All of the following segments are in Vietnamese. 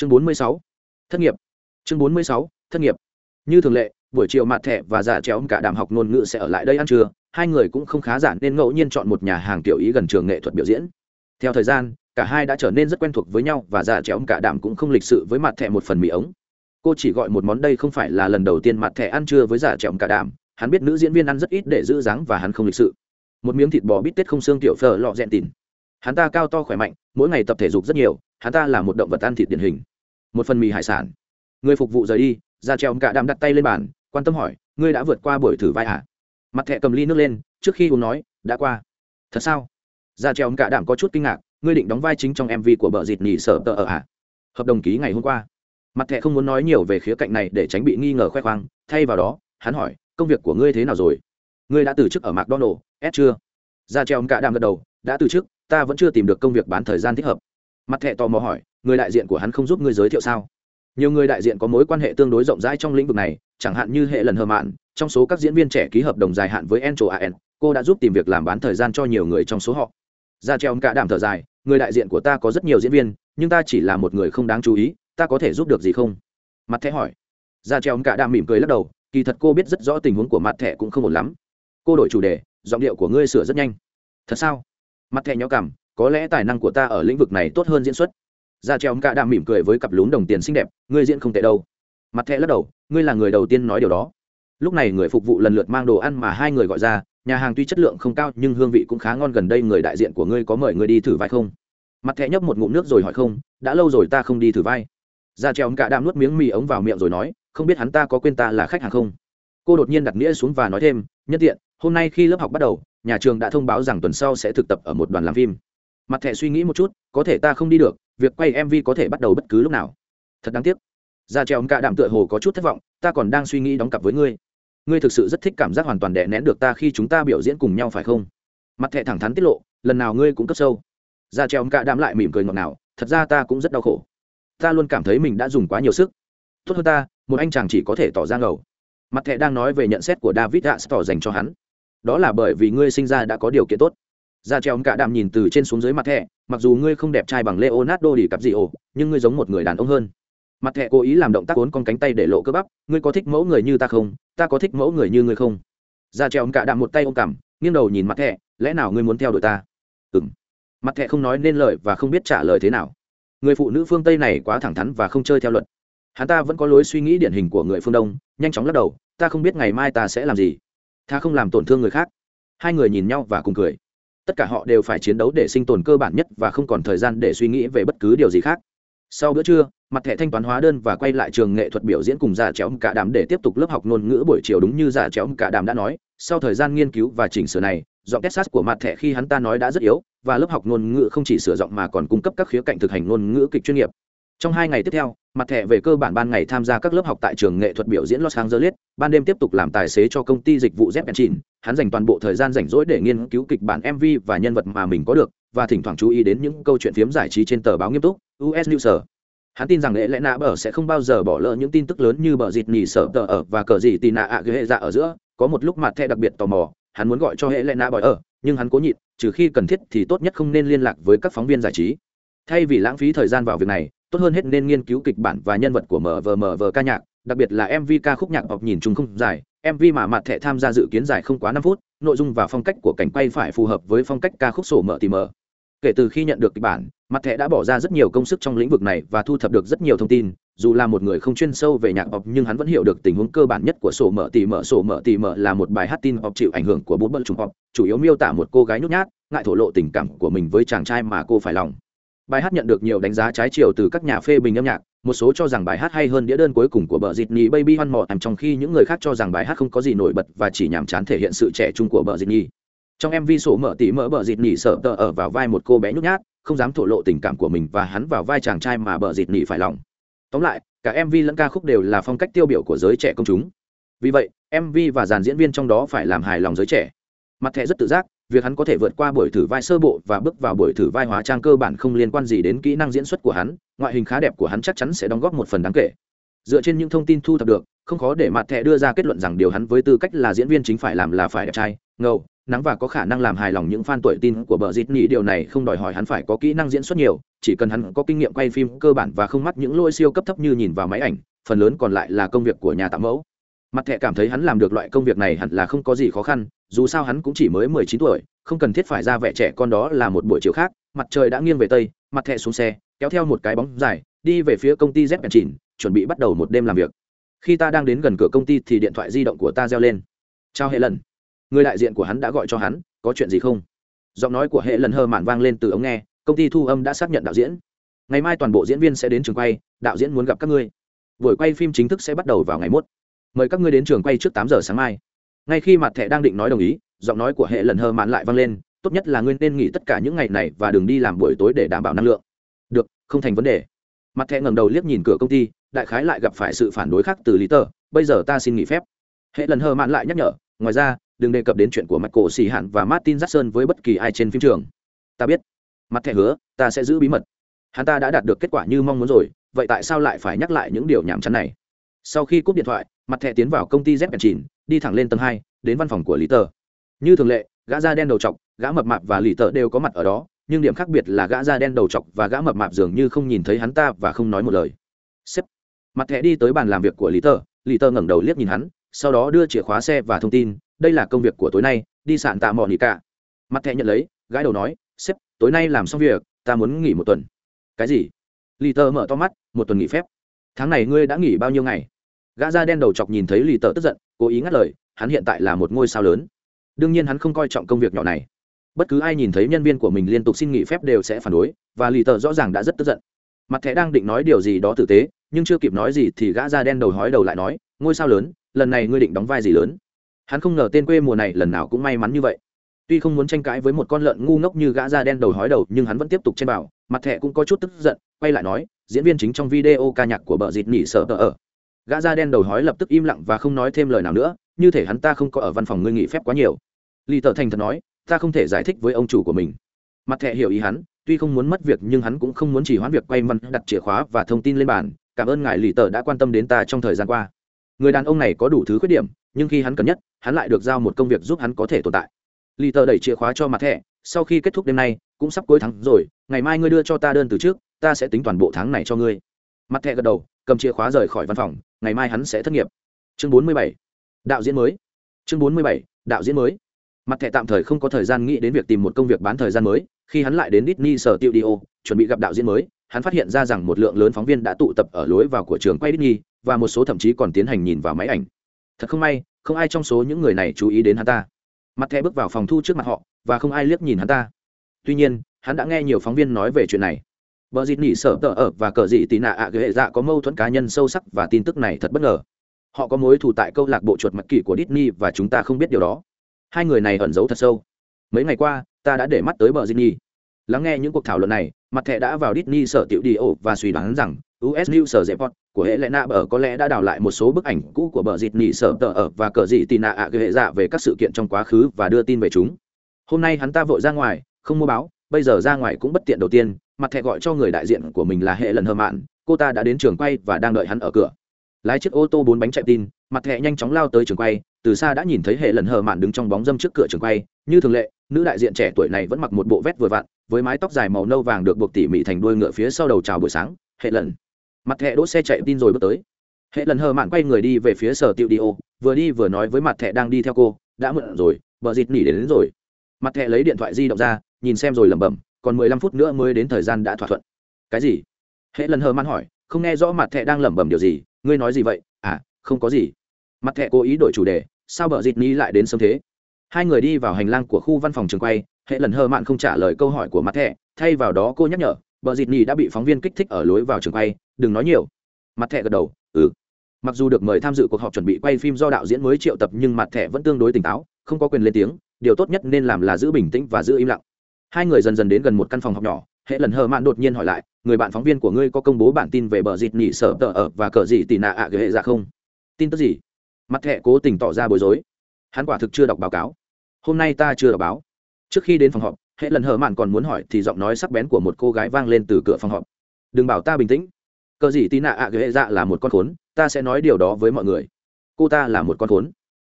chương bốn mươi sáu. Thất nghiệp. Chương bốn mươi sáu. Thất nghiệp. Như thường lệ, buổi chiều mặt thẻ và giả chéo cả đàm học ngôn ngữ sẽ ở lại đây ăn trưa, hai người cũng không khá giản nên ngẫu nhiên chọn một nhà hàng tiểu ý gần trường nghệ thuật biểu diễn. Theo thời gian, cả hai đã trở nên rất quen thuộc với nhau và giả chéo cả đàm cũng không lịch sự với mặt thẻ một phần mì ống. Cô chỉ gọi một món đây không phải là lần đầu tiên mặt thẻ ăn trưa với giả chéo cả đàm, hắn biết nữ diễn viên ăn rất ít để giữ dáng và hắn không lịch sự. Một miếng thịt bò bít tết không xương tiểu phở lọ dẹn tìn hắn ta cao to khỏe mạnh, mỗi ngày tập thể dục rất nhiều, hắn ta là một động vật ăn thịt điển hình. Một phần mì hải sản. Người phục vụ rời đi, ra treo cả đạm đặt tay lên bàn, quan tâm hỏi, ngươi đã vượt qua buổi thử vai à? mặt thẹ cầm ly nước lên, trước khi uống nói, đã qua. Thật sao? Ra treo cả đạm có chút kinh ngạc, ngươi định đóng vai chính trong mv của bờ dịt nỉ sở tờ ở hả? Hợp đồng ký ngày hôm qua. Mặt thẹ không muốn nói nhiều về khía cạnh này để tránh bị nghi ngờ khoe khoang, thay vào đó, hắn hỏi, công việc của ngươi thế nào rồi? Ngươi đã từ chức ở mcdonald s chưa? Ra treo cả đạm gật đầu, đã từ chức ta vẫn chưa tìm được công việc bán thời gian thích hợp. Mặt thẹ tò mò hỏi, người đại diện của hắn không giúp ngươi giới thiệu sao? Nhiều người đại diện có mối quan hệ tương đối rộng rãi trong lĩnh vực này, chẳng hạn như hệ lần hờ mạn, trong số các diễn viên trẻ ký hợp đồng dài hạn với encho an cô đã giúp tìm việc làm bán thời gian cho nhiều người trong số họ. Ra treo cả đảm thở dài, người đại diện của ta có rất nhiều diễn viên, nhưng ta chỉ là một người không đáng chú ý, ta có thể giúp được gì không? Mặt thẻ hỏi. Ra treo cả đảm mỉm cười lắc đầu, kỳ thật cô biết rất rõ tình huống của mặt thẻ cũng không ổn lắm. Cô đổi chủ đề, giọng điệu của ngươi sửa rất nhanh. Thật sao? Mặt thẻ nhỏ cảm, có lẽ tài năng của ta ở lĩnh vực này tốt hơn diễn xuất. Ra treo cả đạm mỉm cười với cặp lún đồng tiền xinh đẹp, ngươi diễn không tệ đâu. Mặt thẻ lắc đầu, ngươi là người đầu tiên nói điều đó. Lúc này người phục vụ lần lượt mang đồ ăn mà hai người gọi ra, nhà hàng tuy chất lượng không cao nhưng hương vị cũng khá ngon gần đây, người đại diện của ngươi có mời ngươi đi thử vai không? Mặt thẻ nhấp một ngụm nước rồi hỏi không, đã lâu rồi ta không đi thử vai. Ra treo cả đạm nuốt miếng mì ống vào miệng rồi nói, không biết hắn ta có quên ta là khách hàng không? Cô đột nhiên đặt nghĩa xuống và nói thêm, nhất tiện, hôm nay khi lớp học bắt đầu nhà trường đã thông báo rằng tuần sau sẽ thực tập ở một đoàn làm phim. Mặt thẻ suy nghĩ một chút, có thể ta không đi được, việc quay mv có thể bắt đầu bất cứ lúc nào. Thật đáng tiếc. Ra treo cả đạm tựa hồ có chút thất vọng, ta còn đang suy nghĩ đóng cặp với ngươi. Ngươi thực sự rất thích cảm giác hoàn toàn đè nén được ta khi chúng ta biểu diễn cùng nhau phải không? Mặt thẻ thẳng thắn tiết lộ, lần nào ngươi cũng cấp sâu. Ra treo cả đạm lại mỉm cười ngọt ngào, thật ra ta cũng rất đau khổ. Ta luôn cảm thấy mình đã dùng quá nhiều sức. Tốt hơn ta, một anh chàng chỉ có thể tỏ ra ngầu. Mặt thẻ đang nói về nhận xét của david đã tỏ dành cho hắn đó là bởi vì ngươi sinh ra đã có điều kiện tốt. Ra treo cả đạm nhìn từ trên xuống dưới mặt thẻ, mặc dù ngươi không đẹp trai bằng leonardo đi cặp gì ồ nhưng ngươi giống một người đàn ông hơn. Mặt thẻ cố ý làm động tác cuốn con cánh tay để lộ cơ bắp, ngươi có thích mẫu người như ta không? Ta có thích mẫu người như ngươi không? Ra treo cả đạm một tay ôm cằm, nghiêng đầu nhìn mặt thẻ, lẽ nào ngươi muốn theo đuổi ta? Ừ m mặt thẻ không nói nên lời và không biết trả lời thế nào. Người phụ nữ phương tây này quá thẳng thắn và không chơi theo luật. Hắn ta vẫn có lối suy nghĩ điển hình của người phương đông, nhanh chóng lắc đầu, ta không biết ngày mai ta sẽ làm gì ta không làm tổn thương người khác. Hai người nhìn nhau và cùng cười. Tất cả họ đều phải chiến đấu để sinh tồn cơ bản nhất và không còn thời gian để suy nghĩ về bất cứ điều gì khác. Sau bữa trưa, mặt thẻ thanh toán hóa đơn và quay lại trường nghệ thuật biểu diễn cùng giả chéo cả đàm để tiếp tục lớp học ngôn ngữ buổi chiều đúng như giả chéo cả đàm đã nói. Sau thời gian nghiên cứu và chỉnh sửa này, giọng texas của mặt thẻ khi hắn ta nói đã rất yếu, và lớp học ngôn ngữ không chỉ sửa giọng mà còn cung cấp các khía cạnh thực hành ngôn ngữ kịch chuyên nghiệp trong hai ngày tiếp theo, mặt thẻ về cơ bản ban ngày tham gia các lớp học tại trường nghệ thuật biểu diễn los angeles, ban đêm tiếp tục làm tài xế cho công ty dịch vụ z engine hắn dành toàn bộ thời gian rảnh rỗi để nghiên cứu kịch bản mv và nhân vật mà mình có được, và thỉnh thoảng chú ý đến những câu chuyện phiếm giải trí trên tờ báo nghiêm túc us news. Hắn tin rằng lễ lẽ nạ bờ sẽ không bao giờ bỏ lỡ những tin tức lớn như bờ dịt nhì sở tờ ở và cờ gì tì nạ ạ ghế dạ ở giữa. Có một lúc mặt thẻ đặc biệt tò mò, hắn muốn gọi cho hệ lẽ nạ bờ ở, nhưng hắn cố nhịn, trừ khi cần thiết thì tốt nhất không nên liên lạc với các phóng viên giải trí. Thay vì lãng phí thời gian vào việc này tốt hơn hết nên nghiên cứu kịch bản và nhân vật của mvmv ca nhạc, đặc biệt là mv ca khúc nhạc học nhìn chung không dài. Mv mà mặt thẻ tham gia dự kiến dài không quá năm phút, nội dung và phong cách của cảnh quay phải phù hợp với phong cách ca khúc sổ mở tỉ mở kể từ khi nhận được kịch bản mặt thẻ đã bỏ ra rất nhiều công sức trong lĩnh vực này và thu thập được rất nhiều thông tin. Dù là một người không chuyên sâu về nhạc pop, nhưng hắn vẫn hiểu được tình huống cơ bản nhất của sổ mở tỉ mở sổ mở tỉ mở là một bài hát tin pop chịu ảnh hưởng của bốn bận trùng pop, chủ yếu miêu tả một cô gái nhút nhát, ngại thổ lộ tình cảm của mình với chàng trai mà cô phải lòng bài hát nhận được nhiều đánh giá trái chiều từ các nhà phê bình âm nhạc, một số cho rằng bài hát hay hơn đĩa đơn cuối cùng của bờ dịt nhì baby one more trong khi những người khác cho rằng bài hát không có gì nổi bật và chỉ nhàm chán thể hiện sự trẻ trung của bờ dịt nhì trong mv sổ mở tỉ mở bờ dịt nhì sợ tờ ở vào vai một cô bé nhút nhát, không dám thổ lộ tình cảm của mình và hắn vào vai chàng trai mà bờ dịt nhì phải lòng. Tóm lại, cả mv lẫn ca khúc đều là phong cách tiêu biểu của giới trẻ công chúng. Vì vậy mv và dàn diễn viên trong đó phải làm hài lòng giới trẻ. Mặt thẻ rất tự giác việc hắn có thể vượt qua buổi thử vai sơ bộ và bước vào buổi thử vai hóa trang cơ bản không liên quan gì đến kỹ năng diễn xuất của hắn, ngoại hình khá đẹp của hắn chắc chắn sẽ đóng góp một phần đáng kể. Dựa trên những thông tin thu thập được, không khó để mặt thẻ đưa ra kết luận rằng điều hắn với tư cách là diễn viên chính phải làm là phải đẹp trai, ngầu, nắng và có khả năng làm hài lòng những fan tuổi tin của bờ dịt nhị điều này không đòi hỏi hắn phải có kỹ năng diễn xuất nhiều, chỉ cần hắn có kinh nghiệm quay phim cơ bản và không mắc những lôi siêu cấp thấp như nhìn vào máy ảnh, phần lớn còn lại là công việc của nhà tạo mẫu mặt thẹ cảm thấy hắn làm được loại công việc này hẳn là không có gì khó khăn, dù sao hắn cũng chỉ mới mười chín tuổi, không cần thiết phải ra vẻ trẻ con đó là một buổi chiều khác. Mặt trời đã nghiêng về tây, mặt thẹ xuống xe, kéo theo một cái bóng dài, đi về phía công ty z bèn chỉnh chuẩn bị bắt đầu một đêm làm việc. Khi ta đang đến gần cửa công ty thì điện thoại di động của ta reo lên. Chào hệ lần. Người đại diện của hắn đã gọi cho hắn, có chuyện gì không? Giọng nói của hệ lần hơ mạn vang lên từ ống nghe, công ty thu âm đã xác nhận đạo diễn. Ngày mai toàn bộ diễn viên sẽ đến trường quay, đạo diễn muốn gặp các ngươi. Buổi quay phim chính thức sẽ bắt đầu vào ngày mốt mời các ngươi đến trường quay trước tám giờ sáng mai. Ngay khi mặt thẻ đang định nói đồng ý, giọng nói của hệ lần hơ mạn lại vang lên, tốt nhất là ngươi nên nghỉ tất cả những ngày này và đừng đi làm buổi tối để đảm bảo năng lượng. Được, không thành vấn đề. Mặt thẻ ngẩng đầu liếc nhìn cửa công ty, đại khái lại gặp phải sự phản đối khác từ lý tờ, bây giờ ta xin nghỉ phép. Hệ lần hơ mạn lại nhắc nhở, ngoài ra, đừng đề cập đến chuyện của mặt cổ xì hạn và martin jackson với bất kỳ ai trên phim trường. Ta biết. Mặt thẻ hứa, ta sẽ giữ bí mật. Hắn ta đã đạt được kết quả như mong muốn rồi, vậy tại sao lại phải nhắc lại những điều nhảm chán này? Sau khi cúp điện thoại mặt thẻ tiến vào công ty z chìn đi thẳng lên tầng hai đến văn phòng của lý tờ. Như thường lệ gã da đen đầu Chọc, gã mập mạp và lý tờ đều có mặt ở đó nhưng điểm khác biệt là gã da đen đầu Chọc và gã mập mạp dường như không nhìn thấy hắn ta và không nói một lời. Sếp mặt thẻ đi tới bàn làm việc của lý tờ lý tờ ngẩng đầu liếc nhìn hắn sau đó đưa chìa khóa xe và thông tin đây là công việc của tối nay đi sạn tạ mò nỉ cả. Mặt thẻ nhận lấy gái đầu nói sếp tối nay làm xong việc ta muốn nghỉ một tuần. Cái gì? Lý tờ mở to mắt một tuần nghỉ phép. Tháng này ngươi đã nghỉ bao nhiêu ngày? Gã da đen đầu chọc nhìn thấy lì tờ tức giận, cố ý ngắt lời, hắn hiện tại là một ngôi sao lớn. Đương nhiên hắn không coi trọng công việc nhỏ này. Bất cứ ai nhìn thấy nhân viên của mình liên tục xin nghỉ phép đều sẽ phản đối, và lì tờ rõ ràng đã rất tức giận. Mặt thẻ đang định nói điều gì đó tử tế, nhưng chưa kịp nói gì thì gã da đen đầu hói đầu lại nói, ngôi sao lớn, lần này ngươi định đóng vai gì lớn? Hắn không ngờ tên quê mùa này lần nào cũng may mắn như vậy. Tuy không muốn tranh cãi với một con lợn ngu ngốc như gã da đen đầu hói đầu, nhưng hắn vẫn tiếp tục chen bảo, mặt thẻ cũng có chút tức giận, quay lại nói, diễn viên chính trong video ca nhạc của bờ dịt nỉ sợ tờ ở gã da đen đầu hói lập tức im lặng và không nói thêm lời nào nữa, như thể hắn ta không có ở văn phòng ngươi nghỉ phép quá nhiều. Lì tờ thành thật nói, ta không thể giải thích với ông chủ của mình. Mặt Thẹ hiểu ý hắn, tuy không muốn mất việc nhưng hắn cũng không muốn chỉ hoãn việc quay văn đặt chìa khóa và thông tin lên bàn. Cảm ơn ngài lì tờ đã quan tâm đến ta trong thời gian qua. Người đàn ông này có đủ thứ khuyết điểm, nhưng khi hắn cần nhất, hắn lại được giao một công việc giúp hắn có thể tồn tại. Lì tờ đẩy chìa khóa cho mặt thẻ, sau khi kết thúc đêm nay, cũng sắp cuối tháng rồi, ngày mai ngươi đưa cho ta đơn từ trước, ta sẽ tính toàn bộ tháng này cho ngươi. Mặt thẻ gật đầu, cầm chìa khóa rời khỏi văn phòng ngày mai hắn sẽ thất nghiệp chương bốn mươi bảy đạo diễn mới chương bốn mươi bảy đạo diễn mới mặt thẻ tạm thời không có thời gian nghĩ đến việc tìm một công việc bán thời gian mới khi hắn lại đến Disney sở tiêu Studio, chuẩn bị gặp đạo diễn mới, hắn phát hiện ra rằng một lượng lớn phóng viên đã tụ tập ở lối vào của trường quay Disney, và một số thậm chí còn tiến hành nhìn vào máy ảnh. Thật không may, không ai trong số những người này chú ý đến hắn ta. Mặt thẻ bước vào phòng thu trước mặt họ, và không ai liếc nhìn hắn ta. Tuy nhiên, hắn đã nghe nhiều phóng viên nói về chuyện này. Bờ dịt nỉ sở tờ ở và cờ dị tí nạ ạ à dạ có mâu thuẫn cá nhân sâu sắc và tin tức này thật bất ngờ. Họ có mối thù tại câu lạc bộ chuột mặt kỷ của Disney và chúng ta không biết điều đó. Hai người này ẩn giấu thật sâu. Mấy ngày qua, ta đã để mắt tới bờ Disney. Lắng nghe những cuộc thảo luận này, mặt thẻ đã vào Disney sở tiểu đi ổ và suy đoán rằng US News sở Report của hệ lệ nạ bờ có lẽ đã đào lại một số bức ảnh cũ của bờ Disney sở tờ ở và cờ dị tì nạ ạ ghệ dạ về các sự kiện trong quá khứ và đưa tin về chúng. Hôm nay hắn ta vội ra ngoài, không mua báo, bây giờ ra ngoài cũng bất tiện đầu tiên, mặt thẻ gọi cho người đại diện của mình là hệ lần hơ mạn, cô ta đã đến trường quay và đang đợi hắn ở cửa. Lái chiếc ô tô bốn bánh chạy tin, mặt thẻ nhanh chóng lao tới trường quay, từ xa đã nhìn thấy hệ lần hờ mạn đứng trong bóng dâm trước cửa trường quay. Như thường lệ nữ đại diện trẻ tuổi này vẫn mặc một bộ vest vừa vặn với mái tóc dài màu nâu vàng được buộc tỉ mỉ thành đuôi ngựa phía sau đầu chào buổi sáng. Hệ lần. Mặt thẻ đỗ xe chạy tin rồi bước tới. Hệ lần hờ mạn quay người đi về phía sở tiệu đi ô vừa đi vừa nói với mặt thẻ đang đi theo cô đã mượn rồi vợ dịt nỉ đến, đến rồi. Mặt thẻ lấy điện thoại di động ra nhìn xem rồi lẩm bẩm còn mười lăm phút nữa mới đến thời gian đã thỏa thuận. Cái gì? Hệ lần hờ man hỏi, không nghe rõ mặt thẻ đang lẩm bẩm điều gì, ngươi nói gì vậy? À không có gì. Mặt thẻ cố ý đổi chủ đề, sao bờ dịt ni lại đến sớm thế? Hai người đi vào hành lang của khu văn phòng trường quay hệ lần hờ mạn không trả lời câu hỏi của mặt thẻ, thay vào đó cô nhắc nhở, bờ dịt ni đã bị phóng viên kích thích ở lối vào trường quay, đừng nói nhiều. Mặt thẻ gật đầu ừ. Mặc dù được mời tham dự cuộc họp chuẩn bị quay phim do đạo diễn mới triệu tập nhưng mặt thẻ vẫn tương đối tỉnh táo, không có quyền lên tiếng, điều tốt nhất nên làm là giữ bình tĩnh và giữ im lặng hai người dần dần đến gần một căn phòng học nhỏ, hệ lần hờ mạn đột nhiên hỏi lại, người bạn phóng viên của ngươi có công bố bản tin về bờ dịt nỉ sở tờ ở và cờ gì tị nạ ạ à hệ ra dạ không? Tin tức gì? Mặt thẹ cố tình tỏ ra bối rối. Hắn quả thực chưa đọc báo cáo. Hôm nay ta chưa đọc báo. Trước khi đến phòng họp, hệ lần hờ mạn còn muốn hỏi thì giọng nói sắc bén của một cô gái vang lên từ cửa phòng họp. Đừng bảo ta bình tĩnh. Cờ gì tị nạ ạ ghệ dạ là một con khốn, ta sẽ nói điều đó với mọi người. Cô ta là một con khốn.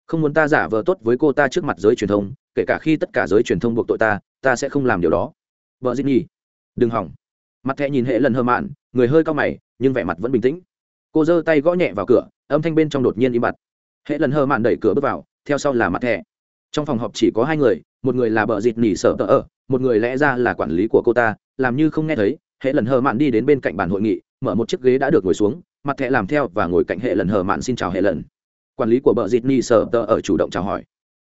Không muốn ta giả vờ tốt với cô ta trước mặt giới truyền thông, kể cả khi tất cả giới truyền thông buộc tội ta ta sẽ không làm điều đó. Vợ dĩ nhi, đừng hỏng. Mặt thẹ nhìn hệ lần hơ mạn, người hơi cao mày, nhưng vẻ mặt vẫn bình tĩnh. Cô giơ tay gõ nhẹ vào cửa, âm thanh bên trong đột nhiên im bặt. Hệ lần hơ mạn đẩy cửa bước vào, theo sau là mặt thẹ trong phòng họp chỉ có hai người, một người là bờ dịt nỉ sợ tờ ở, một người lẽ ra là quản lý của cô ta, làm như không nghe thấy, hệ lần hờ mạn đi đến bên cạnh bàn hội nghị, mở một chiếc ghế đã được ngồi xuống, mặt thẹ làm theo và ngồi cạnh hệ lần hờ mạn xin chào hệ lần. Quản lý của bờ dịt nỉ sợ tờ ở chủ động chào hỏi.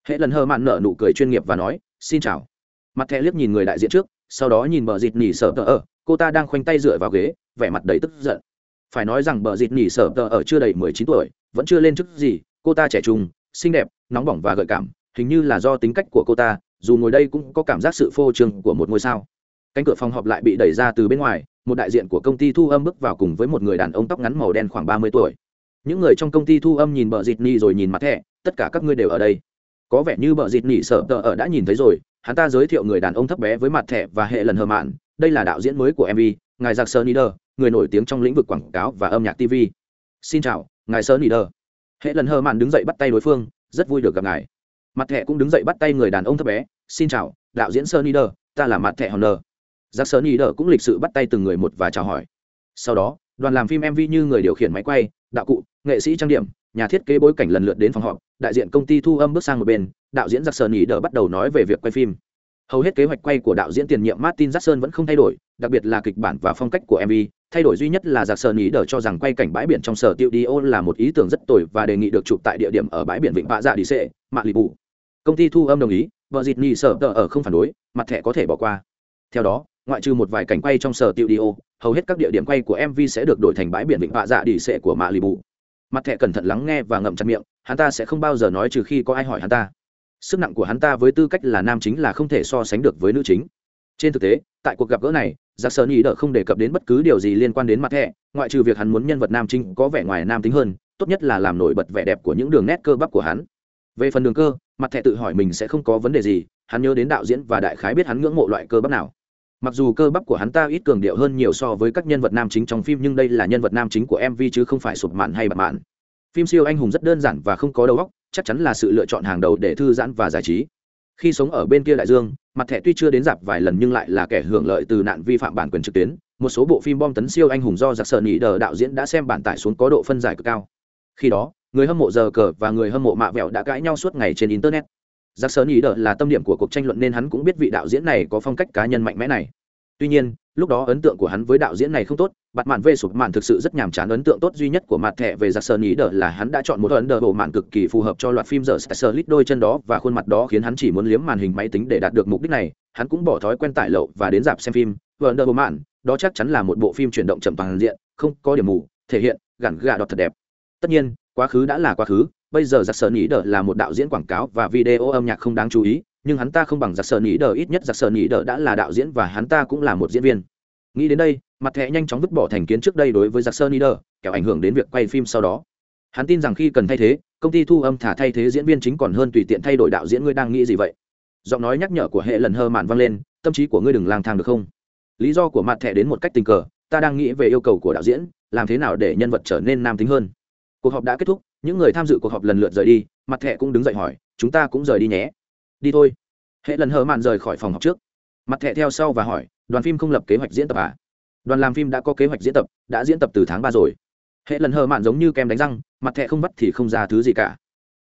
Hệ lần hờ mạn nở nụ cười chuyên nghiệp và nói, xin chào mặt thẹ liếc nhìn người đại diện trước, sau đó nhìn bờ dịt nỉ sở tờ ở, cô ta đang khoanh tay dựa vào ghế, vẻ mặt đầy tức giận. Phải nói rằng bờ dịt nỉ sở tờ ở chưa đầy mười chín tuổi, vẫn chưa lên chức gì, cô ta trẻ trung, xinh đẹp, nóng bỏng và gợi cảm, hình như là do tính cách của cô ta, dù ngồi đây cũng có cảm giác sự phô trương của một ngôi sao. Cánh cửa phòng họp lại bị đẩy ra từ bên ngoài, một đại diện của công ty thu âm bước vào cùng với một người đàn ông tóc ngắn màu đen khoảng ba mươi tuổi. Những người trong công ty thu âm nhìn bờ dịt nỉ rồi nhìn mặt thẻ, tất cả các ngươi đều ở đây. Có vẻ như bờ dịt nỉ sở tờ ở đã nhìn thấy rồi hắn ta giới thiệu người đàn ông thấp bé với mặt thẻ và hệ lần hờ mạn. Đây là đạo diễn mới của mv ngài giặc sơ nider người nổi tiếng trong lĩnh vực quảng cáo và âm nhạc tv xin chào, ngài sơ nider hệ lần hờ mạn đứng dậy bắt tay đối phương, rất vui được gặp ngài. Mặt thẻ cũng đứng dậy bắt tay người đàn ông thấp bé. Xin chào, đạo diễn sơ nider ta là mặt thẻ honor. Giặc sơ nider cũng lịch sự bắt tay từng người một và chào hỏi. Sau đó, đoàn làm phim mv như người điều khiển máy quay, đạo cụ, nghệ sĩ trang điểm, nhà thiết kế bối cảnh lần lượt đến phòng họp, đại diện công ty thu âm bước sang một bên đạo diễn giặc sơ nider bắt đầu nói về việc quay phim. Hầu hết kế hoạch quay của đạo diễn tiền nhiệm martin jackson vẫn không thay đổi, đặc biệt là kịch bản và phong cách của mv thay đổi duy nhất là giặc sơn ý đờ cho rằng quay cảnh bãi biển trong sở tiêu đi ô là một ý tưởng rất tồi và đề nghị được chụp tại địa điểm ở bãi biển vịnh bạ dạ đi xệ mạng lì bù. Công ty thu âm đồng ý, vợ dịt nhì sở tờ ở không phản đối, mặt thẻ có thể bỏ qua. Theo đó, ngoại trừ một vài cảnh quay trong sở tiêu đi ô, hầu hết các địa điểm quay của mv sẽ được đổi thành bãi biển vịnh bạ dạ đi xệ của mạng lì bù. Mặt thẻ cẩn thận lắng nghe và ngậm chặt miệng, hắn ta sẽ không bao giờ nói trừ khi có ai hỏi hắn ta sức nặng của hắn ta với tư cách là nam chính là không thể so sánh được với nữ chính. Trên thực tế, tại cuộc gặp gỡ này giặc sơn ý đỡ không đề cập đến bất cứ điều gì liên quan đến mặt thẻ ngoại trừ việc hắn muốn nhân vật nam chính có vẻ ngoài nam tính hơn, tốt nhất là làm nổi bật vẻ đẹp của những đường nét cơ bắp của hắn. Về phần đường cơ, mặt thẻ tự hỏi mình sẽ không có vấn đề gì, hắn nhớ đến đạo diễn và đại khái biết hắn ngưỡng mộ loại cơ bắp nào. Mặc dù cơ bắp của hắn ta ít cường điệu hơn nhiều so với các nhân vật nam chính trong phim, nhưng đây là nhân vật nam chính của mv chứ không phải sụp mạn hay bật mạn. Phim siêu anh hùng rất đơn giản và không có đầu óc chắc chắn là sự lựa chọn hàng đầu để thư giãn và giải trí. Khi sống ở bên kia đại dương, mặt thẻ tuy chưa đến dạp vài lần nhưng lại là kẻ hưởng lợi từ nạn vi phạm bản quyền trực tuyến. Một số bộ phim bom tấn siêu anh hùng do giặc sợ nỉ đờ đạo diễn đã xem bản tải xuống có độ phân giải cực cao. Khi đó, người hâm mộ giờ cờ và người hâm mộ mạ vẹo đã cãi nhau suốt ngày trên internet. Giặc sợ nỉ đờ là tâm điểm của cuộc tranh luận nên hắn cũng biết vị đạo diễn này có phong cách cá nhân mạnh mẽ này tuy nhiên, lúc đó ấn tượng của hắn với đạo diễn này không tốt bặt mạn về sụp mạn thực sự rất nhàm chán. Ấn tượng tốt duy nhất của mặt thẻ về giặc sơn ý đờ là hắn đã chọn một ấn đờ bộ mạn cực kỳ phù hợp cho loạt phim giờ sơ lít đôi chân đó và khuôn mặt đó khiến hắn chỉ muốn liếm màn hình máy tính để đạt được mục đích này. Hắn cũng bỏ thói quen tải lậu và đến dạp xem phim. Ấn đờ bộ mạn, đó chắc chắn là một bộ phim chuyển động chậm toàn diện, không có điểm mù, thể hiện gẳng gà đọt thật đẹp. Tất nhiên, quá khứ đã là quá khứ, bây giờ giặc sơn ý đờ là một đạo diễn quảng cáo và video âm nhạc không đáng chú ý nhưng hắn ta không bằng giặc sợ ý đờ, ít nhất giặc sợ ý đờ đã là đạo diễn và hắn ta cũng là một diễn viên. Nghĩ đến đây, mặt thẻ nhanh chóng vứt bỏ thành kiến trước đây đối với giặc sơn nieder kéo ảnh hưởng đến việc quay phim sau đó. Hắn tin rằng khi cần thay thế, công ty thu âm thả thay thế diễn viên chính còn hơn tùy tiện thay đổi đạo diễn, ngươi đang nghĩ gì vậy? Giọng nói nhắc nhở của hệ lần hơ mạn vang lên, tâm trí của ngươi đừng lang thang được không? Lý do của mặt thẻ đến một cách tình cờ, ta đang nghĩ về yêu cầu của đạo diễn, làm thế nào để nhân vật trở nên nam tính hơn. Cuộc họp đã kết thúc, những người tham dự cuộc họp lần lượt rời đi, mặt thẻ cũng đứng dậy hỏi, chúng ta cũng rời đi nhé đi thôi. Hệ lần hờ mạn rời khỏi phòng học trước. Mặt thẻ theo sau và hỏi, đoàn phim không lập kế hoạch diễn tập à? Đoàn làm phim đã có kế hoạch diễn tập, đã diễn tập từ tháng ba rồi. Hệ lần hờ mạn giống như kem đánh răng, mặt thẹ không vắt thì không ra thứ gì cả.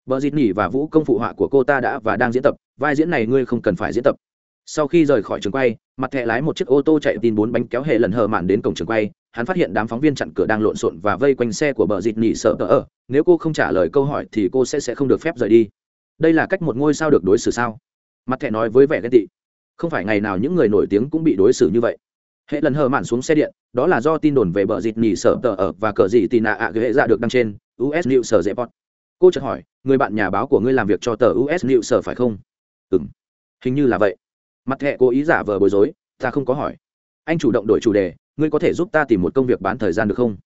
Vợ dịt nỉ và vũ công phụ họa của cô ta đã và đang diễn tập, vai diễn này ngươi không cần phải diễn tập. Sau khi rời khỏi trường quay, mặt thẹ lái một chiếc ô tô chạy tin bốn bánh kéo hệ lần hờ mạn đến cổng trường quay. Hắn phát hiện đám phóng viên chặn cửa đang lộn xộn và vây quanh xe của bờ dịt nỉ sợ tờ ở nếu cô không trả lời câu hỏi thì cô sẽ sẽ không được phép rời đi đây là cách một ngôi sao được đối xử sao? Mặt thẹ nói với vẻ ghen tị. Không phải ngày nào những người nổi tiếng cũng bị đối xử như vậy. Hệ lần hờ mạn xuống xe điện, đó là do tin đồn về bờ dịt nhì sở tờ ở và cờ dị tì nạ ạ ghế ghệ dạ được đăng trên us news sở dễ pot cô chợt hỏi, người bạn nhà báo của ngươi làm việc cho tờ us news sở phải không? Ừ m hình như là vậy. Mặt thẹ cố ý giả vờ bối rối, ta không có hỏi. Anh chủ động đổi chủ đề, ngươi có thể giúp ta tìm một công việc bán thời gian được không?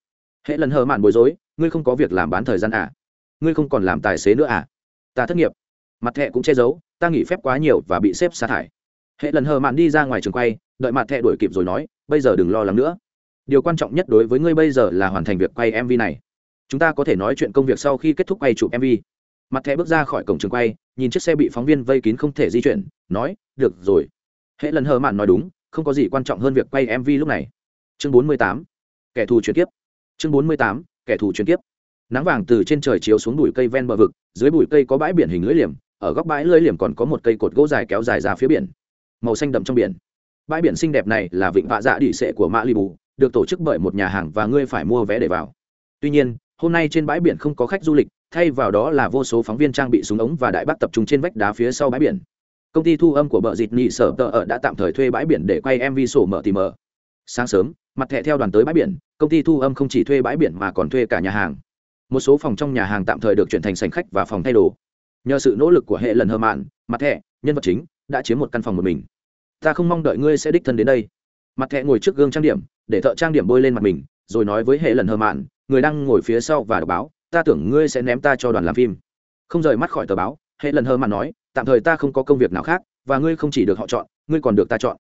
Hệ lần hờ mạn bối rối, ngươi không có việc làm bán thời gian à? Ngươi không còn làm tài xế nữa à? Ta thất nghiệp mặt thẹ cũng che giấu, ta nghỉ phép quá nhiều và bị xếp sa thải. Hệ lần hờ mạn đi ra ngoài trường quay, đợi mặt thẹ đuổi kịp rồi nói, bây giờ đừng lo lắng nữa. Điều quan trọng nhất đối với ngươi bây giờ là hoàn thành việc quay mv này. Chúng ta có thể nói chuyện công việc sau khi kết thúc quay chụp mv mặt thẻ bước ra khỏi cổng trường quay, nhìn chiếc xe bị phóng viên vây kín không thể di chuyển, nói, được rồi. Hệ lần hờ mạn nói đúng, không có gì quan trọng hơn việc quay mv lúc này. Chương 48. kẻ thù chuyển tiếp chương 48. kẻ thù chuyển tiếp nắng vàng từ trên trời chiếu xuống bụi cây ven bờ vực, dưới bụi cây có bãi biển hình lưỡi liềm ở góc bãi lưỡi liềm còn có một cây cột gỗ dài kéo dài ra phía biển, màu xanh đậm trong biển. Bãi biển xinh đẹp này là vịnh vạ dạ đỉ sệ của mã li bù, được tổ chức bởi một nhà hàng và ngươi phải mua vé để vào. Tuy nhiên, hôm nay trên bãi biển không có khách du lịch, thay vào đó là vô số phóng viên trang bị súng ống và đại bác tập trung trên vách đá phía sau bãi biển. Công ty thu âm của bờ dịt nhị sở tờ ở đã tạm thời thuê bãi biển để quay mv sổ mở tìm mở sáng sớm, mặt thẻ theo đoàn tới bãi biển, công ty thu âm không chỉ thuê bãi biển mà còn thuê cả nhà hàng. Một số phòng trong nhà hàng tạm thời được chuyển thành sành khách và phòng thay đồ nhờ sự nỗ lực của hệ lần hờ mạn, mặt thẻ, nhân vật chính, đã chiếm một căn phòng một mình. Ta không mong đợi ngươi sẽ đích thân đến đây. Mặt thẻ ngồi trước gương trang điểm, để thợ trang điểm bôi lên mặt mình, rồi nói với hệ lần hờ mạn, người đang ngồi phía sau và đọc báo, ta tưởng ngươi sẽ ném ta cho đoàn làm phim. Không rời mắt khỏi tờ báo, hệ lần hờ mạn nói, tạm thời ta không có công việc nào khác, và ngươi không chỉ được họ chọn, ngươi còn được ta chọn.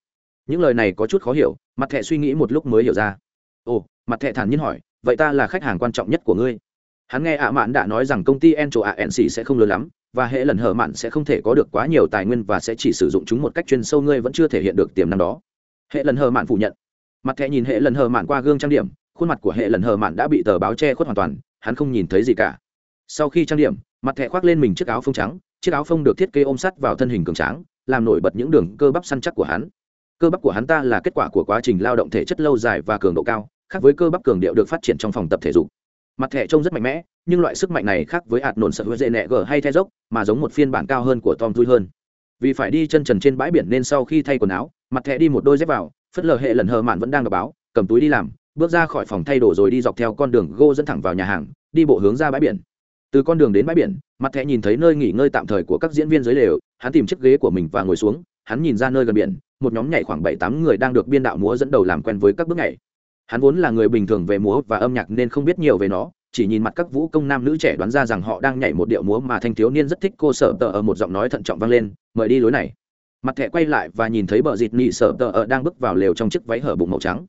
Những lời này có chút khó hiểu, mặt thẻ suy nghĩ một lúc mới hiểu ra. Ồ, mặt thẻ thản nhiên hỏi, vậy ta là khách hàng quan trọng nhất của ngươi. Hắn nghe ạ mạn đã nói rằng công ty encho anc sẽ không lớn lắm và hệ lần hở mạn sẽ không thể có được quá nhiều tài nguyên và sẽ chỉ sử dụng chúng một cách chuyên sâu, ngươi vẫn chưa thể hiện được tiềm năng đó. Hệ lần hở mạn phủ nhận. Mặt thẻ nhìn hệ lần hở mạn qua gương trang điểm, khuôn mặt của hệ lần hở mạn đã bị tờ báo che khuất hoàn toàn, hắn không nhìn thấy gì cả. Sau khi trang điểm, mặt thẻ khoác lên mình chiếc áo phông trắng, chiếc áo phông được thiết kế ôm sắt vào thân hình cường tráng, làm nổi bật những đường cơ bắp săn chắc của hắn. Cơ bắp của hắn ta là kết quả của quá trình lao động thể chất lâu dài và cường độ cao, khác với cơ bắp cường điệu được phát triển trong phòng tập thể dục. Mặt thẻ trông rất mạnh mẽ nhưng loại sức mạnh này khác với hạt nổn sợ hứa dễ nẹ gờ hay the dốc, mà giống một phiên bản cao hơn của tom tui hơn. Vì phải đi chân trần trên bãi biển nên sau khi thay quần áo, mặt thẻ đi một đôi dép vào, phất lờ hệ lần hờ mạn vẫn đang đọc báo, cầm túi đi làm, bước ra khỏi phòng thay đồ rồi đi dọc theo con đường gô dẫn thẳng vào nhà hàng, đi bộ hướng ra bãi biển. Từ con đường đến bãi biển, mặt thẻ nhìn thấy nơi nghỉ ngơi tạm thời của các diễn viên dưới lều, hắn tìm chiếc ghế của mình và ngồi xuống, hắn nhìn ra nơi gần biển, một nhóm nhảy khoảng bảy tám người đang được biên đạo múa dẫn đầu làm quen với các bước nhảy. Hắn vốn là người bình thường về múa và âm nhạc nên không biết nhiều về nó chỉ nhìn mặt các vũ công nam nữ trẻ đoán ra rằng họ đang nhảy một điệu múa mà thanh thiếu niên rất thích cô sở tờ ở một giọng nói thận trọng vang lên, mời đi lối này. Mặt thẻ quay lại và nhìn thấy bờ dịt nị sở tờ ở đang bước vào lều trong chiếc váy hở bụng màu trắng.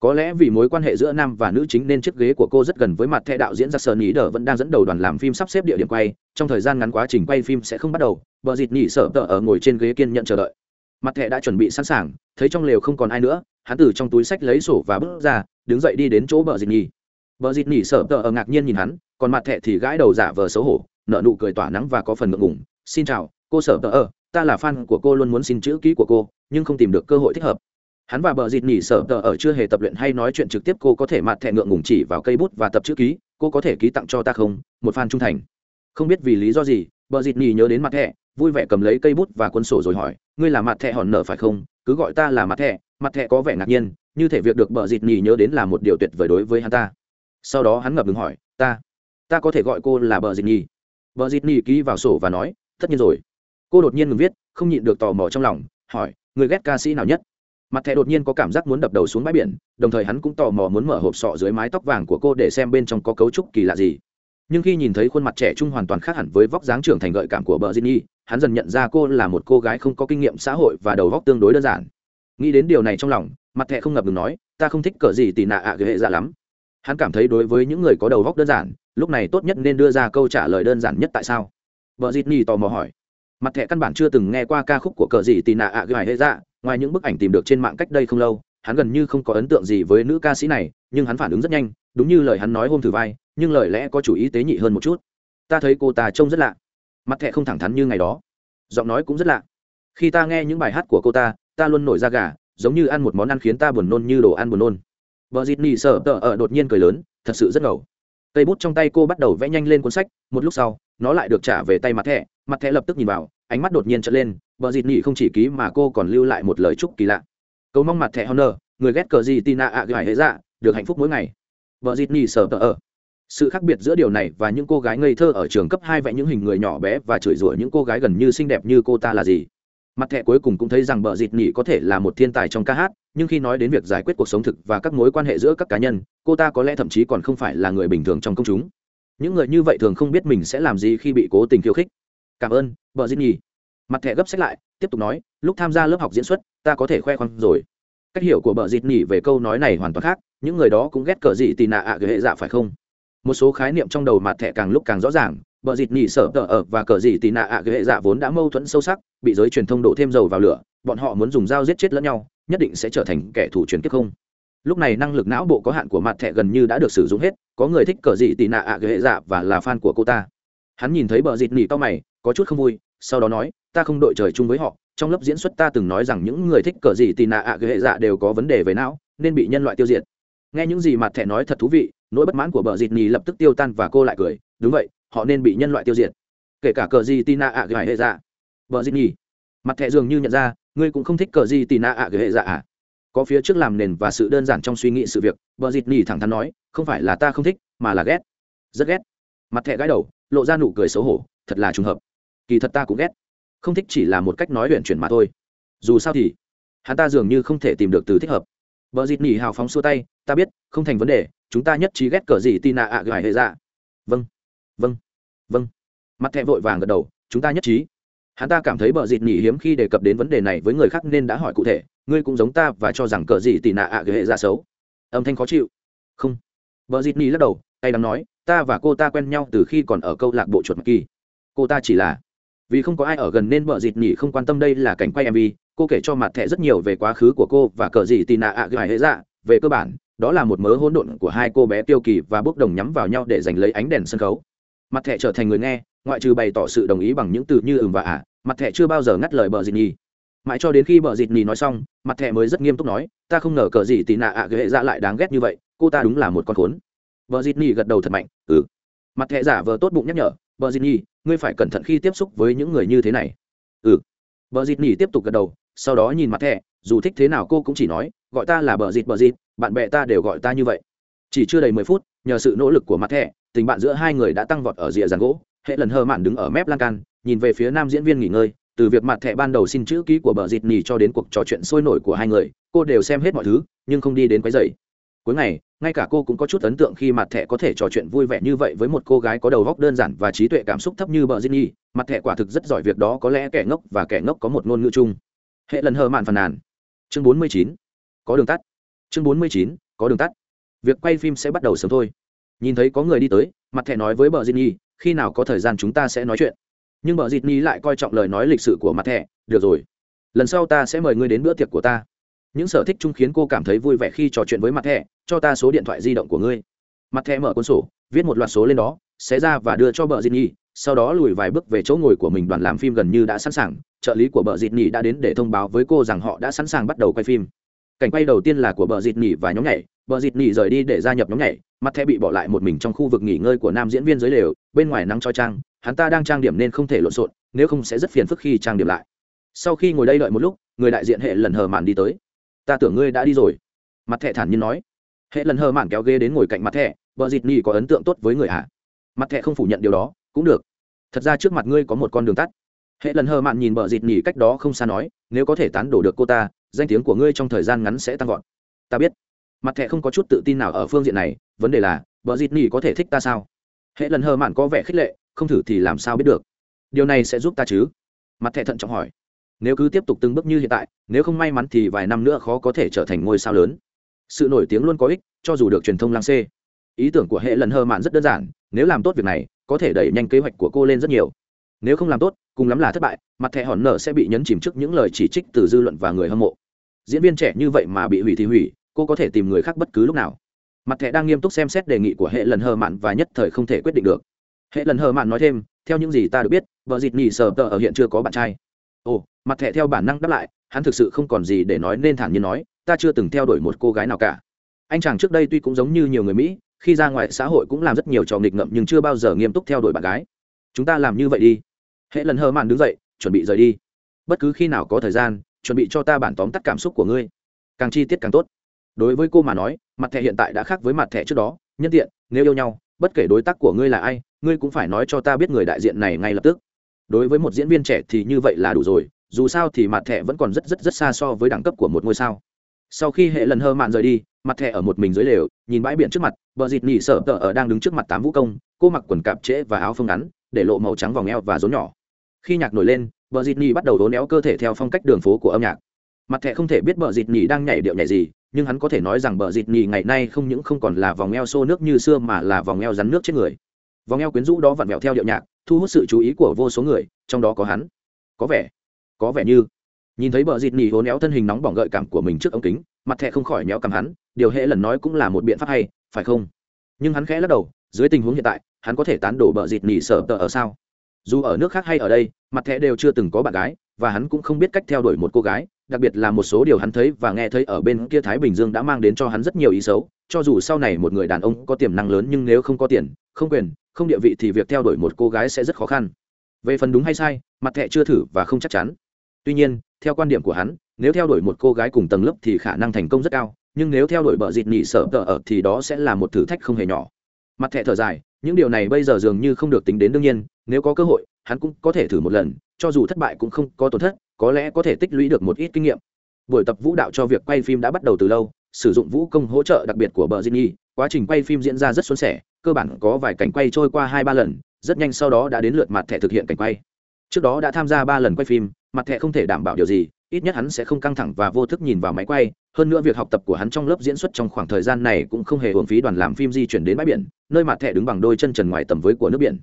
Có lẽ vì mối quan hệ giữa nam và nữ chính nên chiếc ghế của cô rất gần với mặt thẻ đạo diễn ra sơn ý đờ vẫn đang dẫn đầu đoàn làm phim sắp xếp địa điểm quay. Trong thời gian ngắn quá trình quay phim sẽ không bắt đầu, bờ dịt nị sở tờ ở ngồi trên ghế kiên nhận chờ đợi. Mặt thẻ đã chuẩn bị sẵn sàng, thấy trong lều không còn ai nữa, hắn từ trong túi sách lấy sổ và bước ra, đứng dậy đi đến chỗ bờ dịt nị bờ dịt nỉ sở tờ ở ngạc nhiên nhìn hắn, còn mặt thẻ thì gãi đầu giả vờ xấu hổ nợ nụ cười tỏa nắng và có phần ngượng ngủng xin chào, cô sở tờ ở, ta là fan của cô luôn muốn xin chữ ký của cô, nhưng không tìm được cơ hội thích hợp. Hắn và bờ dịt nỉ sở tờ ở chưa hề tập luyện hay nói chuyện trực tiếp, cô có thể mặt thẻ ngượng ngùng chỉ vào cây bút và tập chữ ký, cô có thể ký tặng cho ta không? Một fan trung thành. Không biết vì lý do gì, bờ dịt nỉ nhớ đến mặt thẻ, vui vẻ cầm lấy cây bút và quân sổ rồi hỏi, ngươi là mặt thẻ hòn nở phải không? Cứ gọi ta là mặt thẻ. Mặt thẻ có vẻ ngạc nhiên, như thể việc được bờ dịt nỉ nhớ đến là một điều tuyệt vời đối với hắn ta sau đó hắn ngập ngừng hỏi ta ta có thể gọi cô là bờ dịt nhi? Bờ dịt nhi ký vào sổ và nói tất nhiên rồi. Cô đột nhiên ngừng viết không nhịn được tò mò trong lòng hỏi người ghét ca sĩ nào nhất? Mặt thẻ đột nhiên có cảm giác muốn đập đầu xuống bãi biển đồng thời hắn cũng tò mò muốn mở hộp sọ dưới mái tóc vàng của cô để xem bên trong có cấu trúc kỳ lạ gì. Nhưng khi nhìn thấy khuôn mặt trẻ trung hoàn toàn khác hẳn với vóc dáng trưởng thành gợi cảm của bờ Ginny, hắn dần nhận ra cô là một cô gái không có kinh nghiệm xã hội và đầu vóc tương đối đơn giản. Nghĩ đến điều này trong lòng mặt thẻ không ngập ngừng nói ta không thích cờ gì tì nạ ạ à hệ dạ lắm hắn cảm thấy đối với những người có đầu góc đơn giản, lúc này tốt nhất nên đưa ra câu trả lời đơn giản nhất tại sao? Vợ dịt nỉ tò mò hỏi. Mặt thẻ căn bản chưa từng nghe qua ca khúc của cờ gì tì nạ ạ gài hệ dạ ngoài những bức ảnh tìm được trên mạng cách đây không lâu, hắn gần như không có ấn tượng gì với nữ ca sĩ này, nhưng hắn phản ứng rất nhanh, đúng như lời hắn nói hôm thử vai, nhưng lời lẽ có chủ ý tế nhị hơn một chút. Ta thấy cô ta trông rất lạ. Mặt thẻ không thẳng thắn như ngày đó. Giọng nói cũng rất lạ. Khi ta nghe những bài hát của cô ta ta luôn nổi da gà, giống như ăn một món ăn khiến ta buồn nôn như đồ ăn buồn nôn vợ dịt nỉ sở tờ ở đột nhiên cười lớn, thật sự rất ngầu. Cây bút trong tay cô bắt đầu vẽ nhanh lên cuốn sách, một lúc sau, nó lại được trả về tay mặt thẻ. Mặt thẻ lập tức nhìn vào, ánh mắt đột nhiên trở lên vợ dịt nỉ không chỉ ký mà cô còn lưu lại một lời chúc kỳ lạ. Cầu mong mặt thẻ honor, người ghét cờ gì tina ạ gài hệ dạ được hạnh phúc mỗi ngày. Vợ dịt nỉ sở tờ ở. Sự khác biệt giữa điều này và những cô gái ngây thơ ở trường cấp hai vẽ những hình người nhỏ bé và chửi rủa những cô gái gần như xinh đẹp như cô ta là gì? Mặt thẻ cuối cùng cũng thấy rằng bờ dịt nỉ có thể là một thiên tài trong ca hát, nhưng khi nói đến việc giải quyết cuộc sống thực và các mối quan hệ giữa các cá nhân, cô ta có lẽ thậm chí còn không phải là người bình thường trong công chúng. Những người như vậy thường không biết mình sẽ làm gì khi bị cố tình khiêu khích. Cảm ơn, bờ dịt nỉ mặt thẻ gấp sách lại, tiếp tục nói, lúc tham gia lớp học diễn xuất, ta có thể khoe khoang rồi. Cách hiểu của bờ dịt nỉ về câu nói này hoàn toàn khác, những người đó cũng ghét cờ gì tì nạ ạ à hệ dạ phải không? Một số khái niệm trong đầu mặt thẻ càng lúc càng rõ ràng bờ dịt nỉ sở tờ ở và cờ dị tì nạ ạ ghệ dạ vốn đã mâu thuẫn sâu sắc, bị giới truyền thông đổ thêm dầu vào lửa, bọn họ muốn dùng dao giết chết lẫn nhau, nhất định sẽ trở thành kẻ thù truyền kiếp không. Lúc này năng lực não bộ có hạn của mặt thẻ gần như đã được sử dụng hết, có người thích cờ dị tì nạ ạ ghệ dạ và là fan của cô ta. Hắn nhìn thấy bờ dịt nỉ to mày, có chút không vui, sau đó nói, ta không đội trời chung với họ, trong lớp diễn xuất ta từng nói rằng những người thích cờ gì tì nạ ạ ghệ dạ đều có vấn đề về não, nên bị nhân loại tiêu diệt. Nghe những gì mặt thẻ nói thật thú vị, nỗi bất mãn của bờ dịt nhì lập tức tiêu tan và cô lại cười, đúng vậy họ nên bị nhân loại tiêu diệt. Kể cả cờ gì tina ạ gửi hệ dạ. Vợ dĩ nhì mặt thẹ dường như nhận ra, ngươi cũng không thích cờ gì tina ạ gửi hệ dạ à? Có phía trước làm nền và sự đơn giản trong suy nghĩ sự việc vợ dịt nỉ thẳng thắn nói, không phải là ta không thích, mà là ghét. Rất ghét. Mặt thẹ gãi đầu, lộ ra nụ cười xấu hổ, thật là trùng hợp. Kỳ thật ta cũng ghét. Không thích chỉ là một cách nói luyện chuyển mà thôi. Dù sao thì, hắn ta dường như không thể tìm được từ thích hợp. Vợ dịt nỉ hào phóng xua tay, ta biết, không thành vấn đề, chúng ta nhất trí ghét cờ gì tina ạ gài hệ ra vâng vâng. Vâng. Mặt thẹ vội vàng gật đầu, chúng ta nhất trí. Hắn ta cảm thấy bờ dịt nhỉ hiếm khi đề cập đến vấn đề này với người khác nên đã hỏi cụ thể, ngươi cũng giống ta và cho rằng cờ gì tì nạ ạ gài hệ ra dạ xấu. Âm thanh khó chịu. Không. Bờ dịt nhỉ lắc đầu tay đắm nói, ta và cô ta quen nhau từ khi còn ở câu lạc bộ chuột mặc kỳ. Cô ta chỉ là, vì không có ai ở gần nên bờ dịt nhỉ không quan tâm đây là cảnh quay mv cô kể cho mặt thẻ rất nhiều về quá khứ của cô và cờ gì tì nạ ạ gài hệ dạ. Về cơ bản, đó là một mớ hỗn độn của hai cô bé tiêu kỳ và bước đồng nhắm vào nhau để giành lấy ánh đèn sân khấu mặt thẻ trở thành người nghe, ngoại trừ bày tỏ sự đồng ý bằng những từ như ừm và ả mặt thẻ chưa bao giờ ngắt lời bờ dịt nhì. Mãi cho đến khi bờ dịt nhì nói xong, mặt thẻ mới rất nghiêm túc nói, ta không ngờ cờ gì tì nạ ạ gài ra dạ lại đáng ghét như vậy, cô ta đúng là một con khốn. Bờ dịt nhì gật đầu thật mạnh ừ. Mặt thẻ giả vờ tốt bụng nhắc nhở, bờ dịt nhì, ngươi phải cẩn thận khi tiếp xúc với những người như thế này. Ừ. Bờ dịt nhì tiếp tục gật đầu, sau đó nhìn mặt thẻ, dù thích thế nào cô cũng chỉ nói, gọi ta là bờ dịt bờ dịt, bạn bè ta đều gọi ta như vậy. Chỉ chưa đầy mười phút, nhờ sự nỗ lực của mặt thẻ tình bạn giữa hai người đã tăng vọt ở rìa giàn gỗ, hệ lần hơ mạn đứng ở mép lan can, nhìn về phía nam diễn viên nghỉ ngơi, từ việc mặt thẻ ban đầu xin chữ ký của bờ dịt nỉ cho đến cuộc trò chuyện sôi nổi của hai người, cô đều xem hết mọi thứ, nhưng không đi đến quấy rầy cuối ngày, ngay cả cô cũng có chút ấn tượng khi mặt thẻ có thể trò chuyện vui vẻ như vậy với một cô gái có đầu góc đơn giản và trí tuệ cảm xúc thấp như bờ dịt nỉ mặt thẻ quả thực rất giỏi việc đó có lẽ kẻ ngốc và kẻ ngốc có một ngôn ngữ chung hệ lần hờ mạn phàn nàn chương 49. có đường tắt chương 49. có đường tắt việc quay phim sẽ bắt đầu sớm thôi nhìn thấy có người đi tới mặt thẻ nói với bờ Ginny, khi nào có thời gian chúng ta sẽ nói chuyện? Nhưng bờ Ginny lại coi trọng lời nói lịch sự của mặt thẻ được rồi lần sau ta sẽ mời ngươi đến bữa tiệc của ta. Những sở thích chung khiến cô cảm thấy vui vẻ khi trò chuyện với mặt thẻ cho ta số điện thoại di động của ngươi. Mặt thẻ mở cuốn sổ viết một loạt số lên đó xé ra và đưa cho bờ dịt nhi sau đó lùi vài bước về chỗ ngồi của mình đoàn làm phim gần như đã sẵn sàng. Trợ lý của bờ dịt nhi đã đến để thông báo với cô rằng họ đã sẵn sàng bắt đầu quay phim. Cảnh quay đầu tiên là của bờ dịt nhi và nhóm nhảy. Bờ dịt nhi rời đi để gia nhập nhóm nhảy mặt thẻ bị bỏ lại một mình trong khu vực nghỉ ngơi của nam diễn viên dưới lều, bên ngoài nắng chói trang, hắn ta đang trang điểm nên không thể lộn xộn, nếu không sẽ rất phiền phức khi trang điểm lại. Sau khi ngồi đây đợi một lúc, người đại diện hệ lần hờ mạn đi tới. Ta tưởng ngươi đã đi rồi. Mặt thẻ thản nhiên nói. Hệ lần hờ mạn kéo ghế đến ngồi cạnh mặt thẻ vợ dịt Nhì có ấn tượng tốt với người ạ mặt thẻ không phủ nhận điều đó, cũng được. Thật ra trước mặt ngươi có một con đường tắt. Hệ lần hờ mạn nhìn vợ dịt Nhì cách đó không xa nói, nếu có thể tán đổ được cô ta, danh tiếng của ngươi trong thời gian ngắn sẽ tăng vọt. Ta biết mặt thẻ không có chút tự tin nào ở phương diện này, vấn đề là vợ dịt nỉ có thể thích ta sao? Hệ lần hờ mạn có vẻ khích lệ, không thử thì làm sao biết được? Điều này sẽ giúp ta chứ? Mặt thẻ thận trọng hỏi. Nếu cứ tiếp tục từng bước như hiện tại, nếu không may mắn thì vài năm nữa khó có thể trở thành ngôi sao lớn. Sự nổi tiếng luôn có ích, cho dù được truyền thông lang xê. Ý tưởng của hệ lần hờ mạn rất đơn giản, nếu làm tốt việc này, có thể đẩy nhanh kế hoạch của cô lên rất nhiều. Nếu không làm tốt, cùng lắm là thất bại, mặt thẻ hòn nở sẽ bị nhấn chìm trước những lời chỉ trích từ dư luận và người hâm mộ. Diễn viên trẻ như vậy mà bị hủy thì hủy cô có thể tìm người khác bất cứ lúc nào. Mặt thẻ đang nghiêm túc xem xét đề nghị của hệ lần hờ mạn và nhất thời không thể quyết định được. Hệ lần hờ mạn nói thêm, theo những gì ta được biết, vợ dịt nhì sờ tờ ở hiện chưa có bạn trai. Ồ, mặt thẻ theo bản năng đáp lại, hắn thực sự không còn gì để nói nên thản nhiên nói, ta chưa từng theo đuổi một cô gái nào cả. Anh chàng trước đây tuy cũng giống như nhiều người mỹ, khi ra ngoài xã hội cũng làm rất nhiều trò nghịch ngợm nhưng chưa bao giờ nghiêm túc theo đuổi bạn gái. Chúng ta làm như vậy đi. Hệ lần hờ mạn đứng dậy, chuẩn bị rời đi. Bất cứ khi nào có thời gian, chuẩn bị cho ta bản tóm tắt cảm xúc của ngươi. Càng chi tiết càng tốt đối với cô mà nói, mặt thẻ hiện tại đã khác với mặt thẻ trước đó, nhân tiện, nếu yêu nhau, bất kể đối tác của ngươi là ai, ngươi cũng phải nói cho ta biết người đại diện này ngay lập tức. Đối với một diễn viên trẻ thì như vậy là đủ rồi, dù sao thì mặt thẻ vẫn còn rất rất rất xa so với đẳng cấp của một ngôi sao. Sau khi hệ lần hơ mạn rời đi, mặt thẻ ở một mình dưới lều, nhìn bãi biển trước mặt, bờ dịt nỉ Sở tờ ở đang đứng trước mặt tám vũ công, cô mặc quần cạp trễ và áo phông ngắn, để lộ màu trắng vòng eo và rốn nhỏ. Khi nhạc nổi lên, bờ dịt nỉ bắt đầu đốn éo cơ thể theo phong cách đường phố của âm nhạc. Mặt thẻ không thể biết bờ dịt nỉ đang nhảy điệu nhảy gì nhưng hắn có thể nói rằng bờ dịt nỉ ngày nay không những không còn là vòng eo xô nước như xưa mà là vòng eo rắn nước trên người. Vòng eo quyến rũ đó vặn vẹo theo điệu nhạc, thu hút sự chú ý của vô số người, trong đó có hắn. Có vẻ có vẻ như, nhìn thấy bờ dịt nỉ hố néo thân hình nóng bỏng gợi cảm của mình trước ống kính, mặt thẹ không khỏi méo cảm hắn, điều hệ lần nói cũng là một biện pháp hay, phải không? Nhưng hắn khẽ lắc đầu, dưới tình huống hiện tại, hắn có thể tán đổ bờ dịt nỉ sợ tờ ở sao? Dù ở nước khác hay ở đây, mặt thẹ đều chưa từng có bạn gái, và hắn cũng không biết cách theo đuổi một cô gái đặc biệt là một số điều hắn thấy và nghe thấy ở bên kia thái bình dương đã mang đến cho hắn rất nhiều ý xấu, cho dù sau này một người đàn ông có tiềm năng lớn nhưng nếu không có tiền, không quyền, không địa vị thì việc theo đuổi một cô gái sẽ rất khó khăn. Về phần đúng hay sai, mặt thẹ chưa thử và không chắc chắn. Tuy nhiên, theo quan điểm của hắn, nếu theo đuổi một cô gái cùng tầng lớp thì khả năng thành công rất cao, nhưng nếu theo đuổi bờ dịt nhị sở tờ ở thì đó sẽ là một thử thách không hề nhỏ. Mặt thẹ thở dài, những điều này bây giờ dường như không được tính đến đương nhiên, nếu có cơ hội, hắn cũng có thể thử một lần, cho dù thất bại cũng không có tổn thất có lẽ có thể tích lũy được một ít kinh nghiệm. Buổi tập vũ đạo cho việc quay phim đã bắt đầu từ lâu sử dụng vũ công hỗ trợ đặc biệt của bờ Ginny, quá trình quay phim diễn ra rất suôn sẻ cơ bản có vài cảnh quay trôi qua hai ba lần rất nhanh sau đó đã đến lượt mặt thẻ thực hiện cảnh quay. Trước đó đã tham gia ba lần quay phim mặt thẻ không thể đảm bảo điều gì ít nhất hắn sẽ không căng thẳng và vô thức nhìn vào máy quay. Hơn nữa việc học tập của hắn trong lớp diễn xuất trong khoảng thời gian này cũng không hề hưởng phí đoàn làm phim di chuyển đến bãi biển nơi mặt thẻ đứng bằng đôi chân trần ngoài tầm với của nước biển.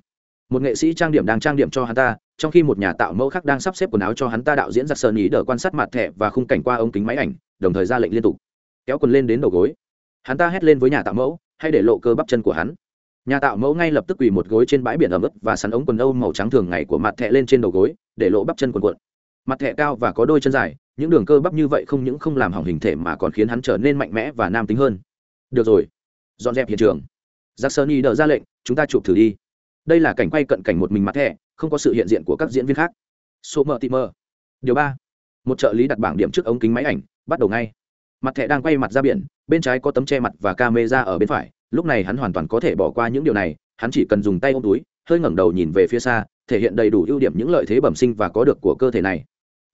Một nghệ sĩ trang điểm đang trang điểm cho hắn ta trong khi một nhà tạo mẫu khác đang sắp xếp quần áo cho hắn ta đạo diễn giặc sơn ý đỡ quan sát mặt thẻ và khung cảnh qua ống kính máy ảnh, đồng thời ra lệnh liên tục. Kéo quần lên đến đầu gối. Hắn ta hét lên với nhà tạo mẫu hay để lộ cơ bắp chân của hắn. Nhà tạo mẫu ngay lập tức quỳ một gối trên bãi biển ẩm ướt và sắn ống quần âu màu trắng thường ngày của mặt thẻ lên trên đầu gối, để lộ bắp chân quần quận mặt thẻ cao và có đôi chân dài, những đường cơ bắp như vậy không những không làm hỏng hình thể mà còn khiến hắn trở nên mạnh mẽ và nam tính hơn. Được rồi. Dọn dẹp hiện trường. Giặc sơn y đỡ ra lệnh, chúng ta chụp thử đi. Đây là cảnh quay cận cảnh một mình mặt thẻ không có sự hiện diện của các diễn viên khác. Số mờ tị mở. điều ba. Một trợ lý đặt bảng điểm trước ống kính máy ảnh, bắt đầu ngay. Mặt thẻ đang quay mặt ra biển, bên trái có tấm che mặt và camera ở bên phải, lúc này hắn hoàn toàn có thể bỏ qua những điều này, hắn chỉ cần dùng tay ôm túi, hơi ngẩng đầu nhìn về phía xa, thể hiện đầy đủ ưu điểm những lợi thế bẩm sinh và có được của cơ thể này.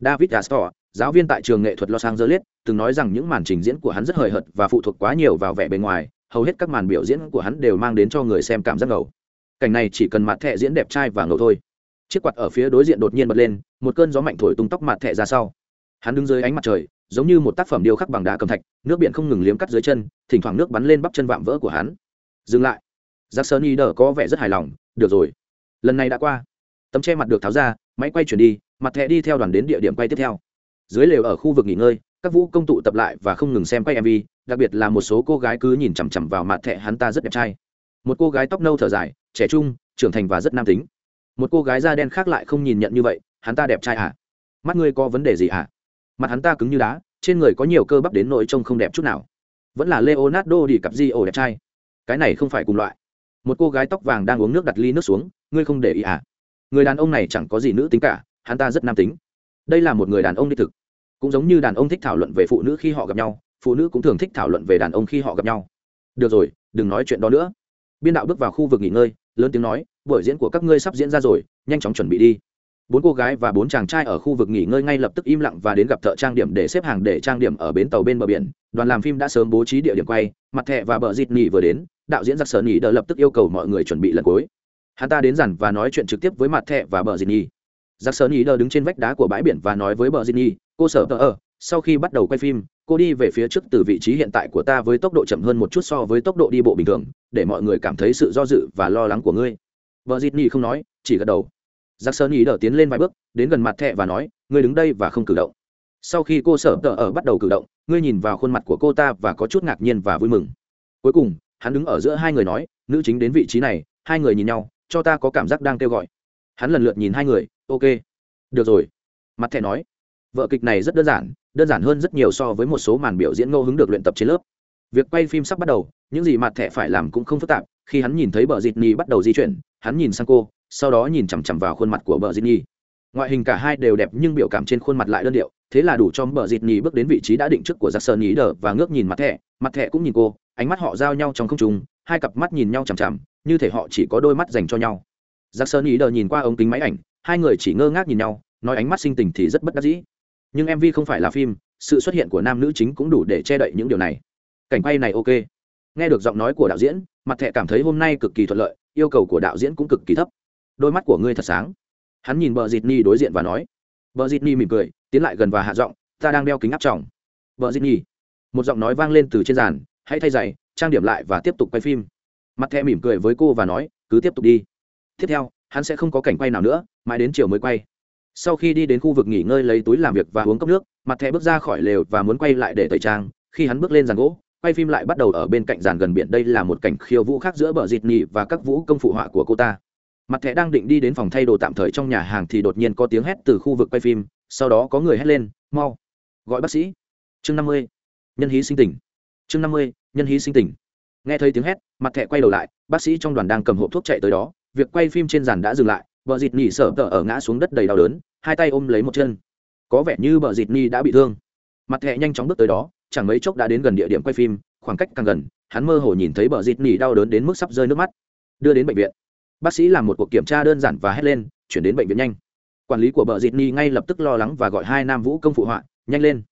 David gastor giáo viên tại trường nghệ thuật los angeles, từng nói rằng những màn trình diễn của hắn rất hời hợt và phụ thuộc quá nhiều vào vẻ bề ngoài, hầu hết các màn biểu diễn của hắn đều mang đến cho người xem cảm giác ngầu. Cảnh này chỉ cần mặt thẻ diễn đẹp trai và ngầu thôi chiếc quạt ở phía đối diện đột nhiên bật lên, một cơn gió mạnh thổi tung tóc mặt thẹ ra sau. Hắn đứng dưới ánh mặt trời, giống như một tác phẩm điêu khắc bằng đá cầm thạch, nước biển không ngừng liếm cắt dưới chân, thỉnh thoảng nước bắn lên bắp chân vạm vỡ của hắn. Dừng lại. Giặc sơn y đờ có vẻ rất hài lòng, được rồi, lần này đã qua. Tấm che mặt được tháo ra, máy quay chuyển đi, mặt thẹ đi theo đoàn đến địa điểm quay tiếp theo. Dưới lều ở khu vực nghỉ ngơi, các vũ công tụ tập lại và không ngừng xem quay mv đặc biệt là một số cô gái cứ nhìn chằm chằm vào mặt thẹ hắn ta rất đẹp trai. Một cô gái tóc nâu thở dài, trẻ trung, trưởng thành và rất nam tính một cô gái da đen khác lại không nhìn nhận như vậy, hắn ta đẹp trai à? Mắt ngươi có vấn đề gì à? Mặt hắn ta cứng như đá, trên người có nhiều cơ bắp đến nỗi trông không đẹp chút nào. Vẫn là leonardo đi cặp di ổ đẹp trai. Cái này không phải cùng loại. Một cô gái tóc vàng đang uống nước đặt ly nước xuống, ngươi không để ý à? Người đàn ông này chẳng có gì nữ tính cả, hắn ta rất nam tính. Đây là một người đàn ông đích thực. Cũng giống như đàn ông thích thảo luận về phụ nữ khi họ gặp nhau, phụ nữ cũng thường thích thảo luận về đàn ông khi họ gặp nhau. Được rồi, đừng nói chuyện đó nữa. Biên đạo bước vào khu vực nghỉ ngơi, lớn tiếng nói buổi diễn của các ngươi sắp diễn ra rồi, nhanh chóng chuẩn bị đi. Bốn cô gái và bốn chàng trai ở khu vực nghỉ ngơi ngay lập tức im lặng và đến gặp thợ trang điểm để xếp hàng để trang điểm ở bến tàu bên bờ biển. Đoàn làm phim đã sớm bố trí địa điểm quay, mặt thẹ và bờ dịt nghỉ vừa đến, đạo diễn giặc sở nghỉ đỡ lập tức yêu cầu mọi người chuẩn bị lần cuối. Hắn ta đến dặn và nói chuyện trực tiếp với mặt thẹ và bờ dịt nghỉ giặc sở nghỉ đỡ đứng trên vách đá của bãi biển và nói với bờ dịt nghỉ cô sở tờ ở sau khi bắt đầu quay phim, cô đi về phía trước từ vị trí hiện tại của ta với tốc độ chậm hơn một chút so với tốc độ đi bộ bình thường, để mọi người cảm thấy sự do dự và lo lắng của ngươi vợ dịt nhì không nói, chỉ gật đầu. Giặc sơn ý đỡ tiến lên vài bước, đến gần mặt thẹ và nói, ngươi đứng đây và không cử động. Sau khi cô sở tờ ở bắt đầu cử động, ngươi nhìn vào khuôn mặt của cô ta và có chút ngạc nhiên và vui mừng. Cuối cùng, hắn đứng ở giữa hai người nói, nữ chính đến vị trí này, hai người nhìn nhau, cho ta có cảm giác đang kêu gọi. Hắn lần lượt nhìn hai người, ok, được rồi. Mặt thẹ nói, vợ kịch này rất đơn giản đơn giản hơn rất nhiều so với một số màn biểu diễn ngô hứng được luyện tập trên lớp. Việc quay phim sắp bắt đầu, những gì mặt thẻ phải làm cũng không phức tạp, khi hắn nhìn thấy bờ dịt nhi bắt đầu di chuyển hắn nhìn sang cô, sau đó nhìn chằm chằm vào khuôn mặt của bờ dịt nhi. Ngoại hình cả hai đều đẹp nhưng biểu cảm trên khuôn mặt lại đơn điệu, thế là đủ cho bờ dịt nhi bước đến vị trí đã định trước của giặc sơn ý đờ và ngước nhìn mặt thẹ mặt thẹ cũng nhìn cô, ánh mắt họ giao nhau trong không trung, hai cặp mắt nhìn nhau chằm chằm, như thể họ chỉ có đôi mắt dành cho nhau. Giặc sơn ý đờ nhìn qua ống kính máy ảnh, hai người chỉ ngơ ngác nhìn nhau, nói ánh mắt sinh tình thì rất bất đắc dĩ. Nhưng mv không phải là phim, sự xuất hiện của nam nữ chính cũng đủ để che đậy những điều này. Cảnh quay này ok. Nghe được giọng nói của đạo diễn, mặt thẹ cảm thấy hôm nay cực kỳ thuận lợi yêu cầu của đạo diễn cũng cực kỳ thấp. Đôi mắt của ngươi thật sáng. Hắn nhìn bờ dịt ni đối diện và nói. Bờ dịt ni mỉm cười, tiến lại gần và hạ giọng, ta đang đeo kính áp tròng. Bờ dịt ni một giọng nói vang lên từ trên giàn, hãy thay giày, trang điểm lại và tiếp tục quay phim. Mặt thẹ mỉm cười với cô và nói, cứ tiếp tục đi. Tiếp theo, hắn sẽ không có cảnh quay nào nữa, mãi đến chiều mới quay. Sau khi đi đến khu vực nghỉ ngơi lấy túi làm việc và uống cốc nước, mặt thẹ bước ra khỏi lều và muốn quay lại để tẩy trang, khi hắn bước lên giàn gỗ quay phim lại bắt đầu ở bên cạnh giàn gần biển. Đây là một cảnh khiêu vũ khác giữa bờ dịt nhì và các vũ công phụ họa của cô ta. Mặt thẻ đang định đi đến phòng thay đồ tạm thời trong nhà hàng thì đột nhiên có tiếng hét từ khu vực quay phim. Sau đó có người hét lên, mau, gọi bác sĩ. Chương năm mươi, nhân hí sinh tỉnh. Chương năm mươi, nhân hí sinh tỉnh. Nghe thấy tiếng hét, mặt thẻ quay đầu lại, bác sĩ trong đoàn đang cầm hộp thuốc chạy tới đó. Việc quay phim trên giàn đã dừng lại. Bờ dịt nhì sở tờ ở ngã xuống đất đầy đau đớn, hai tay ôm lấy một chân. Có vẻ như bờ dịt nhì đã bị thương. Mặt thẻ nhanh chóng bước tới đó chẳng mấy chốc đã đến gần địa điểm quay phim, khoảng cách càng gần, hắn mơ hồ nhìn thấy bờ dịt nỉ đau đớn đến mức sắp rơi nước mắt. Đưa đến bệnh viện. Bác sĩ làm một cuộc kiểm tra đơn giản và hét lên, chuyển đến bệnh viện nhanh. Quản lý của bờ dịt nỉ ngay lập tức lo lắng và gọi hai nam vũ công phụ họa, nhanh lên.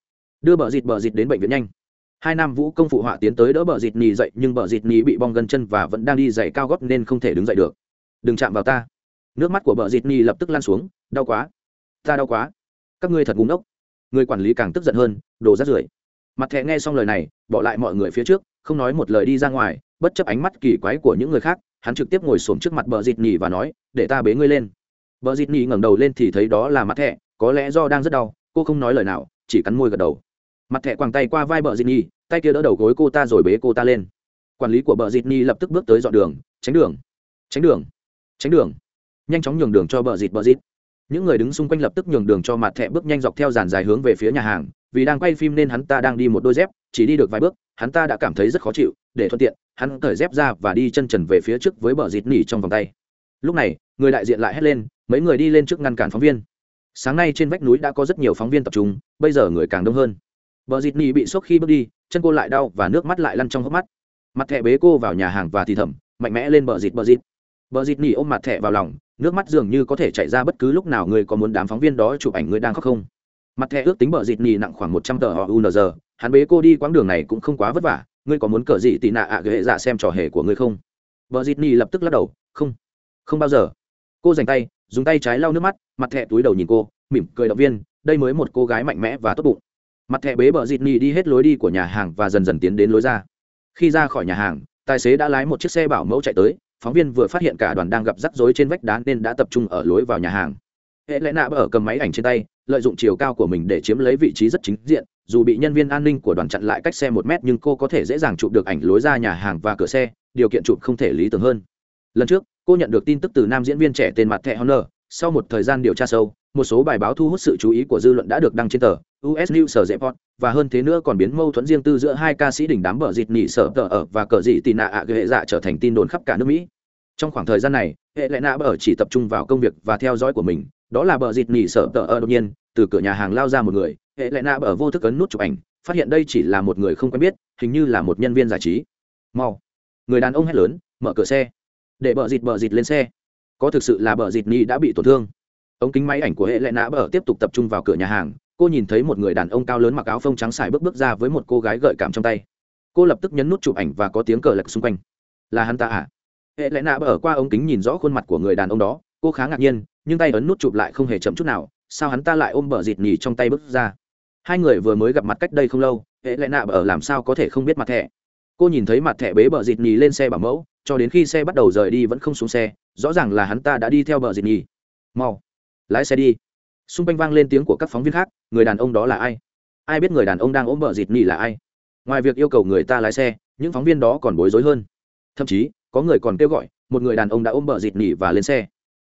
Đưa bờ dịt bờ dịt đến bệnh viện nhanh. Hai nam vũ công phụ họa tiến tới đỡ bờ dịt nỉ dậy, nhưng bờ dịt nỉ bị bong gân chân và vẫn đang đi giày cao gót nên không thể đứng dậy được. Đừng chạm vào ta. Nước mắt của bờ dịt nỉ lập tức lan xuống, đau quá. Ta đau quá. Các ngươi thật búng ốc người quản lý càng tức giận hơn đồ rát rưởi mặt thẹ nghe xong lời này, bỏ lại mọi người phía trước, không nói một lời đi ra ngoài, bất chấp ánh mắt kỳ quái của những người khác, hắn trực tiếp ngồi xổm trước mặt bờ dịt nhì và nói, để ta bế ngươi lên. Bờ dịt nhì ngẩng đầu lên thì thấy đó là mặt thẹ có lẽ do đang rất đau, cô không nói lời nào, chỉ cắn môi gật đầu. Mặt thẹ quàng tay qua vai bờ dịt nhì tay kia đỡ đầu gối cô ta rồi bế cô ta lên. Quản lý của bờ dịt nhì lập tức bước tới dọn đường. Tránh đường tránh đường tránh đường. Nhanh chóng nhường đường cho bờ dịt bờ dịt những người đứng xung quanh lập tức nhường đường cho mặt thẹ bước nhanh dọc theo dàn dài hướng về phía nhà hàng, vì đang quay phim nên hắn ta đang đi một đôi dép, chỉ đi được vài bước, hắn ta đã cảm thấy rất khó chịu, để thuận tiện, hắn cởi dép ra và đi chân trần về phía trước với bờ dịt nỉ trong vòng tay. Lúc này, người đại diện lại hét lên, mấy người đi lên trước ngăn cản phóng viên. Sáng nay trên vách núi đã có rất nhiều phóng viên tập trung, bây giờ người càng đông hơn. Bờ dịt nỉ bị sốc khi bước đi, chân cô lại đau và nước mắt lại lăn trong hốc mắt. Mặt thẹ bế cô vào nhà hàng và thì thầm, mạnh mẽ lên bờ dịt bờ dịt. Bờ dịt nỉ ôm mặt thẹ vào lòng nước mắt dường như có thể chạy ra bất cứ lúc nào người có muốn đám phóng viên đó chụp ảnh người đang khóc không? Mặt thẻ ước tính bờ dịt nhì nặng khoảng một trăm tờ họ unz hắn bế cô đi quãng đường này cũng không quá vất vả. Ngươi có muốn cờ gì tị nạ ạ à ghệ dạ xem trò hề của ngươi không? Bờ dịt nhì lập tức lắc đầu. Không. Không bao giờ. Cô dành tay, dùng tay trái lau nước mắt. Mặt thẹ túi đầu nhìn cô, mỉm cười động viên. Đây mới một cô gái mạnh mẽ và tốt bụng. Mặt thẹ bế bờ dịt nhì đi hết lối đi của nhà hàng và dần dần tiến đến lối ra. Khi ra khỏi nhà hàng, tài xế đã lái một chiếc xe bảo mẫu chạy tới phóng viên vừa phát hiện cả đoàn đang gặp rắc rối trên vách đá nên đã tập trung ở lối vào nhà hàng. Hệ lẽ nạ ở cầm máy ảnh trên tay, lợi dụng chiều cao của mình để chiếm lấy vị trí rất chính diện, dù bị nhân viên an ninh của đoàn chặn lại cách xe một mét nhưng cô có thể dễ dàng chụp được ảnh lối ra nhà hàng và cửa xe, điều kiện chụp không thể lý tưởng hơn. Lần trước, cô nhận được tin tức từ nam diễn viên trẻ tên mặt Thẹ honor sau một thời gian điều tra sâu một số bài báo thu hút sự chú ý của dư luận đã được đăng trên tờ us news sở dễ và hơn thế nữa còn biến mâu thuẫn riêng tư giữa hai ca sĩ đỉnh đám bờ dịt nỉ sở tờ ở và cờ dị tì nạ ạ ghệ hệ dạ trở thành tin đồn khắp cả nước mỹ. Trong khoảng thời gian này, hệ lệ nạ bờ chỉ tập trung vào công việc và theo dõi của mình. Đó là bờ dịt nỉ sợ tờ ở đột nhiên, từ cửa nhà hàng lao ra một người. Hệ lệ nạ bờ vô thức ấn nút chụp ảnh, phát hiện đây chỉ là một người không quen biết, hình như là một nhân viên giải trí. Mau. Người đàn ông hét lớn, mở cửa xe. Để bờ dịt bờ dịt lên xe. Có thực sự là bờ dịt nỉ đã bị tổn thương? Ống kính máy ảnh của hệ lệ nã bờ tiếp tục tập trung vào cửa nhà hàng. Cô nhìn thấy một người đàn ông cao lớn mặc áo phông trắng xài bước bước ra với một cô gái gợi cảm trong tay. Cô lập tức nhấn nút chụp ảnh và có tiếng cờ lạch xung quanh. Là hắn ta à? Hệ lệ nã bờ qua ống kính nhìn rõ khuôn mặt của người đàn ông đó. Cô khá ngạc nhiên, nhưng tay ấn nút chụp lại không hề chậm chút nào. Sao hắn ta lại ôm bờ dịt nhì trong tay bước ra? Hai người vừa mới gặp mặt cách đây không lâu, hệ lệ nạ bờ làm sao có thể không biết mặt thẻ? Cô nhìn thấy mặt thẻ bế bờ dịt nhì lên xe bảo mẫu, cho đến khi xe bắt đầu rời đi vẫn không xuống xe, rõ ràng là hắn ta đã đi theo bờ dịt nhì. Mau lái xe đi. Xung quanh vang lên tiếng của các phóng viên khác, người đàn ông đó là ai? Ai biết người đàn ông đang ôm bờ dịt Nỉ là ai? Ngoài việc yêu cầu người ta lái xe, những phóng viên đó còn bối rối hơn. Thậm chí, có người còn kêu gọi, một người đàn ông đã ôm bờ dịt Nỉ và lên xe.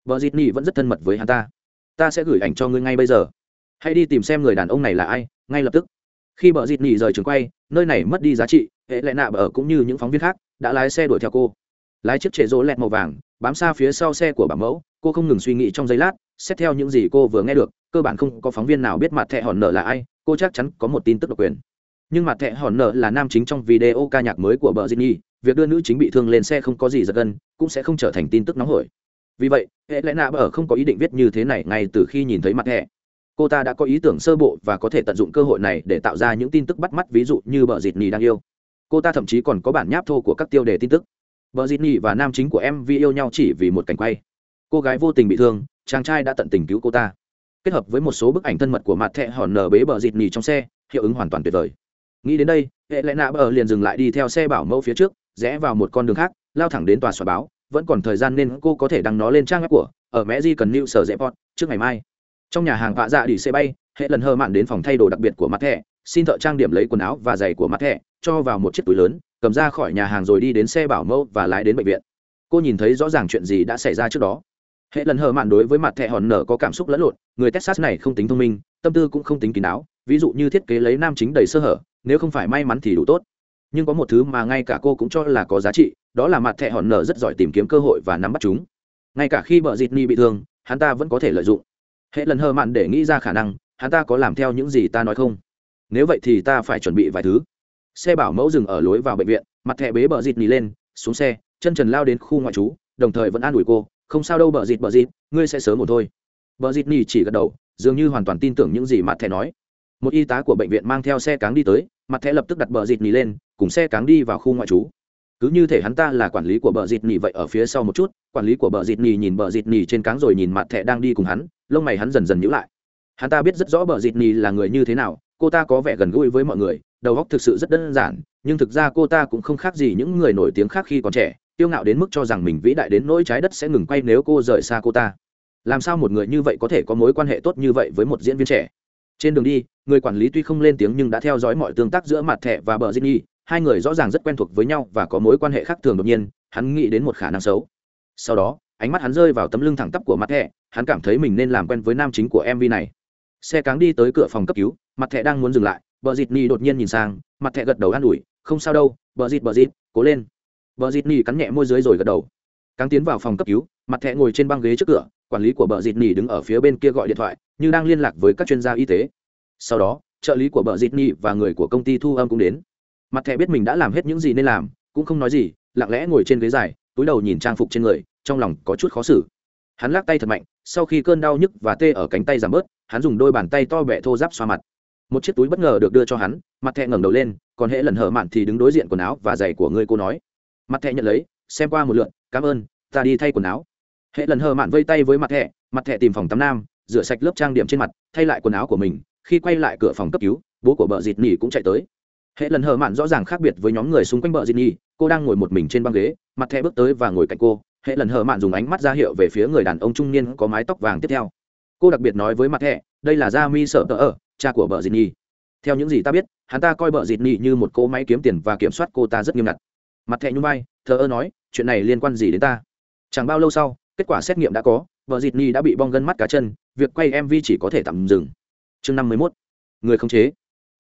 Vợ dịt nỉ vẫn rất thân mật với hắn ta. Ta sẽ gửi ảnh cho ngươi ngay bây giờ. Hãy đi tìm xem người đàn ông này là ai, ngay lập tức. Khi bờ dịt nỉ rời trường quay, nơi này mất đi giá trị, hệ lệ nạ bờ cũng như những phóng viên khác đã lái xe đuổi theo cô. Lái chiếc chế rỗ lẹt màu vàng, bám xa phía sau xe của bà mẫu cô không ngừng suy nghĩ trong giây lát xét theo những gì cô vừa nghe được cơ bản không có phóng viên nào biết mặt thẹ hòn nở là ai cô chắc chắn có một tin tức độc quyền. Nhưng mặt thẹ hòn nở là nam chính trong video ca nhạc mới của bờ Disney, việc đưa nữ chính bị thương lên xe không có gì giật gân cũng sẽ không trở thành tin tức nóng hổi. Vì vậy hệ lẽ nạ bờ không có ý định viết như thế này ngay từ khi nhìn thấy mặt thẻ. Cô ta đã có ý tưởng sơ bộ và có thể tận dụng cơ hội này để tạo ra những tin tức bắt mắt ví dụ như bờ dịt Nhi đang yêu. Cô ta thậm chí còn có bản nháp thô của các tiêu đề tin tức. Bờ dịt Nhi và nam chính của em vi yêu nhau chỉ vì một cảnh quay cô gái vô tình bị thương, chàng trai đã tận tình cứu cô ta. Kết hợp với một số bức ảnh thân mật của mặt thẹ hòn nở bế bờ dịt nỉ trong xe, hiệu ứng hoàn toàn tuyệt vời. Nghĩ đến đây, hệ lẽ nạ bờ liền dừng lại đi theo xe bảo mẫu phía trước, rẽ vào một con đường khác, lao thẳng đến tòa soạn báo. Vẫn còn thời gian nên cô có thể đăng nó lên trang web của ở mẹ di cần new sở dễ pot trước ngày mai. Trong nhà hàng vạ dạ đi xe bay, hệ lần hơ mạn đến phòng thay đồ đặc biệt của mặt thẻ, xin thợ trang điểm lấy quần áo và giày của mặt thẻ, cho vào một chiếc túi lớn, cầm ra khỏi nhà hàng rồi đi đến xe bảo mẫu và lái đến bệnh viện. Cô nhìn thấy rõ ràng chuyện gì đã xảy ra trước đó hệ lần hờ mạn đối với mặt thẹ hòn nở có cảm xúc lẫn lộn, người texas này không tính thông minh, tâm tư cũng không tính kín đáo, ví dụ như thiết kế lấy nam chính đầy sơ hở, nếu không phải may mắn thì đủ tốt. Nhưng có một thứ mà ngay cả cô cũng cho là có giá trị, đó là mặt thẹ hòn nở rất giỏi tìm kiếm cơ hội và nắm bắt chúng. Ngay cả khi bờ dịt ni bị thương, hắn ta vẫn có thể lợi dụng. Hệ lần hờ mạn để nghĩ ra khả năng, hắn ta có làm theo những gì ta nói không? Nếu vậy thì ta phải chuẩn bị vài thứ. Xe bảo mẫu dừng ở lối vào bệnh viện, mặt thẹ bế bờ dịt nỉ lên, xuống xe, chân trần lao đến khu ngoại trú, đồng thời vẫn an ủi cô không sao đâu, bờ dịt bờ dịt, ngươi sẽ sớm một thôi. Bờ dịt nỉ chỉ gật đầu, dường như hoàn toàn tin tưởng những gì mặt thẻ nói. Một y tá của bệnh viện mang theo xe cáng đi tới mặt thẻ lập tức đặt bờ dịt nỉ lên, cùng xe cáng đi vào khu ngoại trú. Cứ như thể hắn ta là quản lý của bờ dịt nỉ vậy, ở phía sau một chút, quản lý của bờ dịt nỉ nhìn bờ dịt nỉ trên cáng rồi nhìn mặt thẻ đang đi cùng hắn, lông mày hắn dần dần nhữ lại. Hắn ta biết rất rõ bờ dịt nỉ là người như thế nào, cô ta có vẻ gần gũi với mọi người, đầu óc thực sự rất đơn giản, nhưng thực ra cô ta cũng không khác gì những người nổi tiếng khác khi còn trẻ tiêu ngạo đến mức cho rằng mình vĩ đại đến nỗi trái đất sẽ ngừng quay nếu cô rời xa cô ta. Làm sao một người như vậy có thể có mối quan hệ tốt như vậy với một diễn viên trẻ? Trên đường đi, người quản lý tuy không lên tiếng nhưng đã theo dõi mọi tương tác giữa mặt thẻ và bờ Jinny. hai người rõ ràng rất quen thuộc với nhau và có mối quan hệ khác thường đột nhiên, hắn nghĩ đến một khả năng xấu. Sau đó, ánh mắt hắn rơi vào tấm lưng thẳng tắp của mặt thẻ, hắn cảm thấy mình nên làm quen với nam chính của mv này. Xe cáng đi tới cửa phòng cấp cứu mặt thẻ đang muốn dừng lại, bờ dịt ni đột nhiên nhìn sang mặt thẻ gật đầu an ủi, không sao đâu, bờ dịt bờ dịt cố lên bờ dịt Nỉ cắn nhẹ môi dưới rồi gật đầu. Càng tiến vào phòng cấp cứu, mặt thẻ ngồi trên băng ghế trước cửa, quản lý của bờ dịt Nỉ đứng ở phía bên kia gọi điện thoại, như đang liên lạc với các chuyên gia y tế. Sau đó, trợ lý của bờ dịt Nỉ và người của công ty thu âm cũng đến. Mặt thẻ biết mình đã làm hết những gì nên làm, cũng không nói gì, lặng lẽ ngồi trên ghế dài, túi đầu nhìn trang phục trên người, trong lòng có chút khó xử. Hắn lắc tay thật mạnh, sau khi cơn đau nhức và tê ở cánh tay giảm bớt, hắn dùng đôi bàn tay to bẹ thô ráp xoa mặt. Một chiếc túi bất ngờ được đưa cho hắn, mặt thẹ ngẩng đầu lên, còn hễ lần hở mạn thì đứng đối diện quần áo và giày của người cô nói mặt thẻ nhận lấy xem qua một lượn cảm ơn ta đi thay quần áo. Hệ lần hờ mạn vây tay với mặt thẻ, mặt thẻ tìm phòng tắm nam rửa sạch lớp trang điểm trên mặt thay lại quần áo của mình khi quay lại cửa phòng cấp cứu bố của bờ dịt nỉ cũng chạy tới. Hệ lần hờ mạn rõ ràng khác biệt với nhóm người xung quanh bờ dịt nỉ cô đang ngồi một mình trên băng ghế mặt thẻ bước tới và ngồi cạnh cô. Hệ lần hờ mạn dùng ánh mắt ra hiệu về phía người đàn ông trung niên có mái tóc vàng tiếp theo. Cô đặc biệt nói với mặt thẻ, đây là gia mi sợ tờ ở cha của bờ dịt nhi theo những gì ta biết hắn ta coi bờ dịt nhi như một cỗ máy kiếm tiền và kiểm soát cô ta rất nghiêm ngặt mặt thẹ nhung vai, thờ ơ nói, chuyện này liên quan gì đến ta? Chẳng bao lâu sau, kết quả xét nghiệm đã có, vợ dịt nhi đã bị bong gân mắt cá chân, việc quay mv chỉ có thể tạm dừng. Chương năm mươi mốt, người khống chế.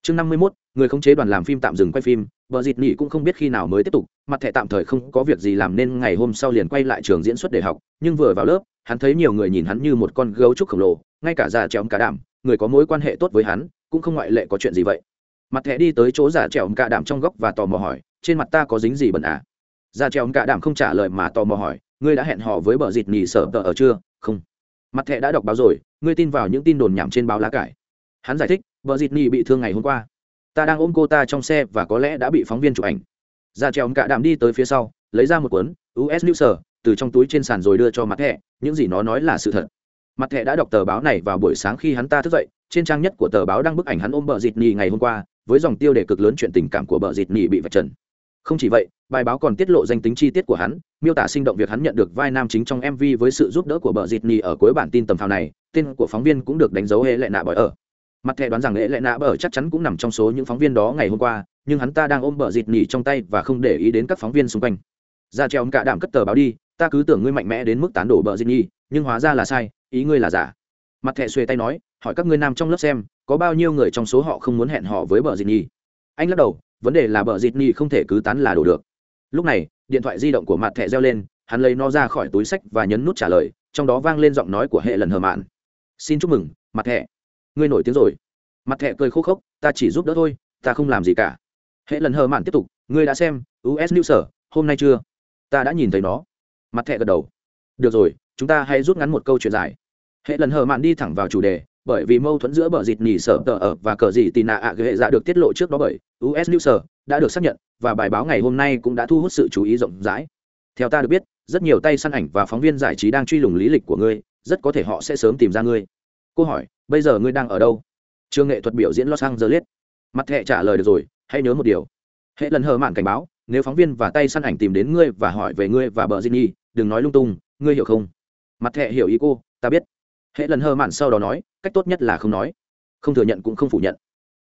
Chương năm mươi mốt, người khống chế đoàn làm phim tạm dừng quay phim, vợ dịt ni cũng không biết khi nào mới tiếp tục, mặt thẻ tạm thời không có việc gì làm nên ngày hôm sau liền quay lại trường diễn xuất để học, nhưng vừa vào lớp, hắn thấy nhiều người nhìn hắn như một con gấu trúc khổng lồ, ngay cả già trèo cả đảm, người có mối quan hệ tốt với hắn, cũng không ngoại lệ có chuyện gì vậy. Mặt thẻ đi tới chỗ già trèo cả đảm trong góc và tò mò hỏi trên mặt ta có dính gì bẩn à? Ra treo cả đảm không trả lời mà tò mò hỏi, ngươi đã hẹn họ với bờ dịt nhì sở tờ ở chưa? Không. Mặt thẻ đã đọc báo rồi, ngươi tin vào những tin đồn nhảm trên báo lá cải. Hắn giải thích, Bờ dịt nhì bị thương ngày hôm qua. Ta đang ôm cô ta trong xe và có lẽ đã bị phóng viên chụp ảnh. Ra treo cả đạm đi tới phía sau, lấy ra một cuốn us news từ trong túi trên sàn rồi đưa cho mặt thẻ, những gì nó nói là sự thật. Mặt thẻ đã đọc tờ báo này vào buổi sáng khi hắn ta thức dậy, trên trang nhất của tờ báo đăng bức ảnh hắn ôm bờ dịt nhì ngày hôm qua, với dòng tiêu đề cực lớn chuyện tình cảm của bờ dịt nhì bị vạch trần không chỉ vậy, bài báo còn tiết lộ danh tính chi tiết của hắn, miêu tả sinh động việc hắn nhận được vai nam chính trong mv với sự giúp đỡ của bờ dịt nỉ ở cuối bản tin tầm phào này, tên của phóng viên cũng được đánh dấu hệ lệ nạ bởi ở. Mặt thẻ đoán rằng hệ lệ nạ bờ chắc chắn cũng nằm trong số những phóng viên đó ngày hôm qua, nhưng hắn ta đang ôm bờ dịt nỉ trong tay và không để ý đến các phóng viên xung quanh. Ra treo cả đảm cất tờ báo đi, ta cứ tưởng ngươi mạnh mẽ đến mức tán đổ bờ dịt nỉ nhưng hóa ra là sai, ý ngươi là giả. Mặt thẻ xuề tay nói, hỏi các ngươi nam trong lớp xem, có bao nhiêu người trong số họ không muốn hẹn họ với bờ dịt nỉ anh lắc đầu vấn đề là bờ dịt nỉ không thể cứ tán là đổ được. Lúc này, điện thoại di động của mặt thẻ reo lên, hắn lấy nó ra khỏi túi sách và nhấn nút trả lời, trong đó vang lên giọng nói của hệ lần hờ mạn. Xin chúc mừng mặt thẻ. Ngươi nổi tiếng rồi. Mặt thẻ cười khô khốc, ta chỉ giúp đỡ thôi, ta không làm gì cả. Hệ lần hờ mạn tiếp tục, ngươi đã xem us new sở, hôm nay chưa? Ta đã nhìn thấy nó. Mặt thẻ gật đầu. Được rồi, chúng ta hãy rút ngắn một câu chuyện dài. Hệ lần hờ mạn đi thẳng vào chủ đề bởi vì mâu thuẫn giữa bờ dịt nỉ sở tờ ở và cờ dị tì nạ ạ hệ dạ được tiết lộ trước đó bởi us news đã được xác nhận và bài báo ngày hôm nay cũng đã thu hút sự chú ý rộng rãi. Theo ta được biết rất nhiều tay săn ảnh và phóng viên giải trí đang truy lùng lý lịch của ngươi rất có thể họ sẽ sớm tìm ra ngươi. Cô hỏi bây giờ ngươi đang ở đâu? Trường nghệ thuật biểu diễn los angeles. Mặt thẹ trả lời được rồi hãy nhớ một điều. Hệ lần hờ mạn cảnh báo nếu phóng viên và tay săn ảnh tìm đến ngươi và hỏi về ngươi và bờ Ginny, đừng nói lung tung ngươi hiểu không? Mặt thẹ hiểu ý cô ta biết hệ lần hờ mạn sau đó nói, cách tốt nhất là không nói. Không thừa nhận cũng không phủ nhận.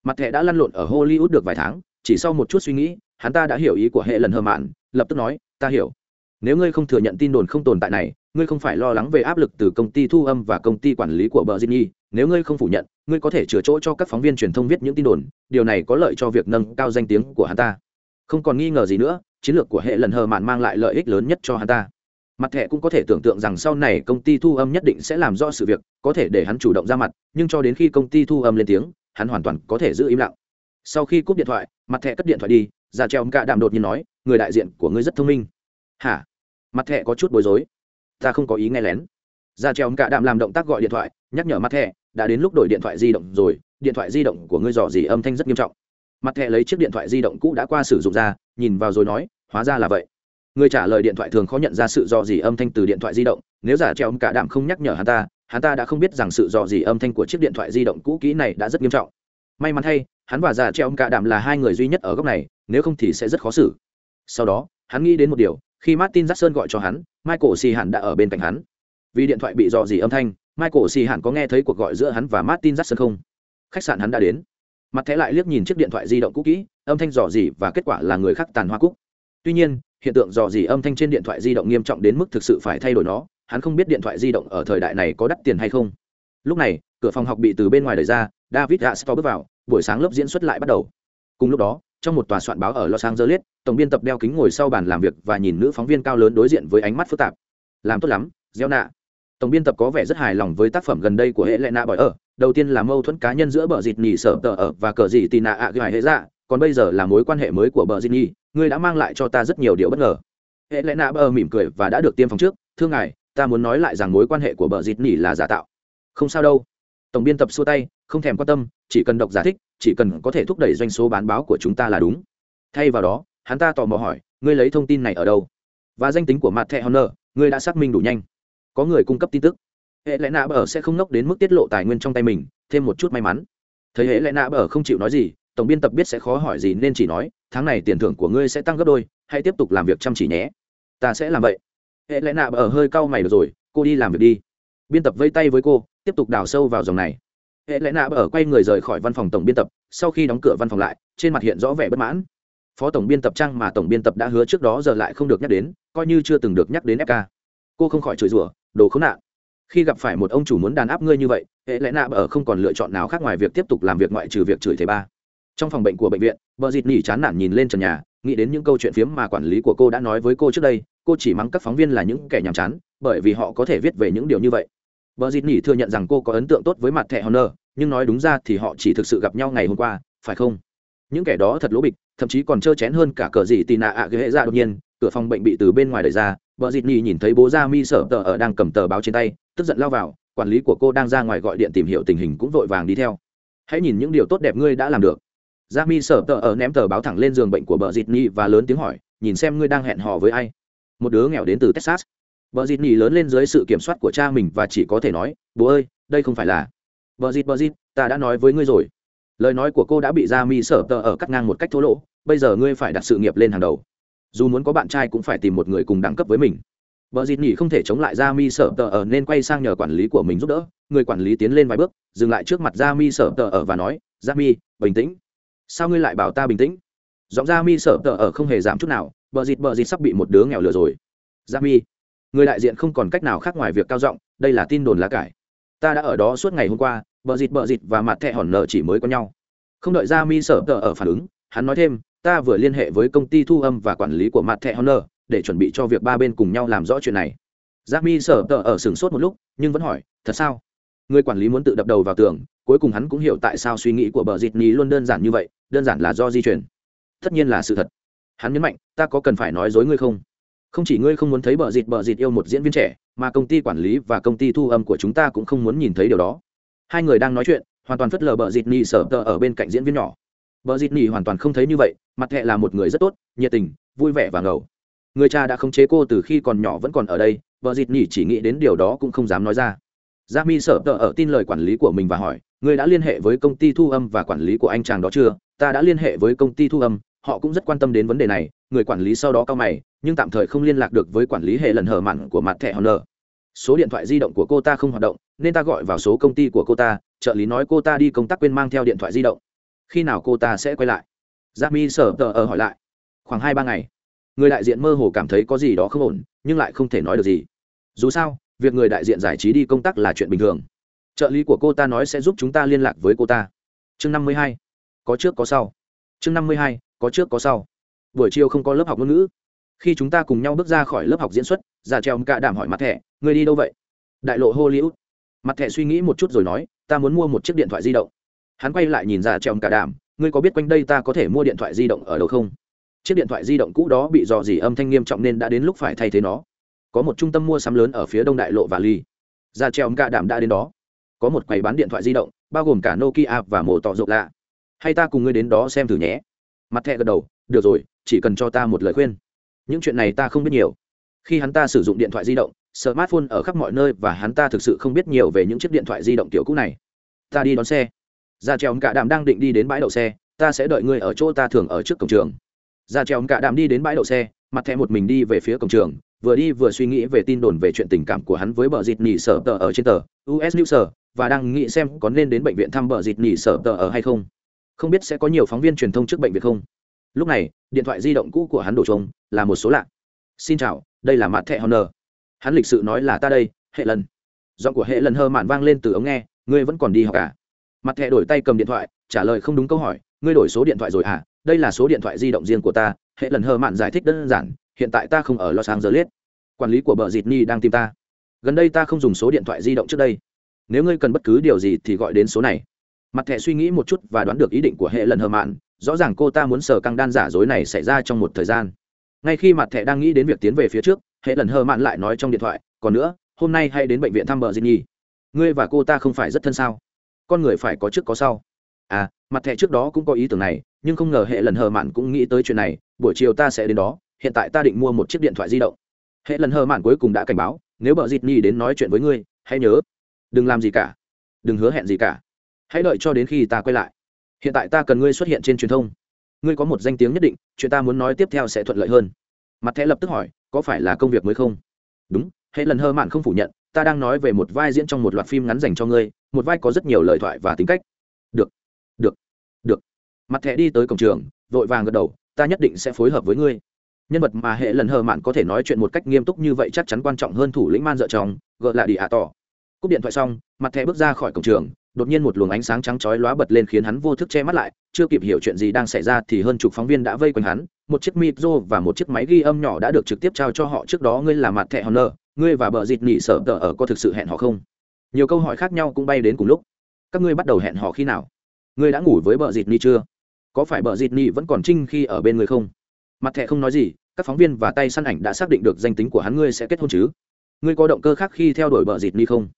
Mặt thẻ đã lăn lộn ở hollywood được vài tháng, chỉ sau một chút suy nghĩ, hắn ta đã hiểu ý của hệ lần hờ mạn, lập tức nói, ta hiểu. Nếu ngươi không thừa nhận tin đồn không tồn tại này, ngươi không phải lo lắng về áp lực từ công ty thu âm và công ty quản lý của bờ Ginny. nếu ngươi không phủ nhận, ngươi có thể chừa chỗ cho các phóng viên truyền thông viết những tin đồn. Điều này có lợi cho việc nâng cao danh tiếng của hắn ta. Không còn nghi ngờ gì nữa, chiến lược của hệ lần hờ mạn mang lại lợi ích lớn nhất cho hắn ta mặt thẻ cũng có thể tưởng tượng rằng sau này công ty thu âm nhất định sẽ làm rõ sự việc, có thể để hắn chủ động ra mặt, nhưng cho đến khi công ty thu âm lên tiếng, hắn hoàn toàn có thể giữ im lặng. Sau khi cúp điện thoại, mặt thẻ cất điện thoại đi ra treo cạ đàm đột nhiên nói, người đại diện của ngươi rất thông minh. Hả? Mặt thẻ có chút bối rối. Ta không có ý nghe lén. Ra treo cạ đàm làm động tác gọi điện thoại, nhắc nhở mặt thẻ, đã đến lúc đổi điện thoại di động rồi, điện thoại di động của ngươi dò dỉ âm thanh rất nghiêm trọng. Mặt thẻ lấy chiếc điện thoại di động cũ đã qua sử dụng ra, nhìn vào rồi nói, hóa ra là vậy người trả lời điện thoại thường khó nhận ra sự dò dỉ âm thanh từ điện thoại di động, nếu giả treo cả đạm không nhắc nhở hắn ta hắn ta đã không biết rằng sự dò dỉ âm thanh của chiếc điện thoại di động cũ kỹ này đã rất nghiêm trọng. May mắn thay, hắn và giả treo cả đạm là hai người duy nhất ở góc này, nếu không thì sẽ rất khó xử. Sau đó, hắn nghĩ đến một điều, khi martin jackson gọi cho hắn, michael xì hẳn đã ở bên cạnh hắn. Vì điện thoại bị dò dỉ âm thanh, michael xì hẳn có nghe thấy cuộc gọi giữa hắn và martin jackson không? Khách sạn hắn đã đến. Mặt thẻ lại liếc nhìn chiếc điện thoại di động cũ kỹ, âm thanh dò dỉ và kết quả là người khác tàn hoa cúc. Tuy nhiên hiện tượng dò dỉ âm thanh trên điện thoại di động nghiêm trọng đến mức thực sự phải thay đổi nó, hắn không biết điện thoại di động ở thời đại này có đắt tiền hay không. Lúc này, cửa phòng học bị từ bên ngoài đẩy ra, david đã bước vào, buổi sáng lớp diễn xuất lại bắt đầu. Cùng lúc đó, trong một tòa soạn báo ở los angeles, tổng biên tập đeo kính ngồi sau bàn làm việc và nhìn nữ phóng viên cao lớn đối diện với ánh mắt phức tạp. Làm tốt lắm, gieo nạ. Tổng biên tập có vẻ rất hài lòng với tác phẩm gần đây của hệ lệ nạ bỏi ở, đầu tiên là mâu thuẫn cá nhân giữa bờ dịt nỉ sở tờ ở và cờ dị tì nạ ạ gài hệ dạ còn bây giờ là mối quan hệ mới của bờ di nhi ngươi đã mang lại cho ta rất nhiều điều bất ngờ. Hệ lẽ nạ bờ mỉm cười và đã được tiêm phòng trước. Thưa ngài, ta muốn nói lại rằng mối quan hệ của bờ di nhi là giả tạo. Không sao đâu. Tổng biên tập xua tay, không thèm quan tâm, chỉ cần độc giả thích, chỉ cần có thể thúc đẩy doanh số bán báo của chúng ta là đúng. Thay vào đó, hắn ta tò mò hỏi, ngươi lấy thông tin này ở đâu? Và danh tính của mặt thẻ honor ngươi đã xác minh đủ nhanh. Có người cung cấp tin tức. Hệ lẽ nạ bờ sẽ không nốc đến mức tiết lộ tài nguyên trong tay mình, thêm một chút may mắn. Thấy hệ lẽ nạ bờ không chịu nói gì tổng biên tập biết sẽ khó hỏi gì nên chỉ nói, tháng này tiền thưởng của ngươi sẽ tăng gấp đôi, hãy tiếp tục làm việc chăm chỉ nhé. Ta sẽ làm vậy. Hệ lẽ nạ ở hơi cau mày được rồi, cô đi làm việc đi. Biên tập vây tay với cô, tiếp tục đào sâu vào dòng này. Hệ lẽ nạ ở quay người rời khỏi văn phòng tổng biên tập, sau khi đóng cửa văn phòng lại, trên mặt hiện rõ vẻ bất mãn. Phó tổng biên tập trang mà tổng biên tập đã hứa trước đó giờ lại không được nhắc đến, coi như chưa từng được nhắc đến fk cô không khỏi chửi rủa, đồ khốn nạn. Khi gặp phải một ông chủ muốn đàn áp ngươi như vậy, hệ lẽ nạ ở không còn lựa chọn nào khác ngoài việc tiếp tục làm việc ngoại trừ việc chửi thầy ba trong phòng bệnh của bệnh viện, vợ dịt nỉ chán nản nhìn lên trần nhà, nghĩ đến những câu chuyện phiếm mà quản lý của cô đã nói với cô trước đây, cô chỉ mắng các phóng viên là những kẻ nhàm chán, bởi vì họ có thể viết về những điều như vậy. Vợ dịt nỉ thừa nhận rằng cô có ấn tượng tốt với mặt thẻ honor, nhưng nói đúng ra thì họ chỉ thực sự gặp nhau ngày hôm qua, phải không? Những kẻ đó thật lỗ bịch, thậm chí còn trơ chén hơn cả cờ gì tì nạ ạ ghế ra đột nhiên, cửa phòng bệnh bị từ bên ngoài đẩy ra, vợ dịt nỉ nhìn thấy bố ra mi sở tờ ở đang cầm tờ báo trên tay, tức giận lao vào, quản lý của cô đang ra ngoài gọi điện tìm hiểu tình hình cũng vội vàng đi theo. Hãy nhìn những điều tốt đẹp ngươi đã làm được. Gia Mi sở tờ ở ném tờ báo thẳng lên giường bệnh của bờ dịt nhi và lớn tiếng hỏi, nhìn xem ngươi đang hẹn hò với ai. Một đứa nghèo đến từ Texas. Bờ dịt nhi lớn lên dưới sự kiểm soát của cha mình và chỉ có thể nói, bố ơi, đây không phải là. Bờ dịt bờ dịt, ta đã nói với ngươi rồi. Lời nói của cô đã bị Gia Mi sở tờ ở cắt ngang một cách thô lỗ, bây giờ ngươi phải đặt sự nghiệp lên hàng đầu. Dù muốn có bạn trai cũng phải tìm một người cùng đẳng cấp với mình. Bờ dịt nỉ không thể chống lại Gia Mi sở tờ ở nên quay sang nhờ quản lý của mình giúp đỡ. Người quản lý tiến lên vài bước, dừng lại trước mặt Gia Mi sở tờ ở và nói, Gia Mi, bình tĩnh sao ngươi lại bảo ta bình tĩnh? Giọng ra mi sợ tờ ở không hề giảm chút nào bờ dịt bờ dịt sắp bị một đứa nghèo lừa rồi. Ra mi người đại diện không còn cách nào khác ngoài việc cao giọng đây là tin đồn lá cải. Ta đã ở đó suốt ngày hôm qua bờ dịt bờ dịt và mặt thẹ hòn nợ chỉ mới có nhau. Không đợi ra mi sợ tờ ở phản ứng hắn nói thêm ta vừa liên hệ với công ty thu âm và quản lý của mặt thẹ hòn nợ để chuẩn bị cho việc ba bên cùng nhau làm rõ chuyện này. Giác Mi sở tờ ở sửng sốt một lúc, nhưng vẫn hỏi, thật sao? Người quản lý muốn tự đập đầu vào tường, cuối cùng hắn cũng hiểu tại sao suy nghĩ của bờ dịt ní luôn đơn giản như vậy đơn giản là do di chuyển tất nhiên là sự thật. Hắn nhấn mạnh ta có cần phải nói dối ngươi không? Không chỉ ngươi không muốn thấy bờ dịt bờ dịt yêu một diễn viên trẻ mà công ty quản lý và công ty thu âm của chúng ta cũng không muốn nhìn thấy điều đó. Hai người đang nói chuyện hoàn toàn phất lờ bờ dịt nỉ sở tờ ở bên cạnh diễn viên nhỏ. Bờ dịt nỉ hoàn toàn không thấy như vậy mặt hệ là một người rất tốt nhiệt tình vui vẻ và ngầu. Người cha đã khống chế cô từ khi còn nhỏ vẫn còn ở đây bờ dịt nỉ chỉ nghĩ đến điều đó cũng không dám nói ra. Gia Mi sợ tờ ở tin lời quản lý của mình và hỏi, người đã liên hệ với công ty thu âm và quản lý của anh chàng đó chưa? Ta đã liên hệ với công ty thu âm, họ cũng rất quan tâm đến vấn đề này. Người quản lý sau đó cao mày, nhưng tạm thời không liên lạc được với quản lý hệ lần hở mặn của mặt thẻ Honor. số điện thoại di động của cô ta không hoạt động nên ta gọi vào số công ty của cô ta trợ lý nói cô ta đi công tác quên mang theo điện thoại di động khi nào cô ta sẽ quay lại g mi sở tờ ở hỏi lại khoảng hai ba ngày người đại diện mơ hồ cảm thấy có gì đó không ổn nhưng lại không thể nói được gì dù sao việc người đại diện giải trí đi công tác là chuyện bình thường. Trợ lý của cô ta nói sẽ giúp chúng ta liên lạc với cô ta. Chương năm mươi hai, có trước có sau. Chương năm mươi hai, có trước có sau. Buổi chiều không có lớp học ngôn ngữ. Khi chúng ta cùng nhau bước ra khỏi lớp học diễn xuất, già treo cả đảm hỏi mặt thẻ người đi đâu vậy? Đại lộ hollywood. Mặt thẻ suy nghĩ một chút rồi nói, ta muốn mua một chiếc điện thoại di động. Hắn quay lại nhìn già treo cả đảm, ngươi có biết quanh đây ta có thể mua điện thoại di động ở đâu không? Chiếc điện thoại di động cũ đó bị dò dỉ âm thanh nghiêm trọng nên đã đến lúc phải thay thế nó có một trung tâm mua sắm lớn ở phía đông đại lộ và ly. Ra treo cả đảm đã đến đó. Có một quầy bán điện thoại di động, bao gồm cả nokia và mổ tỏ rộng lạ. Hay ta cùng ngươi đến đó xem thử nhé. Mặt thẹ gật đầu, được rồi, chỉ cần cho ta một lời khuyên. Những chuyện này ta không biết nhiều. Khi hắn ta sử dụng điện thoại di động, smartphone ở khắp mọi nơi và hắn ta thực sự không biết nhiều về những chiếc điện thoại di động kiểu cũ này. Ta đi đón xe. Ra treo cả Đàm đang định đi đến bãi đậu xe, ta sẽ đợi ngươi ở chỗ ta thường ở trước cổng trường. Ra treo cả Đàm đi đến bãi đậu xe, mặt thẹ một mình đi về phía cổng trường vừa đi vừa suy nghĩ về tin đồn về chuyện tình cảm của hắn với bờ dịt nỉ sở tờ ở trên tờ us news sở và đang nghĩ xem có nên đến bệnh viện thăm bờ dịt nỉ sở tờ ở hay không. Không biết sẽ có nhiều phóng viên truyền thông trước bệnh viện không? Lúc này, điện thoại di động cũ của hắn đổ trống là một số lạ. Xin chào, đây là mặt thẹ honor hắn lịch sự nói là ta đây, hệ lần. Giọng của hệ lần hơ mạn vang lên từ ống nghe, ngươi vẫn còn đi học à? Mặt thẹ đổi tay cầm điện thoại, trả lời không đúng câu hỏi, ngươi đổi số điện thoại rồi à? Đây là số điện thoại di động riêng của ta, hệ lần hơ mạn giải thích đơn giản hiện tại ta không ở los angeles. Quản lý của bờ dịt ni đang tìm ta. Gần đây ta không dùng số điện thoại di động trước đây. Nếu ngươi cần bất cứ điều gì thì gọi đến số này. Mặt thẻ suy nghĩ một chút và đoán được ý định của hệ lần hờ mạn, rõ ràng cô ta muốn sờ căng đan giả dối này xảy ra trong một thời gian. Ngay khi mặt thẻ đang nghĩ đến việc tiến về phía trước, hệ lần hờ mạn lại nói trong điện thoại, còn nữa, hôm nay hay đến bệnh viện thăm bờ dịt nhi ngươi và cô ta không phải rất thân sao? Con người phải có trước có sau. À mặt thẻ trước đó cũng có ý tưởng này, nhưng không ngờ hệ lần hờ mạn cũng nghĩ tới chuyện này, buổi chiều ta sẽ đến đó hiện tại ta định mua một chiếc điện thoại di động. Hệ lần hờ mạn cuối cùng đã cảnh báo, nếu bờ dịt nhi đến nói chuyện với ngươi, hãy nhớ, đừng làm gì cả, đừng hứa hẹn gì cả. Hãy đợi cho đến khi ta quay lại. Hiện tại ta cần ngươi xuất hiện trên truyền thông. Ngươi có một danh tiếng nhất định, chuyện ta muốn nói tiếp theo sẽ thuận lợi hơn. Mặt thẻ lập tức hỏi, có phải là công việc mới không? Đúng. Hệ lần hơ mạn không phủ nhận, ta đang nói về một vai diễn trong một loạt phim ngắn dành cho ngươi, một vai có rất nhiều lời thoại và tính cách. Được được được. Mặt thẻ đi tới cổng trường, vội vàng gật đầu, ta nhất định sẽ phối hợp với ngươi nhân vật mà hệ lần hờ mạn có thể nói chuyện một cách nghiêm túc như vậy chắc chắn quan trọng hơn thủ lĩnh man dợ chồng gợ là đi ạ tỏ. Cúp điện thoại xong, mặt thẻ bước ra khỏi cổng trường, đột nhiên một luồng ánh sáng trắng chói lóa bật lên khiến hắn vô thức che mắt lại, chưa kịp hiểu chuyện gì đang xảy ra thì hơn chục phóng viên đã vây quanh hắn, một chiếc micro và một chiếc máy ghi âm nhỏ đã được trực tiếp trao cho họ trước đó ngươi là mặt thẻ honor, ngươi và bờ dịt nỉ sợ tờ ở có thực sự hẹn họ không? Nhiều câu hỏi khác nhau cũng bay đến cùng lúc. Các ngươi bắt đầu hẹn họ khi nào? Ngươi đã ngủ với bờ dịt nỉ chưa? Có phải bờ dịt nỉ vẫn còn trinh khi ở bên ngươi không? Mặt thẻ không nói gì, các phóng viên và tay săn ảnh đã xác định được danh tính của hắn, ngươi sẽ kết hôn chứ? Ngươi có động cơ khác khi theo đuổi bờ dịt ni không?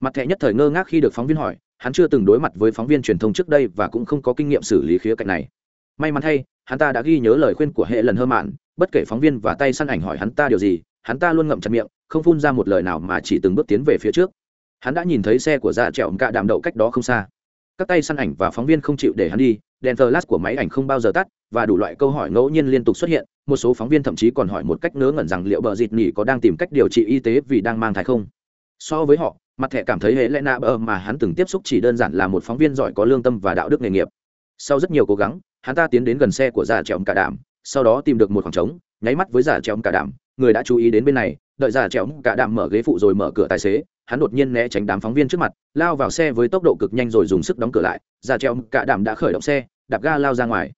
Mặt thẻ nhất thời ngơ ngác khi được phóng viên hỏi, hắn chưa từng đối mặt với phóng viên truyền thông trước đây và cũng không có kinh nghiệm xử lý khía cạnh này. May mắn thay, hắn ta đã ghi nhớ lời khuyên của hệ lần hơ mạn, bất kể phóng viên và tay săn ảnh hỏi hắn ta điều gì, hắn ta luôn ngậm chặt miệng, không phun ra một lời nào mà chỉ từng bước tiến về phía trước. Hắn đã nhìn thấy xe của dạ trẻo cạ đạm đậu cách đó không xa. Các tay săn ảnh và phóng viên không chịu để hắn đi đèn flash của máy ảnh không bao giờ tắt, và đủ loại câu hỏi ngẫu nhiên liên tục xuất hiện, một số phóng viên thậm chí còn hỏi một cách ngớ ngẩn rằng liệu bờ dịt nỉ có đang tìm cách điều trị y tế vì đang mang thai không. So với họ, mặt thẻ cảm thấy hệ lẽ nạ bờ mà hắn từng tiếp xúc chỉ đơn giản là một phóng viên giỏi có lương tâm và đạo đức nghề nghiệp. Sau rất nhiều cố gắng, hắn ta tiến đến gần xe của già trèo cả đảm sau đó tìm được một khoảng trống, nháy mắt với già trèo cả đảm người đã chú ý đến bên này, đợi giả trèo cả đảm mở ghế phụ rồi mở cửa tài xế, hắn đột nhiên né tránh đám phóng viên trước mặt, lao vào xe với tốc độ cực nhanh rồi dùng sức đóng cửa lại, Giả trèo cả đảm đã khởi động xe, đạp ga lao ra ngoài.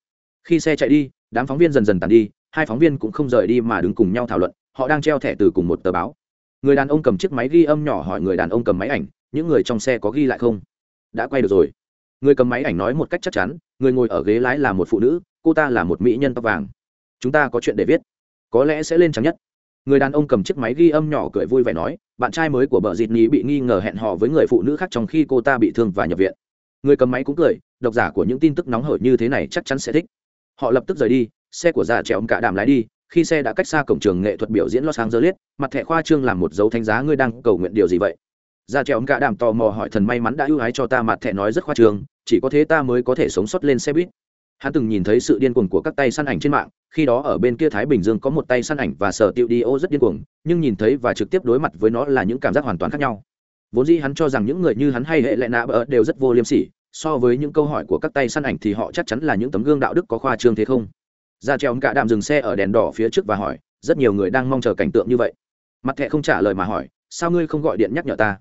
Khi xe chạy đi, đám phóng viên dần dần tàn đi, hai phóng viên cũng không rời đi mà đứng cùng nhau thảo luận, họ đang treo thẻ từ cùng một tờ báo. Người đàn ông cầm chiếc máy ghi âm nhỏ hỏi người đàn ông cầm máy ảnh, những người trong xe có ghi lại không? Đã quay được rồi. Người cầm máy ảnh nói một cách chắc chắn, người ngồi ở ghế lái là một phụ nữ, cô ta là một mỹ nhân tóc vàng. Chúng ta có chuyện để viết. Có lẽ sẽ lên trắng nhất người đàn ông cầm chiếc máy ghi âm nhỏ cười vui vẻ nói bạn trai mới của bờ dịt nhí bị nghi ngờ hẹn hò với người phụ nữ khác trong khi cô ta bị thương và nhập viện người cầm máy cũng cười độc giả của những tin tức nóng hổi như thế này chắc chắn sẽ thích họ lập tức rời đi xe của già trẻ ông cả đàm lái đi khi xe đã cách xa cổng trường nghệ thuật biểu diễn Los Angeles, mặt thẻ khoa trương làm một dấu thánh giá ngươi đang cầu nguyện điều gì vậy? Ra trèo cả đàm tò mò hỏi thần may mắn đã ưu ái cho ta mặt thẻ nói rất khoa trương, chỉ có thế ta mới có thể sống sót lên xe buýt hắn từng nhìn thấy sự điên cuồng của các tay săn ảnh trên mạng, khi đó ở bên kia thái bình dương có một tay săn ảnh và sở tiệu đi ô rất điên cuồng, nhưng nhìn thấy và trực tiếp đối mặt với nó là những cảm giác hoàn toàn khác nhau. Vốn dĩ hắn cho rằng những người như hắn hay hệ lệ nạ bỡ đều rất vô liêm sỉ, so với những câu hỏi của các tay săn ảnh thì họ chắc chắn là những tấm gương đạo đức có khoa trương thế không? Ra treo cả đạm dừng xe ở đèn đỏ phía trước và hỏi, rất nhiều người đang mong chờ cảnh tượng như vậy. Mặt thẹ không trả lời mà hỏi, sao ngươi không gọi điện nhắc nhở ta?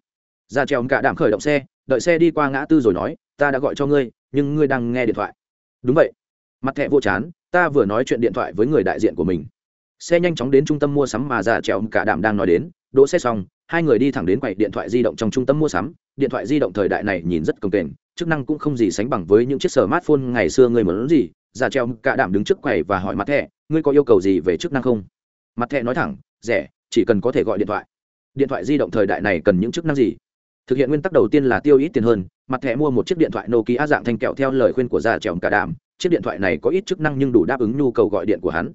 Ra treo cả đạm khởi động xe, đợi xe đi qua ngã tư rồi nói, ta đã gọi cho ngươi, nhưng ngươi đang nghe điện thoại đúng vậy. Mặt thẹ vô chán, ta vừa nói chuyện điện thoại với người đại diện của mình. Xe nhanh chóng đến trung tâm mua sắm mà già trèo cả đạm đang nói đến. Đỗ xe xong, hai người đi thẳng đến quầy điện thoại di động trong trung tâm mua sắm. Điện thoại di động thời đại này nhìn rất cồng kềnh, chức năng cũng không gì sánh bằng với những chiếc smartphone ngày xưa người muốn gì. Già treo cả đạm đứng trước quầy và hỏi mặt thẻ, ngươi có yêu cầu gì về chức năng không? Mặt thẻ nói thẳng, rẻ, chỉ cần có thể gọi điện thoại. Điện thoại di động thời đại này cần những chức năng gì? Thực hiện nguyên tắc đầu tiên là tiêu ít tiền hơn mặt thẻ mua một chiếc điện thoại nokia dạng thanh kẹo theo lời khuyên của già trèo cả đạm. Chiếc điện thoại này có ít chức năng nhưng đủ đáp ứng nhu cầu gọi điện của hắn.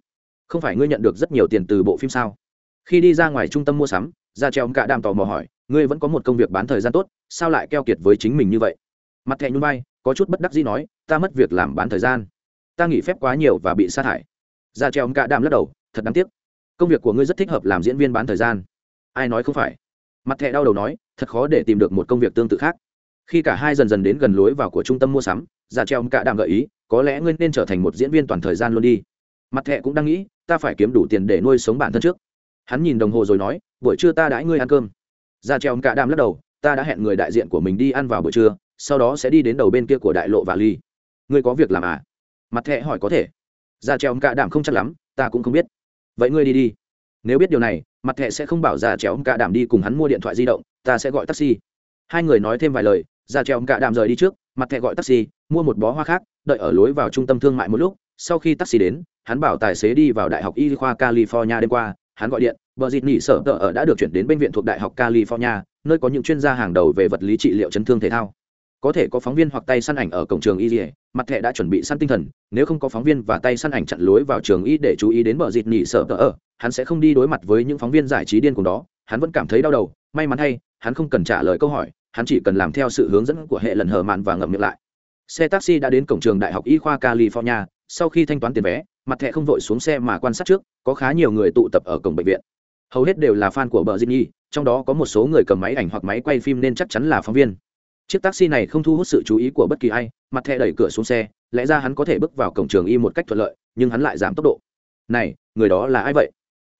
Không phải ngươi nhận được rất nhiều tiền từ bộ phim sao? Khi đi ra ngoài trung tâm mua sắm gia treo cả đàm tò mò hỏi, ngươi vẫn có một công việc bán thời gian tốt, sao lại keo kiệt với chính mình như vậy? Mặt thẻ nhún vai, có chút bất đắc dĩ nói, ta mất việc làm bán thời gian. Ta nghỉ phép quá nhiều và bị sa thải. Gia treo cả đàm lắc đầu, thật đáng tiếc. Công việc của ngươi rất thích hợp làm diễn viên bán thời gian. Ai nói không phải? Mặt thẻ đau đầu nói, thật khó để tìm được một công việc tương tự khác khi cả hai dần dần đến gần lối vào của trung tâm mua sắm ra treo cả đàm gợi ý, có lẽ ngươi nên trở thành một diễn viên toàn thời gian luôn đi. Mặt thẹ cũng đang nghĩ, ta phải kiếm đủ tiền để nuôi sống bản thân trước. Hắn nhìn đồng hồ rồi nói, buổi trưa ta đãi ngươi ăn cơm. Ra treo cả đàm lắc đầu, ta đã hẹn người đại diện của mình đi ăn vào buổi trưa, sau đó sẽ đi đến đầu bên kia của đại lộ và ly. Ngươi có việc làm à? Mặt thẹ hỏi, có thể. Ra treo cả đàm không chắc lắm, ta cũng không biết. Vậy ngươi đi đi. Nếu biết điều này, mặt thẹ sẽ không bảo ra treo cả đàm đi cùng hắn mua điện thoại di động, ta sẽ gọi taxi. Hai người nói thêm vài lời ra treo cả đàm rời đi trước, mặt thẹ gọi taxi, mua một bó hoa khác, đợi ở lối vào trung tâm thương mại một lúc, sau khi taxi đến, hắn bảo tài xế đi vào đại học y khoa california đêm qua, hắn gọi điện vợ dịt nỉ sở tờ ở đã được chuyển đến bệnh viện thuộc đại học california, nơi có những chuyên gia hàng đầu về vật lý trị liệu chấn thương thể thao. Có thể có phóng viên hoặc tay săn ảnh ở cổng trường y dỉa mặt thẻ đã chuẩn bị săn tinh thần, nếu không có phóng viên và tay săn ảnh chặn lối vào trường y để chú ý đến bờ dịt nỉ sở tờ ở, hắn sẽ không đi đối mặt với những phóng viên giải trí điên cùng đó. Hắn vẫn cảm thấy đau đầu may mắn hay hắn không cần trả lời câu hỏi hắn chỉ cần làm theo sự hướng dẫn của hệ lần hờ mạn và ngậm miệng lại. Xe taxi đã đến cổng trường đại học y khoa california sau khi thanh toán tiền vé mặt thẻ không vội xuống xe mà quan sát trước có khá nhiều người tụ tập ở cổng bệnh viện. Hầu hết đều là fan của bờ Jinny, trong đó có một số người cầm máy ảnh hoặc máy quay phim nên chắc chắn là phóng viên. Chiếc taxi này không thu hút sự chú ý của bất kỳ ai mặt thẻ đẩy cửa xuống xe lẽ ra hắn có thể bước vào cổng trường y một cách thuận lợi nhưng hắn lại giảm tốc độ. Này người đó là ai vậy?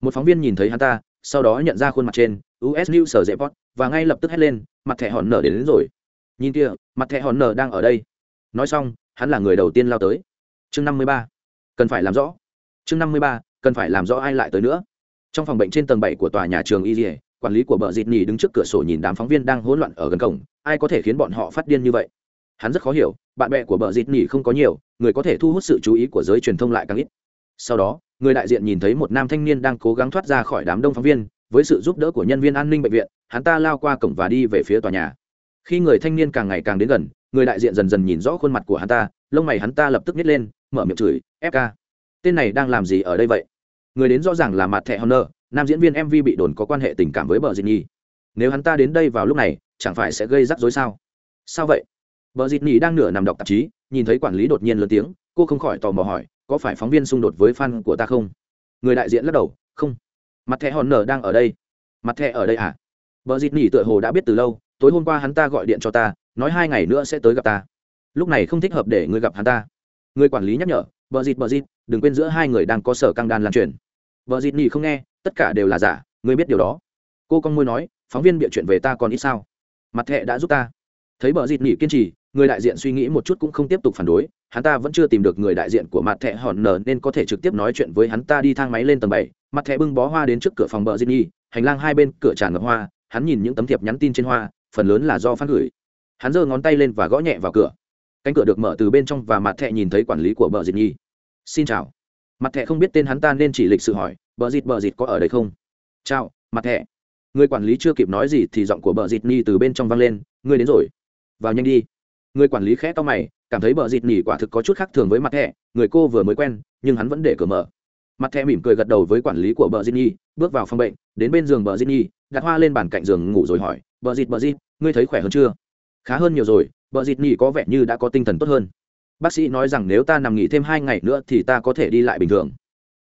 Một phóng viên nhìn thấy hắn ta sau đó nhận ra khuôn mặt trên us news sở dễ pot và ngay lập tức hét lên mặt thẻ hòn nở đến, đến rồi. Nhìn kia mặt thẻ hòn nở đang ở đây. Nói xong hắn là người đầu tiên lao tới. Chương năm mươi ba cần phải làm rõ. Chương năm mươi ba cần phải làm rõ ai lại tới nữa. Trong phòng bệnh trên tầng bảy của tòa nhà trường y dỉa quản lý của bờ dịt nhì đứng trước cửa sổ nhìn đám phóng viên đang hỗn loạn ở gần cổng. Ai có thể khiến bọn họ phát điên như vậy? Hắn rất khó hiểu bạn bè của bờ dịt nhì không có nhiều người có thể thu hút sự chú ý của giới truyền thông lại càng ít. Sau đó người đại diện nhìn thấy một nam thanh niên đang cố gắng thoát ra khỏi đám đông phóng viên với sự giúp đỡ của nhân viên an ninh bệnh viện, hắn ta lao qua cổng và đi về phía tòa nhà. Khi người thanh niên càng ngày càng đến gần, người đại diện dần dần nhìn rõ khuôn mặt của hắn ta, lông mày hắn ta lập tức nhét lên, mở miệng chửi fk tên này đang làm gì ở đây vậy? Người đến rõ ràng là mặt thẻ honor, nam diễn viên mv bị đồn có quan hệ tình cảm với bờ dịt nhi. Nếu hắn ta đến đây vào lúc này, chẳng phải sẽ gây rắc rối sao? Sao vậy? Bờ dịt nhi đang nửa nằm đọc tạp chí, nhìn thấy quản lý đột nhiên lớn tiếng, cô không khỏi tò mò hỏi, có phải phóng viên xung đột với fan của ta không? Người đại diện lắc đầu, không mặt thẻ honor đang ở đây. Mặt thẻ ở đây à? Bờ dịt nỉ tựa hồ đã biết từ lâu, tối hôm qua hắn ta gọi điện cho ta, nói hai ngày nữa sẽ tới gặp ta. Lúc này không thích hợp để ngươi gặp hắn ta. Người quản lý nhắc nhở, bờ dịt bờ dịt, đừng quên giữa hai người đang có sở căng đan lan truyền. Vợ dịt nỉ không nghe, tất cả đều là giả, ngươi biết điều đó. Cô con môi nói, phóng viên bịa chuyện về ta còn ít sao? Mặt thẹ đã giúp ta. Thấy bờ dịt nỉ kiên trì, người đại diện suy nghĩ một chút cũng không tiếp tục phản đối, hắn ta vẫn chưa tìm được người đại diện của mặt thẹ hòn nở nên có thể trực tiếp nói chuyện với hắn ta đi thang máy lên tầng bảy mặt thẻ bưng bó hoa đến trước cửa phòng bờ Dị Nhi. hành lang hai bên, cửa tràn ngập hoa, hắn nhìn những tấm thiệp nhắn tin trên hoa, phần lớn là do phát gửi. Hắn giơ ngón tay lên và gõ nhẹ vào cửa. Cánh cửa được mở từ bên trong và mặt thẻ nhìn thấy quản lý của bờ Dị Nhi. xin chào. Mặt thẻ không biết tên hắn ta nên chỉ lịch sự hỏi, bờ dịt bờ dịt có ở đây không? Chào, mặt thẻ. Người quản lý chưa kịp nói gì thì giọng của bờ dịt Nhi từ bên trong vang lên, ngươi đến rồi. Vào nhanh đi. Người quản lý khẽ to mày, cảm thấy bờ dịt nỉ quả thực có chút khác thường với mặt thẻ, người cô vừa mới quen, nhưng hắn vẫn để cửa mở mặt thẻ mỉm cười gật đầu với quản lý của bờ dịt nhi bước vào phòng bệnh, đến bên giường bờ dịt nhi đặt hoa lên bàn cạnh giường ngủ rồi hỏi, bờ dịt bờ dịt ngươi thấy khỏe hơn chưa? Khá hơn nhiều rồi, bờ dịt nhi có vẻ như đã có tinh thần tốt hơn. Bác sĩ nói rằng nếu ta nằm nghỉ thêm hai ngày nữa thì ta có thể đi lại bình thường.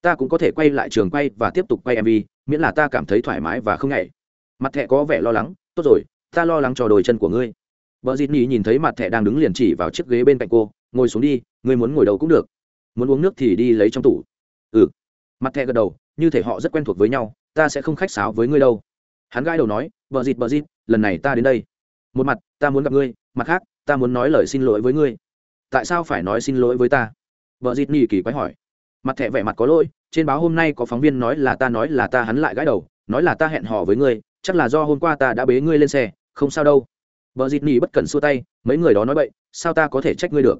Ta cũng có thể quay lại trường quay và tiếp tục quay mv miễn là ta cảm thấy thoải mái và không nhảy mặt thẹ có vẻ lo lắng, tốt rồi, ta lo lắng cho đôi chân của ngươi. Vợ dịt nhì nhìn thấy mặt thẹ đang đứng liền chỉ vào chiếc ghế bên cạnh cô, ngồi xuống đi, ngươi muốn ngồi đầu cũng được, muốn uống nước thì đi lấy trong tủ. Ừ mặt thẹ gật đầu như thể họ rất quen thuộc với nhau ta sẽ không khách sáo với ngươi đâu. Hắn gãi đầu nói vợ dịt vợ dịt lần này ta đến đây. Một mặt ta muốn gặp ngươi mặt khác ta muốn nói lời xin lỗi với ngươi. Tại sao phải nói xin lỗi với ta? Vợ dịt nhì kỳ quái hỏi. Mặt thẹ vẻ mặt có lỗi trên báo hôm nay có phóng viên nói là ta nói là ta hắn lại gãi đầu nói là ta hẹn hò với ngươi chắc là do hôm qua ta đã bế ngươi lên xe không sao đâu. Vợ dịt nhì bất cần xua tay mấy người đó nói vậy, sao ta có thể trách ngươi được?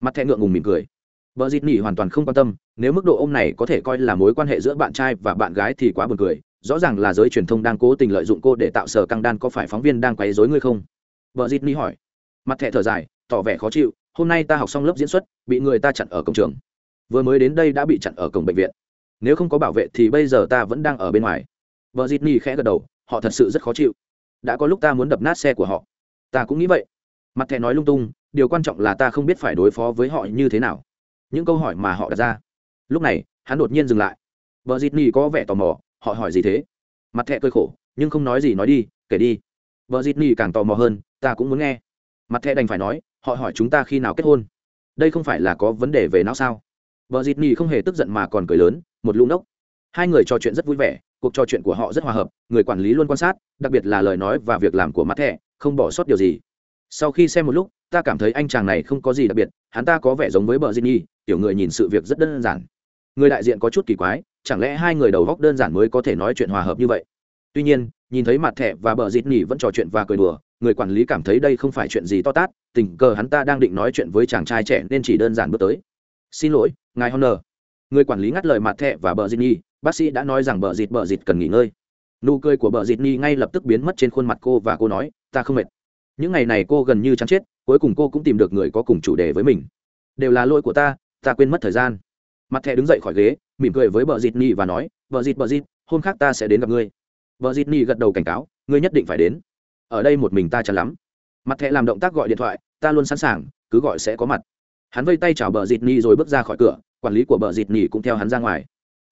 Mặt thẹ ngượng ngùng mỉm cười vợ dịt Nỉ hoàn toàn không quan tâm, nếu mức độ ôm này có thể coi là mối quan hệ giữa bạn trai và bạn gái thì quá buồn cười, rõ ràng là giới truyền thông đang cố tình lợi dụng cô để tạo sở căng đan có phải phóng viên đang quấy rối ngươi không? Vợ dịt Nỉ hỏi. Mặt thẻ thở dài, tỏ vẻ khó chịu, hôm nay ta học xong lớp diễn xuất, bị người ta chặn ở cổng trường. Vừa mới đến đây đã bị chặn ở cổng bệnh viện. Nếu không có bảo vệ thì bây giờ ta vẫn đang ở bên ngoài. Vợ dịt Nỉ khẽ gật đầu, họ thật sự rất khó chịu. Đã có lúc ta muốn đập nát xe của họ. Ta cũng nghĩ vậy. Mặt thẻ nói lung tung, điều quan trọng là ta không biết phải đối phó với họ như thế nào những câu hỏi mà họ đặt ra. Lúc này, hắn đột nhiên dừng lại. Vợ dịt nhì có vẻ tò mò, họ hỏi gì thế? Mặt thẻ cơi khổ, nhưng không nói gì nói đi, kể đi. Vợ dịt nhì càng tò mò hơn, ta cũng muốn nghe. Mặt thẻ đành phải nói, họ hỏi chúng ta khi nào kết hôn? Đây không phải là có vấn đề về não sao? Vợ dịt nhì không hề tức giận mà còn cười lớn, một lũ nốc. Hai người trò chuyện rất vui vẻ, cuộc trò chuyện của họ rất hòa hợp, người quản lý luôn quan sát, đặc biệt là lời nói và việc làm của mặt thẻ không bỏ sót điều gì sau khi xem một lúc, ta cảm thấy anh chàng này không có gì đặc biệt, hắn ta có vẻ giống với bờ di nhi, tiểu người nhìn sự việc rất đơn giản. Người đại diện có chút kỳ quái, chẳng lẽ hai người đầu góc đơn giản mới có thể nói chuyện hòa hợp như vậy? Tuy nhiên, nhìn thấy mặt thẻ và bờ dịt nhì vẫn trò chuyện và cười đùa, người quản lý cảm thấy đây không phải chuyện gì to tát, tình cờ hắn ta đang định nói chuyện với chàng trai trẻ nên chỉ đơn giản bước tới. Xin lỗi, ngài honor. Người quản lý ngắt lời mặt thẻ và bờ dịt nhi, bác sĩ đã nói rằng bờ dịt bờ dịt cần nghỉ ngơi. Nụ cười của bờ dịt nhi ngay lập tức biến mất trên khuôn mặt cô và cô nói, ta không mệt những ngày này cô gần như chán chết, cuối cùng cô cũng tìm được người có cùng chủ đề với mình. Đều là lỗi của ta ta quên mất thời gian. Mặt thẻ đứng dậy khỏi ghế, mỉm cười với bờ dịt Nhi và nói, bờ dịt bờ dịt, hôm khác ta sẽ đến gặp ngươi. Vợ dịt ni gật đầu cảnh cáo, ngươi nhất định phải đến. Ở đây một mình ta chán lắm. Mặt thẻ làm động tác gọi điện thoại, ta luôn sẵn sàng, cứ gọi sẽ có mặt. Hắn vây tay chào bờ dịt ni rồi bước ra khỏi cửa, quản lý của bờ dịt ni cũng theo hắn ra ngoài.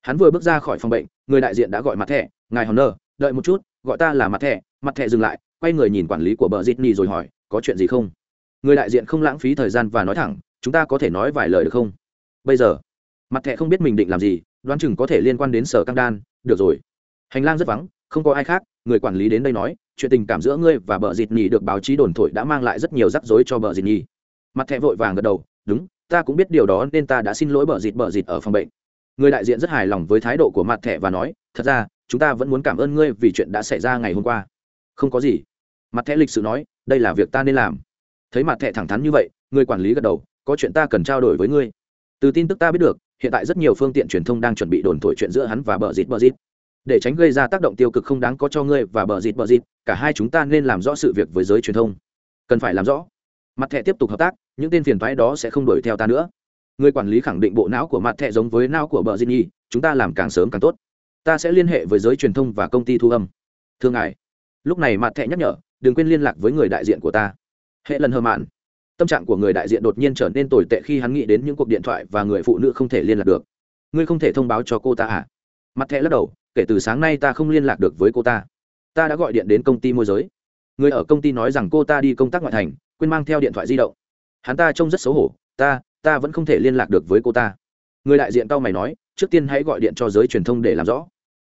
Hắn vừa bước ra khỏi phòng bệnh, người đại diện đã gọi mặt thẻ, ngài hòn nơ đợi một chút, gọi ta là mặt thẻ. Mặt thẻ dừng lại quay người nhìn quản lý của bờ dịt ni rồi hỏi, có chuyện gì không? Người đại diện không lãng phí thời gian và nói thẳng, chúng ta có thể nói vài lời được không? Bây giờ? Mặt thẻ không biết mình định làm gì, đoán chừng có thể liên quan đến sở căng đan. Được rồi. Hành lang rất vắng, không có ai khác, người quản lý đến đây nói, chuyện tình cảm giữa ngươi và bờ dịt nhì được báo chí đồn thổi đã mang lại rất nhiều rắc rối cho bờ dịt nhì mặt thẹ vội vàng gật đầu, đúng, ta cũng biết điều đó nên ta đã xin lỗi bờ dịt bờ dịt ở phòng bệnh. Người đại diện rất hài lòng với thái độ của mặt thẹ và nói, thật ra, chúng ta vẫn muốn cảm ơn ngươi vì chuyện đã xảy ra ngày hôm qua. Không có gì mặt Thẻ lịch sự nói, đây là việc ta nên làm. Thấy mặt Thẻ thẳng thắn như vậy, người quản lý gật đầu, có chuyện ta cần trao đổi với ngươi. Từ tin tức ta biết được, hiện tại rất nhiều phương tiện truyền thông đang chuẩn bị đồn thổi chuyện giữa hắn và bờ dịt bờ dịt. Để tránh gây ra tác động tiêu cực không đáng có cho ngươi và bờ dịt bờ dịt, cả hai chúng ta nên làm rõ sự việc với giới truyền thông. Cần phải làm rõ. Mặt thẻ tiếp tục hợp tác, những tên phiền thoái đó sẽ không đuổi theo ta nữa. Người quản lý khẳng định bộ não của mặt thẻ giống với não của bờ dịt nhi chúng ta làm càng sớm càng tốt. Ta sẽ liên hệ với giới truyền thông và công ty thu âm. Thương ngài. Lúc này mặt thẻ nhắc nhở đừng quên liên lạc với người đại diện của ta. Hệ lần hờ mạn. Tâm trạng của người đại diện đột nhiên trở nên tồi tệ khi hắn nghĩ đến những cuộc điện thoại và người phụ nữ không thể liên lạc được. Ngươi không thể thông báo cho cô ta à? Mặt thẻ lắc đầu, kể từ sáng nay ta không liên lạc được với cô ta. Ta đã gọi điện đến công ty môi giới. Người ở công ty nói rằng cô ta đi công tác ngoại thành, quên mang theo điện thoại di động. Hắn ta trông rất xấu hổ, ta ta vẫn không thể liên lạc được với cô ta. Người đại diện tao mày nói, trước tiên hãy gọi điện cho giới truyền thông để làm rõ.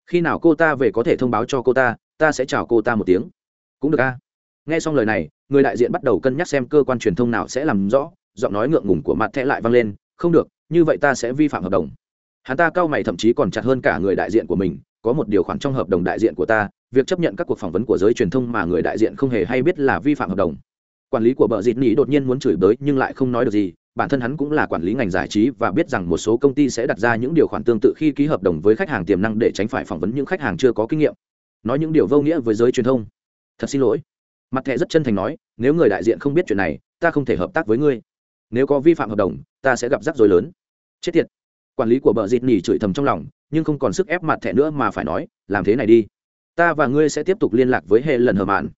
Khi nào cô ta về có thể thông báo cho cô ta ta sẽ chào cô ta một tiếng cũng được a. Nghe xong lời này, người đại diện bắt đầu cân nhắc xem cơ quan truyền thông nào sẽ làm rõ, giọng nói ngượng ngùng của mặt thẻ lại vang lên, không được, như vậy ta sẽ vi phạm hợp đồng. Hắn ta cao mày thậm chí còn chặt hơn cả người đại diện của mình, có một điều khoản trong hợp đồng đại diện của ta, việc chấp nhận các cuộc phỏng vấn của giới truyền thông mà người đại diện không hề hay biết là vi phạm hợp đồng. Quản lý của bờ dịt nỉ đột nhiên muốn chửi bới nhưng lại không nói được gì, bản thân hắn cũng là quản lý ngành giải trí và biết rằng một số công ty sẽ đặt ra những điều khoản tương tự khi ký hợp đồng với khách hàng tiềm năng để tránh phải phỏng vấn những khách hàng chưa có kinh nghiệm. Nói những điều vô nghĩa với giới truyền thông thật xin lỗi. Mặt thẻ rất chân thành nói, nếu người đại diện không biết chuyện này, ta không thể hợp tác với ngươi. Nếu có vi phạm hợp đồng, ta sẽ gặp rắc rối lớn. Chết tiệt. Quản lý của bờ dịt nỉ chửi thầm trong lòng, nhưng không còn sức ép mặt thẻ nữa mà phải nói, làm thế này đi. Ta và ngươi sẽ tiếp tục liên lạc với hệ lần hờ mạn.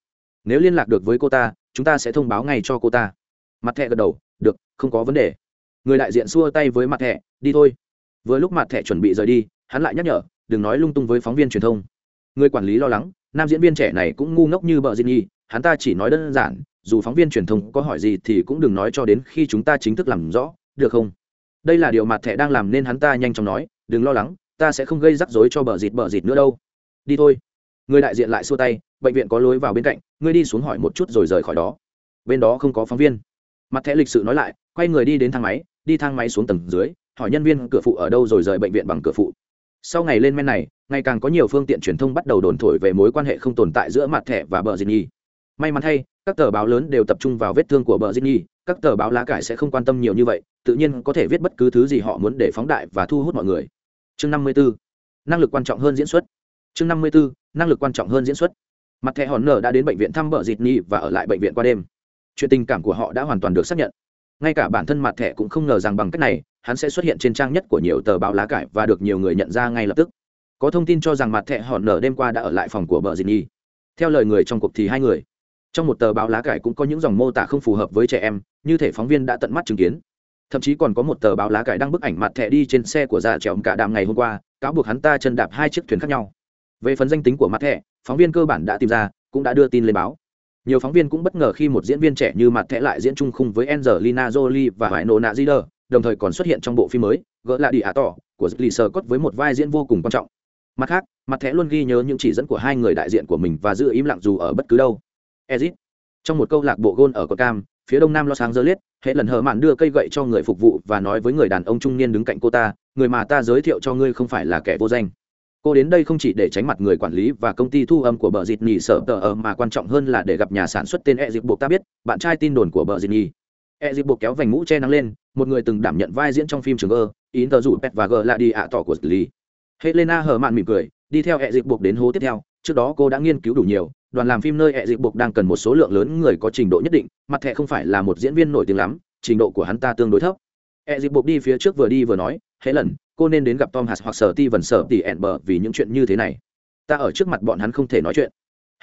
Nếu liên lạc được với cô ta, chúng ta sẽ thông báo ngay cho cô ta. Mặt thẻ gật đầu, được, không có vấn đề. Người đại diện xua tay với mặt thẻ, đi thôi. Vừa lúc mặt thẻ chuẩn bị rời đi, hắn lại nhắc nhở, đừng nói lung tung với phóng viên truyền thông. Người quản lý lo lắng nam diễn viên trẻ này cũng ngu ngốc như bợ diên nhi, hắn ta chỉ nói đơn giản, dù phóng viên truyền thông có hỏi gì thì cũng đừng nói cho đến khi chúng ta chính thức làm rõ, được không? Đây là điều mặt thẻ đang làm nên hắn ta nhanh chóng nói, đừng lo lắng, ta sẽ không gây rắc rối cho bờ dịt bờ dịt nữa đâu. Đi thôi. Người đại diện lại xua tay, bệnh viện có lối vào bên cạnh, ngươi đi xuống hỏi một chút rồi rời khỏi đó. Bên đó không có phóng viên. Mặt thẻ lịch sự nói lại, quay người đi đến thang máy, đi thang máy xuống tầng dưới, hỏi nhân viên cửa phụ ở đâu rồi rời bệnh viện bằng cửa phụ. Sau ngày lên men này ngày càng có nhiều phương tiện truyền thông bắt đầu đồn thổi về mối quan hệ không tồn tại giữa mặt thẻ và bờ diệt nhi may mắn thay, các tờ báo lớn đều tập trung vào vết thương của bờ diệt nhi các tờ báo lá cải sẽ không quan tâm nhiều như vậy, tự nhiên có thể viết bất cứ thứ gì họ muốn để phóng đại và thu hút mọi người. Chương năm mươi 54. năng lực quan trọng hơn diễn xuất. Chương năm mươi 54. năng lực quan trọng hơn diễn xuất. Mặt thẻ hòn nở đã đến bệnh viện thăm bờ diệt nhi và ở lại bệnh viện qua đêm. Chuyện tình cảm của họ đã hoàn toàn được xác nhận. Ngay cả bản thân mặt thẻ cũng không ngờ rằng bằng cách này, hắn sẽ xuất hiện trên trang nhất của nhiều tờ báo lá cải và được nhiều người nhận ra ngay lập tức có thông tin cho rằng mặt thẹ hòn nở đêm qua đã ở lại phòng của vợ dịt nhi. Theo lời người trong cuộc thì hai người. Trong một tờ báo lá cải cũng có những dòng mô tả không phù hợp với trẻ em như thể phóng viên đã tận mắt chứng kiến. Thậm chí còn có một tờ báo lá cải đăng bức ảnh mặt thẻ đi trên xe của già ông cả đàm ngày hôm qua cáo buộc hắn ta chân đạp hai chiếc thuyền khác nhau. Về phần danh tính của mặt thẻ phóng viên cơ bản đã tìm ra cũng đã đưa tin lên báo. Nhiều phóng viên cũng bất ngờ khi một diễn viên trẻ như mặt thẻ lại diễn chung khung với Angelina Jolie và Hoài Nô Nạ Zider, đồng thời còn xuất hiện trong bộ phim mới gỡ lại đi ạ tỏ của lì sờ cốt với một vai diễn vô cùng quan trọng mặt khác mặt thẻ luôn ghi nhớ những chỉ dẫn của hai người đại diện của mình và giữ im lặng dù ở bất cứ đâu. Ezit. Trong một câu lạc bộ gôn ở cột cam phía đông nam ló sáng dơ liết, hệ lần hờ mạn đưa cây gậy cho người phục vụ và nói với người đàn ông trung niên đứng cạnh cô ta người mà ta giới thiệu cho ngươi không phải là kẻ vô danh. Cô đến đây không chỉ để tránh mặt người quản lý và công ty thu âm của bờ dịt nhì sợ tờ ở mà quan trọng hơn là để gặp nhà sản xuất tên e dịp buộc. Ta biết bạn trai tin đồn của bờ dịt nhì. E dịp buộc kéo vành mũ che nắng lên một người từng đảm nhận vai diễn trong phim trường ơ ý tờ rủ pet và g là đi ạ tỏ của lý helena hờ mạn mỉm cười, đi theo hệ dịch buộc đến hố tiếp theo. Trước đó cô đã nghiên cứu đủ nhiều, đoàn làm phim nơi hệ dịch buộc đang cần một số lượng lớn người có trình độ nhất định, mặt thẻ không phải là một diễn viên nổi tiếng lắm, trình độ của hắn ta tương đối thấp. Hệ dịch buộc đi phía trước vừa đi vừa nói hễ lần cô nên đến gặp tom hạt hoặc sở ti vần sở tỉ ẹn bờ vì những chuyện như thế này. Ta ở trước mặt bọn hắn không thể nói chuyện.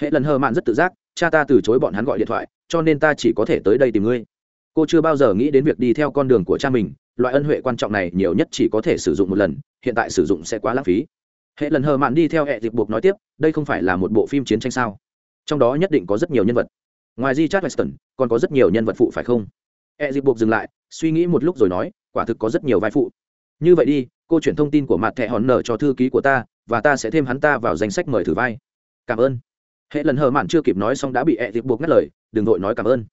Hệ lần hờ mạn rất tự giác, cha ta từ chối bọn hắn gọi điện thoại, cho nên ta chỉ có thể tới đây tìm ngươi. Cô chưa bao giờ nghĩ đến việc đi theo con đường của cha mình loại ân huệ quan trọng này nhiều nhất chỉ có thể sử dụng một lần, hiện tại sử dụng sẽ quá lãng phí. Hệ lần hờ mạn đi theo hệ dịch buộc nói tiếp, đây không phải là một bộ phim chiến tranh sao? Trong đó nhất định có rất nhiều nhân vật. Ngoài di chát weston, còn có rất nhiều nhân vật phụ phải không? E dịch buộc dừng lại, suy nghĩ một lúc rồi nói, quả thực có rất nhiều vai phụ. Như vậy đi, cô chuyển thông tin của mặt thẻ hòn nở cho thư ký của ta, và ta sẽ thêm hắn ta vào danh sách mời thử vai. Cảm ơn. Hệ lần hờ mạn chưa kịp nói xong đã bị e dịch buộc ngắt lời, đừng vội nói cảm ơn.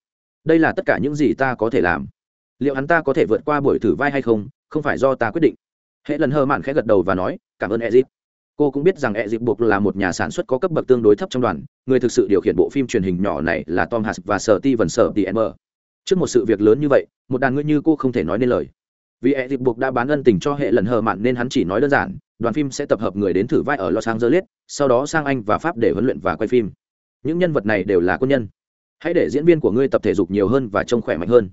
Đây là tất cả những gì ta có thể làm liệu hắn ta có thể vượt qua buổi thử vai hay không không phải do ta quyết định. Hệ lần hờ mạn khẽ gật đầu và nói, cảm ơn e dịp cô cũng biết rằng e dịp buộc là một nhà sản xuất có cấp bậc tương đối thấp trong đoàn, người thực sự điều khiển bộ phim truyền hình nhỏ này là tom hass và sở ti vần sở tm trước một sự việc lớn như vậy, một đàn ngươi như cô không thể nói nên lời. Vì e dịp buộc đã bán ân tình cho hệ lần hờ mạn nên hắn chỉ nói đơn giản, đoàn phim sẽ tập hợp người đến thử vai ở los angeles, sau đó sang anh và pháp để huấn luyện và quay phim. Những nhân vật này đều là quân nhân. Hãy để diễn viên của ngươi tập thể dục nhiều hơn và trông khỏe mạnh hơn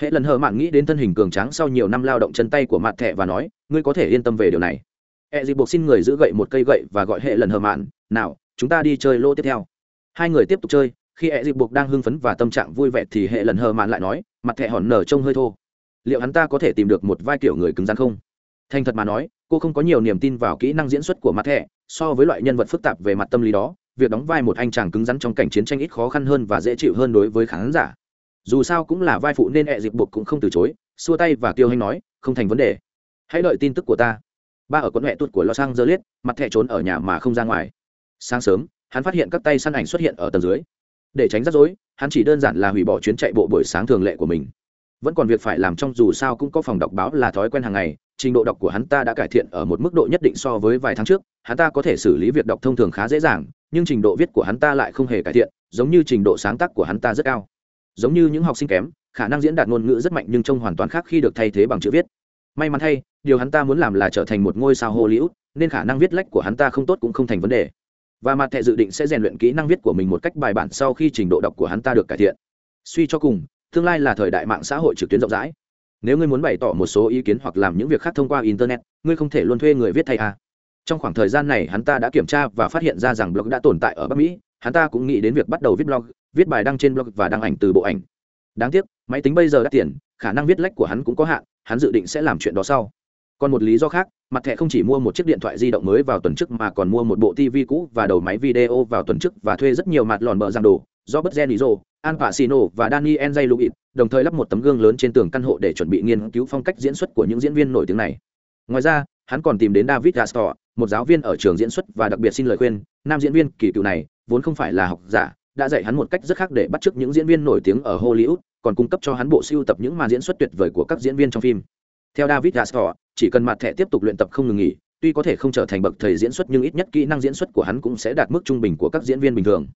hệ lần hờ mạn nghĩ đến thân hình cường tráng sau nhiều năm lao động chân tay của mặt thẻ và nói, ngươi có thể yên tâm về điều này. E dịp buộc xin người giữ gậy một cây gậy và gọi hệ lần hờ mạn nào, chúng ta đi chơi lô tiếp theo. Hai người tiếp tục chơi, khi e dịp buộc đang hưng phấn và tâm trạng vui vẻ thì hệ lần hờ mạn lại nói mặt thẻ hòn nở trông hơi thô. Liệu hắn ta có thể tìm được một vai kiểu người cứng rắn không? Thành thật mà nói, cô không có nhiều niềm tin vào kỹ năng diễn xuất của mặt thẻ so với loại nhân vật phức tạp về mặt tâm lý đó, việc đóng vai một anh chàng cứng rắn trong cảnh chiến tranh ít khó khăn hơn và dễ chịu hơn đối với khán giả dù sao cũng là vai phụ nên ẹ dịp buộc cũng không từ chối, xua tay và tiêu hanh nói, không thành vấn đề. Hãy đợi tin tức của ta. Ba ở quận huệ tuột của los angeles, mặt thẹ trốn ở nhà mà không ra ngoài. Sáng sớm, hắn phát hiện các tay săn ảnh xuất hiện ở tầng dưới. Để tránh rắc rối, hắn chỉ đơn giản là hủy bỏ chuyến chạy bộ buổi sáng thường lệ của mình. Vẫn còn việc phải làm trong dù sao cũng có phòng đọc báo là thói quen hàng ngày, trình độ đọc của hắn ta đã cải thiện ở một mức độ nhất định so với vài tháng trước, hắn ta có thể xử lý việc đọc thông thường khá dễ dàng, nhưng trình độ viết của hắn ta lại không hề cải thiện, giống như trình độ sáng tác của hắn ta rất cao giống như những học sinh kém, khả năng diễn đạt ngôn ngữ rất mạnh nhưng trông hoàn toàn khác khi được thay thế bằng chữ viết. May mắn thay, điều hắn ta muốn làm là trở thành một ngôi sao hollywood, nên khả năng viết lách của hắn ta không tốt cũng không thành vấn đề. Và mặt thẻ dự định sẽ rèn luyện kỹ năng viết của mình một cách bài bản sau khi trình độ đọc của hắn ta được cải thiện. Suy cho cùng, tương lai là thời đại mạng xã hội trực tuyến rộng rãi. Nếu ngươi muốn bày tỏ một số ý kiến hoặc làm những việc khác thông qua internet, ngươi không thể luôn thuê người viết thay à. trong khoảng thời gian này hắn ta đã kiểm tra và phát hiện ra rằng blog đã tồn tại ở bắc mỹ, hắn ta cũng nghĩ đến việc bắt đầu viết blog viết bài đăng trên blog và đăng ảnh từ bộ ảnh đáng tiếc máy tính bây giờ đắt tiền khả năng viết lách của hắn cũng có hạn hắn dự định sẽ làm chuyện đó sau còn một lý do khác mặt thẻ không chỉ mua một chiếc điện thoại di động mới vào tuần trước mà còn mua một bộ tv cũ và đầu máy video vào tuần trước và thuê rất nhiều mặt lòn bờ giang đồ do bất gen Izo, Pacino và Daniel jay lubit đồng thời lắp một tấm gương lớn trên tường căn hộ để chuẩn bị nghiên cứu phong cách diễn xuất của những diễn viên nổi tiếng này. Ngoài ra, hắn còn tìm đến David Gastor, một giáo viên ở trường diễn xuất và đặc biệt xin lời khuyên, nam diễn viên kỳ cựu này vốn không phải là học giả, đã dạy hắn một cách rất khác để bắt chước những diễn viên nổi tiếng ở Hollywood, còn cung cấp cho hắn bộ siêu tập những màn diễn xuất tuyệt vời của các diễn viên trong phim. Theo David Gastor, chỉ cần mặt thẻ tiếp tục luyện tập không ngừng nghỉ, tuy có thể không trở thành bậc thầy diễn xuất nhưng ít nhất kỹ năng diễn xuất của hắn cũng sẽ đạt mức trung bình của các diễn viên bình thường.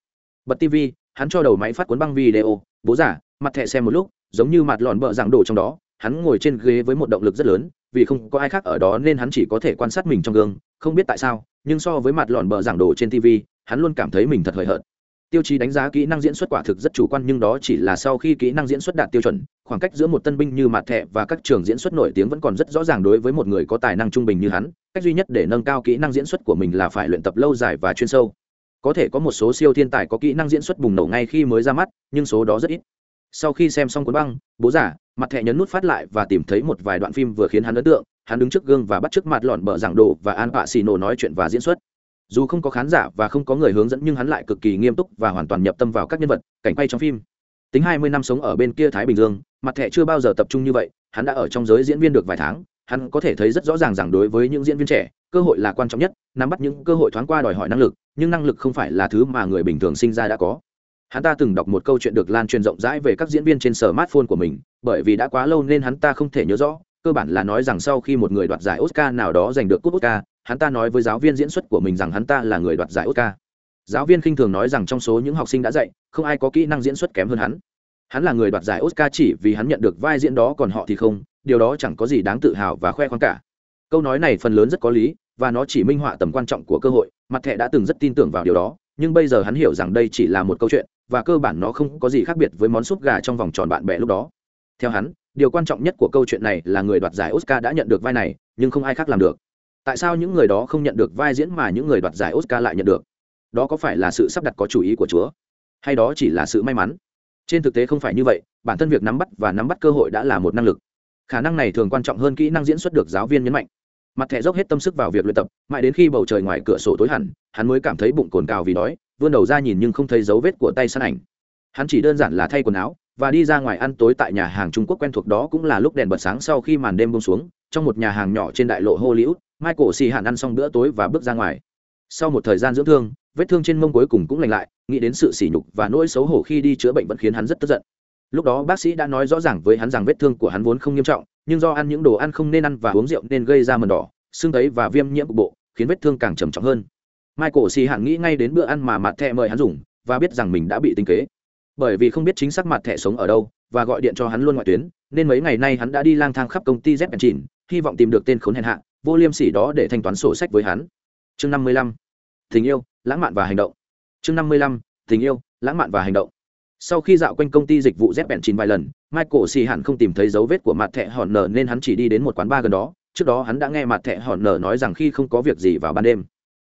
Bật TV, hắn cho đầu máy phát cuốn băng video, bố giả, mặt thẻ xem một lúc, giống như mặt lọn bợ dạng đổ trong đó, hắn ngồi trên ghế với một động lực rất lớn, vì không có ai khác ở đó nên hắn chỉ có thể quan sát mình trong gương, không biết tại sao, nhưng so với mặt lọn bợ dạng đổ trên TV, hắn luôn cảm thấy mình thật hời hợt tiêu chí đánh giá kỹ năng diễn xuất quả thực rất chủ quan nhưng đó chỉ là sau khi kỹ năng diễn xuất đạt tiêu chuẩn, khoảng cách giữa một tân binh như mặt Thẹ và các trường diễn xuất nổi tiếng vẫn còn rất rõ ràng đối với một người có tài năng trung bình như hắn, cách duy nhất để nâng cao kỹ năng diễn xuất của mình là phải luyện tập lâu dài và chuyên sâu. Có thể có một số siêu thiên tài có kỹ năng diễn xuất bùng nổ ngay khi mới ra mắt, nhưng số đó rất ít. Sau khi xem xong cuốn băng, bố giả mặt thẻ nhấn nút phát lại và tìm thấy một vài đoạn phim vừa khiến hắn ấn tượng, hắn đứng trước gương và bắt t mặt lọn bờ giảng đồ và an pạ xì nổ nói chuyện và diễn xuất dù không có khán giả và không có người hướng dẫn nhưng hắn lại cực kỳ nghiêm túc và hoàn toàn nhập tâm vào các nhân vật, cảnh quay trong phim. Tính hai mươi năm sống ở bên kia thái bình dương, mặt thẻ chưa bao giờ tập trung như vậy, hắn đã ở trong giới diễn viên được vài tháng, hắn có thể thấy rất rõ ràng rằng đối với những diễn viên trẻ, cơ hội là quan trọng nhất, nắm bắt những cơ hội thoáng qua đòi hỏi năng lực, nhưng năng lực không phải là thứ mà người bình thường sinh ra đã có. Hắn ta từng đọc một câu chuyện được lan truyền rộng rãi về các diễn viên trên sở smartphone của mình, bởi vì đã quá lâu nên hắn ta không thể nhớ rõ, cơ bản là nói rằng sau khi một người đoạt giải oscar nào đó giành được cúp oscar hắn ta nói với giáo viên diễn xuất của mình rằng hắn ta là người đoạt giải oscar. Giáo viên khinh thường nói rằng trong số những học sinh đã dạy, không ai có kỹ năng diễn xuất kém hơn hắn. Hắn là người đoạt giải oscar chỉ vì hắn nhận được vai diễn đó còn họ thì không, điều đó chẳng có gì đáng tự hào và khoe khoang cả. Câu nói này phần lớn rất có lý, và nó chỉ minh họa tầm quan trọng của cơ hội, mặt thẻ đã từng rất tin tưởng vào điều đó, nhưng bây giờ hắn hiểu rằng đây chỉ là một câu chuyện, và cơ bản nó không có gì khác biệt với món súp gà trong vòng tròn bạn bè lúc đó. Theo hắn, điều quan trọng nhất của câu chuyện này là người đoạt giải oscar đã nhận được vai này, nhưng không ai khác làm được tại sao những người đó không nhận được vai diễn mà những người đoạt giải oscar lại nhận được? Đó có phải là sự sắp đặt có chủ ý của chúa? Hay đó chỉ là sự may mắn? Trên thực tế không phải như vậy, bản thân việc nắm bắt và nắm bắt cơ hội đã là một năng lực. Khả năng này thường quan trọng hơn kỹ năng diễn xuất được giáo viên nhấn mạnh. Mặt thẻ dốc hết tâm sức vào việc luyện tập, mãi đến khi bầu trời ngoài cửa sổ tối hẳn, hắn mới cảm thấy bụng cồn cào vì đói, vươn đầu ra nhìn nhưng không thấy dấu vết của tay săn ảnh. Hắn chỉ đơn giản là thay quần áo và đi ra ngoài ăn tối tại nhà hàng trung quốc quen thuộc đó cũng là lúc đèn bật sáng sau khi màn đêm bông xuống, trong một nhà hàng nhỏ trên đại lộ hollywood michael xì hạn ăn xong bữa tối và bước ra ngoài. Sau một thời gian dưỡng thương, vết thương trên mông cuối cùng cũng lành lại, nghĩ đến sự sỉ nhục và nỗi xấu hổ khi đi chữa bệnh vẫn khiến hắn rất tức giận. Lúc đó bác sĩ đã nói rõ ràng với hắn rằng vết thương của hắn vốn không nghiêm trọng, nhưng do ăn những đồ ăn không nên ăn và uống rượu nên gây ra mần đỏ, xương tấy và viêm nhiễm cục bộ, khiến vết thương càng trầm trọng hơn. Michael xì hạn nghĩ ngay đến bữa ăn mà mặt thẹ mời hắn dùng, và biết rằng mình đã bị tinh kế. Bởi vì không biết chính xác mặt thẻ sống ở đâu, và gọi điện cho hắn luôn ngoại tuyến, nên mấy ngày nay hắn đã đi lang thang khắp công ty z chìn hy vọng tìm được tên khốn hèn hạ vô liêm sỉ đó để thanh toán sổ sách với hắn. Chương năm mươi lăm. Tình yêu, lãng mạn và hành động. Chương năm mươi lăm. Tình yêu, lãng mạn và hành động. Sau khi dạo quanh công ty dịch vụ dép bẹn chín vài lần, michael xì hẳn không tìm thấy dấu vết của mặt Thệ hòn nở nên hắn chỉ đi đến một quán bar gần đó. Trước đó hắn đã nghe mặt Thệ hòn nở nói rằng khi không có việc gì vào ban đêm.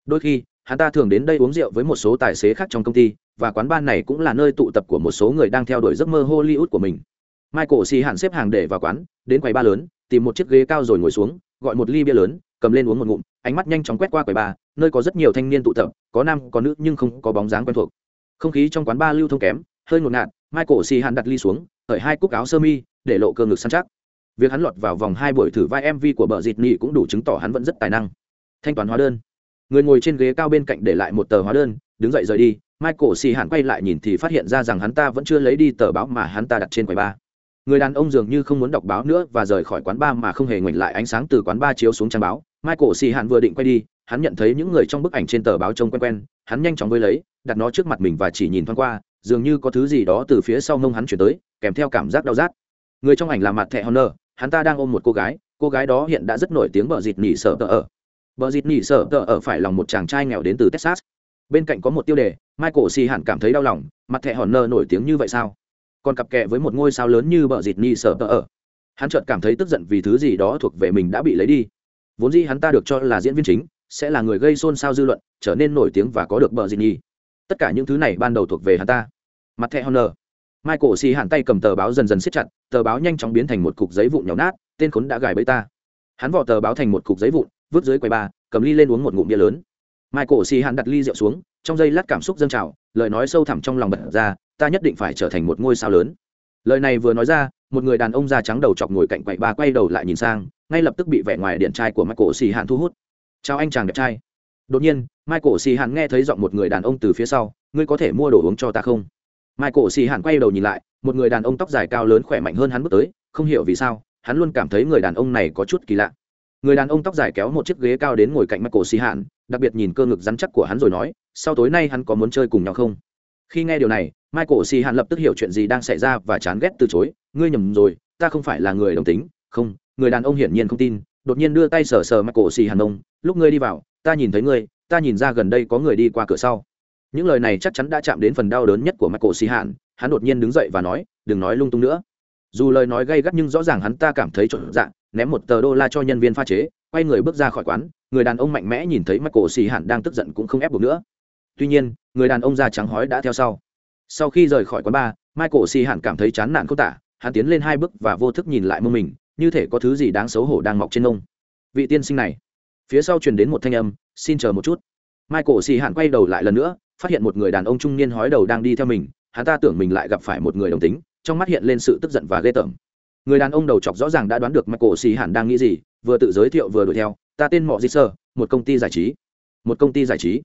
Đôi khi, hắn ta thường đến đây uống rượu với một số tài xế khác trong công ty, và quán bar này cũng là nơi tụ tập của một số người đang theo đuổi giấc mơ hollywood của mình. Michael xì hẳn xếp hàng để vào quán, đến quầy ba lớn, tìm một chiếc ghế cao rồi ngồi xuống gọi một ly bia lớn, cầm lên uống một ngụm, ánh mắt nhanh chóng quét qua quầy ba nơi có rất nhiều thanh niên tụ tập, có nam, có nữ, nhưng không có bóng dáng quen thuộc. Không khí trong quán ba lưu thông kém, hơi ngột ngạt, michael xì hạn đặt ly xuống, hởi hai cúc áo sơ mi, để lộ cơ ngực săn chắc. Việc hắn lọt vào vòng hai buổi thử vai mv của bờ dịt Nị cũng đủ chứng tỏ hắn vẫn rất tài năng. Thanh toán hóa đơn. Người ngồi trên ghế cao bên cạnh để lại một tờ hóa đơn, đứng dậy rời đi, michael xì hạn quay lại nhìn thì phát hiện ra rằng hắn ta vẫn chưa lấy đi tờ báo mà hắn ta đặt trên quầy ba người đàn ông dường như không muốn đọc báo nữa và rời khỏi quán bar mà không hề ngoảnh lại ánh sáng từ quán bar chiếu xuống trang báo. Michael xì hạn vừa định quay đi, hắn nhận thấy những người trong bức ảnh trên tờ báo trông quen quen. Hắn nhanh chóng với lấy, đặt nó trước mặt mình và chỉ nhìn thoáng qua, dường như có thứ gì đó từ phía sau mông hắn chuyển tới, kèm theo cảm giác đau rát. Người trong ảnh là mặt thẻ honor, hắn ta đang ôm một cô gái cô gái đó hiện đã rất nổi tiếng bờ dịt nỉ sợ tờ ở. Bờ dịt nỉ sợ tờ ở phải lòng một chàng trai nghèo đến từ texas. Bên cạnh có một tiêu đề, michael xì hàn cảm thấy đau lòng mặt thẻ Honor nổi tiếng như vậy sao? Còn cặp kẹ với một ngôi sao lớn như bờ dịt ni sợ tờ ở. Hắn chợt cảm thấy tức giận vì thứ gì đó thuộc về mình đã bị lấy đi. Vốn dĩ hắn ta được cho là diễn viên chính sẽ là người gây xôn xao dư luận, trở nên nổi tiếng và có được bờ dịt nhi tất cả những thứ này ban đầu thuộc về hắn ta. Mặt thẻ honor. Michael xì hẳn tay cầm tờ báo dần dần siết chặt, tờ báo nhanh chóng biến thành một cục giấy vụn nhỏ nát, tên khốn đã gài bẫy ta. Hắn vò tờ báo thành một cục giấy vụn, vứt dưới quầy ba, cầm ly lên uống một ngụm bia lớn michael xì hắn đặt ly rượu xuống, trong giây lát cảm xúc dâng trào, lời nói sâu thẳm trong lòng bật ra, ta nhất định phải trở thành một ngôi sao lớn. Lời này vừa nói ra, một người đàn ông da trắng đầu chọc ngồi cạnh quầy ba quay đầu lại nhìn sang, ngay lập tức bị vẻ ngoài điện trai của michael xì hạn thu hút. Chào anh chàng đẹp trai. Đột nhiên, michael xì hạn nghe thấy giọng một người đàn ông từ phía sau, ngươi có thể mua đồ uống cho ta không? Michael xì hạn quay đầu nhìn lại, một người đàn ông tóc dài cao lớn khỏe mạnh hơn hắn bước tới, không hiểu vì sao, hắn luôn cảm thấy người đàn ông này có chút kỳ lạ người đàn ông tóc dài kéo một chiếc ghế cao đến ngồi cạnh michael xì hạn đặc biệt nhìn cơ ngực rắn chắc của hắn rồi nói, sau tối nay hắn có muốn chơi cùng nhau không? Khi nghe điều này, michael xì hạn lập tức hiểu chuyện gì đang xảy ra và chán ghét từ chối, ngươi nhầm rồi, ta không phải là người đồng tính. Không, người đàn ông hiển nhiên không tin. Đột nhiên đưa tay sờ sờ michael xì hạn ông, lúc ngươi đi vào, ta nhìn thấy ngươi, ta nhìn ra gần đây có người đi qua cửa sau. Những lời này chắc chắn đã chạm đến phần đau đớn nhất của michael xì hạn hắn đột nhiên đứng dậy và nói, đừng nói lung tung nữa. Dù lời nói gay gắt nhưng rõ ràng hắn ta cảm thấy trộn dạng ném một tờ đô la cho nhân viên pha chế, quay người bước ra khỏi quán, người đàn ông mạnh mẽ nhìn thấy mắt cổ xì hẳn đang tức giận cũng không ép buộc nữa. Tuy nhiên, người đàn ông da trắng hói đã theo sau. Sau khi rời khỏi quán bar, michael xì hẳn cảm thấy chán nản không tả, hắn tiến lên hai bước và vô thức nhìn lại mông mình, như thể có thứ gì đáng xấu hổ đang mọc trên nông vị tiên sinh này. Phía sau truyền đến một thanh âm, xin chờ một chút. Michael xì hẳn quay đầu lại lần nữa, phát hiện một người đàn ông trung niên hói đầu đang đi theo mình, hắn ta tưởng mình lại gặp phải một người đồng tính, trong mắt hiện lên sự tức giận và ghê tởm người đàn ông đầu chọc rõ ràng đã đoán được michael xì hẳn đang nghĩ gì vừa tự giới thiệu vừa đuổi theo ta tên mọ di sơ một công ty giải trí. Một công ty giải trí.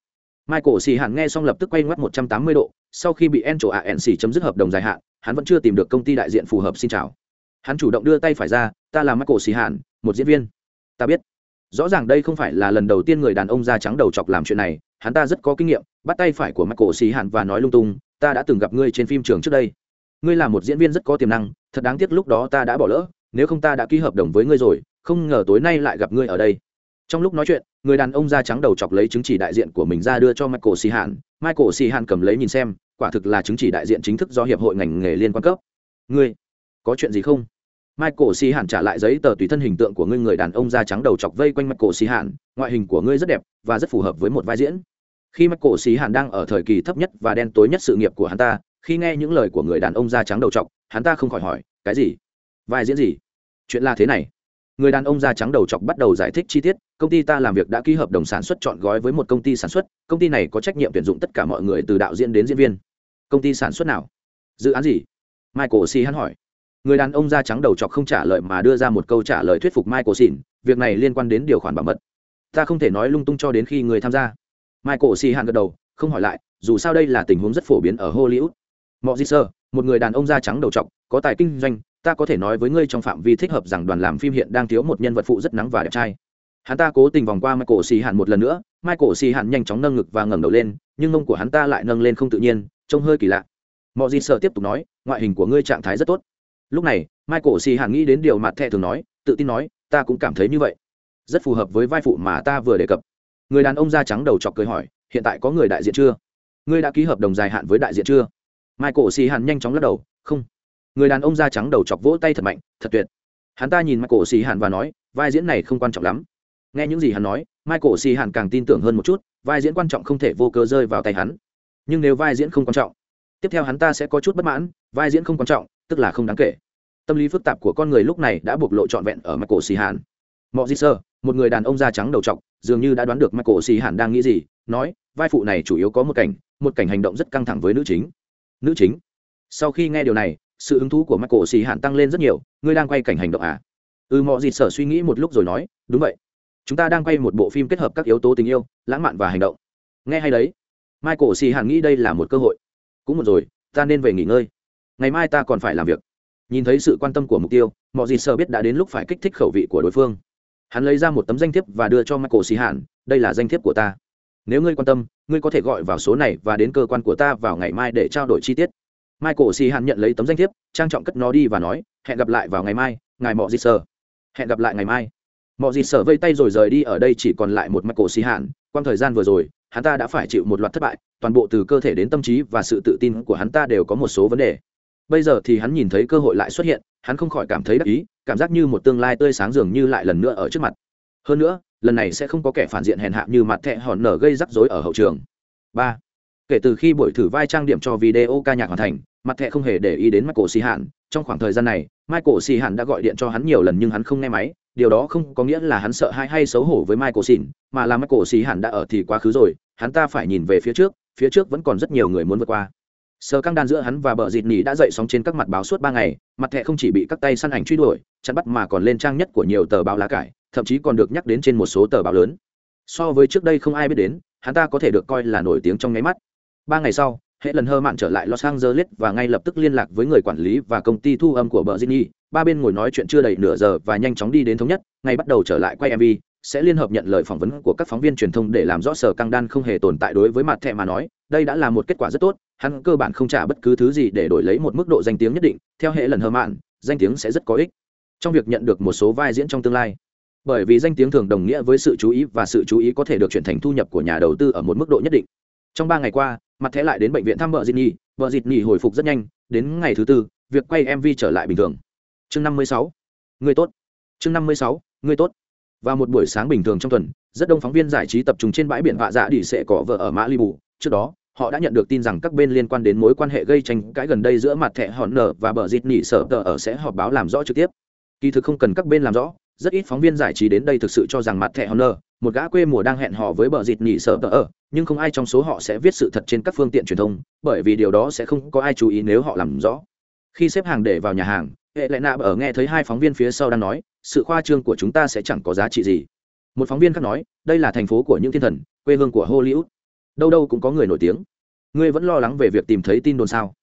Michael xì hẳn nghe xong lập tức quay ngoắt một trăm tám mươi độ sau khi bị en chỗ ạ xì chấm dứt hợp đồng dài hạn hắn vẫn chưa tìm được công ty đại diện phù hợp xin chào. Hắn chủ động đưa tay phải ra ta là michael xì hẳn, một diễn viên. Ta biết. Rõ ràng đây không phải là lần đầu tiên người đàn ông da trắng đầu chọc làm chuyện này hắn ta rất có kinh nghiệm bắt tay phải của michael xì hẳn và nói lung tung ta đã từng gặp ngươi trên phim trường trước đây. Ngươi là một diễn viên rất có tiềm năng thật đáng tiếc lúc đó ta đã bỏ lỡ nếu không ta đã ký hợp đồng với ngươi rồi không ngờ tối nay lại gặp ngươi ở đây. Trong lúc nói chuyện người đàn ông da trắng đầu chọc lấy chứng chỉ đại diện của mình ra đưa cho michael xì hạn michael xì hạn cầm lấy nhìn xem quả thực là chứng chỉ đại diện chính thức do hiệp hội ngành nghề liên quan cấp. Ngươi có chuyện gì không? Michael xì Hàn trả lại giấy tờ tùy thân hình tượng của ngươi người đàn ông da trắng đầu chọc vây quanh michael xì Hàn, ngoại hình của ngươi rất đẹp và rất phù hợp với một vai diễn. Khi michael xì Hàn đang ở thời kỳ thấp nhất và đen tối nhất sự nghiệp của hắn ta khi nghe những lời của người đàn ông da trắng đầu chọc hắn ta không khỏi hỏi, cái gì? Vai diễn gì? Chuyện là thế này. Người đàn ông da trắng đầu chọc bắt đầu giải thích chi tiết, công ty ta làm việc đã ký hợp đồng sản xuất chọn gói với một công ty sản xuất, công ty này có trách nhiệm tuyển dụng tất cả mọi người từ đạo diễn đến diễn viên. Công ty sản xuất nào? Dự án gì? Michael si hắn hỏi. Người đàn ông da trắng đầu chọc không trả lời mà đưa ra một câu trả lời thuyết phục michael xin việc này liên quan đến điều khoản bảo mật. Ta không thể nói lung tung cho đến khi người tham gia. Michael si hắn gật đầu, không hỏi lại, dù sao đây là tình huống rất phổ biến ở hollywood. Mọi gì sơ một người đàn ông da trắng đầu trọc, có tài kinh doanh, ta có thể nói với ngươi trong phạm vi thích hợp rằng đoàn làm phim hiện đang thiếu một nhân vật phụ rất nắng và đẹp trai. Hắn ta cố tình vòng qua michael xì hạn một lần nữa, michael xì hạn nhanh chóng nâng ngực và ngẩng đầu lên, nhưng mông của hắn ta lại nâng lên không tự nhiên, trông hơi kỳ lạ. Mọi gì sợ tiếp tục nói, ngoại hình của ngươi trạng thái rất tốt. Lúc này, michael xì hạn nghĩ đến điều mặt thẹ thường nói, tự tin nói, ta cũng cảm thấy như vậy. Rất phù hợp với vai phụ mà ta vừa đề cập. Người đàn ông da trắng đầu chọc cười hỏi, hiện tại có người đại diện chưa? Ngươi đã ký hợp đồng dài hạn với đại diện chưa? Michael xì hàn nhanh chóng lắc đầu, không, người đàn ông da trắng đầu chọc vỗ tay thật mạnh, thật tuyệt. Hắn ta nhìn michael xì hàn và nói, vai diễn này không quan trọng lắm. Nghe những gì hắn nói, michael xì hàn càng tin tưởng hơn một chút, vai diễn quan trọng không thể vô cơ rơi vào tay hắn. Nhưng nếu vai diễn không quan trọng, tiếp theo hắn ta sẽ có chút bất mãn, vai diễn không quan trọng, tức là không đáng kể. Tâm lý phức tạp của con người lúc này đã bộc lộ trọn vẹn ở michael xì hàn mọi di sơ, một người đàn ông da trắng đầu t dường như đã đoán được michael xì hàn đang nghĩ gì, nói, vai phụ này chủ yếu có một cảnh một cảnh hành động rất căng thẳng với nữ chính nữ chính. Sau khi nghe điều này, sự hứng thú của michael xì hạn tăng lên rất nhiều, ngươi đang quay cảnh hành động à? Ừ mọi gì sở suy nghĩ một lúc rồi nói, đúng vậy. Chúng ta đang quay một bộ phim kết hợp các yếu tố tình yêu, lãng mạn và hành động. Nghe hay đấy. Michael xì hạn nghĩ đây là một cơ hội. Cũng một rồi, ta nên về nghỉ ngơi. Ngày mai ta còn phải làm việc. Nhìn thấy sự quan tâm của mục tiêu, mọi gì sợ biết đã đến lúc phải kích thích khẩu vị của đối phương. Hắn lấy ra một tấm danh thiếp và đưa cho michael xì hạn đây là danh thiếp của ta nếu ngươi quan tâm, ngươi có thể gọi vào số này và đến cơ quan của ta vào ngày mai để trao đổi chi tiết. Michael xì hàn nhận lấy tấm danh thiếp, trang trọng cất nó đi và nói, hẹn gặp lại vào ngày mai, ngài mọ di sờ. Hẹn gặp lại ngày mai. Mọi gì sở vây tay rồi rời đi, ở đây chỉ còn lại một michael xì hàn. quang thời gian vừa rồi, hắn ta đã phải chịu một loạt thất bại, toàn bộ từ cơ thể đến tâm trí và sự tự tin của hắn ta đều có một số vấn đề. Bây giờ thì hắn nhìn thấy cơ hội lại xuất hiện, hắn không khỏi cảm thấy đắc ý, cảm giác như một tương lai tươi sáng dường như lại lần nữa ở trước mặt. Hơn nữa lần này sẽ không có kẻ phản diện hèn hạ như mặt thẹ hòn nở gây rắc rối ở hậu trường. Ba, kể từ khi buổi thử vai trang điểm cho video ca nhạc hoàn thành, mặt thẹ không hề để ý đến michael xì hạn trong khoảng thời gian này, michael xì hạn đã gọi điện cho hắn nhiều lần nhưng hắn không nghe máy. Điều đó không có nghĩa là hắn sợ hay hay xấu hổ với michael xỉn mà là michael xì hạn đã ở thì quá khứ rồi. Hắn ta phải nhìn về phía trước phía trước vẫn còn rất nhiều người muốn vượt qua sờ căng đan giữa hắn và bờ dịt nỉ đã dậy sóng trên các mặt báo suốt ba ngày, mặt Thẹ không chỉ bị các tay săn ảnh truy đuổi, chặn bắt mà còn lên trang nhất của nhiều tờ báo lá cải, thậm chí còn được nhắc đến trên một số tờ báo lớn. So với trước đây không ai biết đến, hắn ta có thể được coi là nổi tiếng trong nháy mắt. Ba ngày sau, hệ lần hơ mạn trở lại los angeles và ngay lập tức liên lạc với người quản lý và công ty thu âm của bờ Disney. ba bên ngồi nói chuyện chưa đầy nửa giờ và nhanh chóng đi đến thống nhất, ngay bắt đầu trở lại quay mv sẽ liên hợp nhận lời phỏng vấn của các phóng viên truyền thông để làm rõ sở căng đan không hề tồn tại đối với mặt thẻ mà nói. Đây đã là một kết quả rất tốt hắn cơ bản không trả bất cứ thứ gì để đổi lấy một mức độ danh tiếng nhất định, theo hệ lần hơ mạn, danh tiếng sẽ rất có ích trong việc nhận được một số vai diễn trong tương lai. Bởi vì danh tiếng thường đồng nghĩa với sự chú ý và sự chú ý có thể được chuyển thành thu nhập của nhà đầu tư ở một mức độ nhất định. Trong ba ngày qua, mặt thẻ lại đến bệnh viện thăm vợ dịt nhì vợ dịt nhì hồi phục rất nhanh, đến ngày thứ tư, việc quay mv trở lại bình thường. Chương năm mươi sáu, người tốt. Chương năm mươi sáu, người tốt. Và một buổi sáng bình thường trong tuần, rất đông phóng viên giải trí tập trung trên bãi biển vạ dạ đi sẽ cỏ vợ ở mã li bù trước đó họ đã nhận được tin rằng các bên liên quan đến mối quan hệ gây tranh cãi gần đây giữa mặt thẻ hòn nở và bờ dịt nỉ sở tờ ở sẽ họp báo làm rõ trực tiếp. Kỳ thực không cần các bên làm rõ, rất ít phóng viên giải trí đến đây thực sự cho rằng mặt thẻ honor một gã quê mùa đang hẹn hò với bờ dịt nhị sở tờ ở, nhưng không ai trong số họ sẽ viết sự thật trên các phương tiện truyền thông, bởi vì điều đó sẽ không có ai chú ý nếu họ làm rõ. Khi xếp hàng để vào nhà hàng, hệ lệ nạ ở nghe thấy hai phóng viên phía sau đang nói, sự khoa trương của chúng ta sẽ chẳng có giá trị gì. Một phóng viên khác nói, đây là thành phố của những thiên thần, quê hương của hollywood đâu đâu cũng có người nổi tiếng. Ngươi vẫn lo lắng về việc tìm thấy tin đồn sao?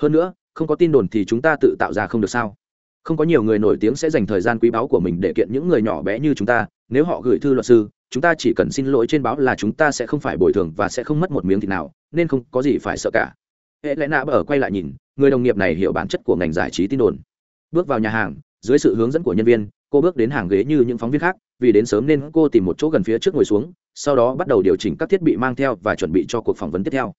Hơn nữa, không có tin đồn thì chúng ta tự tạo ra không được sao? Không có nhiều người nổi tiếng sẽ dành thời gian quý báu của mình để kiện những người nhỏ bé như chúng ta. Nếu họ gửi thư luật sư, chúng ta chỉ cần xin lỗi trên báo là chúng ta sẽ không phải bồi thường và sẽ không mất một miếng thịt nào, nên không có gì phải sợ cả. Hệ lẽ nạ ở quay lại nhìn, người đồng nghiệp này hiểu bản chất của ngành giải trí tin đồn. Bước vào nhà hàng, dưới sự hướng dẫn của nhân viên, cô bước đến hàng ghế như những phóng viên khác, vì đến sớm nên cô tìm một chỗ gần phía trước ngồi xuống sau đó bắt đầu điều chỉnh các thiết bị mang theo và chuẩn bị cho cuộc phỏng vấn tiếp theo.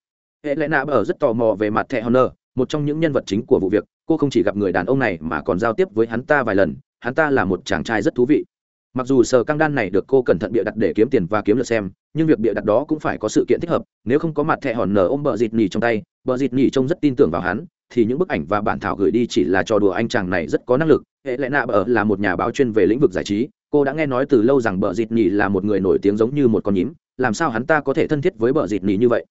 Hệ lẽ nạ ở rất tò mò về mặt thẻ honor, một trong những nhân vật chính của vụ việc. Cô không chỉ gặp người đàn ông này mà còn giao tiếp với hắn ta vài lần. Hắn ta là một chàng trai rất thú vị. Mặc dù sờ căng đan này được cô cẩn thận bịa đặt để kiếm tiền và kiếm lượt xem, nhưng việc bịa đặt đó cũng phải có sự kiện thích hợp. Nếu không có mặt thẻ hòn nở ôm bờ dịt nỉ trong tay, bờ dịt nỉ trông rất tin tưởng vào hắn, thì những bức ảnh và bản thảo gửi đi chỉ là trò đùa anh chàng này rất có năng lực. Hệ lẽ nạ bờ là một nhà báo chuyên về lĩnh vực giải trí cô đã nghe nói từ lâu rằng bờ dịt Nhì là một người nổi tiếng giống như một con nhím, làm sao hắn ta có thể thân thiết với bờ dịt Nhì như vậy?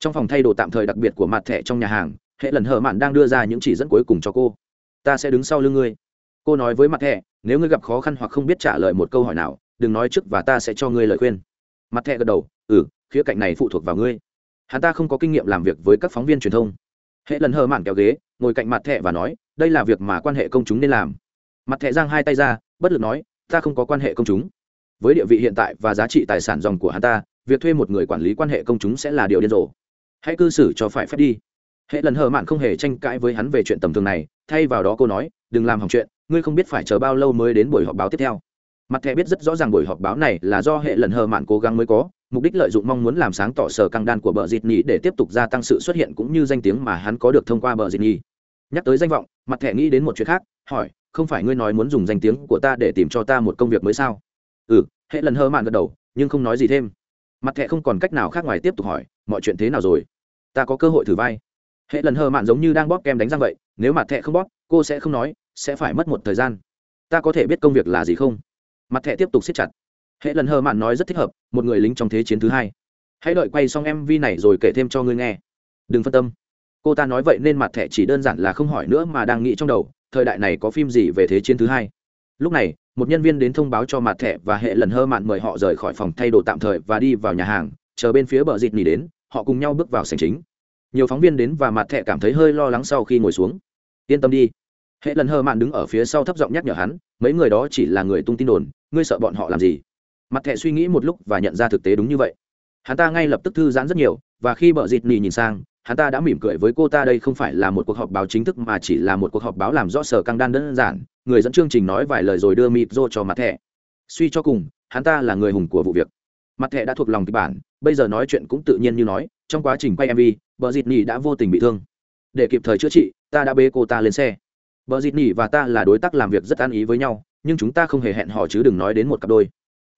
Trong phòng thay đồ tạm thời đặc biệt của mặt thẻ trong nhà hàng, hệ lần Hở mạn đang đưa ra những chỉ dẫn cuối cùng cho cô. Ta sẽ đứng sau lưng ngươi. Cô nói với mặt thẻ, nếu ngươi gặp khó khăn hoặc không biết trả lời một câu hỏi nào, đừng nói trước và ta sẽ cho ngươi lời khuyên. Mặt thẻ gật đầu ừ khía cạnh này phụ thuộc vào ngươi. Hắn ta không có kinh nghiệm làm việc với các phóng viên truyền thông. Hệ lần hờ mạn kéo ghế, ngồi cạnh mặt thẻ và nói, đây là việc mà quan hệ công chúng nên làm. Mặt thẻ giang hai tay ra, bất lực nói ta không có quan hệ công chúng. Với địa vị hiện tại và giá trị tài sản dòng của hắn ta, việc thuê một người quản lý quan hệ công chúng sẽ là điều điên rồ. Hãy cư xử cho phải phép đi. Hệ lần hờ mạn không hề tranh cãi với hắn về chuyện tầm thường này, thay vào đó cô nói, đừng làm hỏng chuyện, ngươi không biết phải chờ bao lâu mới đến buổi họp báo tiếp theo. Mặt thẻ biết rất rõ ràng buổi họp báo này là do hệ lần hờ mạn cố gắng mới có, mục đích lợi dụng mong muốn làm sáng tỏ sở căng đan của bờ dịt nhì để tiếp tục gia tăng sự xuất hiện cũng như danh tiếng mà hắn có được thông qua bờ dịt nhì nhắc tới danh vọng, mặt thẻ nghĩ đến một chuyện khác, hỏi, không phải ngươi nói muốn dùng danh tiếng của ta để tìm cho ta một công việc mới sao? Ừ hệ lần hơ mạn gật đầu, nhưng không nói gì thêm. Mặt thẻ không còn cách nào khác ngoài tiếp tục hỏi, mọi chuyện thế nào rồi? Ta có cơ hội thử vai. Hệ lần hờ mạn giống như đang bóp kem đánh răng vậy, nếu mặt thẻ không bóp, cô sẽ không nói, sẽ phải mất một thời gian. Ta có thể biết công việc là gì không? Mặt thẻ tiếp tục siết chặt. Hệ lần hờ mạn nói rất thích hợp, một người lính trong thế chiến thứ hai. Hãy đợi quay xong mv này rồi kể thêm cho ngươi nghe. Đừng phân tâm cô ta nói vậy nên mặt thẻ chỉ đơn giản là không hỏi nữa mà đang nghĩ trong đầu, thời đại này có phim gì về thế chiến thứ hai? Lúc này, một nhân viên đến thông báo cho mặt thẻ và hệ lần hơ mạn mời họ rời khỏi phòng thay đồ tạm thời và đi vào nhà hàng, chờ bên phía bờ dịt nỉ đến, họ cùng nhau bước vào sảnh chính. Nhiều phóng viên đến và mặt thẻ cảm thấy hơi lo lắng sau khi ngồi xuống. Yên tâm đi. Hệ lần hơ mạn đứng ở phía sau thấp giọng nhắc nhở hắn, mấy người đó chỉ là người tung tin đồn, ngươi sợ bọn họ làm gì? Mặt thẻ suy nghĩ một lúc và nhận ra thực tế đúng như vậy. Hắn ta ngay lập tức thư giãn rất nhiều, và khi bờ dịt nỉ nhìn sang hắn ta đã mỉm cười với cô ta đây không phải là một cuộc họp báo chính thức mà chỉ là một cuộc họp báo làm rõ sở căng đan đơn giản, người dẫn chương trình nói vài lời rồi đưa mịp rô cho mặt thẻ. Suy cho cùng, hắn ta là người hùng của vụ việc. Mặt thẻ đã thuộc lòng kịch bản, bây giờ nói chuyện cũng tự nhiên như nói, trong quá trình quay mv bờ dịt nỉ đã vô tình bị thương. Để kịp thời chữa trị, ta đã bê cô ta lên xe. Bờ dịt nỉ và ta là đối tác làm việc rất an ý với nhau, nhưng chúng ta không hề hẹn hò chứ đừng nói đến một cặp đôi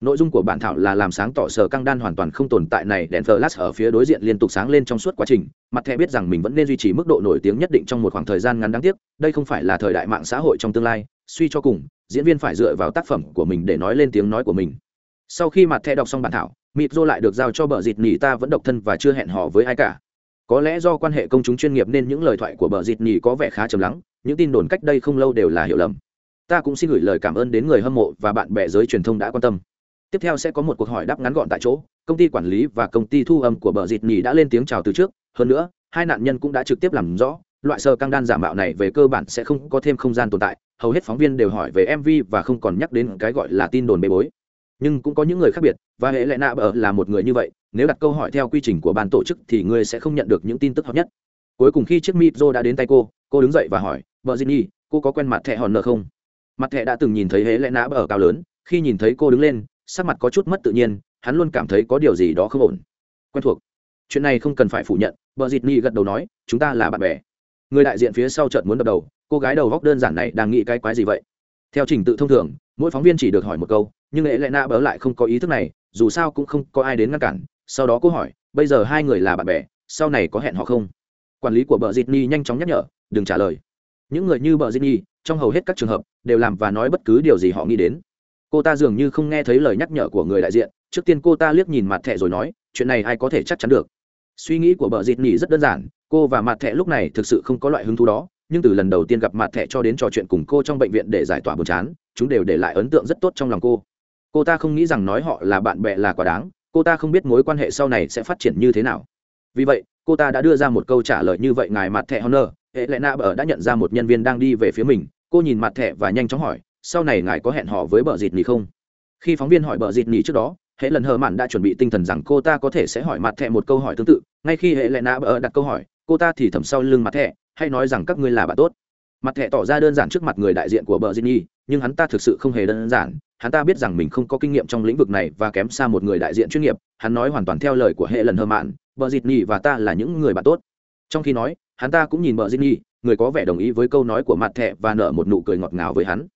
nội dung của bản thảo là làm sáng tỏ sở căng đan hoàn toàn không tồn tại này, đèn flash ở phía đối diện liên tục sáng lên trong suốt quá trình. Mặt thẻ biết rằng mình vẫn nên duy trì mức độ nổi tiếng nhất định trong một khoảng thời gian ngắn đáng tiếc, đây không phải là thời đại mạng xã hội trong tương lai. Suy cho cùng, diễn viên phải dựa vào tác phẩm của mình để nói lên tiếng nói của mình. Sau khi mặt thẻ đọc xong bản thảo mịt dô lại được giao cho bờ dịt nỉ ta vẫn độc thân và chưa hẹn hò với ai cả. Có lẽ do quan hệ công chúng chuyên nghiệp nên những lời thoại của bờ dịt nỉ có vẻ khá trầm lắng, những tin đồn cách đây không lâu đều là hiểu lầm. Ta cũng xin gửi lời cảm ơn đến người hâm mộ và bạn bè giới truyền thông đã quan tâm tiếp theo sẽ có một cuộc hỏi đáp ngắn gọn tại chỗ công ty quản lý và công ty thu âm của bờ dịt nhì đã lên tiếng chào từ trước. Hơn nữa hai nạn nhân cũng đã trực tiếp làm rõ loại sơ căng đan giả mạo này về cơ bản sẽ không có thêm không gian tồn tại. Hầu hết phóng viên đều hỏi về mv và không còn nhắc đến cái gọi là tin đồn bê bối. Nhưng cũng có những người khác biệt và hệ lệ nạ bờ là một người như vậy nếu đặt câu hỏi theo quy trình của ban tổ chức thì người sẽ không nhận được những tin tức hợp nhất. Cuối cùng khi chiếc micro đã đến tay cô cô đứng dậy và hỏi vợ Jinny, cô có quen mặt thẹ hòn nợ không? Mặt thẹ đã từng nhìn thấy hệ lệ nạ bờ cao lớn khi nhìn thấy cô đứng lên sắc mặt có chút mất tự nhiên hắn luôn cảm thấy có điều gì đó không ổn. Quen thuộc. Chuyện này không cần phải phủ nhận vợ dịt ni gật đầu nói chúng ta là bạn bè. Người đại diện phía sau chợt muốn đập đầu cô gái đầu góc đơn giản này đang nghĩ cái quái gì vậy? Theo trình tự thông thường mỗi phóng viên chỉ được hỏi một câu nhưng lệ lệ na bớ lại không có ý thức này dù sao cũng không có ai đến ngăn cản. Sau đó cô hỏi bây giờ hai người là bạn bè sau này có hẹn họ không? Quản lý của bờ dịt Nhi nhanh chóng nhắc nhở đừng trả lời. Những người như bờ dịt Nhi, trong hầu hết các trường hợp đều làm và nói bất cứ điều gì họ nghĩ đến cô ta dường như không nghe thấy lời nhắc nhở của người đại diện, trước tiên cô ta liếc nhìn mặt thẻ rồi nói, chuyện này ai có thể chắc chắn được. Suy nghĩ của bờ dịt nỉ rất đơn giản, cô và mặt thẻ lúc này thực sự không có loại hứng thú đó, nhưng từ lần đầu tiên gặp mặt thẻ cho đến trò chuyện cùng cô trong bệnh viện để giải tỏa buồn chán, chúng đều để lại ấn tượng rất tốt trong lòng cô. Cô ta không nghĩ rằng nói họ là bạn bè là quá đáng, cô ta không biết mối quan hệ sau này sẽ phát triển như thế nào. Vì vậy, cô ta đã đưa ra một câu trả lời như vậy ngài mặt thẻ honor, hệ lệ na bờ đã nhận ra một nhân viên đang đi về phía mình, cô nhìn mặt thẻ và nhanh chóng hỏi sau này ngài có hẹn họ với bờ dịt nỉ không? Khi phóng viên hỏi bờ dịt nỉ trước đó, hệ lần hờ mạn đã chuẩn bị tinh thần rằng cô ta có thể sẽ hỏi mặt thẹ một câu hỏi tương tự. Ngay khi hệ lệ nã bờ đặt câu hỏi, cô ta thì thầm sau lưng mặt thẹ hay nói rằng các ngươi là bạn tốt. Mặt thẹ tỏ ra đơn giản trước mặt người đại diện của bờ dịt nỉ nhưng hắn ta thực sự không hề đơn giản. Hắn ta biết rằng mình không có kinh nghiệm trong lĩnh vực này và kém xa một người đại diện chuyên nghiệp. Hắn nói hoàn toàn theo lời của hệ lần hờ mạn, bờ dịt nỉ và ta là những người bạn tốt. Trong khi nói, hắn ta cũng nhìn bờ dịt nỉ người có vẻ đồng ý với câu nói của mặt thẹ và nở một nụ cười ngọt ngào với hắn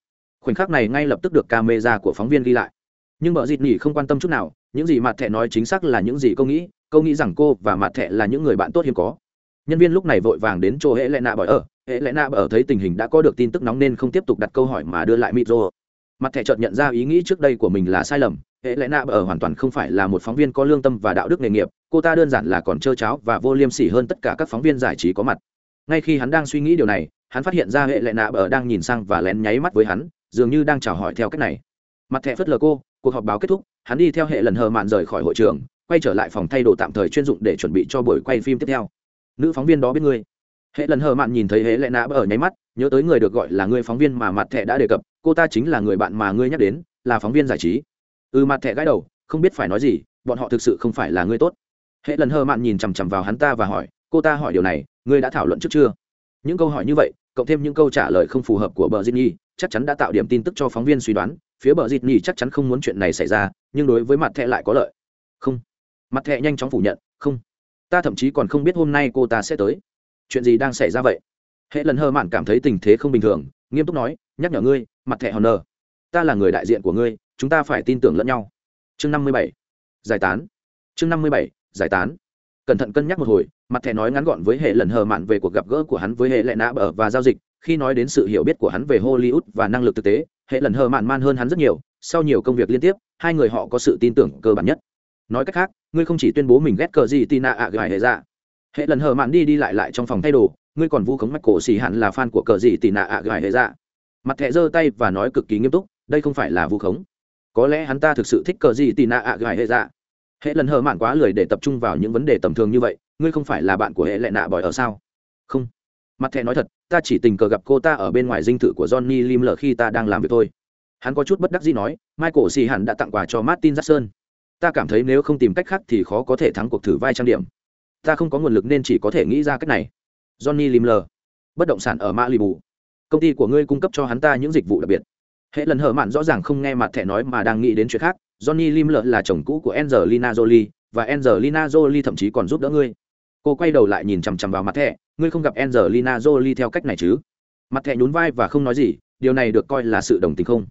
khoảnh khắc này ngay lập tức được camera của phóng viên ghi lại. Nhưng vợ dịt nỉ không quan tâm chút nào, những gì mặt thẻ nói chính xác là những gì câu nghĩ câu nghĩ rằng cô và mặt thẻ là những người bạn tốt hiếm có. Nhân viên lúc này vội vàng đến chỗ hệ lệ nạ bởi ở. Hệ lệ nạ ở thấy tình hình đã có được tin tức nóng nên không tiếp tục đặt câu hỏi mà đưa lại micro mặt thẻ chợt nhận ra ý nghĩ trước đây của mình là sai lầm. Hệ lệ nạ ở hoàn toàn không phải là một phóng viên có lương tâm và đạo đức nghề nghiệp, cô ta đơn giản là còn trơ cháo và vô liêm sỉ hơn tất cả các phóng viên giải trí có mặt. Ngay khi hắn đang suy nghĩ điều này, hắn phát hiện ra hệ lệ nạ ở đang nhìn sang và lén nháy mắt với hắn dường như đang chào hỏi theo cách này. Mặt thẻ phớt lờ cô cuộc họp báo kết thúc hắn đi theo hệ lần hờ mạn rời khỏi hội trường quay trở lại phòng thay đồ tạm thời chuyên dụng để chuẩn bị cho buổi quay phim tiếp theo. Nữ phóng viên đó biết ngươi. Hệ lần hờ mạn nhìn thấy hệ lệ nã ở nháy mắt nhớ tới người được gọi là người phóng viên mà mặt thẻ đã đề cập cô ta chính là người bạn mà ngươi nhắc đến là phóng viên giải trí. Ừ mặt thẻ gãi đầu không biết phải nói gì bọn họ thực sự không phải là người tốt. Hệ lần hờ mạn nhìn chằm chằm vào hắn ta và hỏi cô ta hỏi điều này ngươi đã thảo luận trước chưa? Những câu hỏi như vậy cộng thêm những câu trả lời không phù hợp của bờ Jinny, chắc chắn đã tạo điểm tin tức cho phóng viên suy đoán, phía bờ Jinny chắc chắn không muốn chuyện này xảy ra, nhưng đối với mặt thẹ lại có lợi. Không. Mặt thẹ nhanh chóng phủ nhận, không. Ta thậm chí còn không biết hôm nay cô ta sẽ tới. Chuyện gì đang xảy ra vậy? Hệ lần hơ mạn cảm thấy tình thế không bình thường, nghiêm túc nói, nhắc nhở ngươi, mặt thẹ hòn nờ ta là người đại diện của ngươi, chúng ta phải tin tưởng lẫn nhau. Chương năm mươi bảy. Giải tán. Chương năm mươi bảy. Giải tán. Cẩn thận cân nhắc một hồi, mặt thẻ nói ngắn gọn với hệ lần hờ mạn về cuộc gặp gỡ của hắn với hệ lệ nã bờ và giao dịch khi nói đến sự hiểu biết của hắn về hollywood và năng lực thực tế, hệ lần hờ mạn man hơn hắn rất nhiều, sau nhiều công việc liên tiếp, hai người họ có sự tin tưởng cơ bản nhất. Nói cách khác, ngươi không chỉ tuyên bố mình ghét cờ gì tina ạ gài hệ ra hệ lần hờ mạn đi đi lại lại trong phòng thay đồ, ngươi còn vu khống mạch cổ xì hẳn là fan của cờ gì tina ạ gài hệ ra mặt thẻ giơ tay và nói cực kỳ nghiêm túc, đây không phải là vu khống. Có lẽ hắn ta thực sự thích cờ gì tina ạ gài hệ ra hệ lần hờ mạn quá lười để tập trung vào những vấn đề tầm thường như vậy, ngươi không phải là bạn của hệ lệ nạ bòi ở sao? Không mặt thẻ nói thật, ta chỉ tình cờ gặp cô ta ở bên ngoài dinh thự của johnny lim lờ khi ta đang làm việc thôi. Hắn có chút bất đắc dĩ nói, michael xì hẳn đã tặng quà cho martin jackson. Ta cảm thấy nếu không tìm cách khác thì khó có thể thắng cuộc thử vai trang điểm. Ta không có nguồn lực nên chỉ có thể nghĩ ra cách này. Johnny lim lờ. Bất động sản ở malibu. Công ty của ngươi cung cấp cho hắn ta những dịch vụ đặc biệt. Hệ lần hở mạn rõ ràng không nghe mặt thẻ nói mà đang nghĩ đến chuyện khác. Johnny lim lợ là chồng cũ của angelina jolie và angelina jolie thậm chí còn giúp đỡ ngươi. Cô quay đầu lại nhìn chằm chằm vào mặt thẻ ngươi không gặp angelina jolie theo cách này chứ? Mặt thẻ nhún vai và không nói gì, điều này được coi là sự đồng tình không?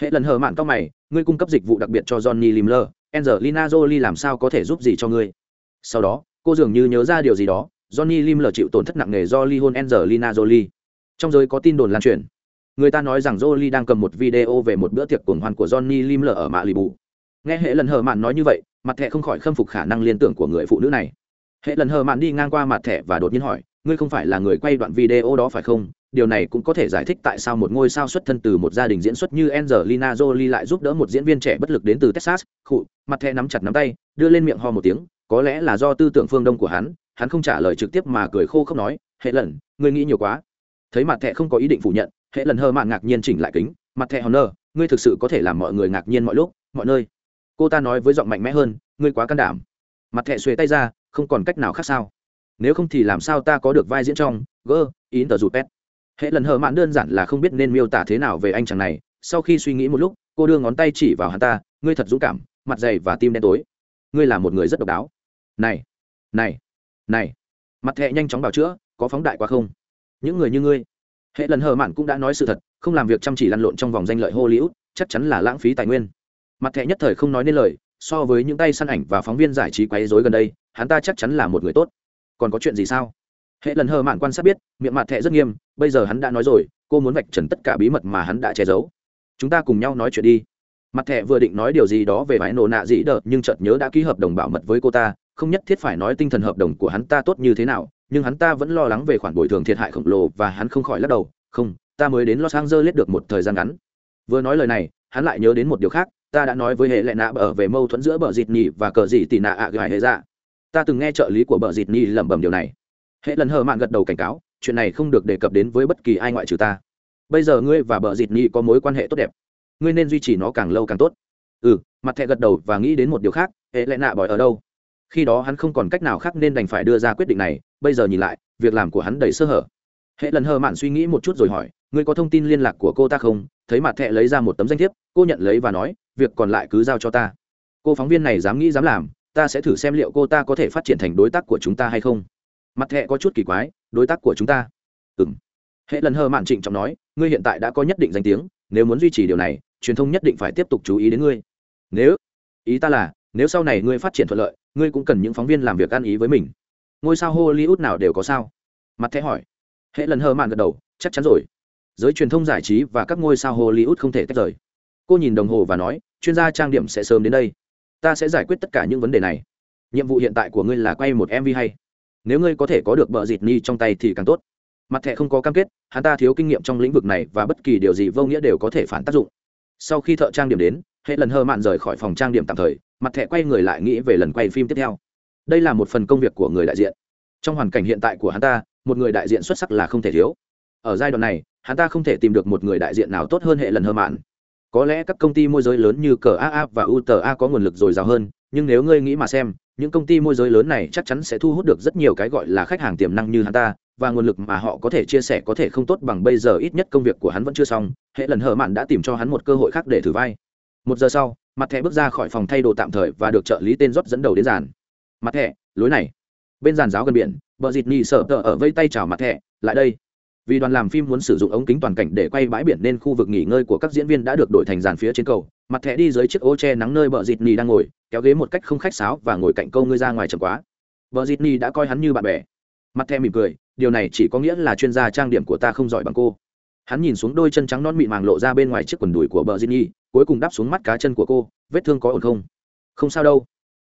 Hệ lần hờ mạn cao mày, ngươi cung cấp dịch vụ đặc biệt cho johnny limler, angelina jolie làm sao có thể giúp gì cho ngươi? Sau đó, cô dường như nhớ ra điều gì đó, johnny limler chịu tổn thất nặng nề do ly hôn angelina jolie. Trong giới có tin đồn lan truyền, người ta nói rằng jolie đang cầm một video về một bữa tiệc cuồng hoan của johnny limler ở mạ lì bù nghe hệ lần hờ mạn nói như vậy, mặt thẻ không khỏi khâm phục khả năng liên tưởng của người phụ nữ này. Hệ lần hờ mạn đi ngang qua mặt thẻ và đột nhiên hỏi ngươi không phải là người quay đoạn video đó phải không điều này cũng có thể giải thích tại sao một ngôi sao xuất thân từ một gia đình diễn xuất như Angelina Jolie lại giúp đỡ một diễn viên trẻ bất lực đến từ Texas. Khụ, mặt thẻ nắm chặt nắm tay, đưa lên miệng ho một tiếng, có lẽ là do tư tưởng phương Đông của hắn, hắn không trả lời trực tiếp mà cười khô không nói, "Hệ lần, ngươi nghĩ nhiều quá." Thấy mặt thẻ không có ý định phủ nhận, hệ lần hờ mạn ngạc nhiên chỉnh lại kính, mặt thẻ Honor, ngươi thực sự có thể làm mọi người ngạc nhiên mọi lúc, mọi nơi. Cô ta nói với giọng mạnh mẽ hơn, ngươi quá can đảm. Mặt thẻ xuề tay ra, không còn cách nào khác sao? Nếu không thì làm sao ta có được vai diễn trong Gơ, in tờ rụt pet hệ lần hờ mạn đơn giản là không biết nên miêu tả thế nào về anh chàng này sau khi suy nghĩ một lúc cô đưa ngón tay chỉ vào hắn ta ngươi thật dũng cảm mặt dày và tim đen tối. Ngươi là một người rất độc đáo. Này này này mặt thẹ nhanh chóng bảo chữa có phóng đại quá không? Những người như ngươi. Hệ lần hờ mạn cũng đã nói sự thật không làm việc chăm chỉ lăn lộn trong vòng danh lợi hollywood chắc chắn là lãng phí tài nguyên. Mặt thẹ nhất thời không nói nên lời so với những tay săn ảnh và phóng viên giải trí quấy rối gần đây hắn ta chắc chắn là một người tốt còn có chuyện gì sao? Hệ lần hờ mạn quan sát biết, miệng mặt thẹ rất nghiêm, bây giờ hắn đã nói rồi, cô muốn vạch trần tất cả bí mật mà hắn đã che giấu. Chúng ta cùng nhau nói chuyện đi. Mặt thẹ vừa định nói điều gì đó về vải nổ nạ dĩ đợt nhưng chợt nhớ đã ký hợp đồng bảo mật với cô ta, không nhất thiết phải nói tinh thần hợp đồng của hắn ta tốt như thế nào, nhưng hắn ta vẫn lo lắng về khoản bồi thường thiệt hại khổng lồ và hắn không khỏi lắc đầu, không, ta mới đến los angeles được một thời gian ngắn. Vừa nói lời này, hắn lại nhớ đến một điều khác, ta đã nói với hệ lệ nạ ở về mâu thuẫn giữa bờ dịt nhị và cờ dị tị nạ ạ gài hệ ra ta từng nghe trợ lý của bờ dịt ni lẩm bẩm điều này. Hệ lần hờ mạn gật đầu cảnh cáo, chuyện này không được đề cập đến với bất kỳ ai ngoại trừ ta. Bây giờ ngươi và bờ dịt nhi có mối quan hệ tốt đẹp. Ngươi nên duy trì nó càng lâu càng tốt. Ừ mặt thẹ gật đầu và nghĩ đến một điều khác, hệ lẽ nạ bỏi ở đâu? Khi đó hắn không còn cách nào khác nên đành phải đưa ra quyết định này, bây giờ nhìn lại, việc làm của hắn đầy sơ hở. Hệ lần hờ mạn suy nghĩ một chút rồi hỏi, ngươi có thông tin liên lạc của cô ta không? Thấy mặt thẹ lấy ra một tấm danh thiếp, cô nhận lấy và nói, việc còn lại cứ giao cho ta. Cô phóng viên này dám nghĩ dám làm ta sẽ thử xem liệu cô ta có thể phát triển thành đối tác của chúng ta hay không. Mặt thẹ có chút kỳ quái, đối tác của chúng ta. Ừng hệ lần hờ mạn trịnh trọng nói, ngươi hiện tại đã có nhất định danh tiếng, nếu muốn duy trì điều này, truyền thông nhất định phải tiếp tục chú ý đến ngươi. Nếu, ý ta là, nếu sau này ngươi phát triển thuận lợi, ngươi cũng cần những phóng viên làm việc ăn ý với mình. Ngôi sao hollywood nào đều có sao? Mặt thẻ hỏi. Hệ lần hờ mạn gật đầu, chắc chắn rồi. Giới truyền thông giải trí và các ngôi sao hollywood không thể tách rời. Cô nhìn đồng hồ và nói, chuyên gia trang điểm sẽ sớm đến đây ta sẽ giải quyết tất cả những vấn đề này. Nhiệm vụ hiện tại của ngươi là quay một mv hay? Nếu ngươi có thể có được bờ dịt ni trong tay thì càng tốt. Mặt thẻ không có cam kết, hắn ta thiếu kinh nghiệm trong lĩnh vực này và bất kỳ điều gì vô nghĩa đều có thể phản tác dụng. Sau khi thợ trang điểm đến, hệ lần hơ mạn rời khỏi phòng trang điểm tạm thời, mặt thẻ quay người lại nghĩ về lần quay phim tiếp theo. Đây là một phần công việc của người đại diện. Trong hoàn cảnh hiện tại của hắn ta, một người đại diện xuất sắc là không thể thiếu. Ở giai đoạn này, hắn ta không thể tìm được một người đại diện nào tốt hơn hệ lần hơ mạn có lẽ các công ty môi giới lớn như cờ aa và uta có nguồn lực dồi dào hơn, nhưng nếu ngươi nghĩ mà xem, những công ty môi giới lớn này chắc chắn sẽ thu hút được rất nhiều cái gọi là khách hàng tiềm năng như hắn ta, và nguồn lực mà họ có thể chia sẻ có thể không tốt bằng bây giờ ít nhất công việc của hắn vẫn chưa xong, hệ lần hở mạn đã tìm cho hắn một cơ hội khác để thử vai. Một giờ sau, mặt thẻ bước ra khỏi phòng thay đồ tạm thời và được trợ lý tên rót dẫn đầu đến giàn mặt thẻ, lối này. Bên giàn giáo gần biển vợ dịt nhì sợ tờ ở vây tay chào mặt thẻ, lại đây vì đoàn làm phim muốn sử dụng ống kính toàn cảnh để quay bãi biển nên khu vực nghỉ ngơi của các diễn viên đã được đổi thành dàn phía trên cầu. Mặt thẻ đi dưới chiếc ô che nắng nơi bờ dịt nhì đang ngồi, kéo ghế một cách không khách sáo và ngồi cạnh câu ngươi ra ngoài chậm quá. Vợ dịt nhì đã coi hắn như bạn bè. Mặt thẻ mỉm cười, điều này chỉ có nghĩa là chuyên gia trang điểm của ta không giỏi bằng cô. Hắn nhìn xuống đôi chân trắng non mịn màng lộ ra bên ngoài chiếc quần đùi của bờ dịt nhì cuối cùng đắp xuống mắt cá chân của cô, vết thương có ổn không? Không sao đâu.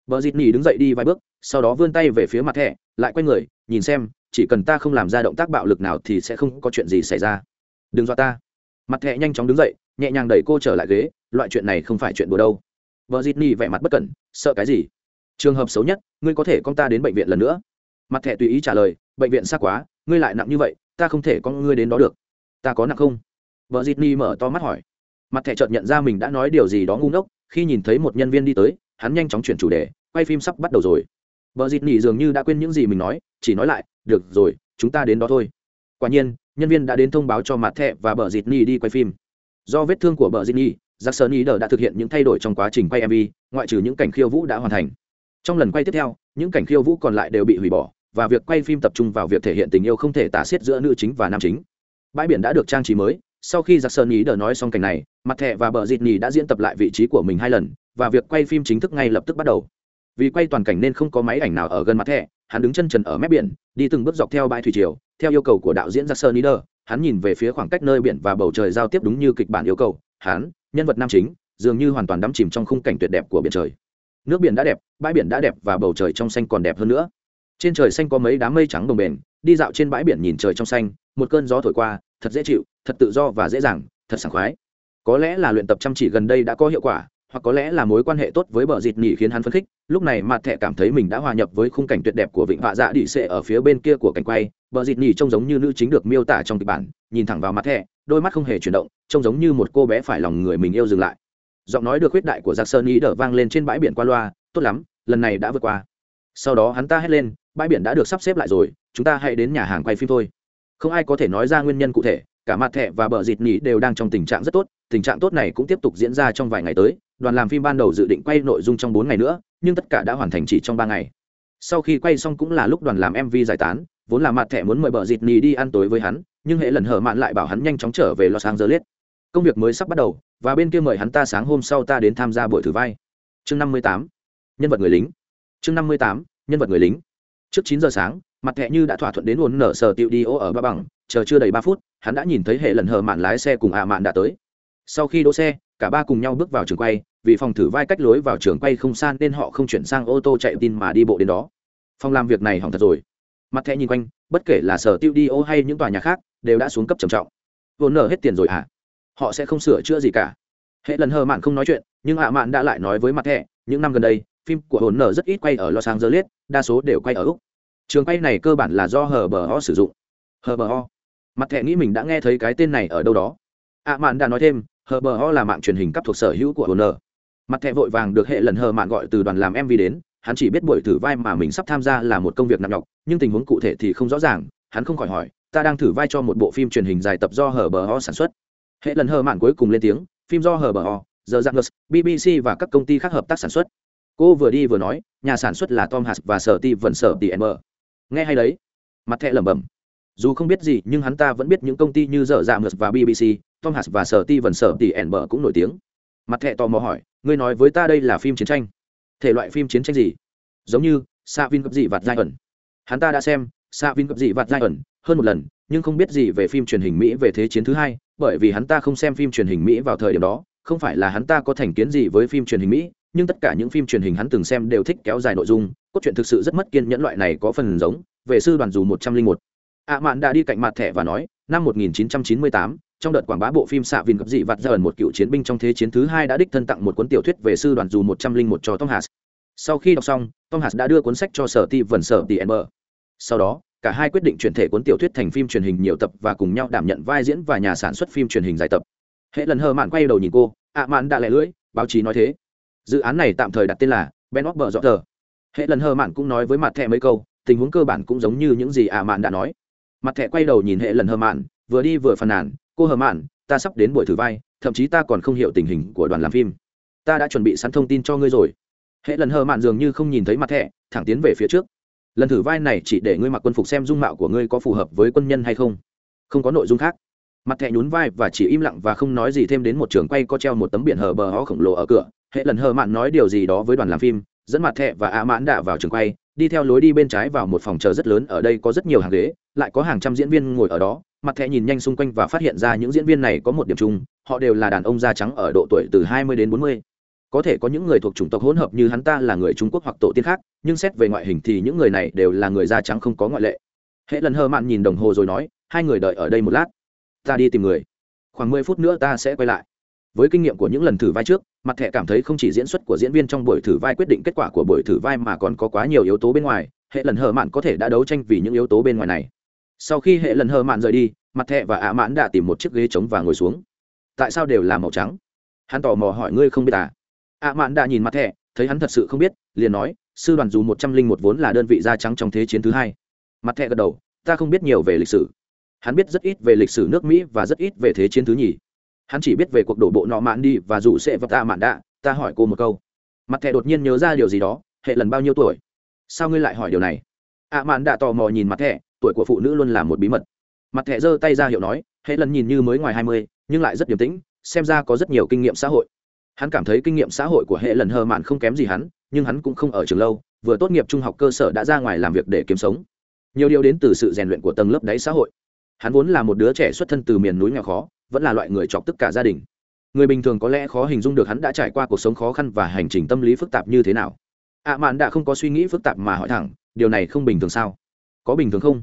Bờ dịt nhì đứng dậy đi vài bước, sau đó vươn tay về phía mặt thẻ, lại quay người, nhìn xem chỉ cần ta không làm ra động tác bạo lực nào thì sẽ không có chuyện gì xảy ra. Đừng dọa ta. Mặt thẹ nhanh chóng đứng dậy, nhẹ nhàng đẩy cô trở lại ghế, loại chuyện này không phải chuyện đùa đâu. Vợ dịt nỉ vẻ mặt bất cẩn, sợ cái gì? Trường hợp xấu nhất, ngươi có thể con ta đến bệnh viện lần nữa. Mặt thẹ tùy ý trả lời, bệnh viện xa quá, ngươi lại nặng như vậy, ta không thể con ngươi đến đó được. Ta có nặng không? Vợ dịt nỉ mở to mắt hỏi. Mặt thẹ chợt nhận ra mình đã nói điều gì đó ngu ngốc, khi nhìn thấy một nhân viên đi tới, hắn nhanh chóng chuyển chủ đề, quay phim sắp bắt đầu rồi. Vợ dịt nỉ dường như đã quên những gì mình nói, chỉ nói lại được rồi, chúng ta đến đó thôi. Quả nhiên, nhân viên đã đến thông báo cho mặt thẹ và bờ dịt ni đi quay phim. Do vết thương của bờ dịt ni giặc sơn ý đờ đã thực hiện những thay đổi trong quá trình quay mv ngoại trừ những cảnh khiêu vũ đã hoàn thành. Trong lần quay tiếp theo, những cảnh khiêu vũ còn lại đều bị hủy bỏ, và việc quay phim tập trung vào việc thể hiện tình yêu không thể tả xiết giữa nữ chính và nam chính. Bãi biển đã được trang trí mới, sau khi giặc sơn ý đờ nói xong cảnh này mặt thẻ và bờ dịt nhì đã diễn tập lại vị trí của mình hai lần, và việc quay phim chính thức ngay lập tức bắt đầu. Vì quay toàn cảnh nên không có máy ảnh nào ở gần mặt thẻ hắn đứng chân trần ở mép biển, đi từng bước dọc theo bãi thủy triều, theo yêu cầu của đạo diễn ra sơn ý hắn nhìn về phía khoảng cách nơi biển và bầu trời giao tiếp đúng như kịch bản yêu cầu, hắn, nhân vật nam chính, dường như hoàn toàn đắm chìm trong khung cảnh tuyệt đẹp của biển trời. Nước biển đã đẹp, bãi biển đã đẹp và bầu trời trong xanh còn đẹp hơn nữa. Trên trời xanh có mấy đám mây trắng đồng bền, đi dạo trên bãi biển nhìn trời trong xanh, một cơn gió thổi qua, thật dễ chịu, thật tự do và dễ dàng, thật sảng khoái. Có lẽ là luyện tập chăm chỉ gần đây đã có hiệu quả hoặc có lẽ là mối quan hệ tốt với bờ dịt nỉ khiến hắn phấn khích, lúc này mặt thẹ cảm thấy mình đã hòa nhập với khung cảnh tuyệt đẹp của vịnh vạ dạ đỉ xệ ở phía bên kia của cảnh quay. Bờ dịt nỉ trông giống như nữ chính được miêu tả trong kịch bản, nhìn thẳng vào mặt thẹ, đôi mắt không hề chuyển động, trông giống như một cô bé phải lòng người mình yêu dừng lại. Giọng nói được huyết đại của giặc sơn ý đỡ vang lên trên bãi biển qua loa, tốt lắm, lần này đã vượt qua. Sau đó hắn ta hét lên, bãi biển đã được sắp xếp lại rồi, chúng ta hãy đến nhà hàng quay phim thôi. Không ai có thể nói ra nguyên nhân cụ thể, cả mặt thẻ và bờ dịt nỉ đều đang trong tình trạng rất tốt, tình trạng tốt này cũng tiếp tục diễn ra trong vài ngày tới đoàn làm phim ban đầu dự định quay nội dung trong bốn ngày nữa, nhưng tất cả đã hoàn thành chỉ trong ba ngày. Sau khi quay xong cũng là lúc đoàn làm mv giải tán, vốn là mặt thẻ muốn mời bờ dịt Nì đi ăn tối với hắn, nhưng hệ lần hở mạn lại bảo hắn nhanh chóng trở về los angeles. Công việc mới sắp bắt đầu, và bên kia mời hắn ta sáng hôm sau ta đến tham gia buổi thử vai. Chương năm mươi tám, nhân vật người lính. Chương năm mươi tám, nhân vật người lính. Trước chín giờ sáng, mặt thẹ như đã thỏa thuận đến uốn nở sở tiệu đi ô ở ba bằng, chờ chưa đầy ba phút, hắn đã nhìn thấy hệ lần hờ mạn lái xe cùng ạ mạn đã tới. Sau khi đỗ xe, cả ba cùng nhau bước vào trường quay vì phòng thử vai cách lối vào trường quay không xa nên họ không chuyển sang ô tô chạy tin mà đi bộ đến đó. Phòng làm việc này hỏng thật rồi. Mặt thẻ nhìn quanh, bất kể là sở tiêu đi ô hay những tòa nhà khác, đều đã xuống cấp trầm trọng. Vốn nở hết tiền rồi hả? Họ sẽ không sửa chữa gì cả. Hệ lần hờ mạn không nói chuyện, nhưng ạ mạn đã lại nói với mặt thẻ, những năm gần đây, phim của hồn nở rất ít quay ở los angeles, đa số đều quay ở úc. Trường quay này cơ bản là do hờ bờ ho sử dụng. Hờ bờ ho. Mặt thẻ nghĩ mình đã nghe thấy cái tên này ở đâu đó. Ạ mạn đã nói thêm, hờ bờ ho là mạng truyền hình cấp thuộc sở hữu của hồn nở mặt thẹ vội vàng được hệ lần hờ mạn gọi từ đoàn làm mv đến hắn chỉ biết buổi thử vai mà mình sắp tham gia là một công việc nặng nhọc nhưng tình huống cụ thể thì không rõ ràng hắn không khỏi hỏi ta đang thử vai cho một bộ phim truyền hình dài tập do hờ bờ ho sản xuất hệ lần hờ mạn cuối cùng lên tiếng phim do hờ bờ ho The Jaggers, BBC và các công ty khác hợp tác sản xuất. Cô vừa đi vừa nói, nhà sản xuất là Tom hass và Sở Ti Vân Sở Ti m Nghe hay đấy. Mặt thẻ lẩm bẩm. Dù không biết gì nhưng hắn ta vẫn biết những công ty như The Jaggers và BBC, Tom hass và Sở Ti Vân Sở Ti m cũng nổi tiếng. Mặt thẻ tò mò hỏi, ngươi nói với ta đây là phim chiến tranh. Thể loại phim chiến tranh gì? Giống như Sa Vin cấp dị vạt giai ẩn. Hắn ta đã xem Sa Vin cấp dị vạt giai ẩn hơn một lần, nhưng không biết gì về phim truyền hình Mỹ về thế chiến thứ hai, bởi vì hắn ta không xem phim truyền hình Mỹ vào thời điểm đó, không phải là hắn ta có thành kiến gì với phim truyền hình mỹ nhưng tất cả những phim truyền hình hắn từng xem đều thích kéo dài nội dung cốt truyện thực sự rất mất kiên nhẫn loại này có phần giống về sư đoàn dù một trăm linh một ạ mạn đã đi cạnh mặt thẻ và nói năm 1998, trong đợt quảng bá bộ phim xạ vin gặp dị vặt ra ẩn một cựu chiến binh trong thế chiến thứ hai đã đích thân tặng một cuốn tiểu thuyết về sư đoàn dù một trăm linh một cho tom hass sau khi đọc xong, tom hass đã đưa cuốn sách cho sở ti vần sở ti ember sau đó, cả hai quyết định chuyển thể cuốn tiểu thuyết thành phim truyền hình nhiều tập và cùng nhau đảm nhận vai diễn và nhà sản xuất phim truyền hình dài tập. Hệ lần hờ mạn quay đầu nhìn cô, ạ mạn đã lẻ lưỡi, báo chí nói thế. Dự án này tạm thời đặt tên là ben óc bờ dọ tờ. Hệ lần hờ mạn cũng nói với mặt thẻ mấy câu, tình huống cơ bản cũng giống như những gì ạ mạn đã nói. Mặt thẻ quay đầu nhìn hệ lần hờ mạn, vừa đi vừa phàn nàn cô hờ mạn, ta sắp đến buổi thử vai, thậm chí ta còn không hiểu tình hình của đoàn làm phim. Ta đã chuẩn bị sẵn thông tin cho ngươi rồi. Hệ lần hờ mạn dường như không nhìn thấy mặt thẻ thẳng tiến về phía trước. Lần thử vai này chỉ để ngươi mặc quân phục xem dung mạo của ngươi có phù hợp với quân nhân hay không. Không có nội dung khác. Mặt thẻ nhún vai và chỉ im lặng và không nói gì thêm đến một trường quay có treo một tấm biển hờ bờ ho khổng lồ ở cửa. Hệ lần hờ mạn nói điều gì đó với đoàn làm phim, dẫn mặt thẻ và ạ mãn đạ vào trường quay đi theo lối đi bên trái vào một phòng chờ rất lớn, ở đây có rất nhiều hàng ghế, lại có hàng trăm diễn viên ngồi ở đó. Mặt thẻ nhìn nhanh xung quanh và phát hiện ra những diễn viên này có một điểm chung, họ đều là đàn ông da trắng ở độ tuổi từ 20 đến 40. có thể có những người thuộc chủng tộc hỗn hợp như hắn ta là người trung quốc hoặc tổ tiên khác, nhưng xét về ngoại hình thì những người này đều là người da trắng không có ngoại lệ. Hệ lần hờ mạn nhìn đồng hồ rồi nói, hai người đợi ở đây một lát, ta đi tìm người. Khoảng mười phút nữa ta sẽ quay lại với kinh nghiệm của những lần thử vai trước, mặt thẻ cảm thấy không chỉ diễn xuất của diễn viên trong buổi thử vai quyết định kết quả của buổi thử vai mà còn có quá nhiều yếu tố bên ngoài, hệ lần hờ mạn có thể đã đấu tranh vì những yếu tố bên ngoài này. Sau khi hệ lần hờ mạn rời đi, mặt thẻ và ạ mãn đã tìm một chiếc ghế trống và ngồi xuống. Tại sao đều là màu trắng? Hắn tò mò hỏi, ngươi không biết à? Ạ mãn đã nhìn mặt thẻ, thấy hắn thật sự không biết, liền nói, sư đoàn dù một trăm linh một vốn là đơn vị da trắng trong thế chiến thứ hai. Mặt thẻ gật đầu, ta không biết nhiều về lịch sử. Hắn biết rất ít về lịch sử nước mỹ và rất ít về thế chiến thứ nhì hắn chỉ biết về cuộc đổ bộ nọ mạn đi và dù sẽ vật ta mạn đạ, ta hỏi cô một câu. Mặt thẻ đột nhiên nhớ ra điều gì đó, hệ lần bao nhiêu tuổi? Sao ngươi lại hỏi điều này? Ạ mạn đạ tò mò nhìn mặt thẻ, tuổi của phụ nữ luôn là một bí mật. Mặt thẻ giơ tay ra hiệu nói, hệ lần nhìn như mới ngoài hai mươi, nhưng lại rất điềm tĩnh, xem ra có rất nhiều kinh nghiệm xã hội. Hắn cảm thấy kinh nghiệm xã hội của hệ lần hờ mạn không kém gì hắn, nhưng hắn cũng không ở trường lâu, vừa tốt nghiệp trung học cơ sở đã ra ngoài làm việc để kiếm sống. Nhiều điều đến từ sự rèn luyện của tầng lớp đáy xã hội. Hắn vốn là một đứa trẻ xuất thân từ miền núi nghèo khó vẫn là loại người chọc tất cả gia đình. Người bình thường có lẽ khó hình dung được hắn đã trải qua cuộc sống khó khăn và hành trình tâm lý phức tạp như thế nào. Ạ mạn đã không có suy nghĩ phức tạp mà hỏi thẳng, điều này không bình thường sao? Có bình thường không?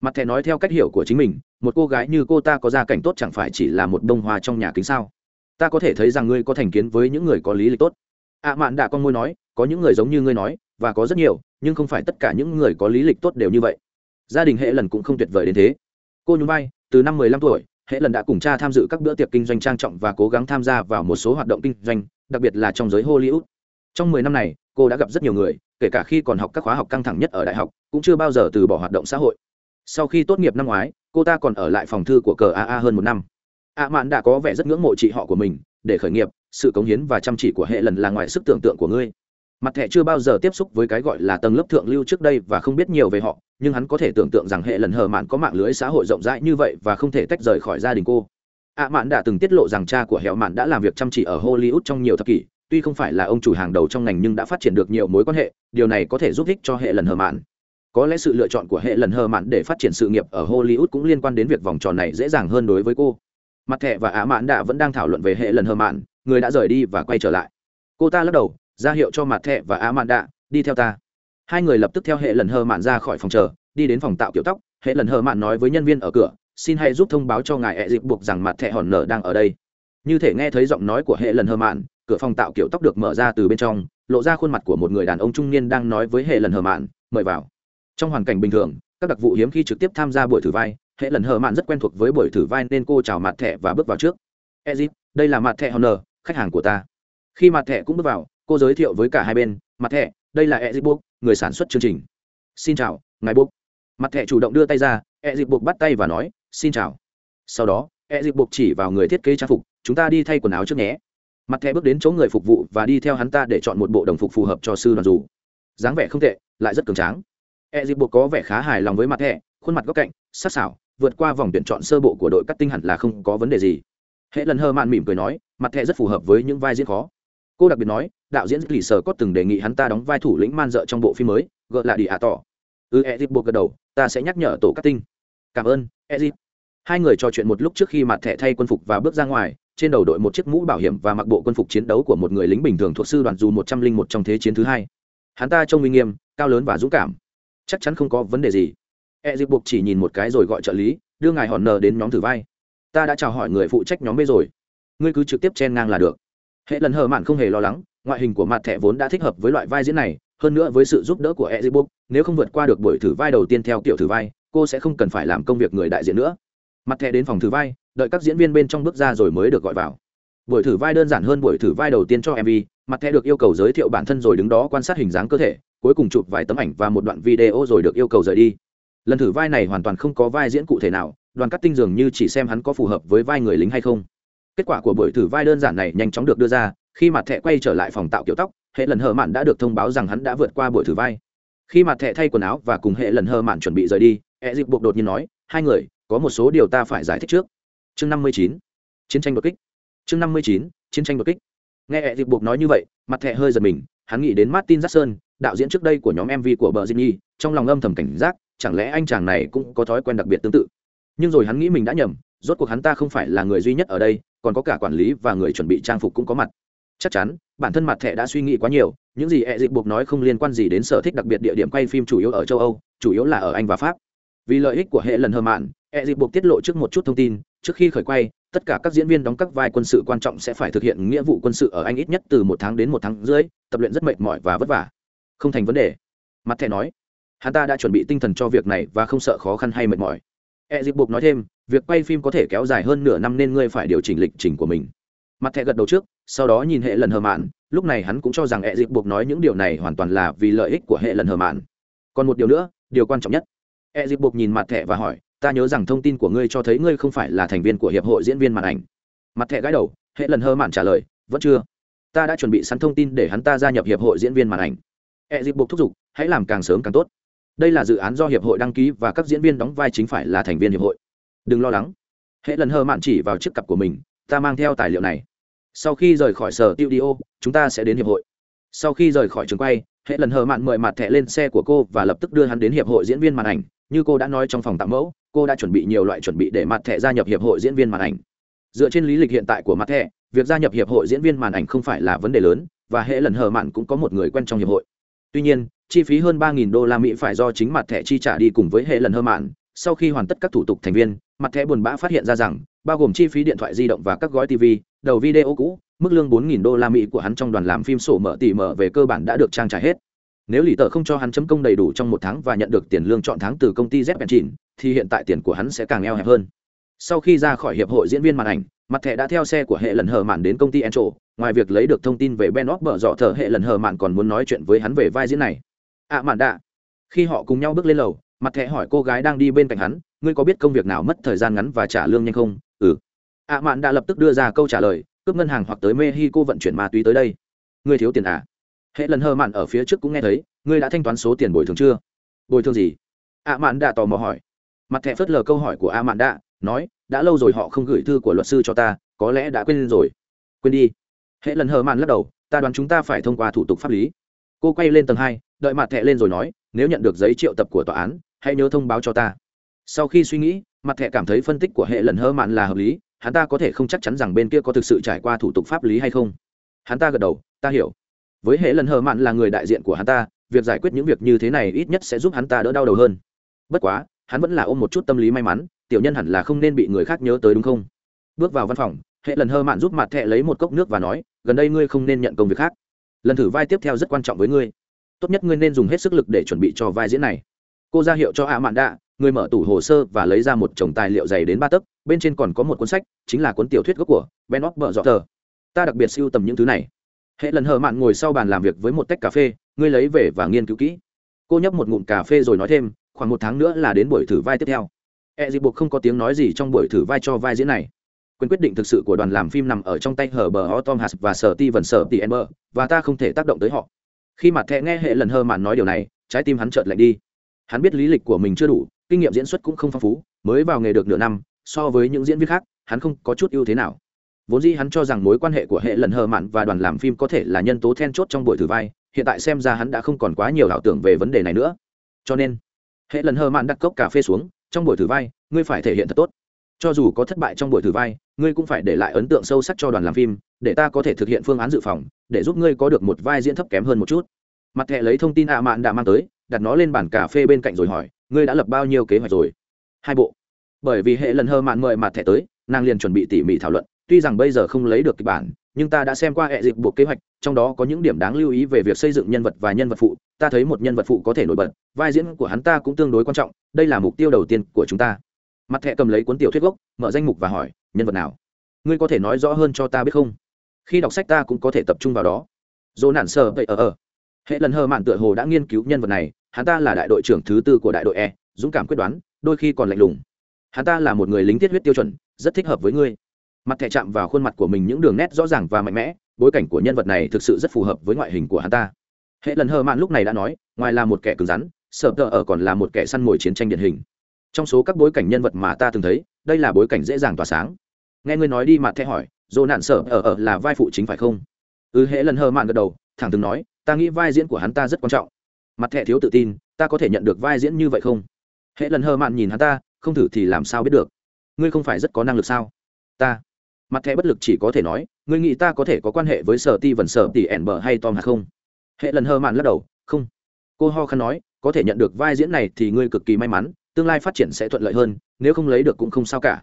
Mặt thẻ nói theo cách hiểu của chính mình, một cô gái như cô ta có gia cảnh tốt chẳng phải chỉ là một bông hoa trong nhà kính sao? Ta có thể thấy rằng ngươi có thành kiến với những người có lý lịch tốt. Ạ mạn đã con môi nói, có những người giống như ngươi nói, và có rất nhiều, nhưng không phải tất cả những người có lý lịch tốt đều như vậy. Gia đình hệ lần cũng không tuyệt vời đến thế. Cô nhún vai, từ năm mười lăm tuổi hệ lần đã cùng cha tham dự các bữa tiệc kinh doanh trang trọng và cố gắng tham gia vào một số hoạt động kinh doanh, đặc biệt là trong giới hollywood. Trong mười năm này, cô đã gặp rất nhiều người, kể cả khi còn học các khóa học căng thẳng nhất ở đại học, cũng chưa bao giờ từ bỏ hoạt động xã hội. Sau khi tốt nghiệp năm ngoái, cô ta còn ở lại phòng thư của cờ aa hơn một năm. A mạn đã có vẻ rất ngưỡng mộ chị họ của mình, để khởi nghiệp, sự cống hiến và chăm chỉ của hệ lần là ngoài sức tưởng tượng của ngươi mặt thẻ chưa bao giờ tiếp xúc với cái gọi là tầng lớp thượng lưu trước đây và không biết nhiều về họ, nhưng hắn có thể tưởng tượng rằng hệ lần hờ mạn có mạng lưới xã hội rộng rãi như vậy và không thể tách rời khỏi gia đình cô. Ạ mạn đã từng tiết lộ rằng cha của hẹo mạn đã làm việc chăm chỉ ở hollywood trong nhiều thập kỷ, tuy không phải là ông chủ hàng đầu trong ngành nhưng đã phát triển được nhiều mối quan hệ, điều này có thể giúp ích cho hệ lần hờ mạn. Có lẽ sự lựa chọn của hệ lần hờ mạn để phát triển sự nghiệp ở hollywood cũng liên quan đến việc vòng tròn này dễ dàng hơn đối với cô. Mặt thẻ và ạ mạn đã vẫn đang thảo luận về hệ lần hờ mạn, người đã rời đi và quay trở lại. Cô ta lắc đầu ra hiệu cho mặt thẹ và á mạn đạ đi theo ta. Hai người lập tức theo hệ lần hờ mạn ra khỏi phòng chờ, đi đến phòng tạo kiểu tóc. Hệ lần hờ mạn nói với nhân viên ở cửa, xin hãy giúp thông báo cho ngài ẹ dịp buộc rằng mặt thẹ hòn nở đang ở đây. Như thể nghe thấy giọng nói của hệ lần hờ mạn, cửa phòng tạo kiểu tóc được mở ra từ bên trong, lộ ra khuôn mặt của một người đàn ông trung niên đang nói với hệ lần hờ mạn, mời vào. Trong hoàn cảnh bình thường, các đặc vụ hiếm khi trực tiếp tham gia buổi thử vai, hệ lần hờ mạn rất quen thuộc với buổi thử vai nên cô chào mặt thẻ và bước vào trước. Ezip đây là mặt thẻ honor khách hàng của ta. Khi mặt thẻ cũng bước vào cô giới thiệu với cả hai bên, mặt thẻ, đây là ezip book người sản xuất chương trình. Xin chào, ngài book mặt thẻ chủ động đưa tay ra ezip book bắt tay và nói, xin chào. Sau đó ezip book chỉ vào người thiết kế trang phục, chúng ta đi thay quần áo trước nhé. Mặt thẻ bước đến chỗ người phục vụ và đi theo hắn ta để chọn một bộ đồng phục phù hợp cho sư đoàn dù. Dáng vẻ không tệ, lại rất cường tráng. E dịp buộc có vẻ khá hài lòng với mặt thẻ, khuôn mặt góc cạnh, sắc sảo, vượt qua vòng tuyển chọn sơ bộ của đội cắt tinh hẳn là không có vấn đề gì. Hệ lần hơ mạn mỉm cười nói, mặt thẻ rất phù hợp với những vai diễn khó cô đặc biệt nói, đạo diễn lì sở có từng đề nghị hắn ta đóng vai thủ lĩnh man dợ trong bộ phim mới, gợ là đi ạ tỏ. Ừ, Ư e dịp buộc gật đầu, ta sẽ nhắc nhở tổ cắt tinh cảm ơn e dịp hai người trò chuyện một lúc trước khi mặt thẻ thay quân phục và bước ra ngoài, trên đầu đội một chiếc mũ bảo hiểm và mặc bộ quân phục chiến đấu của một người lính bình thường thuộc sư đoàn dù một trăm linh một trong thế chiến thứ hai. Hắn ta trông uy nghiêm, cao lớn và dũng cảm. Chắc chắn không có vấn đề gì. E dịp buộc chỉ nhìn một cái rồi gọi trợ lý, đưa ngài hòn nờ đến nhóm thử vai. Ta đã chào hỏi người phụ trách nhóm b rồi. Ngươi cứ trực tiếp chen ngang là được hệ lần hờ mạn không hề lo lắng, ngoại hình của mặt thẻ vốn đã thích hợp với loại vai diễn này, hơn nữa với sự giúp đỡ của e dịp buộc nếu không vượt qua được buổi thử vai đầu tiên theo kiểu thử vai, cô sẽ không cần phải làm công việc người đại diện nữa. Mặt thẻ đến phòng thử vai, đợi các diễn viên bên trong bước ra rồi mới được gọi vào. Buổi thử vai đơn giản hơn buổi thử vai đầu tiên cho mv mặt thẻ được yêu cầu giới thiệu bản thân rồi đứng đó quan sát hình dáng cơ thể, cuối cùng chụp vài tấm ảnh và một đoạn video rồi được yêu cầu rời đi. Lần thử vai này hoàn toàn không có vai diễn cụ thể nào, đoàn cắt tinh dường như chỉ xem hắn có phù hợp với vai người lính hay không kết quả của buổi thử vai đơn giản này nhanh chóng được đưa ra khi mặt thẻ quay trở lại phòng tạo kiểu tóc hệ lần hờ mạn đã được thông báo rằng hắn đã vượt qua buổi thử vai. Khi mặt thẻ thay quần áo và cùng hệ lần hờ mạn chuẩn bị rời đi e dịp buộc đột nhiên nói hai người có một số điều ta phải giải thích trước. Chương năm mươi chín chiến tranh đột kích. Chương năm mươi chín chiến tranh đột kích. Nghe e dịp buộc nói như vậy mặt thẻ hơi giật mình hắn nghĩ đến martin jackson đạo diễn trước đây của nhóm mv của bờ Nhi, trong lòng âm thầm cảnh giác chẳng lẽ anh chàng này cũng có thói quen đặc biệt tương tự? Nhưng rồi hắn nghĩ mình đã nhầm rốt cuộc hắn ta không phải là người duy nhất ở đây còn có cả quản lý và người chuẩn bị trang phục cũng có mặt. Chắc chắn, bản thân mặt thẻ đã suy nghĩ quá nhiều, những gì e dịch buộc nói không liên quan gì đến sở thích đặc biệt địa điểm quay phim chủ yếu ở châu âu, chủ yếu là ở anh và pháp. Vì lợi ích của hệ lần hơ mạn e dịch buộc tiết lộ trước một chút thông tin, trước khi khởi quay, tất cả các diễn viên đóng các vai quân sự quan trọng sẽ phải thực hiện nghĩa vụ quân sự ở anh ít nhất từ một tháng đến một tháng rưỡi, tập luyện rất mệt mỏi và vất vả. Không thành vấn đề. Mặt thẻ nói, hắn ta đã chuẩn bị tinh thần cho việc này và không sợ khó khăn hay mệt mỏi e dịp buộc nói thêm, việc quay phim có thể kéo dài hơn nửa năm nên ngươi phải điều chỉnh lịch trình của mình. Mặt thẻ gật đầu trước, sau đó nhìn hệ lần hờ mạn. Lúc này hắn cũng cho rằng e dịp buộc nói những điều này hoàn toàn là vì lợi ích của hệ lần hờ mạn. Còn một điều nữa, điều quan trọng nhất. E dịp buộc nhìn mặt thẻ và hỏi, ta nhớ rằng thông tin của ngươi cho thấy ngươi không phải là thành viên của hiệp hội diễn viên màn ảnh. Mặt thẻ gãi đầu, hệ lần hờ mạn trả lời, vẫn chưa. Ta đã chuẩn bị sẵn thông tin để hắn ta gia nhập hiệp hội diễn viên màn ảnh. E dịp buộc thúc giục, hãy làm càng sớm càng tốt đây là dự án do hiệp hội đăng ký và các diễn viên đóng vai chính phải là thành viên hiệp hội. Đừng lo lắng. Hệ lần hờ mạn chỉ vào chiếc cặp của mình, ta mang theo tài liệu này. Sau khi rời khỏi sở tiêu đi ô chúng ta sẽ đến hiệp hội. Sau khi rời khỏi trường quay, hệ lần hờ mạn mời mặt thẻ lên xe của cô và lập tức đưa hắn đến hiệp hội diễn viên màn ảnh. Như cô đã nói trong phòng tạm mẫu, cô đã chuẩn bị nhiều loại chuẩn bị để mặt thẻ gia nhập hiệp hội diễn viên màn ảnh. Dựa trên lý lịch hiện tại của mặt thẻ, việc gia nhập hiệp hội diễn viên màn ảnh không phải là vấn đề lớn, và hệ lần hờ mạn cũng có một người quen trong hiệp hội tuy nhiên chi phí hơn ba đô la mỹ phải do chính mặt thẻ chi trả đi cùng với hệ lần hơ mạn sau khi hoàn tất các thủ tục thành viên mặt thẻ buồn bã phát hiện ra rằng bao gồm chi phí điện thoại di động và các gói tv đầu video cũ mức lương 4.000 đô la Mỹ của hắn trong đoàn làm phim sổ mở tỉ mở về cơ bản đã được trang trải hết. Nếu lì tờ không cho hắn chấm công đầy đủ trong một tháng và nhận được tiền lương chọn tháng từ công ty Z thì hiện tại tiền của hắn sẽ càng eo hẹp hơn. Sau khi ra khỏi hiệp hội diễn viên màn ảnh, mặt thẻ đã theo xe của hệ lần hờ mạn đến công ty Encho, ngoài việc lấy được thông tin về Ben Off bở dọ thở hệ lần hờ mạn còn muốn nói chuyện với hắn về vai diễn này. À mạn đạ. Khi họ cùng nhau bước lên lầu, mặt thẻ hỏi cô gái đang đi bên cạnh hắn, ngươi có biết công việc nào mất thời gian ngắn và trả lương nhanh không? Ừ. À mạn đã lập tức đưa ra câu trả lời, cướp ngân hàng hoặc tới mexico vận chuyển ma túy tới đây ngươi thiếu tiền à hệ lần hờ mạn ở phía trước cũng nghe thấy ngươi đã thanh toán số tiền bồi thường chưa bồi thường gì a mạn đã tò mò hỏi mặt thẻ phớt lờ câu hỏi của a mạn đã nói đã lâu rồi họ không gửi thư của luật sư cho ta có lẽ đã quên rồi quên đi hệ lần hờ mạn lắc đầu, ta đoán chúng ta phải thông qua thủ tục pháp lý. Cô quay lên tầng hai, đợi mặt thẹ lên rồi nói, nếu nhận được giấy triệu tập của tòa án, hãy nhớ thông báo cho ta. Sau khi suy nghĩ, mặt thẹ cảm thấy phân tích của hệ lần hơ mạn là hợp lý, hắn ta có thể không chắc chắn rằng bên kia có thực sự trải qua thủ tục pháp lý hay không. Hắn ta gật đầu, ta hiểu. Với hệ lần hờ mạn là người đại diện của hắn ta, việc giải quyết những việc như thế này ít nhất sẽ giúp hắn ta đỡ đau đầu hơn. Bất quá, hắn vẫn là ôm một chút tâm lý may mắn, tiểu nhân hẳn là không nên bị người khác nhớ tới đúng không? Bước vào văn phòng, hệ lần hơ mạn giúp mặt thẹ lấy một cốc nước và nói gần đây ngươi không nên nhận công việc khác. Lần thử vai tiếp theo rất quan trọng với ngươi. Tốt nhất ngươi nên dùng hết sức lực để chuẩn bị cho vai diễn này. Cô ra hiệu cho ạ mạn đạ, người mở tủ hồ sơ và lấy ra một chồng tài liệu dày đến ba tấc, bên trên còn có một cuốn sách, chính là cuốn tiểu thuyết gốc của ben óc bợ dọ tờ. Ta đặc biệt sưu tầm những thứ này. Hệ lần hờ mạn ngồi sau bàn làm việc với một tách cà phê, ngươi lấy về và nghiên cứu kỹ. Cô nhấp một ngụm cà phê rồi nói thêm, khoảng một tháng nữa là đến buổi thử vai tiếp theo. E dịp buộc không có tiếng nói gì trong buổi thử vai cho vai diễn này quyền quyết định thực sự của đoàn làm phim nằm ở trong tay hở bờ o tom và sở ti vần sở ti ember và ta không thể tác động tới họ. Khi mặt thẹ nghe hệ lần hơ mạn nói điều này, trái tim hắn chợt lạnh đi. Hắn biết lý lịch của mình chưa đủ, kinh nghiệm diễn xuất cũng không phong phú, mới vào nghề được nửa năm, so với những diễn viên khác, hắn không có chút ưu thế nào. Vốn dĩ hắn cho rằng mối quan hệ của hệ lần hờ mạn và đoàn làm phim có thể là nhân tố then chốt trong buổi thử vai, hiện tại xem ra hắn đã không còn quá nhiều ảo tưởng về vấn đề này nữa. Cho nên, hệ lần hờ mạn đặt cốc cà phê xuống, trong buổi thử vai, ngươi phải thể hiện thật tốt cho dù có thất bại trong buổi thử vai, ngươi cũng phải để lại ấn tượng sâu sắc cho đoàn làm phim, để ta có thể thực hiện phương án dự phòng, để giúp ngươi có được một vai diễn thấp kém hơn một chút. Mặt thẻ lấy thông tin ạ mạn đã mang tới, đặt nó lên bàn cà phê bên cạnh rồi hỏi, ngươi đã lập bao nhiêu kế hoạch rồi? Hai bộ. Bởi vì hệ lần hơ mạn mời mặt thẻ tới, nàng liền chuẩn bị tỉ mỉ thảo luận, tuy rằng bây giờ không lấy được kịch bản, nhưng ta đã xem qua hệ dịp buộc kế hoạch, trong đó có những điểm đáng lưu ý về việc xây dựng nhân vật và nhân vật phụ, ta thấy một nhân vật phụ có thể nổi bật, vai diễn của hắn ta cũng tương đối quan trọng, đây là mục tiêu đầu tiên của chúng ta mặt thẻ cầm lấy cuốn tiểu thuyết gốc, mở danh mục và hỏi, nhân vật nào? Ngươi có thể nói rõ hơn cho ta biết không? Khi đọc sách ta cũng có thể tập trung vào đó. Dỗ nản sơ vậy ở ở hệ lần hơ mạn tựa hồ đã nghiên cứu nhân vật này, hắn ta là đại đội trưởng thứ tư của đại đội e dũng cảm quyết đoán, đôi khi còn lạnh lùng. Hắn ta là một người lính tiết huyết tiêu chuẩn, rất thích hợp với ngươi. Mặt thẻ chạm vào khuôn mặt của mình những đường nét rõ ràng và mạnh mẽ, bối cảnh của nhân vật này thực sự rất phù hợp với ngoại hình của hắn ta. Hệ lần hờ mạn lúc này đã nói, ngoài là một kẻ cứng rắn sợ tờ ở còn là một kẻ săn mồi chiến tranh điển hình trong số các bối cảnh nhân vật mà ta từng thấy, đây là bối cảnh dễ dàng tỏa sáng. Nghe ngươi nói đi mặt thẻ hỏi dồ nạn sở ở ở là vai phụ chính phải không? Ừ hệ lần hờ mạn gật đầu, thẳng từng nói, ta nghĩ vai diễn của hắn ta rất quan trọng. Mặt thẻ thiếu tự tin, ta có thể nhận được vai diễn như vậy không? Hệ lần hờ mạn nhìn hắn ta, không thử thì làm sao biết được? Ngươi không phải rất có năng lực sao? Ta. Mặt thẻ bất lực chỉ có thể nói, ngươi nghĩ ta có thể có quan hệ với sở ti vần sở tỷ ẻn bờ hay tom hạt không? Hệ lần hờ mạn lắc đầu, không. Cô ho khăn nói, có thể nhận được vai diễn này thì ngươi cực kỳ may mắn tương lai phát triển sẽ thuận lợi hơn, nếu không lấy được cũng không sao cả.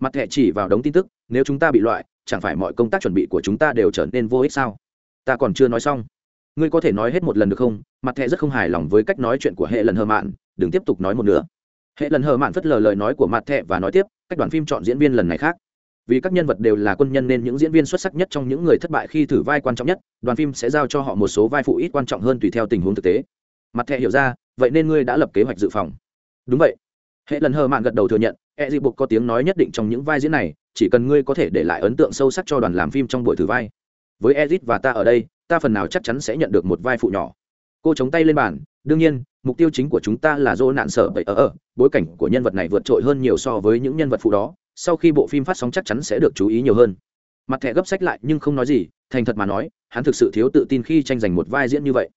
Mặt thẻ chỉ vào đống tin tức, nếu chúng ta bị loại, chẳng phải mọi công tác chuẩn bị của chúng ta đều trở nên vô ích sao? Ta còn chưa nói xong. Ngươi có thể nói hết một lần được không? Mặt thẻ rất không hài lòng với cách nói chuyện của hệ lần hờ mạn, đừng tiếp tục nói một nữa hệ lần hờ mạn phất lờ lời nói của mặt thẻ và nói tiếp, cách đoàn phim chọn diễn viên lần này khác. Vì các nhân vật đều là quân nhân nên những diễn viên xuất sắc nhất trong những người thất bại khi thử vai quan trọng nhất, đoàn phim sẽ giao cho họ một số vai phụ ít quan trọng hơn tùy theo tình huống thực tế. Mặt thẻ hiểu ra, vậy nên ngươi đã lập kế hoạch dự phòng đúng vậy. Hệ lần hờ mạn gật đầu thừa nhận e dị buộc có tiếng nói nhất định trong những vai diễn này, chỉ cần ngươi có thể để lại ấn tượng sâu sắc cho đoàn làm phim trong buổi thử vai. Với ezit và ta ở đây, ta phần nào chắc chắn sẽ nhận được một vai phụ nhỏ. Cô chống tay lên bàn, đương nhiên, mục tiêu chính của chúng ta là dỗ nạn sợ bậy ở ở, bối cảnh của nhân vật này vượt trội hơn nhiều so với những nhân vật phụ đó, sau khi bộ phim phát sóng chắc chắn sẽ được chú ý nhiều hơn. Mặt thẻ gấp sách lại nhưng không nói gì, thành thật mà nói, hắn thực sự thiếu tự tin khi tranh giành một vai diễn như vậy.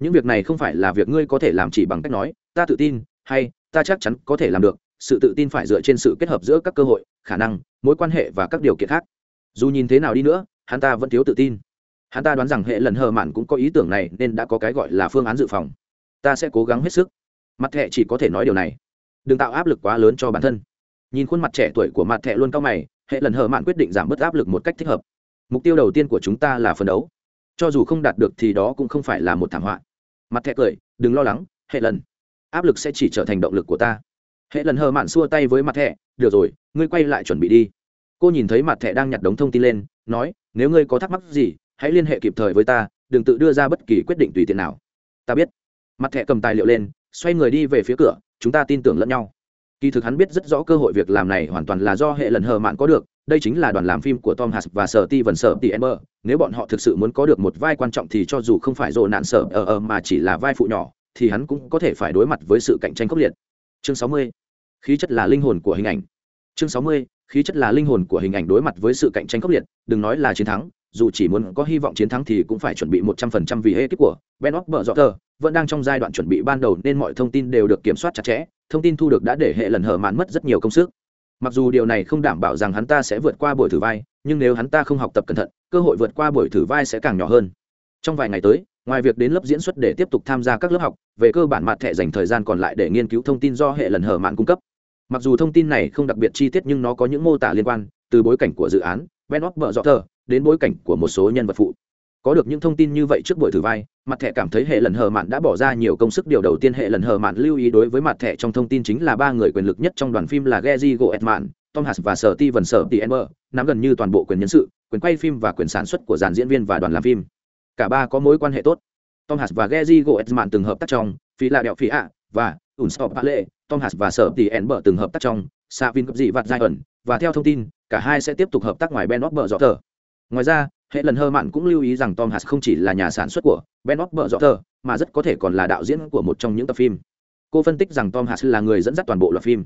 Những việc này không phải là việc ngươi có thể làm chỉ bằng cách nói, ta tự tin hay, ta chắc chắn có thể làm được, sự tự tin phải dựa trên sự kết hợp giữa các cơ hội, khả năng, mối quan hệ và các điều kiện khác. Dù nhìn thế nào đi nữa, hắn ta vẫn thiếu tự tin. Hắn ta đoán rằng hệ lần hờ mạn cũng có ý tưởng này nên đã có cái gọi là phương án dự phòng. Ta sẽ cố gắng hết sức. Mặt thẹ chỉ có thể nói điều này. Đừng tạo áp lực quá lớn cho bản thân. Nhìn khuôn mặt trẻ tuổi của mặt thẹ luôn cao mày, hệ lần hờ mạn quyết định giảm bớt áp lực một cách thích hợp. Mục tiêu đầu tiên của chúng ta là phấn đấu. Cho dù không đạt được thì đó cũng không phải là một thảm họa. Mặt thẹ cười, đừng lo lắng, hệ lần áp lực sẽ chỉ trở thành động lực của ta. Hệ lần hờ mạn xua tay với mặt thẹ được rồi, ngươi quay lại chuẩn bị đi. Cô nhìn thấy mặt thẹ đang nhặt đống thông tin lên, nói, nếu ngươi có thắc mắc gì, hãy liên hệ kịp thời với ta, đừng tự đưa ra bất kỳ quyết định tùy tiện nào. Ta biết. Mặt thẹ cầm tài liệu lên, xoay người đi về phía cửa, chúng ta tin tưởng lẫn nhau. Kỳ thực hắn biết rất rõ cơ hội việc làm này hoàn toàn là do hệ lần hờ mạn có được, đây chính là đoàn làm phim của tom hass và sở ti vần sở ti ember nếu bọn họ thực sự muốn có được một vai quan trọng thì cho dù không phải rộ nạn sở ở ở mà chỉ là vai phụ nhỏ thì hắn cũng có thể phải đối mặt với sự cạnh tranh khốc liệt chương 60. khí chất là linh hồn của hình ảnh chương 60. khí chất là linh hồn của hình ảnh đối mặt với sự cạnh tranh khốc liệt đừng nói là chiến thắng dù chỉ muốn có hy vọng chiến thắng thì cũng phải chuẩn bị một trăm phần trăm vì ekip của Ben Roethlisberger vẫn đang trong giai đoạn chuẩn bị ban đầu nên mọi thông tin đều được kiểm soát chặt chẽ, thông tin thu được đã để hệ lần hở mạn mất rất nhiều công sức. Mặc dù điều này không đảm bảo rằng hắn ta sẽ vượt qua buổi thử vai, nhưng nếu hắn ta không học tập cẩn thận, cơ hội vượt qua buổi thử vai sẽ càng nhỏ hơn. Trong vài ngày tới, ngoài việc đến lớp diễn xuất để tiếp tục tham gia các lớp học, về cơ bản mặt thẻ dành thời gian còn lại để nghiên cứu thông tin do hệ lần hở mạn cung cấp. Mặc dù thông tin này không đặc biệt chi tiết nhưng nó có những mô tả liên quan từ bối cảnh của dự án, Ben Roethlisberger đến bối cảnh của một số nhân vật phụ có được những thông tin như vậy trước buổi thử vai mặt thẻ cảm thấy hệ lần hờ mạn đã bỏ ra nhiều công sức điều đầu tiên hệ lần hờ mạn lưu ý đối với mặt thẻ trong thông tin chính là ba người quyền lực nhất trong đoàn phim là Gezi Goetman, Tom Hanks và Sở Ti Vân Sở Ti Ember, nắm gần như toàn bộ quyền nhân sự, quyền quay phim và quyền sản xuất của dàn diễn viên và đoàn làm phim. Cả ba có mối quan hệ tốt. Tom Hanks và Gezi Goldman từng hợp tác trong Phi là đẹo Phi ạ và Unstop Pale, Tom Hanks và Sở Ti Ember từng hợp tác trong Savin cấp dị vặt giai ẩn. Và theo thông tin, cả hai sẽ tiếp tục hợp tác ngoài Ben Roethlisberger. Ngoài ra, hệ lần hơ mạn cũng lưu ý rằng tom hanks không chỉ là nhà sản xuất của ben o bờ dọ mà rất có thể còn là đạo diễn của một trong những tập phim. Cô phân tích rằng tom hanks là người dẫn dắt toàn bộ loạt phim.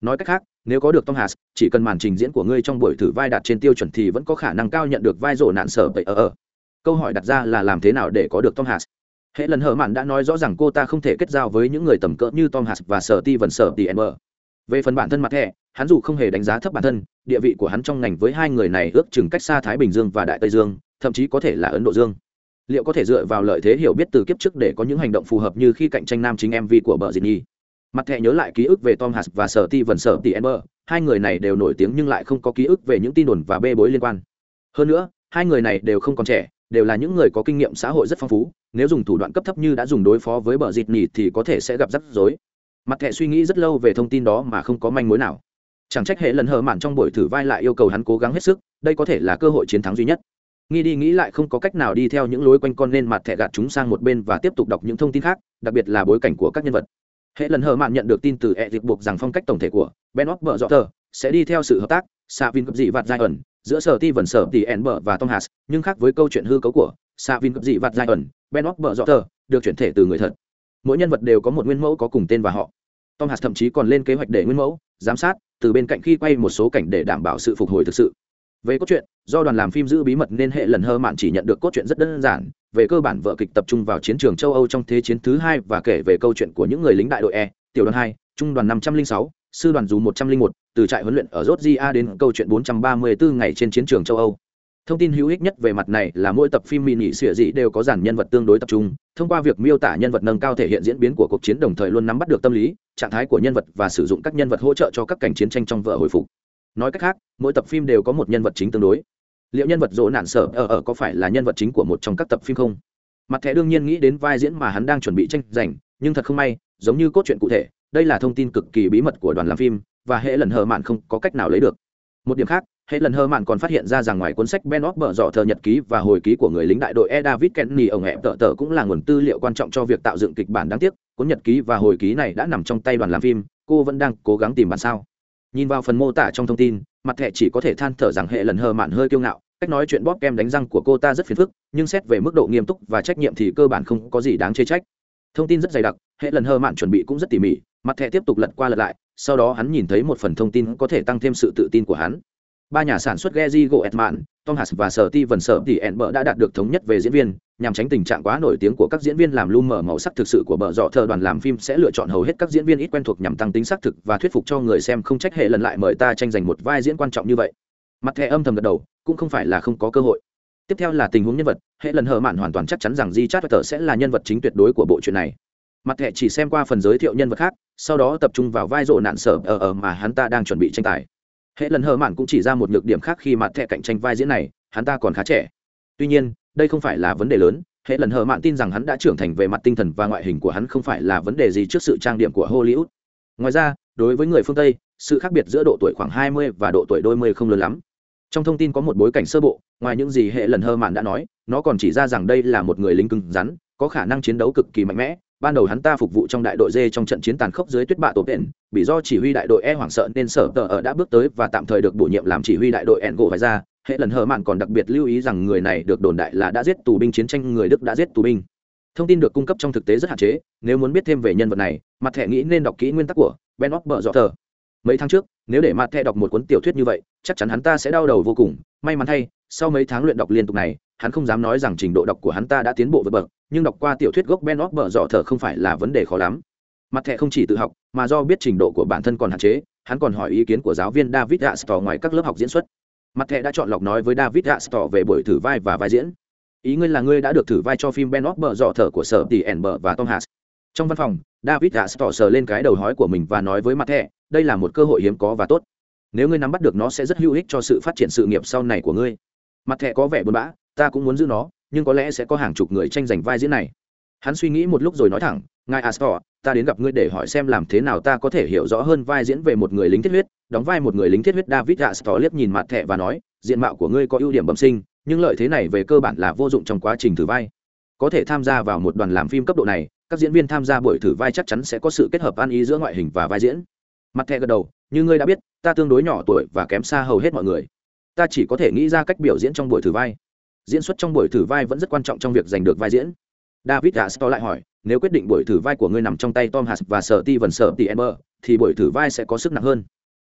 Nói cách khác nếu có được tom hanks chỉ cần màn trình diễn của ngươi trong buổi thử vai đạt trên tiêu chuẩn thì vẫn có khả năng cao nhận được vai rổ nạn sở vậy ở ở câu hỏi đặt ra là làm thế nào để có được tom hanks? Hệ lần hở mạn đã nói rõ rằng cô ta không thể kết giao với những người tầm cỡ như tom hanks và sở ti vần sở tỉ về phần bản thân mặt thẻ hắn dù không hề đánh giá thấp bản thân, địa vị của hắn trong ngành với hai người này ước chừng cách xa thái bình dương và đại tây dương, thậm chí có thể là ấn độ dương. Liệu có thể dựa vào lợi thế hiểu biết từ kiếp trước để có những hành động phù hợp như khi cạnh tranh nam chính mv của bờ dịt nhi? Mặt thẻ nhớ lại ký ức về tom hanks và sở ti vần sở ti hai người này đều nổi tiếng nhưng lại không có ký ức về những tin đồn và bê bối liên quan. Hơn nữa, hai người này đều không còn trẻ đều là những người có kinh nghiệm xã hội rất phong phú, nếu dùng thủ đoạn cấp thấp như đã dùng đối phó với bờ dịt nỉ thì có thể sẽ gặp rắc rối. Mặt thẻ suy nghĩ rất lâu về thông tin đó mà không có manh mối nào. Chẳng trách hệ lần hờ mạn trong buổi thử vai lại yêu cầu hắn cố gắng hết sức, đây có thể là cơ hội chiến thắng duy nhất. Nghi đi nghĩ lại không có cách nào đi theo những lối quanh con nên mặt thẻ gạt chúng sang một bên và tiếp tục đọc những thông tin khác, đặc biệt là bối cảnh của các nhân vật. Hệ lần hờ mạn nhận được tin từ e dịch buộc rằng phong cách tổng thể của ben óc vợ dọ tờ sẽ đi theo sự hợp tác sa vin cấp dị vạt giai ẩn giữa sở ti vần sở tỷ ẩn bờ và tom hass nhưng khác với câu chuyện hư cấu của sa vin cấp dị vặt giai ẩn, ben óc bờ dọ tờ, được chuyển thể từ người thật. Mỗi nhân vật đều có một nguyên mẫu có cùng tên và họ. Tom hass thậm chí còn lên kế hoạch để nguyên mẫu, giám sát, từ bên cạnh khi quay một số cảnh để đảm bảo sự phục hồi thực sự. Về cốt truyện, do đoàn làm phim giữ bí mật nên hệ lần hơ mạn chỉ nhận được cốt truyện rất đơn giản. Về cơ bản vợ kịch tập trung vào chiến trường châu âu trong thế chiến thứ hai và kể về câu chuyện của những người lính đại đội e tiểu đoàn hai, trung đoàn năm trăm linh sáu sư đoàn dù một trăm linh một, từ trại huấn luyện ở georgia đến câu chuyện bốn trăm ba mươi bốn ngày trên chiến trường châu âu. Thông tin hữu ích nhất về mặt này là mỗi tập phim mini xỉa dị đều có dàn nhân vật tương đối tập trung, thông qua việc miêu tả nhân vật nâng cao thể hiện diễn biến của cuộc chiến đồng thời luôn nắm bắt được tâm lý, trạng thái của nhân vật và sử dụng các nhân vật hỗ trợ cho các cảnh chiến tranh trong vở hồi phục. Nói cách khác, mỗi tập phim đều có một nhân vật chính tương đối. Liệu nhân vật rỗ nạn sở ở ở có phải là nhân vật chính của một trong các tập phim không? Mặt thẻ đương nhiên nghĩ đến vai diễn mà hắn đang chuẩn bị tranh giành, nhưng thật không may, giống như cốt truyện cụ thể đây là thông tin cực kỳ bí mật của đoàn làm phim, và hệ lần hờ mạn không có cách nào lấy được. Một điểm khác, hệ lần hơ mạn còn phát hiện ra rằng ngoài cuốn sách ben óc bở dọ thờ nhật ký và hồi ký của người lính đại đội e. David kenny, ông hẹp tợ tờ cũng là nguồn tư liệu quan trọng cho việc tạo dựng kịch bản đáng tiếc. Cuốn nhật ký và hồi ký này đã nằm trong tay đoàn làm phim, cô vẫn đang cố gắng tìm bản sao? Nhìn vào phần mô tả trong thông tin, mặt thẻ chỉ có thể than thở rằng hệ lần hơ mạn hơi kiêu ngạo. Cách nói chuyện bóp kem đánh răng của cô ta rất phiền phức, nhưng xét về mức độ nghiêm túc và trách nhiệm thì cơ bản không có gì đáng chê trách. Thông tin rất dày đặc, hệ lần hơ mạn chuẩn bị cũng rất tỉ mỉ mặt thẻ tiếp tục lật qua lật lại sau đó hắn nhìn thấy một phần thông tin có thể tăng thêm sự tự tin của hắn ba nhà sản xuất Gezi Goetman, Hanks và Sở Ti Vân Sở thì Enber đã đạt được thống nhất về diễn viên, nhằm tránh tình trạng quá nổi tiếng của các diễn viên làm lu mờ màu sắc thực sự của bờ dọ thờ đoàn làm phim sẽ lựa chọn hầu hết các diễn viên ít quen thuộc nhằm tăng tính xác thực và thuyết phục cho người xem không trách hệ lần lại mời ta tranh giành một vai diễn quan trọng như vậy. Mặt thẻ âm thầm gật đầu, cũng không phải là không có cơ hội. Tiếp theo là tình huống nhân vật, hệ lần hờ mạn hoàn toàn chắc chắn rằng Di Chát sẽ là nhân vật chính tuyệt đối của bộ truyện này. Mặt thẻ chỉ xem qua phần giới thiệu nhân vật khác, sau đó tập trung vào vai rộ nạn sở ở ở mà hắn ta đang chuẩn bị tranh tài. Hệ lần hờ mạn cũng chỉ ra một nhược điểm khác khi mặt thẻ cạnh tranh vai diễn này hắn ta còn khá trẻ. Tuy nhiên đây không phải là vấn đề lớn hệ lần hờ mạn tin rằng hắn đã trưởng thành về mặt tinh thần và ngoại hình của hắn không phải là vấn đề gì trước sự trang điểm của hollywood. Ngoài ra đối với người phương tây sự khác biệt giữa độ tuổi khoảng 20 và độ tuổi đôi mươi không lớn lắm. Trong thông tin có một bối cảnh sơ bộ ngoài những gì hệ lần hơ mạn đã nói nó còn chỉ ra rằng đây là một người lính cứng rắn có khả năng chiến đấu cực kỳ mạnh mẽ ban đầu hắn ta phục vụ trong đại đội D trong trận chiến tàn khốc dưới tuyết bạ tổ tiện, bị do chỉ huy đại đội E hoảng sợ nên sở tờ ở đã bước tới và tạm thời được bổ nhiệm làm chỉ huy đại đội En gỗ phải ra. Hệ lần hờ mạn còn đặc biệt lưu ý rằng người này được đồn đại là đã giết tù binh chiến tranh người Đức đã giết tù binh. Thông tin được cung cấp trong thực tế rất hạn chế, nếu muốn biết thêm về nhân vật này, mặt thẻ nghĩ nên đọc kỹ nguyên tắc của Ben Opper Mấy tháng trước, nếu để mặt thẻ đọc một cuốn tiểu thuyết như vậy, chắc chắn hắn ta sẽ đau đầu vô cùng. May mắn thay, sau mấy tháng luyện đọc liên tục này, hắn không dám nói rằng trình độ đọc của hắn ta đã tiến bộ vượt bậc, nhưng đọc qua tiểu thuyết gốc Ben óc bở dọ thở không phải là vấn đề khó lắm. Mặt thẻ không chỉ tự học, mà do biết trình độ của bản thân còn hạn chế, hắn còn hỏi ý kiến của giáo viên David Astor ngoài các lớp học diễn xuất. Mặt thẻ đã chọn lọc nói với David Astor về buổi thử vai và vai diễn. Ý ngươi là ngươi đã được thử vai cho phim Ben óc bở dọ thở của sở tỷ Enber và Tom Hanks. Trong văn phòng, David Astor sờ lên cái đầu hói của mình và nói với mặt thẻ, đây là một cơ hội hiếm có và tốt. Nếu ngươi nắm bắt được nó sẽ rất hữu ích cho sự phát triển sự nghiệp sau này của ngươi. Mặt thẻ có vẻ buồn bã, ta cũng muốn giữ nó, nhưng có lẽ sẽ có hàng chục người tranh giành vai diễn này. Hắn suy nghĩ một lúc rồi nói thẳng ngài astor ta đến gặp ngươi để hỏi xem làm thế nào ta có thể hiểu rõ hơn vai diễn về một người lính thiết huyết. Đóng vai một người lính thiết huyết david astor liếc nhìn mặt thẹ và nói diện mạo của ngươi có ưu điểm bẩm sinh nhưng lợi thế này về cơ bản là vô dụng trong quá trình thử vai. Có thể tham gia vào một đoàn làm phim cấp độ này các diễn viên tham gia buổi thử vai chắc chắn sẽ có sự kết hợp ăn ý giữa ngoại hình và vai diễn. Mặt thẹ gật đầu như ngươi đã biết ta tương đối nhỏ tuổi và kém xa hầu hết mọi người. Ta chỉ có thể nghĩ ra cách biểu diễn trong buổi thử vai diễn xuất trong buổi thử vai vẫn rất quan trọng trong việc giành được vai diễn. David gasto lại hỏi, nếu quyết định buổi thử vai của ngươi nằm trong tay tom hạt và sở ti vần sở ti ember thì buổi thử vai sẽ có sức nặng hơn.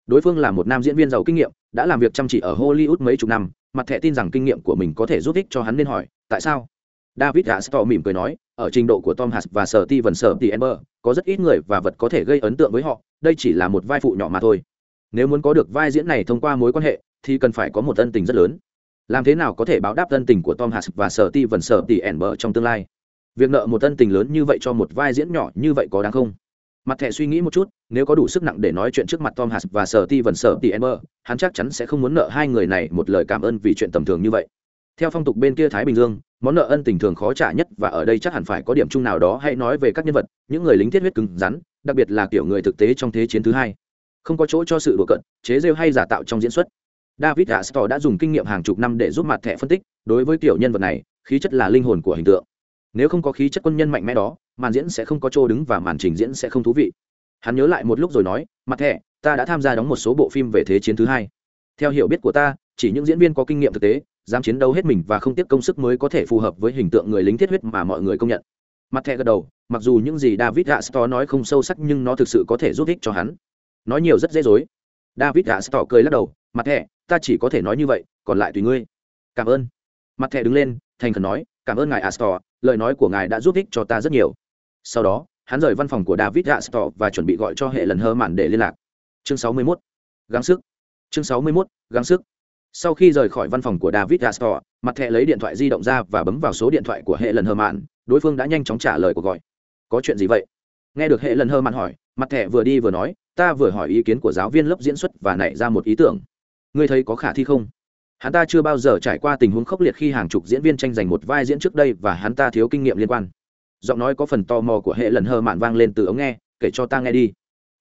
Đối phương là một nam diễn viên giàu kinh nghiệm, đã làm việc chăm chỉ ở hollywood mấy chục năm, mặt thẻ tin rằng kinh nghiệm của mình có thể giúp ích cho hắn nên hỏi, tại sao? David gasto mỉm cười nói, ở trình độ của tom hạt và sở ti vần sở ti ember có rất ít người và vật có thể gây ấn tượng với họ, đây chỉ là một vai phụ nhỏ mà thôi. Nếu muốn có được vai diễn này thông qua mối quan hệ, thì cần phải có một ân tình rất lớn làm thế nào có thể báo đáp ân tình của tom Hanks và sở ti vần sở tỷ ẻn bờ trong tương lai? Việc nợ một ân tình lớn như vậy cho một vai diễn nhỏ như vậy có đáng không? Mặt thẻ suy nghĩ một chút, nếu có đủ sức nặng để nói chuyện trước mặt tom Hanks và sở ti vần sở tỷ ẻn bờ, hắn chắc chắn sẽ không muốn nợ hai người này một lời cảm ơn vì chuyện tầm thường như vậy. Theo phong tục bên kia thái bình dương, món nợ ân tình thường khó trả nhất và ở đây chắc hẳn phải có điểm chung nào đó hãy nói về các nhân vật, những người lính thiết huyết cứng rắn, đặc biệt là kiểu người thực tế trong thế chiến thứ hai. Không có chỗ cho sự đùa cận chế rêu hay giả tạo trong diễn xuất david astor đã dùng kinh nghiệm hàng chục năm để giúp mặt thẻ phân tích. Đối với kiểu nhân vật này, khí chất là linh hồn của hình tượng. Nếu không có khí chất quân nhân mạnh mẽ đó, màn diễn sẽ không có chỗ đứng và màn trình diễn sẽ không thú vị. Hắn nhớ lại một lúc rồi nói, mặt thẻ, ta đã tham gia đóng một số bộ phim về thế chiến thứ hai. Theo hiểu biết của ta, chỉ những diễn viên có kinh nghiệm thực tế, dám chiến đấu hết mình và không tiếc công sức mới có thể phù hợp với hình tượng người lính thiết huyết mà mọi người công nhận. Mặt thẻ gật đầu, mặc dù những gì david astor nói không sâu sắc nhưng nó thực sự có thể giúp ích cho hắn. Nói nhiều rất dễ dối. David astor cười lắc đầu, mặt thẻ ta chỉ có thể nói như vậy, còn lại tùy ngươi. Cảm ơn. Mặt thẻ đứng lên, thành khẩn nói, cảm ơn ngài astor, lời nói của ngài đã giúp ích cho ta rất nhiều. Sau đó, hắn rời văn phòng của david astor và chuẩn bị gọi cho hệ lần hơ mạn để liên lạc. Chương 61. gắng sức. Chương 61. gắng sức. Sau khi rời khỏi văn phòng của david astor, mặt thẻ lấy điện thoại di động ra và bấm vào số điện thoại của hệ lần hơ mạn, đối phương đã nhanh chóng trả lời cuộc gọi. Có chuyện gì vậy? Nghe được hệ lần hơ mạn hỏi, mặt thẻ vừa đi vừa nói, ta vừa hỏi ý kiến của giáo viên lớp diễn xuất và nảy ra một ý tưởng ngươi thấy có khả thi không? Hắn ta chưa bao giờ trải qua tình huống khốc liệt khi hàng chục diễn viên tranh giành một vai diễn trước đây và hắn ta thiếu kinh nghiệm liên quan. Giọng nói có phần tò mò của hệ lần hơ mạn vang lên từ ống nghe, kể cho ta nghe đi.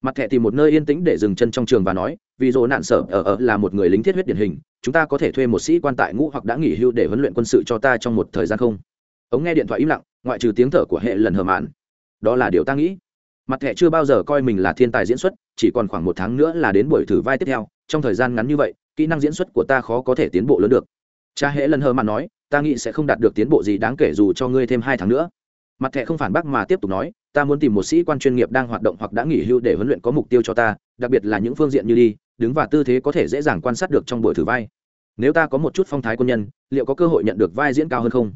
Mặt thẹ tìm một nơi yên tĩnh để dừng chân trong trường và nói, vì dỗ nạn sở ở ở là một người lính thiết huyết điển hình, chúng ta có thể thuê một sĩ quan tại ngũ hoặc đã nghỉ hưu để huấn luyện quân sự cho ta trong một thời gian không? Ống nghe điện thoại im lặng, ngoại trừ tiếng thở của hệ lần hờ mạn. Đó là điều ta nghĩ. Mặt thẻ chưa bao giờ coi mình là thiên tài diễn xuất chỉ còn khoảng một tháng nữa là đến buổi thử vai tiếp theo, trong thời gian ngắn như vậy, kỹ năng diễn xuất của ta khó có thể tiến bộ lớn được. Cha hễ lần hờ mà nói, ta nghĩ sẽ không đạt được tiến bộ gì đáng kể dù cho ngươi thêm hai tháng nữa. Mặt thẻ không phản bác mà tiếp tục nói, ta muốn tìm một sĩ quan chuyên nghiệp đang hoạt động hoặc đã nghỉ hưu để huấn luyện có mục tiêu cho ta, đặc biệt là những phương diện như đi, đứng và tư thế có thể dễ dàng quan sát được trong buổi thử vai. Nếu ta có một chút phong thái quân nhân, liệu có cơ hội nhận được vai diễn cao hơn không?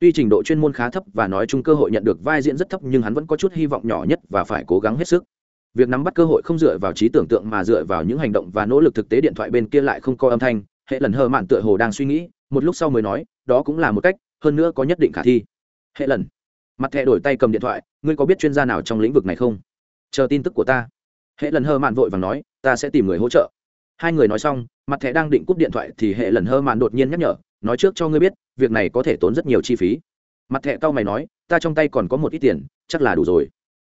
Tuy trình độ chuyên môn khá thấp và nói chung cơ hội nhận được vai diễn rất thấp nhưng hắn vẫn có chút hy vọng nhỏ nhất và phải cố gắng hết sức việc nắm bắt cơ hội không dựa vào trí tưởng tượng mà dựa vào những hành động và nỗ lực thực tế điện thoại bên kia lại không có âm thanh, hệ lần hờ mạn tựa hồ đang suy nghĩ, một lúc sau mới nói, đó cũng là một cách, hơn nữa có nhất định khả thi. Hệ lần, mặt thẻ đổi tay cầm điện thoại, ngươi có biết chuyên gia nào trong lĩnh vực này không? Chờ tin tức của ta. Hệ lần hơ mạn vội và nói, ta sẽ tìm người hỗ trợ. Hai người nói xong, mặt thẻ đang định cúp điện thoại thì hệ lần hơ mạn đột nhiên nhắc nhở, nói trước cho ngươi biết, việc này có thể tốn rất nhiều chi phí. Mặt thẻ cau mày nói, ta trong tay còn có một ít tiền, chắc là đủ rồi.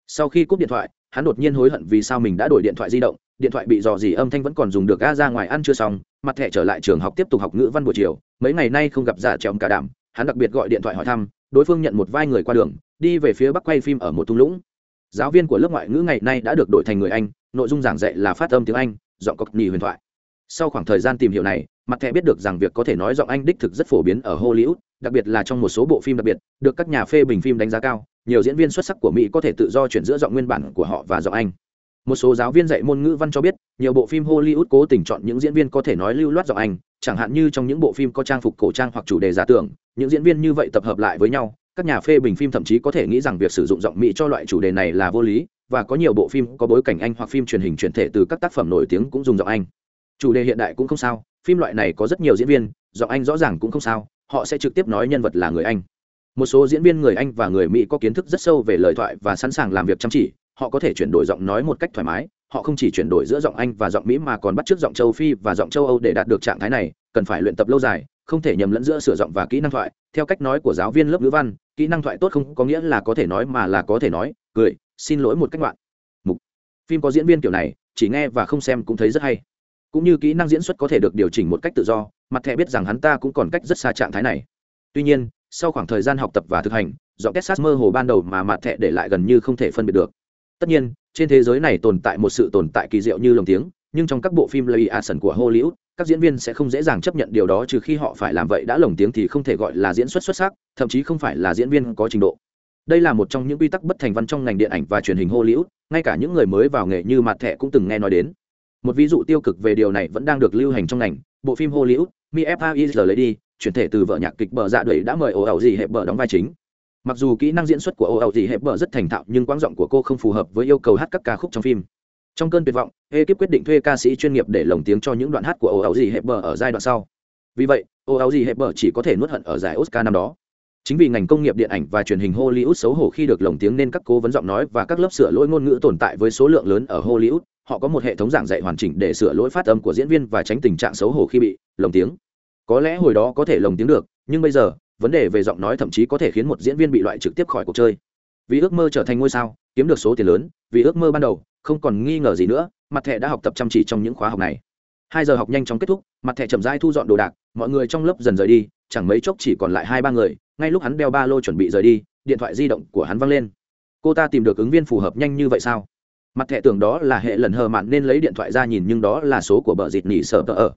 Sau khi cúp điện thoại hắn đột nhiên hối hận vì sao mình đã đổi điện thoại di động, điện thoại bị dò dỉ âm thanh vẫn còn dùng được ga ra ngoài ăn chưa xong, mặt thẻ trở lại trường học tiếp tục học ngữ văn buổi chiều, mấy ngày nay không gặp giả trèo cả đảm hắn đặc biệt gọi điện thoại hỏi thăm, đối phương nhận một vai người qua đường, đi về phía bắc quay phim ở một thung lũng. Giáo viên của lớp ngoại ngữ ngày nay đã được đổi thành người anh, nội dung giảng dạy là phát âm tiếng anh, giọng cọc nhì huyền thoại. Sau khoảng thời gian tìm hiểu này, mặt thẻ biết được rằng việc có thể nói giọng anh đích thực rất phổ biến ở hollywood đặc biệt là trong một số bộ phim đặc biệt, được các nhà phê bình phim đánh giá cao, nhiều diễn viên xuất sắc của mỹ có thể tự do chuyển giữa giọng nguyên bản của họ và giọng anh. Một số giáo viên dạy môn ngữ văn cho biết, nhiều bộ phim hollywood cố tình chọn những diễn viên có thể nói lưu loát giọng anh, chẳng hạn như trong những bộ phim có trang phục cổ trang hoặc chủ đề giả tưởng, những diễn viên như vậy tập hợp lại với nhau, các nhà phê bình phim thậm chí có thể nghĩ rằng việc sử dụng giọng mỹ cho loại chủ đề này là vô lý, và có nhiều bộ phim có bối cảnh anh hoặc phim truyền hình chuyển thể từ các tác phẩm nổi tiếng cũng dùng giọng anh. Chủ đề hiện đại cũng không sao, phim loại này có rất nhiều diễn viên, giọng anh rõ ràng cũng không sao họ sẽ trực tiếp nói nhân vật là người anh. Một số diễn viên người anh và người mỹ có kiến thức rất sâu về lời thoại và sẵn sàng làm việc chăm chỉ, họ có thể chuyển đổi giọng nói một cách thoải mái, họ không chỉ chuyển đổi giữa giọng anh và giọng mỹ mà còn bắt chước giọng châu phi và giọng châu âu để đạt được trạng thái này, cần phải luyện tập lâu dài, không thể nhầm lẫn giữa sửa giọng và kỹ năng thoại. Theo cách nói của giáo viên lớp ngữ văn, kỹ năng thoại tốt không có nghĩa là có thể nói mà là có thể nói, cười, xin lỗi một cách đoạn mục. Phim có diễn viên kiểu này, chỉ nghe và không xem cũng thấy rất hay cũng như kỹ năng diễn xuất có thể được điều chỉnh một cách tự do, mặt thẻ biết rằng hắn ta cũng còn cách rất xa trạng thái này. Tuy nhiên, sau khoảng thời gian học tập và thực hành, giọng texas mơ hồ ban đầu mà mặt thẻ để lại gần như không thể phân biệt được. Tất nhiên, trên thế giới này tồn tại một sự tồn tại kỳ diệu như lồng tiếng, nhưng trong các bộ phim lây a sần của hollywood, các diễn viên sẽ không dễ dàng chấp nhận điều đó trừ khi họ phải làm vậy đã lồng tiếng thì không thể gọi là diễn xuất xuất sắc, thậm chí không phải là diễn viên có trình độ. Đây là một trong những quy tắc bất thành văn trong ngành điện ảnh và truyền hình hollywood, ngay cả những người mới vào nghề như mặt thẻ cũng từng nghe nói đến một ví dụ tiêu cực về điều này vẫn đang được lưu hành trong ngành, bộ phim hollywood, mi is lấy đi, chuyển thể từ vợ nhạc kịch bờ dạ đẩy đã mời ồ ẩu gì bờ đóng vai chính. Mặc dù kỹ năng diễn xuất của ồ ẩu gì bờ rất thành thạo nhưng quãng giọng của cô không phù hợp với yêu cầu hát các ca khúc trong phim. Trong cơn tuyệt vọng, ekip quyết định thuê ca sĩ chuyên nghiệp để lồng tiếng cho những đoạn hát của ồ ẩu gì hẹp bờ ở giai đoạn sau. Vì vậy ồ ẩu gì hẹp bờ chỉ có thể nuốt hận ở giải oscar năm đó. Chính vì ngành công nghiệp điện ảnh và truyền hình hollywood xấu hổ khi được lồng tiếng nên các cố vấn giọng nói và các lớp sửa lỗi ngôn ngữ tồn tại với số lượng lớn ở hollywood họ có một hệ thống giảng dạy hoàn chỉnh để sửa lỗi phát âm của diễn viên và tránh tình trạng xấu hổ khi bị lồng tiếng. Có lẽ hồi đó có thể lồng tiếng được, nhưng bây giờ, vấn đề về giọng nói thậm chí có thể khiến một diễn viên bị loại trực tiếp khỏi cuộc chơi. Vì ước mơ trở thành ngôi sao, kiếm được số tiền lớn, vì ước mơ ban đầu, không còn nghi ngờ gì nữa, mặt thẻ đã học tập chăm chỉ trong những khóa học này. Hai giờ học nhanh chóng kết thúc, mặt thẻ chậm rãi thu dọn đồ đạc, mọi người trong lớp dần rời đi, chẳng mấy chốc chỉ còn lại hai ba người, ngay lúc hắn đeo ba lô chuẩn bị rời đi, điện thoại di động của hắn văng lên. Cô ta tìm được ứng viên phù hợp nhanh như vậy sao? Mặt thẻ tưởng đó là hệ lần hờ mạn nên lấy điện thoại ra nhìn nhưng đó là số của bờ dịt nỉ sợ tờ ở.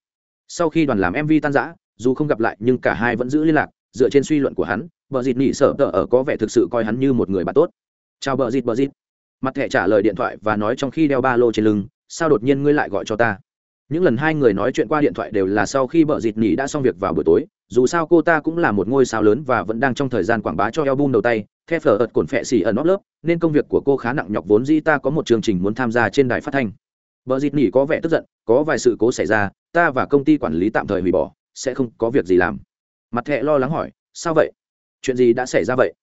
Sau khi đoàn làm mv tan giã dù không gặp lại nhưng cả hai vẫn giữ liên lạc, dựa trên suy luận của hắn, bờ dịt nỉ sợ tờ ở có vẻ thực sự coi hắn như một người bạn tốt. Chào bờ dịt bờ dịt. Mặt thẻ trả lời điện thoại và nói trong khi đeo ba lô trên lưng, sao đột nhiên ngươi lại gọi cho ta? Những lần hai người nói chuyện qua điện thoại đều là sau khi bợ dịt nỉ đã xong việc vào buổi tối, dù sao cô ta cũng là một ngôi sao lớn và vẫn đang trong thời gian quảng bá cho album đầu tay theo phở ợt cồn phẹ xỉ ẩn nóc lớp nên công việc của cô khá nặng nhọc vốn dĩ ta có một chương trình muốn tham gia trên đài phát thanh. Vợ dịt nỉ có vẻ tức giận, có vài sự cố xảy ra, ta và công ty quản lý tạm thời hủy bỏ, sẽ không có việc gì làm. Mặt thẹ lo lắng hỏi, sao vậy? Chuyện gì đã xảy ra vậy?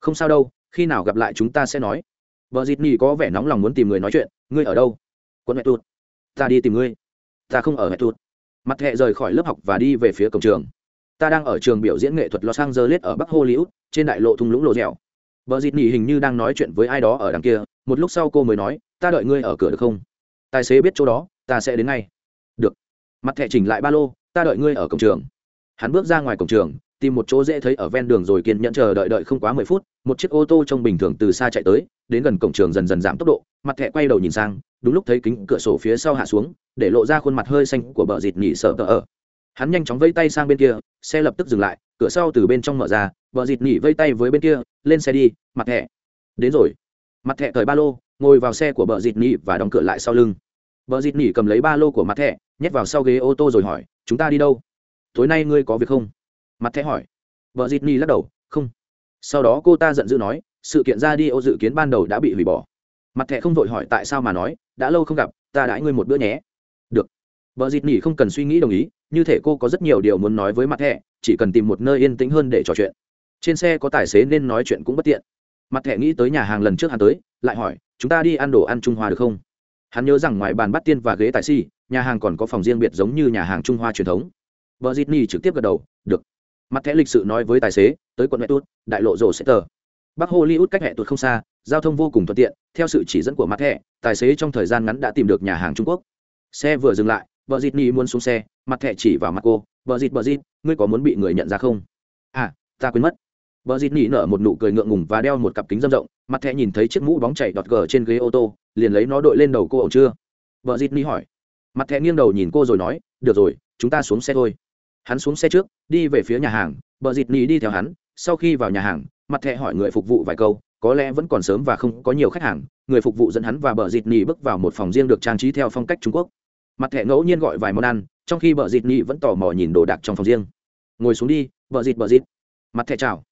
Không sao đâu, khi nào gặp lại chúng ta sẽ nói. Vợ dịt nỉ có vẻ nóng lòng muốn tìm người nói chuyện, ngươi ở đâu? Quân mẹ tụt ta đi tìm ngươi. Ta không ở mẹ tụt mặt thẹ rời khỏi lớp học và đi về phía cổng trường. Ta đang ở trường biểu diễn nghệ thuật los angeles ở bắc hollywood, trên đại lộ thung lũng lộ dẻo. Bờ dịt nỉ hình như đang nói chuyện với ai đó ở đằng kia, một lúc sau cô mới nói, ta đợi ngươi ở cửa được không? Tài xế biết chỗ đó, ta sẽ đến ngay. Được. Mặt thẹ chỉnh lại ba lô, ta đợi ngươi ở cổng trường. Hắn bước ra ngoài cổng trường, tìm một chỗ dễ thấy ở ven đường rồi kiên nhẫn chờ đợi đợi không quá mười phút, một chiếc ô tô trông bình thường từ xa chạy tới, đến gần cổng trường dần dần giảm tốc độ, mặt thẹ quay đầu nhìn sang, đúng lúc thấy kính cửa sổ phía sau hạ xuống, để lộ ra khuôn mặt hơi xanh của bờ dịt nhỉ sợ tờ ở. Hắn nhanh chóng vây tay sang bên kia, xe lập tức dừng lại cửa sau từ bên trong mở ra, vợ dịt nỉ vây tay với bên kia, lên xe đi, mặt thẻ đến rồi. Mặt thẻ cởi ba lô, ngồi vào xe của vợ dịt nỉ và đóng cửa lại sau lưng. Vợ dịt nỉ cầm lấy ba lô của mặt thẻ nhét vào sau ghế ô tô rồi hỏi, chúng ta đi đâu? Tối nay ngươi có việc không? Mặt thẻ hỏi. Vợ dịt nỉ lắc đầu, không. Sau đó cô ta giận dữ nói, sự kiện ra đi ô dự kiến ban đầu đã bị hủy bỏ. Mặt thẻ không vội hỏi tại sao mà nói, đã lâu không gặp, ta đãi ngươi một bữa nhé. Được. Vợ dịt nỉ không cần suy nghĩ đồng ý như thể cô có rất nhiều điều muốn nói với mặt thẻ, chỉ cần tìm một nơi yên tĩnh hơn để trò chuyện. Trên xe có tài xế nên nói chuyện cũng bất tiện. Mặt thẻ nghĩ tới nhà hàng lần trước hắn tới, lại hỏi, chúng ta đi ăn đồ ăn trung hoa được không? Hắn nhớ rằng ngoài bàn bắt tiên và ghế tài xi nhà hàng còn có phòng riêng biệt giống như nhà hàng trung hoa truyền thống. Vợ dịt trực tiếp gật đầu, được. Mặt thẻ lịch sự nói với tài xế, tới quận mẹ tốt đại lộ rổ sẽ tờ. Bắc hollywood cách hẹ tuột không xa, giao thông vô cùng thuận tiện, theo sự chỉ dẫn của mặt thẻ, tài xế trong thời gian ngắn đã tìm được nhà hàng trung quốc. Xe vừa dừng lại vợ dịt ni muốn xuống xe, mặt thẻ chỉ vào mặt cô vợ dịt vợ dịt, ngươi có muốn bị người nhận ra không? À ta quên mất. Vợ dịt ni nở một nụ cười ngượng ngùng và đeo một cặp kính dâm rộng, mặt thẻ nhìn thấy chiếc mũ bóng chảy đọt gờ trên ghế ô tô, liền lấy nó đội lên đầu cô ẩu chưa? Vợ dịt ni hỏi. Mặt thẻ nghiêng đầu nhìn cô rồi nói, được rồi, chúng ta xuống xe thôi. Hắn xuống xe trước, đi về phía nhà hàng, bờ dịt ni đi theo hắn, sau khi vào nhà hàng, mặt thẹ hỏi người phục vụ vài câu, có lẽ vẫn còn sớm và không có nhiều khách hàng, người phục vụ dẫn hắn và bờ dịt nỉ bước vào một phòng riêng được trang trí theo phong cách trung quốc mặt thẻ ngẫu nhiên gọi vài món ăn trong khi vợ dịt nhị vẫn tò mò nhìn đồ đạc trong phòng riêng ngồi xuống đi vợ dịt vợ dịt mặt thẻ chào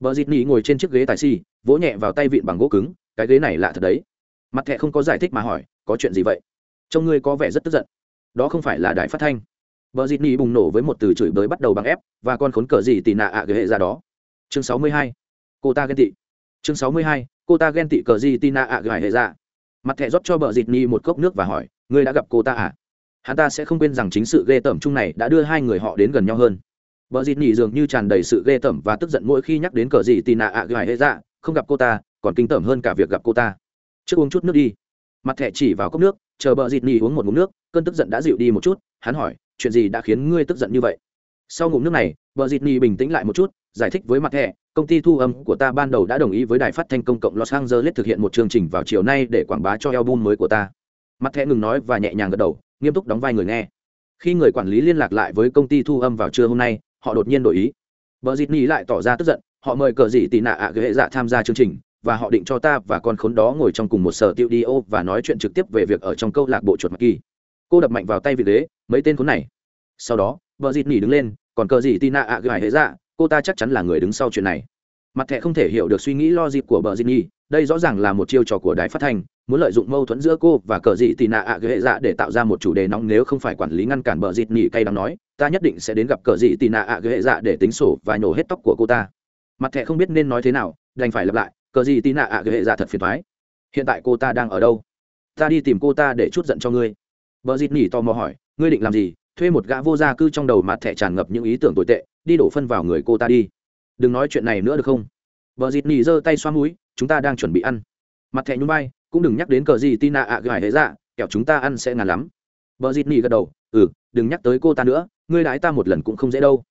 Vợ dịt nhị ngồi trên chiếc ghế tài xì vỗ nhẹ vào tay vịn bằng gỗ cứng cái ghế này lạ thật đấy mặt thẻ không có giải thích mà hỏi có chuyện gì vậy trông ngươi có vẻ rất tức giận đó không phải là đài phát thanh Vợ dịt nhị bùng nổ với một từ chửi bới bắt đầu bằng ép và con khốn cờ gì tì nạ ạ à hệ ra đó. Chương sáu mươi hai, Cô ta ghen tị. Chương sáu mươi hai, cô ta ghen tị cờ gì tì nạ ạ à hệ ra. Mặt thẻ rót cho vợ dịt nhị một cốc nước và hỏi, ngươi đã gặp cô ta à? Hắn ta sẽ không quên rằng chính sự ghê tởm chung này đã đưa hai người họ đến gần nhau hơn. vợ dịt nỉ dường như tràn đầy sự ghê tởm và tức giận mỗi khi nhắc đến cờ gì tì nạ ạ à hệ dạ không gặp cô ta, còn kinh tởm hơn cả việc gặp cô ta. Trước uống chút nước đi. Mặt thẻ chỉ vào cốc nước, chờ bờ dịt nỉ uống một ngụm nước, cơn tức giận đã dịu đi một chút, hắn hỏi, chuyện gì đã khiến ngươi tức giận như vậy sau ngụm nước này vợ dịt ni bình tĩnh lại một chút giải thích với mặt thẻ công ty thu âm của ta ban đầu đã đồng ý với đài phát thanh công cộng los angeles thực hiện một chương trình vào chiều nay để quảng bá cho album mới của ta mặt thẻ ngừng nói và nhẹ nhàng gật đầu nghiêm túc đóng vai người nghe. Khi người quản lý liên lạc lại với công ty thu âm vào trưa hôm nay, họ đột nhiên đổi ý. Vợ dịt ni lại tỏ ra tức giận, họ mời cờ dị tị nạ ạ ghệ dạ tham gia chương trình, và họ định cho ta và con khốn đó ngồi trong cùng một sở tiêu đi ô và nói chuyện trực tiếp về việc ở trong câu lạc bộ chuột mặt kỳ. Cô đập mạnh vào tay vị ghế mấy tên khốn này. Sau đó vợ dịt nỉ đứng lên, còn cờ dị tị nạ ạ gài hệ dạ cô ta chắc chắn là người đứng sau chuyện này. Mặt thẻ không thể hiểu được suy nghĩ lo dịp của bờ dịt nỉ đây rõ ràng là một chiêu trò của đài phát thanh muốn lợi dụng mâu thuẫn giữa cô và cờ dị tì nạ ạ ghệ dạ để tạo ra một chủ đề nóng nếu không phải quản lý ngăn cản bờ dịt nỉ cay đắng nói ta nhất định sẽ đến gặp cờ dị tì nạ ạ ghệ dạ để tính sổ và nhổ hết tóc của cô ta mặt thẻ không biết nên nói thế nào đành phải lặp lại cờ dị tì nạ ạ ghệ dạ thật phiền thoái hiện tại cô ta đang ở đâu ta đi tìm cô ta để chút giận cho ngươi Bờ dịt nỉ tò mò hỏi, ngươi định làm gì? Thuê một gã vô gia cư trong đầu mặt thẻ tràn ngập những ý tưởng tồi tệ, đi đổ phân vào người cô ta đi. Đừng nói chuyện này nữa được không? Bờ dịt nỉ giơ tay xoa mũi, chúng ta đang chuẩn bị ăn. Mặt thẻ nhún vai, cũng đừng nhắc đến cờ gì Tina ạ gài hệ dạ, kẻo chúng ta ăn sẽ ngàn lắm. Bờ dịt nỉ gật đầu, ừ, đừng nhắc tới cô ta nữa, ngươi đái ta một lần cũng không dễ đâu.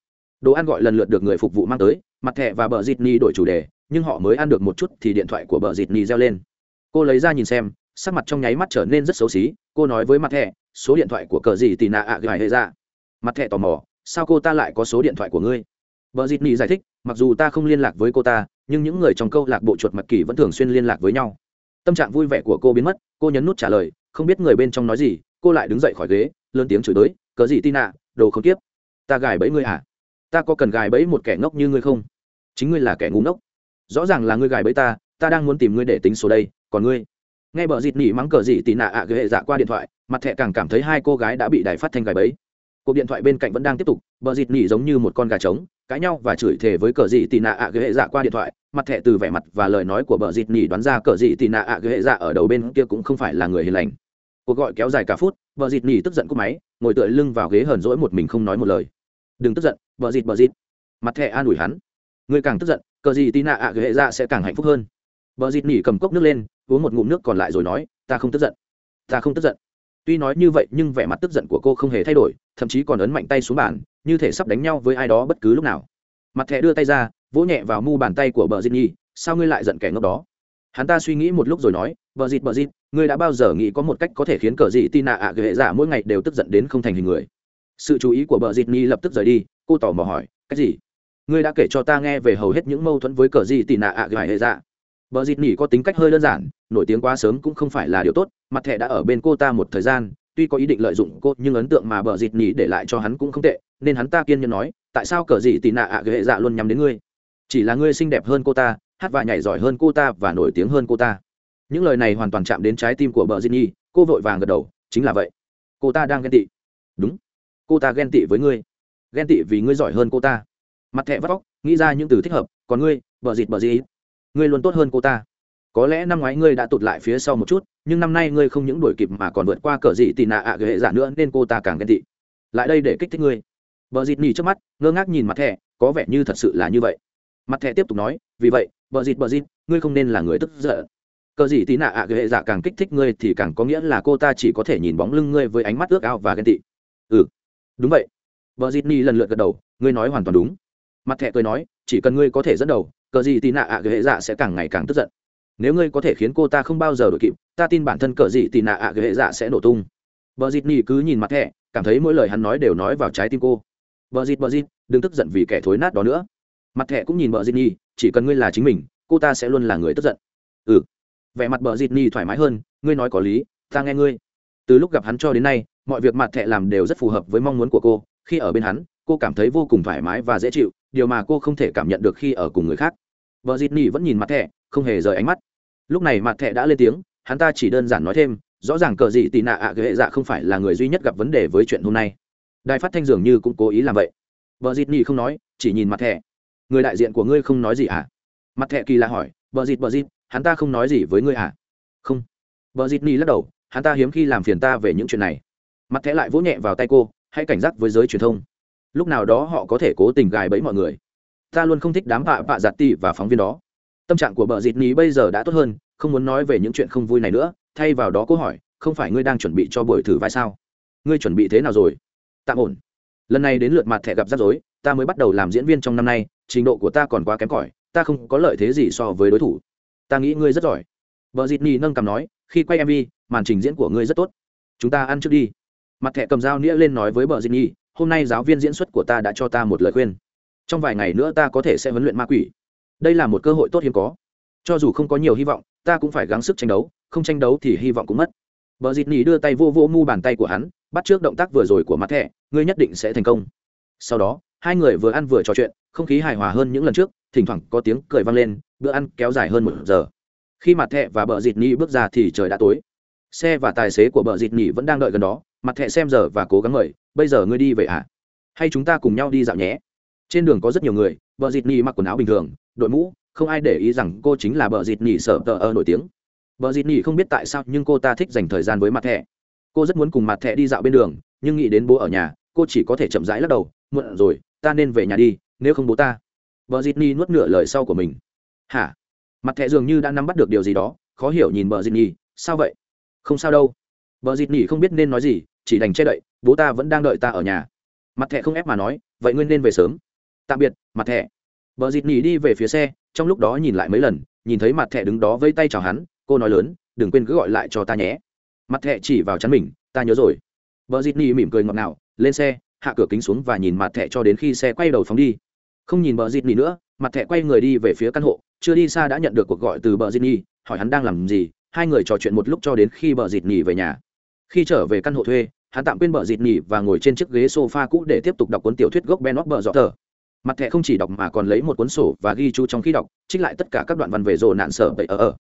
Đồ ăn gọi lần lượt được người phục vụ mang tới, mặt thẻ và bờ dịt nỉ đổi chủ đề, nhưng họ mới ăn được một chút thì điện thoại của bờ dịt nỉ reo lên. Cô lấy ra nhìn xem, sắc mặt trong nháy mắt trở nên rất xấu xí cô nói với mặt thẻ số điện thoại của cờ gì tì nạ ạ gài hệ ra dạ. mặt thẻ tò mò sao cô ta lại có số điện thoại của ngươi vợ dịt nỉ giải thích mặc dù ta không liên lạc với cô ta nhưng những người trong câu lạc bộ chuột mặt kỳ vẫn thường xuyên liên lạc với nhau tâm trạng vui vẻ của cô biến mất, cô nhấn nút trả lời, không biết người bên trong nói gì, cô lại đứng dậy khỏi ghế, lớn tiếng chửi tới cờ gì tin ạ đồ không tiếp ta gài bẫy ngươi à ta có cần gài bẫy một kẻ ngốc như ngươi không? Chính ngươi là kẻ ngu ngốc. Rõ ràng là ngươi gài bẫy ta ta đang muốn tìm ngươi để tính số đây, còn ngươi? Nghe bờ dịt nỉ mắng cờ dị tị nạ ạ à hệ dạ qua điện thoại, mặt thẹ càng cảm thấy hai cô gái đã bị đài phát thanh gài bẫy. Cuộc điện thoại bên cạnh vẫn đang tiếp tục, bờ dịt nỉ giống như một con gà trống cãi nhau và chửi thề với cờ dị tị nạ ạ à dạ qua điện thoại mặt thẹ từ vẻ mặt và lời nói của bờ dịt nỉ đoán ra cờ dị tị nạ ạ à dạ ở đầu bên kia cũng không phải là người hiền lành. Cuộc gọi kéo dài cả phút bờ dịt nỉ tức giận cúp máy ngồi tựa lưng vào ghế hờn rỗi một mình không nói một lời. Đừng tức giận bờ dịt bờ dịt. Mặt thẹ an ủi hắn. Người càng tức giận cờ dị tị nạ ạ ghế dạ sẽ càng hạnh phúc hơn. Bờ dịt nỉ cầm cốc nước lên, uống một ngụm nước còn lại rồi nói, ta không tức giận, ta không tức giận. Tuy nói như vậy nhưng vẻ mặt tức giận của cô không hề thay đổi, thậm chí còn ấn mạnh tay xuống bàn, như thể sắp đánh nhau với ai đó bất cứ lúc nào. Mặt thẻ đưa tay ra, vỗ nhẹ vào mu bàn tay của Bờ diệt nhi sao ngươi lại giận kẻ ngốc đó? Hắn ta suy nghĩ một lúc rồi nói, Bờ diệt bờ diệt ngươi đã bao giờ nghĩ có một cách có thể khiến cờ dị Tina ạ ghệ giả mỗi ngày đều tức giận đến không thành hình người? Sự chú ý của Bờ diệt nhi lập tức rời đi, cô tò mò hỏi, cái gì? Ngươi đã kể cho ta nghe về hầu hết những mâu thuẫn với cờ dị Tina ạ ghệ giả Bờ dịt nỉ có tính cách hơi đơn giản, nổi tiếng quá sớm cũng không phải là điều tốt, mặt thẻ đã ở bên cô ta một thời gian, tuy có ý định lợi dụng cô nhưng ấn tượng mà bờ dịt nỉ để lại cho hắn cũng không tệ, nên hắn ta kiên nhẫn nói, tại sao cờ gì tì nạ ạ à hệ dạ luôn nhắm đến ngươi? Chỉ là ngươi xinh đẹp hơn cô ta, hát và nhảy giỏi hơn cô ta và nổi tiếng hơn cô ta. Những lời này hoàn toàn chạm đến trái tim của bờ dịt nỉ, cô vội vàng gật đầu, chính là vậy. Cô ta đang ghen tị. Đúng, cô ta ghen tị với ngươi, ghen tị vì ngươi giỏi hơn cô ta. Mặt thẻ vắt óc, nghĩ ra những từ thích hợp, còn ngươi, bờ dịt bờ dịt ngươi luôn tốt hơn cô ta. Có lẽ năm ngoái ngươi đã tụt lại phía sau một chút, nhưng năm nay ngươi không những đuổi kịp mà còn vượt qua cờ gì tì nạ ạ à hệ giả nữa, nên cô ta càng ghen tị. Lại đây để kích thích ngươi. Vợ dịt nỉ trước mắt, ngơ ngác nhìn mặt thẻ, có vẻ như thật sự là như vậy. Mặt thẻ tiếp tục nói, vì vậy vợ dịt vợ dịt, ngươi không nên là người tức giận. Cờ gì tì nạ ạ à hệ giả càng kích thích ngươi thì càng có nghĩa là cô ta chỉ có thể nhìn bóng lưng ngươi với ánh mắt ước ao và ghen tị. Ừ đúng vậy. Vợ dịt nỉ lần lượt gật đầu, ngươi nói hoàn toàn đúng mặt Thẹ cười nói chỉ cần ngươi có thể dẫn đầu cờ gì tì nạ ạ ghệ dạ sẽ càng ngày càng tức giận. Nếu ngươi có thể khiến cô ta không bao giờ đổi kịp ta tin bản thân cờ gì tì nạ ạ ghệ dạ sẽ nổ tung. Vợ dịt nỉ cứ nhìn mặt Thẹ, cảm thấy mỗi lời hắn nói đều nói vào trái tim cô. Vợ dịt vợ dịt đừng tức giận vì kẻ thối nát đó nữa. Mặt Thẹ cũng nhìn vợ dịt nỉ chỉ cần ngươi là chính mình cô ta sẽ luôn là người tức giận. Ừ. Vẻ mặt vợ dịt nỉ thoải mái hơn ngươi nói có lý ta nghe ngươi. Từ lúc gặp hắn cho đến nay mọi việc mặt Thẹ làm đều rất phù hợp với mong muốn của cô khi ở bên hắn cô cảm thấy vô cùng thoải mái và dễ chịu, điều mà cô không thể cảm nhận được khi ở cùng người khác. Vợ dịt nỉ vẫn nhìn mặt thẻ, không hề rời ánh mắt. Lúc này mặt thẻ đã lên tiếng, hắn ta chỉ đơn giản nói thêm, rõ ràng cờ dị tị nạ ạ à dạ không phải là người duy nhất gặp vấn đề với chuyện hôm nay. Đài phát thanh dường như cũng cố ý làm vậy. Vợ dịt nỉ không nói, chỉ nhìn mặt thẻ. Người đại diện của ngươi không nói gì à? mặt thẻ kỳ lạ hỏi, vợ dịt vợ dịt, hắn ta không nói gì với ngươi à? không. Vợ dịt nỉ lắc đầu, hắn ta hiếm khi làm phiền ta về những chuyện này. Mặt thẻ lại vỗ nhẹ vào tay cô, hãy cảnh giác với giới truyền thông lúc nào đó họ có thể cố tình gài bẫy mọi người. Ta luôn không thích đám bạ bạ giặt tỉ và phóng viên đó. Tâm trạng của bờ dịt ní bây giờ đã tốt hơn, không muốn nói về những chuyện không vui này nữa, thay vào đó câu hỏi, không phải ngươi đang chuẩn bị cho buổi thử vai sao? Ngươi chuẩn bị thế nào rồi? Tạm ổn. Lần này đến lượt mặt thẻ gặp rắc rối, ta mới bắt đầu làm diễn viên trong năm nay, trình độ của ta còn quá kém cỏi, ta không có lợi thế gì so với đối thủ. Ta nghĩ ngươi rất giỏi. Vợ dịt nhì nâng cằm nói, khi quay mv màn trình diễn của ngươi rất tốt. Chúng ta ăn trước đi. Mặt thẻ cầm dao nĩa lên nói với vợ dịt nhì hôm nay giáo viên diễn xuất của ta đã cho ta một lời khuyên. Trong vài ngày nữa ta có thể sẽ huấn luyện ma quỷ. Đây là một cơ hội tốt hiếm có. Cho dù không có nhiều hy vọng, ta cũng phải gắng sức tranh đấu, không tranh đấu thì hy vọng cũng mất. Bờ dịt nỉ đưa tay vô vô mu bàn tay của hắn, bắt trước động tác vừa rồi của mặt thẻ, ngươi nhất định sẽ thành công. Sau đó, hai người vừa ăn vừa trò chuyện, không khí hài hòa hơn những lần trước, thỉnh thoảng có tiếng cười vang lên, bữa ăn kéo dài hơn một giờ. Khi mặt thẻ và bờ dịt nỉ bước ra thì trời đã tối. Xe và tài xế của bờ dịt nỉ vẫn đang đợi gần đó, mặt thẻ xem giờ và cố gắng mời bây giờ ngươi đi về à? Hay chúng ta cùng nhau đi dạo nhé? Trên đường có rất nhiều người vợ dịt nhì mặc quần áo bình thường, đội mũ, không ai để ý rằng cô chính là vợ dịt nhì sở tờ ơ nổi tiếng. Vợ dịt nhì không biết tại sao nhưng cô ta thích dành thời gian với mặt thẻ. Cô rất muốn cùng mặt thẻ đi dạo bên đường, nhưng nghĩ đến bố ở nhà, cô chỉ có thể chậm rãi lắc đầu, muộn rồi, ta nên về nhà đi, nếu không bố ta. Vợ dịt nhì nuốt nửa lời sau của mình. Hả? Mặt thẻ dường như đã nắm bắt được điều gì đó, khó hiểu nhìn vợ dịt nhì, sao vậy? Không sao đâu. Vợ dịt nhì không biết nên nói gì chỉ đành che đậy, bố ta vẫn đang đợi ta ở nhà. Mặt thẻ không ép mà nói, vậy ngươi nên về sớm. Tạm biệt, mặt thẻ. Vợ dịt nỉ đi về phía xe, trong lúc đó nhìn lại mấy lần, nhìn thấy mặt thẻ đứng đó vây tay chào hắn, cô nói lớn, đừng quên cứ gọi lại cho ta nhé. Mặt thẻ chỉ vào chắn mình, ta nhớ rồi. Vợ dịt nỉ mỉm cười ngọt ngào, lên xe, hạ cửa kính xuống và nhìn mặt thẻ cho đến khi xe quay đầu phóng đi. Không nhìn bờ dịt nỉ nữa, mặt thẻ quay người đi về phía căn hộ, chưa đi xa đã nhận được cuộc gọi từ bờ dịt nỉ, hỏi hắn đang làm gì, hai người trò chuyện một lúc cho đến khi bờ dịt nỉ về nhà. Khi trở về căn hộ thuê hắn tạm quên bờ dịt nhỉ và ngồi trên chiếc ghế sofa cũ để tiếp tục đọc cuốn tiểu thuyết gốc ben bờ dọ tờ mặt thẻ không chỉ đọc mà còn lấy một cuốn sổ và ghi chú trong khi đọc, trích lại tất cả các đoạn văn về rồ nạn sở bậy ở ở.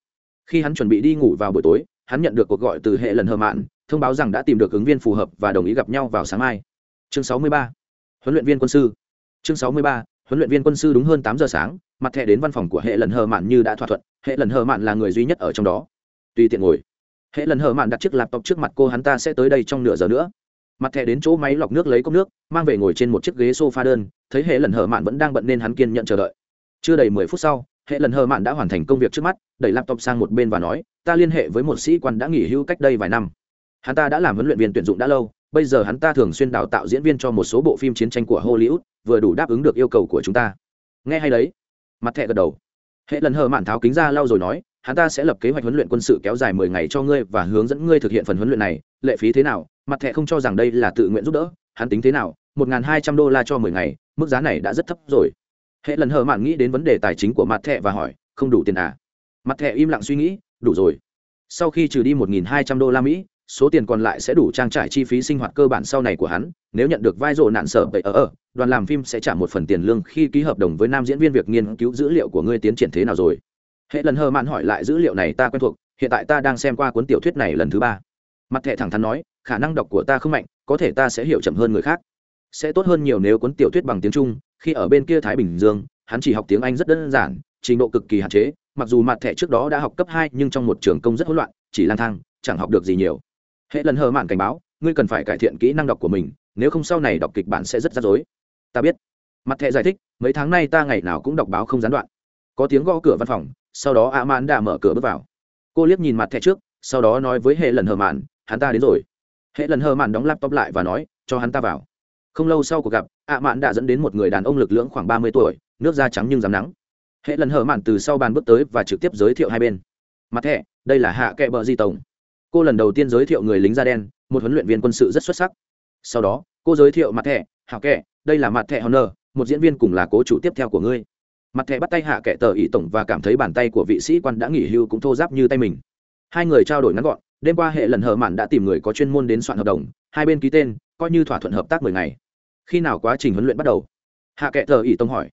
Khi hắn chuẩn bị đi ngủ vào buổi tối, hắn nhận được cuộc gọi từ hệ lần hờ mạn, thông báo rằng đã tìm được ứng viên phù hợp và đồng ý gặp nhau vào sáng mai. Chương 63. huấn luyện viên quân sư. Chương 63. huấn luyện viên quân sư đúng hơn tám giờ sáng, mặt thẻ đến văn phòng của hệ lần hờ mạn như đã thỏa thuận, hệ lần hờ mạn là người duy nhất ở trong đó. Tùy tiện ngồi hệ lần hở mạn đặt chiếc laptop trước mặt cô hắn ta sẽ tới đây trong nửa giờ nữa. Mặt thẻ đến chỗ máy lọc nước lấy cốc nước, mang về ngồi trên một chiếc ghế sofa đơn, thấy hệ lần hở mạn vẫn đang bận nên hắn kiên nhận chờ đợi. Chưa đầy mười phút sau hệ lần hở mạn đã hoàn thành công việc trước mắt, đẩy laptop sang một bên và nói, ta liên hệ với một sĩ quan đã nghỉ hưu cách đây vài năm. Hắn ta đã làm huấn luyện viên tuyển dụng đã lâu, bây giờ hắn ta thường xuyên đào tạo diễn viên cho một số bộ phim chiến tranh của hollywood, vừa đủ đáp ứng được yêu cầu của chúng ta. Nghe hay đấy. Mặt thẻ gật đầu. Hệ lần hở mạn tháo kính ra lau rồi nói hắn ta sẽ lập kế hoạch huấn luyện quân sự kéo dài mười ngày cho ngươi và hướng dẫn ngươi thực hiện phần huấn luyện này. Lệ phí thế nào? Mặt thẻ không cho rằng đây là tự nguyện giúp đỡ. Hắn tính thế nào? Một n g h n hai trăm đô la cho mười ngày. Mức giá này đã rất thấp rồi. Hệ lần hờ mạn nghĩ đến vấn đề tài chính của mặt thẻ và hỏi, không đủ tiền à? Mặt thẻ im lặng suy nghĩ, đủ rồi. Sau khi trừ đi một nghìn hai trăm đô la mỹ, số tiền còn lại sẽ đủ trang trải chi phí sinh hoạt cơ bản sau này của hắn. Nếu nhận được vai rộ nạn sở, vậy ở ở đoàn làm phim sẽ trả một phần tiền lương khi ký hợp đồng với nam diễn viên việc nghiên cứu dữ liệu của ngươi tiến triển thế nào rồi? Hệ lần hờ mạn hỏi lại dữ liệu này ta quen thuộc, hiện tại ta đang xem qua cuốn tiểu thuyết này lần thứ ba. Mặt thẻ thẳng thắn nói, khả năng đọc của ta không mạnh, có thể ta sẽ hiểu chậm hơn người khác. Sẽ tốt hơn nhiều nếu cuốn tiểu thuyết bằng tiếng trung, khi ở bên kia thái bình dương, hắn chỉ học tiếng anh rất đơn giản, trình độ cực kỳ hạn chế, mặc dù mặt thẻ trước đó đã học cấp hai, nhưng trong một trường công rất hỗn loạn, chỉ lang thang, chẳng học được gì nhiều. Hệ lần hờ mạn cảnh báo, ngươi cần phải cải thiện kỹ năng đọc của mình, nếu không sau này đọc kịch bản sẽ rất rắc rối. Ta biết. Mặt thẻ giải thích, mấy tháng nay ta ngày nào cũng đọc báo không gián đoạn. Có tiếng gõ cửa văn phòng sau đó ạ mãn đã mở cửa bước vào. Cô liếc nhìn mặt thẻ trước, sau đó nói với hệ lần hờ mạn, hắn ta đến rồi. Hệ lần hờ mạn đóng laptop lại và nói, cho hắn ta vào. Không lâu sau cuộc gặp, ạ mạn đã dẫn đến một người đàn ông lực lưỡng khoảng ba mươi tuổi, nước da trắng nhưng dám nắng. Hệ lần hờ mạn từ sau bàn bước tới và trực tiếp giới thiệu hai bên. Mặt thẻ, đây là hạ kệ bờ di tổng. Cô lần đầu tiên giới thiệu người lính da đen, một huấn luyện viên quân sự rất xuất sắc. Sau đó, cô giới thiệu mặt thẻ hảo kệ, đây là mặt thẻ honor, một diễn viên cùng là cố chủ tiếp theo của ngươi mặt thẻ bắt tay hạ kệ tờ ý tổng và cảm thấy bàn tay của vị sĩ quan đã nghỉ hưu cũng thô giáp như tay mình. Hai người trao đổi ngắn gọn, đêm qua hệ lần hờ mạn đã tìm người có chuyên môn đến soạn hợp đồng, hai bên ký tên, coi như thỏa thuận hợp tác mười ngày. Khi nào quá trình huấn luyện bắt đầu? Hạ kệ tờ ý tổng hỏi.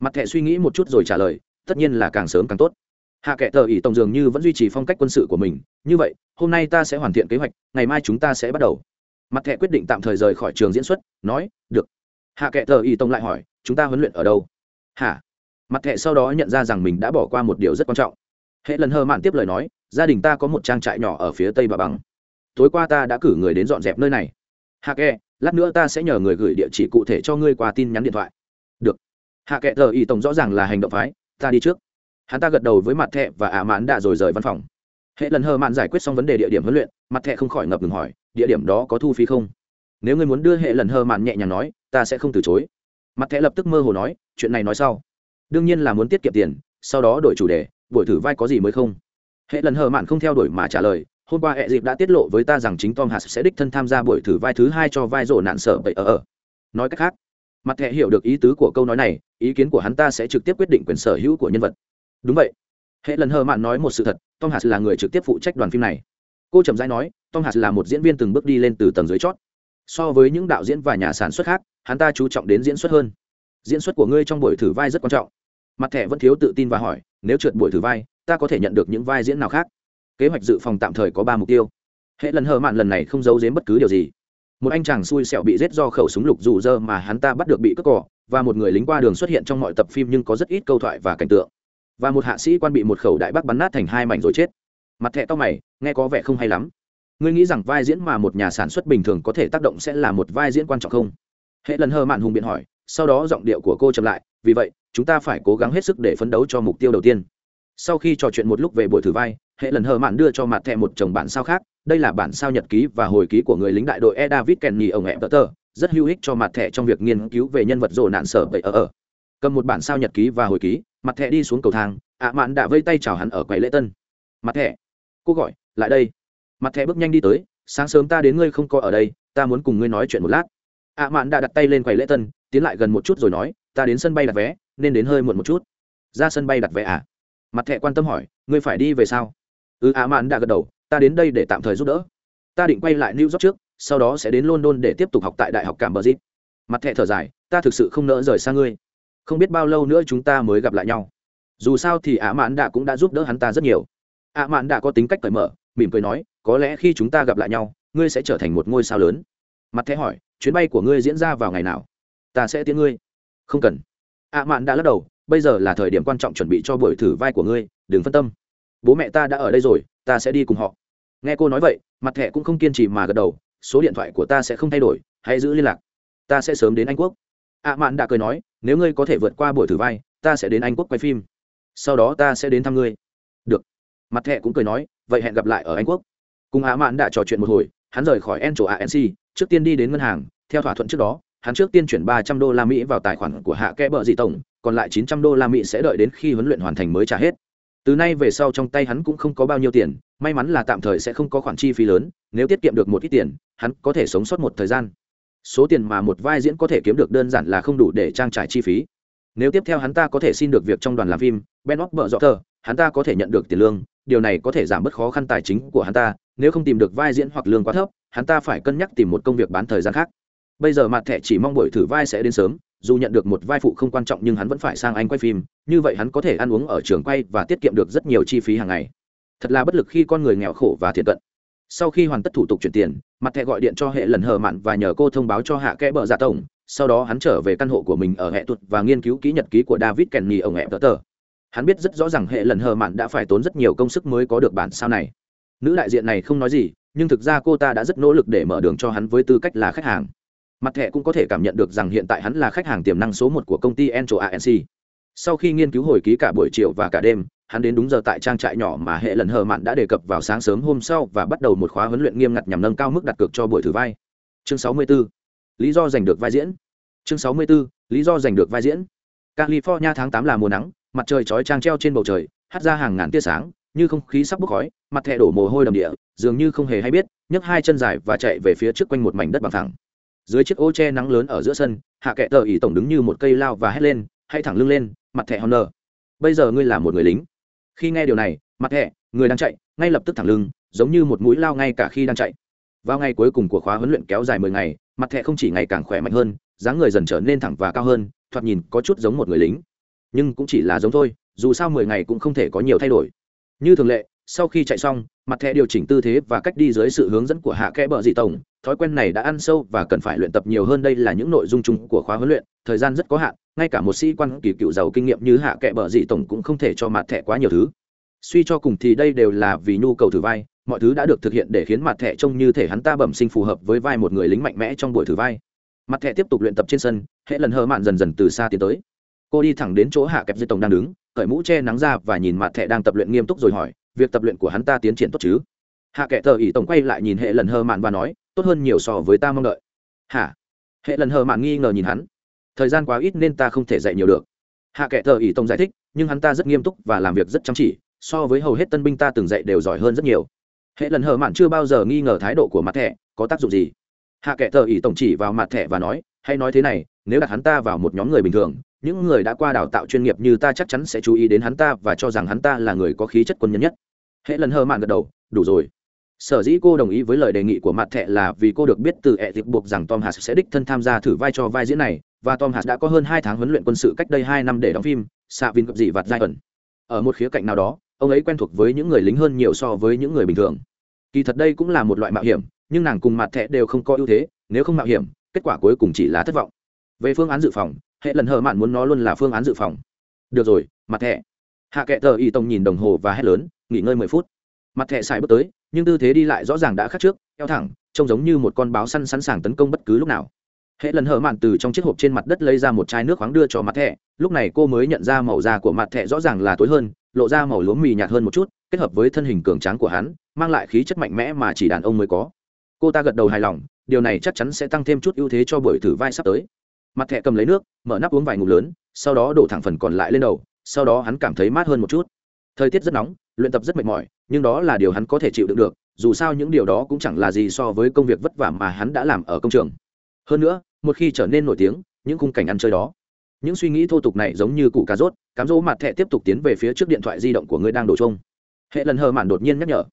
Mặt thẻ suy nghĩ một chút rồi trả lời, tất nhiên là càng sớm càng tốt. Hạ kệ tờ Ý tổng dường như vẫn duy trì phong cách quân sự của mình, như vậy, hôm nay ta sẽ hoàn thiện kế hoạch, ngày mai chúng ta sẽ bắt đầu. Mặt thẻ quyết định tạm thời rời khỏi trường diễn xuất, nói, được. Hạ kệ tờ Ý tổng lại hỏi, chúng ta huấn luyện ở đâu? Hả? Mặt thẹ sau đó nhận ra rằng mình đã bỏ qua một điều rất quan trọng. Hệ lần hơ mạn tiếp lời nói, gia đình ta có một trang trại nhỏ ở phía tây bà bằng. Tối qua ta đã cử người đến dọn dẹp nơi này. Hạ kệ, lát nữa ta sẽ nhờ người gửi địa chỉ cụ thể cho ngươi qua tin nhắn điện thoại. Được. Hạ kệ tờ ý tổng rõ ràng là hành động phái, ta đi trước. Hắn ta gật đầu với mặt thẹ và ả mãn đã rồi rời văn phòng. Hệ lần hơ mạn giải quyết xong vấn đề địa điểm huấn luyện, mặt thẹ không khỏi ngập ngừng hỏi, địa điểm đó có thu phí không? Nếu ngươi muốn đưa hệ lần hơ mạn nhẹ nhàng nói, ta sẽ không từ chối. Mặt thẹ lập tức mơ hồ nói, chuyện này nói sau đương nhiên là muốn tiết kiệm tiền, sau đó đổi chủ đề, buổi thử vai có gì mới không? Hệ lần hờ mạn không theo đuổi mà trả lời, hôm qua hệ dịp đã tiết lộ với ta rằng chính tom hạt sẽ đích thân tham gia buổi thử vai thứ hai cho vai rổ nạn sợ bậy ở ở. Nói cách khác, mặt thẹ hiểu được ý tứ của câu nói này, ý kiến của hắn ta sẽ trực tiếp quyết định quyền sở hữu của nhân vật. Đúng vậy. Hệ lần hờ mạn nói một sự thật, tom hạt là người trực tiếp phụ trách đoàn phim này. Cô trầm rãi nói, tom hạt là một diễn viên từng bước đi lên từ tầng dưới chót. So với những đạo diễn và nhà sản xuất khác, hắn ta chú trọng đến diễn xuất hơn. Diễn xuất của ngươi trong buổi thử vai rất quan trọng mặt thẻ vẫn thiếu tự tin và hỏi, nếu trượt buổi thử vai, ta có thể nhận được những vai diễn nào khác? Kế hoạch dự phòng tạm thời có ba mục tiêu. Hệ lần hờ mạn lần này không giấu giếm bất cứ điều gì. Một anh chàng xui xẹo bị giết do khẩu súng lục dù dơ mà hắn ta bắt được bị cướp cỏ, và một người lính qua đường xuất hiện trong mọi tập phim nhưng có rất ít câu thoại và cảnh tượng. Và một hạ sĩ quan bị một khẩu đại bác bắn nát thành hai mảnh rồi chết. Mặt thẹ to mày, nghe có vẻ không hay lắm. Ngươi nghĩ rằng vai diễn mà một nhà sản xuất bình thường có thể tác động sẽ là một vai diễn quan trọng không? Hệ lần hờ mạn hùng biện hỏi, sau đó giọng điệu của cô chậm lại, vì vậy chúng ta phải cố gắng hết sức để phấn đấu cho mục tiêu đầu tiên. Sau khi trò chuyện một lúc về buổi thử vai hệ lần hờ mạn đưa cho mặt thẹ một chồng bản sao khác đây là bản sao nhật ký và hồi ký của người lính đại đội e david kenny ông em tờ rất hữu ích cho mặt thẹ trong việc nghiên cứu về nhân vật rồ nạn sở bậy ở ở. Cầm một bản sao nhật ký và hồi ký mặt thẹ đi xuống cầu thang ạ mạn đã vây tay chào hắn ở quầy lễ tân. Mặt thẹ, cô gọi lại đây. Mặt thẹ bước nhanh đi tới sáng sớm ta đến ngươi không có ở đây ta muốn cùng ngươi nói chuyện một lát. Ạ mạn đã đặt tay lên quầy lễ tân tiến lại gần một chút rồi nói ta đến sân bay đặt vé nên đến hơi muộn một chút. Ra sân bay đặt vé à? Mặt thẻ quan tâm hỏi, ngươi phải đi về sao? Ừ ạ mạn đã gật đầu, ta đến đây để tạm thời giúp đỡ. Ta định quay lại new york trước, sau đó sẽ đến london để tiếp tục học tại đại học cảm bờ dịp mặt thẻ thở dài, ta thực sự không nỡ rời xa ngươi. Không biết bao lâu nữa chúng ta mới gặp lại nhau. Dù sao thì ạ mạn đã cũng đã giúp đỡ hắn ta rất nhiều. Ạ mạn đã có tính cách cởi mở, mỉm cười nói, có lẽ khi chúng ta gặp lại nhau, ngươi sẽ trở thành một ngôi sao lớn. Mặt thẻ hỏi, chuyến bay của ngươi diễn ra vào ngày nào? Ta sẽ tiến ngươi. Không cần ạ mạn đã lắc đầu, bây giờ là thời điểm quan trọng chuẩn bị cho buổi thử vai của ngươi, đừng phân tâm. Bố mẹ ta đã ở đây rồi, ta sẽ đi cùng họ. Nghe cô nói vậy, mặt thẻ cũng không kiên trì mà gật đầu, số điện thoại của ta sẽ không thay đổi, hãy giữ liên lạc. Ta sẽ sớm đến anh quốc. Ạ mạn đã cười nói, nếu ngươi có thể vượt qua buổi thử vai, ta sẽ đến anh quốc quay phim. Sau đó ta sẽ đến thăm ngươi. Được. Mặt thẹ cũng cười nói, vậy hẹn gặp lại ở anh quốc. Cùng ạ mạn đã trò chuyện một hồi, hắn rời khỏi en chỗ anc trước tiên đi đến ngân hàng, theo thỏa thuận trước đó hắn trước tiên chuyển ba trăm đô la mỹ vào tài khoản của hạ kẽ bờ dị tổng, còn lại chín trăm đô la mỹ sẽ đợi đến khi huấn luyện hoàn thành mới trả hết. Từ nay về sau trong tay hắn cũng không có bao nhiêu tiền, may mắn là tạm thời sẽ không có khoản chi phí lớn, nếu tiết kiệm được một ít tiền, hắn có thể sống sót một thời gian. Số tiền mà một vai diễn có thể kiếm được đơn giản là không đủ để trang trải chi phí. Nếu tiếp theo hắn ta có thể xin được việc trong đoàn làm phim, ben óc vợ dọ thờ, hắn ta có thể nhận được tiền lương, điều này có thể giảm bớt khó khăn tài chính của hắn ta, nếu không tìm được vai diễn hoặc lương quá thấp, hắn ta phải cân nhắc tìm một công việc bán thời gian khác bây giờ mặt thẻ chỉ mong buổi thử vai sẽ đến sớm, dù nhận được một vai phụ không quan trọng nhưng hắn vẫn phải sang anh quay phim, như vậy hắn có thể ăn uống ở trường quay và tiết kiệm được rất nhiều chi phí hàng ngày. Thật là bất lực khi con người nghèo khổ và thiệt cận. Sau khi hoàn tất thủ tục chuyển tiền mặt thẻ gọi điện cho hệ lần hờ mặn và nhờ cô thông báo cho hạ kẽ bờ giả dạ tổng. Sau đó hắn trở về căn hộ của mình ở hệ tuột và nghiên cứu ký nhật ký của david kenny ở hệ tờ tờ. Hắn biết rất rõ rằng hệ lần hờ mặn đã phải tốn rất nhiều công sức mới có được bản sao này. Nữ đại diện này không nói gì, nhưng thực ra cô ta đã rất nỗ lực để mở đường cho hắn với tư cách là khách hàng mặt thẻ cũng có thể cảm nhận được rằng hiện tại hắn là khách hàng tiềm năng số một của công ty encho anc sau khi nghiên cứu hồi ký cả buổi chiều và cả đêm, hắn đến đúng giờ tại trang trại nhỏ mà hệ lần hờ mạn đã đề cập vào sáng sớm hôm sau và bắt đầu một khóa huấn luyện nghiêm ngặt nhằm nâng cao mức đặt cược cho buổi thử vai chương 64. lý do giành được vai diễn chương 64. lý do giành được vai diễn california tháng 8 là mùa nắng, mặt trời chói chang treo trên bầu trời hắt ra hàng ngàn tia sáng, như không khí sắp bốc khói, mặt thẻ đổ mồ hôi đầm địa, dường như không hề hay biết, nhấc hai chân dài và chạy về phía trước quanh một mảnh đất bằng phẳng dưới chiếc ô che nắng lớn ở giữa sân, hạ kệ tờ ý tổng đứng như một cây lao và hét lên hay thẳng lưng lên, mặt thẻ honor. Bây giờ ngươi là một người lính. Khi nghe điều này, mặt thẻ, người đang chạy, ngay lập tức thẳng lưng, giống như một mũi lao ngay cả khi đang chạy. Vào ngày cuối cùng của khóa huấn luyện kéo dài mười ngày, mặt thẻ không chỉ ngày càng khỏe mạnh hơn, dáng người dần trở nên thẳng và cao hơn, thoạt nhìn có chút giống một người lính. Nhưng cũng chỉ là giống thôi, dù sao mười ngày cũng không thể có nhiều thay đổi. Như thường lệ sau khi chạy xong, mặt thẻ điều chỉnh tư thế và cách đi dưới sự hướng dẫn của hạ kẽ bờ dị tổng, thói quen này đã ăn sâu và cần phải luyện tập nhiều hơn. Đây là những nội dung chung của khóa huấn luyện, thời gian rất có hạn, ngay cả một sĩ quan kỳ cựu giàu kinh nghiệm như hạ kẽ bờ dị tổng cũng không thể cho mặt thẻ quá nhiều thứ. Suy cho cùng thì đây đều là vì nhu cầu thử vai, mọi thứ đã được thực hiện để khiến mặt thẻ trông như thể hắn ta bẩm sinh phù hợp với vai một người lính mạnh mẽ trong buổi thử vai. Mặt thẻ tiếp tục luyện tập trên sân, hệ lần hơ mạn dần dần từ xa tiến tới. Cô đi thẳng đến chỗ hạ kẹp dây tổng đang đứng, cởi mũ che nắng ra và nhìn mặt thẻ đang tập luyện nghiêm túc rồi hỏi việc tập luyện của hắn ta tiến triển tốt chứ? Hạ kệ tờ ỉ tổng quay lại nhìn hệ lần hơ mạn và nói, tốt hơn nhiều so với ta mong đợi. Hả? Hệ lần hơ mạn nghi ngờ nhìn hắn. Thời gian quá ít nên ta không thể dạy nhiều được. Hạ kệ tờ ỉ tổng giải thích, nhưng hắn ta rất nghiêm túc và làm việc rất chăm chỉ, so với hầu hết tân binh ta từng dạy đều giỏi hơn rất nhiều. Hệ lần hờ mạn chưa bao giờ nghi ngờ thái độ của mặt thẻ, có tác dụng gì? Hạ kệ tờ ỉ tổng chỉ vào mặt thẻ và nói, hay nói thế này, nếu đặt hắn ta vào một nhóm người bình thường, những người đã qua đào tạo chuyên nghiệp như ta chắc chắn sẽ chú ý đến hắn ta và cho rằng hắn ta là người có khí chất quân nhân nhất hệ lần hờ mạn gật đầu, đủ rồi. Sở dĩ cô đồng ý với lời đề nghị của mặt thẹ là vì cô được biết từ ẹ tiệp buộc rằng tom hass sẽ đích thân tham gia thử vai cho vai diễn này, và tom hass đã có hơn hai tháng huấn luyện quân sự cách đây hai năm để đóng phim xạ vin cập dị vặt giai ẩn. Ở một khía cạnh nào đó, ông ấy quen thuộc với những người lính hơn nhiều so với những người bình thường. Kỳ thật đây cũng là một loại mạo hiểm, nhưng nàng cùng mặt thẹ đều không có ưu thế, nếu không mạo hiểm, kết quả cuối cùng chỉ là thất vọng. Về phương án dự phòng, hệ lần hờ mạn muốn nó luôn là phương án dự phòng. Được rồi, mặt thẹ hạ kệ tờ y tông nhìn đồng hồ và hét lớn nghỉ ngơi mười phút. Mặt thẹ xài bước tới, nhưng tư thế đi lại rõ ràng đã khác trước, eo thẳng, trông giống như một con báo săn sẵn sàng tấn công bất cứ lúc nào. Hệ lần hở mạn từ trong chiếc hộp trên mặt đất lấy ra một chai nước khoáng đưa cho mặt thẹ lúc này cô mới nhận ra màu da của mặt thẹ rõ ràng là tối hơn, lộ ra màu lúa mì nhạt hơn một chút, kết hợp với thân hình cường tráng của hắn, mang lại khí chất mạnh mẽ mà chỉ đàn ông mới có. Cô ta gật đầu hài lòng, điều này chắc chắn sẽ tăng thêm chút ưu thế cho buổi thử vai sắp tới. Mặt thẹ cầm lấy nước, mở nắp uống vài ngụm lớn, sau đó đổ thẳng phần còn lại lên đầu, sau đó hắn cảm thấy mát hơn một chút. Thời tiết rất nóng luyện tập rất mệt mỏi, nhưng đó là điều hắn có thể chịu đựng được, dù sao những điều đó cũng chẳng là gì so với công việc vất vả mà hắn đã làm ở công trường. Hơn nữa, một khi trở nên nổi tiếng, những khung cảnh ăn chơi đó, những suy nghĩ thô tục này giống như củ cà rốt, cám dỗ mặt thẹ tiếp tục tiến về phía trước điện thoại di động của người đang đổ chung hệ lần hờ mạn đột nhiên nhắc nhở.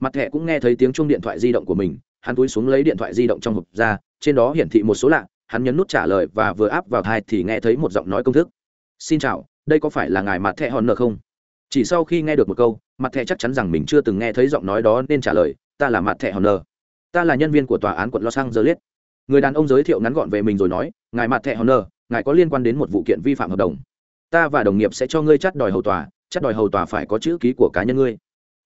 Mặt thẹ cũng nghe thấy tiếng chung điện thoại di động của mình, hắn túi xuống lấy điện thoại di động trong hộp ra, trên đó hiển thị một số lạ, hắn nhấn nút trả lời và vừa áp vào thai thì nghe thấy một giọng nói công thức. Xin chào, đây có phải là ngài mặt thẹ hòn nợ không? Chỉ sau khi nghe được một câu, mặt thẻ chắc chắn rằng mình chưa từng nghe thấy giọng nói đó nên trả lời, ta là mặt thẻ hòn nợ ta là nhân viên của tòa án quận los angeles. Người đàn ông giới thiệu ngắn gọn về mình rồi nói, ngài mặt thẻ hòn nợ ngài có liên quan đến một vụ kiện vi phạm hợp đồng. Ta và đồng nghiệp sẽ cho ngươi chắt đòi hầu tòa, chắt đòi hầu tòa phải có chữ ký của cá nhân ngươi.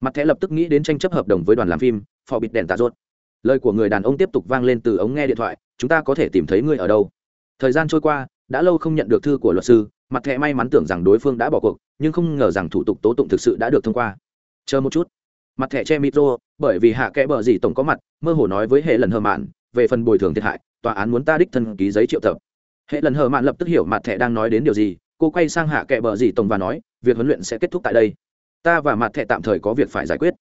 Mặt thẻ lập tức nghĩ đến tranh chấp hợp đồng với đoàn làm phim, phò bịt đèn tạ rốt. Lời của người đàn ông tiếp tục vang lên từ ống nghe điện thoại, chúng ta có thể tìm thấy ngươi ở đâu? Thời gian trôi qua, đã lâu không nhận được thư của luật sư, mặt thẻ may mắn tưởng rằng đối phương đã bỏ cuộc nhưng không ngờ rằng thủ tục tố tụng thực sự đã được thông qua. Chờ một chút. Mặt thẻ che micro, bởi vì hạ kẽ bờ gì tổng có mặt, mơ hồ nói với hệ lần hờ mạn, về phần bồi thường thiệt hại, tòa án muốn ta đích thân ký giấy triệu tập. Hệ lần hờ mạn lập tức hiểu mặt thẻ đang nói đến điều gì, cô quay sang hạ kẽ bờ gì tổng và nói, việc huấn luyện sẽ kết thúc tại đây. Ta và mặt thẻ tạm thời có việc phải giải quyết.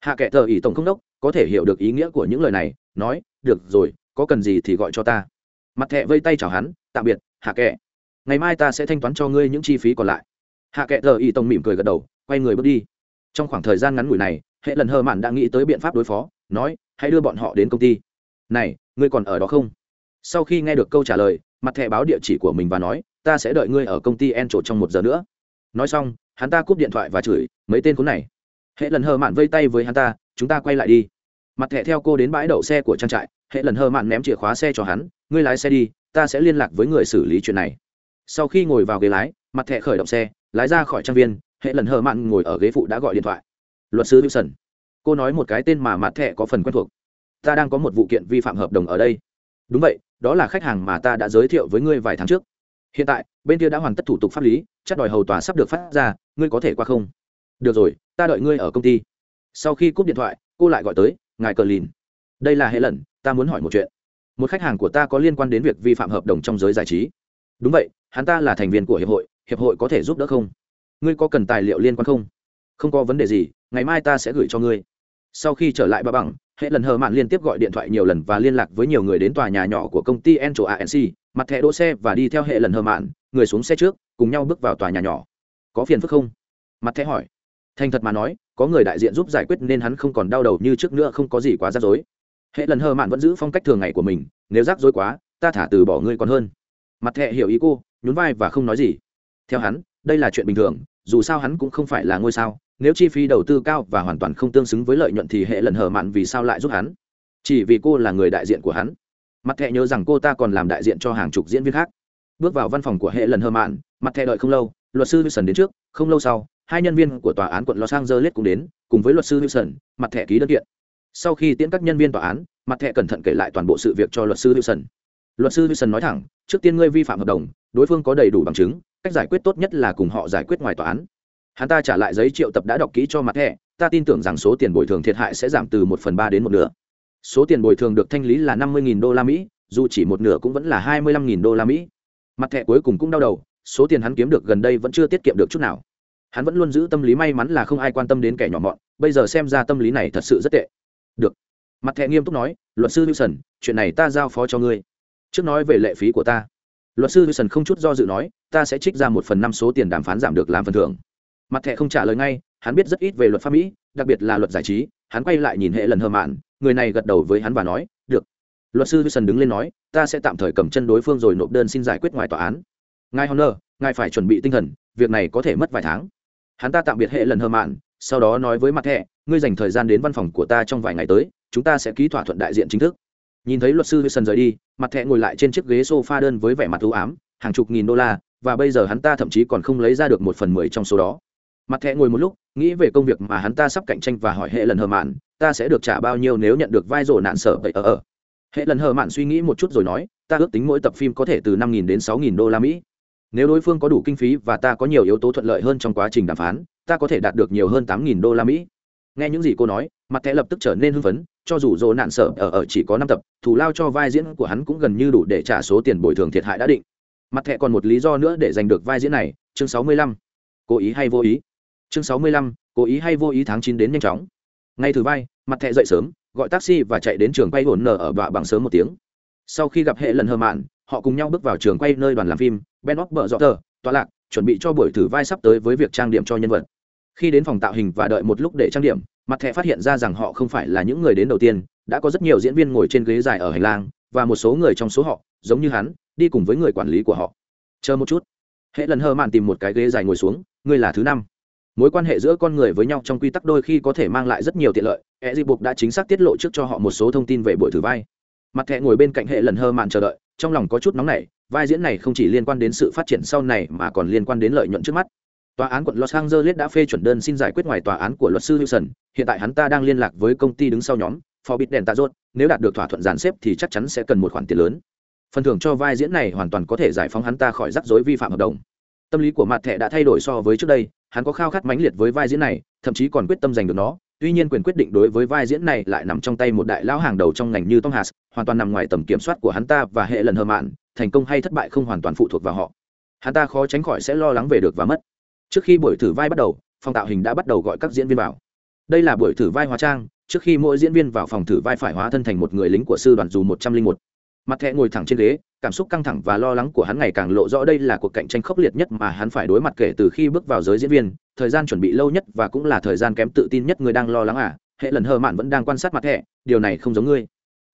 Hạ kẽ thờ ỷ tổng không đốc, có thể hiểu được ý nghĩa của những lời này, nói, được rồi, có cần gì thì gọi cho ta. Mặt thẻ vây tay chào hắn, tạm biệt, hạ kẽ. Ngày mai ta sẽ thanh toán cho ngươi những chi phí còn lại hạ kệ thờ y tông mỉm cười gật đầu, quay người bước đi. Trong khoảng thời gian ngắn ngủi này, hệ lần hờ mạn đã nghĩ tới biện pháp đối phó, nói, hãy đưa bọn họ đến công ty. Này, ngươi còn ở đó không? Sau khi nghe được câu trả lời, mặt thẻ báo địa chỉ của mình và nói, ta sẽ đợi ngươi ở công ty en trổ trong một giờ nữa. Nói xong, hắn ta cúp điện thoại và chửi, mấy tên khốn này. Hệ lần hờ mạn vây tay với hắn ta, chúng ta quay lại đi. Mặt thẻ theo cô đến bãi đậu xe của trang trại, hệ lần hờ mạn ném chìa khóa xe cho hắn, ngươi lái xe đi, ta sẽ liên lạc với người xử lý chuyện này. Sau khi ngồi vào ghế lái, mặt thẻ khởi động xe lái ra khỏi trang viên, hệ lần hờ mạn ngồi ở ghế phụ đã gọi điện thoại. Luật sư wilson, cô nói một cái tên mà mặt thẻ có phần quen thuộc. Ta đang có một vụ kiện vi phạm hợp đồng ở đây. Đúng vậy, đó là khách hàng mà ta đã giới thiệu với ngươi vài tháng trước. Hiện tại, bên kia đã hoàn tất thủ tục pháp lý, chắc đòi hầu tòa sắp được phát ra, ngươi có thể qua không? Được rồi, ta đợi ngươi ở công ty. Sau khi cúp điện thoại, cô lại gọi tới, ngài cờ lìn. Đây là hệ lần, ta muốn hỏi một chuyện. Một khách hàng của ta có liên quan đến việc vi phạm hợp đồng trong giới giải trí. Đúng vậy, hắn ta là thành viên của hiệp hội hiệp hội có thể giúp đỡ không? Ngươi có cần tài liệu liên quan không? Không có vấn đề gì, ngày mai ta sẽ gửi cho ngươi. Sau khi trở lại ba bằng hệ lần hờ mạn liên tiếp gọi điện thoại nhiều lần và liên lạc với nhiều người đến tòa nhà nhỏ của công ty encho anc mặt thẻ đỗ xe và đi theo hệ lần hờ mạn, người xuống xe trước, cùng nhau bước vào tòa nhà nhỏ. Có phiền phức không? Mặt thẻ hỏi. Thành thật mà nói, có người đại diện giúp giải quyết nên hắn không còn đau đầu như trước nữa không có gì quá rắc rối. Hệ lần hờ mạn vẫn giữ phong cách thường ngày của mình, nếu rắc rối quá, ta thả từ bỏ ngươi còn hơn. Mặt thẻ hiểu ý cô, nhún vai và không nói gì theo hắn, đây là chuyện bình thường, dù sao hắn cũng không phải là ngôi sao, nếu chi phí đầu tư cao và hoàn toàn không tương xứng với lợi nhuận thì hệ lần hở mạn vì sao lại giúp hắn? Chỉ vì cô là người đại diện của hắn. Mặt thẹ nhớ rằng cô ta còn làm đại diện cho hàng chục diễn viên khác. Bước vào văn phòng của hệ lần hờ mạn, mặt thẹ đợi không lâu, luật sư wilson đến trước. Không lâu sau, hai nhân viên của tòa án quận los angeles cũng đến, cùng với luật sư wilson, mặt thẻ ký đơn kiện. Sau khi tiễn các nhân viên tòa án, mặt thẻ cẩn thận kể lại toàn bộ sự việc cho luật sư wilson luật sư wilson nói thẳng, trước tiên ngươi vi phạm hợp đồng, đối phương có đầy đủ bằng chứng, cách giải quyết tốt nhất là cùng họ giải quyết ngoài tòa án. Hắn ta trả lại giấy triệu tập đã đọc kỹ cho mặt thẻ ta tin tưởng rằng số tiền bồi thường thiệt hại sẽ giảm từ một phần ba đến một nửa. Số tiền bồi thường được thanh lý là năm mươi đô la mỹ, dù chỉ một nửa cũng vẫn là hai mươi lăm đô la mỹ. Mặt thẻ cuối cùng cũng đau đầu, số tiền hắn kiếm được gần đây vẫn chưa tiết kiệm được chút nào. Hắn vẫn luôn giữ tâm lý may mắn là không ai quan tâm đến kẻ nhỏ mọn, bây giờ xem ra tâm lý này thật sự rất tệ. Được. Mặt thẻ nghiêm túc nói, luật sư wilson, chuyện này ta giao phó cho ngươi trước nói về lệ phí của ta. Luật sư wilson không chút do dự nói, ta sẽ trích ra một phần năm số tiền đàm phán giảm được làm phần thưởng. Mặt thẻ không trả lời ngay, hắn biết rất ít về luật pháp mỹ, đặc biệt là luật giải trí, hắn quay lại nhìn hệ lần hờ mạn, người này gật đầu với hắn và nói, được. Luật sư wilson đứng lên nói, ta sẽ tạm thời cầm chân đối phương rồi nộp đơn xin giải quyết ngoài tòa án. Ngài honor, ngài phải chuẩn bị tinh thần, việc này có thể mất vài tháng. Hắn ta tạm biệt hệ lần hờ mạn, sau đó nói với mặt thẻ, ngươi dành thời gian đến văn phòng của ta trong vài ngày tới, chúng ta sẽ ký thỏa thuận đại diện chính thức nhìn thấy luật sư wilson rời đi, mặt thẻ ngồi lại trên chiếc ghế sofa đơn với vẻ mặt ưu ám, hàng chục nghìn đô la, và bây giờ hắn ta thậm chí còn không lấy ra được một phần mười trong số đó. Mặt thẻ ngồi một lúc, nghĩ về công việc mà hắn ta sắp cạnh tranh và hỏi hệ lần hờ mạn, ta sẽ được trả bao nhiêu nếu nhận được vai rổ nạn sở vậy ở ở? Hệ lần hờ mạn suy nghĩ một chút rồi nói, ta ước tính mỗi tập phim có thể từ năm nghìn đến sáu nghìn đô la mỹ. Nếu đối phương có đủ kinh phí và ta có nhiều yếu tố thuận lợi hơn trong quá trình đàm phán, ta có thể đạt được nhiều hơn tám nghìn đô la mỹ. Nghe những gì cô nói, mặt thẻ lập tức trở nên hưng phấn cho dù dỗ nạn sở, ở ở chỉ có năm tập, thù lao cho vai diễn của hắn cũng gần như đủ để trả số tiền bồi thường thiệt hại đã định. Mặt thẻ còn một lý do nữa để giành được vai diễn này, chương sáu mươi lăm. Cố ý hay vô ý? Chương sáu mươi lăm, cố ý hay vô ý tháng chín đến nhanh chóng. Ngay thử vai, mặt thẹ dậy sớm, gọi taxi và chạy đến trường quay hồn nở ở bạ bằng sớm một tiếng. Sau khi gặp hệ lần hờ mạn, họ cùng nhau bước vào trường quay nơi đoàn làm phim, ben óc bờ dọ tờ, tọa lạc, chuẩn bị cho buổi thử vai sắp tới với việc trang điểm cho nhân vật khi đến phòng tạo hình và đợi một lúc để trang điểm, mặt thẻ phát hiện ra rằng họ không phải là những người đến đầu tiên, đã có rất nhiều diễn viên ngồi trên ghế dài ở hành lang, và một số người trong số họ, giống như hắn, đi cùng với người quản lý của họ. Chờ một chút. Hệ lần hơ mạn tìm một cái ghế dài ngồi xuống, ngươi là thứ năm. Mối quan hệ giữa con người với nhau trong quy tắc đôi khi có thể mang lại rất nhiều tiện lợi e d buộc đã chính xác tiết lộ trước cho họ một số thông tin về buổi thử vai. Mặt thẹ ngồi bên cạnh hệ lần hơ mạn chờ đợi, trong lòng có chút nóng nảy, vai diễn này không chỉ liên quan đến sự phát triển sau này mà còn liên quan đến lợi nhuận trước mắt tòa án quận los angeles đã phê chuẩn đơn xin giải quyết ngoài tòa án của luật sư wilson hiện tại hắn ta đang liên lạc với công ty đứng sau nhóm forbit đèn tạ rốt. Nếu đạt được thỏa thuận dàn xếp thì chắc chắn sẽ cần một khoản tiền lớn. Phần thưởng cho vai diễn này hoàn toàn có thể giải phóng hắn ta khỏi rắc rối vi phạm hợp đồng. Tâm lý của Mạt thẻ đã thay đổi so với trước đây hắn có khao khát mãnh liệt với vai diễn này thậm chí còn quyết tâm giành được nó. Tuy nhiên quyền quyết định đối với vai diễn này lại nằm trong tay một đại lão hàng đầu trong ngành như tom Hanks, hoàn toàn nằm ngoài tầm kiểm soát của hắn ta và hệ lần hờ mạn thành công hay thất bại không hoàn toàn phụ thuộc vào họ. Hắn ta khó tránh khỏi sẽ lo lắng về được và mất trước khi buổi thử vai bắt đầu, phòng tạo hình đã bắt đầu gọi các diễn viên vào. Đây là buổi thử vai hóa trang, trước khi mỗi diễn viên vào phòng thử vai phải hóa thân thành một người lính của sư đoàn dù một trăm linh một. Mặt thẹ ngồi thẳng trên ghế, cảm xúc căng thẳng và lo lắng của hắn ngày càng lộ rõ đây là cuộc cạnh tranh khốc liệt nhất mà hắn phải đối mặt kể từ khi bước vào giới diễn viên, thời gian chuẩn bị lâu nhất và cũng là thời gian kém tự tin nhất người đang lo lắng à hệ lần hờ mạn vẫn đang quan sát mặt thẹ điều này không giống ngươi.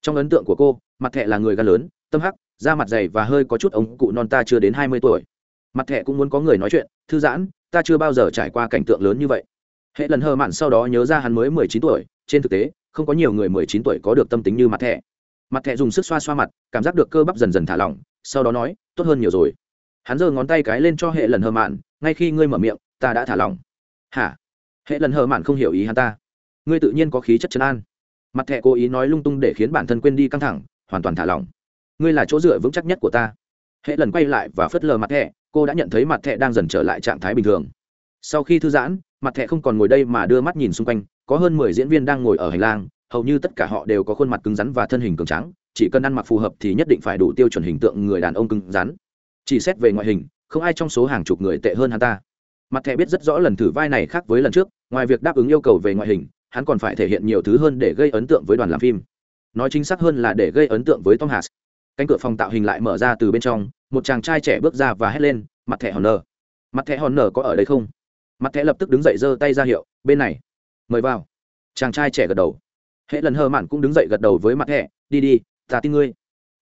Trong ấn tượng của cô, mặt thẹ là người gan lớn, tâm hắc, da mặt dày và hơi có chút ống cụ non ta chưa đến hai mươi tuổi mặt thẹ cũng muốn có người nói chuyện, thư giãn, ta chưa bao giờ trải qua cảnh tượng lớn như vậy. Hệ lần hờ mạn sau đó nhớ ra hắn mới mười chín tuổi, trên thực tế, không có nhiều người mười chín tuổi có được tâm tính như mặt thẹ mặt thẹ dùng sức xoa xoa mặt, cảm giác được cơ bắp dần dần thả lỏng, sau đó nói, tốt hơn nhiều rồi. Hắn giơ ngón tay cái lên cho hệ lần hờ mạn, ngay khi ngươi mở miệng, ta đã thả lỏng. Hả? Hệ lần hờ mạn không hiểu ý hắn ta. Ngươi tự nhiên có khí chất chân an. Mặt thẹ cố ý nói lung tung để khiến bản thân quên đi căng thẳng, hoàn toàn thả lỏng. Ngươi là chỗ dựa vững chắc nhất của ta. Hệ lần quay lại và phớt lờ mặt thẹ cô đã nhận thấy mặt thẹ đang dần trở lại trạng thái bình thường. Sau khi thư giãn, mặt thẹ không còn ngồi đây mà đưa mắt nhìn xung quanh, có hơn mười diễn viên đang ngồi ở hành lang, hầu như tất cả họ đều có khuôn mặt cứng rắn và thân hình cường tráng, chỉ cần ăn mặc phù hợp thì nhất định phải đủ tiêu chuẩn hình tượng người đàn ông cứng rắn. Chỉ xét về ngoại hình, không ai trong số hàng chục người tệ hơn hắn ta. Mặt thẻ biết rất rõ lần thử vai này khác với lần trước, ngoài việc đáp ứng yêu cầu về ngoại hình, hắn còn phải thể hiện nhiều thứ hơn để gây ấn tượng với đoàn làm phim. Nói chính xác hơn là để gây ấn tượng với tom hass cánh cửa phòng tạo hình lại mở ra từ bên trong, một chàng trai trẻ bước ra và hét lên, mặt thẻ hòn nở. Mặt thẻ hòn nở có ở đây không? Mặt thẻ lập tức đứng dậy giơ tay ra hiệu, bên này. Mời vào. Chàng trai trẻ gật đầu. Hệ lần hờ mạn cũng đứng dậy gật đầu với mặt thẻ, đi đi, ta tin ngươi.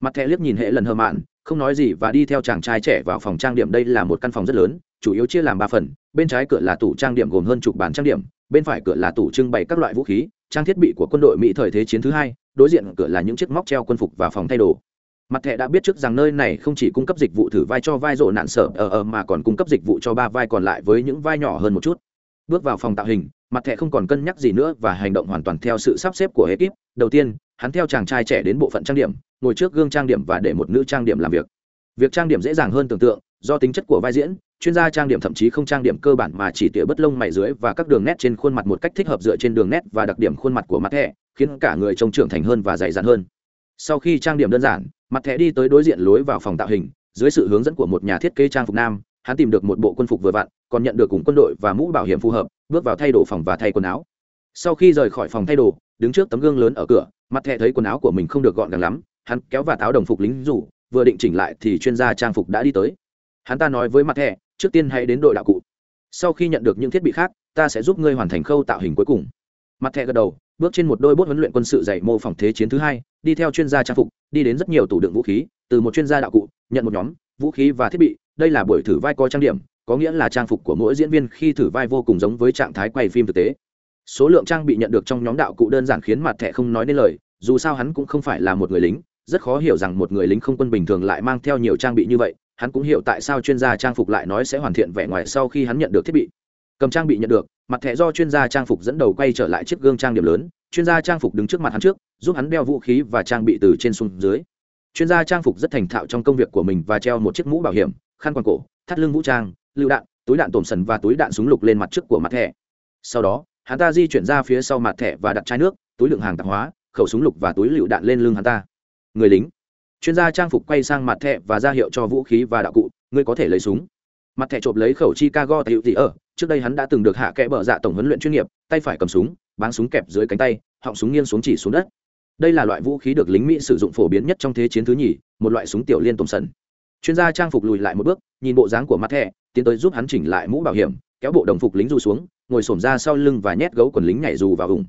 Mặt thẻ liếc nhìn hệ lần hờ mạn, không nói gì và đi theo chàng trai trẻ vào phòng trang điểm. Đây là một căn phòng rất lớn, chủ yếu chia làm ba phần, bên trái cửa là tủ trang điểm gồm hơn chục bàn trang điểm, bên phải cửa là tủ trưng bày các loại vũ khí, trang thiết bị của quân đội mỹ thời thế chiến thứ hai, đối diện cửa là những chiếc móc treo quân phục và phòng thay đồ mặt thẻ đã biết trước rằng nơi này không chỉ cung cấp dịch vụ thử vai cho vai rộ nạn sở ở ở mà còn cung cấp dịch vụ cho ba vai còn lại với những vai nhỏ hơn một chút. Bước vào phòng tạo hình, mặt thẻ không còn cân nhắc gì nữa và hành động hoàn toàn theo sự sắp xếp của ekip. Đầu tiên, hắn theo chàng trai trẻ đến bộ phận trang điểm, ngồi trước gương trang điểm và để một nữ trang điểm làm việc. Việc trang điểm dễ dàng hơn tưởng tượng, do tính chất của vai diễn, chuyên gia trang điểm thậm chí không trang điểm cơ bản mà chỉ tỉa bất lông mày dưới và các đường nét trên khuôn mặt một cách thích hợp dựa trên đường nét và đặc điểm khuôn mặt của mặt thẻ, khiến cả người trông trưởng thành hơn và dày dặn hơn. Sau khi trang điểm đơn giản mặt thẻ đi tới đối diện lối vào phòng tạo hình, dưới sự hướng dẫn của một nhà thiết kế trang phục nam, hắn tìm được một bộ quân phục vừa vặn, còn nhận được cùng quân đội và mũ bảo hiểm phù hợp, bước vào thay đồ phòng và thay quần áo. Sau khi rời khỏi phòng thay đồ, đứng trước tấm gương lớn ở cửa, mặt thẻ thấy quần áo của mình không được gọn gàng lắm, hắn kéo và táo đồng phục lính rủ, vừa định chỉnh lại thì chuyên gia trang phục đã đi tới. Hắn ta nói với mặt thẻ, trước tiên hãy đến đội đạo cụ. Sau khi nhận được những thiết bị khác, ta sẽ giúp ngươi hoàn thành khâu tạo hình cuối cùng mặt thẻ gật đầu, bước trên một đôi bốt huấn luyện quân sự dạy mô phỏng thế chiến thứ hai, đi theo chuyên gia trang phục, đi đến rất nhiều tủ đựng vũ khí, từ một chuyên gia đạo cụ, nhận một nhóm vũ khí và thiết bị. Đây là buổi thử vai coi trang điểm, có nghĩa là trang phục của mỗi diễn viên khi thử vai vô cùng giống với trạng thái quay phim thực tế. Số lượng trang bị nhận được trong nhóm đạo cụ đơn giản khiến mặt thẻ không nói nên lời, dù sao hắn cũng không phải là một người lính, rất khó hiểu rằng một người lính không quân bình thường lại mang theo nhiều trang bị như vậy. Hắn cũng hiểu tại sao chuyên gia trang phục lại nói sẽ hoàn thiện vẻ ngoài sau khi hắn nhận được thiết bị. Cầm trang bị nhận được mặt thẻ do chuyên gia trang phục dẫn đầu quay trở lại chiếc gương trang điểm lớn, chuyên gia trang phục đứng trước mặt hắn trước, giúp hắn đeo vũ khí và trang bị từ trên xuống dưới. Chuyên gia trang phục rất thành thạo trong công việc của mình và treo một chiếc mũ bảo hiểm, khăn quàng cổ, thắt lưng vũ trang, lựu đạn, túi đạn tổm sần và túi đạn súng lục lên mặt trước của mặt thẻ. Sau đó, hắn ta di chuyển ra phía sau mặt thẻ và đặt chai nước, túi đựng hàng tạp hóa, khẩu súng lục và túi lựu đạn lên lưng hắn ta. Người lính. Chuyên gia trang phục quay sang mặt thẻ và ra hiệu cho vũ khí và đạo cụ, ngươi có thể lấy súng. Mặt thẻ chộp lấy khẩu chicago tại hiệu tỉ ở trước đây hắn đã từng được hạ kẽ bờ dạ tổng huấn luyện chuyên nghiệp, tay phải cầm súng, báng súng kẹp dưới cánh tay, họng súng nghiêng xuống chỉ xuống đất. Đây là loại vũ khí được lính mỹ sử dụng phổ biến nhất trong thế chiến thứ nhì, một loại súng tiểu liên tổn sần. Chuyên gia trang phục lùi lại một bước, nhìn bộ dáng của mặt thẻ, tiến tới giúp hắn chỉnh lại mũ bảo hiểm, kéo bộ đồng phục lính dù xuống, ngồi xổm ra sau lưng và nhét gấu quần lính nhảy dù vào ủng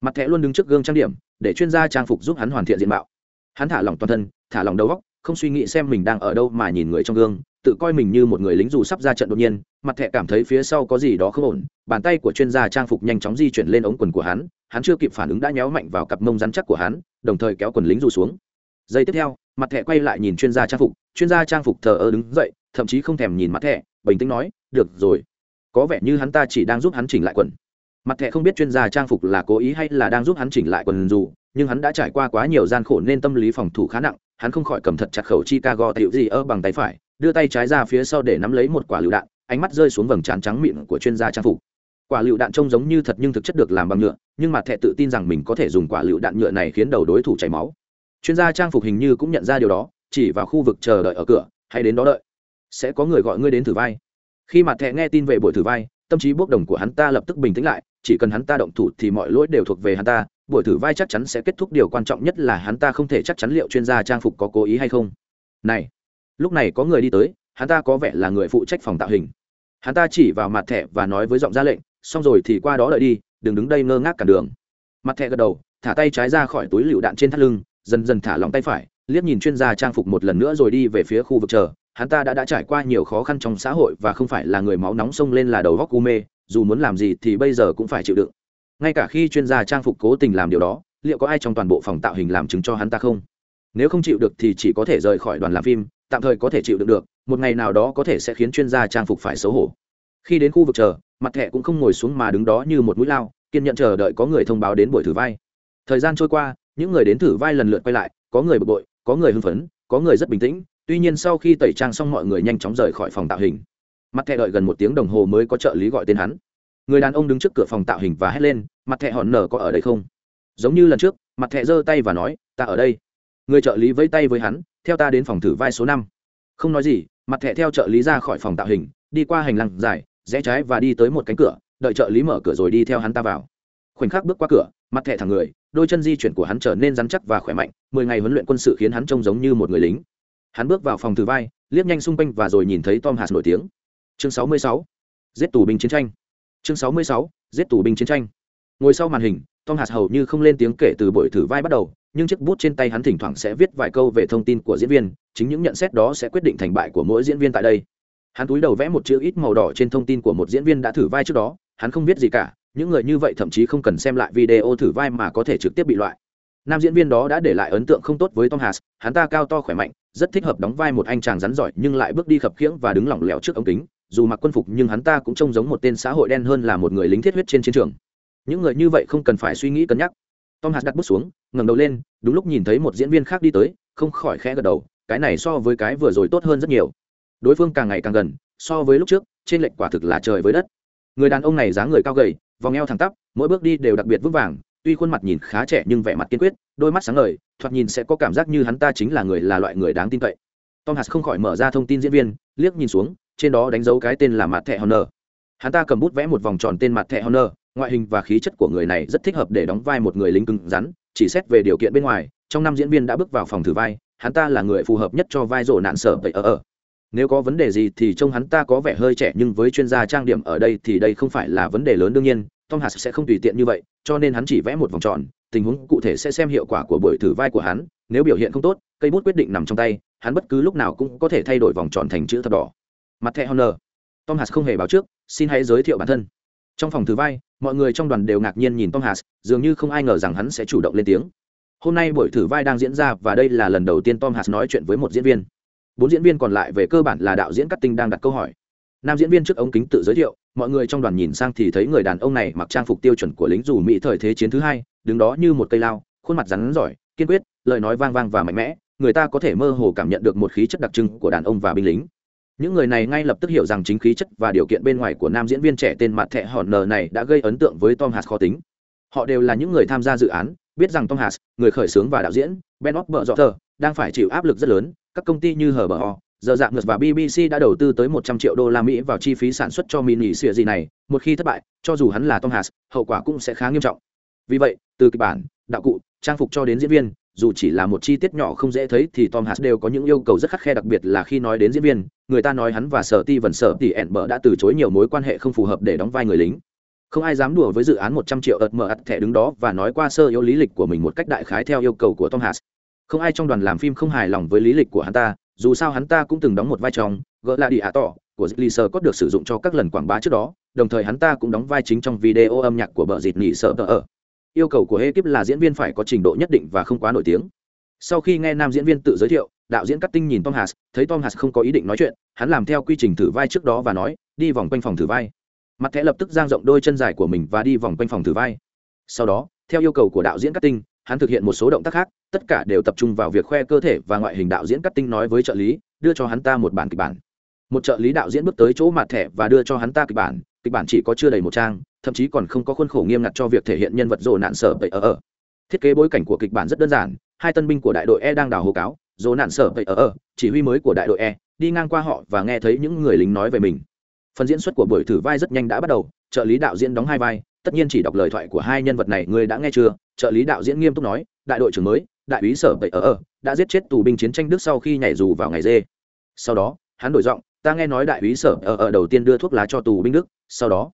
mặt thẻ luôn đứng trước gương trang điểm, để chuyên gia trang phục giúp hắn hoàn thiện diện mạo. Hắn thả lỏng toàn thân, thả lỏng đầu óc, không suy nghĩ xem mình đang ở đâu mà nhìn người trong gương, tự coi mình như một người lính dù sắp ra trận đột nhiên mặt thẻ cảm thấy phía sau có gì đó không ổn, bàn tay của chuyên gia trang phục nhanh chóng di chuyển lên ống quần của hắn hắn chưa kịp phản ứng đã nhéo mạnh vào cặp mông rắn chắc của hắn, đồng thời kéo quần lính dù xuống. Giây tiếp theo, mặt thẻ quay lại nhìn chuyên gia trang phục, chuyên gia trang phục thờ ơ đứng dậy, thậm chí không thèm nhìn mặt thẻ, bình tĩnh nói, được rồi. Có vẻ như hắn ta chỉ đang giúp hắn chỉnh lại quần. Mặt thẻ không biết chuyên gia trang phục là cố ý hay là đang giúp hắn chỉnh lại quần dù, nhưng hắn đã trải qua quá nhiều gian khổ nên tâm lý phòng thủ khá nặng, hắn không khỏi cầm thật chặt khẩu chicago tiểu gì ở bằng tay phải, đưa tay trái ra phía sau để nắm lấy một quả lựu đạn ánh mắt rơi xuống vầng trán trắng mịn của chuyên gia trang phục. Quả lựu đạn trông giống như thật nhưng thực chất được làm bằng nhựa, nhưng mặt thẻ tự tin rằng mình có thể dùng quả lựu đạn nhựa này khiến đầu đối thủ chảy máu. Chuyên gia trang phục hình như cũng nhận ra điều đó, chỉ vào khu vực chờ đợi ở cửa hay đến đó đợi. Sẽ có người gọi ngươi đến thử vai. Khi mặt thẻ nghe tin về buổi thử vai, tâm trí bốc đồng của hắn ta lập tức bình tĩnh lại, chỉ cần hắn ta động thủ thì mọi lỗi đều thuộc về hắn ta, buổi thử vai chắc chắn sẽ kết thúc, điều quan trọng nhất là hắn ta không thể chắc chắn liệu chuyên gia trang phục có cố ý hay không. Này, lúc này có người đi tới, hắn ta có vẻ là người phụ trách phòng tạo hình hắn ta chỉ vào mặt thẻ và nói với giọng ra lệnh, xong rồi thì qua đó đợi đi, đừng đứng đây ngơ ngác cả đường. Mặt thẻ gật đầu, thả tay trái ra khỏi túi lựu đạn trên thắt lưng, dần dần thả lòng tay phải, liếc nhìn chuyên gia trang phục một lần nữa rồi đi về phía khu vực chờ. Hắn ta đã đã trải qua nhiều khó khăn trong xã hội và không phải là người máu nóng xông lên là đầu góc u mê, dù muốn làm gì thì bây giờ cũng phải chịu đựng. Ngay cả khi chuyên gia trang phục cố tình làm điều đó, liệu có ai trong toàn bộ phòng tạo hình làm chứng cho hắn ta không? Nếu không chịu được thì chỉ có thể rời khỏi đoàn làm phim tạm thời có thể chịu đựng được, một ngày nào đó có thể sẽ khiến chuyên gia trang phục phải xấu hổ. Khi đến khu vực chờ, mặt thẻ cũng không ngồi xuống mà đứng đó như một mũi lao, kiên nhận chờ đợi có người thông báo đến buổi thử vai. Thời gian trôi qua, những người đến thử vai lần lượt quay lại, có người bực bội, có người hưng phấn, có người rất bình tĩnh, tuy nhiên sau khi tẩy trang xong mọi người nhanh chóng rời khỏi phòng tạo hình. Mặt thẻ đợi gần một tiếng đồng hồ mới có trợ lý gọi tên hắn. Người đàn ông đứng trước cửa phòng tạo hình và hét lên, mặt thẻ hòn nở có ở đây không? Giống như lần trước, mặt thẻ giơ tay và nói, ta ở đây. Người trợ lý vẫy tay với hắn theo ta đến phòng thử vai số năm không nói gì, mặt thẻ theo trợ lý ra khỏi phòng tạo hình, đi qua hành lang dài, rẽ trái và đi tới một cánh cửa, đợi trợ lý mở cửa rồi đi theo hắn ta vào khoảnh khắc bước qua cửa, mặt thẻ thẳng người, đôi chân di chuyển của hắn trở nên rắn chắc và khỏe mạnh, mười ngày huấn luyện quân sự khiến hắn trông giống như một người lính hắn bước vào phòng thử vai, liếc nhanh xung quanh và rồi nhìn thấy tom hạt nổi tiếng chương 66. giết tù binh chiến tranh chương 66. giết tù binh chiến tranh ngồi sau màn hình, tom hạt hầu như không lên tiếng kể từ buổi thử vai bắt đầu nhưng chiếc bút trên tay hắn thỉnh thoảng sẽ viết vài câu về thông tin của diễn viên, chính những nhận xét đó sẽ quyết định thành bại của mỗi diễn viên tại đây. Hắn túi đầu vẽ một chữ ít màu đỏ trên thông tin của một diễn viên đã thử vai trước đó, hắn không biết gì cả, những người như vậy thậm chí không cần xem lại video thử vai mà có thể trực tiếp bị loại. Nam diễn viên đó đã để lại ấn tượng không tốt với tom hass hắn ta cao to khỏe mạnh, rất thích hợp đóng vai một anh chàng rắn giỏi nhưng lại bước đi khập khiễng và đứng lỏng lẻo trước ống kính, dù mặc quân phục nhưng hắn ta cũng trông giống một tên xã hội đen hơn là một người lính thiết huyết trên chiến trường. Những người như vậy không cần phải suy nghĩ cân nhắc tom hạt đặt bút xuống, ngẩng đầu lên, đúng lúc nhìn thấy một diễn viên khác đi tới, không khỏi khẽ gật đầu, cái này so với cái vừa rồi tốt hơn rất nhiều. Đối phương càng ngày càng gần, so với lúc trước, trên lệnh quả thực là trời với đất. Người đàn ông này dáng người cao gầy, vòng eo thẳng tắp, mỗi bước đi đều đặc biệt vững vàng, tuy khuôn mặt nhìn khá trẻ nhưng vẻ mặt kiên quyết, đôi mắt sáng ngời, thoạt nhìn sẽ có cảm giác như hắn ta chính là người là loại người đáng tin cậy. Tom hạt không khỏi mở ra thông tin diễn viên, liếc nhìn xuống, trên đó đánh dấu cái tên là mặt thẻ honor hắn ta cầm bút vẽ một vòng tròn tên mặt thẻ honor ngoại hình và khí chất của người này rất thích hợp để đóng vai một người lính cứng rắn, chỉ xét về điều kiện bên ngoài, trong năm diễn viên đã bước vào phòng thử vai, hắn ta là người phù hợp nhất cho vai rổ nạn sở vậy ở ở. Nếu có vấn đề gì thì trông hắn ta có vẻ hơi trẻ, nhưng với chuyên gia trang điểm ở đây thì đây không phải là vấn đề lớn đương nhiên, tom hạt sẽ không tùy tiện như vậy, cho nên hắn chỉ vẽ một vòng tròn, tình huống cụ thể sẽ xem hiệu quả của buổi thử vai của hắn, nếu biểu hiện không tốt, cây bút quyết định nằm trong tay, hắn bất cứ lúc nào cũng có thể thay đổi vòng tròn thành chữ thập đỏ. Mặt thẻ honor. Tom hạt không hề báo trước, xin hãy giới thiệu bản thân. Trong phòng thử vai mọi người trong đoàn đều ngạc nhiên nhìn tom Hanks, dường như không ai ngờ rằng hắn sẽ chủ động lên tiếng. Hôm nay buổi thử vai đang diễn ra và đây là lần đầu tiên tom Hanks nói chuyện với một diễn viên. Bốn diễn viên còn lại về cơ bản là đạo diễn cắt tinh đang đặt câu hỏi. Nam diễn viên trước ống kính tự giới thiệu mọi người trong đoàn nhìn sang thì thấy người đàn ông này mặc trang phục tiêu chuẩn của lính dù mỹ thời thế chiến thứ hai đứng đó như một cây lao khuôn mặt rắn giỏi kiên quyết lời nói vang vang và mạnh mẽ người ta có thể mơ hồ cảm nhận được một khí chất đặc trưng của đàn ông và binh lính những người này ngay lập tức hiểu rằng chính khí chất và điều kiện bên ngoài của nam diễn viên trẻ tên mặt thẹ hòn nờ này đã gây ấn tượng với tom hạt khó tính. Họ đều là những người tham gia dự án, biết rằng tom hạt người khởi xướng và đạo diễn, ben óc bợ dọ thờ đang phải chịu áp lực rất lớn. Các công ty như hờ bờ ho giờ dạng ngược và bbc đã đầu tư tới 100 triệu đô la mỹ vào chi phí sản xuất cho mini sịa gì này. Một khi thất bại, cho dù hắn là tom hass hậu quả cũng sẽ khá nghiêm trọng. Vì vậy, từ kịch bản, đạo cụ, trang phục cho đến diễn viên dù chỉ là một chi tiết nhỏ không dễ thấy thì tom Hanks đều có những yêu cầu rất khắt khe đặc biệt là khi nói đến diễn viên người ta nói hắn và sở ti Vân sở tỷ Ẩn Bở đã từ chối nhiều mối quan hệ không phù hợp để đóng vai người lính không ai dám đùa với dự án 100 triệu ợt mở ắt thẻ đứng đó và nói qua sơ yếu lý lịch của mình một cách đại khái theo yêu cầu của tom Hanks. không ai trong đoàn làm phim không hài lòng với lý lịch của hắn ta dù sao hắn ta cũng từng đóng một vai trong gỡ là đi tỏ của Lì có được sử dụng cho các lần quảng bá trước đó, đồng thời hắn ta cũng đóng vai chính trong video âm nhạc của bờ dịt nỉ sợ tờ ở. Yêu cầu của ekip là diễn viên phải có trình độ nhất định và không quá nổi tiếng. Sau khi nghe nam diễn viên tự giới thiệu, đạo diễn cắt tinh nhìn Tom Hanks, thấy Tom Hanks không có ý định nói chuyện, hắn làm theo quy trình thử vai trước đó và nói, đi vòng quanh phòng thử vai. Mặt thẻ lập tức giang rộng đôi chân dài của mình và đi vòng quanh phòng thử vai. Sau đó, theo yêu cầu của đạo diễn cắt tinh, hắn thực hiện một số động tác khác, tất cả đều tập trung vào việc khoe cơ thể và ngoại hình đạo diễn cắt tinh nói với trợ lý, đưa cho hắn ta một bản kịch bản một trợ lý đạo diễn bước tới chỗ mặt thẻ và đưa cho hắn ta kịch bản kịch bản chỉ có chưa đầy một trang, thậm chí còn không có khuôn khổ nghiêm ngặt cho việc thể hiện nhân vật rồ nạn sở bậy ở ở. Thiết kế bối cảnh của kịch bản rất đơn giản, hai tân binh của đại đội e đang đào hố cáo, rồ nạn sở bậy ở ở, chỉ huy mới của đại đội e đi ngang qua họ và nghe thấy những người lính nói về mình. Phần diễn xuất của buổi thử vai rất nhanh đã bắt đầu, trợ lý đạo diễn đóng hai vai, tất nhiên chỉ đọc lời thoại của hai nhân vật này, ngươi đã nghe chưa? Trợ lý đạo diễn nghiêm túc nói, đại đội trưởng mới, đại úy sở bậy ở ở, đã giết chết tù binh chiến tranh đức sau khi nhảy dù vào ngày dê. Sau đó, hắn đổi giọng, ta nghe nói đại úy sở ở ở đầu tiên đưa thuốc lá cho tù binh đức sau đó,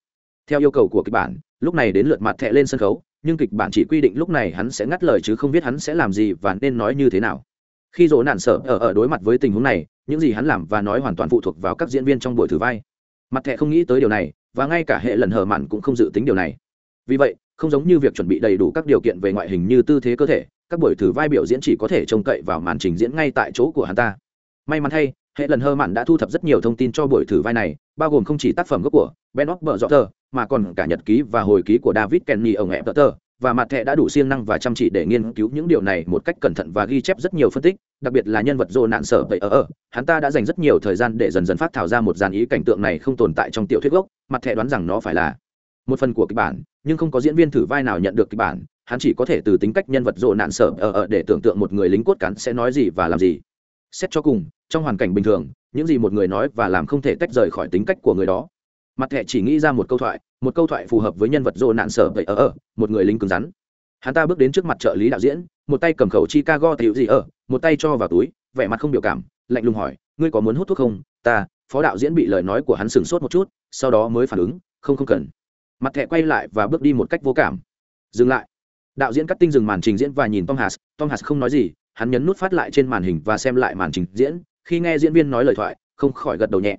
theo yêu cầu của kịch bản, lúc này đến lượt mặt thẹ lên sân khấu, nhưng kịch bản chỉ quy định lúc này hắn sẽ ngắt lời chứ không biết hắn sẽ làm gì và nên nói như thế nào. Khi dỗ nạn sợ ở ở đối mặt với tình huống này, những gì hắn làm và nói hoàn toàn phụ thuộc vào các diễn viên trong buổi thử vai. Mặt thẹ không nghĩ tới điều này, và ngay cả hệ lần hở mặn cũng không dự tính điều này. Vì vậy, không giống như việc chuẩn bị đầy đủ các điều kiện về ngoại hình như tư thế cơ thể, các buổi thử vai biểu diễn chỉ có thể trông cậy vào màn trình diễn ngay tại chỗ của hắn ta. May mắn thay hệ lần hơ mạn đã thu thập rất nhiều thông tin cho buổi thử vai này, bao gồm không chỉ tác phẩm gốc của ben óc bờ dọ tờ, mà còn cả nhật ký và hồi ký của david kenny ở ngẹ tờ và mặt thẻ đã đủ siêng năng và chăm chỉ để nghiên cứu những điều này một cách cẩn thận và ghi chép rất nhiều phân tích, đặc biệt là nhân vật dô nạn sở vậy ở ở. Hắn ta đã dành rất nhiều thời gian để dần dần phát thảo ra một dàn ý cảnh tượng này không tồn tại trong tiểu thuyết gốc, mặt thẻ đoán rằng nó phải là một phần của kịch bản, nhưng không có diễn viên thử vai nào nhận được kịch bản, hắn chỉ có thể từ tính cách nhân vật dô nạn sở ở ở để tưởng tượng một người lính cốt cán sẽ nói gì và làm gì. Xét cho cùng trong hoàn cảnh bình thường, những gì một người nói và làm không thể tách rời khỏi tính cách của người đó. Mặt thẻ chỉ nghĩ ra một câu thoại, một câu thoại phù hợp với nhân vật dô nạn sở vậy ở ở một người lính cứng rắn. Hắn ta bước đến trước mặt trợ lý đạo diễn, một tay cầm khẩu chicago tiểu gì ở, một tay cho vào túi, vẻ mặt không biểu cảm, lạnh lùng hỏi, ngươi có muốn hút thuốc không? Ta, phó đạo diễn bị lời nói của hắn sửng sốt một chút, sau đó mới phản ứng, không không cần. Mặt thẻ quay lại và bước đi một cách vô cảm. Dừng lại. Đạo diễn cắt tinh dừng màn trình diễn và nhìn tom hass tom hass không nói gì, hắn nhấn nút phát lại trên màn hình và xem lại màn trình diễn khi nghe diễn viên nói lời thoại, không khỏi gật đầu nhẹ.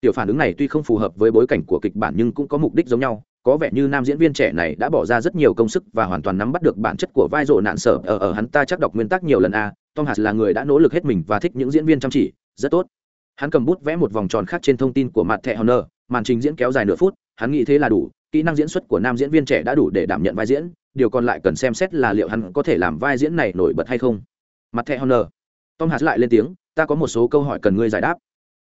Tiểu phản ứng này tuy không phù hợp với bối cảnh của kịch bản nhưng cũng có mục đích giống nhau, có vẻ như nam diễn viên trẻ này đã bỏ ra rất nhiều công sức và hoàn toàn nắm bắt được bản chất của vai rộ nạn sở. Ở ở hắn ta chắc đọc nguyên tắc nhiều lần a, tom hạt là người đã nỗ lực hết mình và thích những diễn viên chăm chỉ, rất tốt. Hắn cầm bút vẽ một vòng tròn khác trên thông tin của mặt thẻ honor màn trình diễn kéo dài nửa phút, hắn nghĩ thế là đủ, kỹ năng diễn xuất của nam diễn viên trẻ đã đủ để đảm nhận vai diễn, điều còn lại cần xem xét là liệu hắn có thể làm vai diễn này nổi bật hay không. Mặt thẻ honor tom hạt lại lên tiếng ta có một số câu hỏi cần ngươi giải đáp.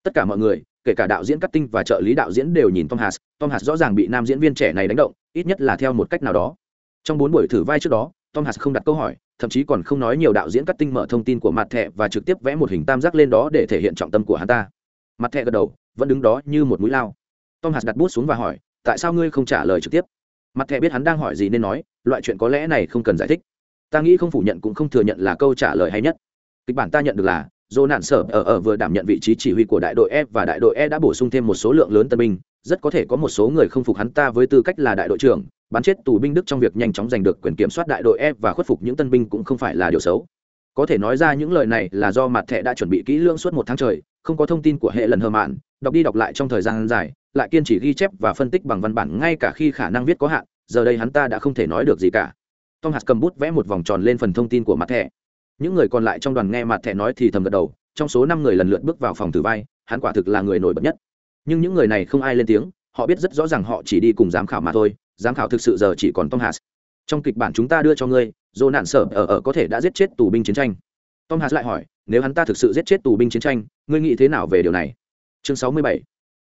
Tất cả mọi người, kể cả đạo diễn cắt tinh và trợ lý đạo diễn đều nhìn tom hass tom hass rõ ràng bị nam diễn viên trẻ này đánh động, ít nhất là theo một cách nào đó. Trong bốn buổi thử vai trước đó, tom hass không đặt câu hỏi, thậm chí còn không nói nhiều đạo diễn cắt tinh mở thông tin của mặt thẻ và trực tiếp vẽ một hình tam giác lên đó để thể hiện trọng tâm của hắn ta. Mặt thẻ gật đầu, vẫn đứng đó như một mũi lao. Tom hass đặt bút xuống và hỏi, tại sao ngươi không trả lời trực tiếp? Mặt thẻ biết hắn đang hỏi gì nên nói, loại chuyện có lẽ này không cần giải thích. Ta nghĩ không phủ nhận cũng không thừa nhận là câu trả lời hay nhất. Kịch bản ta nhận được là dô nạn sở ở ở vừa đảm nhận vị trí chỉ huy của đại đội e và đại đội e đã bổ sung thêm một số lượng lớn tân binh. Rất có thể có một số người không phục hắn ta với tư cách là đại đội trưởng. Bắn chết tù binh đức trong việc nhanh chóng giành được quyền kiểm soát đại đội e và khuất phục những tân binh cũng không phải là điều xấu. Có thể nói ra những lời này là do mặt thẻ đã chuẩn bị kỹ lưỡng suốt một tháng trời, không có thông tin của hệ lần hờ mạn. Đọc đi đọc lại trong thời gian dài, lại kiên trì ghi chép và phân tích bằng văn bản ngay cả khi khả năng viết có hạn. Giờ đây hắn ta đã không thể nói được gì cả. Tom hạt cầm bút vẽ một vòng tròn lên phần thông tin của mặt thẻ những người còn lại trong đoàn nghe mặt thẻ nói thì thầm gật đầu, trong số năm người lần lượt bước vào phòng thử vai, hắn quả thực là người nổi bật nhất nhưng những người này không ai lên tiếng, họ biết rất rõ ràng họ chỉ đi cùng giám khảo mà thôi, giám khảo thực sự giờ chỉ còn tom hass trong kịch bản chúng ta đưa cho ngươi dồ nạn sở ở ở có thể đã giết chết tù binh chiến tranh tom hass lại hỏi, nếu hắn ta thực sự giết chết tù binh chiến tranh, ngươi nghĩ thế nào về điều này chương 67.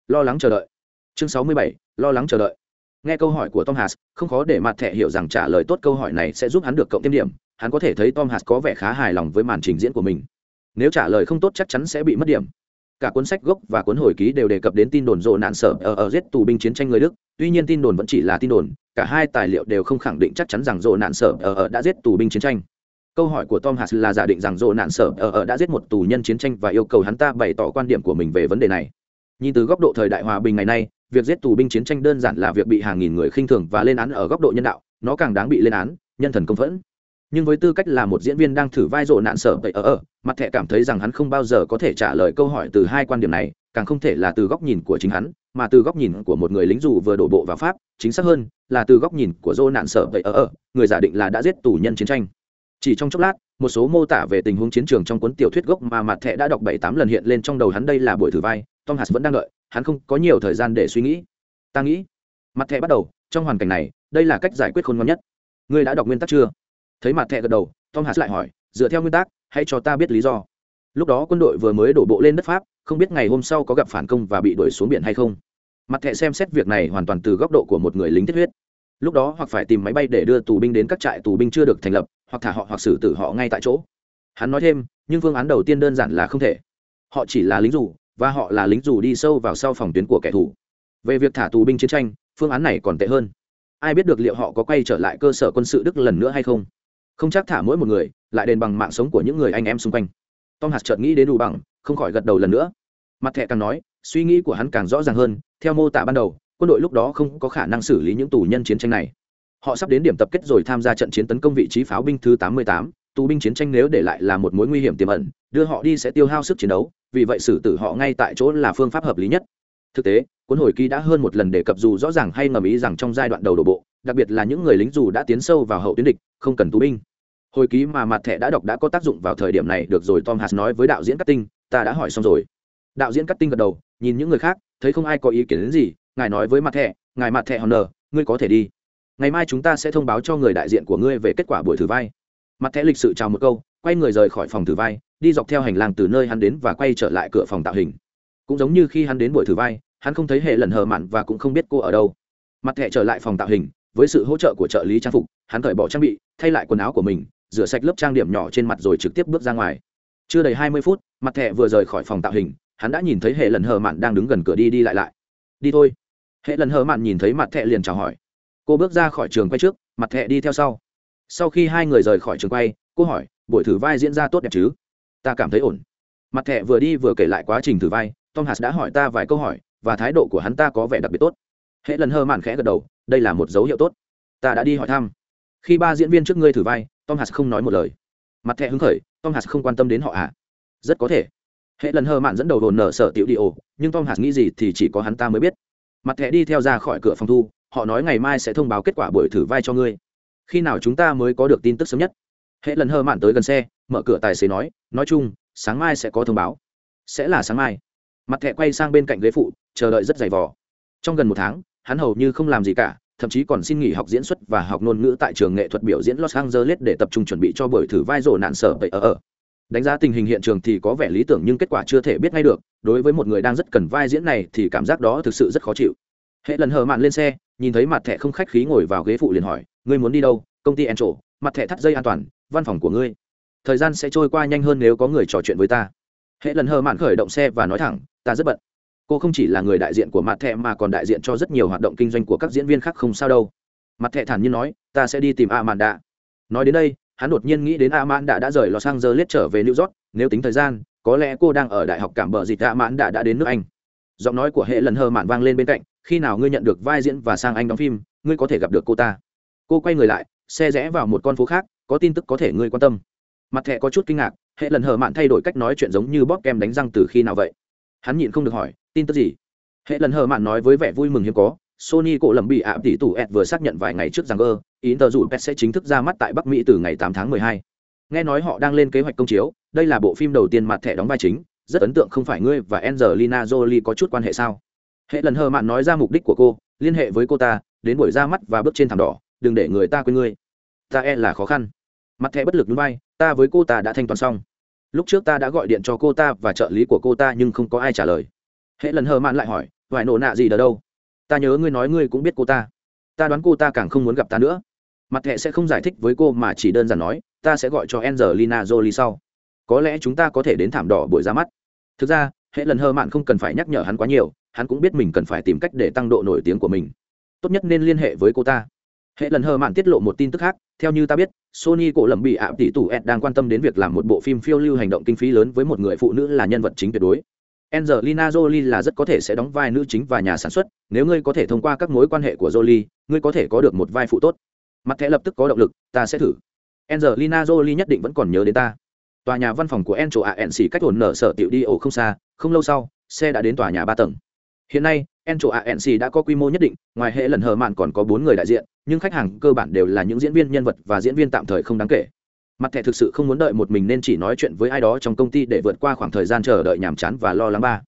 lo lắng chờ đợi chương 67. lo lắng chờ đợi nghe câu hỏi của tom hass không khó để mặt thẻ hiểu rằng trả lời tốt câu hỏi này sẽ giúp hắn được cộng thêm điểm. Hắn có thể thấy tom hass có vẻ khá hài lòng với màn trình diễn của mình. Nếu trả lời không tốt chắc chắn sẽ bị mất điểm. Cả cuốn sách gốc và cuốn hồi ký đều đề cập đến tin đồn rộ nạn sở ở ở giết tù binh chiến tranh người đức. Tuy nhiên tin đồn vẫn chỉ là tin đồn, cả hai tài liệu đều không khẳng định chắc chắn rằng rộ nạn sở ở ở đã giết tù binh chiến tranh. Câu hỏi của tom hass là giả định rằng rộ nạn sở ở ở đã giết một tù nhân chiến tranh và yêu cầu hắn ta bày tỏ quan điểm của mình về vấn đề này. Nhìn từ góc độ thời đại hòa bình ngày nay việc giết tù binh chiến tranh đơn giản là việc bị hàng nghìn người khinh thường và lên án ở góc độ nhân đạo, nó càng đáng bị lên án, nhân thần công phẫn. Nhưng với tư cách là một diễn viên đang thử vai rộ nạn sở vậy ở ở mặt thẻ cảm thấy rằng hắn không bao giờ có thể trả lời câu hỏi từ hai quan điểm này, càng không thể là từ góc nhìn của chính hắn, mà từ góc nhìn của một người lính dù vừa đổ bộ vào pháp, chính xác hơn, là từ góc nhìn của rộ nạn sở vậy ở ở người giả định là đã giết tù nhân chiến tranh. Chỉ trong chốc lát, một số mô tả về tình huống chiến trường trong cuốn tiểu thuyết gốc mà mặt thẻ đã đọc bảy tám lần hiện lên trong đầu hắn đây là buổi thử vai, tom hạt vẫn đang đợi hắn không có nhiều thời gian để suy nghĩ. Ta nghĩ, mặt thẻ bắt đầu, trong hoàn cảnh này, đây là cách giải quyết khôn ngoan nhất. Ngươi đã đọc nguyên tắc chưa? Thấy mặt thẹ gật đầu, tom hạt lại hỏi, dựa theo nguyên tắc, hãy cho ta biết lý do. Lúc đó quân đội vừa mới đổ bộ lên đất pháp, không biết ngày hôm sau có gặp phản công và bị đuổi xuống biển hay không. Mặt thẹ xem xét việc này hoàn toàn từ góc độ của một người lính thiết huyết. Lúc đó hoặc phải tìm máy bay để đưa tù binh đến các trại tù binh chưa được thành lập, hoặc thả họ hoặc xử tử họ ngay tại chỗ. Hắn nói thêm, nhưng phương án đầu tiên đơn giản là không thể. Họ chỉ là lính dù và họ là lính dù đi sâu vào sau phòng tuyến của kẻ thù. Về việc thả tù binh chiến tranh phương án này còn tệ hơn. Ai biết được liệu họ có quay trở lại cơ sở quân sự đức lần nữa hay không? Không chắc thả mỗi một người lại đền bằng mạng sống của những người anh em xung quanh. Tom hạt chợt nghĩ đến đủ bằng không khỏi gật đầu lần nữa. Mặt thẻ càng nói suy nghĩ của hắn càng rõ ràng hơn theo mô tả ban đầu quân đội lúc đó không có khả năng xử lý những tù nhân chiến tranh này. Họ sắp đến điểm tập kết rồi tham gia trận chiến tấn công vị trí pháo binh thứ 88, tù binh chiến tranh nếu để lại là một mối nguy hiểm tiềm ẩn, đưa họ đi sẽ tiêu hao sức chiến đấu, vì vậy xử tử họ ngay tại chỗ là phương pháp hợp lý nhất. Thực tế, cuốn hồi ký đã hơn một lần đề cập dù rõ ràng hay ngầm ý rằng trong giai đoạn đầu đổ bộ, đặc biệt là những người lính dù đã tiến sâu vào hậu tuyến địch, không cần tù binh. Hồi ký mà mặt thẻ đã đọc đã có tác dụng vào thời điểm này, được rồi, tom hạt nói với đạo diễn cắt tinh, ta đã hỏi xong rồi. Đạo diễn cắt tinh gật đầu, nhìn những người khác, thấy không ai có ý kiến đến gì, ngài nói với mặt thẻ, ngài mặt thẻ honor, ngươi có thể đi. Ngày mai chúng ta sẽ thông báo cho người đại diện của ngươi về kết quả buổi thử vai mặt thẻ lịch sự chào một câu, quay người rời khỏi phòng thử vai, đi dọc theo hành lang từ nơi hắn đến và quay trở lại cửa phòng tạo hình. Cũng giống như khi hắn đến buổi thử vai, hắn không thấy hệ lần hờ mặn và cũng không biết cô ở đâu. Mặt thẻ trở lại phòng tạo hình, với sự hỗ trợ của trợ lý trang phục, hắn cởi bỏ trang bị, thay lại quần áo của mình, rửa sạch lớp trang điểm nhỏ trên mặt rồi trực tiếp bước ra ngoài. Chưa đầy hai mươi phút, mặt thẻ vừa rời khỏi phòng tạo hình, hắn đã nhìn thấy hệ lần hờ mạn đang đứng gần cửa đi đi lại lại. Đi thôi. Hệ lần hờ mạn nhìn thấy mặt thẻ liền chào hỏi. Cô bước ra khỏi trường quay trước, mặt thẻ đi theo sau sau khi hai người rời khỏi trường quay, cô hỏi, buổi thử vai diễn ra tốt đẹp chứ? Ta cảm thấy ổn. Mặt thẹ vừa đi vừa kể lại quá trình thử vai, tom hạt đã hỏi ta vài câu hỏi, và thái độ của hắn ta có vẻ đặc biệt tốt. Hễ lần hơ mạn khẽ gật đầu, đây là một dấu hiệu tốt. Ta đã đi hỏi thăm. Khi ba diễn viên trước ngươi thử vai, tom hạt không nói một lời. Mặt thẹ hứng khởi, tom hạt không quan tâm đến họ à? Rất có thể. Hệ lần hơ mạn dẫn đầu đồn nở sở tiểu đi ồ nhưng tom hạt nghĩ gì thì chỉ có hắn ta mới biết. Mặt thẹ đi theo ra khỏi cửa phòng thu, họ nói ngày mai sẽ thông báo kết quả buổi thử vai cho ngươi khi nào chúng ta mới có được tin tức sớm nhất hệ lần hờ mạn tới gần xe mở cửa tài xế nói nói chung sáng mai sẽ có thông báo sẽ là sáng mai mặt thẻ quay sang bên cạnh ghế phụ chờ đợi rất dày vò trong gần một tháng hắn hầu như không làm gì cả thậm chí còn xin nghỉ học diễn xuất và học ngôn ngữ tại trường nghệ thuật biểu diễn Los Angeles để tập trung chuẩn bị cho buổi thử vai rổ nạn sở vậy ở ở. Đánh giá tình hình hiện trường thì có vẻ lý tưởng nhưng kết quả chưa thể biết ngay được, đối với một người đang rất cần vai diễn này thì cảm giác đó thực sự rất khó chịu. Hệ lần hờ mạn lên xe, nhìn thấy mặt thẻ không khách khí ngồi vào ghế phụ liền hỏi, ngươi muốn đi đâu? Công ty Encho, mặt thẻ thắt dây an toàn, văn phòng của ngươi. Thời gian sẽ trôi qua nhanh hơn nếu có người trò chuyện với ta. Hệ lần hờ mạn khởi động xe và nói thẳng, ta rất bận cô không chỉ là người đại diện của mặt thẻ mà còn đại diện cho rất nhiều hoạt động kinh doanh của các diễn viên khác không sao đâu mặt thẻ thản nhiên nói ta sẽ đi tìm a mạn đạ nói đến đây hắn đột nhiên nghĩ đến a mạn đạ đã rời los angeles trở về new york nếu tính thời gian có lẽ cô đang ở đại học cảm bờ dịch a mạn đạ đã đến nước anh giọng nói của hệ lần hơ mạn vang lên bên cạnh khi nào ngươi nhận được vai diễn và sang anh đóng phim ngươi có thể gặp được cô ta cô quay người lại, xe rẽ vào một con phố khác, có tin tức có thể ngươi quan tâm. Mặt thẻ có chút kinh ngạc, hệ lần hờ mạn thay đổi cách nói chuyện giống như bóp kem đánh răng từ khi nào vậy? Hắn nhịn không được hỏi, tin tức gì? Hệ lần hờ mạn nói với vẻ vui mừng hiếm có, sony cổ lầm bị ạ, tỷ tủ ed vừa xác nhận vài ngày trước rằng ơ, ý tờ rủ pet sẽ chính thức ra mắt tại bắc mỹ từ ngày 8 tháng 12. nghe nói họ đang lên kế hoạch công chiếu, đây là bộ phim đầu tiên mặt thẻ đóng vai chính, rất ấn tượng không phải ngươi và angelina jolie có chút quan hệ sao? Hệ lần hờ mạn nói ra mục đích của cô, liên hệ với cô ta, đến buổi ra mắt và bước trên thảm đỏ đừng để người ta quên ngươi. Ta e là khó khăn. Mặt thẻ bất lực núi bay ta với cô ta đã thanh toán xong. Lúc trước ta đã gọi điện cho cô ta và trợ lý của cô ta nhưng không có ai trả lời. Hệ lần hờ mạn lại hỏi, vải nổ nạ gì đờ đâu? Ta nhớ ngươi nói ngươi cũng biết cô ta. Ta đoán cô ta càng không muốn gặp ta nữa. Mặt thẻ sẽ không giải thích với cô mà chỉ đơn giản nói, ta sẽ gọi cho angelina jolie sau. Có lẽ chúng ta có thể đến thảm đỏ buổi ra mắt. Thực ra, hệ lần hờ mạn không cần phải nhắc nhở hắn quá nhiều, hắn cũng biết mình cần phải tìm cách để tăng độ nổi tiếng của mình. Tốt nhất nên liên hệ với cô ta hệ lần hờ mạn tiết lộ một tin tức khác theo như ta biết sony cổ lầm bị ạ tỷ tủ ed đang quan tâm đến việc làm một bộ phim phiêu lưu hành động kinh phí lớn với một người phụ nữ là nhân vật chính tuyệt đối Angelina Jolie là rất có thể sẽ đóng vai nữ chính và nhà sản xuất, nếu ngươi có thể thông qua các mối quan hệ của Jolie, ngươi có thể có được một vai phụ tốt. Mặt thẻ lập tức có động lực, ta sẽ thử. Angelina Jolie nhất định vẫn còn nhớ đến ta. Tòa nhà văn phòng của Encho ANC cách hồn nở sở tiểu đi ổ không xa, không lâu sau, xe đã đến tòa nhà ba tầng. Hiện nay, Encho ANC đã có quy mô nhất định, ngoài hệ lần hờ mạn còn có bốn người đại diện, nhưng khách hàng cơ bản đều là những diễn viên nhân vật và diễn viên tạm thời không đáng kể. Mặt thẻ thực sự không muốn đợi một mình nên chỉ nói chuyện với ai đó trong công ty để vượt qua khoảng thời gian chờ đợi nhàm chán và lo lắng ba.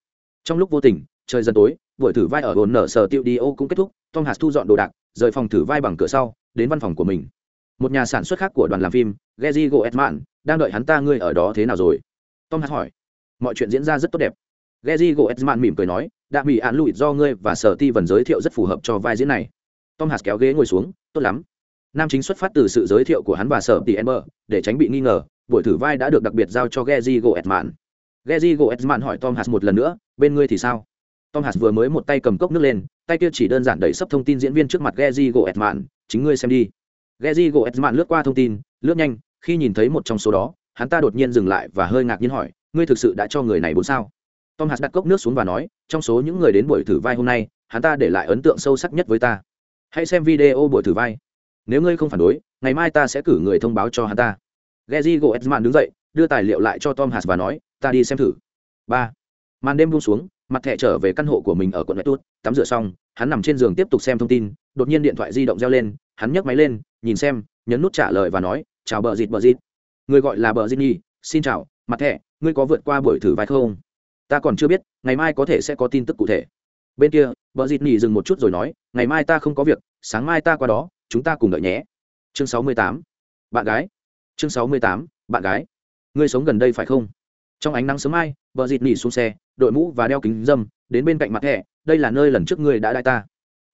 Trong lúc vô tình trời dần tối buổi thử vai ở hồn nở sở tiêu đi cũng kết thúc tom hạt thu dọn đồ đạc rời phòng thử vai bằng cửa sau đến văn phòng của mình. Một nhà sản xuất khác của đoàn làm phim Gezi Goetman đang đợi hắn ta ngươi ở đó thế nào rồi? Tom hạt hỏi. Mọi chuyện diễn ra rất tốt đẹp. Gerry Goetzman mỉm cười nói đã bị án lụi do ngươi và sở ti vẫn giới thiệu rất phù hợp cho vai diễn này tom hạt kéo ghế ngồi xuống tốt lắm nam chính xuất phát từ sự giới thiệu của hắn và sở ti ember để tránh bị nghi ngờ buổi thử vai đã được đặc biệt giao cho Geji Goetzman. Geji Goetzman hỏi Tom Hanks một lần nữa, bên ngươi thì sao? Tom Hanks vừa mới một tay cầm cốc nước lên, tay kia chỉ đơn giản đẩy sắp thông tin diễn viên trước mặt Geji Goetzman, chính ngươi xem đi. Geji Goetzman lướt qua thông tin, lướt nhanh khi nhìn thấy một trong số đó hắn ta đột nhiên dừng lại và hơi ngạc nhiên hỏi ngươi thực sự đã cho người này bốn sao tom hạt đặt cốc nước xuống và nói trong số những người đến buổi thử vai hôm nay hắn ta để lại ấn tượng sâu sắc nhất với ta hãy xem video buổi thử vai nếu ngươi không phản đối ngày mai ta sẽ cử người thông báo cho hắn ta Geji Goetzman đứng dậy, đưa tài liệu lại cho Tom Hạt và nói, ta đi xem thử. Ba. Màn đêm buông xuống, mặt thẻ trở về căn hộ của mình ở quận Tuốt, tắm rửa xong, hắn nằm trên giường tiếp tục xem thông tin, đột nhiên điện thoại di động reo lên, hắn nhấc máy lên, nhìn xem, nhấn nút trả lời và nói, chào bờ dịt bờ dịt. Người gọi là bờ dịt nhi, xin chào, mặt thẻ, ngươi có vượt qua buổi thử vai không? Ta còn chưa biết, ngày mai có thể sẽ có tin tức cụ thể. Bên kia, vợ dịt nỉ dừng một chút rồi nói, ngày mai ta không có việc, sáng mai ta qua đó, chúng ta cùng đợi nhé. Chương sáu mươi tám, Bạn gái. Chương sáu mươi tám bạn gái. Ngươi sống gần đây phải không? Trong ánh nắng sớm mai vợ dịt nỉ xuống xe đội mũ và đeo kính dâm đến bên cạnh mặt thẻ đây là nơi lần trước ngươi đã đai ta.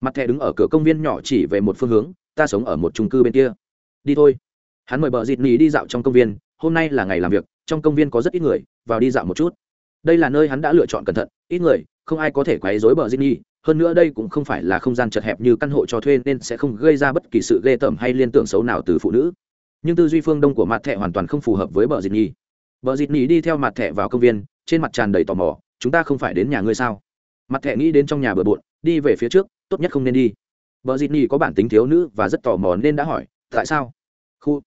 Mặt thẻ đứng ở cửa công viên nhỏ chỉ về một phương hướng ta sống ở một trung cư bên kia. Đi thôi. Hắn mời vợ dịt nỉ đi dạo trong công viên hôm nay là ngày làm việc trong công viên có rất ít người vào đi dạo một chút đây là nơi hắn đã lựa chọn cẩn thận ít người không ai có thể quấy rối bờ Jinny. hơn nữa đây cũng không phải là không gian chật hẹp như căn hộ cho thuê nên sẽ không gây ra bất kỳ sự ghê tởm hay liên tưởng xấu nào từ phụ nữ. Nhưng tư duy phương đông của mặt thẻ hoàn toàn không phù hợp với bờ Jinny. nhi. Bờ dịt nhi đi theo mặt thẻ vào công viên trên mặt tràn đầy tò mò chúng ta không phải đến nhà ngươi sao? Mặt thẻ nghĩ đến trong nhà bờ bộn đi về phía trước tốt nhất không nên đi. Bờ Jinny nhi có bản tính thiếu nữ và rất tò mò nên đã hỏi tại sao? Khu.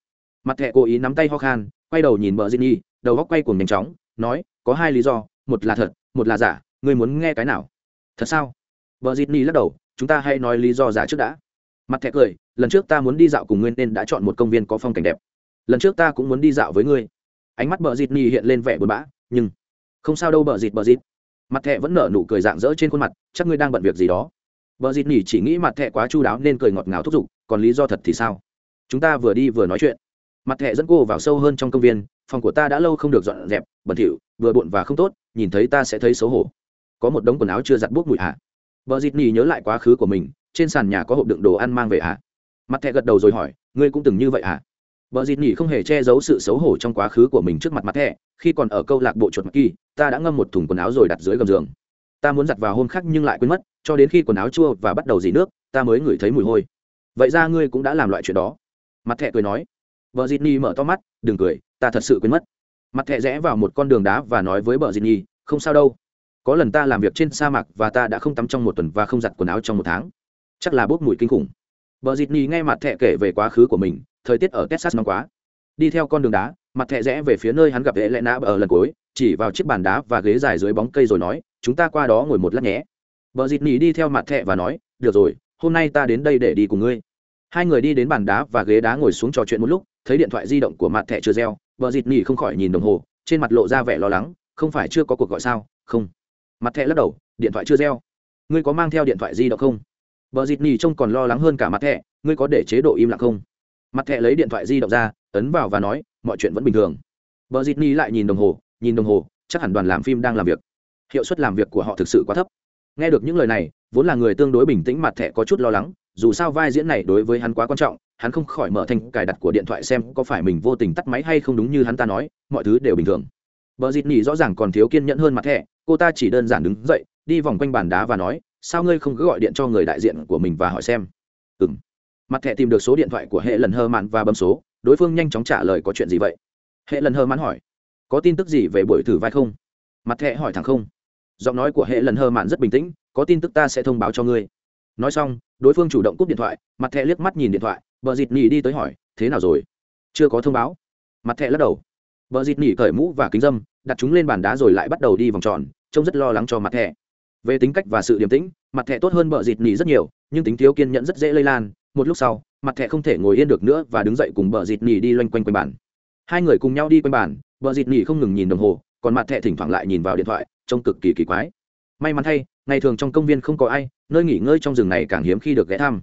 Mặt thẻ cố ý nắm tay ho khan quay đầu nhìn bờ Jinny, nhi đầu góc quay cuồng nhanh chóng nói có hai lý do, một là thật, một là giả, ngươi muốn nghe cái nào? Thật sao? Bờ dịt nhi lắc đầu, chúng ta hãy nói lý do giả trước đã. Mặt thẹ cười, lần trước ta muốn đi dạo cùng ngươi nên đã chọn một công viên có phong cảnh đẹp. Lần trước ta cũng muốn đi dạo với ngươi. Ánh mắt bờ dịt ni hiện lên vẻ buồn bã, nhưng không sao đâu bờ dịt bờ dịt. Mặt thẹ vẫn nở nụ cười dạng dỡ trên khuôn mặt, chắc ngươi đang bận việc gì đó. Bờ dịt ni chỉ nghĩ mặt thẹ quá chu đáo nên cười ngọt ngào thúc giục, còn lý do thật thì sao? Chúng ta vừa đi vừa nói chuyện. Mặt thẹ dẫn cô vào sâu hơn trong công viên phòng của ta đã lâu không được dọn dẹp, bẩn thỉu, vừa bụn và không tốt, nhìn thấy ta sẽ thấy xấu hổ. Có một đống quần áo chưa giặt buốc mùi hạ vợ dịt nhì nhớ lại quá khứ của mình, trên sàn nhà có hộp đựng đồ ăn mang về hạ mặt thẹ gật đầu rồi hỏi, ngươi cũng từng như vậy à vợ dịt nhỉ không hề che giấu sự xấu hổ trong quá khứ của mình trước mặt mặt thẹ khi còn ở câu lạc bộ chuột mặt kỳ, ta đã ngâm một thùng quần áo rồi đặt dưới gầm giường. Ta muốn giặt vào hôm khác nhưng lại quên mất, cho đến khi quần áo chua và bắt đầu dỉ nước, ta mới ngửi thấy mùi hôi. Vậy ra ngươi cũng đã làm loại chuyện đó. Mặt thẹ cười nói vợ dịt ni mở to mắt đừng cười ta thật sự quên mất mặt thẹ rẽ vào một con đường đá và nói với vợ dịt ni không sao đâu có lần ta làm việc trên sa mạc và ta đã không tắm trong một tuần và không giặt quần áo trong một tháng chắc là bốc mùi kinh khủng Bờ dịt ni nghe mặt thẹ kể về quá khứ của mình, thời tiết ở Texas nóng quá. Đi theo con đường đá, mặt thẹ rẽ về phía nơi hắn gặp lẽ nã ở lần cuối, chỉ vào chiếc bàn đá và ghế dài dưới bóng cây rồi nói, chúng ta qua đó ngồi một lát nhé. Bờ dịt nhì đi theo mặt thẹ và nói, được rồi, hôm nay ta đến đây để đi cùng ngươi. Hai người đi đến bàn đá và ghế đá ngồi xuống trò chuyện một lúc, thấy điện thoại di động của mặt thẻ chưa reo, vợ dịt nỉ không khỏi nhìn đồng hồ, trên mặt lộ ra vẻ lo lắng, không phải chưa có cuộc gọi sao? Không. Mặt thẻ lắc đầu, điện thoại chưa reo. Ngươi có mang theo điện thoại di động không? Bờ dịt nỉ trông còn lo lắng hơn cả mặt thẻ, ngươi có để chế độ im lặng không? Mặt thẻ lấy điện thoại di động ra, ấn vào và nói, mọi chuyện vẫn bình thường. Bờ dịt nỉ lại nhìn đồng hồ, nhìn đồng hồ, chắc hẳn đoàn làm phim đang làm việc. Hiệu suất làm việc của họ thực sự quá thấp. Nghe được những lời này, vốn là người tương đối bình tĩnh mặt thẻ có chút lo lắng, dù sao vai diễn này đối với hắn quá quan trọng, hắn không khỏi mở thành cài đặt của điện thoại xem có phải mình vô tình tắt máy hay không đúng như hắn ta nói, mọi thứ đều bình thường. Bờ dịt nỉ rõ ràng còn thiếu kiên nhẫn hơn mặt thẻ, cô ta chỉ đơn giản đứng dậy, đi vòng quanh bàn đá và nói, sao ngươi không cứ gọi điện cho người đại diện của mình và hỏi xem? Ừ m mặt thẻ tìm được số điện thoại của hệ lần hơ mạn và bấm số đối phương nhanh chóng trả lời có chuyện gì vậy? Hệ lần hơ mạn hỏi có tin tức gì về buổi thử vai không? Mặt thẻ hỏi thẳng không giọng nói của hệ lần hơ mạn rất bình tĩnh có tin tức ta sẽ thông báo cho ngươi. Nói xong đối phương chủ động cúp điện thoại, mặt thẹ liếc mắt nhìn điện thoại vợ dịt nỉ đi tới hỏi, thế nào rồi? Chưa có thông báo. Mặt thẹ lắc đầu. Vợ dịt nỉ cởi mũ và kính dâm, đặt chúng lên bàn đá rồi lại bắt đầu đi vòng tròn, trông rất lo lắng cho mặt thẹ về tính cách và sự điềm tĩnh, mặt thẹ tốt hơn bờ dịt nỉ rất nhiều, nhưng tính thiếu kiên nhẫn rất dễ lây lan. Một lúc sau, mặt thẹ không thể ngồi yên được nữa và đứng dậy cùng bờ dịt nỉ đi loanh quanh quanh bàn. Hai người cùng nhau đi quanh bàn, bờ dịt nỉ không ngừng nhìn đồng hồ, còn mặt thẹ thỉnh thoảng lại nhìn vào điện thoại, trông cực kỳ kỳ quái may mắn thay, ngày thường trong công viên không có ai, nơi nghỉ ngơi trong rừng này càng hiếm khi được ghé thăm.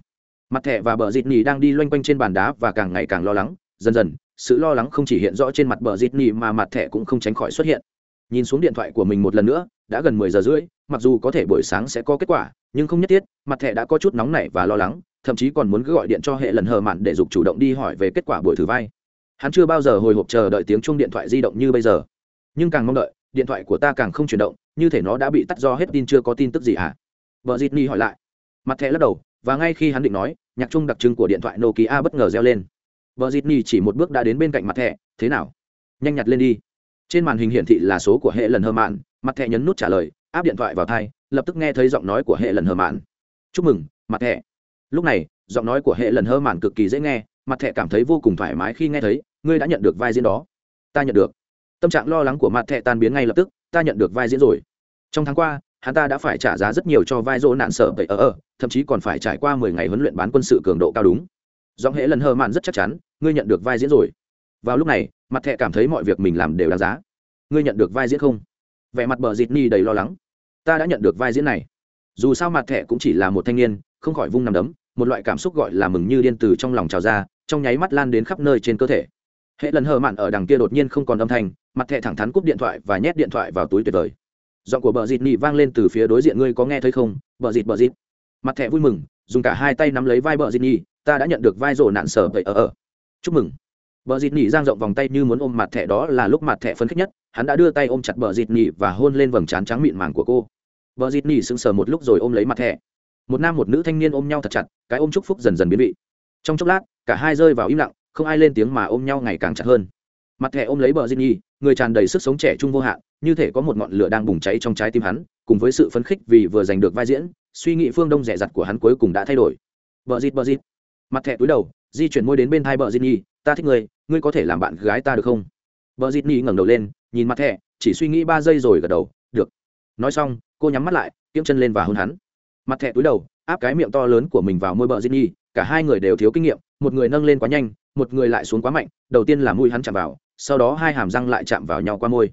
Mặt thẻ và bờ dịt nhì đang đi loanh quanh trên bàn đá và càng ngày càng lo lắng, dần dần, sự lo lắng không chỉ hiện rõ trên mặt bờ dịt nhì mà mặt thẻ cũng không tránh khỏi xuất hiện. Nhìn xuống điện thoại của mình một lần nữa, đã gần mười giờ rưỡi, mặc dù có thể buổi sáng sẽ có kết quả, nhưng không nhất thiết, mặt thẻ đã có chút nóng nảy và lo lắng, thậm chí còn muốn cứ gọi điện cho hệ lần hờ mặn để dục chủ động đi hỏi về kết quả buổi thử vai. Hắn chưa bao giờ hồi hộp chờ đợi tiếng chuông điện thoại di động như bây giờ. Nhưng càng mong đợi điện thoại của ta càng không chuyển động, như thể nó đã bị tắt do hết tin chưa có tin tức gì hả? Vợ dịt ni hỏi lại. Mặt thẻ lắc đầu, và ngay khi hắn định nói, nhạc chung đặc trưng của điện thoại nokia bất ngờ reo lên. Vợ dịt nhì chỉ một bước đã đến bên cạnh mặt thẻ, thế nào? Nhanh nhặt lên đi. Trên màn hình hiển thị là số của hệ lần hơ mạn. Mặt thẻ nhấn nút trả lời, áp điện thoại vào thai, lập tức nghe thấy giọng nói của hệ lần hơ mạn. Chúc mừng, mặt thẻ. Lúc này, giọng nói của hệ lần hơ mạn cực kỳ dễ nghe, mặt thẻ cảm thấy vô cùng thoải mái khi nghe thấy, ngươi đã nhận được vai diễn đó. Ta nhận được tâm trạng lo lắng của mặt thẻ tan biến ngay lập tức, ta nhận được vai diễn rồi. Trong tháng qua, hắn ta đã phải trả giá rất nhiều cho vai dỗ nạn sở vậy ở ở, thậm chí còn phải trải qua mười ngày huấn luyện bán quân sự cường độ cao đúng. Giọng hệ lần hơ mạn rất chắc chắn, ngươi nhận được vai diễn rồi. Vào lúc này, mặt thẹ cảm thấy mọi việc mình làm đều đáng giá. Ngươi nhận được vai diễn không? Vẻ mặt bờ dịt ni đầy lo lắng. Ta đã nhận được vai diễn này. Dù sao mặt thẹ cũng chỉ là một thanh niên, không khỏi vung nằm đấm, một loại cảm xúc gọi là mừng như điên từ trong lòng trào ra, trong nháy mắt lan đến khắp nơi trên cơ thể hệ lần hờ mạn ở đằng kia đột nhiên không còn âm thanh, mặt thẹ thẳng thắn cúp điện thoại và nhét điện thoại vào túi tuyệt vời. Giọng của bờ dịt nị vang lên từ phía đối diện, ngươi có nghe thấy không? Bờ dịt bờ dịt. Mặt thẹ vui mừng, dùng cả hai tay nắm lấy vai bờ dịt nị ta đã nhận được vai rổ nạn sở vậy ở ở chúc mừng. Bờ dịt nị giang rộng vòng tay như muốn ôm mặt thẹ đó là lúc mặt thẹ phấn khích nhất, hắn đã đưa tay ôm chặt bờ dịt nị và hôn lên vầng trán trắng mịn màng của cô. Bờ dịt nị sững sờ một lúc rồi ôm lấy mặt thẹ một nam một nữ thanh niên ôm nhau thật chặt, cái ôm chúc phúc dần dần biến vị. Trong chốc lát, cả hai rơi vào im lặng không ai lên tiếng mà ôm nhau ngày càng chặt hơn. Mặt thẻ ôm lấy bờ Diên nhi, người tràn đầy sức sống trẻ trung vô hạn, như thể có một ngọn lửa đang bùng cháy trong trái tim hắn, cùng với sự phấn khích vì vừa giành được vai diễn, suy nghĩ phương đông rẻ rặt của hắn cuối cùng đã thay đổi. Bờ dịt bờ dịt mặt thẻ túi đầu, di chuyển môi đến bên thai bờ Diên nhi, ta thích ngươi ngươi có thể làm bạn gái ta được không? Bờ dịt nhi ngẩng đầu lên, nhìn mặt thẻ, chỉ suy nghĩ ba giây rồi gật đầu, được. Nói xong, cô nhắm mắt lại kiếm chân lên và hôn hắn. Mặt thẻ túi đầu, áp cái miệng to lớn của mình vào môi bờ Diên nhi, cả hai người đều thiếu kinh nghiệm, một người nâng lên quá nhanh một người lại xuống quá mạnh, đầu tiên là mũi hắn chạm vào, sau đó hai hàm răng lại chạm vào nhau qua môi.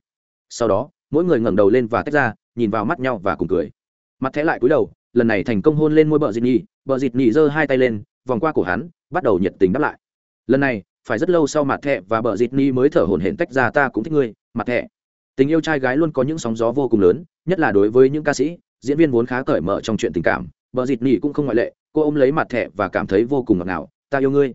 Sau đó, mỗi người ngẩng đầu lên và tách ra, nhìn vào mắt nhau và cùng cười. Mặt thẻ lại cúi đầu, lần này thành công hôn lên môi bờ dịt nhì bờ dịt nhì giơ hai tay lên, vòng qua cổ hắn, bắt đầu nhiệt tình đáp lại. Lần này, phải rất lâu sau mặt thẻ và bờ dịt nhì mới thở hổn hển tách ra, ta cũng thích ngươi, mặt thẻ. Tình yêu trai gái luôn có những sóng gió vô cùng lớn, nhất là đối với những ca sĩ, diễn viên vốn khá cởi mở trong chuyện tình cảm bờ dịt nhì cũng không ngoại lệ, cô ôm lấy mặt thẻ và cảm thấy vô cùng ngọt ngào, ta yêu ngươi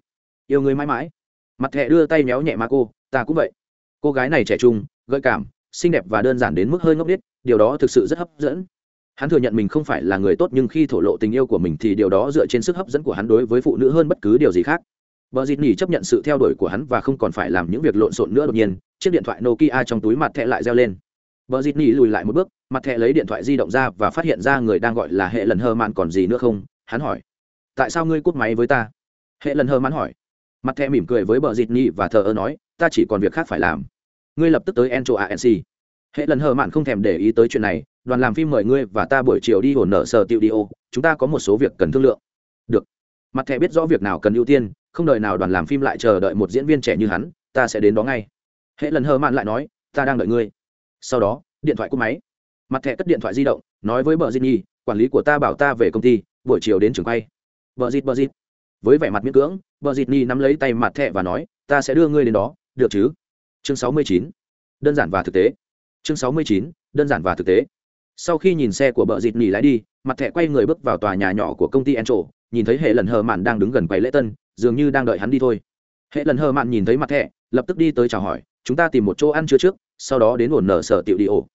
yêu người mãi mãi. Mặt thẹ đưa tay méo nhẹ mà cô, ta cũng vậy. Cô gái này trẻ trung, gợi cảm, xinh đẹp và đơn giản đến mức hơi ngốc nghếch, điều đó thực sự rất hấp dẫn. Hắn thừa nhận mình không phải là người tốt nhưng khi thổ lộ tình yêu của mình thì điều đó dựa trên sức hấp dẫn của hắn đối với phụ nữ hơn bất cứ điều gì khác. Bờ dịt nỉ chấp nhận sự theo đuổi của hắn và không còn phải làm những việc lộn xộn nữa đột nhiên, chiếc điện thoại nokia trong túi mặt thẹ lại reo lên. Bờ dịt nỉ lùi lại một bước, mặt thẹ lấy điện thoại di động ra và phát hiện ra người đang gọi là hệ lần hơ mạn còn gì nữa không? Hắn hỏi. Tại sao ngươi cút máy với ta? Hệ lần hơ mạn hỏi mặt thẹ mỉm cười với bờ dịt nhi và thờ ơ nói, ta chỉ còn việc khác phải làm. Ngươi lập tức tới encho anc hệ lần hờ mạn không thèm để ý tới chuyện này, đoàn làm phim mời ngươi và ta buổi chiều đi hồn nở sở tiệu đi ô, chúng ta có một số việc cần thương lượng. Được. Mặt thẻ biết rõ việc nào cần ưu tiên, không đợi nào đoàn làm phim lại chờ đợi một diễn viên trẻ như hắn, ta sẽ đến đó ngay. Hệ lần hờ mạn lại nói, ta đang đợi ngươi. Sau đó, điện thoại cúp máy. Mặt thẻ cất điện thoại di động, nói với bờ dịt nhi, quản lý của ta bảo ta về công ty, buổi chiều đến trường quay. Bờ dịt bờ dịt với vẻ mặt miễn cưỡng, bờ dịt ni nắm lấy tay mặt thẹ và nói, ta sẽ đưa ngươi đến đó, được chứ? Chương sáu mươi chín. Đơn giản và thực tế. Chương sáu mươi chín, đơn giản và thực tế. Sau khi nhìn xe của bờ dịt ni lái đi, mặt thẹ quay người bước vào tòa nhà nhỏ của công ty encho, nhìn thấy hệ lần hờ mạn đang đứng gần quầy lễ tân, dường như đang đợi hắn đi thôi. Hệ lần hờ mạn nhìn thấy mặt thẹ lập tức đi tới chào hỏi, chúng ta tìm một chỗ ăn trưa trước, sau đó đến ổn nở sở tiểu đi ổ.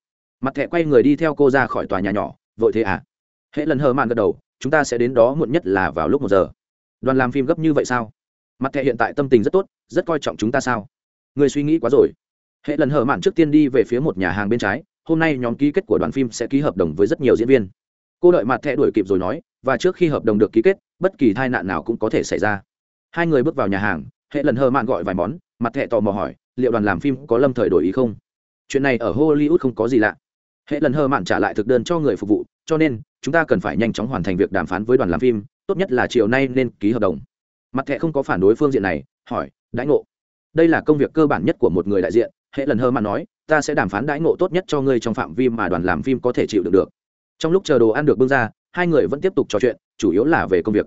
Mặt thẹ quay người đi theo cô ra khỏi tòa nhà nhỏ, vội thế à? Hệ lần hờ mạn gật đầu, chúng ta sẽ đến đó muộn nhất là vào lúc một giờ đoàn làm phim gấp như vậy sao? Mặt thẻ hiện tại tâm tình rất tốt, rất coi trọng chúng ta sao? Người suy nghĩ quá rồi. Hệ lần hở mạn trước tiên đi về phía một nhà hàng bên trái, hôm nay nhóm ký kết của đoàn phim sẽ ký hợp đồng với rất nhiều diễn viên. Cô đợi mặt thẻ đuổi kịp rồi nói, và trước khi hợp đồng được ký kết, bất kỳ tai nạn nào cũng có thể xảy ra. Hai người bước vào nhà hàng, hệ lần hờ mạn gọi vài món, mặt thẻ tò mò hỏi, liệu đoàn làm phim có lâm thời đổi ý không? Chuyện này ở hollywood không có gì lạ. Hệ lần hờ mạn trả lại thực đơn cho người phục vụ, cho nên, chúng ta cần phải nhanh chóng hoàn thành việc đàm phán với đoàn làm phim tốt nhất là chiều nay nên ký hợp đồng. Mặt thẻ không có phản đối phương diện này, hỏi, đãi ngộ. Đây là công việc cơ bản nhất của một người đại diện, hệ lần hơ mà nói, ta sẽ đàm phán đãi ngộ tốt nhất cho ngươi trong phạm vi mà đoàn làm phim có thể chịu được được. Trong lúc chờ đồ ăn được bưng ra, hai người vẫn tiếp tục trò chuyện, chủ yếu là về công việc.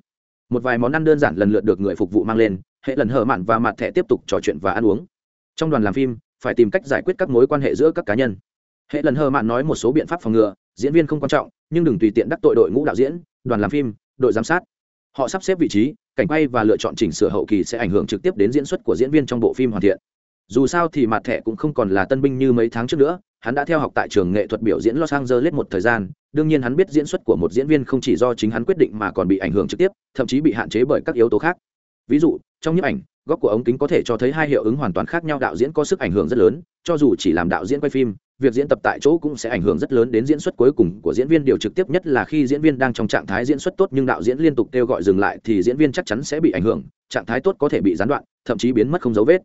Một vài món ăn đơn giản lần lượt được người phục vụ mang lên, hệ lần hở mạn và mặt thẻ tiếp tục trò chuyện và ăn uống. Trong đoàn làm phim, phải tìm cách giải quyết các mối quan hệ giữa các cá nhân. Hệ lần hở mạn nói một số biện pháp phòng ngừa, diễn viên không quan trọng, nhưng đừng tùy tiện đắc tội đội ngũ đạo diễn, đoàn làm phim đội giám sát. Họ sắp xếp vị trí, cảnh quay và lựa chọn chỉnh sửa hậu kỳ sẽ ảnh hưởng trực tiếp đến diễn xuất của diễn viên trong bộ phim hoàn thiện. Dù sao thì mặt thẻ cũng không còn là tân binh như mấy tháng trước nữa, hắn đã theo học tại trường nghệ thuật biểu diễn los angeles một thời gian, đương nhiên hắn biết diễn xuất của một diễn viên không chỉ do chính hắn quyết định mà còn bị ảnh hưởng trực tiếp, thậm chí bị hạn chế bởi các yếu tố khác. Ví dụ, trong nhiếp ảnh góc của ống kính có thể cho thấy hai hiệu ứng hoàn toàn khác nhau, đạo diễn có sức ảnh hưởng rất lớn, cho dù chỉ làm đạo diễn quay phim, việc diễn tập tại chỗ cũng sẽ ảnh hưởng rất lớn đến diễn xuất cuối cùng của diễn viên. Điều trực tiếp nhất là khi diễn viên đang trong trạng thái diễn xuất tốt nhưng đạo diễn liên tục kêu gọi dừng lại thì diễn viên chắc chắn sẽ bị ảnh hưởng, trạng thái tốt có thể bị gián đoạn, thậm chí biến mất không dấu vết.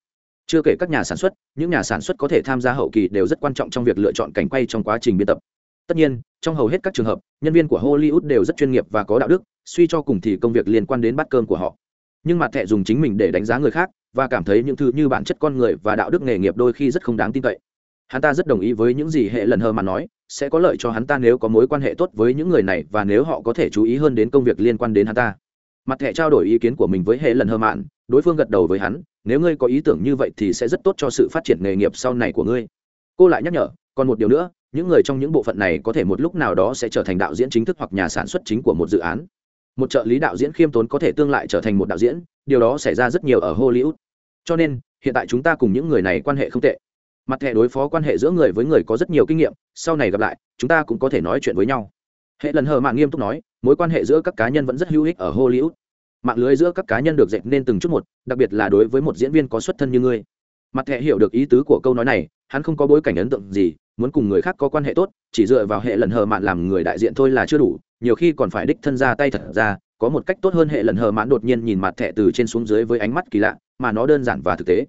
Chưa kể các nhà sản xuất, những nhà sản xuất có thể tham gia hậu kỳ đều rất quan trọng trong việc lựa chọn cảnh quay trong quá trình biên tập. Tất nhiên, trong hầu hết các trường hợp, nhân viên của hollywood đều rất chuyên nghiệp và có đạo đức, suy cho cùng thì công việc liên quan đến bát cơm của họ nhưng mặt thẻ dùng chính mình để đánh giá người khác và cảm thấy những thứ như bản chất con người và đạo đức nghề nghiệp đôi khi rất không đáng tin cậy. Hắn ta rất đồng ý với những gì hệ lần hờ mà nói, sẽ có lợi cho hắn ta nếu có mối quan hệ tốt với những người này và nếu họ có thể chú ý hơn đến công việc liên quan đến hắn ta. Mặt thẻ trao đổi ý kiến của mình với hệ lần hơ mạn, đối phương gật đầu với hắn, nếu ngươi có ý tưởng như vậy thì sẽ rất tốt cho sự phát triển nghề nghiệp sau này của ngươi. Cô lại nhắc nhở, còn một điều nữa, những người trong những bộ phận này có thể một lúc nào đó sẽ trở thành đạo diễn chính thức hoặc nhà sản xuất chính của một dự án một trợ lý đạo diễn khiêm tốn có thể tương lại trở thành một đạo diễn, điều đó xảy ra rất nhiều ở hollywood. Cho nên, hiện tại chúng ta cùng những người này quan hệ không tệ. Mặt thẻ đối phó quan hệ giữa người với người có rất nhiều kinh nghiệm, sau này gặp lại, chúng ta cũng có thể nói chuyện với nhau. Hệ lần hờ mạng nghiêm túc nói, mối quan hệ giữa các cá nhân vẫn rất hữu ích ở hollywood. Mạng lưới giữa các cá nhân được dệt nên từng chút một, đặc biệt là đối với một diễn viên có xuất thân như ngươi. Mặt thẻ hiểu được ý tứ của câu nói này hắn không có bối cảnh ấn tượng gì, muốn cùng người khác có quan hệ tốt, chỉ dựa vào hệ lần hờ mạn làm người đại diện thôi là chưa đủ, nhiều khi còn phải đích thân ra tay thật ra, có một cách tốt hơn hệ lần hờ mạn đột nhiên nhìn mặt thẻ từ trên xuống dưới với ánh mắt kỳ lạ, mà nó đơn giản và thực tế.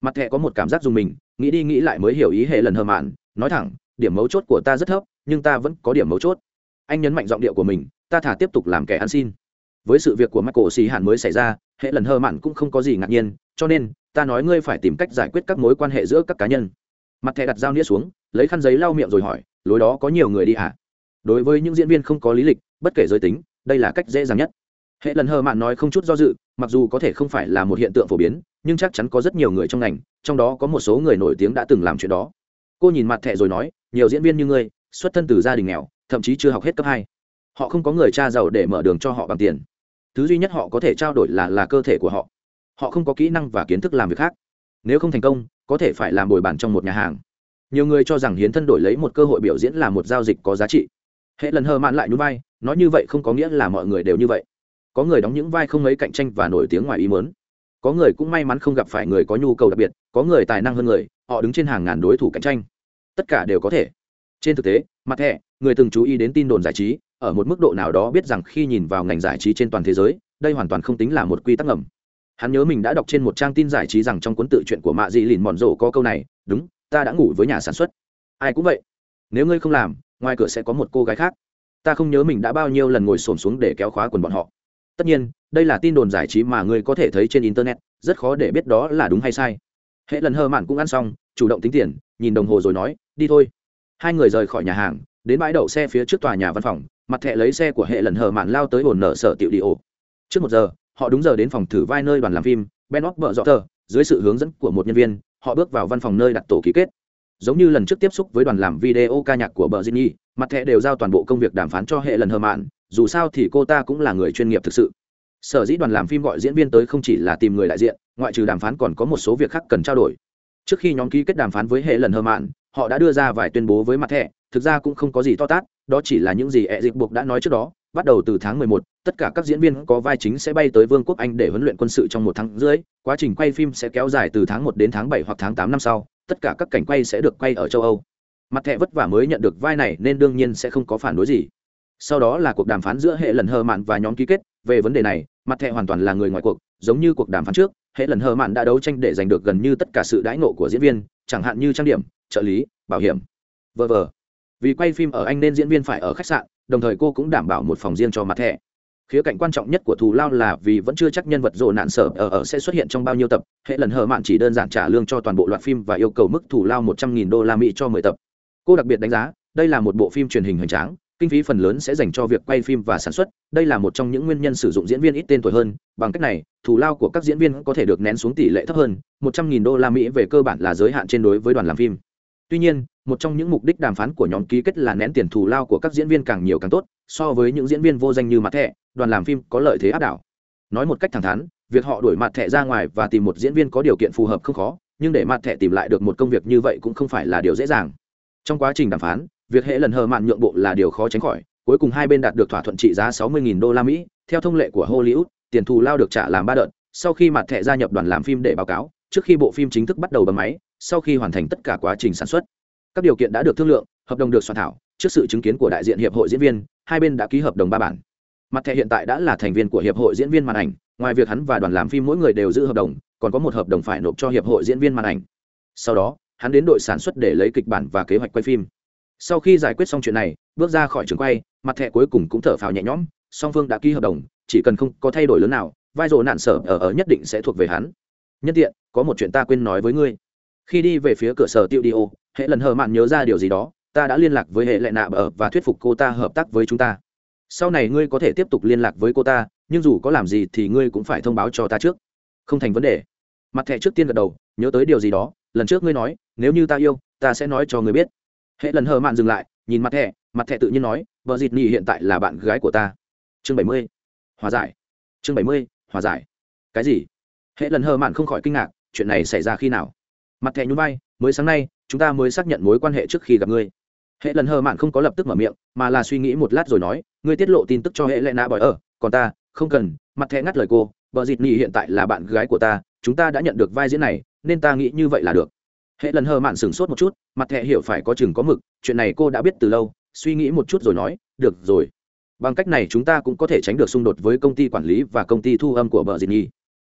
Mặt thẻ có một cảm giác dùng mình, nghĩ đi nghĩ lại mới hiểu ý hệ lần hờ mạn, nói thẳng, điểm mấu chốt của ta rất thấp, nhưng ta vẫn có điểm mấu chốt. Anh nhấn mạnh giọng điệu của mình, ta thả tiếp tục làm kẻ ăn xin. Với sự việc của michael xì hàn mới xảy ra, hệ lần hờ mạn cũng không có gì ngạc nhiên, cho nên, ta nói ngươi phải tìm cách giải quyết các mối quan hệ giữa các cá nhân mặt thẻ đặt dao nĩa xuống, lấy khăn giấy lau miệng rồi hỏi, lối đó có nhiều người đi à? Đối với những diễn viên không có lý lịch, bất kể giới tính, đây là cách dễ dàng nhất. Hệ lần hờ mạn nói không chút do dự, mặc dù có thể không phải là một hiện tượng phổ biến, nhưng chắc chắn có rất nhiều người trong ngành, trong đó có một số người nổi tiếng đã từng làm chuyện đó. Cô nhìn mặt thẻ rồi nói, nhiều diễn viên như ngươi, xuất thân từ gia đình nghèo, thậm chí chưa học hết cấp hai. Họ không có người cha giàu để mở đường cho họ bằng tiền. Thứ duy nhất họ có thể trao đổi là là cơ thể của họ. Họ không có kỹ năng và kiến thức làm việc khác nếu không thành công, có thể phải làm bồi bàn trong một nhà hàng. Nhiều người cho rằng hiến thân đổi lấy một cơ hội biểu diễn là một giao dịch có giá trị. Hệ lần hờ mạn lại nhún vai, nói như vậy không có nghĩa là mọi người đều như vậy. Có người đóng những vai không mấy cạnh tranh và nổi tiếng ngoài ý mớn có người cũng may mắn không gặp phải người có nhu cầu đặc biệt, có người tài năng hơn người, họ đứng trên hàng ngàn đối thủ cạnh tranh. Tất cả đều có thể. Trên thực tế, mặt thẻ người từng chú ý đến tin đồn giải trí, ở một mức độ nào đó biết rằng khi nhìn vào ngành giải trí trên toàn thế giới, đây hoàn toàn không tính là một quy tắc ngầm hắn nhớ mình đã đọc trên một trang tin giải trí rằng trong cuốn tự truyện của mạ dị lìn mòn rổ có câu này, đúng, ta đã ngủ với nhà sản xuất. Ai cũng vậy. Nếu ngươi không làm, ngoài cửa sẽ có một cô gái khác. Ta không nhớ mình đã bao nhiêu lần ngồi xổm xuống để kéo khóa quần bọn họ. Tất nhiên, đây là tin đồn giải trí mà ngươi có thể thấy trên internet, rất khó để biết đó là đúng hay sai. Hệ lần hơ mạn cũng ăn xong, chủ động tính tiền, nhìn đồng hồ rồi nói, đi thôi. Hai người rời khỏi nhà hàng, đến bãi đậu xe phía trước tòa nhà văn phòng, mặt thẹ lấy xe của hệ lần hờ mạn lao tới ổn nở sở tiệu đi ổ. Trước một giờ họ đúng giờ đến phòng thử vai nơi đoàn làm phim ben óc vợ dọ tờ dưới sự hướng dẫn của một nhân viên họ bước vào văn phòng nơi đặt tổ ký kết. Giống như lần trước tiếp xúc với đoàn làm video ca nhạc của bờ Ginny, mặt thẻ đều giao toàn bộ công việc đàm phán cho hệ lần hờ mạn dù sao thì cô ta cũng là người chuyên nghiệp thực sự. Sở dĩ đoàn làm phim gọi diễn viên tới không chỉ là tìm người đại diện ngoại trừ đàm phán còn có một số việc khác cần trao đổi. Trước khi nhóm ký kết đàm phán với hệ lần hờ mạn họ đã đưa ra vài tuyên bố với mặt thẻ thực ra cũng không có gì to tát đó chỉ là những gì ẹ dịch buộc đã nói trước đó bắt đầu từ tháng 11, tất cả các diễn viên có vai chính sẽ bay tới Vương quốc Anh để huấn luyện quân sự trong một tháng rưỡi, quá trình quay phim sẽ kéo dài từ tháng 1 đến tháng 7 hoặc tháng 8 năm sau, tất cả các cảnh quay sẽ được quay ở châu Âu. Mặt thẻ vất vả mới nhận được vai này nên đương nhiên sẽ không có phản đối gì. Sau đó là cuộc đàm phán giữa hệ lần hờ mạn và nhóm ký kết, về vấn đề này, mặt thẻ hoàn toàn là người ngoài cuộc, giống như cuộc đàm phán trước, hệ lần hờ mạn đã đấu tranh để giành được gần như tất cả sự đãi ngộ của diễn viên, chẳng hạn như trang điểm, trợ lý, bảo hiểm. Vờ vờ. Vì quay phim ở Anh nên diễn viên phải ở khách sạn, đồng thời cô cũng đảm bảo một phòng riêng cho mặt thẻ. Khía cạnh quan trọng nhất của thù lao là vì vẫn chưa chắc nhân vật rộ nạn sở ở ở sẽ xuất hiện trong bao nhiêu tập, hệ lần hờ mạn chỉ đơn giản trả lương cho toàn bộ loạt phim và yêu cầu mức thù lao một trăm nghìn đô la mỹ cho mười tập. Cô đặc biệt đánh giá, đây là một bộ phim truyền hình hoành tráng, kinh phí phần lớn sẽ dành cho việc quay phim và sản xuất, đây là một trong những nguyên nhân sử dụng diễn viên ít tên tuổi hơn, bằng cách này, thù lao của các diễn viên có thể được nén xuống tỷ lệ thấp hơn, một trăm nghìn đô la mỹ về cơ bản là giới hạn trên đối với đoàn làm phim tuy nhiên, một trong những mục đích đàm phán của nhóm ký kết là nén tiền thù lao của các diễn viên càng nhiều càng tốt, so với những diễn viên vô danh như mặt thẻ đoàn làm phim có lợi thế áp đảo. Nói một cách thẳng thắn, việc họ đuổi mặt thẻ ra ngoài và tìm một diễn viên có điều kiện phù hợp không khó, nhưng để mặt thẻ tìm lại được một công việc như vậy cũng không phải là điều dễ dàng. Trong quá trình đàm phán, việc hệ lần hờ mạn nhượng bộ là điều khó tránh khỏi, cuối cùng hai bên đạt được thỏa thuận trị giá 60.000 đô la mỹ, theo thông lệ của hollywood, tiền thù lao được trả làm ba đợt, sau khi mặt thẻ gia nhập đoàn làm phim để báo cáo, trước khi bộ phim chính thức bắt đầu bấm máy sau khi hoàn thành tất cả quá trình sản xuất. Các điều kiện đã được thương lượng, hợp đồng được soạn thảo, trước sự chứng kiến của đại diện hiệp hội diễn viên, hai bên đã ký hợp đồng ba bản. Mặt thẻ hiện tại đã là thành viên của hiệp hội diễn viên màn ảnh, ngoài việc hắn và đoàn làm phim mỗi người đều giữ hợp đồng, còn có một hợp đồng phải nộp cho hiệp hội diễn viên màn ảnh. Sau đó, hắn đến đội sản xuất để lấy kịch bản và kế hoạch quay phim. Sau khi giải quyết xong chuyện này, bước ra khỏi trường quay, mặt thẻ cuối cùng cũng thở phào nhẹ nhõm, song phương đã ký hợp đồng, chỉ cần không có thay đổi lớn nào, vai rồ nạn sở ở ở nhất định sẽ thuộc về hắn. Nhân tiện, có một chuyện ta quên nói với ngươi khi đi về phía cửa sở tiêu đi ô, hệ lần hờ mạn nhớ ra điều gì đó, ta đã liên lạc với hệ lệ nạ bờ và thuyết phục cô ta hợp tác với chúng ta. Sau này ngươi có thể tiếp tục liên lạc với cô ta, nhưng dù có làm gì thì ngươi cũng phải thông báo cho ta trước. Không thành vấn đề. Mặt thẻ trước tiên gật đầu, nhớ tới điều gì đó, lần trước ngươi nói, nếu như ta yêu, ta sẽ nói cho ngươi biết. Hệ lần hờ mạn dừng lại, nhìn mặt thẻ mặt thẻ tự nhiên nói vợ dịt nhì hiện tại là bạn gái của ta. Chương bảy mươi. Hòa giải. Chương bảy mươi, hòa giải. Cái gì? Hệ lần hờ mạn không khỏi kinh ngạc, chuyện này xảy ra khi nào? Mặt thẻ nhún vai, mới sáng nay, chúng ta mới xác nhận mối quan hệ trước khi gặp ngươi. Hệ lần hờ mạn không có lập tức mở miệng, mà là suy nghĩ một lát rồi nói, ngươi tiết lộ tin tức cho hệ lệ nạ bỏi ở, còn ta, không cần. Mặt thẻ ngắt lời cô vợ dịt nhì hiện tại là bạn gái của ta, chúng ta đã nhận được vai diễn này, nên ta nghĩ như vậy là được. Hệ lần hờ mạn sửng sốt một chút, mặt thẻ hiểu phải có chừng có mực, chuyện này cô đã biết từ lâu, suy nghĩ một chút rồi nói, được rồi. Bằng cách này chúng ta cũng có thể tránh được xung đột với công ty quản lý và công ty thu âm của bờ dịt nhi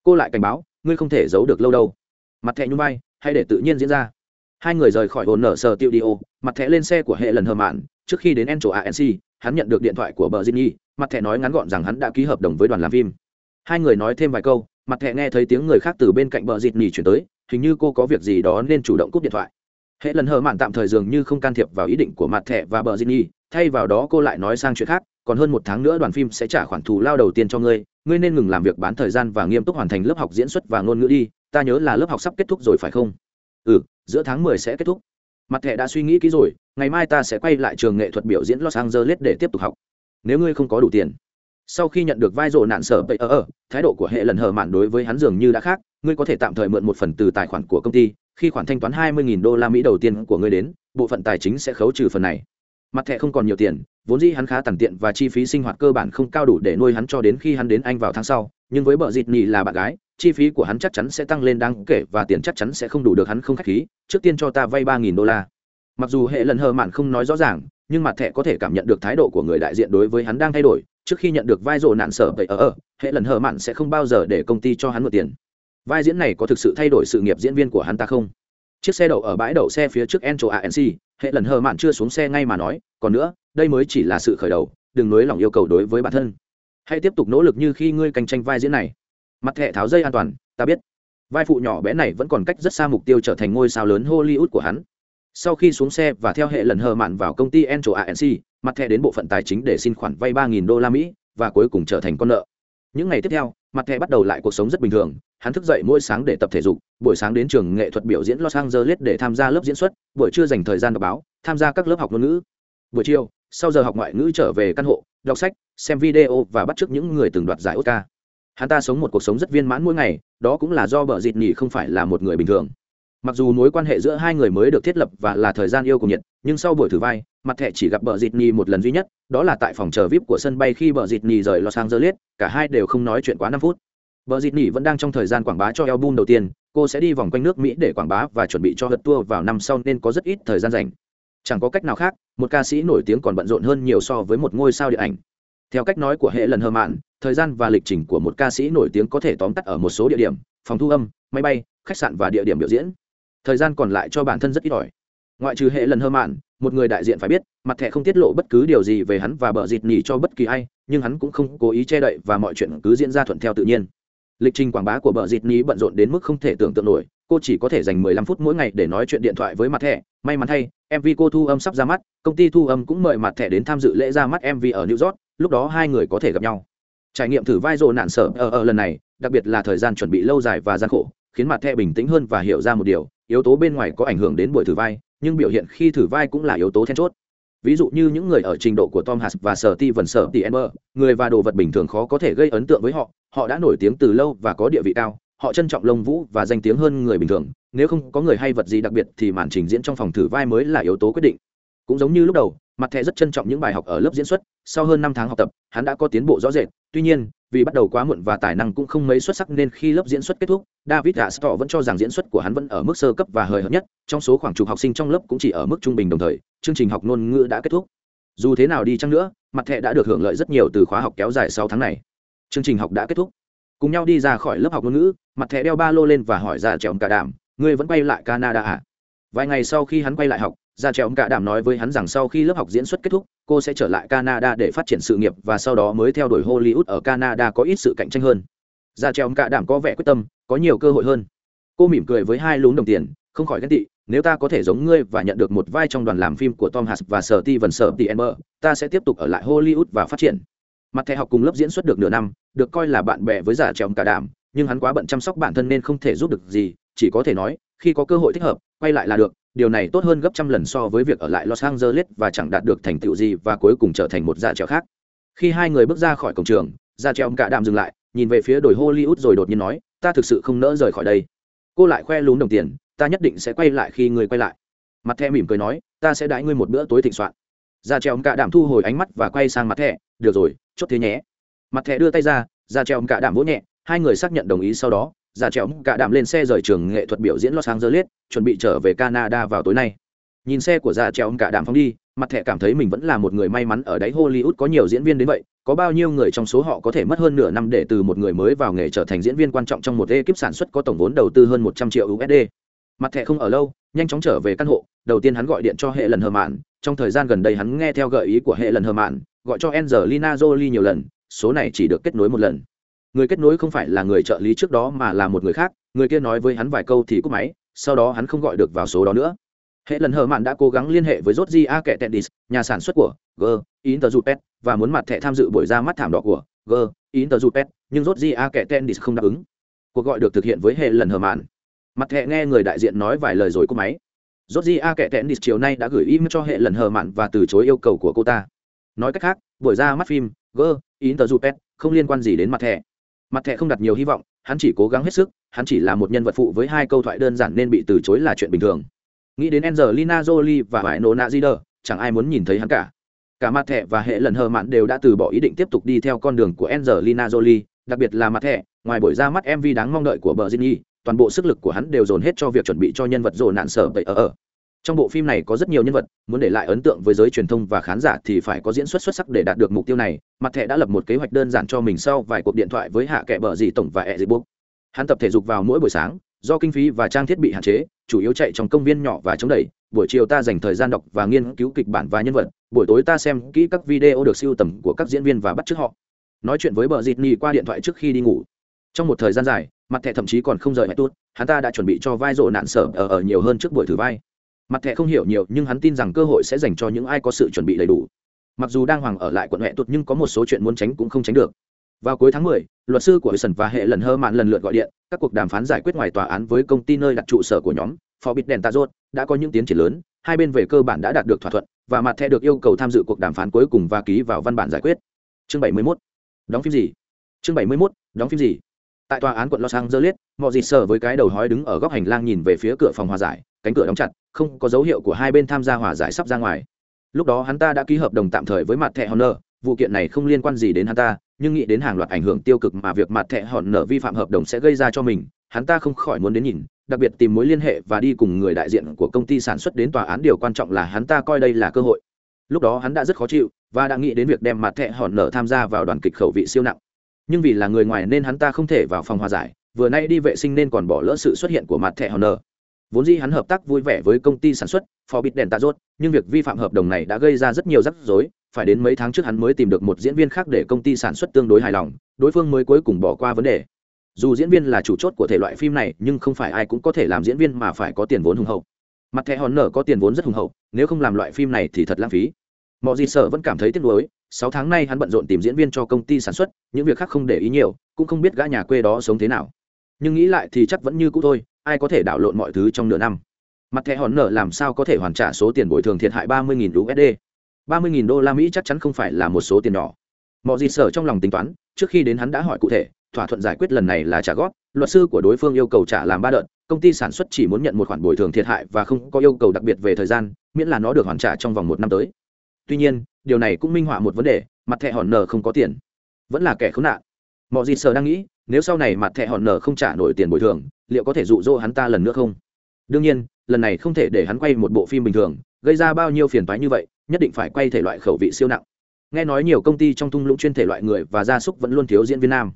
cô lại cảnh báo, ngươi không thể giấu được lâu đâu. Mặt thẻ nhung vai hay để tự nhiên diễn ra. Hai người rời khỏi hồn nở sờ tiêu đi ô mặt thẻ lên xe của hệ lần hờ mạn. Trước khi đến en chỗ anc hắn nhận được điện thoại của bờ dịt nhi. Mặt thẻ nói ngắn gọn rằng hắn đã ký hợp đồng với đoàn làm phim. Hai người nói thêm vài câu, mặt thẻ nghe thấy tiếng người khác từ bên cạnh bờ dịt nhi chuyển tới. Hình như cô có việc gì đó nên chủ động cúp điện thoại. Hệ lần hờ mạn tạm thời dường như không can thiệp vào ý định của mặt thẻ và bờ dịt nhi. Thay vào đó cô lại nói sang chuyện khác. Còn hơn một tháng nữa đoàn phim sẽ trả khoản thù lao đầu tiên cho ngươi ngươi nên ngừng làm việc bán thời gian và nghiêm túc hoàn thành lớp học diễn xuất và ngôn ngữ đi, ta nhớ là lớp học sắp kết thúc rồi phải không? Ừ giữa tháng mười sẽ kết thúc. Mặt thẻ đã suy nghĩ kỹ rồi, ngày mai ta sẽ quay lại trường nghệ thuật biểu diễn los angeles để tiếp tục học. Nếu ngươi không có đủ tiền. Sau khi nhận được vai rộ nạn sở bậy ở ờ, ở ờ, thái độ của hệ lần hờ mạn đối với hắn dường như đã khác, ngươi có thể tạm thời mượn một phần từ tài khoản của công ty, khi khoản thanh toán hai mươi đô la mỹ đầu tiên của ngươi đến, bộ phận tài chính sẽ khấu trừ phần này. Mặt thẻ không còn nhiều tiền vốn dĩ hắn khá tằn tiện và chi phí sinh hoạt cơ bản không cao đủ để nuôi hắn cho đến khi hắn đến anh vào tháng sau nhưng với bờ dịt nhì là bạn gái chi phí của hắn chắc chắn sẽ tăng lên đáng kể và tiền chắc chắn sẽ không đủ được hắn không k h á c h khí trước tiên cho ta vay ba nghìn đô la. Mặc dù hệ lần hờ mạn không nói rõ ràng nhưng mặt thẻ có thể cảm nhận được thái độ của người đại diện đối với hắn đang thay đổi trước khi nhận được vai rộ nạn sở vậy ở ở hệ lần hờ mạn sẽ không bao giờ để công ty cho hắn mượn tiền. Vai diễn này có thực sự thay đổi sự nghiệp diễn viên của hắn ta không? Chiếc xe đậu ở bãi đậu xe phía trước Encho ANC, hệ lần hờ mạn chưa xuống xe ngay mà nói, còn nữa, đây mới chỉ là sự khởi đầu, đừng nới lỏng yêu cầu đối với bản thân. Hãy tiếp tục nỗ lực như khi ngươi cạnh tranh vai diễn này. Mặt hệ tháo dây an toàn, ta biết. Vai phụ nhỏ bé này vẫn còn cách rất xa mục tiêu trở thành ngôi sao lớn Hollywood của hắn. Sau khi xuống xe và theo hệ lần hờ mạn vào công ty Encho ANC, mặt thẻ đến bộ phận tài chính để xin khoản vay 3000 đô la Mỹ và cuối cùng trở thành con nợ. Những ngày tiếp theo, mặt thẻ bắt đầu lại cuộc sống rất bình thường, hắn thức dậy mỗi sáng để tập thể dục buổi sáng đến trường nghệ thuật biểu diễn los angeles để tham gia lớp diễn xuất buổi trưa dành thời gian đọc báo tham gia các lớp học ngôn ngữ. Buổi chiều sau giờ học ngoại ngữ trở về căn hộ đọc sách xem video và bắt chước những người từng đoạt giải oscar. Hắn ta sống một cuộc sống rất viên mãn mỗi ngày đó cũng là do bờ dịt nhì không phải là một người bình thường mặc dù mối quan hệ giữa hai người mới được thiết lập và là thời gian yêu cùng nhiệt nhưng sau buổi thử vai mặt thẻ chỉ gặp bờ dịt nhì một lần duy nhất đó là tại phòng chờ vip của sân bay khi bờ dịt nhì rời los angeles cả hai đều không nói chuyện quá năm phút Bờ Dịt Nỉ vẫn đang trong thời gian quảng bá cho album đầu tiên, cô sẽ đi vòng quanh nước Mỹ để quảng bá và chuẩn bị cho hật tour vào năm sau nên có rất ít thời gian rảnh. Chẳng có cách nào khác, một ca sĩ nổi tiếng còn bận rộn hơn nhiều so với một ngôi sao điện ảnh. Theo cách nói của hệ lần hơ mạn, thời gian và lịch trình của một ca sĩ nổi tiếng có thể tóm tắt ở một số địa điểm, phòng thu âm, máy bay, khách sạn và địa điểm biểu diễn. Thời gian còn lại cho bản thân rất ít ỏi. Ngoại trừ hệ lần hơ mạn, một người đại diện phải biết, mặt thẻ không tiết lộ bất cứ điều gì về hắn và bờ dịt nhỉ cho bất kỳ ai, nhưng hắn cũng không cố ý che đậy và mọi chuyện cứ diễn ra thuận theo tự nhiên lịch trình quảng bá của bờ dịt nhỉ bận rộn đến mức không thể tưởng tượng nổi cô chỉ có thể dành 15 phút mỗi ngày để nói chuyện điện thoại với mặt thẻ may mắn thay mv cô thu âm sắp ra mắt công ty thu âm cũng mời mặt thẻ đến tham dự lễ ra mắt mv ở new york lúc đó hai người có thể gặp nhau trải nghiệm thử vai rộ nạn sở. ở, ở lần này đặc biệt là thời gian chuẩn bị lâu dài và gian khổ khiến mặt thẻ bình tĩnh hơn và hiểu ra một điều yếu tố bên ngoài có ảnh hưởng đến buổi thử vai, nhưng biểu hiện khi thử vai cũng là yếu tố then chốt. Ví dụ như những người ở trình độ của tom hass và sở ti vần sở ti ember người và đồ vật bình thường khó có thể gây ấn tượng với họ họ đã nổi tiếng từ lâu và có địa vị cao, họ trân trọng lông vũ và danh tiếng hơn người bình thường, nếu không có người hay vật gì đặc biệt thì màn trình diễn trong phòng thử vai mới là yếu tố quyết định. Cũng giống như lúc đầu, mặt thẻ rất trân trọng những bài học ở lớp diễn xuất, sau hơn năm tháng học tập, hắn đã có tiến bộ rõ rệt, tuy nhiên vì bắt đầu quá muộn và tài năng cũng không mấy xuất sắc nên khi lớp diễn xuất kết thúc, david Astor vẫn cho rằng diễn xuất của hắn vẫn ở mức sơ cấp và hời hợt nhất, trong số khoảng chục học sinh trong lớp cũng chỉ ở mức trung bình đồng thời, chương trình học ngôn ngữ đã kết thúc. Dù thế nào đi chăng nữa, mặt thẻ đã được hưởng lợi rất nhiều từ khóa học kéo dài sáu tháng này. Chương trình học đã kết thúc. Cùng nhau đi ra khỏi lớp học ngôn ngữ, mặt thẻ đeo ba lô lên và hỏi ra trèo cả đảm ngươi vẫn quay lại canada à? Vài ngày sau khi hắn quay lại học ra trèo cả đảm nói với hắn rằng sau khi lớp học diễn xuất kết thúc, cô sẽ trở lại canada để phát triển sự nghiệp và sau đó mới theo đuổi hollywood ở canada có ít sự cạnh tranh hơn. Ra trèo cả đảm có vẻ quyết tâm, có nhiều cơ hội hơn. Cô mỉm cười với hai lúm đồng tiền, không khỏi ghen tị, nếu ta có thể giống ngươi và nhận được một vai trong đoàn làm phim của tom hanks và sở ti vần sở ti ember ta sẽ tiếp tục ở lại hollywood và phát triển. Mặt thẻ học cùng lớp diễn xuất được nửa năm, được coi là bạn bè với giả trèo cả đảm nhưng hắn quá bận chăm sóc bản thân nên không thể giúp được gì, chỉ có thể nói, khi có cơ hội thích hợp quay lại là được điều này tốt hơn gấp trăm lần so với việc ở lại los angeles và chẳng đạt được thành tựu gì và cuối cùng trở thành một dạ trèo khác. Khi hai người bước ra khỏi cổng trường dạ trèo cả đạm dừng lại nhìn về phía đồi hollywood rồi đột nhiên nói ta thực sự không nỡ rời khỏi đây. Cô lại khoe lún đồng tiền ta nhất định sẽ quay lại khi người quay lại. Mặt thẹ mỉm cười nói ta sẽ đãi ngươi một bữa tối thịnh soạn. Ra treo cả đảm thu hồi ánh mắt và quay sang mặt thẹ, được rồi chốt thế nhé. Mặt thẹ đưa tay ra ra treo cả đảm vỗ nhẹ hai người xác nhận đồng ý sau đó ra treo cả đạm lên xe rời trường nghệ thuật biểu diễn los angeles, chuẩn bị trở về canada vào tối nay. Nhìn xe của giả trẻo cả đạm phóng đi, mặt thẻ cảm thấy mình vẫn là một người may mắn ở đáy hollywood có nhiều diễn viên đến vậy, có bao nhiêu người trong số họ có thể mất hơn nửa năm để từ một người mới vào nghề trở thành diễn viên quan trọng trong một ekip sản xuất có tổng vốn đầu tư hơn một trăm triệu usd mặt thẻ không ở lâu, nhanh chóng trở về căn hộ, đầu tiên hắn gọi điện cho hệ lần hờ mạn trong thời gian gần đây hắn nghe theo gợi ý của hệ lần hờ mạn gọi cho angelina jolie nhiều lần, số này chỉ được kết nối một lần người kết nối không phải là người trợ lý trước đó mà là một người khác người kia nói với hắn vài câu thì cúp máy sau đó hắn không gọi được vào số đó nữa hệ lần hờ mạn đã cố gắng liên hệ với Georgia A kệ tedis nhà sản xuất của G, Interjupet và muốn mặt thẻ tham dự buổi ra mắt thảm đỏ của G, Interjupet, nhưng Georgia A kệ tedis không đáp ứng. Cuộc gọi được thực hiện với hệ lần hờ mạn. Mặt thẻ nghe người đại diện nói vài lời rồi cúp máy. Georgia kệ tedis chiều nay đã gửi email cho hệ lần hờ mạn và từ chối yêu cầu của cô ta. Nói cách khác, buổi ra mắt phim G, Interjupet không liên quan gì đến mặt thẻ. Mặt thẻ không đặt nhiều hy vọng, hắn chỉ cố gắng hết sức, hắn chỉ là một nhân vật phụ với hai câu thoại đơn giản nên bị từ chối là chuyện bình thường nghĩ đến Angelina Jolie và Vải na Zider, chẳng ai muốn nhìn thấy hắn cả. Cả mặt thẻ và hệ lần hờ mạn đều đã từ bỏ ý định tiếp tục đi theo con đường của Angelina Jolie, đặc biệt là mặt thẻ, ngoài buổi ra mắt MV đáng mong đợi của bờ Ginny, toàn bộ sức lực của hắn đều dồn hết cho việc chuẩn bị cho nhân vật rồ nạn sở vậy ở ở. Trong bộ phim này có rất nhiều nhân vật, muốn để lại ấn tượng với giới truyền thông và khán giả thì phải có diễn xuất xuất sắc để đạt được mục tiêu này. Mặt thẻ đã lập một kế hoạch đơn giản cho mình sau vài cuộc điện thoại với hạ kệ bờ dì tổng và e dị bốc. Hắn tập thể dục vào mỗi buổi sáng, do kinh phí và trang thiết bị hạn chế chủ yếu chạy trong công viên nhỏ và chống đẩy buổi chiều ta dành thời gian đọc và nghiên cứu kịch bản và nhân vật buổi tối ta xem kỹ các video được siêu tầm của các diễn viên và bắt chước họ nói chuyện với bờ dịt nhì qua điện thoại trước khi đi ngủ trong một thời gian dài mặt thẻ thậm chí còn không rời mẹ tốt hắn ta đã chuẩn bị cho vai rộ nạn sở ở ở nhiều hơn trước buổi thử vai mặt thẻ không hiểu nhiều nhưng hắn tin rằng cơ hội sẽ dành cho những ai có sự chuẩn bị đầy đủ mặc dù đang hoàng ở lại quận huệ tụt nhưng có một số chuyện muốn tránh cũng không tránh được vào cuối tháng 10, luật sư của Wilson và hệ lần hơ mạn lần lượt gọi điện, các cuộc đàm phán giải quyết ngoài tòa án với công ty nơi đặt trụ sở của nhóm phó bịt Forbit Dentazot đã có những tiến triển lớn, hai bên về cơ bản đã đạt được thỏa thuận và mặt thẻ được yêu cầu tham dự cuộc đàm phán cuối cùng và ký vào văn bản giải quyết. Chương 71. Đóng phim gì? Chương 71. Đóng phim gì? Tại tòa án quận Los Angeles, mọi gì sở với cái đầu hói đứng ở góc hành lang nhìn về phía cửa phòng hòa giải, cánh cửa đóng chặt, không có dấu hiệu của hai bên tham gia hòa giải sắp ra ngoài. Lúc đó hắn ta đã ký hợp đồng tạm thời với mặt thẻ Honor, vụ kiện này không liên quan gì đến hắn ta, nhưng nghĩ đến hàng loạt ảnh hưởng tiêu cực mà việc mặt thẻ honor vi phạm hợp đồng sẽ gây ra cho mình hắn ta không khỏi muốn đến nhìn đặc biệt tìm mối liên hệ và đi cùng người đại diện của công ty sản xuất đến tòa án. Điều quan trọng là hắn ta coi đây là cơ hội. Lúc đó hắn đã rất khó chịu và đã nghĩ đến việc đem mặt thẻ hòn nở tham gia vào đoàn kịch khẩu vị siêu nặng. Nhưng vì là người ngoài nên hắn ta không thể vào phòng hòa giải vừa nay đi vệ sinh nên còn bỏ lỡ sự xuất hiện của mặt thẻ hòn nở vốn dĩ hắn hợp tác vui vẻ với công ty sản xuất Forbit đèn tạ rốt, nhưng việc vi phạm hợp đồng này đã gây ra rất nhiều rắc rối, phải đến mấy tháng trước hắn mới tìm được một diễn viên khác để công ty sản xuất tương đối hài lòng, đối phương mới cuối cùng bỏ qua vấn đề. Dù diễn viên là chủ chốt của thể loại phim này, nhưng không phải ai cũng có thể làm diễn viên mà phải có tiền vốn hùng hậu. Mặt thẻ hòn nở có tiền vốn rất hùng hậu, nếu không làm loại phim này thì thật lãng phí. Mọi gì sợ vẫn cảm thấy tiếc nuối, sáu tháng nay hắn bận rộn tìm diễn viên cho công ty sản xuất, những việc khác không để ý nhiều, cũng không biết gã nhà quê đó sống thế nào. Nhưng nghĩ lại thì chắc vẫn như cũ thôi ai có thể đảo lộn mọi thứ trong nửa năm? Mặt thẻ hòn nở làm sao có thể hoàn trả số tiền bồi thường thiệt hại ba mươi usd ba mươi đô la mỹ chắc chắn không phải là một số tiền nhỏ. Mọi gì sở trong lòng tính toán, trước khi đến hắn đã hỏi cụ thể, thỏa thuận giải quyết lần này là trả góp. Luật sư của đối phương yêu cầu trả làm ba đợt, công ty sản xuất chỉ muốn nhận một khoản bồi thường thiệt hại và không có yêu cầu đặc biệt về thời gian, miễn là nó được hoàn trả trong vòng một năm tới. Tuy nhiên, điều này cũng minh họa một vấn đề, mặt thẻ hòn nở không có tiền. Vẫn là kẻ khốn nạn. Mọi gì sợ đang nghĩ, nếu sau này mặt thẻ hòn nở không trả nổi tiền bồi thường liệu có thể dụ dỗ hắn ta lần nữa không? Đương nhiên, lần này không thể để hắn quay một bộ phim bình thường, gây ra bao nhiêu phiền toái như vậy, nhất định phải quay thể loại khẩu vị siêu nặng. Nghe nói nhiều công ty trong thung lũng chuyên thể loại người và gia súc vẫn luôn thiếu diễn viên nam.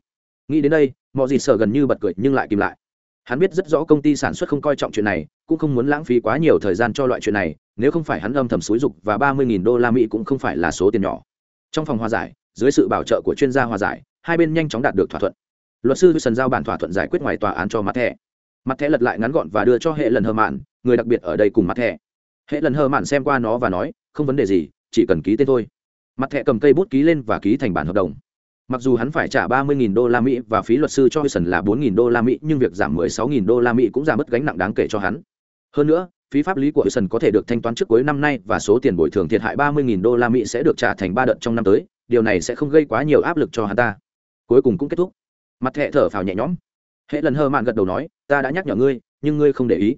Nghĩ đến đây mọi gì sợ gần như bật cười nhưng lại kìm lại. Hắn biết rất rõ công ty sản xuất không coi trọng chuyện này, cũng không muốn lãng phí quá nhiều thời gian cho loại chuyện này, nếu không phải hắn âm thầm xúi dục và ba mươi nghìn đô la mỹ cũng không phải là số tiền nhỏ. Trong phòng hòa giải, dưới sự bảo trợ của chuyên gia hòa giải, hai bên nhanh chóng đạt được thỏa thuận luật sư sần giao bản thỏa thuận giải quyết ngoài tòa án cho mặt thẻ mặt thẻ lật lại ngắn gọn và đưa cho hệ lần hờ mạn người đặc biệt ở đây cùng mặt thẻ hệ lần hờ mạn xem qua nó và nói không vấn đề gì chỉ cần ký tên thôi. Mặt thẻ cầm cây bút ký lên và ký thành bản hợp đồng. Mặc dù hắn phải trả ba mươi đô la mỹ và phí luật sư cho Wilson là bốn đô la mỹ nhưng việc giảm 16.000 đô la mỹ cũng giảm bớt gánh nặng đáng kể cho hắn. Hơn nữa phí pháp lý của Wilson có thể được thanh toán trước cuối năm nay và số tiền bồi thường thiệt hại 30.000 đô la Mỹ sẽ được trả thành ba đợt trong năm tới, điều này sẽ không gây quá nhiều áp lực cho hắn ta. Cuối cùng cũng kết thúc. Mặt Thẹ thở phào nhẹ nhõm. Hệ lần hờ mạn gật đầu nói, ta đã nhắc nhở ngươi, nhưng ngươi không để ý.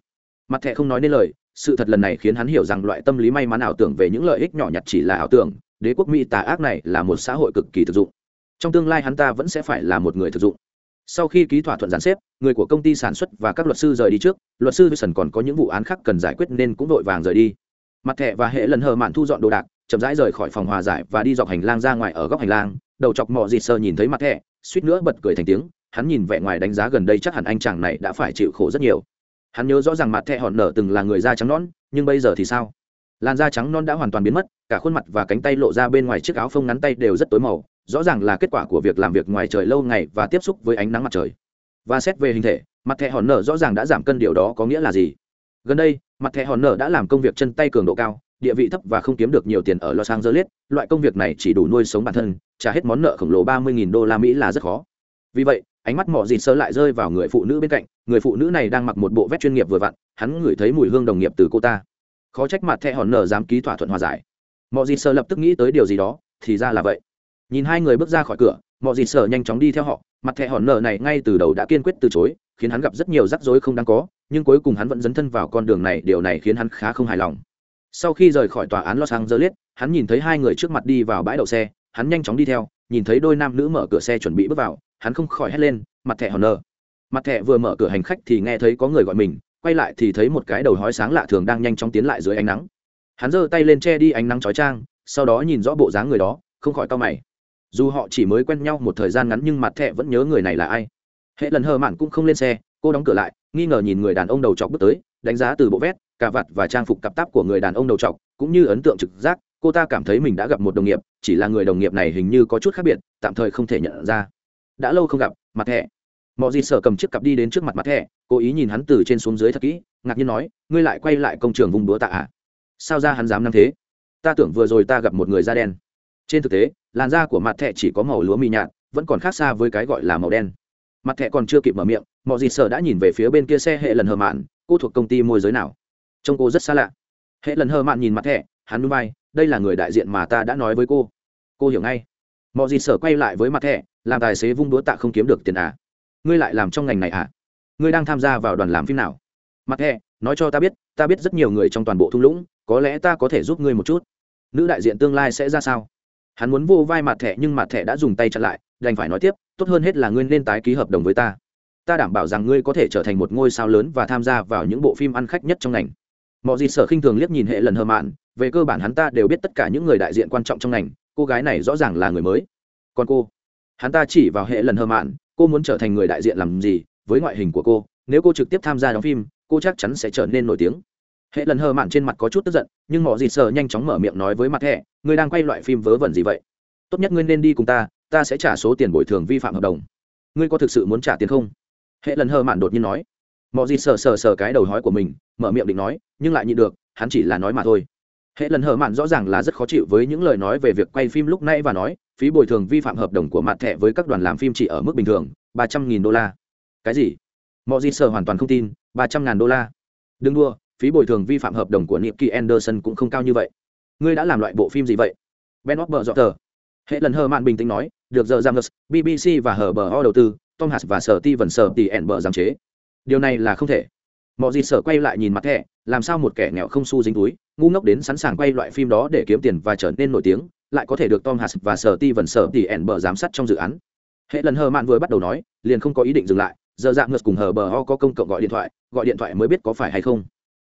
Mặt Thẹ không nói nên lời, sự thật lần này khiến hắn hiểu rằng loại tâm lý may mắn ảo tưởng về những lợi ích nhỏ nhặt chỉ là ảo tưởng, đế quốc Mỹ tà ác này là một xã hội cực kỳ thực dụng. Trong tương lai hắn ta vẫn sẽ phải là một người thực dụng sau khi ký thỏa thuận gián xếp người của công ty sản xuất và các luật sư rời đi trước luật sư wilson còn có những vụ án khác cần giải quyết nên cũng vội vàng rời đi mặt Thẹ và hệ lần hờ mạn thu dọn đồ đạc chậm rãi rời khỏi phòng hòa giải và đi dọc hành lang ra ngoài ở góc hành lang đầu chọc mò dịt sơ nhìn thấy mặt thẻ, suýt nữa bật cười thành tiếng, hắn nhìn vẻ ngoài đánh giá gần đây chắc hẳn anh chàng này đã phải chịu khổ rất nhiều. Hắn nhớ rõ ràng mặt thẻ hòn nở từng là người da trắng non nhưng bây giờ thì sao? Làn da trắng non đã hoàn toàn biến mất, cả khuôn mặt và cánh tay lộ ra bên ngoài chiếc áo phông ngắn tay đều rất tối màu, rõ ràng là kết quả của việc làm việc ngoài trời lâu ngày và tiếp xúc với ánh nắng mặt trời. Và xét về hình thể, mặt thẻ hòn nở rõ ràng đã giảm cân, điều đó có nghĩa là gì? Gần đây, mặt thẻ hòn nở đã làm công việc chân tay cường độ cao địa vị thấp và không kiếm được nhiều tiền ở los angeles, loại công việc này chỉ đủ nuôi sống bản thân, trả hết món nợ khổng lồ ba mươi đô la mỹ là rất khó. Vì vậy, ánh mắt mọ dịt sơ lại rơi vào người phụ nữ bên cạnh, người phụ nữ này đang mặc một bộ vest chuyên nghiệp vừa vặn, hắn ngửi thấy mùi hương đồng nghiệp từ cô ta. Khó trách mặt thẻ hòn nở dám ký thỏa thuận hòa giải. Mọ dịt sơ lập tức nghĩ tới điều gì đó, thì ra là vậy. Nhìn hai người bước ra khỏi cửa, mọ dịt sơ nhanh chóng đi theo họ, mặt thẻ hòn nở này ngay từ đầu đã kiên quyết từ chối, khiến hắn gặp rất nhiều rắc rối không đáng có, nhưng cuối cùng hắn vẫn dấn thân vào con đường này, điều này khiến hắn khá không hài lòng sau khi rời khỏi tòa án los angeles, hắn nhìn thấy hai người trước mặt đi vào bãi đậu xe, hắn nhanh chóng đi theo, nhìn thấy đôi nam nữ mở cửa xe chuẩn bị bước vào, hắn không khỏi hét lên, mặt thẻ hòn nở mặt thẻ vừa mở cửa hành khách thì nghe thấy có người gọi mình, quay lại thì thấy một cái đầu hói sáng lạ thường đang nhanh chóng tiến lại dưới ánh nắng. Hắn giơ tay lên che đi ánh nắng chói trang sau đó nhìn rõ bộ dáng người đó, không khỏi cau mày. Dù họ chỉ mới quen nhau một thời gian ngắn nhưng mặt thẹ vẫn nhớ người này là ai. Hệ lần hờ mạn cũng không lên xe, cô đóng cửa lại, nghi ngờ nhìn người đàn ông đầu chọc bước tới, đánh giá từ bộ vét cà vặt và trang phục cặp táp của người đàn ông đầu trọc, cũng như ấn tượng trực giác, cô ta cảm thấy mình đã gặp một đồng nghiệp, chỉ là người đồng nghiệp này hình như có chút khác biệt, tạm thời không thể nhận ra. Đã lâu không gặp, mặt thẻ mọi gì sở cầm chiếc cặp đi đến trước mặt mặt thẻ cố ý nhìn hắn từ trên xuống dưới thật kỹ, ngạc nhiên nói, ngươi lại quay lại công trường vùng đúa tạ ạ à? sao ra hắn dám năng thế? Ta tưởng vừa rồi ta gặp một người da đen. Trên thực tế, làn da của mặt thẻ chỉ có màu lúa mì nhạt, vẫn còn khác xa với cái gọi là màu đen. Mặt thẻ còn chưa kịp mở miệng mọi gì sở đã nhìn về phía bên kia xe hệ lần hờ mạn, cô thuộc công ty môi giới nào? Trông cô rất xa lạ. Hệ lần hờ mạn nhìn mặt thẻ, hắn núi bay, đây là người đại diện mà ta đã nói với cô. Cô hiểu ngay. Mọi gì sở quay lại với mặt thẻ, làm tài xế vung đũa tạ không kiếm được tiền à? Ngươi lại làm trong ngành này à? Ngươi đang tham gia vào đoàn làm phim nào? Mặt thẻ, nói cho ta biết ta biết rất nhiều người trong toàn bộ thung lũng, có lẽ ta có thể giúp ngươi một chút. Nữ đại diện tương lai sẽ ra sao? Hắn muốn vô vai mặt thẻ nhưng mặt thẻ đã dùng tay chặn lại, đành phải nói tiếp, tốt hơn hết là ngươi nên tái ký hợp đồng với ta. Ta đảm bảo rằng ngươi có thể trở thành một ngôi sao lớn và tham gia vào những bộ phim ăn khách nhất trong ngành mọi gì sở khinh thường liếc nhìn hệ lần hờ mạn, về cơ bản hắn ta đều biết tất cả những người đại diện quan trọng trong ngành, cô gái này rõ ràng là người mới. Còn cô? Hắn ta chỉ vào hệ lần hờ mạn, cô muốn trở thành người đại diện làm gì, với ngoại hình của cô, nếu cô trực tiếp tham gia đóng phim, cô chắc chắn sẽ trở nên nổi tiếng. Hệ lần hờ mạn trên mặt có chút tức giận, nhưng mọi gì sở nhanh chóng mở miệng nói với mặt hệ. ngươi đang quay loại phim vớ vẩn gì vậy? Tốt nhất ngươi nên đi cùng ta ta sẽ trả số tiền bồi thường vi phạm hợp đồng. Ngươi có thực sự muốn trả tiền không? Hệ lần hờ mạn đột nhiên nói mọi gì sờ sờ sờ cái đầu hói của mình mở miệng định nói nhưng lại nhịn được hắn chỉ là nói mà thôi hệ lần hở mạn rõ ràng là rất khó chịu với những lời nói về việc quay phim lúc nãy và nói phí bồi thường vi phạm hợp đồng của mặt thẻ với các đoàn làm phim chỉ ở mức bình thường ba trăm nghìn đô la cái gì mọi gì sờ hoàn toàn không tin ba trăm ngàn đô la đừng đua phí bồi thường vi phạm hợp đồng của Nicky Anderson cũng không cao như vậy. Ngươi đã làm loại bộ phim gì vậy? Ben Webber dọ tờ. Hệ lần hờ mạn bình tĩnh nói, được giờ James, BBC và hờ bờ đầu tư, Tom Hanks và sở ti vần sở tỷ ẻn bờ giám chế. Điều này là không thể. Mọi gì sở quay lại nhìn mặt thẻ, làm sao một kẻ nghèo không su dính túi, ngu ngốc đến sẵn sàng quay loại phim đó để kiếm tiền và trở nên nổi tiếng, lại có thể được Tom Hanks và sở ti vần sở tỉ ẻn bờ giám sát trong dự án. hệ lần hờ mạn vừa bắt đầu nói liền không có ý định dừng lại giờ dạng ngược cùng hờ bờ ho có công cộng gọi điện thoại gọi điện thoại mới biết có phải hay không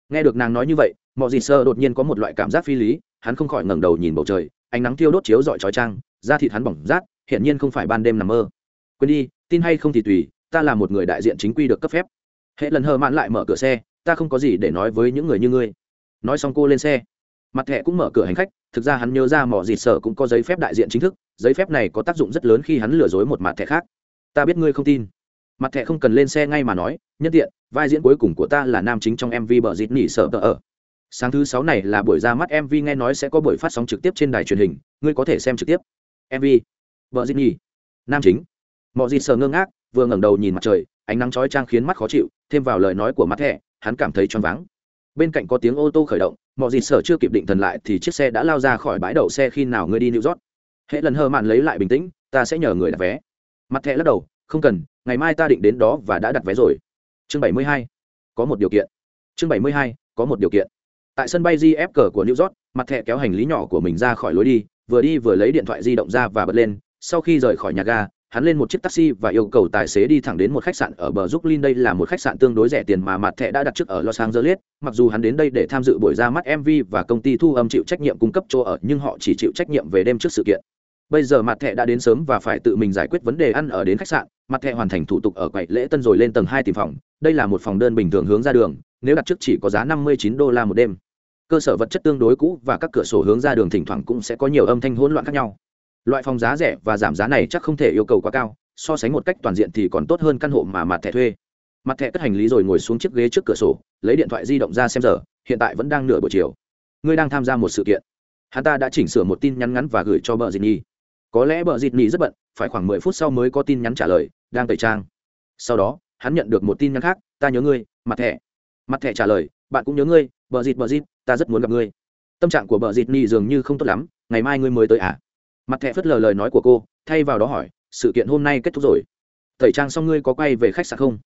nghe được nàng nói như vậy mọi gì sơ đột nhiên có một loại cảm giác phi lý hắn không khỏi ngẩng đầu nhìn bầu trời ánh nắng thiêu đốt chiếu dọi trói trang da thịt hắn bỏng rát hiển nhiên không phải ban đêm nằm mơ quên đi tin hay không thì tùy ta là một người đại diện chính quy được cấp phép hệ lần hờ mạn lại mở cửa xe, ta không có gì để nói với những người như ngươi. Nói xong cô lên xe. Mặt thẻ cũng mở cửa hành khách, thực ra hắn nhớ ra mỏ dịt sở cũng có giấy phép đại diện chính thức, giấy phép này có tác dụng rất lớn khi hắn lừa dối một mặt thẻ khác. Ta biết ngươi không tin. Mặt thẻ không cần lên xe ngay mà nói, nhân tiện, vai diễn cuối cùng của ta là nam chính trong mv bờ dịt nỉ sợ tờ ở. Sáng thứ sáu này là buổi ra mắt mv nghe nói sẽ có buổi phát sóng trực tiếp trên đài truyền hình, ngươi có thể xem trực tiếp. mv bờ dịt nỉ, nam chính. Mọi dịt sợ ngơ ngác, vừa ngẩng đầu nhìn mặt trời ánh nắng chói chang khiến mắt khó chịu, thêm vào lời nói của mặt thẻ hắn cảm thấy choáng váng bên cạnh có tiếng ô tô khởi động, mọi gì sở chưa kịp định thần lại thì chiếc xe đã lao ra khỏi bãi đậu xe khi nào ngươi đi new york Hễ lần hơ mạn lấy lại bình tĩnh, ta sẽ nhờ người đặt vé mặt thẻ lắc đầu, không cần, ngày mai ta định đến đó và đã đặt vé rồi chương 72. có một điều kiện chương 72. có một điều kiện tại sân bay JFK của new york mặt thẻ kéo hành lý nhỏ của mình ra khỏi lối đi, vừa đi vừa lấy điện thoại di động ra và bật lên, sau khi rời khỏi nhà ga hắn lên một chiếc taxi và yêu cầu tài xế đi thẳng đến một khách sạn ở bờ Brooklyn. Đây là một khách sạn tương đối rẻ tiền mà mặt thẻ đã đặt trước ở Los Angeles, mặc dù hắn đến đây để tham dự buổi ra mắt MV và công ty thu âm chịu trách nhiệm cung cấp chỗ ở nhưng họ chỉ chịu trách nhiệm về đêm trước sự kiện. Bây giờ mặt thẻ đã đến sớm và phải tự mình giải quyết vấn đề ăn ở đến khách sạn, mặt thẻ hoàn thành thủ tục ở quầy lễ tân rồi lên tầng hai tìm phòng, đây là một phòng đơn bình thường hướng ra đường, nếu đặt trước chỉ có giá 59 đô la một đêm. Cơ sở vật chất tương đối cũ và các cửa sổ hướng ra đường thỉnh thoảng cũng sẽ có nhiều âm thanh hỗn loạn khác nhau loại phòng giá rẻ và giảm giá này chắc không thể yêu cầu quá cao, so sánh một cách toàn diện thì còn tốt hơn căn hộ mà mặt thẻ thuê. Mặt thẻ cất hành lý rồi ngồi xuống chiếc ghế trước cửa sổ, lấy điện thoại di động ra xem giờ, hiện tại vẫn đang nửa buổi chiều. Ngươi đang tham gia một sự kiện. Hắn ta đã chỉnh sửa một tin nhắn ngắn và gửi cho bờ dịt nhi có lẽ bờ dịt nhi rất bận, phải khoảng mười phút sau mới có tin nhắn trả lời, đang tẩy trang. Sau đó, hắn nhận được một tin nhắn khác, ta nhớ ngươi, mặt thẻ. Mặt thẻ trả lời, bạn cũng nhớ ngươi bờ dịt bờ dịt, ta rất muốn gặp ngươi. Tâm trạng của bờ dịt nhi dường như không tốt lắm, ngày mai ngươi mới tới à? Mặt thẻ phớt lờ lời nói của cô thay vào đó hỏi sự kiện hôm nay kết thúc rồi. Tẩy trang xong ngươi có quay về khách sạn không?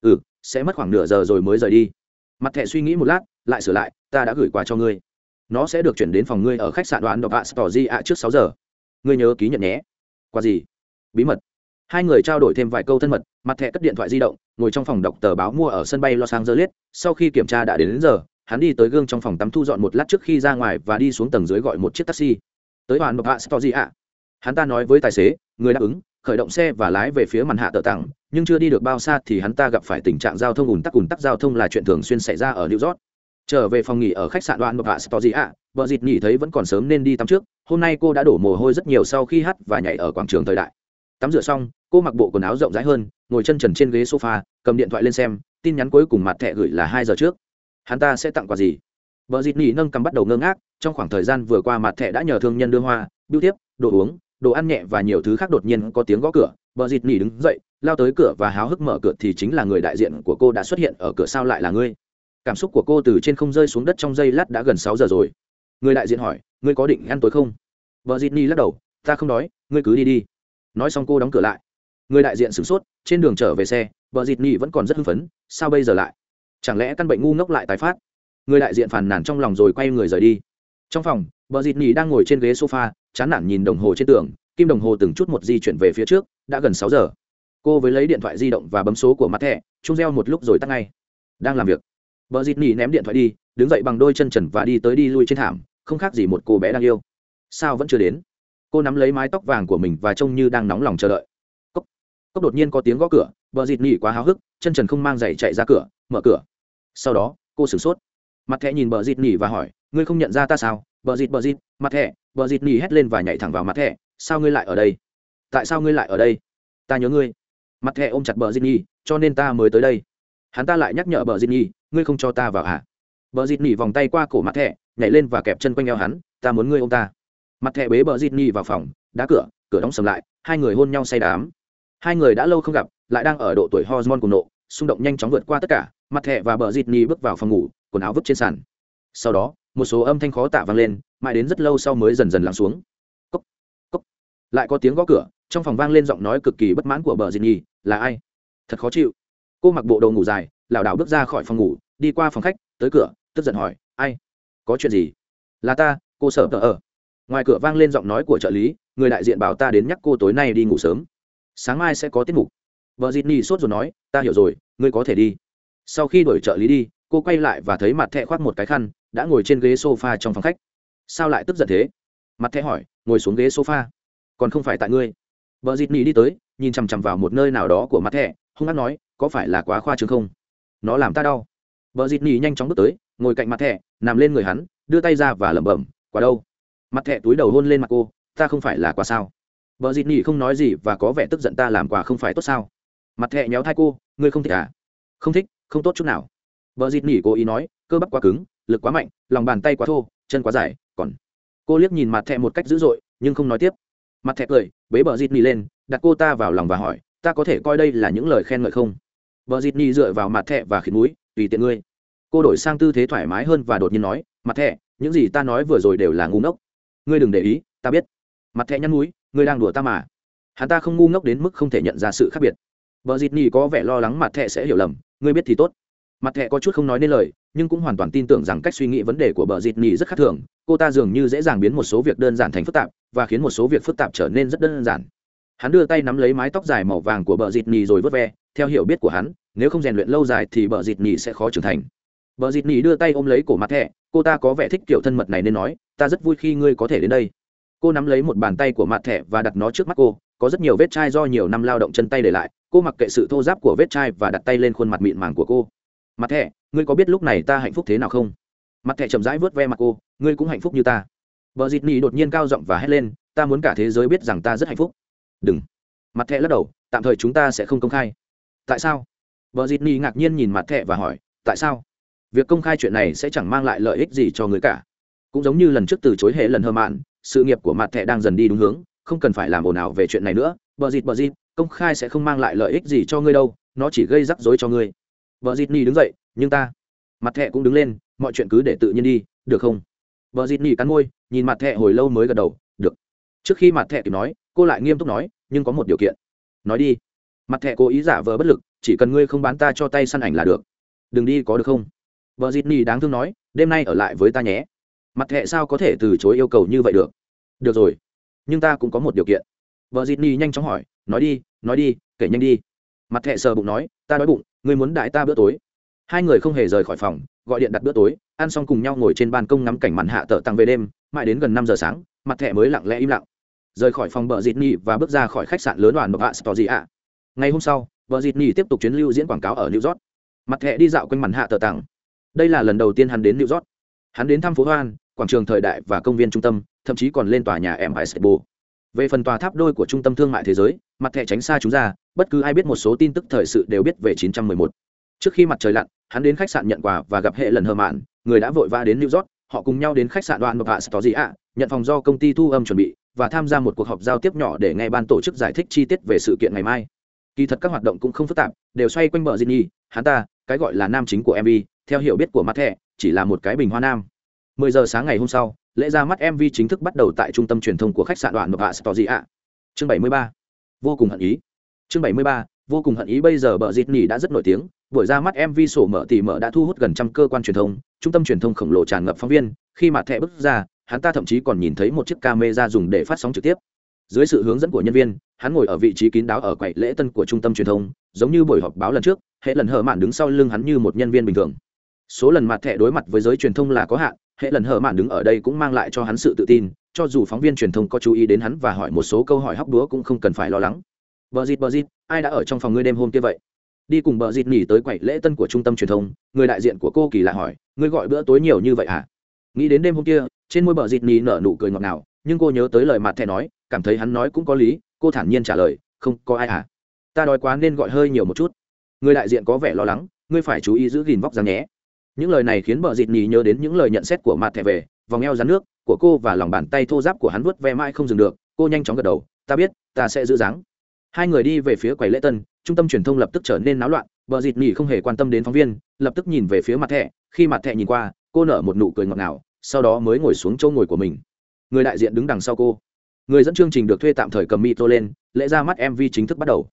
Ừ sẽ mất khoảng nửa giờ rồi mới rời đi. Mặt thẻ suy nghĩ một lát lại sửa lại ta đã gửi quà cho ngươi. Nó sẽ được chuyển đến phòng ngươi ở khách sạn đoán đọc ạ stỏ di ạ trước sáu giờ. Ngươi nhớ ký nhận nhé. Quà gì? Bí mật. Hai người trao đổi thêm vài câu thân mật mặt thẻ cất điện thoại di động ngồi trong phòng đọc tờ báo mua ở sân bay los angeles. Sau khi kiểm tra đã đến, đến giờ hắn đi tới gương trong phòng tắm thu dọn một lát trước khi ra ngoài và đi xuống tầng dưới gọi một chiếc taxi tới hoàn đọc hạ stỏ gì ạ? Hắn ta nói với tài xế, người đáp ứng, khởi động xe và lái về phía màn hạ tờ tặng, nhưng chưa đi được bao xa thì hắn ta gặp phải tình trạng giao thông ùn tắc ùn tắc giao thông là chuyện thường xuyên xảy ra ở new york. Trở về phòng nghỉ ở khách sạn đoạn bậc hạ story ạ, vợ dịt nghỉ thấy vẫn còn sớm nên đi tắm trước, hôm nay cô đã đổ mồ hôi rất nhiều sau khi hát và nhảy ở quảng trường thời đại. Tắm rửa xong, cô mặc bộ quần áo rộng rãi hơn, ngồi chân trần trên ghế sofa, cầm điện thoại lên xem, tin nhắn cuối cùng mặt thẻ gửi là hai giờ trước. Hắn ta sẽ tặng quà gì? Vợ dịt nỉ nâng cầm bắt đầu ngơ ngác, trong khoảng thời gian vừa qua mặt thẻ đã nhờ thương nhân đưa hoa, bưu tiếp, đồ uống, đồ ăn nhẹ và nhiều thứ khác đột nhiên có tiếng gõ cửa. Vợ dịt nỉ đứng dậy, lao tới cửa và háo hức mở cửa thì chính là người đại diện của cô đã xuất hiện ở cửa sao lại là ngươi. Cảm xúc của cô từ trên không rơi xuống đất trong giây lát đã gần sáu giờ rồi. Người đại diện hỏi, ngươi có định ăn tối không? Vợ dịt nỉ lắc đầu, ta không đói, ngươi cứ đi đi. Nói xong cô đóng cửa lại. Người đại diện sửng sốt, trên đường trở về xe vợ dịt nỉ vẫn còn rất hưng phấn, sao bây giờ lại? Chẳng lẽ căn bệnh ngu ngốc lại tái phát? Người đại diện phàn nàn trong lòng rồi quay người rời đi. Trong phòng vợ dịt nỉ đang ngồi trên ghế sofa chán nản nhìn đồng hồ trên tường kim đồng hồ từng chút một di chuyển về phía trước đã gần sáu giờ. Cô với lấy điện thoại di động và bấm số của mặt thẻ chung reo một lúc rồi tắt ngay. Đang làm việc vợ dịt nỉ ném điện thoại đi đứng dậy bằng đôi chân trần và đi tới đi lui trên thảm không khác gì một cô bé đang yêu. Sao vẫn chưa đến? Cô nắm lấy mái tóc vàng của mình và trông như đang nóng lòng chờ đợi. Cốc, cốc đột nhiên có tiếng gõ cửa vợ dịt nỉ quá háo hức chân trần không mang giày chạy ra cửa mở cửa. Sau đó cô sửng sốt mặt thẻ nhìn bờ dịt nỉ và hỏi, ngươi không nhận ra ta sao? Bờ dịt bờ dịt, mặt thẻ. Bờ dịt nỉ hét lên và nhảy thẳng vào mặt thẻ, sao ngươi lại ở đây? Tại sao ngươi lại ở đây? Ta nhớ ngươi. Mặt thẻ ôm chặt bờ dịt nỉ, cho nên ta mới tới đây. Hắn ta lại nhắc nhở bờ dịt nỉ, ngươi không cho ta vào hả? Bờ dịt nỉ vòng tay qua cổ mặt thẻ, nhảy lên và kẹp chân quanh eo hắn, ta muốn ngươi ôm ta. Mặt thẻ bế bờ dịt nỉ vào phòng, đá cửa cửa đóng sầm lại, hai người hôn nhau say đám hai người đã lâu không gặp, lại đang ở độ tuổi hormone cùng nộ, xung động nhanh chóng vượt qua tất cả. Mặt thẻ và bờ dịt nỉ bước vào phòng ngủ quần áo vứt trên sàn. Sau đó, một số âm thanh khó tạ vang lên, mãi đến rất lâu sau mới dần dần lắng xuống. Cốc cốc. Lại có tiếng gõ cửa, trong phòng vang lên giọng nói cực kỳ bất mãn của bờ dì nhi, là ai? Thật khó chịu. Cô mặc bộ đồ ngủ dài, lảo đảo bước ra khỏi phòng ngủ, đi qua phòng khách, tới cửa, tức giận hỏi, ai? Có chuyện gì? Là ta, cô sợ tờ ở. Ngoài cửa vang lên giọng nói của trợ lý, người đại diện bảo ta đến nhắc cô tối nay đi ngủ sớm. Sáng mai sẽ có tiết mục. Vợ dịt nỉ sốt rồi nói, ta hiểu rồi, ngươi có thể đi. Sau khi đổi trợ lý đi cô quay lại và thấy mặt thẹ khoác một cái khăn, đã ngồi trên ghế sofa trong phòng khách. Sao lại tức giận thế? Mặt thẹ hỏi, ngồi xuống ghế sofa. Còn không phải tại ngươi. Vợ dịt nỉ đi tới, nhìn chằm chằm vào một nơi nào đó của mặt thẹ hung hát nói, có phải là quá khoa trương không? Nó làm ta đau. Vợ dịt nỉ nhanh chóng bước tới, ngồi cạnh mặt thẹ nằm lên người hắn, đưa tay ra và lẩm bẩm quá đâu? Mặt thẹ túi đầu hôn lên mặt cô, ta không phải là quá sao? Vợ dịt nỉ không nói gì và có vẻ tức giận ta làm quà không phải tốt sao? Mặt thẹ nhéo thai cô, ngươi không thích à? Không thích, không tốt chút nào vợ dịt nỉ cố ý nói, cơ bắp quá cứng, lực quá mạnh, lòng bàn tay quá thô, chân quá dài, còn cô liếc nhìn mặt thẹ một cách dữ dội, nhưng không nói tiếp. Mặt thẹ cười, bế bờ dịt nỉ lên, đặt cô ta vào lòng và hỏi, ta có thể coi đây là những lời khen ngợi không? Vợ dịt nỉ dựa vào mặt thẹ và khịt mũi, tùy tiện ngươi. Cô đổi sang tư thế thoải mái hơn và đột nhiên nói, mặt thẹ những gì ta nói vừa rồi đều là ngu ngốc. Ngươi đừng để ý, ta biết. Mặt thẹ nhăn núi, ngươi đang đùa ta mà. Hắn ta không ngu ngốc đến mức không thể nhận ra sự khác biệt. Vợ dịt nỉ có vẻ lo lắng mặt thẹ sẽ hiểu lầm, ngươi biết thì tốt mặt thẹ có chút không nói nên lời, nhưng cũng hoàn toàn tin tưởng rằng cách suy nghĩ vấn đề của bờ dịt nhì rất khác thường. Cô ta dường như dễ dàng biến một số việc đơn giản thành phức tạp, và khiến một số việc phức tạp trở nên rất đơn giản. Hắn đưa tay nắm lấy mái tóc dài màu vàng của bờ dịt nhì rồi vớt ve. Theo hiểu biết của hắn, nếu không rèn luyện lâu dài thì bờ dịt nhì sẽ khó trưởng thành. Bờ dịt nhì đưa tay ôm lấy cổ mặt thẹ cô ta có vẻ thích kiểu thân mật này nên nói, ta rất vui khi ngươi có thể đến đây. Cô nắm lấy một bàn tay của mặt thẹ và đặt nó trước mắt cô. Có rất nhiều vết chai do nhiều năm lao động chân tay để lại. Cô mặc kệ sự thô giáp của vết chai và đặt tay lên khuôn mặt mịn màng của cô mặt thẻ, ngươi có biết lúc này ta hạnh phúc thế nào không? Mặt thẻ chậm rãi vớt ve mặt cô, ngươi cũng hạnh phúc như ta. Vợ dịt nỉ đột nhiên cao giọng và hét lên, ta muốn cả thế giới biết rằng ta rất hạnh phúc. Đừng. Mặt thẻ lắc đầu, tạm thời chúng ta sẽ không công khai. Tại sao? Vợ dịt nỉ ngạc nhiên nhìn mặt thẻ và hỏi, tại sao? Việc công khai chuyện này sẽ chẳng mang lại lợi ích gì cho người cả. Cũng giống như lần trước từ chối hệ lần hơ mạn, sự nghiệp của mặt thẻ đang dần đi đúng hướng, không cần phải làm ồn ào về chuyện này nữa. Bờ dịt bờ dịt, công khai sẽ không mang lại lợi ích gì cho ngươi đâu, nó chỉ gây rắc rối cho ngươi vợ dịt nỉ đứng dậy, nhưng ta. Mặt thẹ cũng đứng lên, mọi chuyện cứ để tự nhiên đi, được không? Vợ dịt nỉ cắn môi, nhìn mặt thẹ hồi lâu mới gật đầu, được. Trước khi mặt thẹ kịp nói, cô lại nghiêm túc nói, nhưng có một điều kiện. Nói đi. Mặt thẹ cố ý giả vờ bất lực, chỉ cần ngươi không bán ta cho tay săn ảnh là được. Đừng đi, có được không? Vợ dịt nỉ đáng thương nói, đêm nay ở lại với ta nhé. Mặt thẹ sao có thể từ chối yêu cầu như vậy được? Được rồi, nhưng ta cũng có một điều kiện. Vợ dịt nỉ nhanh chóng hỏi, nói đi nói đi, kể nhanh đi. Mặt thẹ sờ bụng nói, ta đói bụng ngươi muốn đại ta bữa tối. Hai người không hề rời khỏi phòng, gọi điện đặt bữa tối, ăn xong cùng nhau ngồi trên ban công ngắm cảnh màn hạ tờ tăng về đêm, mãi đến gần năm giờ sáng, mặt thẻ mới lặng lẽ im lặng. Rời khỏi phòng bờ dịt ni và bước ra khỏi khách sạn lớn đoàn bậc hạ gì ạ. Ngày hôm sau vợ dịt ni tiếp tục chuyến lưu diễn quảng cáo ở new york. Mặt thẻ đi dạo quanh màn hạ tờ tặng đây là lần đầu tiên hắn đến new york. Hắn đến thăm phố hoan, quảng trường thời đại và công viên trung tâm, thậm chí còn lên tòa nhà empire state building về phần tòa tháp đôi của trung tâm thương mại thế giới, mặt thẻ tránh xa chúng ra bất cứ ai biết một số tin tức thời sự đều biết về 911. trước khi mặt trời lặn hắn đến khách sạn nhận quà và gặp hệ lần hờ mạn người đã vội vã đến new york họ cùng nhau đến khách sạn đoàn bậc hạ có gì ạ nhận phòng do công ty thu âm chuẩn bị và tham gia một cuộc họp giao tiếp nhỏ để nghe ban tổ chức giải thích chi tiết về sự kiện ngày mai kỳ thật các hoạt động cũng không phức tạp đều xoay quanh bờ Jinny, hắn ta cái gọi là nam chính của mv theo hiểu biết của mặt thẻ chỉ là một cái bình hoa nam 10 giờ sáng ngày hôm sau lễ ra mắt mv chính thức bắt đầu tại trung tâm truyền thông của khách sạn đoạn nộp hạ ạ chương 73. vô cùng hận ý chương 73. vô cùng hận ý bây giờ bờ dịt nỉ đã rất nổi tiếng, buổi ra mắt mv sổ mở tỉ mở đã thu hút gần trăm cơ quan truyền thông, trung tâm truyền thông khổng lồ tràn ngập phóng viên, khi mặt thẻ bước ra, hắn ta thậm chí còn nhìn thấy một chiếc camera dùng để phát sóng trực tiếp dưới sự hướng dẫn của nhân viên, hắn ngồi ở vị trí kín đáo ở quầy lễ tân của trung tâm truyền thông, giống như buổi họp báo lần trước, hệ lần hở mạn đứng sau lưng hắn như một nhân viên bình thường số lần mặt thẻ đối mặt với giới truyền thông là có hạn, hệ lần hở mạn đứng ở đây cũng mang lại cho hắn sự tự tin, cho dù phóng viên truyền thông có chú ý đến hắn và hỏi một số câu hỏi hóc búa cũng không cần phải lo lắng bờ dịt bờ dịt, ai đã ở trong phòng ngươi đêm hôm kia vậy? Đi cùng bờ dịt nghỉ tới quầy lễ tân của trung tâm truyền thông, người đại diện của cô kỳ lạ hỏi, ngươi gọi bữa tối nhiều như vậy hả? Nghĩ đến đêm hôm kia, trên môi bờ dịt nghỉ nở nụ cười ngọt ngào, nhưng cô nhớ tới lời mặt thẻ nói, cảm thấy hắn nói cũng có lý, cô thản nhiên trả lời, không có ai hả? Ta đói quá nên gọi hơi nhiều một chút. Người đại diện có vẻ lo lắng, ngươi phải chú ý giữ gìn vóc dáng nhé. Những lời này khiến bờ dịt nhì nhớ đến những lời nhận xét của mặt thẻ về, vòng eo rắn nước của cô và lòng bàn tay thô giáp của hắn vuốt ve mãi không dừng được, cô nhanh chóng gật đầu, ta biết, ta sẽ giữ dáng hai người đi về phía quầy lễ tân, trung tâm truyền thông lập tức trở nên náo loạn, bờ dịt nỉ không hề quan tâm đến phóng viên, lập tức nhìn về phía mặt thẻ, khi mặt thẻ nhìn qua, cô nở một nụ cười ngọt ngào, sau đó mới ngồi xuống chỗ ngồi của mình. Người đại diện đứng đằng sau cô. Người dẫn chương trình được thuê tạm thời cầm micro lên, lễ ra mắt mv chính thức bắt đầu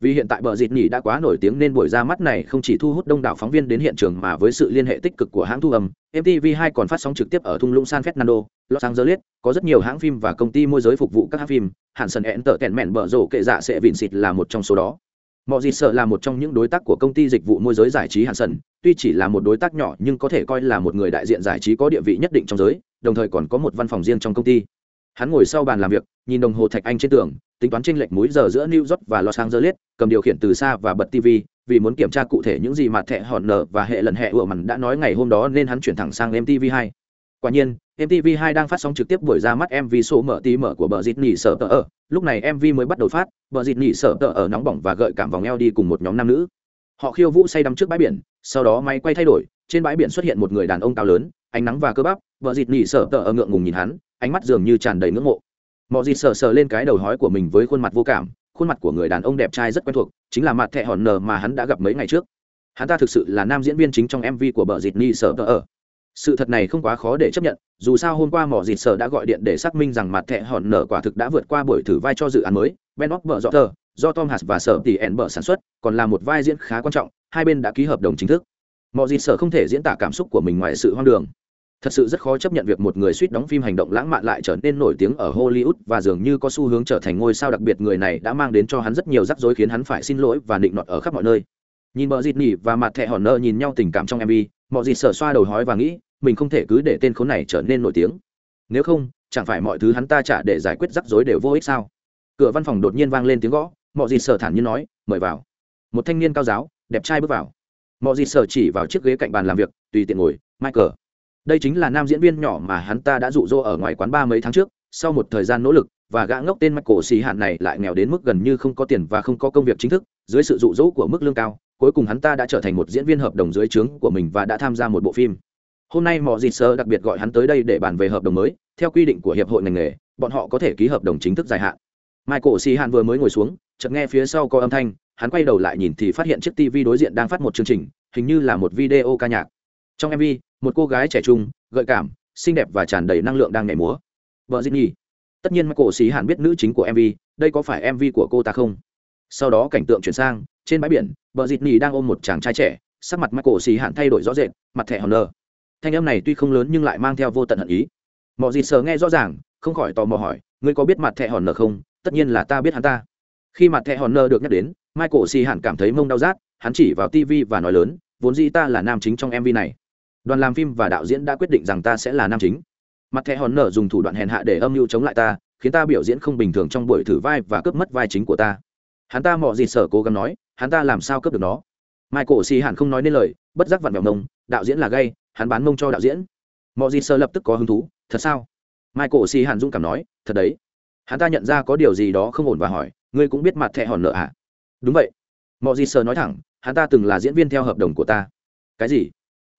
vì hiện tại bờ dịt nhỉ đã quá nổi tiếng nên buổi ra mắt này không chỉ thu hút đông đảo phóng viên đến hiện trường mà với sự liên hệ tích cực của hãng thu âm mtv 2 còn phát sóng trực tiếp ở thung lũng san fernando, los angeles, có rất nhiều hãng phim và công ty môi giới phục vụ các hãng phim hạn sân ẹn tợ kẹn mẹn bở rổ kệ dạ sẽ vịn xịt là một trong số đó. Mọi gì sợ là một trong những đối tác của công ty dịch vụ môi giới giải trí hạn sân tuy chỉ là một đối tác nhỏ nhưng có thể coi là một người đại diện giải trí có địa vị nhất định trong giới, đồng thời còn có một văn phòng riêng trong công ty. Hắn ngồi sau bàn làm việc, nhìn đồng hồ thạch anh trên tường tính toán chênh lệch múi giờ giữa new york và los angeles, cầm điều khiển từ xa và bật tv vì muốn kiểm tra cụ thể những gì mà thẻ hòn nở và hệ lần hệ ủa mặn đã nói ngày hôm đó nên hắn chuyển thẳng sang mtv 2 quả nhiên mtv 2 đang phát sóng trực tiếp buổi ra mắt mv số mở tí mở của bờ dịt nỉ sở tờ ở. Lúc này mv mới bắt đầu phát, bờ dịt nỉ sở tờ ở nóng bỏng và gợi cảm vòng eo đi cùng một nhóm nam nữ. Họ khiêu vũ say đắm trước bãi biển, sau đó máy quay thay đổi, trên bãi biển xuất hiện một người đàn ông cao lớn, ánh nắng và cơ bắp, Bờ dịt nỉ sở tờ ở ngượng ngùng nhìn hắn, ánh mắt dường như tràn đầy ngưỡng mộ mọi dịt sờ sờ lên cái đầu hói của mình với khuôn mặt vô cảm, khuôn mặt của người đàn ông đẹp trai rất quen thuộc, chính là mặt thẹ hòn nờ mà hắn đã gặp mấy ngày trước. Hắn ta thực sự là nam diễn viên chính trong mv của bờ dịt nỉ sở tờ ở. Sự thật này không quá khó để chấp nhận, dù sao hôm qua mỏ dịt sở đã gọi điện để xác minh rằng mặt thẹ hòn nở quả thực đã vượt qua buổi thử vai cho dự án mới, ben óc vợ dọ tờ, do tom hạt và sở tỷ ẻn Bờ sản xuất, còn là một vai diễn khá quan trọng, hai bên đã ký hợp đồng chính thức. Mỏ dịt sở không thể diễn tả cảm xúc của mình ngoài sự hoang đường thật sự rất khó chấp nhận việc một người suýt đóng phim hành động lãng mạn lại trở nên nổi tiếng ở hollywood và dường như có xu hướng trở thành ngôi sao đặc biệt người này đã mang đến cho hắn rất nhiều rắc rối khiến hắn phải xin lỗi và định nọt ở khắp mọi nơi. Nhìn bờ dịt nỉ và mặt thẹ hòn nơ nhìn nhau tình cảm trong mv mọi dịt sở xoa đầu hói và nghĩ, mình không thể cứ để tên khốn này trở nên nổi tiếng. Nếu không, chẳng phải mọi thứ hắn ta trả để giải quyết rắc rối đều vô ích sao? Cửa văn phòng đột nhiên vang lên tiếng gõ, mọi dịt sở thản nhiên nói, mời vào. Một thanh niên cao giáo, đẹp trai bước vào. Mọi dịt sở chỉ vào chiếc ghế cạnh bàn làm việc, tùy tiện ngồi, michael đây chính là nam diễn viên nhỏ mà hắn ta đã rụ rỗ ở ngoài quán ba mấy tháng trước, sau một thời gian nỗ lực, và gã ngốc tên mạch cổ xì hạn này lại nghèo đến mức gần như không có tiền và không có công việc chính thức, dưới sự rụ rỗ của mức lương cao, cuối cùng hắn ta đã trở thành một diễn viên hợp đồng dưới trướng của mình và đã tham gia một bộ phim. Hôm nay mọi dịt sơ đặc biệt gọi hắn tới đây để bàn về hợp đồng mới, theo quy định của hiệp hội ngành nghề, bọn họ có thể ký hợp đồng chính thức dài hạn. Michael xì hạn vừa mới ngồi xuống, chợt nghe phía sau có âm thanh, hắn quay đầu lại nhìn thì phát hiện chiếc tv đối diện đang phát một chương trình, hình như là một video ca nhạc. Trong mv một cô gái trẻ trung, gợi cảm, xinh đẹp và tràn đầy năng lượng đang nhảy múa. Vợ dĩ nhi tất nhiên michael xí hẳn biết nữ chính của mv đây có phải mv của cô ta không? Sau đó cảnh tượng chuyển sang, trên bãi biển, vợ dịt nhi đang ôm một chàng trai trẻ, sắc mặt michael xí hạn thay đổi rõ rệt, mặt thẻ hòn nơ thanh âm này tuy không lớn nhưng lại mang theo vô tận hận ý. Mọi gì sờ nghe rõ ràng, không khỏi tò mò hỏi, ngươi có biết mặt thẻ hòn nơ không? Tất nhiên là ta biết hắn ta. Khi mặt thẻ hòn nơ được nhắc đến, michael xì hạn cảm thấy mông đau rát, hắn chỉ vào tv và nói lớn, vốn dĩ ta là nam chính trong mv này đoàn làm phim và đạo diễn đã quyết định rằng ta sẽ là nam chính. Mặt thẻ hòn nở dùng thủ đoạn hèn hạ để âm mưu chống lại ta, khiến ta biểu diễn không bình thường trong buổi thử vai và cướp mất vai chính của ta. Hắn ta mò gì sở cố gắng nói, hắn ta làm sao cướp được nó? Michael xì hẳn không nói nên lời, bất giác vặn vẹo mông, đạo diễn là gay, hắn bán mông cho đạo diễn. Mọi gì sơ lập tức có hứng thú, thật sao? Michael xì hẳn dũng cảm nói, thật đấy. Hắn ta nhận ra có điều gì đó không ổn và hỏi, ngươi cũng biết mặt thẻ hòn nợ à? Đúng vậy. Mọi gì sơ nói thẳng, hắn ta từng là diễn viên theo hợp đồng của ta. Cái gì?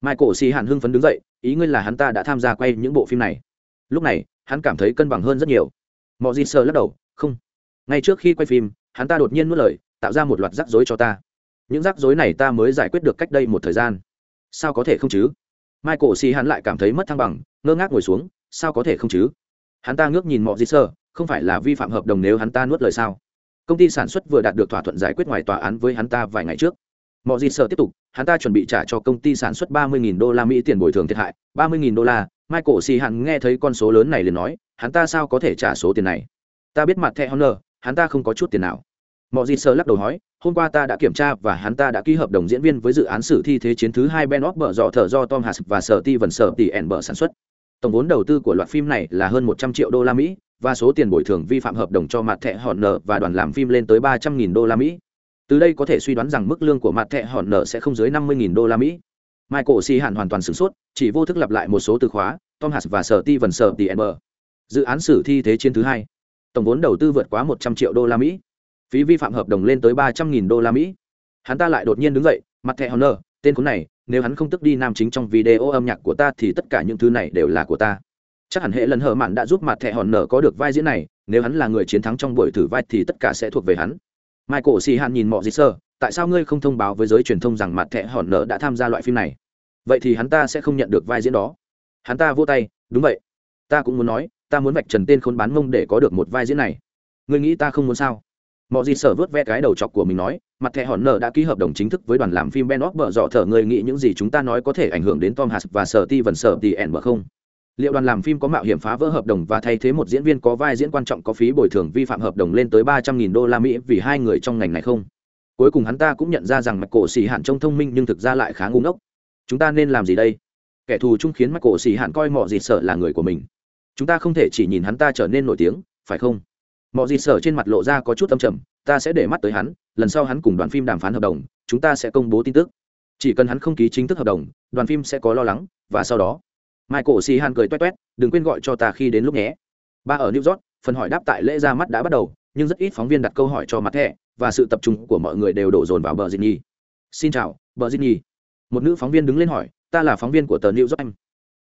Michael Xi Hàn hưng phấn đứng dậy, ý ngươi là hắn ta đã tham gia quay những bộ phim này. Lúc này, hắn cảm thấy cân bằng hơn rất nhiều. Mọ Jin sơ lắc đầu, không. Ngay trước khi quay phim, hắn ta đột nhiên nuốt lời, tạo ra một loạt rắc rối cho ta. Những rắc rối này ta mới giải quyết được cách đây một thời gian. Sao có thể không chứ? Michael Xi Hàn lại cảm thấy mất thăng bằng, ngơ ngác ngồi xuống, sao có thể không chứ? Hắn ta ngước nhìn Mọ Jin sơ không phải là vi phạm hợp đồng nếu hắn ta nuốt lời sao? Công ty sản xuất vừa đạt được thỏa thuận giải quyết ngoài tòa án với hắn ta vài ngày trước mọi gì sợ tiếp tục, hắn ta chuẩn bị trả cho công ty sản xuất ba mươi nghìn đô la mỹ tiền bồi thường thiệt hại. ba mươi nghìn đô la, michael xì hắn nghe thấy con số lớn này liền nói, hắn ta sao có thể trả số tiền này? Ta biết mặt thẻ honor, hắn ta không có chút tiền nào. Mọi gì sợ lắc đầu nói, hôm qua ta đã kiểm tra và hắn ta đã ký hợp đồng diễn viên với dự án sử thi thế chiến thứ hai ben bở dọ thở do tom hass và sở ti vần sở tỷ ẻn bở sản xuất. Tổng vốn đầu tư của loạt phim này là hơn một trăm triệu đô la mỹ, và số tiền bồi thường vi phạm hợp đồng cho mặt thẻ honor và đoàn làm phim lên tới ba trăm nghìn đô la mỹ từ đây có thể suy đoán rằng mức lương của mặt thẹ hòn nợ sẽ không dưới năm mươi nghìn đô la mỹ. Michael si hạn hoàn toàn sửng sốt, chỉ vô thức lặp lại một số từ khóa, tom hạt và sở ti vần sở tỷ ẻn dự án sử thi thế chiến thứ hai. Tổng vốn đầu tư vượt quá một trăm triệu đô la mỹ. Phí vi phạm hợp đồng lên tới ba trăm nghìn đô la mỹ. Hắn ta lại đột nhiên đứng dậy, mặt thẻ honor tên khốn này, nếu hắn không tức đi nam chính trong video âm nhạc của ta thì tất cả những thứ này đều là của ta. Chắc hẳn hệ lần hở mạn đã giúp mặt thẹ hòn nở có được vai diễn này, nếu hắn là người chiến thắng trong buổi thử vai thì tất cả sẽ thuộc về hắn michael si han nhìn mọi gì sơ, tại sao ngươi không thông báo với giới truyền thông rằng mặt thẻ hòn nở đã tham gia loại phim này? Vậy thì hắn ta sẽ không nhận được vai diễn đó. Hắn ta vô tay, đúng vậy. Ta cũng muốn nói, ta muốn vạch trần tên khốn bán mông để có được một vai diễn này. Ngươi nghĩ ta không muốn sao? Mọi gì sở vớt ve cái đầu chọc của mình nói, mặt thẻ hòn nợ đã ký hợp đồng chính thức với đoàn làm phim ben óc bợ dọ thở người nghĩ những gì chúng ta nói có thể ảnh hưởng đến tom hạt và sở ti vần sở ti ẻn bờ không? Liệu đoàn làm phim có mạo hiểm phá vỡ hợp đồng và thay thế một diễn viên có vai diễn quan trọng có phí bồi thường vi phạm hợp đồng lên tới ba trăm nghìn đô la mỹ vì hai người trong ngành này không? Cuối cùng hắn ta cũng nhận ra rằng mặt cổ xì hạn trông thông minh nhưng thực ra lại khá ngu ngốc. Chúng ta nên làm gì đây? Kẻ thù chung khiến mặt cổ xì hạn coi mọi gì sợ là người của mình. Chúng ta không thể chỉ nhìn hắn ta trở nên nổi tiếng, phải không? Mọi gì sợ trên mặt lộ ra có chút âm trầm, ta sẽ để mắt tới hắn, lần sau hắn cùng đoàn phim đàm phán hợp đồng, chúng ta sẽ công bố tin tức. Chỉ cần hắn không ký chính thức hợp đồng, đoàn phim sẽ có lo lắng, và sau đó michael xì hàn cười toe toét đừng quên gọi cho ta khi đến lúc nhé. Ba ở new york, phần hỏi đáp tại lễ ra mắt đã bắt đầu, nhưng rất ít phóng viên đặt câu hỏi cho mặt thẻ, và sự tập trung của mọi người đều đổ dồn vào bờ dinh xin chào, bờ dinh một nữ phóng viên đứng lên hỏi, ta là phóng viên của tờ new york anh.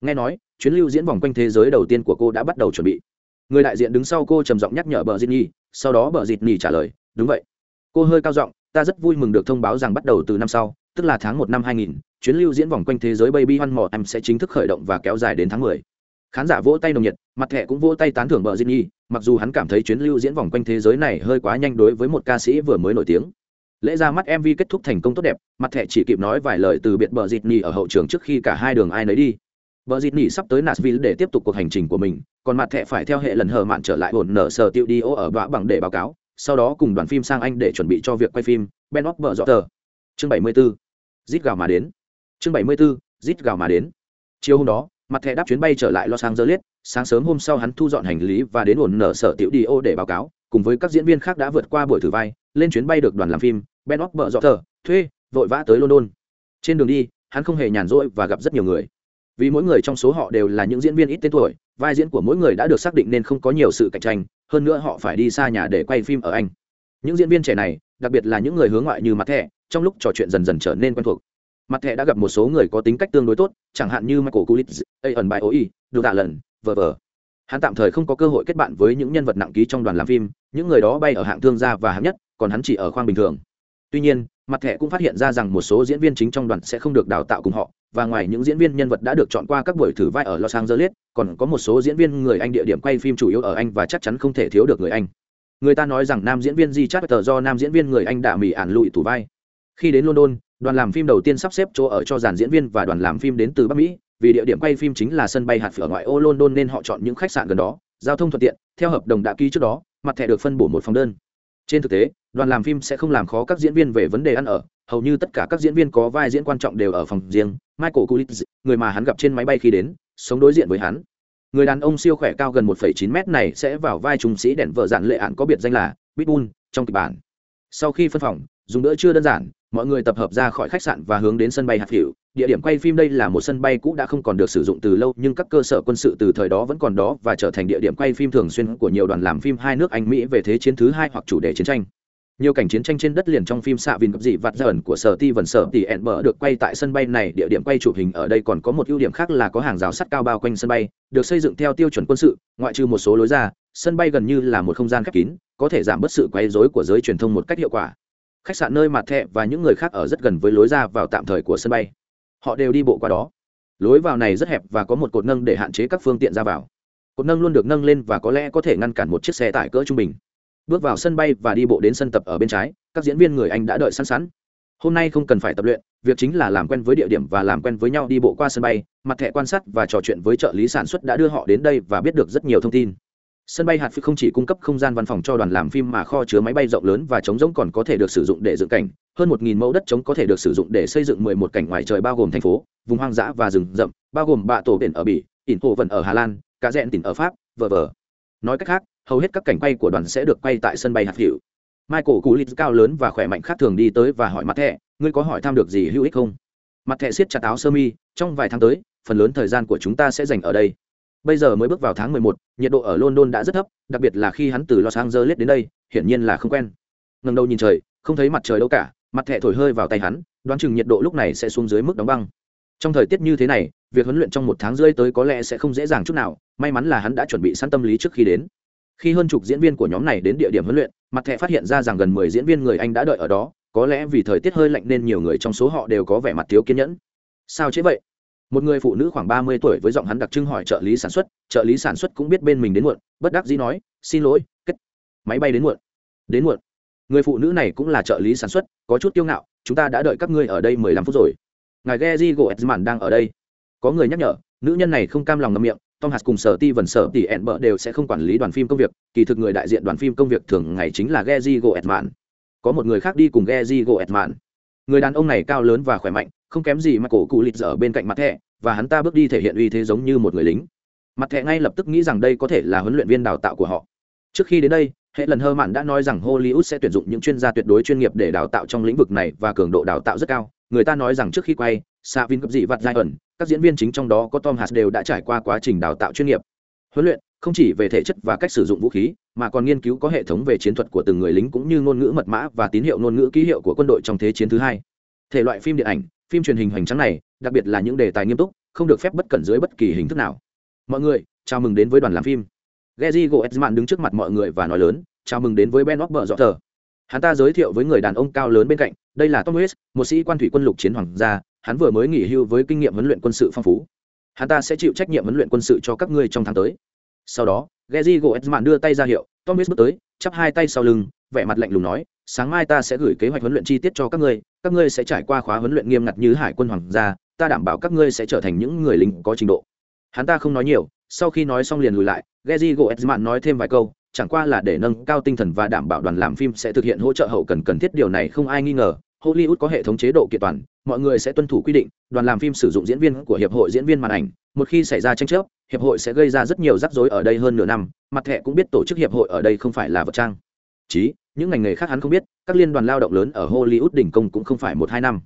Nghe nói, chuyến lưu diễn vòng quanh thế giới đầu tiên của cô đã bắt đầu chuẩn bị. Người đại diện đứng sau cô trầm giọng nhắc nhở bờ dinh sau đó bờ dịt trả lời, đúng vậy. Cô hơi cao giọng, ta rất vui mừng được thông báo rằng bắt đầu từ năm sau tức là tháng một năm 2000, chuyến lưu diễn vòng quanh thế giới Baby One More em sẽ chính thức khởi động và kéo dài đến tháng 10. Khán giả vỗ tay nồng nhiệt, mặt thẻ cũng vỗ tay tán thưởng bờ Jinny, mặc dù hắn cảm thấy chuyến lưu diễn vòng quanh thế giới này hơi quá nhanh đối với một ca sĩ vừa mới nổi tiếng. Lễ ra mắt MV kết thúc thành công tốt đẹp, mặt thẻ chỉ kịp nói vài lời từ biệt bờ Jinny ở hậu trường trước khi cả hai đường ai nấy đi. Bờ Jinny sắp tới Nashville để tiếp tục cuộc hành trình của mình, còn mặt thẻ phải theo hệ lần hờ mạn trở lại ổn nở sở tiêu đi ở bạ bằng để báo cáo, sau đó cùng đoàn phim sang Anh để chuẩn bị cho việc quay phim Ben of Bờ tờ. Chương 74 rít gào mà đến. Chương bảy mươi 74, rít gào mà đến. Chiều hôm đó mặt thẻ đáp chuyến bay trở lại los angeles sáng sớm hôm sau hắn thu dọn hành lý và đến ổn nở sở tiểu đi ô để báo cáo cùng với các diễn viên khác đã vượt qua buổi thử vai lên chuyến bay được đoàn làm phim ben óc vợ dọ thờ thuê vội vã tới london. Trên đường đi hắn không hề nhàn rỗi và gặp rất nhiều người. Vì mỗi người trong số họ đều là những diễn viên ít tên tuổi vai diễn của mỗi người đã được xác định nên không có nhiều sự cạnh tranh hơn nữa họ phải đi xa nhà để quay phim ở anh những diễn viên trẻ này, đặc biệt là những người hướng ngoại như mặt thẻ, trong lúc trò chuyện dần dần trở nên quen thuộc. Mặt thẻ đã gặp một số người có tính cách tương đối tốt, chẳng hạn như michael kulitz a ẩn bài oi đồ tạ lần vờ vờ hắn tạm thời không có cơ hội kết bạn với những nhân vật nặng ký trong đoàn làm phim, những người đó bay ở hạng thương gia và hạng nhất, còn hắn chỉ ở khoang bình thường. Tuy nhiên mặt thẻ cũng phát hiện ra rằng một số diễn viên chính trong đoàn sẽ không được đào tạo cùng họ, và ngoài những diễn viên nhân vật đã được chọn qua các buổi thử vai ở los angeles, còn có một số diễn viên người anh địa điểm quay phim chủ yếu ở anh và chắc chắn không thể thiếu được người anh người ta nói rằng nam diễn viên di chát tờ do nam diễn viên người anh đạ mỉ ản lụi thủ vai. Khi đến london, đoàn làm phim đầu tiên sắp xếp chỗ ở cho dàn diễn viên và đoàn làm phim đến từ bắc mỹ. Vì địa điểm quay phim chính là sân bay hạt phở ngoại ô london nên họ chọn những khách sạn gần đó. Giao thông thuận tiện, theo hợp đồng đã ký trước đó, mặt thẻ được phân bổ một phòng đơn. Trên thực tế, đoàn làm phim sẽ không làm khó các diễn viên về vấn đề ăn ở. Hầu như tất cả các diễn viên có vai diễn quan trọng đều ở phòng riêng. Michael kulis người mà hắn gặp trên máy bay khi đến, sống đối diện với hắn người đàn ông siêu khỏe cao gần 1,9 m này sẽ vào vai trung sĩ đèn vợ dạn lệ ạn có biệt danh là pitbull trong kịch bản. Sau khi phân phòng dùng bữa trưa đơn giản mọi người tập hợp ra khỏi khách sạn và hướng đến sân bay hạt hiệu. Địa điểm quay phim đây là một sân bay cũ đã không còn được sử dụng từ lâu nhưng các cơ sở quân sự từ thời đó vẫn còn đó và trở thành địa điểm quay phim thường xuyên của nhiều đoàn làm phim hai nước anh mỹ về thế chiến thứ hai hoặc chủ đề chiến tranh nhiều cảnh chiến tranh trên đất liền trong phim xạ vìn cập dị vặt dởn của sở ti vần sở tỷ ẹn bờ được quay tại sân bay này. Địa điểm quay chụp hình ở đây còn có một ưu điểm khác là có hàng rào sắt cao bao quanh sân bay, được xây dựng theo tiêu chuẩn quân sự, ngoại trừ một số lối ra, sân bay gần như là một không gian khép kín, có thể giảm bớt sự quấy rối của giới truyền thông một cách hiệu quả. Khách sạn nơi mặt thẹ và những người khác ở rất gần với lối ra vào tạm thời của sân bay. Họ đều đi bộ qua đó. Lối vào này rất hẹp và có một cột nâng để hạn chế các phương tiện ra vào. Cột nâng luôn được nâng lên và có lẽ có thể ngăn cản một chiếc xe tải cỡ trung bình bước vào sân bay và đi bộ đến sân tập ở bên trái, các diễn viên người anh đã đợi sẵn sẵn. Hôm nay không cần phải tập luyện, việc chính là làm quen với địa điểm và làm quen với nhau đi bộ qua sân bay, mặt thẻ quan sát và trò chuyện với trợ lý sản xuất đã đưa họ đến đây và biết được rất nhiều thông tin. Sân bay hạt phi không chỉ cung cấp không gian văn phòng cho đoàn làm phim mà kho chứa máy bay rộng lớn và trống rỗng còn có thể được sử dụng để dựng cảnh. Hơn một nghìn mẫu đất trống có thể được sử dụng để xây dựng mười một cảnh ngoài trời bao gồm thành phố, vùng hoang dã và rừng rậm, bao gồm bạ tổ biển ở bỉ, ỉn hồ vần ở hà lan, cá rẽn tỉnh ở pháp, v v. Nói cách khác hầu hết các cảnh quay của đoàn sẽ được quay tại sân bay hạt hiệu. Michael cú lít cao lớn và khỏe mạnh khác thường đi tới và hỏi mặt thẻ ngươi có hỏi thăm được gì hữu ích không? Mặt thẻ siết chặt áo sơ mi trong vài tháng tới phần lớn thời gian của chúng ta sẽ dành ở đây. Bây giờ mới bước vào tháng 11, nhiệt độ ở london đã rất thấp đặc biệt là khi hắn từ los angeles đến đây hiển nhiên là không quen. Ngần đầu nhìn trời không thấy mặt trời đâu cả mặt thẻ thổi hơi vào tay hắn đoán chừng nhiệt độ lúc này sẽ xuống dưới mức đóng băng. Trong thời tiết như thế này việc huấn luyện trong một tháng rưỡi tới có lẽ sẽ không dễ dàng chút nào may mắn là hắn đã chuẩn bị sẵn tâm lý trước khi đến khi hơn chục diễn viên của nhóm này đến địa điểm huấn luyện, mặt thẻ phát hiện ra rằng gần mười diễn viên người anh đã đợi ở đó, có lẽ vì thời tiết hơi lạnh nên nhiều người trong số họ đều có vẻ mặt thiếu kiên nhẫn. Sao chế vậy? Một người phụ nữ khoảng ba mươi tuổi với giọng hắn đặc trưng hỏi trợ lý sản xuất, trợ lý sản xuất cũng biết bên mình đến muộn, bất đắc dĩ nói, xin lỗi, kết, máy bay đến muộn đến muộn. Người phụ nữ này cũng là trợ lý sản xuất, có chút kiêu ngạo, chúng ta đã đợi các ngươi ở đây mười lăm phút rồi. Ngài Geji Goetzman đang ở đây. Có người nhắc nhở, nữ nhân này không cam lòng ngâm miệng tom hạt cùng sở ti vần sở tỷ ẹn bợ đều sẽ không quản lý đoàn phim công việc. Kỳ thực người đại diện đoàn phim công việc thường ngày chính là Geji Goetzman có một người khác đi cùng Geji Goetzman người đàn ông này cao lớn và khỏe mạnh, không kém gì mà cổ cụ lịt ở bên cạnh mặt thẻ, và hắn ta bước đi thể hiện uy thế giống như một người lính. Mặt thẻ ngay lập tức nghĩ rằng đây có thể là huấn luyện viên đào tạo của họ. Trước khi đến đây, hệ lần hơ mạn đã nói rằng hollywood sẽ tuyển dụng những chuyên gia tuyệt đối chuyên nghiệp để đào tạo trong lĩnh vực này và cường độ đào tạo rất cao. Người ta nói rằng trước khi quay xạ vin cấp dị vặt giai ẩn các diễn viên chính trong đó có tom hạt đều đã trải qua quá trình đào tạo chuyên nghiệp. Huấn luyện không chỉ về thể chất và cách sử dụng vũ khí mà còn nghiên cứu có hệ thống về chiến thuật của từng người lính cũng như ngôn ngữ mật mã và tín hiệu ngôn ngữ ký hiệu của quân đội trong thế chiến thứ hai. Thể loại phim điện ảnh phim truyền hình hoành tráng này đặc biệt là những đề tài nghiêm túc không được phép bất cẩn dưới bất kỳ hình thức nào. Mọi người chào mừng đến với đoàn làm phim. Geji Goetzman đứng trước mặt mọi người và nói lớn chào mừng đến với Ben Walker dọ thờ hắn ta giới thiệu với người đàn ông cao lớn bên cạnh đây là tom West, một sĩ quan thủy quân lục chiến hoàng gia hắn vừa mới nghỉ hưu với kinh nghiệm huấn luyện quân sự phong phú. Hắn ta sẽ chịu trách nhiệm huấn luyện quân sự cho các ngươi trong tháng tới. Sau đó Geji Goetzman đưa tay ra hiệu thomas bước tới, chắp hai tay sau lưng, vẻ mặt lạnh lùng nói, sáng mai ta sẽ gửi kế hoạch huấn luyện chi tiết cho các ngươi các ngươi sẽ trải qua khóa huấn luyện nghiêm ngặt như hải quân hoàng gia, ta đảm bảo các ngươi sẽ trở thành những người lính có trình độ. Hắn ta không nói nhiều, sau khi nói xong liền lùi lại Geji Goetzman nói thêm vài câu, chẳng qua là để nâng cao tinh thần và đảm bảo đoàn làm phim sẽ thực hiện hỗ trợ hậu cần cần thiết, điều này không ai nghi ngờ hollywood có hệ thống chế độ kiện toàn, mọi người sẽ tuân thủ quy định, đoàn làm phim sử dụng diễn viên của hiệp hội diễn viên màn ảnh. Một khi xảy ra tranh chấp, hiệp hội sẽ gây ra rất nhiều rắc rối ở đây hơn nửa năm, mặt thẻ cũng biết tổ chức hiệp hội ở đây không phải là vật trang. Chí, những ngành nghề khác hắn không biết, các liên đoàn lao động lớn ở hollywood đỉnh công cũng không phải một hai năm,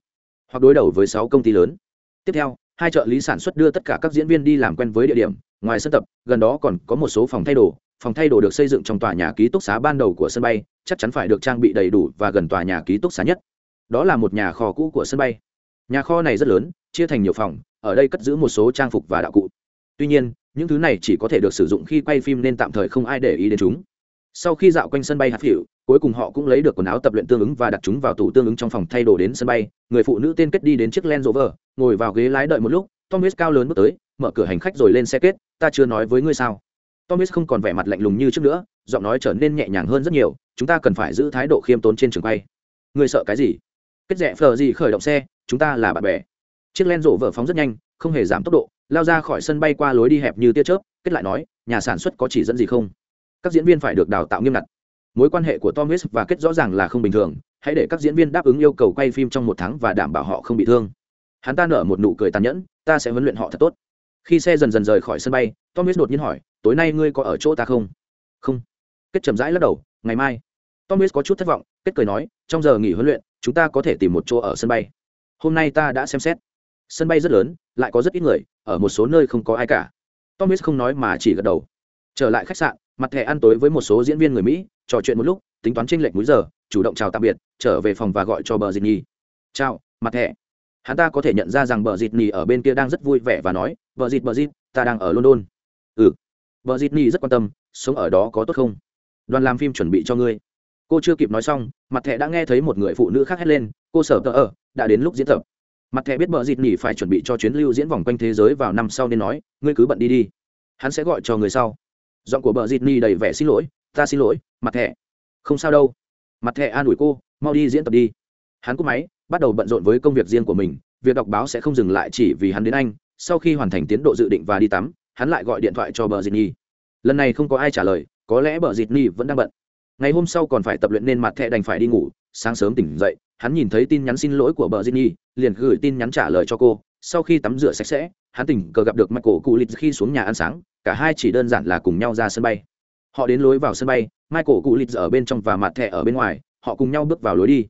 hoặc đối đầu với sáu công ty lớn. Tiếp theo, hai trợ lý sản xuất đưa tất cả các diễn viên đi làm quen với địa điểm, ngoài sân tập, gần đó còn có một số phòng thay đồ. Phòng thay đồ được xây dựng trong tòa nhà ký túc xá ban đầu của sân bay, chắc chắn phải được trang bị đầy đủ và gần tòa nhà ký túc xá nhất đó là một nhà kho cũ của sân bay. Nhà kho này rất lớn, chia thành nhiều phòng, ở đây cất giữ một số trang phục và đạo cụ. Tuy nhiên, những thứ này chỉ có thể được sử dụng khi quay phim nên tạm thời không ai để ý đến chúng. Sau khi dạo quanh sân bay hạt phịu cuối cùng họ cũng lấy được quần áo tập luyện tương ứng và đặt chúng vào tủ tương ứng trong phòng thay đồ đến sân bay. Người phụ nữ tên kết đi đến chiếc len rover, ngồi vào ghế lái đợi một lúc thomas cao lớn bước tới, mở cửa hành khách rồi lên xe kết, ta chưa nói với ngươi sao? Thomas không còn vẻ mặt lạnh lùng như trước nữa, giọng nói trở nên nhẹ nhàng hơn rất nhiều, chúng ta cần phải giữ thái độ khiêm tốn trên trường quay. Ngươi sợ cái gì? Kết rẽ phờ gì khởi động xe, chúng ta là bạn bè. Chiếc len rộ vở phóng rất nhanh, không hề giảm tốc độ, lao ra khỏi sân bay qua lối đi hẹp như tia chớp, kết lại nói, nhà sản xuất có chỉ dẫn gì không? Các diễn viên phải được đào tạo nghiêm ngặt. Mối quan hệ của tom Hanks và kết rõ ràng là không bình thường, hãy để các diễn viên đáp ứng yêu cầu quay phim trong một tháng và đảm bảo họ không bị thương. Hắn ta nở một nụ cười tàn nhẫn, ta sẽ huấn luyện họ thật tốt. Khi xe dần dần rời khỏi sân bay, tom Hanks đột nhiên hỏi, tối nay ngươi có ở chỗ ta không? Không. Kết chậm rãi lắc đầu, ngày mai. Tom Hanks có chút thất vọng kết cười nói, trong giờ nghỉ huấn luyện chúng ta có thể tìm một chỗ ở sân bay. Hôm nay ta đã xem xét. Sân bay rất lớn, lại có rất ít người, ở một số nơi không có ai cả. Tom không nói mà chỉ gật đầu. Trở lại khách sạn, mặt thẻ ăn tối với một số diễn viên người mỹ, trò chuyện một lúc, tính toán tranh lệch múi giờ, chủ động chào tạm biệt, trở về phòng và gọi cho bờ dịt nhi chào, mặt thẻ. Hắn ta có thể nhận ra rằng bờ dịt nhi ở bên kia đang rất vui vẻ và nói, bờ dịt bờ dịt ta đang ở london. Ừ. Bờ dịt nhi rất quan tâm, sống ở đó có tốt không? Đoàn làm phim chuẩn bị cho ngươi cô chưa kịp nói xong, mặt thẻ đã nghe thấy một người phụ nữ khác hét lên, cô sở tờ ở, đã đến lúc diễn tập. Mặt thẻ biết bờ dịt nỉ phải chuẩn bị cho chuyến lưu diễn vòng quanh thế giới vào năm sau nên nói, ngươi cứ bận đi đi, hắn sẽ gọi cho người sau. Giọng của bờ dịt nỉ đầy vẻ xin lỗi, ta xin lỗi, mặt thẻ. Không sao đâu. Mặt thẻ an ủi cô, mau đi diễn tập đi. Hắn cúp máy, bắt đầu bận rộn với công việc riêng của mình, việc đọc báo sẽ không dừng lại chỉ vì hắn đến anh. Sau khi hoàn thành tiến độ dự định và đi tắm, hắn lại gọi điện thoại cho bờ dịt nhi lần này không có ai trả lời, có lẽ bờ dịt nhi vẫn đang bận ngày hôm sau còn phải tập luyện nên mặt thẻ đành phải đi ngủ, sáng sớm tỉnh dậy, hắn nhìn thấy tin nhắn xin lỗi của bờ dịt liền gửi tin nhắn trả lời cho cô. Sau khi tắm rửa sạch sẽ, hắn tình cờ gặp được michael cụ lịch khi xuống nhà ăn sáng, cả hai chỉ đơn giản là cùng nhau ra sân bay. Họ đến lối vào sân bay, michael cụ lịch ở bên trong và mặt thẻ ở bên ngoài, họ cùng nhau bước vào lối đi.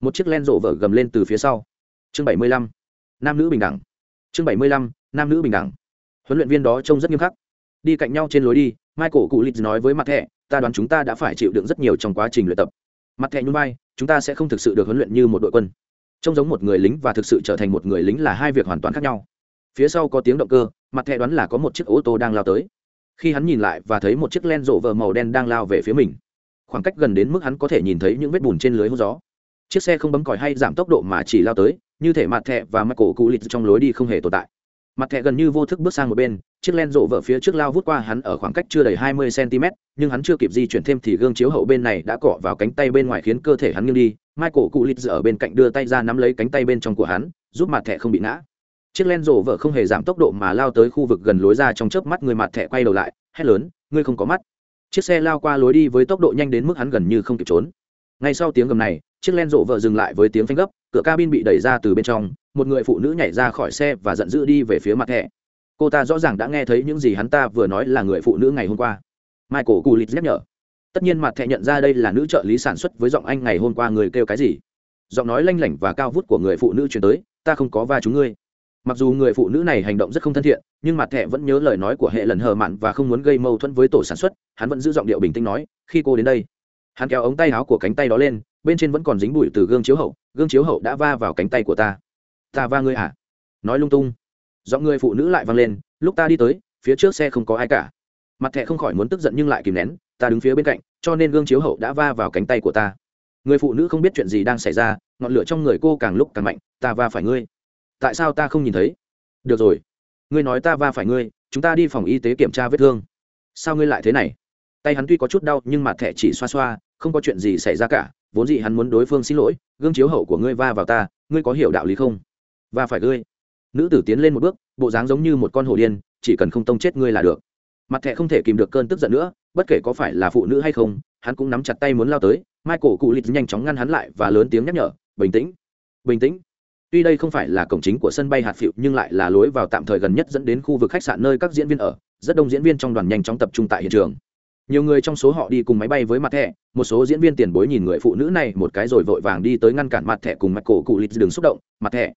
Một chiếc len rộ vở gầm lên từ phía sau. Chương 75. nam nữ bình đẳng. Chương 75. nam nữ bình đẳng. Huấn luyện viên đó trông rất nghiêm khắc. Đi cạnh nhau trên lối đi michael cụ lịch nói với mặt thẻ ta đoán chúng ta đã phải chịu đựng rất nhiều trong quá trình luyện tập. Mặt thẻ nhún vai, chúng ta sẽ không thực sự được huấn luyện như một đội quân. Trông giống một người lính và thực sự trở thành một người lính là hai việc hoàn toàn khác nhau. Phía sau có tiếng động cơ mặt thẻ đoán là có một chiếc ô tô đang lao tới. Khi hắn nhìn lại và thấy một chiếc len rộ vờ màu đen đang lao về phía mình, khoảng cách gần đến mức hắn có thể nhìn thấy những vết bùn trên lưới hút gió. Chiếc xe không bấm còi hay giảm tốc độ mà chỉ lao tới, như thể mặt thẻ và mặt cổ cụ lịch trong lối đi không hề tồn tại. Mặt thẻ gần như vô thức bước sang một bên chiếc len rộ vợ phía trước lao vút qua hắn ở khoảng cách chưa đầy hai mươi cm, nhưng hắn chưa kịp di chuyển thêm thì gương chiếu hậu bên này đã cọ vào cánh tay bên ngoài khiến cơ thể hắn nghiêng đi. Michael cụ lít ở bên cạnh đưa tay ra nắm lấy cánh tay bên trong của hắn, giúp mặt thẻ không bị ngã. Chiếc len rộ vợ không hề giảm tốc độ mà lao tới khu vực gần lối ra trong chớp mắt người mặt thẻ quay đầu lại, hét lớn, ngươi không có mắt. Chiếc xe lao qua lối đi với tốc độ nhanh đến mức hắn gần như không kịp trốn. Ngay sau tiếng gầm này, chiếc len rộ vợ dừng lại với tiếng phanh gấp, cửa cabin bị đẩy ra từ bên trong, một người phụ nữ nhảy ra khỏi xe và giận dữ đi về phía mặt thẻ cô ta rõ ràng đã nghe thấy những gì hắn ta vừa nói là người phụ nữ ngày hôm qua. Michael culit nhắc nhở. Tất nhiên mặt thẹ nhận ra đây là nữ trợ lý sản xuất với giọng anh ngày hôm qua người kêu cái gì. Giọng nói lanh lảnh và cao vút của người phụ nữ chuyển tới, ta không có va chúng ngươi. Mặc dù người phụ nữ này hành động rất không thân thiện, nhưng mặt thẹ vẫn nhớ lời nói của hệ lần hờ mặn và không muốn gây mâu thuẫn với tổ sản xuất, hắn vẫn giữ giọng điệu bình tĩnh nói, khi cô đến đây. Hắn kéo ống tay áo của cánh tay đó lên, bên trên vẫn còn dính bụi từ gương chiếu hậu, gương chiếu hậu đã va vào cánh tay của ta. Ta va ngươi à? Nói lung tung giọng người phụ nữ lại vang lên, lúc ta đi tới, phía trước xe không có ai cả. Mặt thẻ không khỏi muốn tức giận nhưng lại kìm nén, ta đứng phía bên cạnh, cho nên gương chiếu hậu đã va vào cánh tay của ta. Người phụ nữ không biết chuyện gì đang xảy ra, ngọn lửa trong người cô càng lúc càng mạnh, ta va phải ngươi. Tại sao ta không nhìn thấy? Được rồi, ngươi nói ta va phải ngươi, chúng ta đi phòng y tế kiểm tra vết thương. Sao ngươi lại thế này? Tay hắn tuy có chút đau nhưng mặt thẻ chỉ xoa xoa, không có chuyện gì xảy ra cả, vốn dĩ hắn muốn đối phương xin lỗi, gương chiếu hậu của ngươi va vào ta, ngươi có hiểu đạo lý không? Và phải ngươi nữ tử tiến lên một bước, bộ dáng giống như một con hổ điên, chỉ cần không tông chết ngươi là được. Mặt thẻ không thể kìm được cơn tức giận nữa, bất kể có phải là phụ nữ hay không, hắn cũng nắm chặt tay muốn lao tới, michael cụ lịch nhanh chóng ngăn hắn lại và lớn tiếng nhắc nhở, bình tĩnh bình tĩnh. Tuy đây không phải là cổng chính của sân bay hạt phiệu nhưng lại là lối vào tạm thời gần nhất dẫn đến khu vực khách sạn nơi các diễn viên ở, rất đông diễn viên trong đoàn nhanh chóng tập trung tại hiện trường. Nhiều người trong số họ đi cùng máy bay với mặt thẻ, một số diễn viên tiền bối nhìn người phụ nữ này một cái rồi vội vàng đi tới ngăn cản mặt thẻ cùng mặt cổ cụ lịch đừng xúc động, mặt thẻ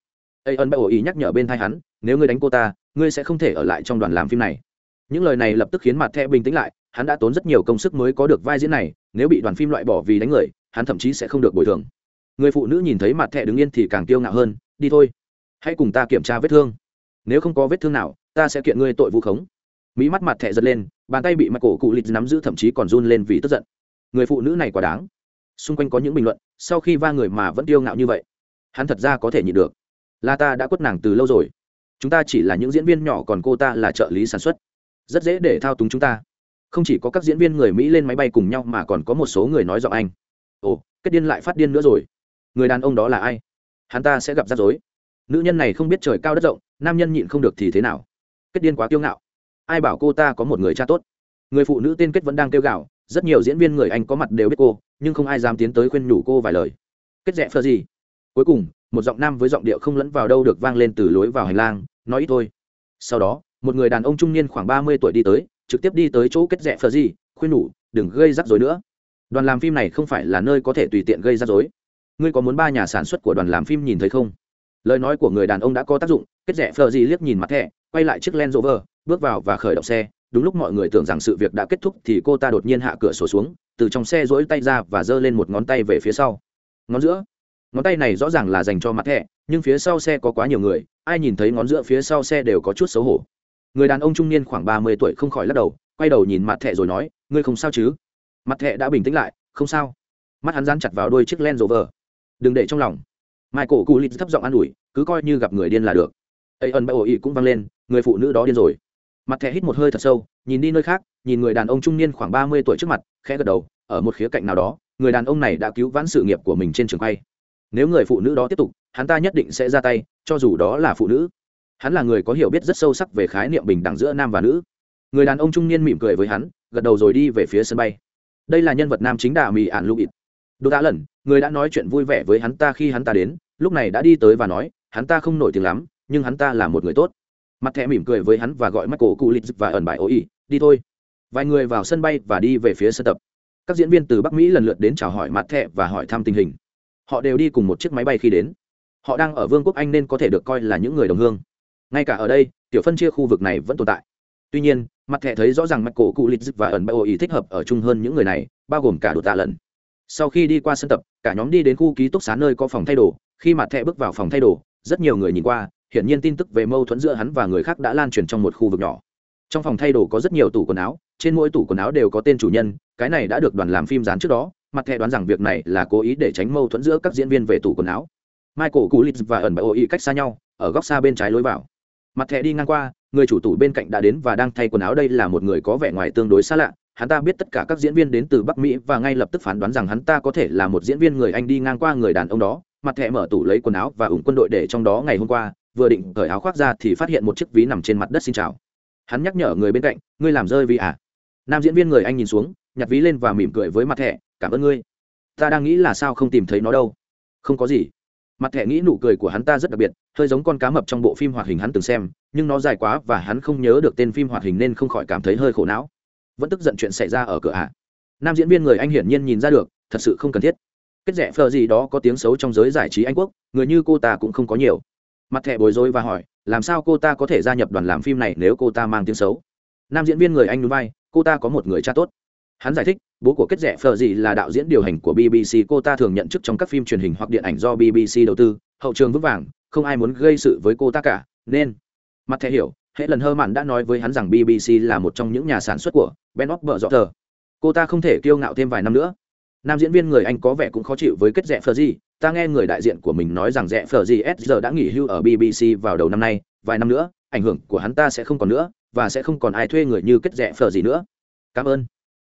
ây ân bạo ý nhắc nhở bên thai hắn, nếu ngươi đánh cô ta, ngươi sẽ không thể ở lại trong đoàn làm phim này. Những lời này lập tức khiến mặt thẹ bình tĩnh lại, hắn đã tốn rất nhiều công sức mới có được vai diễn này, nếu bị đoàn phim loại bỏ vì đánh người, hắn thậm chí sẽ không được bồi thường. Người phụ nữ nhìn thấy mặt thẹ đứng yên thì càng kiêu ngạo hơn, đi thôi, hãy cùng ta kiểm tra vết thương. Nếu không có vết thương nào, ta sẽ kiện ngươi tội vu khống. Mỹ mắt mặt thẹ giật lên, bàn tay bị mặt cổ cụ lịt nắm giữ thậm chí còn run lên vì tức giận. Người phụ nữ này quá đáng. Xung quanh có những bình luận, sau khi va người mà vẫn kiêu ngạo như vậy, hắn thật ra có thể nhịn được là ta đã quất nàng từ lâu rồi. Chúng ta chỉ là những diễn viên nhỏ còn cô ta là trợ lý sản xuất. Rất dễ để thao túng chúng ta. Không chỉ có các diễn viên người mỹ lên máy bay cùng nhau mà còn có một số người nói giọng anh. Ồ, kết điên lại phát điên nữa rồi. Người đàn ông đó là ai? Hắn ta sẽ gặp rắc rối. Nữ nhân này không biết trời cao đất rộng, nam nhân nhịn không được thì thế nào? Kết điên quá kiêu ngạo. Ai bảo cô ta có một người cha tốt? Người phụ nữ tên kết vẫn đang kêu gạo rất nhiều diễn viên người anh có mặt đều biết cô, nhưng không ai dám tiến tới khuyên nhủ cô vài lời. Kết rẽ phơ gì? Cuối cùng một giọng nam với giọng điệu không lẫn vào đâu được vang lên từ lối vào hành lang, nói ít thôi. Sau đó, một người đàn ông trung niên khoảng ba mươi tuổi đi tới, trực tiếp đi tới chỗ kết rẽ phờ gì, khuyên nhủ, đừng gây rắc rối nữa. Đoàn làm phim này không phải là nơi có thể tùy tiện gây rắc rối. Ngươi có muốn ba nhà sản xuất của đoàn làm phim nhìn thấy không? Lời nói của người đàn ông đã có tác dụng, kết rẽ phờ gì liếc nhìn mặt thẻ, quay lại chiếc len rover, bước vào và khởi động xe. Đúng lúc mọi người tưởng rằng sự việc đã kết thúc thì cô ta đột nhiên hạ cửa sổ xuống, từ trong xe rỗi tay ra và giơ lên một ngón tay về phía sau. Ngón giữa ngón tay này rõ ràng là dành cho mặt thẻ, nhưng phía sau xe có quá nhiều người, ai nhìn thấy ngón giữa phía sau xe đều có chút xấu hổ. Người đàn ông trung niên khoảng ba mươi tuổi không khỏi lắc đầu, quay đầu nhìn mặt thẻ rồi nói, ngươi không sao chứ? Mặt thẻ đã bình tĩnh lại, không sao. Mắt hắn dán chặt vào đôi chiếc len rover. Đừng để trong lòng. Michael cù lít thấp giọng an ủi, cứ coi như gặp người điên là được. Ấy ẩn ổ ý cũng vang lên, người phụ nữ đó điên rồi. Mặt thẻ hít một hơi thật sâu, nhìn đi nơi khác, nhìn người đàn ông trung niên khoảng ba mươi tuổi trước mặt, khẽ gật đầu, ở một khía cạnh nào đó, người đàn ông này đã cứu vãn sự nghiệp của mình trên trường quay nếu người phụ nữ đó tiếp tục, hắn ta nhất định sẽ ra tay, cho dù đó là phụ nữ. Hắn là người có hiểu biết rất sâu sắc về khái niệm bình đẳng giữa nam và nữ. Người đàn ông trung niên mỉm cười với hắn, gật đầu rồi đi về phía sân bay. Đây là nhân vật nam chính đà mì ạn lụ ít đô đã lần người đã nói chuyện vui vẻ với hắn ta khi hắn ta đến, lúc này đã đi tới và nói, hắn ta không nổi tiếng lắm, nhưng hắn ta là một người tốt. Mặt thẻ mỉm cười với hắn và gọi mắt cổ cụ lịch và ẩn bài ô ý đi thôi. Vài người vào sân bay và đi về phía sân tập. Các diễn viên từ bắc mỹ lần lượt đến chào hỏi mặt thẻ và hỏi thăm tình hình họ đều đi cùng một chiếc máy bay khi đến. Họ đang ở vương quốc anh nên có thể được coi là những người đồng hương. Ngay cả ở đây, tiểu phân chia khu vực này vẫn tồn tại. Tuy nhiên, mặt thẻ thấy rõ ràng mặt cổ cụ lịch và ẩn bao ý thích hợp ở chung hơn những người này, bao gồm cả đồ tạ lần sau khi đi qua sân tập, cả nhóm đi đến khu ký túc xá nơi có phòng thay đồ. Khi mặt thẻ bước vào phòng thay đồ, rất nhiều người nhìn qua, hiển nhiên tin tức về mâu thuẫn giữa hắn và người khác đã lan truyền trong một khu vực nhỏ. Trong phòng thay đồ có rất nhiều tủ quần áo, trên mỗi tủ quần áo đều có tên chủ nhân, cái này đã được đoàn làm phim dán trước đó mặt thẻ đoán rằng việc này là cố ý để tránh mâu thuẫn giữa các diễn viên về tủ quần áo. Michael cú và ẩn bại ô ý cách xa nhau, ở góc xa bên trái lối vào. Mặt thẻ đi ngang qua, người chủ tủ bên cạnh đã đến và đang thay quần áo đây là một người có vẻ ngoài tương đối xa lạ. Hắn ta biết tất cả các diễn viên đến từ bắc mỹ và ngay lập tức phán đoán rằng hắn ta có thể là một diễn viên người anh đi ngang qua người đàn ông đó. Mặt thẻ mở tủ lấy quần áo và ủng quân đội để trong đó ngày hôm qua, vừa định cởi áo khoác ra thì phát hiện một chiếc ví nằm trên mặt đất xin chào. Hắn nhắc nhở người bên cạnh, ngươi làm rơi ví à? Nam diễn viên người anh nhìn xuống, nhặt ví lên và mỉm cười với mặt thẻ cảm ơn ngươi. Ta đang nghĩ là sao không tìm thấy nó đâu. Không có gì. Mặt thẻ nghĩ nụ cười của hắn ta rất đặc biệt, hơi giống con cá mập trong bộ phim hoạt hình hắn từng xem, nhưng nó dài quá và hắn không nhớ được tên phim hoạt hình nên không khỏi cảm thấy hơi khổ não. Vẫn tức giận chuyện xảy ra ở cửa hạ nam diễn viên người anh hiển nhiên nhìn ra được, thật sự không cần thiết. Kết rẽ phờ gì đó có tiếng xấu trong giới giải trí anh quốc, người như cô ta cũng không có nhiều. Mặt thẻ bối rối và hỏi, làm sao cô ta có thể gia nhập đoàn làm phim này nếu cô ta mang tiếng xấu? Nam diễn viên người anh núi bay cô ta có một người cha tốt hắn giải thích, bố của kết rẻ phờ gì là đạo diễn điều hành của bbc cô ta thường nhận chức trong các phim truyền hình hoặc điện ảnh do bbc đầu tư. Hậu trường vững vàng, không ai muốn gây sự với cô ta cả, nên mặt thẻ hiểu, hệ lần hơ mạn đã nói với hắn rằng bbc là một trong những nhà sản xuất của ben óc bờ dọ thờ cô ta không thể kiêu ngạo thêm vài năm nữa. Nam diễn viên người anh có vẻ cũng khó chịu với kết rẽ phờ gì ta nghe người đại diện của mình nói rằng rẽ phờ gì s giờ đã nghỉ hưu ở bbc vào đầu năm nay. Vài năm nữa, ảnh hưởng của hắn ta sẽ không còn nữa và sẽ không còn ai thuê người như kết rẽ phờ gì nữa. Cảm ơn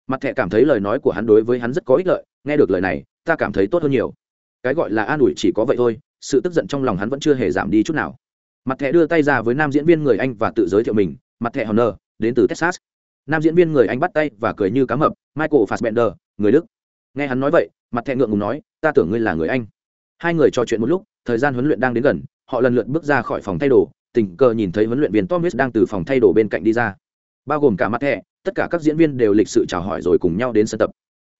mặt thẹ cảm thấy lời nói của hắn đối với hắn rất có ích lợi, nghe được lời này, ta cảm thấy tốt hơn nhiều. Cái gọi là an ủi chỉ có vậy thôi, sự tức giận trong lòng hắn vẫn chưa hề giảm đi chút nào. Mặt thẹ đưa tay ra với nam diễn viên người anh và tự giới thiệu mình, mặt thẹ honor, đến từ texas. Nam diễn viên người anh bắt tay và cười như cá mập, michael fassbender, người đức. Nghe hắn nói vậy, mặt thẹ ngượng ngùng nói, ta tưởng ngươi là người anh. Hai người trò chuyện một lúc, thời gian huấn luyện đang đến gần, họ lần lượt bước ra khỏi phòng thay đồ, tình cờ nhìn thấy huấn luyện viên thomas đang từ phòng thay đồ bên cạnh đi ra. Bao gồm cả mặt thẹ tất cả các diễn viên đều lịch sự chào hỏi rồi cùng nhau đến sân tập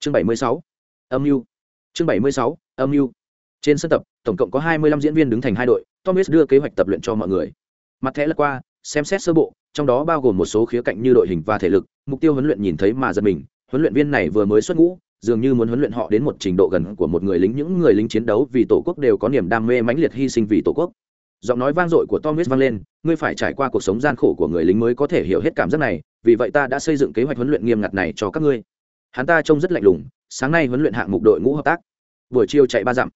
chương 76. âm mưu chương 76. âm mưu trên sân tập, tổng cộng có 25 diễn viên đứng thành hai đội thomas đưa kế hoạch tập luyện cho mọi người mặt thẻ lật qua, xem xét sơ bộ, trong đó bao gồm một số khía cạnh như đội hình và thể lực, mục tiêu huấn luyện nhìn thấy mà giật mình, huấn luyện viên này vừa mới xuất ngũ, dường như muốn huấn luyện họ đến một trình độ gần của một người lính, những người lính chiến đấu vì tổ quốc đều có niềm đam mê mãnh liệt hy sinh vì tổ quốc giọng nói vang dội của thomas vang lên, ngươi phải trải qua cuộc sống gian khổ của người lính mới có thể hiểu hết cảm giác này, vì vậy ta đã xây dựng kế hoạch huấn luyện nghiêm ngặt này cho các ngươi. Hắn ta trông rất lạnh lùng, sáng nay huấn luyện hạng mục đội ngũ hợp tác. Buổi chiều chạy ba dặm.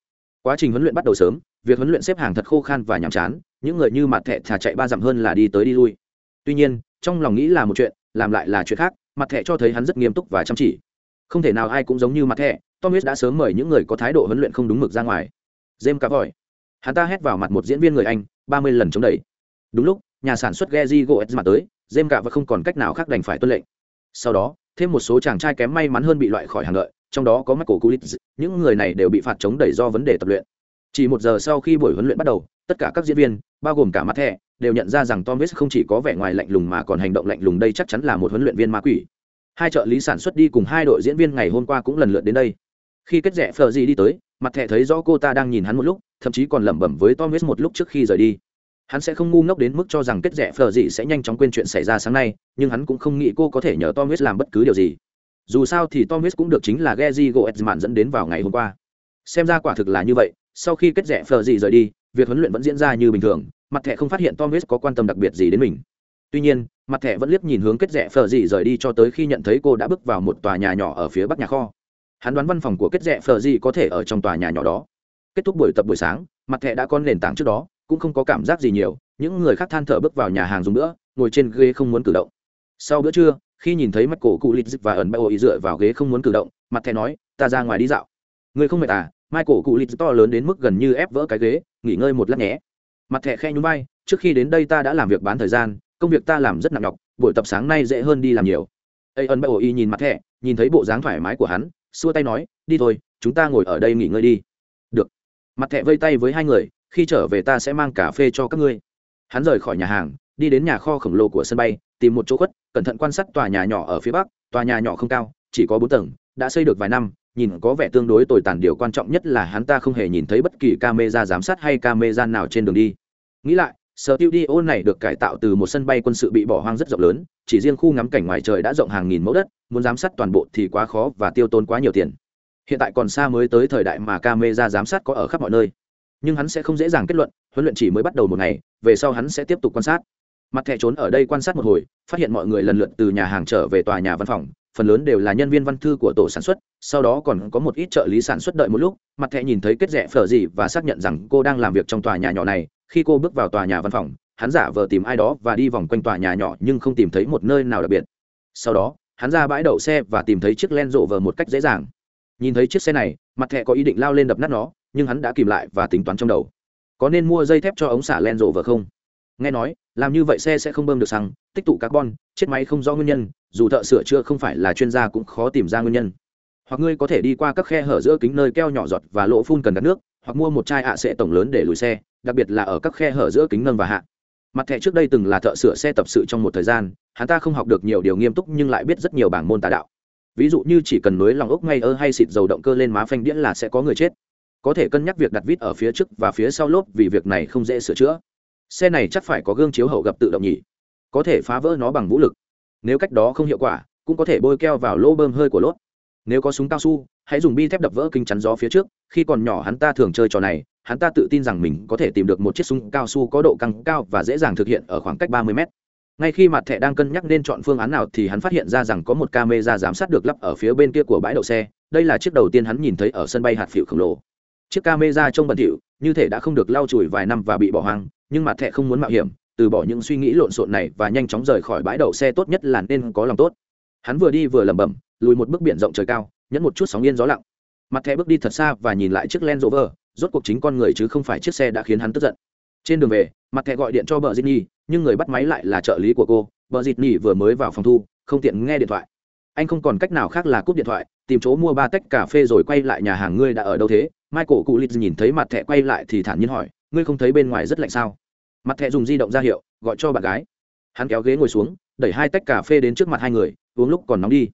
Quá trình huấn luyện bắt đầu sớm, việc huấn luyện xếp hàng thật khô khan và nhàm chán, những người như mặt thẻ thà chạy ba dặm hơn là đi tới đi lui. Tuy nhiên, trong lòng nghĩ là một chuyện, làm lại là chuyện khác, mặt thẻ cho thấy hắn rất nghiêm túc và chăm chỉ. Không thể nào ai cũng giống như mặt thẹ thomas đã sớm mời những người có thái độ huấn luyện không đúng mực ra ngoài. James cá vòi hắn ta hét vào mặt một diễn viên người anh ba mươi lần chống đẩy đúng lúc nhà sản xuất Geji Goetz mà tới, dêm cả và không còn cách nào khác đành phải tuân lệnh. Sau đó, thêm một số chàng trai kém may mắn hơn bị loại khỏi hàng lợi, trong đó có Michael Coolidge, những người này đều bị phạt chống đẩy do vấn đề tập luyện. Chỉ một giờ sau khi buổi huấn luyện bắt đầu, tất cả các diễn viên, bao gồm cả mặt thẻ, đều nhận ra rằng Tom West không chỉ có vẻ ngoài lạnh lùng mà còn hành động lạnh lùng đây chắc chắn là một huấn luyện viên ma quỷ. Hai trợ lý sản xuất đi cùng hai đội diễn viên ngày hôm qua cũng lần lượt đến đây. Khi kết rẽ Fleur đi tới, mặt thẻ thấy rõ cô ta đang nhìn hắn một lúc, thậm chí còn lẩm bẩm với Thomas một lúc trước khi rời đi. Hắn sẽ không ngu ngốc đến mức cho rằng kết rẽ phờ dị sẽ nhanh chóng quên chuyện xảy ra sáng nay nhưng hắn cũng không nghĩ cô có thể nhờ thomas làm bất cứ điều gì. Dù sao thì thomas cũng được chính là geji goetzman dẫn đến vào ngày hôm qua. Xem ra quả thực là như vậy sau khi kết rẽ phờ dị rời đi việc huấn luyện vẫn diễn ra như bình thường mặt thẻ không phát hiện thomas có quan tâm đặc biệt gì đến mình. Tuy nhiên mặt thẻ vẫn liếc nhìn hướng kết rẽ phờ dị rời đi cho tới khi nhận thấy cô đã bước vào một tòa nhà nhỏ ở phía bắc nhà kho hắn đoán văn phòng của kết rẽ phờ gì có thể ở trong tòa nhà nhỏ đó. Kết thúc buổi tập buổi sáng, mặt thẻ đã có nền tảng trước đó, cũng không có cảm giác gì nhiều, những người khác than thở bước vào nhà hàng dùng nữa ngồi trên ghế không muốn cử động. Sau bữa trưa, khi nhìn thấy mắt cổ cụ lịch và ẩn bao ý dựa vào ghế không muốn cử động, mặt thẻ nói, ta ra ngoài đi dạo. Người không mệt à? Mai cổ cụ lịch to lớn đến mức gần như ép vỡ cái ghế, nghỉ ngơi một lát nhé. Mặt thẻ khe nhún bay trước khi đến đây ta đã làm việc bán thời gian, công việc ta làm rất nặng nhọc, buổi tập sáng nay dễ hơn đi làm nhiều. Ây ẩn bao ý nhìn mặt thẻ, nhìn thấy bộ dáng thoải mái của hắn xua tay nói, đi thôi, chúng ta ngồi ở đây nghỉ ngơi đi. Được. Mặt thẹ vây tay với hai người, khi trở về ta sẽ mang cà phê cho các ngươi. Hắn rời khỏi nhà hàng, đi đến nhà kho khổng lồ của sân bay, tìm một chỗ khuất, cẩn thận quan sát tòa nhà nhỏ ở phía bắc, tòa nhà nhỏ không cao, chỉ có bốn tầng, đã xây được vài năm, nhìn có vẻ tương đối tồi tàn, điều quan trọng nhất là hắn ta không hề nhìn thấy bất kỳ camera giám sát hay camera nào trên đường đi. Nghĩ lại sở tiêu đi ô này được cải tạo từ một sân bay quân sự bị bỏ hoang rất rộng lớn, chỉ riêng khu ngắm cảnh ngoài trời đã rộng hàng nghìn mẫu đất, muốn giám sát toàn bộ thì quá khó và tiêu tốn quá nhiều tiền. Hiện tại còn xa mới tới thời đại mà camera giám sát có ở khắp mọi nơi. Nhưng hắn sẽ không dễ dàng kết luận, huấn luyện chỉ mới bắt đầu một ngày, về sau hắn sẽ tiếp tục quan sát. Mặt thẻ trốn ở đây quan sát một hồi, phát hiện mọi người lần lượt từ nhà hàng trở về tòa nhà văn phòng, phần lớn đều là nhân viên văn thư của tổ sản xuất, sau đó còn có một ít trợ lý sản xuất đợi một lúc. Mặt thẻ nhìn thấy kết rẽ phở gì và xác nhận rằng cô đang làm việc trong tòa nhà nhỏ này khi cô bước vào tòa nhà văn phòng, hắn giả vờ tìm ai đó và đi vòng quanh tòa nhà nhỏ nhưng không tìm thấy một nơi nào đặc biệt. Sau đó, hắn ra bãi đậu xe và tìm thấy chiếc len rộ vờ một cách dễ dàng. Nhìn thấy chiếc xe này, mặt thẹ có ý định lao lên đập nát nó, nhưng hắn đã kìm lại và tính toán trong đầu. Có nên mua dây thép cho ống xả len rộ vờ không? Nghe nói, làm như vậy xe sẽ không bơm được xăng, tích tụ carbon, chết máy không rõ nguyên nhân, dù thợ sửa chữa không phải là chuyên gia cũng khó tìm ra nguyên nhân. Hoặc ngươi có thể đi qua các khe hở giữa kính nơi keo nhỏ giọt và lỗ phun cần đặt nước hoặc mua một chai ạ à sệ tổng lớn để lùi xe, đặc biệt là ở các khe hở giữa kính nâng và hạ. Mặt thẻ trước đây từng là thợ sửa xe tập sự trong một thời gian, hắn ta không học được nhiều điều nghiêm túc nhưng lại biết rất nhiều bảng môn tà đạo. Ví dụ như chỉ cần nối lòng ốc ngay ơ hay xịt dầu động cơ lên má phanh đĩa là sẽ có người chết. Có thể cân nhắc việc đặt vít ở phía trước và phía sau lốp vì việc này không dễ sửa chữa. Xe này chắc phải có gương chiếu hậu gặp tự động nhỉ. Có thể phá vỡ nó bằng vũ lực. Nếu cách đó không hiệu quả, cũng có thể bôi keo vào lỗ bơm hơi của lốp nếu có súng cao su, hãy dùng bi thép đập vỡ kinh chắn gió phía trước, khi còn nhỏ hắn ta thường chơi trò này, hắn ta tự tin rằng mình có thể tìm được một chiếc súng cao su có độ căng cao và dễ dàng thực hiện ở khoảng cách 30 mét. Ngay khi mặt thẻ đang cân nhắc nên chọn phương án nào thì hắn phát hiện ra rằng có một camera giám sát được lắp ở phía bên kia của bãi đậu xe, đây là chiếc đầu tiên hắn nhìn thấy ở sân bay hạt phịu khổng lồ. Chiếc camera trông bẩn thỉu, như thể đã không được lau chùi vài năm và bị bỏ hoang, nhưng mặt thẻ không muốn mạo hiểm, từ bỏ những suy nghĩ lộn xộn này và nhanh chóng rời khỏi bãi đậu xe tốt nhất là nên có lòng tốt. Hắn vừa đi vừa lẩm bẩm lùi một bước biển rộng trời cao nhẫn một chút sóng yên gió lặng mặt thẻ bước đi thật xa và nhìn lại chiếc Land Rover, rốt cuộc chính con người chứ không phải chiếc xe đã khiến hắn tức giận. Trên đường về, mặt thẻ gọi điện cho bờ Disney, nhưng người bắt máy lại là trợ lý của cô. Bờ Disney vừa mới vào phòng thu, không tiện nghe điện thoại. Anh không còn cách nào khác là cúp điện thoại, tìm chỗ mua ba tách cà phê rồi quay lại nhà hàng ngươi đã ở đâu thế? Michael Coolidge nhìn thấy mặt thẻ quay lại thì thản nhiên hỏi, ngươi không thấy bên ngoài rất lạnh sao? Mặt thẻ dùng di động ra hiệu, gọi cho bạn gái. Hắn kéo ghế ngồi xuống, đẩy hai tách cà phê đến trước mặt hai người, uống lúc còn nóng đi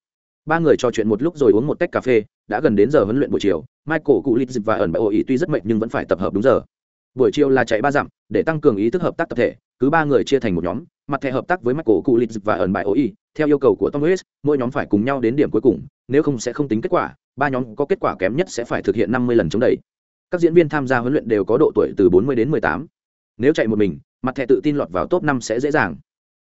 ba người trò chuyện một lúc rồi uống một tách cà phê đã gần đến giờ huấn luyện buổi chiều. Michael cụ lít và ẩn bại ô ý tuy rất mệt nhưng vẫn phải tập hợp đúng giờ. Buổi chiều là chạy ba dặm để tăng cường ý thức hợp tác tập thể cứ ba người chia thành một nhóm mặt thẻ hợp tác với michael cụ lít và ẩn bại ô ý theo yêu cầu của tom Lewis, mỗi nhóm phải cùng nhau đến điểm cuối cùng nếu không sẽ không tính kết quả ba nhóm có kết quả kém nhất sẽ phải thực hiện năm mươi lần chống đẩy. Các diễn viên tham gia huấn luyện đều có độ tuổi từ 40 đến 18. nếu chạy một mình mặt thẻ tự tin lọt vào top năm sẽ dễ dàng.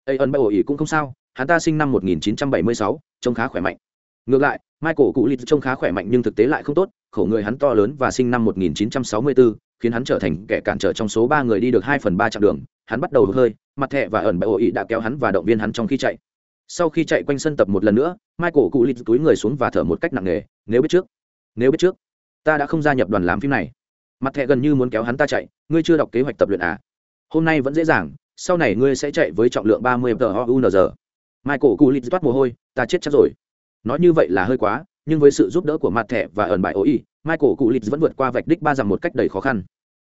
Ây ẩn bại ô ý cũng không sao hắn ta sinh năm 1976, trông khá khỏe mạnh ngược lại michael cụ Lịt trông khá khỏe mạnh nhưng thực tế lại không tốt khổ người hắn to lớn và sinh năm 1964, khiến hắn trở thành kẻ cản trở trong số ba người đi được hai phần ba chặng đường. Hắn bắt đầu hơi mặt thẻ và ẩn bại ổ ý đã kéo hắn và động viên hắn trong khi chạy. Sau khi chạy quanh sân tập một lần nữa michael cụ Lịt túi người xuống và thở một cách nặng nề nếu biết trước nếu biết trước ta đã không gia nhập đoàn làm phim này. Mặt thẻ gần như muốn kéo hắn ta chạy ngươi chưa đọc kế hoạch tập luyện à? Hôm nay vẫn dễ dàng sau này ngươi sẽ chạy với trọng lượng ba mươi tờ michael cụ lít toát mồ hôi ta chết chắc rồi nói như vậy là hơi quá, nhưng với sự giúp đỡ của mặt thẻ và ẩn bại oi, michael cụ lịch vẫn vượt qua vạch đích ba dặm một cách đầy khó khăn.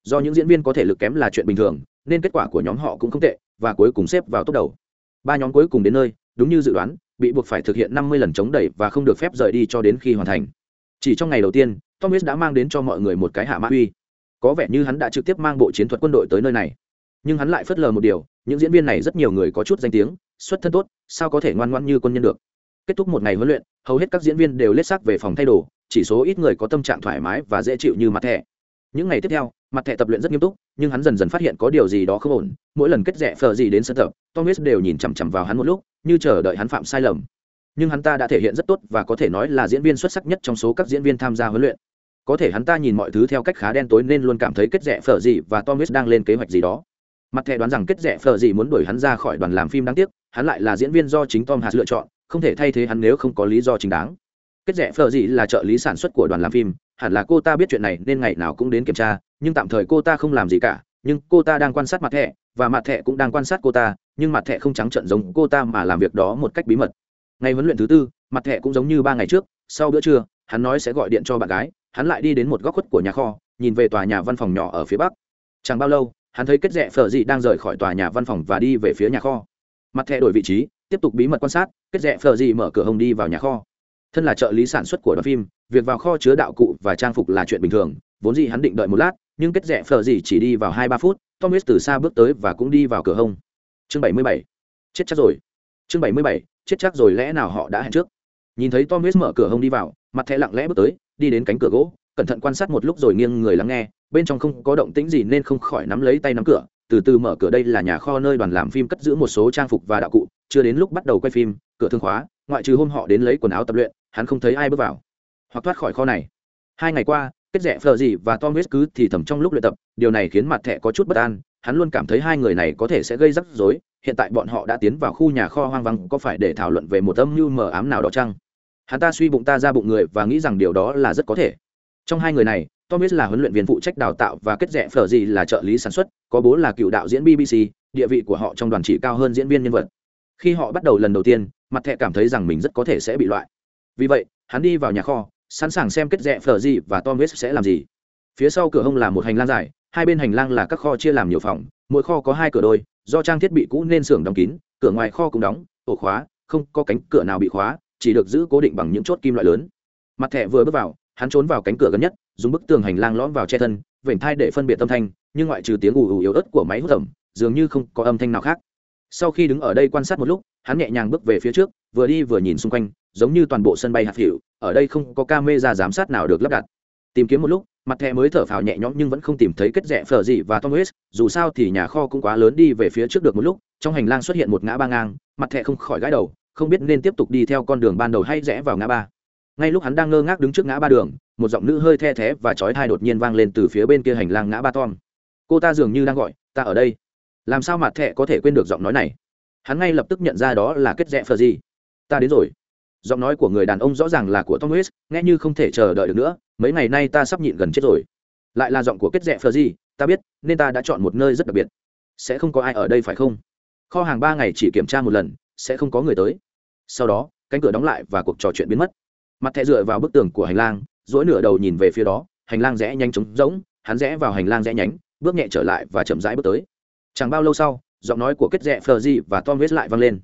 Do những diễn viên có thể lực kém là chuyện bình thường, nên kết quả của nhóm họ cũng không tệ, và cuối cùng xếp vào top đầu. Ba nhóm cuối cùng đến nơi, đúng như dự đoán, bị buộc phải thực hiện năm mươi lần chống đẩy và không được phép rời đi cho đến khi hoàn thành. Chỉ trong ngày đầu tiên thomas đã mang đến cho mọi người một cái hạ mã uy. Có vẻ như hắn đã trực tiếp mang bộ chiến thuật quân đội tới nơi này. Nhưng hắn lại phớt lờ một điều, những diễn viên này rất nhiều người có chút danh tiếng, xuất thân tốt, sao có thể ngoan ngoãn như quân nhân được? Kết thúc một ngày huấn luyện, hầu hết các diễn viên đều lết xác về phòng thay đồ, chỉ số ít người có tâm trạng thoải mái và dễ chịu như mặt thẻ. Những ngày tiếp theo, mặt thẻ tập luyện rất nghiêm túc, nhưng hắn dần dần phát hiện có điều gì đó không ổn. Mỗi lần kết rẽ phờ gì đến sân tập thomas đều nhìn chằm chằm vào hắn một lúc, như chờ đợi hắn phạm sai lầm. Nhưng hắn ta đã thể hiện rất tốt và có thể nói là diễn viên xuất sắc nhất trong số các diễn viên tham gia huấn luyện. Có thể hắn ta nhìn mọi thứ theo cách khá đen tối nên luôn cảm thấy kết rẽ phở gì và thomas đang lên kế hoạch gì đó. Mặt thẻ đoán rằng kết rẽ phở gì muốn đuổi hắn ra khỏi đoàn làm phim đáng tiếc, hắn lại là diễn viên do chính tom hạt lựa chọn không thể thay thế hắn nếu không có lý do chính đáng. Kết rẽ phở gì là trợ lý sản xuất của đoàn làm phim, hẳn là cô ta biết chuyện này nên ngày nào cũng đến kiểm tra, nhưng tạm thời cô ta không làm gì cả, nhưng cô ta đang quan sát mặt thẻ, và mặt thẻ cũng đang quan sát cô ta, nhưng mặt thẻ không trắng trợn giống cô ta mà làm việc đó một cách bí mật. Ngày huấn luyện thứ tư, mặt thẻ cũng giống như ba ngày trước, sau bữa trưa, hắn nói sẽ gọi điện cho bạn gái, hắn lại đi đến một góc khuất của nhà kho, nhìn về tòa nhà văn phòng nhỏ ở phía bắc. Chẳng bao lâu, hắn thấy kết rẽ phở dị đang rời khỏi tòa nhà văn phòng và đi về phía nhà kho. Mặt thẻ đổi vị trí tiếp tục bí mật quan sát, kết rẽ phờ gì mở cửa hông đi vào nhà kho. Thân là trợ lý sản xuất của đoàn phim, việc vào kho chứa đạo cụ và trang phục là chuyện bình thường, vốn gì hắn định đợi một lát, nhưng kết rẽ phờ gì chỉ đi vào hai ba phút thomas từ xa bước tới và cũng đi vào cửa hông. Chương bảy mươi bảy. Chết chắc rồi. Chương bảy mươi bảy. Chết chắc rồi lẽ nào họ đã hẹn trước? Nhìn thấy thomas mở cửa hông đi vào, mặt thẻ lặng lẽ bước tới, đi đến cánh cửa gỗ, cẩn thận quan sát một lúc rồi nghiêng người lắng nghe, bên trong không có động tĩnh gì nên không khỏi nắm lấy tay nắm cửa từ từ mở cửa đây là nhà kho nơi đoàn làm phim cất giữ một số trang phục và đạo cụ, chưa đến lúc bắt đầu quay phim, cửa thương khóa, ngoại trừ hôm họ đến lấy quần áo tập luyện, hắn không thấy ai bước vào. Hoặc thoát khỏi kho này. Hai ngày qua, kết rẽ phờ gì và tom huyết cứ thì thầm trong lúc luyện tập, điều này khiến mặt thẻ có chút bất an, hắn luôn cảm thấy hai người này có thể sẽ gây rắc rối, hiện tại bọn họ đã tiến vào khu nhà kho hoang vắng, có phải để thảo luận về một âm mưu mờ ám nào đó chăng? Hắn ta suy bụng ta ra bụng người và nghĩ rằng điều đó là rất có thể. Trong hai người này thomas là huấn luyện viên phụ trách đào tạo và kết rẽ phở gì là trợ lý sản xuất, có bố là cựu đạo diễn bbc địa vị của họ trong đoàn chỉ cao hơn diễn viên nhân vật. Khi họ bắt đầu lần đầu tiên, mặt thẻ cảm thấy rằng mình rất có thể sẽ bị loại. Vì vậy, hắn đi vào nhà kho, sẵn sàng xem kết rẽ phở gì và thomas sẽ làm gì. Phía sau cửa hông là một hành lang dài, hai bên hành lang là các kho chia làm nhiều phòng, mỗi kho có hai cửa đôi, do trang thiết bị cũ nên xưởng đóng kín, cửa ngoài kho cũng đóng, ổ khóa, không có cánh cửa nào bị khóa, chỉ được giữ cố định bằng những chốt kim loại lớn. Mặt thẻ vừa bước vào, hắn trốn vào cánh cửa gần nhất dùng bức tường hành lang lõm vào che thân, vểnh thai để phân biệt âm thanh, nhưng ngoại trừ tiếng ù ù yếu ớt của máy hút thẩm dường như không có âm thanh nào khác. Sau khi đứng ở đây quan sát một lúc, hắn nhẹ nhàng bước về phía trước, vừa đi vừa nhìn xung quanh, giống như toàn bộ sân bay hạt hiệu, ở đây không có ca mê ra giám sát nào được lắp đặt. Tìm kiếm một lúc, mặt thẻ mới thở phào nhẹ nhõm nhưng vẫn không tìm thấy kết rẽ phở gì và tom west dù sao thì nhà kho cũng quá lớn đi về phía trước được một lúc, trong hành lang xuất hiện một ngã ba ngang, mặt thẻ không khỏi gãi đầu, không biết nên tiếp tục đi theo con đường ban đầu hay rẽ vào ngã ba. Ngay lúc hắn đang ngơ ngác đứng trước ngã ba đường một giọng nữ hơi the thé và chói thai đột nhiên vang lên từ phía bên kia hành lang ngã ba tom. Cô ta dường như đang gọi ta ở đây. Làm sao mặt thẹ có thể quên được giọng nói này? Hắn ngay lập tức nhận ra đó là kết rẽ phờ gì. Ta đến rồi. Giọng nói của người đàn ông rõ ràng là của tom West, nghe như không thể chờ đợi được nữa mấy ngày nay ta sắp nhịn gần chết rồi. Lại là giọng của kết rẽ phờ gì ta biết nên ta đã chọn một nơi rất đặc biệt. Sẽ không có ai ở đây phải không? Kho hàng ba ngày chỉ kiểm tra một lần sẽ không có người tới. Sau đó cánh cửa đóng lại và cuộc trò chuyện biến mất. Mặt thẹ dựa vào bức tường của hành lang dỗi nửa đầu nhìn về phía đó, hành lang rẽ nhanh trống rỗng, hắn rẽ vào hành lang rẽ nhánh, bước nhẹ trở lại và chậm rãi bước tới. Chẳng bao lâu sau, giọng nói của kết rẽ phờ di và tom vết lại vang lên.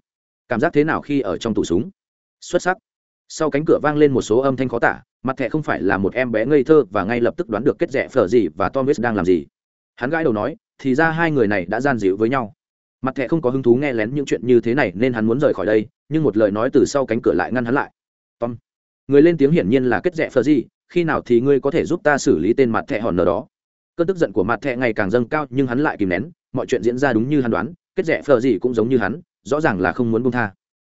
Cảm giác thế nào khi ở trong tủ súng? Xuất sắc. Sau cánh cửa vang lên một số âm thanh khó tả, mặt thẻ không phải là một em bé ngây thơ và ngay lập tức đoán được kết rẽ phờ gì và tom vết đang làm gì. Hắn gãi đầu nói, thì ra hai người này đã gian dịu với nhau. Mặt thẻ không có hứng thú nghe lén những chuyện như thế này nên hắn muốn rời khỏi đây, nhưng một lời nói từ sau cánh cửa lại ngăn hắn lại. Tom. Người lên tiếng hiển nhiên là kết rẽ phờ gì khi nào thì ngươi có thể giúp ta xử lý tên mặt thẹ hòn nở đó? Cơn tức giận của mặt thẹ ngày càng dâng cao, nhưng hắn lại kìm nén. Mọi chuyện diễn ra đúng như hắn đoán, kết rẽ phờ gì cũng giống như hắn, rõ ràng là không muốn buông tha.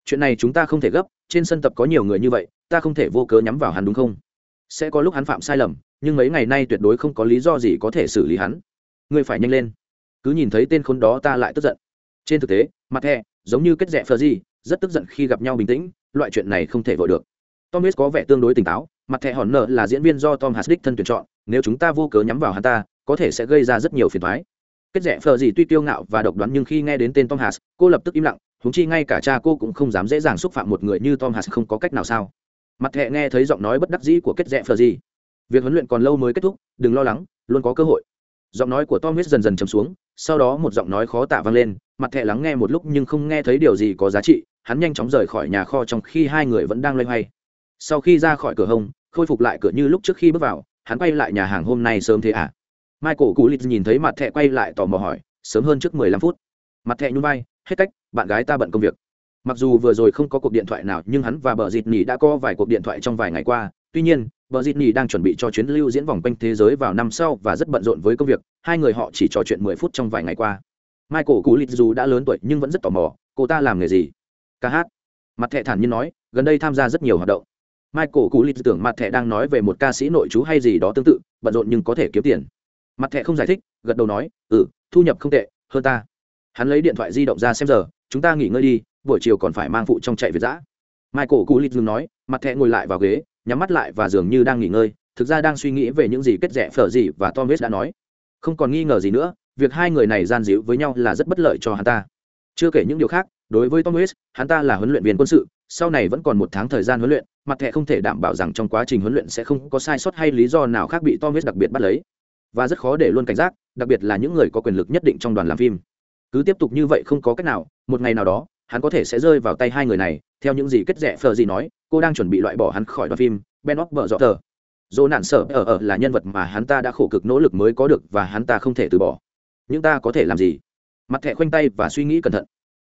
Chuyện này chúng ta không thể gấp, trên sân tập có nhiều người như vậy, ta không thể vô cớ nhắm vào hắn đúng không? Sẽ có lúc hắn phạm sai lầm, nhưng mấy ngày nay tuyệt đối không có lý do gì có thể xử lý hắn. Ngươi phải nhanh lên. Cứ nhìn thấy tên khốn đó ta lại tức giận. Trên thực tế, mặt thẹ giống như kết rẽ phờ gì, rất tức giận khi gặp nhau bình tĩnh, loại chuyện này không thể vội được. Tom Hanks có vẻ tương đối tỉnh táo, mặt thẻ hòn nợ là diễn viên do Tom Hanks đích thân tuyển chọn, nếu chúng ta vô cớ nhắm vào hắn ta, có thể sẽ gây ra rất nhiều phiền toái. Kết rẻ phờ gì tuy kiêu ngạo và độc đoán nhưng khi nghe đến tên Tom Hanks, cô lập tức im lặng, huống chi ngay cả cha cô cũng không dám dễ dàng xúc phạm một người như Tom Hanks không có cách nào sao? Mặt thẻ nghe thấy giọng nói bất đắc dĩ của kết rẻ phờ gì. Việc huấn luyện còn lâu mới kết thúc, đừng lo lắng, luôn có cơ hội. Giọng nói của Tom Hanks dần dần trầm xuống, sau đó một giọng nói khó tả vang lên, mặt thẻ lắng nghe một lúc nhưng không nghe thấy điều gì có giá trị, hắn nhanh chóng rời khỏi nhà kho trong khi hai người vẫn đang loay hoay sau khi ra khỏi cửa hông, khôi phục lại cửa như lúc trước khi bước vào, hắn quay lại nhà hàng hôm nay sớm thế à? Michael cú lít nhìn thấy mặt thẹ quay lại tò mò hỏi, sớm hơn trước mười lăm phút. Mặt thẹ nhún vai, hết cách, bạn gái ta bận công việc. Mặc dù vừa rồi không có cuộc điện thoại nào, nhưng hắn và bờ dịt nỉ đã có vài cuộc điện thoại trong vài ngày qua. Tuy nhiên, bờ dịt nỉ đang chuẩn bị cho chuyến lưu diễn vòng quanh thế giới vào năm sau và rất bận rộn với công việc. Hai người họ chỉ trò chuyện mười phút trong vài ngày qua. Michael cú lít dù đã lớn tuổi nhưng vẫn rất tò mò, cô ta làm nghề gì? Ca hát. Mặt thẹ thản nhiên nói, gần đây tham gia rất nhiều hoạt động. Michael Cú Lịch tưởng mặt thẻ đang nói về một ca sĩ nội chú hay gì đó tương tự, bận rộn nhưng có thể kiếm tiền. Mặt thẻ không giải thích, gật đầu nói, "Ừ, thu nhập không tệ, hơn ta." Hắn lấy điện thoại di động ra xem giờ, "Chúng ta nghỉ ngơi đi, buổi chiều còn phải mang phụ trong chạy Việt dã." Michael Cú Lịch dừng nói, mặt thẻ ngồi lại vào ghế, nhắm mắt lại và dường như đang nghỉ ngơi, thực ra đang suy nghĩ về những gì kết rẻ phở gì và Thomas đã nói. Không còn nghi ngờ gì nữa, việc hai người này gian díu với nhau là rất bất lợi cho hắn ta. Chưa kể những điều khác, đối với Thomas, hắn ta là huấn luyện viên quân sự, sau này vẫn còn một tháng thời gian huấn luyện, mặt thẻ không thể đảm bảo rằng trong quá trình huấn luyện sẽ không có sai sót hay lý do nào khác bị thomas đặc biệt bắt lấy. Và rất khó để luôn cảnh giác, đặc biệt là những người có quyền lực nhất định trong đoàn làm phim. Cứ tiếp tục như vậy không có cách nào, một ngày nào đó, hắn có thể sẽ rơi vào tay hai người này, theo những gì kết rẽ phờ gì nói, cô đang chuẩn bị loại bỏ hắn khỏi đoàn phim, ben óc vợ dọ tờ dỗ nạn sợ ở ở là nhân vật mà hắn ta đã khổ cực nỗ lực mới có được và hắn ta không thể từ bỏ. Nhưng ta có thể làm gì? Mặt thẻ khoanh tay và suy nghĩ cẩn thận.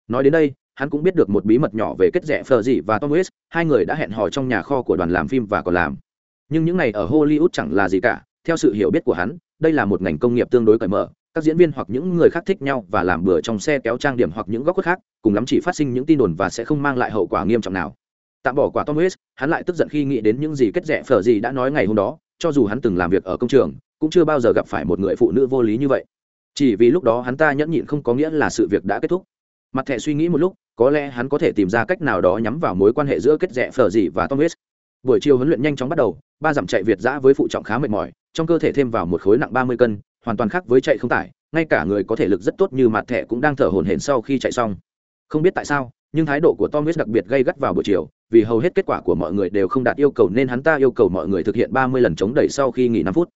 Nói đến đây hắn cũng biết được một bí mật nhỏ về kết rẽ phờ dị và tom west hai người đã hẹn hò trong nhà kho của đoàn làm phim và còn làm. Nhưng những này ở hollywood chẳng là gì cả, theo sự hiểu biết của hắn, đây là một ngành công nghiệp tương đối cởi mở, các diễn viên hoặc những người khác thích nhau và làm bừa trong xe kéo trang điểm hoặc những góc khuất khác, cùng lắm chỉ phát sinh những tin đồn và sẽ không mang lại hậu quả nghiêm trọng nào. Tạm bỏ quả tom west hắn lại tức giận khi nghĩ đến những gì kết rẽ phở gì đã nói ngày hôm đó, cho dù hắn từng làm việc ở công trường, cũng chưa bao giờ gặp phải một người phụ nữ vô lý như vậy. Chỉ vì lúc đó hắn ta nhẫn nhịn không có nghĩa là sự việc đã kết thúc mặt thẻ suy nghĩ một lúc, có lẽ hắn có thể tìm ra cách nào đó nhắm vào mối quan hệ giữa kết rẽ phở dị và tom huyết buổi chiều huấn luyện nhanh chóng bắt đầu, ba dặm chạy việt giã với phụ trọng khá mệt mỏi, trong cơ thể thêm vào một khối nặng ba mươi cân, hoàn toàn khác với chạy không tải, ngay cả người có thể lực rất tốt như mặt thẻ cũng đang thở hổn hển sau khi chạy xong. Không biết tại sao, nhưng thái độ của tom huyết đặc biệt gây gắt vào buổi chiều, vì hầu hết kết quả của mọi người đều không đạt yêu cầu nên hắn ta yêu cầu mọi người thực hiện ba mươi lần chống đẩy sau khi nghỉ năm phút.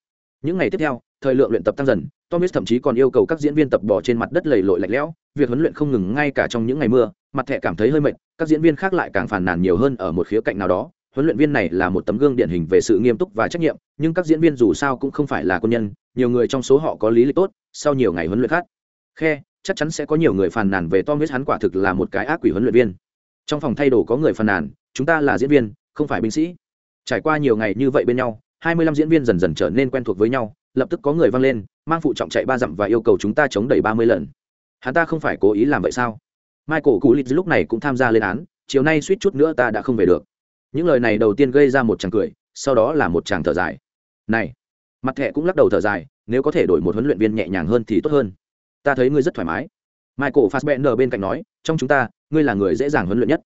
Những ngày tiếp theo, thời lượng luyện tập tăng dần thomas thậm chí còn yêu cầu các diễn viên tập bỏ trên mặt đất lầy lội lạnh lẽo việc huấn luyện không ngừng ngay cả trong những ngày mưa, mặt thẻ cảm thấy hơi mệt, các diễn viên khác lại càng phàn nàn nhiều hơn ở một khía cạnh nào đó. Huấn luyện viên này là một tấm gương điển hình về sự nghiêm túc và trách nhiệm, nhưng các diễn viên dù sao cũng không phải là quân nhân, nhiều người trong số họ có lý lịch tốt, sau nhiều ngày huấn luyện khác. Khe, chắc chắn sẽ có nhiều người phàn nàn về thomas hắn quả thực là một cái ác quỷ huấn luyện viên. Trong phòng thay đồ có người phàn nàn, chúng ta là diễn viên, không phải binh sĩ. Trải qua nhiều ngày như vậy bên nhau, hai mươi lăm diễn viên dần dần trở nên quen thuộc với nhau, lập tức có người văng lên, mang phụ trọng chạy ba dặm và yêu cầu chúng ta chống đẩy ba mươi lần hắn ta không phải cố ý làm vậy sao? Michael cú lịch lúc này cũng tham gia lên án, chiều nay suýt chút nữa ta đã không về được. Những lời này đầu tiên gây ra một chàng cười, sau đó là một chàng thở dài. Này! Mặt thẻ cũng lắc đầu thở dài, nếu có thể đổi một huấn luyện viên nhẹ nhàng hơn thì tốt hơn. Ta thấy ngươi rất thoải mái. Michael fassbender bên cạnh nói, trong chúng ta, ngươi là người dễ dàng huấn luyện nhất.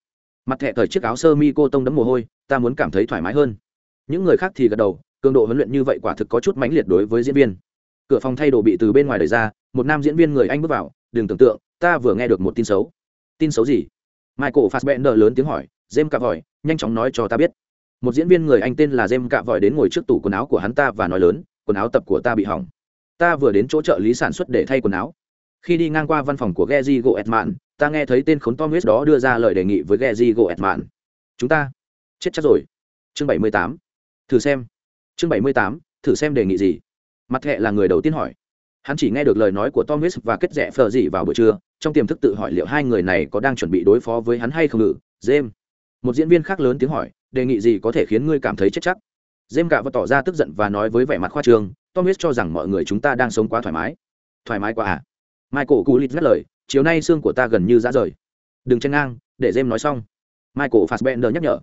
Mặt thẻ cởi chiếc áo sơ mi cô tông đấm mồ hôi, ta muốn cảm thấy thoải mái hơn. Những người khác thì gật đầu, cường độ huấn luyện như vậy quả thực có chút mãnh liệt đối với diễn viên. Cửa phòng thay đồ bị từ bên ngoài đẩy ra, một nam diễn viên người anh bước vào đừng tưởng tượng ta vừa nghe được một tin xấu tin xấu gì michael fassbender lớn tiếng hỏi jem cạ vòi nhanh chóng nói cho ta biết một diễn viên người anh tên là jem cạ vòi đến ngồi trước tủ quần áo của hắn ta và nói lớn quần áo tập của ta bị hỏng ta vừa đến chỗ trợ lý sản xuất để thay quần áo khi đi ngang qua văn phòng của Geji Goetman, ta nghe thấy tên khốn Tom West đó đưa ra lời đề nghị với Geji Goetman. Chúng ta chết chắc rồi. Chương 78. Thử xem. Chương 78. Thử xem đề nghị gì. Mặt hệ là người đầu tiên hỏi. Hắn chỉ nghe được lời nói của Tom và kết rẽ phờ gì vào buổi trưa, trong tiềm thức tự hỏi liệu hai người này có đang chuẩn bị đối phó với hắn hay không ngự. James. Một diễn viên khác lớn tiếng hỏi, đề nghị gì có thể khiến ngươi cảm thấy chết chắc. James cả và tỏ ra tức giận và nói với vẻ mặt khoa trương, Tom cho rằng mọi người chúng ta đang sống quá thoải mái. Thoải mái quá à? michael cú lít ngắt lời chiều nay xương của ta gần như ra rời đừng chen ngang để jem nói xong michael fassbender nhắc nhở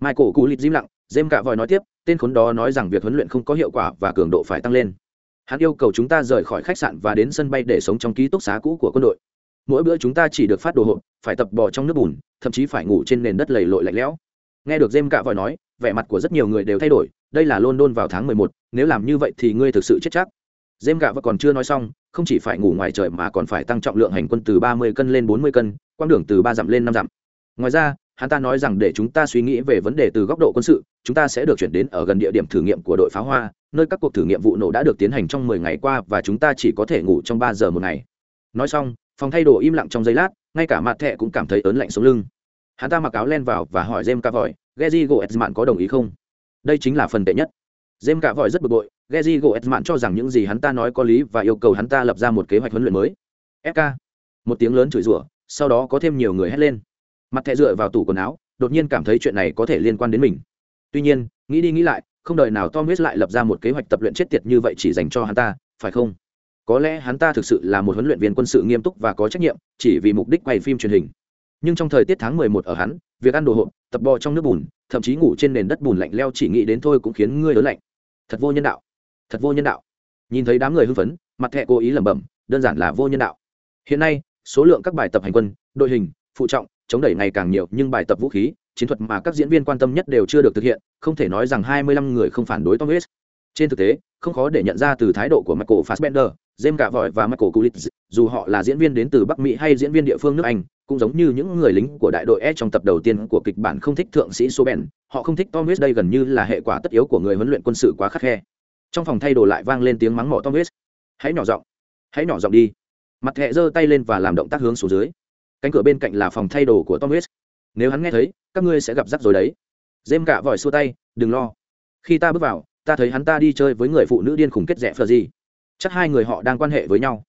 michael cú lít im lặng jem gạ vòi nói tiếp tên khốn đó nói rằng việc huấn luyện không có hiệu quả và cường độ phải tăng lên hắn yêu cầu chúng ta rời khỏi khách sạn và đến sân bay để sống trong ký túc xá cũ của quân đội. Mỗi bữa chúng ta chỉ được phát đồ hộp phải tập bò trong nước bùn thậm chí phải ngủ trên nền đất lầy lội lạnh lẽo. Nghe được jem cạ vòi nói vẻ mặt của rất nhiều người đều thay đổi đây là london vào tháng mười một, nếu làm như vậy thì ngươi thực sự chết chắc. Jem cạ và còn chưa nói xong, không chỉ phải ngủ ngoài trời mà còn phải tăng trọng lượng hành quân từ 30 cân lên 40 cân, quãng đường từ 3 dặm lên 5 dặm. Ngoài ra, hắn ta nói rằng để chúng ta suy nghĩ về vấn đề từ góc độ quân sự, chúng ta sẽ được chuyển đến ở gần địa điểm thử nghiệm của đội pháo hoa, nơi các cuộc thử nghiệm vụ nổ đã được tiến hành trong 10 ngày qua và chúng ta chỉ có thể ngủ trong 3 giờ một ngày. Nói xong, phòng thay đồ im lặng trong giây lát, ngay cả mặt thẻ cũng cảm thấy ớn lạnh sống lưng. Hắn ta mặc áo len vào và hỏi James Vội, Geji Goetzman có đồng ý không? Đây chính là phần tệ nhất. James Vội rất bực bội, Geji Goetman cho rằng những gì hắn ta nói có lý và yêu cầu hắn ta lập ra một kế hoạch huấn luyện mới. FK. Một tiếng lớn chửi rủa, sau đó có thêm nhiều người hét lên. Mặt thẻ dựa vào tủ quần áo, đột nhiên cảm thấy chuyện này có thể liên quan đến mình. Tuy nhiên, nghĩ đi nghĩ lại, không đời nào Tom West lại lập ra một kế hoạch tập luyện chết tiệt như vậy chỉ dành cho hắn ta, phải không? Có lẽ hắn ta thực sự là một huấn luyện viên quân sự nghiêm túc và có trách nhiệm, chỉ vì mục đích quay phim truyền hình. Nhưng trong thời tiết tháng 11 ở hắn, việc ăn đồ hộp, tập bò trong nước bùn, thậm chí ngủ trên nền đất bùn lạnh leo chỉ nghĩ đến thôi cũng khiến ngươi ớn lạnh. Thật vô nhân đạo thật vô nhân đạo nhìn thấy đám người hưng phấn mặt thẻ cố ý lẩm bẩm đơn giản là vô nhân đạo hiện nay số lượng các bài tập hành quân đội hình phụ trọng chống đẩy ngày càng nhiều nhưng bài tập vũ khí chiến thuật mà các diễn viên quan tâm nhất đều chưa được thực hiện không thể nói rằng 25 người không phản đối Tom Hanks. Trên thực tế, không khó để nhận ra từ thái độ của Michael Fassbender, James Cả Vội và Michael Coolidge, dù họ là diễn viên đến từ Bắc Mỹ hay diễn viên địa phương nước Anh, cũng giống như những người lính của đại đội S trong tập đầu tiên của kịch bản không thích thượng sĩ số họ không thích Tom Hanks đây gần như là hệ quả tất yếu của người huấn luyện quân sự quá khắt khe. Trong phòng thay đồ lại vang lên tiếng mắng mỏ tom huyết hãy nhỏ giọng hãy nhỏ giọng đi. Mặt hệ giơ tay lên và làm động tác hướng xuống dưới. Cánh cửa bên cạnh là phòng thay đồ của tom huyết nếu hắn nghe thấy, các ngươi sẽ gặp rắc rồi đấy. Dêm cả vòi xua tay, đừng lo. Khi ta bước vào, ta thấy hắn ta đi chơi với người phụ nữ điên khủng kết rẽ phờ gì chắc hai người họ đang quan hệ với nhau.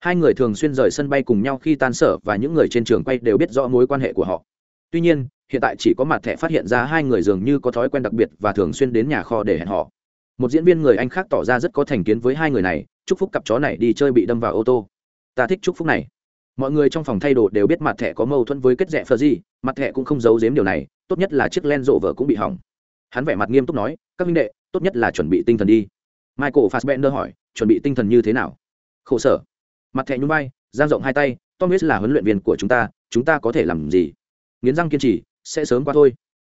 Hai người thường xuyên rời sân bay cùng nhau khi tan sở và những người trên trường quay đều biết rõ mối quan hệ của họ. Tuy nhiên, hiện tại chỉ có mặt thẻ phát hiện ra hai người dường như có thói quen đặc biệt và thường xuyên đến nhà kho để hẹn họ. Một diễn viên người anh khác tỏ ra rất có thành kiến với hai người này, chúc phúc cặp chó này đi chơi bị đâm vào ô tô. Ta thích chúc phúc này mọi người trong phòng thay đồ đều biết mặt thẻ có mâu thuẫn với kết rẽ phờ gì mặt thẻ cũng không giấu giếm điều này, tốt nhất là chiếc len rộ vợ cũng bị hỏng. Hắn vẻ mặt nghiêm túc nói, các minh đệ, tốt nhất là chuẩn bị tinh thần đi. Michael fassbender hỏi, chuẩn bị tinh thần như thế nào? Khổ sở. Mặt thẻ nhún vai, giang rộng hai tay thomas là huấn luyện viên của chúng ta chúng ta có thể làm gì? Nghiến răng kiên trì, sẽ sớm qua thôi.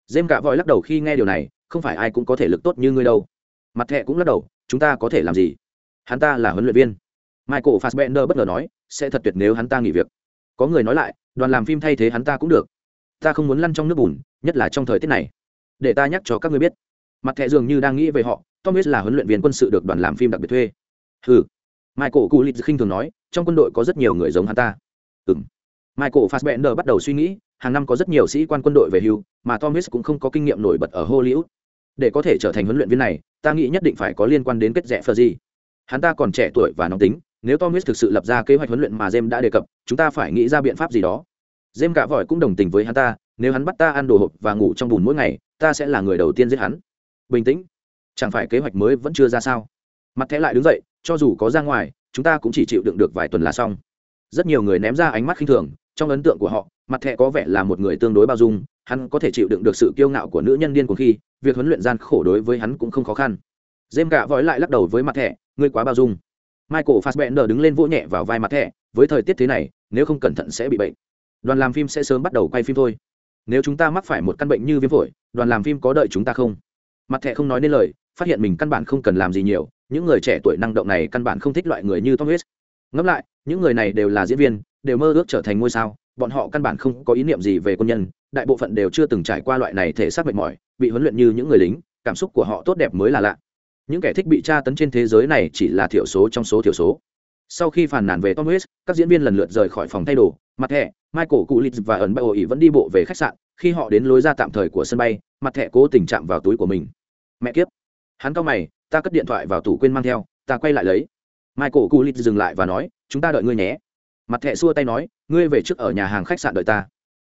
Dêm cả vội lắc đầu khi nghe điều này, không phải ai cũng có thể lực tốt như ngươi đâu. Mặt thẻ cũng lắc đầu, chúng ta có thể làm gì? Hắn ta là huấn luyện viên michael fassbender bất ngờ nói sẽ thật tuyệt nếu hắn ta nghỉ việc. Có người nói lại đoàn làm phim thay thế hắn ta cũng được. Ta không muốn lăn trong nước bùn nhất là trong thời tiết này. Để ta nhắc cho các ngươi biết. Mặt thẻ dường như đang nghĩ về họ thomas là huấn luyện viên quân sự được đoàn làm phim đặc biệt thuê. Hừ, michael Coolidge khinh thường nói trong quân đội có rất nhiều người giống hắn ta. Ừm. michael fassbender bắt đầu suy nghĩ hàng năm có rất nhiều sĩ quan quân đội về hưu mà thomas cũng không có kinh nghiệm nổi bật ở hollywood. Để có thể trở thành huấn luyện viên này ta nghĩ nhất định phải có liên quan đến kết rẽ phờ gì hắn ta còn trẻ tuổi và nóng tính nếu thomas thực sự lập ra kế hoạch huấn luyện mà jem đã đề cập, chúng ta phải nghĩ ra biện pháp gì đó. Jem cả vội cũng đồng tình với hắn ta, nếu hắn bắt ta ăn đồ hộp và ngủ trong bùn mỗi ngày, ta sẽ là người đầu tiên giết hắn. Bình tĩnh. Chẳng phải kế hoạch mới vẫn chưa ra sao? Mặt thẻ lại đứng dậy, cho dù có ra ngoài, chúng ta cũng chỉ chịu đựng được vài tuần là xong. Rất nhiều người ném ra ánh mắt khinh thường, trong ấn tượng của họ, mặt thẻ có vẻ là một người tương đối bao dung, hắn có thể chịu đựng được sự kiêu ngạo của nữ nhân điên cuồng khi, việc huấn luyện gian khổ đối với hắn cũng không khó khăn. Jem cả vội lại lắc đầu với mặt thẻ, ngươi quá bao dung michael fassbender đứng lên vỗ nhẹ vào vai mặt thẻ, với thời tiết thế này, nếu không cẩn thận sẽ bị bệnh. Đoàn làm phim sẽ sớm bắt đầu quay phim thôi. Nếu chúng ta mắc phải một căn bệnh như viêm phổi, đoàn làm phim có đợi chúng ta không? Mặt thẻ không nói nên lời, phát hiện mình căn bản không cần làm gì nhiều, những người trẻ tuổi năng động này căn bản không thích loại người như thomas ngẫm lại, những người này đều là diễn viên, đều mơ ước trở thành ngôi sao, bọn họ căn bản không có ý niệm gì về quân nhân, đại bộ phận đều chưa từng trải qua loại này thể xác mệt mỏi, bị huấn luyện như những người lính, cảm xúc của họ tốt đẹp mới là lạ những kẻ thích bị tra tấn trên thế giới này chỉ là thiểu số trong số thiểu số. Sau khi phàn nàn về tom Hanks, các diễn viên lần lượt rời khỏi phòng thay đồ. Mặt thẻ michael cụ lịch và ẩn bao ỉ vẫn đi bộ về khách sạn. Khi họ đến lối ra tạm thời của sân bay mặt thẻ cố tình chạm vào túi của mình. Mẹ kiếp! Hắn cau mày ta cất điện thoại vào tủ quên mang theo ta quay lại lấy. Michael cụ lịch dừng lại và nói chúng ta đợi ngươi nhé. Mặt thẻ xua tay nói ngươi về trước ở nhà hàng khách sạn đợi ta.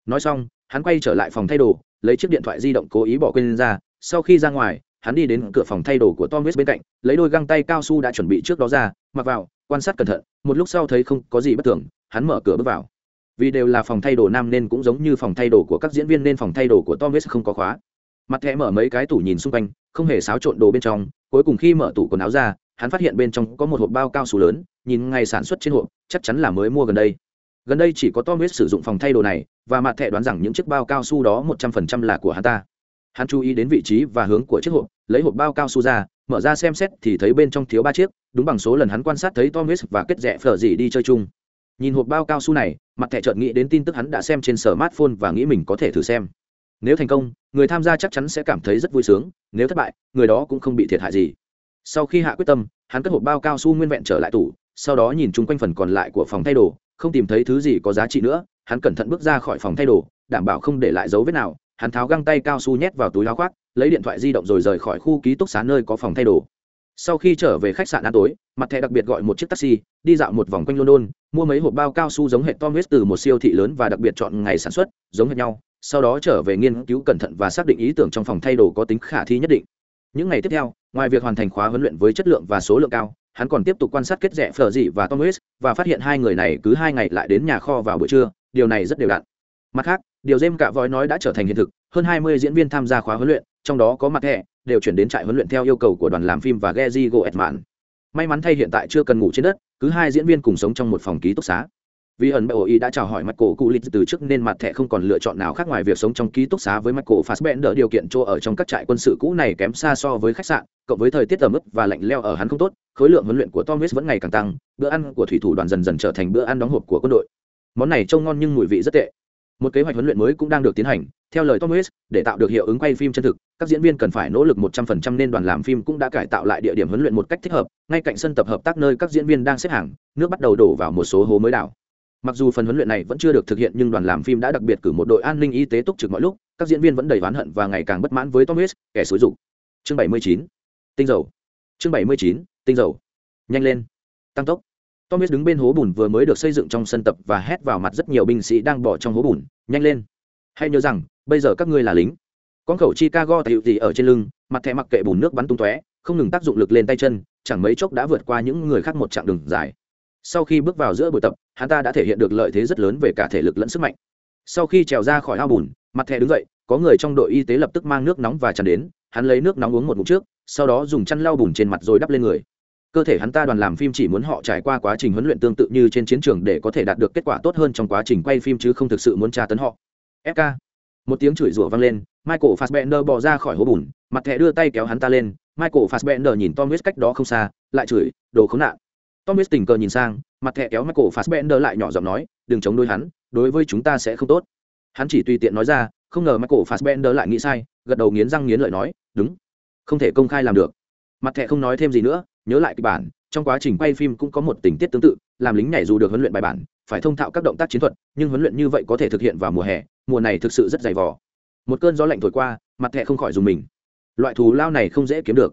Nói xong hắn quay trở lại phòng thay đồ lấy chiếc điện thoại di động cố ý bỏ quên ra. Sau khi ra ngoài hắn đi đến cửa phòng thay đồ của tom bên cạnh, lấy đôi găng tay cao su đã chuẩn bị trước đó ra, mặc vào, quan sát cẩn thận, một lúc sau thấy không có gì bất thường, hắn mở cửa bước vào. Vì đều là phòng thay đồ nam nên cũng giống như phòng thay đồ của các diễn viên nên phòng thay đồ của tom không có khóa. Mặt thẻ mở mấy cái tủ nhìn xung quanh, không hề xáo trộn đồ bên trong, cuối cùng khi mở tủ quần áo ra, hắn phát hiện bên trong có một hộp bao cao su lớn, nhìn ngày sản xuất trên hộp, chắc chắn là mới mua gần đây. Gần đây chỉ có tom sử dụng phòng thay đồ này, và mặt thẻ đoán rằng những chiếc bao cao su đó một trăm phần trăm là của hắn ta hắn chú ý đến vị trí và hướng của chiếc hộp, lấy hộp bao cao su ra, mở ra xem xét thì thấy bên trong thiếu ba chiếc, đúng bằng số lần hắn quan sát thấy tom và kết rẽ phở gì đi chơi chung. Nhìn hộp bao cao su này, mặt thẻ chợt nghĩ đến tin tức hắn đã xem trên sở smartphone và nghĩ mình có thể thử xem. Nếu thành công, người tham gia chắc chắn sẽ cảm thấy rất vui sướng, nếu thất bại, người đó cũng không bị thiệt hại gì. Sau khi hạ quyết tâm, hắn cất hộp bao cao su nguyên vẹn trở lại tủ, sau đó nhìn chung quanh phần còn lại của phòng thay đồ, không tìm thấy thứ gì có giá trị nữa, hắn cẩn thận bước ra khỏi phòng thay đồ, đảm bảo không để lại dấu vết nào hắn tháo găng tay cao su nhét vào túi áo khoác, lấy điện thoại di động rồi rời khỏi khu ký túc xá nơi có phòng thay đồ. Sau khi trở về khách sạn ăn tối, mặt thẻ đặc biệt gọi một chiếc taxi, đi dạo một vòng quanh london, mua mấy hộp bao cao su giống hệ tom từ một siêu thị lớn và đặc biệt chọn ngày sản xuất, giống hệt nhau, sau đó trở về nghiên cứu cẩn thận và xác định ý tưởng trong phòng thay đồ có tính khả thi nhất định. Những ngày tiếp theo, ngoài việc hoàn thành khóa huấn luyện với chất lượng và số lượng cao, hắn còn tiếp tục quan sát kết rẽ phở dị và tom và phát hiện hai người này cứ hai ngày lại đến nhà kho vào buổi trưa, điều này rất đều đặn. Mặt khác điều dêm cả vói nói đã trở thành hiện thực hơn hai mươi diễn viên tham gia khóa huấn luyện trong đó có mặt thẻ đều chuyển đến trại huấn luyện theo yêu cầu của đoàn làm phim và Gezi Goetman. May mắn thay hiện tại chưa cần ngủ trên đất, cứ hai diễn viên cùng sống trong một phòng ký túc xá. Vì ẩn BOI đã chào hỏi mặt cổ cụ lịch từ trước nên mặt thẻ không còn lựa chọn nào khác ngoài việc sống trong ký túc xá với mặt cổ đỡ điều kiện chỗ ở trong các trại quân sự cũ này kém xa so với khách sạn, cộng với thời tiết ẩm ướt và lạnh leo ở hắn không tốt, khối lượng huấn luyện của Thomas vẫn ngày càng tăng, bữa ăn của thủy thủ đoàn dần dần trở thành bữa ăn đóng hộp của quân đội. Món này trông ngon nhưng mùi vị rất tệ, một kế hoạch huấn luyện mới cũng đang được tiến hành. Theo lời tom Hanks, để tạo được hiệu ứng quay phim chân thực các diễn viên cần phải nỗ lực một trăm phần trăm nên đoàn làm phim cũng đã cải tạo lại địa điểm huấn luyện một cách thích hợp ngay cạnh sân tập hợp tác nơi các diễn viên đang xếp hàng nước bắt đầu đổ vào một số hố mới đảo. Mặc dù phần huấn luyện này vẫn chưa được thực hiện nhưng đoàn làm phim đã đặc biệt cử một đội an ninh y tế túc trực mọi lúc các diễn viên vẫn đầy oán hận và ngày càng bất mãn với tom Hanks, kẻ xúi dục. Chương bảy mươi chín tinh dầu. Chương bảy mươi chín tinh dầu. Nhanh lên. Tăng tốc. Tom Hiss đứng bên hố bùn vừa mới được xây dựng trong sân tập và hét vào mặt rất nhiều binh sĩ đang bỏ trong hố bùn, nhanh lên. Hãy nhớ rằng, bây giờ các ngươi là lính. Con khẩu Chicago tiểu gì ở trên lưng, mặt thẻ mặc kệ bùn nước bắn tung tóe, không ngừng tác dụng lực lên tay chân, chẳng mấy chốc đã vượt qua những người khác một chặng đường dài. Sau khi bước vào giữa buổi tập, hắn ta đã thể hiện được lợi thế rất lớn về cả thể lực lẫn sức mạnh. Sau khi trèo ra khỏi ao bùn, mặt thẻ đứng dậy, có người trong đội y tế lập tức mang nước nóng và tràn đến, hắn lấy nước nóng uống một ngụm trước, sau đó dùng chăn lau bùn trên mặt rồi đắp lên người cơ thể hắn ta đoàn làm phim chỉ muốn họ trải qua quá trình huấn luyện tương tự như trên chiến trường để có thể đạt được kết quả tốt hơn trong quá trình quay phim chứ không thực sự muốn tra tấn họ. Fk một tiếng chửi rủa vang lên, michael fassbender bỏ ra khỏi hố bùn, mặt thẻ đưa tay kéo hắn ta lên, michael fassbender nhìn tom cách đó không xa, lại chửi, đồ khốn nạn. Tom tình cờ nhìn sang, mặt thẻ kéo michael fassbender lại nhỏ giọng nói, đừng chống đối hắn, đối với chúng ta sẽ không tốt. Hắn chỉ tùy tiện nói ra, không ngờ michael fassbender lại nghĩ sai, gật đầu nghiến răng nghiến lợi nói, đúng, không thể công khai làm được. Mặt thẻ không nói thêm gì nữa nhớ lại kịch bản, trong quá trình quay phim cũng có một tình tiết tương tự, làm lính nhảy dù được huấn luyện bài bản, phải thông thạo các động tác chiến thuật, nhưng huấn luyện như vậy có thể thực hiện vào mùa hè, mùa này thực sự rất dày vò. Một cơn gió lạnh thổi qua, mặt thẹ không khỏi dùng mình. Loại thù lao này không dễ kiếm được.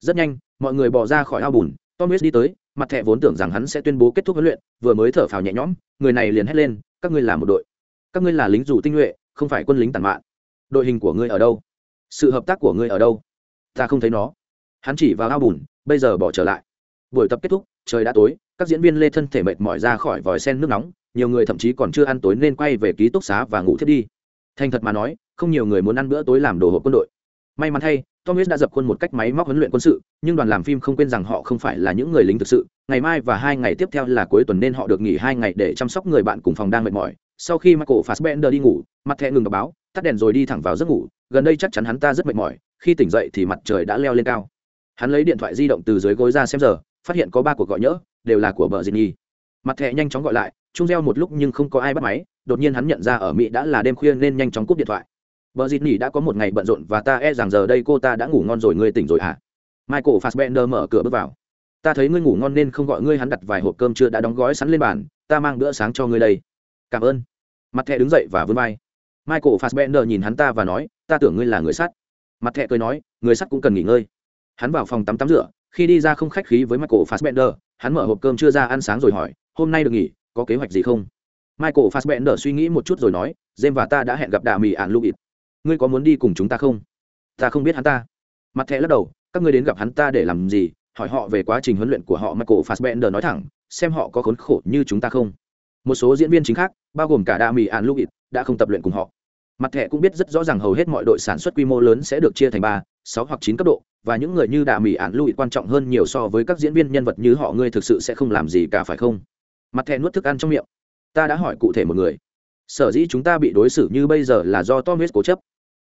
Rất nhanh, mọi người bỏ ra khỏi ao bùn tom thomas đi tới, mặt thẹ vốn tưởng rằng hắn sẽ tuyên bố kết thúc huấn luyện, vừa mới thở phào nhẹ nhõm, người này liền hét lên, các ngươi là một đội. Các ngươi là lính dù tinh nhuệ, không phải quân lính tàn mạn. Đội hình của ngươi ở đâu? Sự hợp tác của ngươi ở đâu? Ta không thấy nó. Hắn chỉ vào ao bùn bây giờ bỏ trở lại. Buổi tập kết thúc, trời đã tối, các diễn viên lê thân thể mệt mỏi ra khỏi vòi sen nước nóng, nhiều người thậm chí còn chưa ăn tối nên quay về ký túc xá và ngủ thiết đi. Thành thật mà nói, không nhiều người muốn ăn bữa tối làm đồ hộp quân đội. May mắn thay, tom đã dập khuôn một cách máy móc huấn luyện quân sự, nhưng đoàn làm phim không quên rằng họ không phải là những người lính thực sự. Ngày mai và hai ngày tiếp theo là cuối tuần nên họ được nghỉ hai ngày để chăm sóc người bạn cùng phòng đang mệt mỏi. Sau khi michael fassbender đi ngủ, mặt thẹ ngừng đọc báo, tắt đèn rồi đi thẳng vào giấc ngủ. Gần đây chắc chắn hắn ta rất mệt mỏi, khi tỉnh dậy thì mặt trời đã leo lên cao hắn lấy điện thoại di động từ dưới gối ra xem giờ phát hiện có ba cuộc gọi nhỡ đều là của vợ dì nhi mặt thẹ nhanh chóng gọi lại chung reo một lúc nhưng không có ai bắt máy đột nhiên hắn nhận ra ở mỹ đã là đêm khuya nên nhanh chóng cúp điện thoại vợ dịt nhi đã có một ngày bận rộn và ta e rằng giờ đây cô ta đã ngủ ngon rồi ngươi tỉnh rồi hả? À? Michael Fassbender mở cửa bước vào. Ta thấy ngươi ngủ ngon nên không gọi ngươi hắn đặt vài hộp cơm chưa đã đóng gói sẵn lên bàn, ta mang bữa sáng cho ngươi đây. Cảm ơn. Mặt Thẹ đứng dậy và vươn vai. Michael Fassbender nhìn hắn ta và nói, ta tưởng ngươi là người sắt. Mặt Thẹ cười nói, người sắt cũng cần nghỉ ngơi. Hắn vào phòng tắm tắm rửa, khi đi ra không khách khí với Michael Fassbender, hắn mở hộp cơm chưa ra ăn sáng rồi hỏi, hôm nay được nghỉ, có kế hoạch gì không? Michael Fassbender suy nghĩ một chút rồi nói, jem và ta đã hẹn gặp Đà Mì Ản Louis ngươi có muốn đi cùng chúng ta không? Ta không biết hắn ta. Mặt thẻ lắc đầu các ngươi đến gặp hắn ta để làm gì? Hỏi họ về quá trình huấn luyện của họ michael fassbender nói thẳng xem họ có khốn khổ như chúng ta không. Một số diễn viên chính khác bao gồm cả đa mỹ an ít đã không tập luyện cùng họ. Mặt thẻ cũng biết rất rõ ràng hầu hết mọi đội sản xuất quy mô lớn sẽ được chia thành ba sáu hoặc chín cấp độ và những người như đà mỹ ạn lụi quan trọng hơn nhiều so với các diễn viên nhân vật như họ ngươi thực sự sẽ không làm gì cả phải không mặt thẻ nuốt thức ăn trong miệng ta đã hỏi cụ thể một người sở dĩ chúng ta bị đối xử như bây giờ là do thomas cố chấp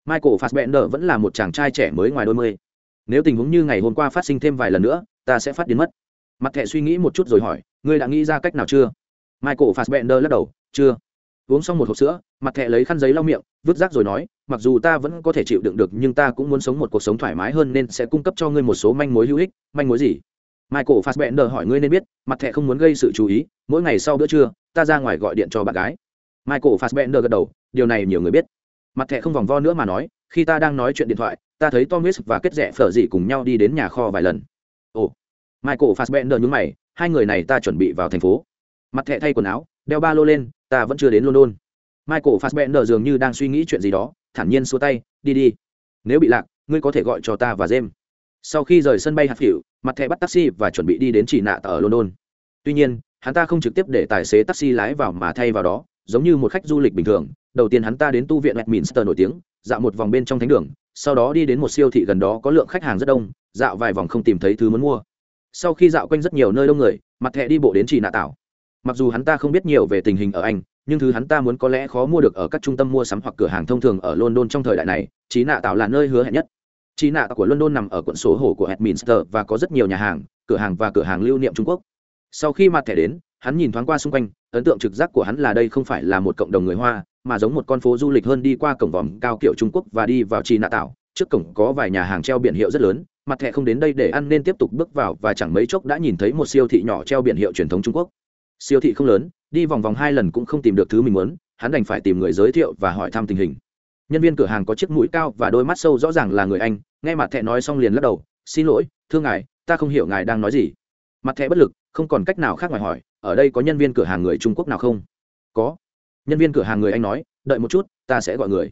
Michael Fassbender vẫn là một chàng trai trẻ mới ngoài đôi mươi. Nếu tình huống như ngày hôm qua phát sinh thêm vài lần nữa, ta sẽ phát điên mất. Mặt thẻ suy nghĩ một chút rồi hỏi, ngươi đã nghĩ ra cách nào chưa? Michael Fassbender lắc đầu, chưa. Uống xong một hộp sữa, mặt thẻ lấy khăn giấy lau miệng, vứt rác rồi nói, mặc dù ta vẫn có thể chịu đựng được nhưng ta cũng muốn sống một cuộc sống thoải mái hơn nên sẽ cung cấp cho ngươi một số manh mối hữu ích. Manh mối gì? Michael Fassbender hỏi ngươi nên biết, mặt thẻ không muốn gây sự chú ý, mỗi ngày sau bữa trưa, ta ra ngoài gọi điện cho bạn gái. Michael Fassbender gật đầu, điều này nhiều người biết mặt thẻ không vòng vo nữa mà nói khi ta đang nói chuyện điện thoại ta thấy thomas và kết rẽ phở dị cùng nhau đi đến nhà kho vài lần ồ michael fassbender nhúng mày hai người này ta chuẩn bị vào thành phố mặt thẻ thay quần áo đeo ba lô lên ta vẫn chưa đến london michael fassbender dường như đang suy nghĩ chuyện gì đó thản nhiên xua tay đi đi nếu bị lạc ngươi có thể gọi cho ta và jem sau khi rời sân bay hạt phỉu mặt thẻ bắt taxi và chuẩn bị đi đến chỉ nạ ở london tuy nhiên hắn ta không trực tiếp để tài xế taxi lái vào mà thay vào đó giống như một khách du lịch bình thường đầu tiên hắn ta đến tu viện Westminster nổi tiếng, dạo một vòng bên trong thánh đường, sau đó đi đến một siêu thị gần đó có lượng khách hàng rất đông, dạo vài vòng không tìm thấy thứ muốn mua. Sau khi dạo quanh rất nhiều nơi đông người, mặt thẻ đi bộ đến chỉ nạ tảo. Mặc dù hắn ta không biết nhiều về tình hình ở Anh, nhưng thứ hắn ta muốn có lẽ khó mua được ở các trung tâm mua sắm hoặc cửa hàng thông thường ở London trong thời đại này, trí nạ tạo là nơi hứa hẹn nhất. trí nạ tạo của London nằm ở quận số hồ của edminster và có rất nhiều nhà hàng, cửa hàng và cửa hàng lưu niệm Trung Quốc. Sau khi mặt thẻ đến, hắn nhìn thoáng qua xung quanh, ấn tượng trực giác của hắn là đây không phải là một cộng đồng người Hoa, mà giống một con phố du lịch hơn đi qua cổng vòm cao kiểu trung quốc và đi vào trì nạ tạo trước cổng có vài nhà hàng treo biển hiệu rất lớn mặt thẻ không đến đây để ăn nên tiếp tục bước vào và chẳng mấy chốc đã nhìn thấy một siêu thị nhỏ treo biển hiệu truyền thống trung quốc siêu thị không lớn, đi vòng vòng hai lần cũng không tìm được thứ mình muốn, hắn đành phải tìm người giới thiệu và hỏi thăm tình hình. Nhân viên cửa hàng có chiếc mũi cao và đôi mắt sâu rõ ràng là người anh, nghe mặt Thẹ nói xong liền lắc đầu, xin lỗi, thưa ngài, ta không hiểu ngài đang nói gì. Mặt Thẹ bất lực, không còn cách nào khác ngoài hỏi, ở đây có nhân viên cửa hàng người trung quốc nào không? Có. Nhân viên cửa hàng người anh nói, đợi một chút, ta sẽ gọi người.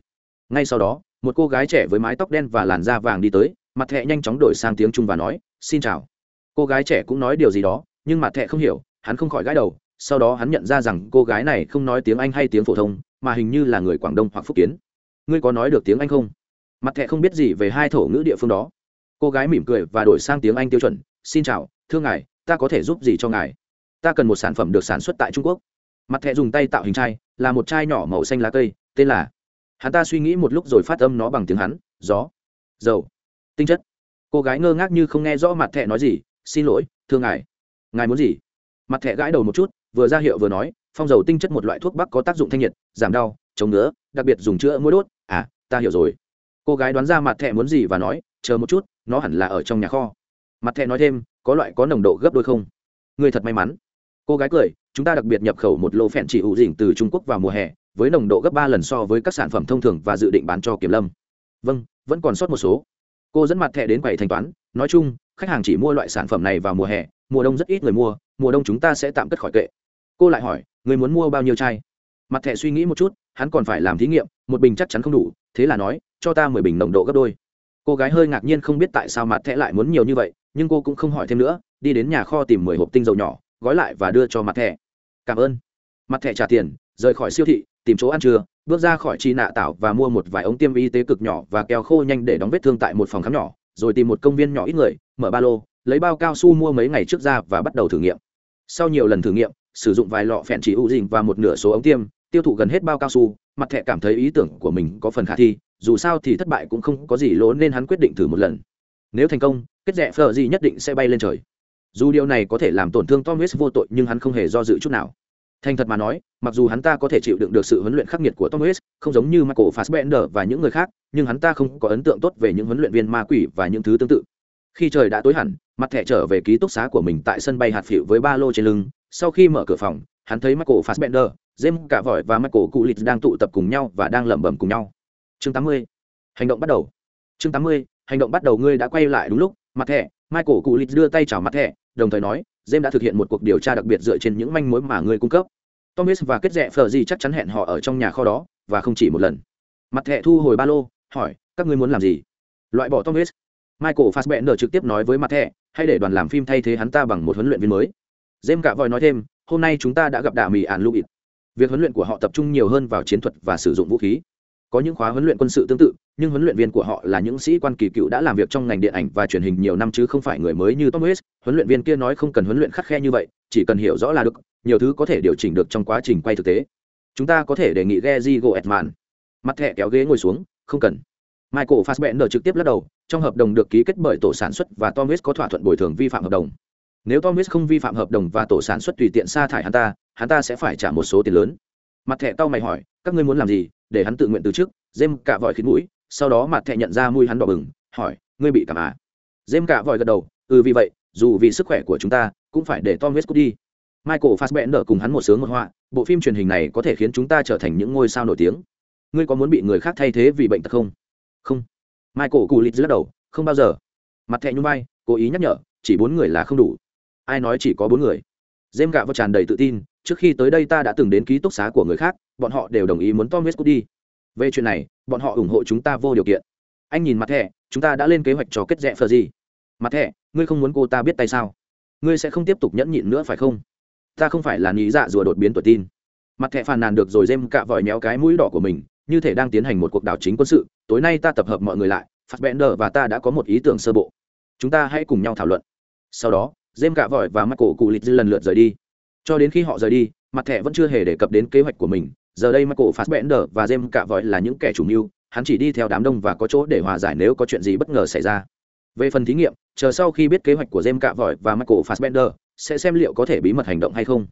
Ngay sau đó, một cô gái trẻ với mái tóc đen và làn da vàng đi tới, mặt thẹ nhanh chóng đổi sang tiếng trung và nói, xin chào. Cô gái trẻ cũng nói điều gì đó, nhưng mặt thẹ không hiểu hắn không khỏi gãi đầu, sau đó hắn nhận ra rằng cô gái này không nói tiếng anh hay tiếng phổ thông, mà hình như là người quảng đông hoặc phúc kiến. Ngươi có nói được tiếng anh không? Mặt thẹ không biết gì về hai thổ ngữ địa phương đó. Cô gái mỉm cười và đổi sang tiếng anh tiêu chuẩn, xin chào, thưa ngài, ta có thể giúp gì cho ngài? Ta cần một sản phẩm được sản xuất tại trung quốc. Mặt Thẹ dùng tay tạo hình chai, là một chai nhỏ màu xanh lá cây, tên là hắn ta suy nghĩ một lúc rồi phát âm nó bằng tiếng hắn gió, dầu, tinh chất. Cô gái ngơ ngác như không nghe rõ mặt Thẹ nói gì, xin lỗi, thưa ngài. Ngài muốn gì? Mặt thẻ gãi đầu một chút, vừa ra hiệu vừa nói, phong dầu tinh chất một loại thuốc bắc có tác dụng thanh nhiệt, giảm đau, chống ngứa, đặc biệt dùng chữa mũi đốt. À ta hiểu rồi. Cô gái đoán ra mặt thẻ muốn gì và nói, chờ một chút, nó hẳn là ở trong nhà kho. Mặt thẻ nói thêm, có loại có nồng độ gấp đôi không? Người thật may mắn. Cô gái cười, chúng ta đặc biệt nhập khẩu một lô phèn chỉ ủ dỉnh từ trung quốc vào mùa hè, với nồng độ gấp ba lần so với các sản phẩm thông thường và dự định bán cho kiểm lâm. Vâng vẫn còn sót một số. Cô dẫn mặt thẻ đến quầy thanh toán, nói chung, khách hàng chỉ mua loại sản phẩm này vào mùa hè mùa đông rất ít người mua, mùa đông chúng ta sẽ tạm cất khỏi kệ. Cô lại hỏi, người muốn mua bao nhiêu chai? Mặt thẻ suy nghĩ một chút, hắn còn phải làm thí nghiệm, một bình chắc chắn không đủ, thế là nói, cho ta mười bình nồng độ gấp đôi. Cô gái hơi ngạc nhiên không biết tại sao mặt thẻ lại muốn nhiều như vậy, nhưng cô cũng không hỏi thêm nữa, đi đến nhà kho tìm mười hộp tinh dầu nhỏ, gói lại và đưa cho mặt thẻ. Cảm ơn. Mặt thẻ trả tiền, rời khỏi siêu thị, tìm chỗ ăn trưa, bước ra khỏi chi nạ tảo và mua một vài ống tiêm y tế cực nhỏ và keo khô nhanh để đóng vết thương tại một phòng khám nhỏ, rồi tìm một công viên nhỏ ít người, mở ba lô lấy bao cao su mua mấy ngày trước ra và bắt đầu thử nghiệm. Sau nhiều lần thử nghiệm sử dụng vài lọ phèn chỉ u dình và một nửa số ống tiêm tiêu thụ gần hết bao cao su mặt thẻ cảm thấy ý tưởng của mình có phần khả thi dù sao thì thất bại cũng không có gì lỗ nên hắn quyết định thử một lần. Nếu thành công kết rẽ phờ gì nhất định sẽ bay lên trời. Dù điều này có thể làm tổn thương tom West vô tội nhưng hắn không hề do dự chút nào. Thành thật mà nói mặc dù hắn ta có thể chịu đựng được sự huấn luyện khắc nghiệt của tom West, không giống như michael fassbender và những người khác nhưng hắn ta không có ấn tượng tốt về những huấn luyện viên ma quỷ và những thứ tương tự khi trời đã tối hẳn, mặt thẻ trở về ký túc xá của mình tại sân bay hạt phịu với ba lô trên lưng. Sau khi mở cửa phòng, hắn thấy michael fassbender jem cả vội và michael cụ lịch đang tụ tập cùng nhau và đang lẩm bẩm cùng nhau. Chương 80. hành động bắt đầu. Chương 80. hành động bắt đầu ngươi đã quay lại đúng lúc, mặt thẻ. Michael cụ lịch đưa tay chào mặt thẻ, đồng thời nói jem đã thực hiện một cuộc điều tra đặc biệt dựa trên những manh mối mà ngươi cung cấp. Thomas và kết rẽ phờ gì chắc chắn hẹn họ ở trong nhà kho đó, và không chỉ một lần. Mặt thẻ thu hồi ba lô, hỏi, các ngươi muốn làm gì? Loại bỏ thomas michael fassbender trực tiếp nói với mặt thẻ hay để đoàn làm phim thay thế hắn ta bằng một huấn luyện viên mới James cả vòi nói thêm hôm nay chúng ta đã gặp đạ mì ản lưu việc huấn luyện của họ tập trung nhiều hơn vào chiến thuật và sử dụng vũ khí có những khóa huấn luyện quân sự tương tự nhưng huấn luyện viên của họ là những sĩ quan kỳ cựu đã làm việc trong ngành điện ảnh và truyền hình nhiều năm chứ không phải người mới như Tom West. Huấn luyện viên kia nói không cần huấn luyện khắc khe như vậy, chỉ cần hiểu rõ là được, nhiều thứ có thể điều chỉnh được trong quá trình quay thực tế. Chúng ta có thể đề nghị Gezi Goetman. Mặt thẻ kéo ghế ngồi xuống, không cần. Michael Fassbender trực tiếp lắc đầu, trong hợp đồng được ký kết bởi tổ sản xuất và Tom West có thỏa thuận bồi thường vi phạm hợp đồng. Nếu Tom West không vi phạm hợp đồng và tổ sản xuất tùy tiện sa thải hắn ta, hắn ta sẽ phải trả một số tiền lớn. Mặt thẻ tao mày hỏi, các ngươi muốn làm gì, để hắn tự nguyện từ chức, Jem cả vội khiến mũi, sau đó mặt thẻ nhận ra mùi hắn đỏ bừng hỏi ngươi bị cảm à? Jem cả vòi gật đầu ừ vì vậy dù vì sức khỏe của chúng ta cũng phải để tom west đi. Michael fassbender cùng hắn một sướng một họa bộ phim truyền hình này có thể khiến chúng ta trở thành những ngôi sao nổi tiếng. Ngươi có muốn bị người khác thay thế vì bệnh tật không? Không. Michael cù lít lắc đầu, không bao giờ. Mặt thẹn nhung bay cố ý nhắc nhở, chỉ bốn người là không đủ. Ai nói chỉ có bốn người? Dêm gạ vào tràn đầy tự tin, trước khi tới đây ta đã từng đến ký túc xá của người khác, bọn họ đều đồng ý muốn tom west đi. Về chuyện này, bọn họ ủng hộ chúng ta vô điều kiện. Anh nhìn mặt thẻ, chúng ta đã lên kế hoạch cho kết rẽ phờ gì mặt thẻ, ngươi không muốn cô ta biết tay sao? Ngươi sẽ không tiếp tục nhẫn nhịn nữa phải không? Ta không phải là nghĩ dạ rùa đột biến tuổi tin. Mặt thẻ phàn nàn được rồi dêm cạ vòi méo cái mũi đỏ của mình, như thể đang tiến hành một cuộc đảo chính quân sự tối nay ta tập hợp mọi người lại phát và ta đã có một ý tưởng sơ bộ chúng ta hãy cùng nhau thảo luận sau đó Jem cạ vội và Michael cụ lịch lần lượt rời đi cho đến khi họ rời đi mặt thẻ vẫn chưa hề đề cập đến kế hoạch của mình giờ đây Michael Fassbender và James cạ vội là những kẻ chủ mưu, hắn chỉ đi theo đám đông và có chỗ để hòa giải nếu có chuyện gì bất ngờ xảy ra. Về phần thí nghiệm, chờ sau khi biết kế hoạch của James cạ vội và Michael Fassbender, sẽ xem liệu có thể bí mật hành động hay không.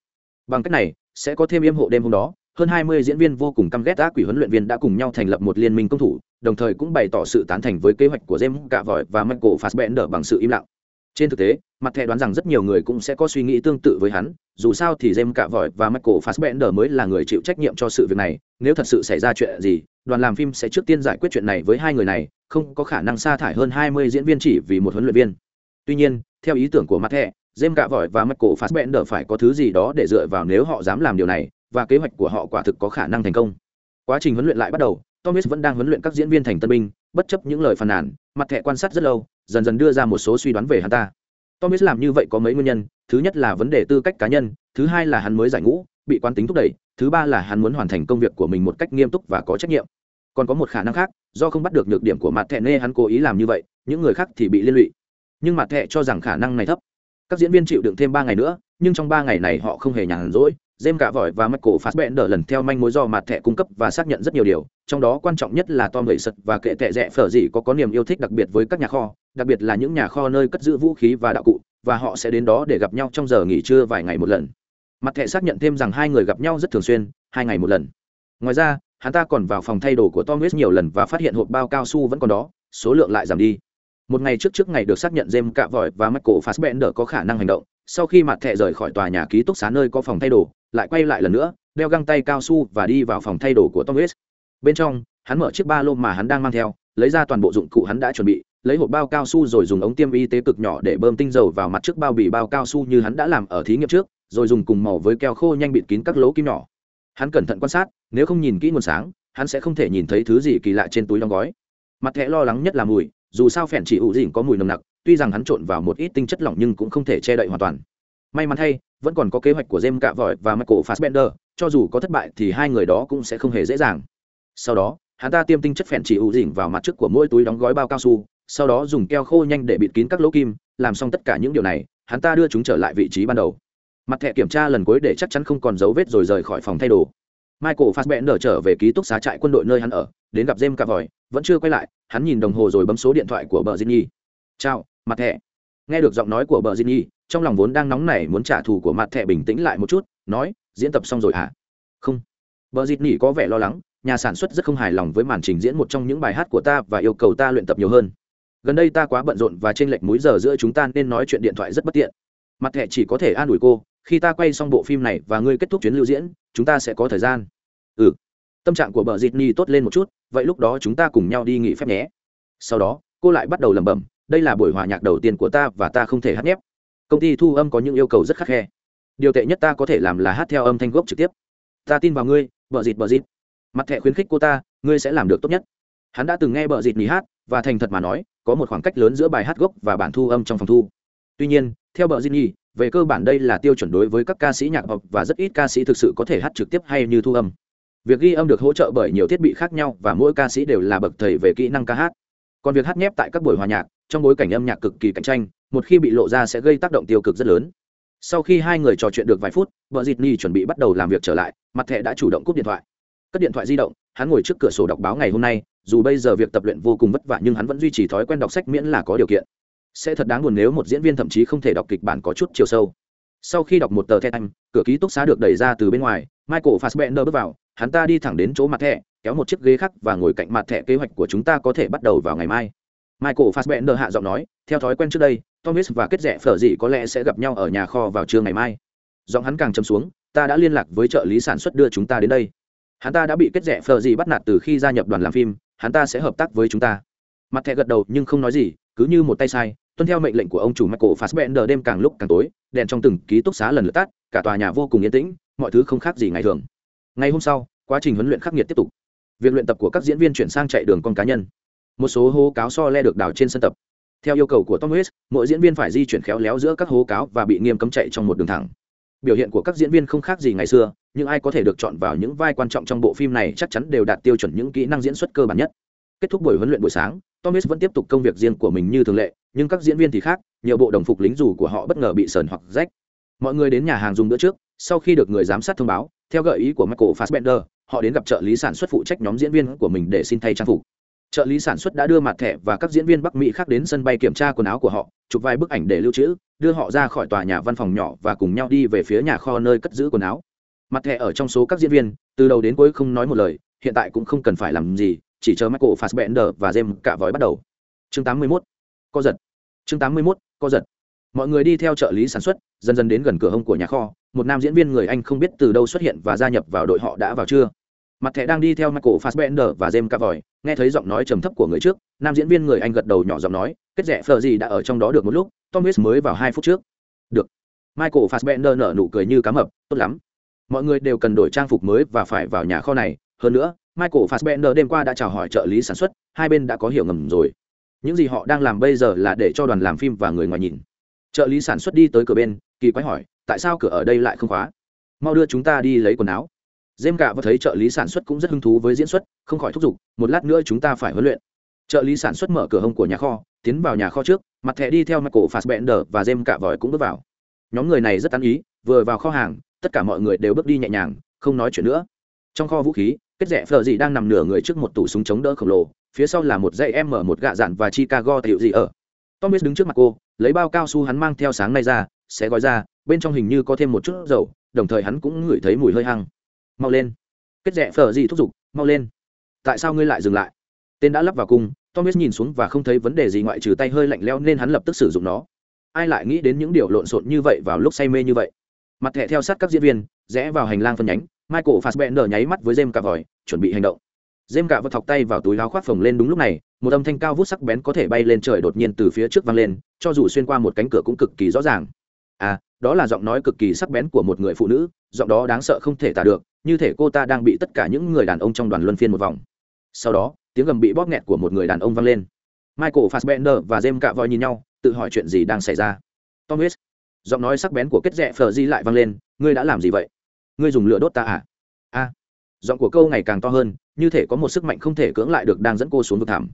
Bằng cách này, sẽ có thêm yêm hộ đêm hôm đó, hơn 20 diễn viên vô cùng căm ghét ác quỷ huấn luyện viên đã cùng nhau thành lập một liên minh công thủ, đồng thời cũng bày tỏ sự tán thành với kế hoạch của James cả vòi và Michael Fassbender bằng sự im lặng. Trên thực tế mặt thẻ đoán rằng rất nhiều người cũng sẽ có suy nghĩ tương tự với hắn dù sao thì James cả vòi và michael fassbender mới là người chịu trách nhiệm cho sự việc này nếu thật sự xảy ra chuyện gì đoàn làm phim sẽ trước tiên giải quyết chuyện này với hai người này không có khả năng sa thải hơn hai mươi diễn viên chỉ vì một huấn luyện viên. Tuy nhiên theo ý tưởng của mặt thẻ James cả vòi và michael fassbender phải có thứ gì đó để dựa vào nếu họ dám làm điều này và kế hoạch của họ quả thực có khả năng thành công. Quá trình huấn luyện lại bắt đầu, thomas vẫn đang huấn luyện các diễn viên thành tân binh, bất chấp những lời phàn nàn, mặt thẻ quan sát rất lâu, dần dần đưa ra một số suy đoán về hắn ta. Thomas làm như vậy có mấy nguyên nhân, thứ nhất là vấn đề tư cách cá nhân, thứ hai là hắn mới giải ngũ, bị quán tính thúc đẩy, thứ ba là hắn muốn hoàn thành công việc của mình một cách nghiêm túc và có trách nhiệm. Còn có một khả năng khác, do không bắt được nhược điểm của mặt thẻ nên hắn cố ý làm như vậy, những người khác thì bị liên lụy. Nhưng mặt thẻ cho rằng khả năng này thấp. Các diễn viên chịu đựng thêm ba ngày nữa, nhưng trong ba ngày này họ không hề nhàn rỗi James cả vội và Michael Fassbender lần theo manh mối do mặt thẻ cung cấp và xác nhận rất nhiều điều, trong đó quan trọng nhất là Tom gậy sật và kệ tệ rẻ phở gì có có niềm yêu thích đặc biệt với các nhà kho, đặc biệt là những nhà kho nơi cất giữ vũ khí và đạo cụ, và họ sẽ đến đó để gặp nhau trong giờ nghỉ trưa vài ngày một lần. Mặt thẻ xác nhận thêm rằng hai người gặp nhau rất thường xuyên, hai ngày một lần. Ngoài ra, hắn ta còn vào phòng thay đồ của Tom West nhiều lần và phát hiện hộp bao cao su vẫn còn đó, số lượng lại giảm đi. Một ngày trước trước ngày được xác nhận James Cạ Vội và Michael Fassbender có khả năng hành động, sau khi mặt thẻ rời khỏi tòa nhà ký túc xá nơi có phòng thay đồ, lại quay lại lần nữa, đeo găng tay cao su và đi vào phòng thay đồ của Tom West. Bên trong, hắn mở chiếc ba lô mà hắn đang mang theo, lấy ra toàn bộ dụng cụ hắn đã chuẩn bị, lấy hộp bao cao su rồi dùng ống tiêm y tế cực nhỏ để bơm tinh dầu vào mặt trước bao bì bao cao su như hắn đã làm ở thí nghiệm trước, rồi dùng cùng màu với keo khô nhanh bịt kín các lỗ kim nhỏ. Hắn cẩn thận quan sát, nếu không nhìn kỹ nguồn sáng, hắn sẽ không thể nhìn thấy thứ gì kỳ lạ trên túi đóng gói. Mặt thẻ lo lắng nhất là mùi, dù sao phèn chỉ ủ dỉn có mùi nồng nặc, tuy rằng hắn trộn vào một ít tinh chất lỏng nhưng cũng không thể che đậy hoàn toàn. May mắn thay, vẫn còn có kế hoạch của James Cạ Vòi và Michael Fassbender, cho dù có thất bại thì hai người đó cũng sẽ không hề dễ dàng. Sau đó, hắn ta tiêm tinh chất phèn chỉ ủ dỉnh vào mặt trước của mỗi túi đóng gói bao cao su, sau đó dùng keo khô nhanh để bịt kín các lỗ kim, làm xong tất cả những điều này, hắn ta đưa chúng trở lại vị trí ban đầu. Mặt thẻ kiểm tra lần cuối để chắc chắn không còn dấu vết rồi rời khỏi phòng thay đồ. Michael Fassbender trở về ký túc xá trại quân đội nơi hắn ở, đến gặp James Cạ Vòi vẫn chưa quay lại, hắn nhìn đồng hồ rồi bấm số điện thoại của Bờ Jinny. "Chào, mặt thẻ." Nghe được giọng nói của Bờ Jinny, trong lòng vốn đang nóng nảy muốn trả thù của mặt thẻ bình tĩnh lại một chút nói diễn tập xong rồi hả? Không. Bờ di nhi có vẻ lo lắng nhà sản xuất rất không hài lòng với màn trình diễn một trong những bài hát của ta và yêu cầu ta luyện tập nhiều hơn. Gần đây ta quá bận rộn và trên lệch múi giờ giữa chúng ta nên nói chuyện điện thoại rất bất tiện. Mặt thẻ chỉ có thể an ủi cô khi ta quay xong bộ phim này và ngươi kết thúc chuyến lưu diễn chúng ta sẽ có thời gian. Ừ. Tâm trạng của bờ dịt ni tốt lên một chút vậy lúc đó chúng ta cùng nhau đi nghỉ phép nhé. Sau đó cô lại bắt đầu lẩm bẩm đây là buổi hòa nhạc đầu tiên của ta và ta không thể hát nhép. Công ty thu âm có những yêu cầu rất khắc khe. Điều tệ nhất ta có thể làm là hát theo âm thanh gốc trực tiếp. Ta tin vào ngươi bờ dịt bờ dịt. Mặt thẻ khuyến khích cô ta, ngươi sẽ làm được tốt nhất. Hắn đã từng nghe bờ dịt nghỉ hát, và thành thật mà nói, có một khoảng cách lớn giữa bài hát gốc và bản thu âm trong phòng thu. Tuy nhiên, theo bờ dịt nghỉ, về cơ bản đây là tiêu chuẩn đối với các ca sĩ nhạc học và rất ít ca sĩ thực sự có thể hát trực tiếp hay như thu âm. Việc ghi âm được hỗ trợ bởi nhiều thiết bị khác nhau và mỗi ca sĩ đều là bậc thầy về kỹ năng ca hát. Còn việc hát nhép tại các buổi hòa nhạc trong bối cảnh âm nhạc cực kỳ cạnh tranh, một khi bị lộ ra sẽ gây tác động tiêu cực rất lớn. Sau khi hai người trò chuyện được vài phút, vợ dịt ni chuẩn bị bắt đầu làm việc trở lại, mặt thẻ đã chủ động cúp điện thoại. Cất điện thoại di động, hắn ngồi trước cửa sổ đọc báo ngày hôm nay, dù bây giờ việc tập luyện vô cùng vất vả nhưng hắn vẫn duy trì thói quen đọc sách miễn là có điều kiện. Sẽ thật đáng buồn nếu một diễn viên thậm chí không thể đọc kịch bản có chút chiều sâu. Sau khi đọc một tờ thẻ anh, cửa ký túc xá được đẩy ra từ bên ngoài, michael fassbender bước vào, hắn ta đi thẳng đến chỗ mặt thẻ, kéo một chiếc ghế khác và ngồi cạnh mặt thẻ kế hoạch của chúng ta có thể bắt đầu vào ngày mai michael fassbender hạ giọng nói, theo thói quen trước đây, thomas và kết Rẻ phở gì có lẽ sẽ gặp nhau ở nhà kho vào trưa ngày mai. Giọng hắn càng trầm xuống, ta đã liên lạc với trợ lý sản xuất đưa chúng ta đến đây. Hắn ta đã bị kết Rẻ phở gì bắt nạt từ khi gia nhập đoàn làm phim, hắn ta sẽ hợp tác với chúng ta. Mặt thẻ gật đầu nhưng không nói gì, cứ như một tay sai, tuân theo mệnh lệnh của ông chủ michael fassbender đêm càng lúc càng tối, đèn trong từng ký túc xá lần lượt tắt, cả tòa nhà vô cùng yên tĩnh, mọi thứ không khác gì ngày thường. Ngày hôm sau, quá trình huấn luyện khắc nghiệt tiếp tục. Việc luyện tập của các diễn viên chuyển sang chạy đường con cá nhân một số hố cáo so le được đào trên sân tập. Theo yêu cầu của tom West, mỗi diễn viên phải di chuyển khéo léo giữa các hố cáo và bị nghiêm cấm chạy trong một đường thẳng. Biểu hiện của các diễn viên không khác gì ngày xưa nhưng ai có thể được chọn vào những vai quan trọng trong bộ phim này chắc chắn đều đạt tiêu chuẩn những kỹ năng diễn xuất cơ bản nhất. Kết thúc buổi huấn luyện buổi sáng tom West vẫn tiếp tục công việc riêng của mình như thường lệ nhưng các diễn viên thì khác nhiều bộ đồng phục lính dù của họ bất ngờ bị sờn hoặc rách. Mọi người đến nhà hàng dùng bữa trước sau khi được người giám sát thông báo theo gợi ý của michael fassbender họ đến gặp trợ lý sản xuất phụ trách nhóm diễn viên của mình để xin thay trang phục trợ lý sản xuất đã đưa mặt thẻ và các diễn viên bắc mỹ khác đến sân bay kiểm tra quần áo của họ, chụp vài bức ảnh để lưu trữ, đưa họ ra khỏi tòa nhà văn phòng nhỏ và cùng nhau đi về phía nhà kho nơi cất giữ quần áo mặt thẻ ở trong số các diễn viên, từ đầu đến cuối không nói một lời, hiện tại cũng không cần phải làm gì, chỉ chờ michael fassbender và jem cả vói bắt đầu chương 81. co giật chương 81. co giật mọi người đi theo trợ lý sản xuất, dần dần đến gần cửa hông của nhà kho, một nam diễn viên người anh không biết từ đâu xuất hiện và gia nhập vào đội họ đã vào chưa mặt thẻ đang đi theo michael fassbender và jem cavoy, nghe thấy giọng nói trầm thấp của người trước, nam diễn viên người anh gật đầu nhỏ giọng nói, kết rẻ phờ gì đã ở trong đó được một lúc, Tom thomas mới vào hai phút trước. Được. Michael fassbender nở nụ cười như cá mập, tốt lắm. Mọi người đều cần đổi trang phục mới và phải vào nhà kho này. Hơn nữa, michael fassbender đêm qua đã chào hỏi trợ lý sản xuất, hai bên đã có hiểu ngầm rồi. Những gì họ đang làm bây giờ là để cho đoàn làm phim và người ngoài nhìn. Trợ lý sản xuất đi tới cửa bên, kỳ quái hỏi, tại sao cửa ở đây lại không khóa? Mau đưa chúng ta đi lấy quần áo dêm cả và thấy trợ lý sản xuất cũng rất hứng thú với diễn xuất, không khỏi thúc giục, một lát nữa chúng ta phải huấn luyện. Trợ lý sản xuất mở cửa hông của nhà kho, tiến vào nhà kho trước, mặt thẻ đi theo michael fassbender và dêm cả vòi cũng bước vào. Nhóm người này rất tán ý, vừa vào kho hàng, tất cả mọi người đều bước đi nhẹ nhàng, không nói chuyện nữa. Trong kho vũ khí, kết rẽ phờ gì đang nằm nửa người trước một tủ súng chống đỡ khổng lồ, phía sau là một dây m một gạ dạn và chicago tiểu gì ở. Thomas đứng trước mặt cô, lấy bao cao su hắn mang theo sáng nay ra sẽ gói ra, bên trong hình như có thêm một chút dầu, đồng thời hắn cũng ngửi thấy mùi hơi hăng mau lên. Kết rẽ phở gì thúc giục, mau lên. Tại sao ngươi lại dừng lại? Tên đã lắp vào cung thomas nhìn xuống và không thấy vấn đề gì ngoại trừ tay hơi lạnh leo nên hắn lập tức sử dụng nó. Ai lại nghĩ đến những điều lộn xộn như vậy vào lúc say mê như vậy? Mặt thẻ theo sát các diễn viên, rẽ vào hành lang phân nhánh, michael fassbender nháy mắt với jem cả vòi, chuẩn bị hành động. Jem cả vật thọc tay vào túi láo khoác phồng lên đúng lúc này, một âm thanh cao vút sắc bén có thể bay lên trời đột nhiên từ phía trước vang lên, cho dù xuyên qua một cánh cửa cũng cực kỳ rõ ràng. À đó là giọng nói cực kỳ sắc bén của một người phụ nữ, giọng đó đáng sợ không thể tả được, như thể cô ta đang bị tất cả những người đàn ông trong đoàn luân phiên một vòng. Sau đó, tiếng gầm bị bóp nghẹt của một người đàn ông vang lên. Michael fassbender và jem cạ voi nhìn nhau, tự hỏi chuyện gì đang xảy ra. Tom huyết giọng nói sắc bén của kết rẽ phờ di lại vang lên, ngươi đã làm gì vậy? Ngươi dùng lửa đốt ta à? A. Giọng của câu ngày càng to hơn, như thể có một sức mạnh không thể cưỡng lại được đang dẫn cô xuống vực thảm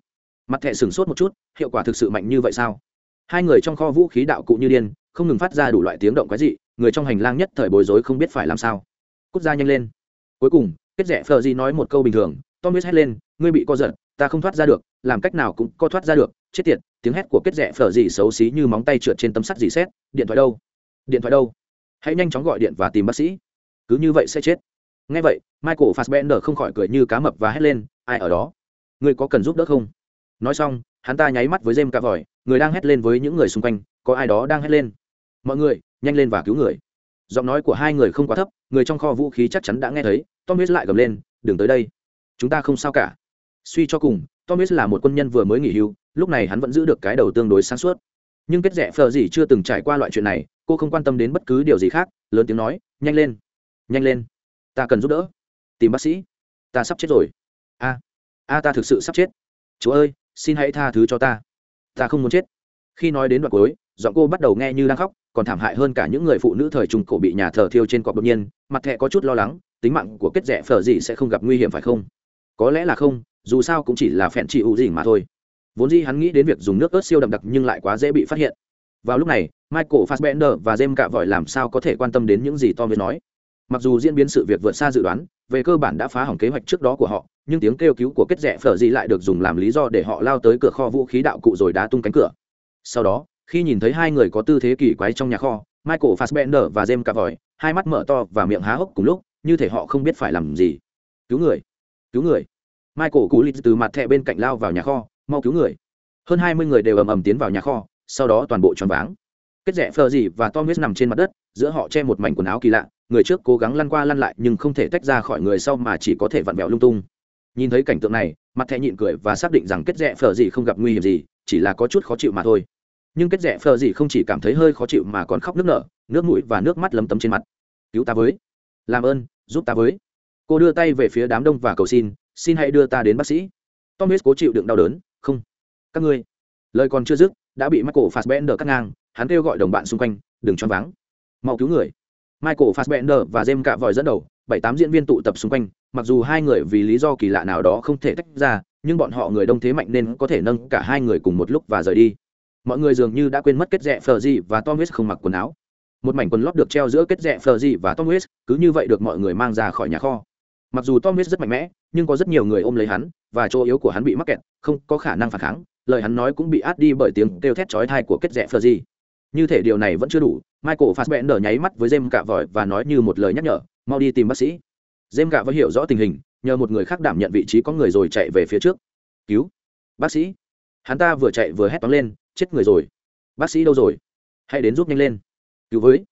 mặt thẹ sửng sốt một chút, hiệu quả thực sự mạnh như vậy sao? Hai người trong kho vũ khí đạo cụ như điên, không ngừng phát ra đủ loại tiếng động quái dị, người trong hành lang nhất thời bối rối không biết phải làm sao. Cút ra nhanh lên. Cuối cùng, kết rẽ phờ di nói một câu bình thường, tom biết hét lên, ngươi bị co giật, ta không thoát ra được, làm cách nào cũng co thoát ra được, chết tiệt, tiếng hét của kết rẽ phở di xấu xí như móng tay trượt trên tấm sắt dì xét, điện thoại đâu? Điện thoại đâu? Hãy nhanh chóng gọi điện và tìm bác sĩ. Cứ như vậy sẽ chết. Ngay vậy, michael fassbender không khỏi cười như cá mập và hét lên, ai ở đó? Ngươi có cần giúp đỡ không? Nói xong, hắn ta nháy mắt với jem cá vòi người đang hét lên với những người xung quanh, có ai đó đang hét lên. Mọi người, nhanh lên và cứu người. Giọng nói của hai người không quá thấp, người trong kho vũ khí chắc chắn đã nghe thấy, tom biết lại gầm lên, đừng tới đây. Chúng ta không sao cả. Suy cho cùng, tom hết là một quân nhân vừa mới nghỉ hưu, lúc này hắn vẫn giữ được cái đầu tương đối sáng suốt. Nhưng kết rẽ phờ gì chưa từng trải qua loại chuyện này, cô không quan tâm đến bất cứ điều gì khác, lớn tiếng nói, nhanh lên nhanh lên. Ta cần giúp đỡ. Tìm bác sĩ. Ta sắp chết rồi. A a, ta thực sự sắp chết. Chú ơi, xin hãy tha thứ cho ta ta không muốn chết. Khi nói đến đoạn cuối, giọng cô bắt đầu nghe như đang khóc, còn thảm hại hơn cả những người phụ nữ thời trung cổ bị nhà thờ thiêu trên cọc đột nhiên, mặt thẹ có chút lo lắng, tính mạng của kết rẽ phở gì sẽ không gặp nguy hiểm phải không? Có lẽ là không, dù sao cũng chỉ là phèn trị ủ gì mà thôi. Vốn dĩ hắn nghĩ đến việc dùng nước ớt siêu đậm đặc nhưng lại quá dễ bị phát hiện. Vào lúc này, michael fassbender và jem cạ vội làm sao có thể quan tâm đến những gì tom viết nói. Mặc dù diễn biến sự việc vượt xa dự đoán, về cơ bản đã phá hỏng kế hoạch trước đó của họ nhưng tiếng kêu cứu của kết rẽ phở gì lại được dùng làm lý do để họ lao tới cửa kho vũ khí đạo cụ rồi đá tung cánh cửa. Sau đó, khi nhìn thấy hai người có tư thế kỳ quái trong nhà kho, michael fassbender và jem cạ vội hai mắt mở to và miệng há hốc cùng lúc, như thể họ không biết phải làm gì. Cứu người cứu người. Michael cú lít từ mặt thẹ bên cạnh lao vào nhà kho, mau cứu người. Hơn hai mươi người đều ầm ầm tiến vào nhà kho, sau đó toàn bộ tròn váng. Kết rẽ phờ gì và tom huyết nằm trên mặt đất, giữa họ che một mảnh quần áo kỳ lạ, người trước cố gắng lăn qua lăn lại nhưng không thể tách ra khỏi người sau mà chỉ có thể vặn vẹo lung tung nhìn thấy cảnh tượng này, mặt thẹ nhịn cười và xác định rằng kết rẽ phờ gì không gặp nguy hiểm gì, chỉ là có chút khó chịu mà thôi. Nhưng kết rẽ phờ gì không chỉ cảm thấy hơi khó chịu mà còn khóc nước nở, nước mũi và nước mắt lấm tấm trên mặt. Cứu ta với. Làm ơn, giúp ta với. Cô đưa tay về phía đám đông và cầu xin xin hãy đưa ta đến bác sĩ. Tom hết cố chịu đựng đau đớn, không, các ngươi. Lời còn chưa dứt, đã bị michael fassbender cắt ngang, hắn kêu gọi đồng bạn xung quanh, đừng choáng váng. Mau cứu người. Michael fassbender và jem cạ vòi dẫn đầu, bảy tám diễn viên tụ tập xung quanh mặc dù hai người vì lý do kỳ lạ nào đó không thể tách ra, nhưng bọn họ người đông thế mạnh nên có thể nâng cả hai người cùng một lúc và rời đi. Mọi người dường như đã quên mất kết rẽ phờ di và thomas không mặc quần áo. Một mảnh quần lót được treo giữa kết rẽ phờ di và thomas cứ như vậy được mọi người mang ra khỏi nhà kho. Mặc dù thomas rất mạnh mẽ, nhưng có rất nhiều người ôm lấy hắn, và chỗ yếu của hắn bị mắc kẹt, không có khả năng phản kháng, lời hắn nói cũng bị át đi bởi tiếng kêu thét chói tai của kết rẽ phờ di như thể điều này vẫn chưa đủ, michael fassbender nháy mắt với jem cạ vòi và nói như một lời nhắc nhở, mau đi tìm bác sĩ jem gạ vẫn hiểu rõ tình hình, nhờ một người khác đảm nhận vị trí có người rồi chạy về phía trước. Cứu. Bác sĩ. Hắn ta vừa chạy vừa hét toáng lên, chết người rồi. Bác sĩ đâu rồi? Hãy đến giúp nhanh lên. Cứu với.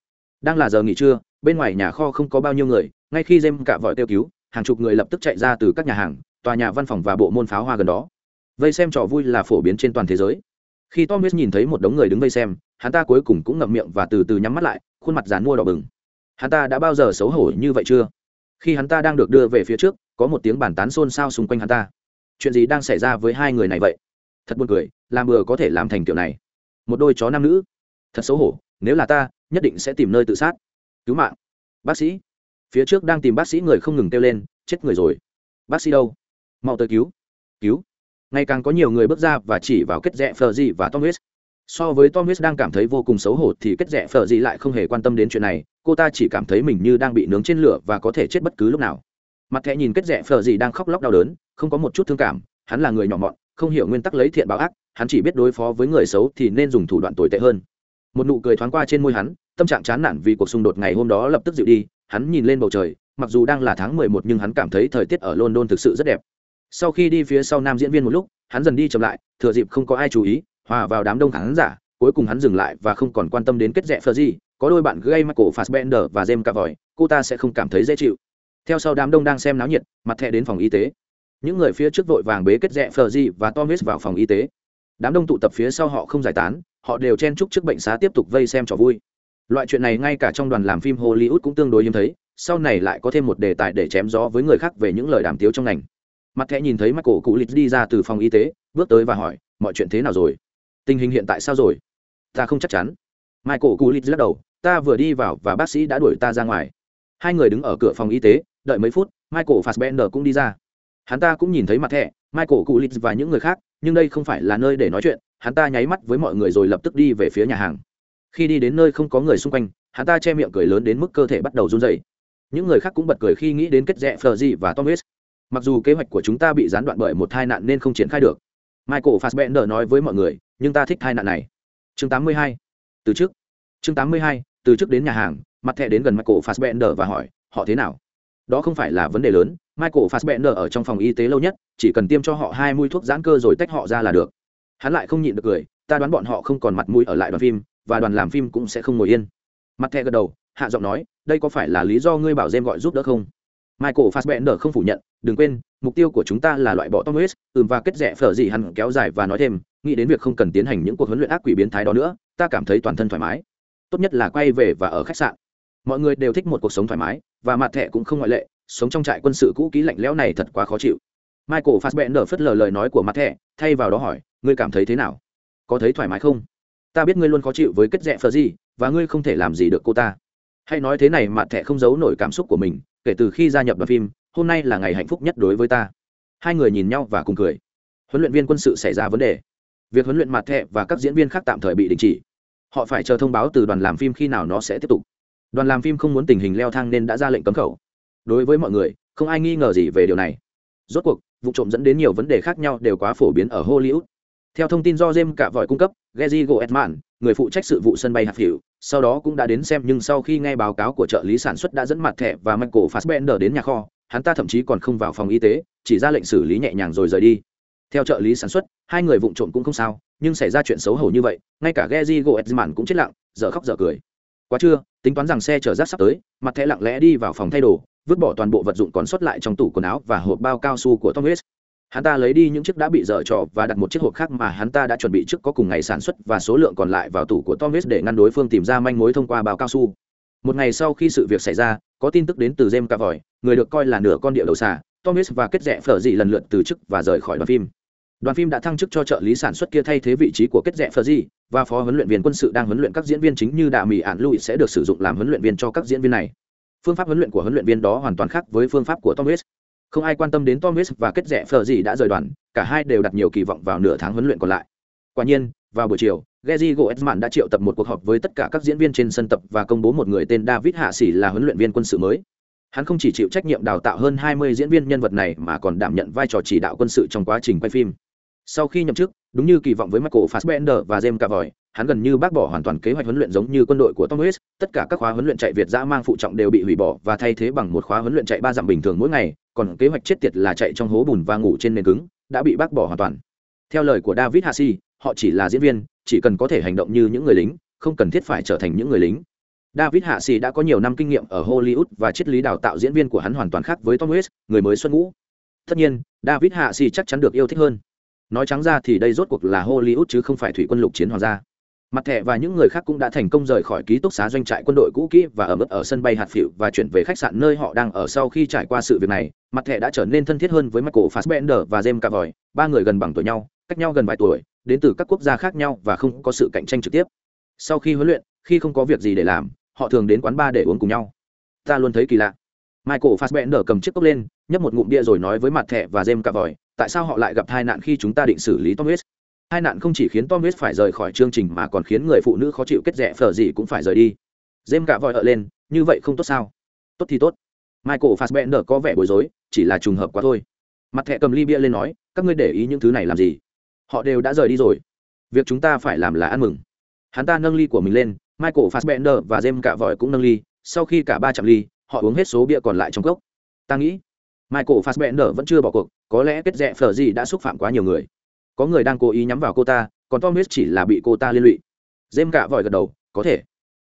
Đang là giờ nghỉ trưa, bên ngoài nhà kho không có bao nhiêu người, ngay khi jem gạ vòi kêu cứu, hàng chục người lập tức chạy ra từ các nhà hàng, tòa nhà văn phòng và bộ môn pháo hoa gần đó. Vây xem trò vui là phổ biến trên toàn thế giới. Khi thomas nhìn thấy một đống người đứng vây xem, hắn ta cuối cùng cũng ngậm miệng và từ từ nhắm mắt lại, khuôn mặt dán mua đỏ bừng. Hắn ta đã bao giờ xấu hổ như vậy chưa? Khi hắn ta đang được đưa về phía trước, có một tiếng bàn tán xôn xao xung quanh hắn ta. Chuyện gì đang xảy ra với hai người này vậy? Thật buồn cười, làm bừa có thể làm thành kiểu này. Một đôi chó nam nữ. Thật xấu hổ, nếu là ta, nhất định sẽ tìm nơi tự sát. Cứu mạng. Bác sĩ. Phía trước đang tìm bác sĩ người không ngừng kêu lên, chết người rồi. Bác sĩ đâu? Mau tới cứu. Cứu. Ngày càng có nhiều người bước ra và chỉ vào kết rẽ phờ gì và tom huyết so với tom huyết đang cảm thấy vô cùng xấu hổ thì kết rẽ phờ gì lại không hề quan tâm đến chuyện này cô ta chỉ cảm thấy mình như đang bị nướng trên lửa và có thể chết bất cứ lúc nào. Mặt thẻ nhìn kết rẽ phờ gì đang khóc lóc đau đớn, không có một chút thương cảm, hắn là người nhỏ mọn, không hiểu nguyên tắc lấy thiện báo ác, hắn chỉ biết đối phó với người xấu thì nên dùng thủ đoạn tồi tệ hơn. Một nụ cười thoáng qua trên môi hắn, tâm trạng chán nản vì cuộc xung đột ngày hôm đó lập tức dịu đi, hắn nhìn lên bầu trời, mặc dù đang là tháng mười một nhưng hắn cảm thấy thời tiết ở london thực sự rất đẹp. Sau khi đi phía sau nam diễn viên một lúc, hắn dần đi chậm lại, thừa dịp không có ai chú ý, hòa vào đám đông khán giả, cuối cùng hắn dừng lại và không còn quan tâm đến kết rẽ phờ gì có đôi bạn gây michael fassbender và jem cavoy, cô ta sẽ không cảm thấy dễ chịu. Theo sau đám đông đang xem náo nhiệt, mặt thẻ đến phòng y tế. Những người phía trước vội vàng bế kết rẽ Fleury và thomas vào phòng y tế. Đám đông tụ tập phía sau họ không giải tán, họ đều chen chúc trước bệnh xá tiếp tục vây xem trò vui. Loại chuyện này ngay cả trong đoàn làm phim hollywood cũng tương đối hiếm thấy, sau này lại có thêm một đề tài để chém gió với người khác về những lời đàm tiếu trong ngành. Mặt thẻ nhìn thấy michael cụ lịch đi ra từ phòng y tế, bước tới và hỏi, mọi chuyện thế nào rồi? Tình hình hiện tại sao rồi? Ta không chắc chắn. Michael cụ lịch lắc đầu ta vừa đi vào và bác sĩ đã đuổi ta ra ngoài hai người đứng ở cửa phòng y tế đợi mấy phút michael fassbender cũng đi ra hắn ta cũng nhìn thấy mặt thẻ michael cụ lịch và những người khác nhưng đây không phải là nơi để nói chuyện hắn ta nháy mắt với mọi người rồi lập tức đi về phía nhà hàng khi đi đến nơi không có người xung quanh hắn ta che miệng cười lớn đến mức cơ thể bắt đầu run dày những người khác cũng bật cười khi nghĩ đến kết rẽ Fergie và Thomas. Mặc dù kế hoạch của chúng ta bị gián đoạn bởi một tai nạn nên không triển khai được. Michael Fassbender nói với mọi người, nhưng ta thích tai nạn này. Chương 82. Từ trước. Chương 82. Từ trước đến nhà hàng, mặt thẻ đến gần Michael Fassbender và hỏi, họ thế nào? Đó không phải là vấn đề lớn, Michael Fassbender ở trong phòng y tế lâu nhất, chỉ cần tiêm cho họ hai mũi thuốc giãn cơ rồi tách họ ra là được. Hắn lại không nhịn được cười, ta đoán bọn họ không còn mặt mũi ở lại đoàn phim, và đoàn làm phim cũng sẽ không ngồi yên. Mặt thẻ gật đầu, hạ giọng nói, đây có phải là lý do ngươi bảo Jem gọi giúp đỡ không? Michael Fassbender không phủ nhận, đừng quên, mục tiêu của chúng ta là loại bỏ Tom West, ừm và kết rẻ phở gì hắn kéo dài và nói thêm, nghĩ đến việc không cần tiến hành những cuộc huấn luyện ác quỷ biến thái đó nữa, ta cảm thấy toàn thân thoải mái. Tốt nhất là quay về và ở khách sạn. Mọi người đều thích một cuộc sống thoải mái, và mặt thẻ cũng không ngoại lệ, sống trong trại quân sự cũ kỹ lạnh lẽo này thật quá khó chịu. Michael Fassbender phất lờ lời nói của mặt thẻ, thay vào đó hỏi, ngươi cảm thấy thế nào? Có thấy thoải mái không? Ta biết ngươi luôn khó chịu với kết rẽ phở gì, và ngươi không thể làm gì được cô ta hay nói thế này mặt thẻ không giấu nổi cảm xúc của mình kể từ khi gia nhập đoàn phim hôm nay là ngày hạnh phúc nhất đối với ta hai người nhìn nhau và cùng cười huấn luyện viên quân sự xảy ra vấn đề việc huấn luyện mặt thẻ và các diễn viên khác tạm thời bị đình chỉ họ phải chờ thông báo từ đoàn làm phim khi nào nó sẽ tiếp tục. Đoàn làm phim không muốn tình hình leo thang nên đã ra lệnh cấm khẩu. Đối với mọi người không ai nghi ngờ gì về điều này. Rốt cuộc vụ trộm dẫn đến nhiều vấn đề khác nhau đều quá phổ biến ở hollywood. Theo thông tin do James cả vòi cung cấp, Gezi Goetman, người phụ trách sự vụ sân bay hạt hiệu, sau đó cũng đã đến xem nhưng sau khi nghe báo cáo của trợ lý sản xuất đã dẫn mặt thẻ và Michael Fassbender đến nhà kho, hắn ta thậm chí còn không vào phòng y tế, chỉ ra lệnh xử lý nhẹ nhàng rồi rời đi. Theo trợ lý sản xuất, hai người vụng trộm cũng không sao, nhưng xảy ra chuyện xấu hổ như vậy, ngay cả Gezi Goetman cũng chết lặng, dở khóc dở cười. Quá trưa, tính toán rằng xe chở rác sắp tới, mặt thẻ lặng lẽ đi vào phòng thay đồ, vứt bỏ toàn bộ vật dụng còn sót lại trong tủ quần áo và hộp bao cao su của Tom Hanks hắn ta lấy đi những chiếc đã bị dở trò và đặt một chiếc hộp khác mà hắn ta đã chuẩn bị trước có cùng ngày sản xuất và số lượng còn lại vào tủ của Tom Thomas để ngăn đối phương tìm ra manh mối thông qua bao cao su. Một ngày sau khi sự việc xảy ra, có tin tức đến từ James Cavoy, người được coi là nửa con địa đầu xà, Thomas và kết rẽ phở dị lần lượt từ chức và rời khỏi đoàn phim. Đoàn phim đã thăng chức cho trợ lý sản xuất kia thay thế vị trí của kết rẽ phờ di và phó huấn luyện viên quân sự đang huấn luyện các diễn viên chính như Đạ Mị ạn Louis sẽ được sử dụng làm huấn luyện viên cho các diễn viên này. Phương pháp huấn luyện của huấn luyện viên đó hoàn toàn khác với phương pháp của Tom Thomas không ai quan tâm đến Tom thomas và kết rẽ phờ di đã rời đoàn, cả hai đều đặt nhiều kỳ vọng vào nửa tháng huấn luyện còn lại quả nhiên, vào buổi chiều Gezi Goetman đã triệu tập một cuộc họp với tất cả các diễn viên trên sân tập và công bố một người tên David Hạ Sĩ là huấn luyện viên quân sự mới. Hắn không chỉ chịu trách nhiệm đào tạo hơn 20 diễn viên nhân vật này mà còn đảm nhận vai trò chỉ đạo quân sự trong quá trình quay phim. Sau khi nhậm chức, đúng như kỳ vọng với Michael Fassbender và James Cavoy, hắn gần như bác bỏ hoàn toàn kế hoạch huấn luyện giống như quân đội của Tom Hanks, tất cả các khóa huấn luyện chạy Việt dã mang phụ trọng đều bị hủy bỏ và thay thế bằng một khóa huấn luyện chạy ba dặm bình thường mỗi ngày, còn kế hoạch chết tiệt là chạy trong hố bùn và ngủ trên nền cứng đã bị bác bỏ hoàn toàn. Theo lời của David Hassi, họ chỉ là diễn viên, chỉ cần có thể hành động như những người lính, không cần thiết phải trở thành những người lính. David Hạ Sĩ đã có nhiều năm kinh nghiệm ở Hollywood và triết lý đào tạo diễn viên của hắn hoàn toàn khác với Tom Hanks, người mới xuân ngũ. Tất nhiên, David Hạ Sĩ chắc chắn được yêu thích hơn. Nói trắng ra thì đây rốt cuộc là Hollywood chứ không phải thủy quân lục chiến hoàng gia. Mặt thẻ và những người khác cũng đã thành công rời khỏi ký túc xá doanh trại quân đội cũ kỹ và ở mức ở sân bay hạt phịu và chuyển về khách sạn nơi họ đang ở sau khi trải qua sự việc này. Mặt thẻ đã trở nên thân thiết hơn với michael fassbender và james cavoy, ba người gần bằng tuổi nhau, cách nhau gần vài tuổi, đến từ các quốc gia khác nhau và không có sự cạnh tranh trực tiếp. Sau khi huấn luyện, khi không có việc gì để làm, họ thường đến quán bar để uống cùng nhau. Ta luôn thấy kỳ lạ. Michael fassbender cầm chiếc cốc lên, nhấp một ngụm bia rồi nói với mặt thẻ và james cavoy tại sao họ lại gặp tai nạn khi chúng ta định xử lý thomas hai nạn không chỉ khiến thomas phải rời khỏi chương trình mà còn khiến người phụ nữ khó chịu kết rẻ phở gì cũng phải rời đi. James cả vội ở lên, như vậy không tốt sao? Tốt thì tốt. Michael fassbender có vẻ bối rối, chỉ là trùng hợp quá thôi. Mặt thẻ cầm ly bia lên nói, các ngươi để ý những thứ này làm gì? Họ đều đã rời đi rồi. Việc chúng ta phải làm là ăn mừng. Hắn ta nâng ly của mình lên, michael fassbender và James cả vội cũng nâng ly, sau khi cả ba chạm ly, họ uống hết số bia còn lại trong cốc. Ta nghĩ michael fassbender vẫn chưa bỏ cuộc, có lẽ kết rẽ phở gì đã xúc phạm quá nhiều người. Có người đang cố ý nhắm vào cô ta, còn thomas chỉ là bị cô ta liên lụy. Dêm cả vòi gật đầu, có thể.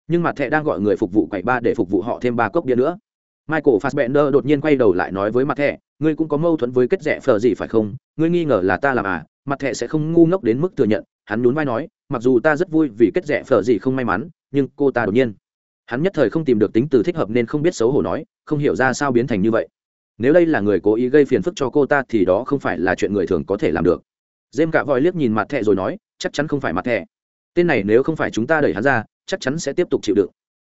Nhưng mặt thẹ đang gọi người phục vụ quầy ba để phục vụ họ thêm ba cốc bia nữa. Michael fassbender đột nhiên quay đầu lại nói với mặt thẹ ngươi cũng có mâu thuẫn với kết rẽ phở gì phải không? Ngươi nghi ngờ là ta làm à? Mặt thẹ sẽ không ngu ngốc đến mức thừa nhận. Hắn nhún vai nói, mặc dù ta rất vui vì kết rẽ phở gì không may mắn, nhưng cô ta đột nhiên. Hắn nhất thời không tìm được tính từ thích hợp nên không biết xấu hổ nói, không hiểu ra sao biến thành như vậy nếu đây là người cố ý gây phiền phức cho cô ta thì đó không phải là chuyện người thường có thể làm được. Dêm cạ vòi liếc nhìn mặt thẹ rồi nói, chắc chắn không phải mặt thẹ tên này nếu không phải chúng ta đẩy hắn ra, chắc chắn sẽ tiếp tục chịu đựng.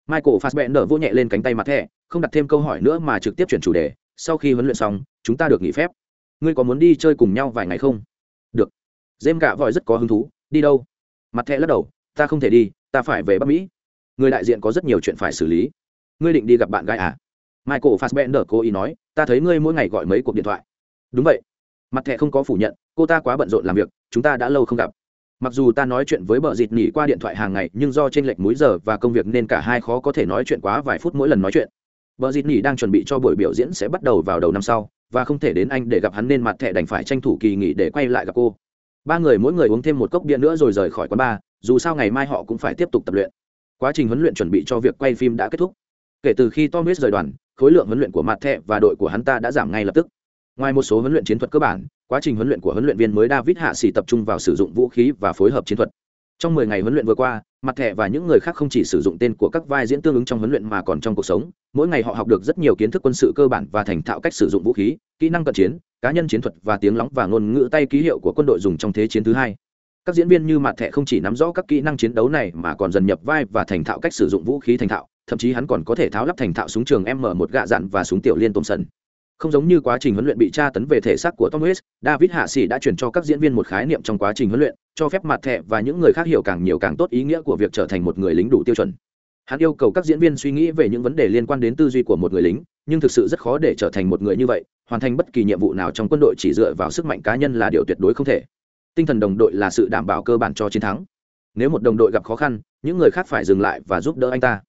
Michael fassbender vô nhẹ lên cánh tay mặt thẹ không đặt thêm câu hỏi nữa mà trực tiếp chuyển chủ đề, sau khi huấn luyện xong, chúng ta được nghỉ phép. Ngươi có muốn đi chơi cùng nhau vài ngày không? Được. Dêm cạ vòi rất có hứng thú, đi đâu? Mặt thẹ lắc đầu, ta không thể đi, ta phải về bắc mỹ. Người đại diện có rất nhiều chuyện phải xử lý. Ngươi định đi gặp bạn gái à? Michael fassbender cố ý nói, ta thấy ngươi mỗi ngày gọi mấy cuộc điện thoại. Đúng vậy. Mặt thẻ không có phủ nhận, cô ta quá bận rộn làm việc, chúng ta đã lâu không gặp. Mặc dù ta nói chuyện với bờ dịt nỉ qua điện thoại hàng ngày, nhưng do t r ê n lệch múi giờ và công việc nên cả hai khó có thể nói chuyện quá vài phút mỗi lần nói chuyện. Bờ dịt nỉ đang chuẩn bị cho buổi biểu diễn sẽ bắt đầu vào đầu năm sau, và không thể đến anh để gặp hắn nên mặt thẻ đành phải tranh thủ kỳ nghỉ để quay lại gặp cô. Ba người mỗi người uống thêm một cốc bia nữa rồi rời khỏi quán bar, dù sao ngày mai họ cũng phải tiếp tục tập luyện. Quá trình huấn luyện chuẩn bị cho việc quay phim đã kết thúc. Kể từ khi Tom thomas rời đoàn khối lượng huấn luyện của mặt thẻ và đội của hắn ta đã giảm ngay lập tức. Ngoài một số huấn luyện chiến thuật cơ bản, quá trình huấn luyện của huấn luyện viên mới david hạ sĩ tập trung vào sử dụng vũ khí và phối hợp chiến thuật. Trong 10 ngày huấn luyện vừa qua mặt thẻ và những người khác không chỉ sử dụng tên của các vai diễn tương ứng trong huấn luyện mà còn trong cuộc sống. Mỗi ngày họ học được rất nhiều kiến thức quân sự cơ bản và thành thạo cách sử dụng vũ khí, kỹ năng cận chiến, cá nhân chiến thuật và tiếng lóng và ngôn ngữ tay ký hiệu của quân đội dùng trong thế chiến thứ hai. Các diễn viên như mặt thẻ không chỉ nắm rõ các kỹ năng chiến đấu này mà còn dần nhập vai và thành thạo cách sử dụng vũ khí thành thạo thậm chí hắn còn có thể tháo lắp thành thạo súng trường m 1 gạ dặn và súng tiểu liên tôm sần không giống như quá trình huấn luyện bị tra tấn về thể xác của Tom Hanks, David Hạ Sĩ đã truyền cho các diễn viên một khái niệm trong quá trình huấn luyện, cho phép mặt thẻ và những người khác hiểu càng nhiều càng tốt ý nghĩa của việc trở thành một người lính đủ tiêu chuẩn. Hắn yêu cầu các diễn viên suy nghĩ về những vấn đề liên quan đến tư duy của một người lính, nhưng thực sự rất khó để trở thành một người như vậy, hoàn thành bất kỳ nhiệm vụ nào trong quân đội chỉ dựa vào sức mạnh cá nhân là điều tuyệt đối không thể. Tinh thần đồng đội là sự đảm bảo cơ bản cho chiến thắng. Nếu một đồng đội gặp khó khăn, những người khác phải dừng lại và giúp đỡ anh ta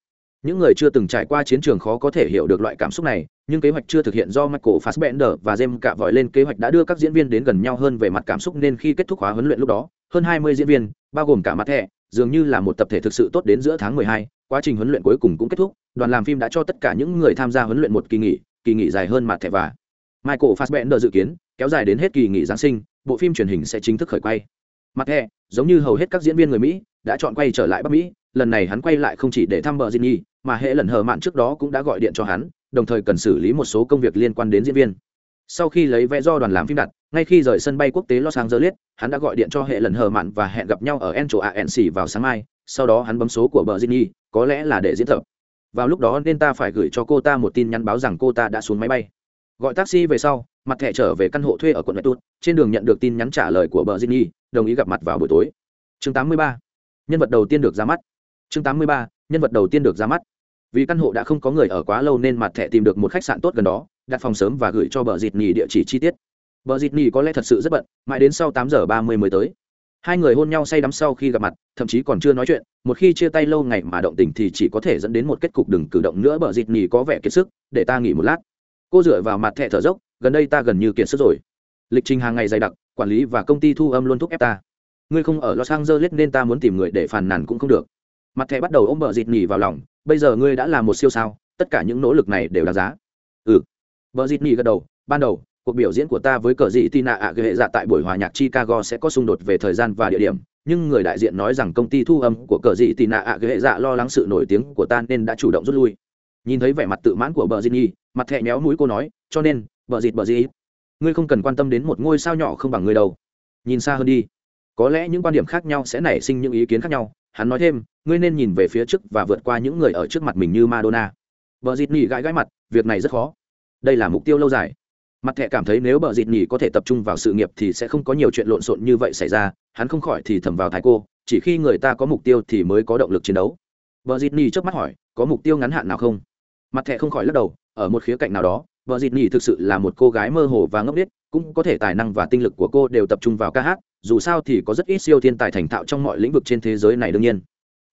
những người chưa từng trải qua chiến trường khó có thể hiểu được loại cảm xúc này nhưng kế hoạch chưa thực hiện do michael fassbender và jem cạ vội lên kế hoạch đã đưa các diễn viên đến gần nhau hơn về mặt cảm xúc nên khi kết thúc khóa huấn luyện lúc đó hơn 20 diễn viên bao gồm cả mặt thẻ dường như là một tập thể thực sự tốt đến giữa tháng 12, quá trình huấn luyện cuối cùng cũng kết thúc đoàn làm phim đã cho tất cả những người tham gia huấn luyện một kỳ nghỉ kỳ nghỉ dài hơn mặt thẻ và michael fassbender dự kiến kéo dài đến hết kỳ nghỉ giáng sinh bộ phim truyền hình sẽ chính thức khởi quay. Mặt thẻ giống như hầu hết các diễn viên người mỹ đã chọn quay trở lại bắc mỹ lần này hắn quay lại không chỉ để thăm bờ Ginny, mà hệ lần hờ mạn trước đó cũng đã gọi điện cho hắn, đồng thời cần xử lý một số công việc liên quan đến diễn viên. Sau khi lấy vé do đoàn làm phim đặt, ngay khi rời sân bay quốc tế Los Angeles, hắn đã gọi điện cho hệ lần hờ mạn và hẹn gặp nhau ở Encho ANC vào sáng mai, sau đó hắn bấm số của bờ Ginny, có lẽ là để diễn tập. Vào lúc đó nên ta phải gửi cho cô ta một tin nhắn báo rằng cô ta đã xuống máy bay. Gọi taxi về sau, mặt thẻ trở về căn hộ thuê ở quận Tút, trên đường nhận được tin nhắn trả lời của bờ Ginny, đồng ý gặp mặt vào buổi tối. Chương 83. Nhân vật đầu tiên được ra mắt chương 83, nhân vật đầu tiên được ra mắt. Vì căn hộ đã không có người ở quá lâu nên mặt thẻ tìm được một khách sạn tốt gần đó, đặt phòng sớm và gửi cho bờ dịt nhì địa chỉ chi tiết. Bờ dịt nhì có lẽ thật sự rất bận, mãi đến sau tám giờ ba mươi mới tới. Hai người hôn nhau say đắm sau khi gặp mặt, thậm chí còn chưa nói chuyện, một khi chia tay lâu ngày mà động tình thì chỉ có thể dẫn đến một kết cục đừng cử động nữa. Bờ dịt nhì có vẻ kiệt sức, để ta nghỉ một lát. Cô dựa vào mặt thẻ thở dốc, gần đây ta gần như kiệt sức rồi. Lịch trình hàng ngày dày đặc, quản lý và công ty thu âm luôn thúc ép ta. Ngươi không ở los angeles nên ta muốn tìm người để phàn nàn cũng không được mặt thẻ bắt đầu ôm bờ dịt nhì vào lòng, bây giờ ngươi đã là một siêu sao, tất cả những nỗ lực này đều đáng giá. Ừ. Bờ dịt nhì gật đầu, ban đầu, cuộc biểu diễn của ta với cờ dị tina ạ ghệ hệ dạ tại buổi hòa nhạc chicago sẽ có xung đột về thời gian và địa điểm, nhưng người đại diện nói rằng công ty thu âm của cờ dị tina ạ ghệ hệ dạ lo lắng sự nổi tiếng của ta nên đã chủ động rút lui. Nhìn thấy vẻ mặt tự mãn của bờ dịt nhì, mặt thẻ méo mũi cô nói, cho nên, bờ dịt bờ dịt, ngươi không cần quan tâm đến một ngôi sao nhỏ không bằng ngươi đâu. Nhìn xa hơn đi. Có lẽ những quan điểm khác nhau sẽ nảy sinh những ý kiến khác nhau hắn nói thêm, ngươi nên nhìn về phía trước và vượt qua những người ở trước mặt mình như madonna. Vợ dịt nỉ gãi gãi mặt, việc này rất khó. Đây là mục tiêu lâu dài. Mặt thẻ cảm thấy nếu bờ dịt nhì có thể tập trung vào sự nghiệp thì sẽ không có nhiều chuyện lộn xộn như vậy xảy ra, hắn không khỏi thì thầm vào thái cô, chỉ khi người ta có mục tiêu thì mới có động lực chiến đấu. Bờ dịt nhì trước mắt hỏi, có mục tiêu ngắn hạn nào không? Mặt thẻ không khỏi lắc đầu, ở một khía cạnh nào đó vợ dịt nhì thực sự là một cô gái mơ hồ và ngốc nghếch cũng có thể tài năng và tinh lực của cô đều tập trung vào ca hát, dù sao thì có rất ít siêu thiên tài thành thạo trong mọi lĩnh vực trên thế giới này đương nhiên.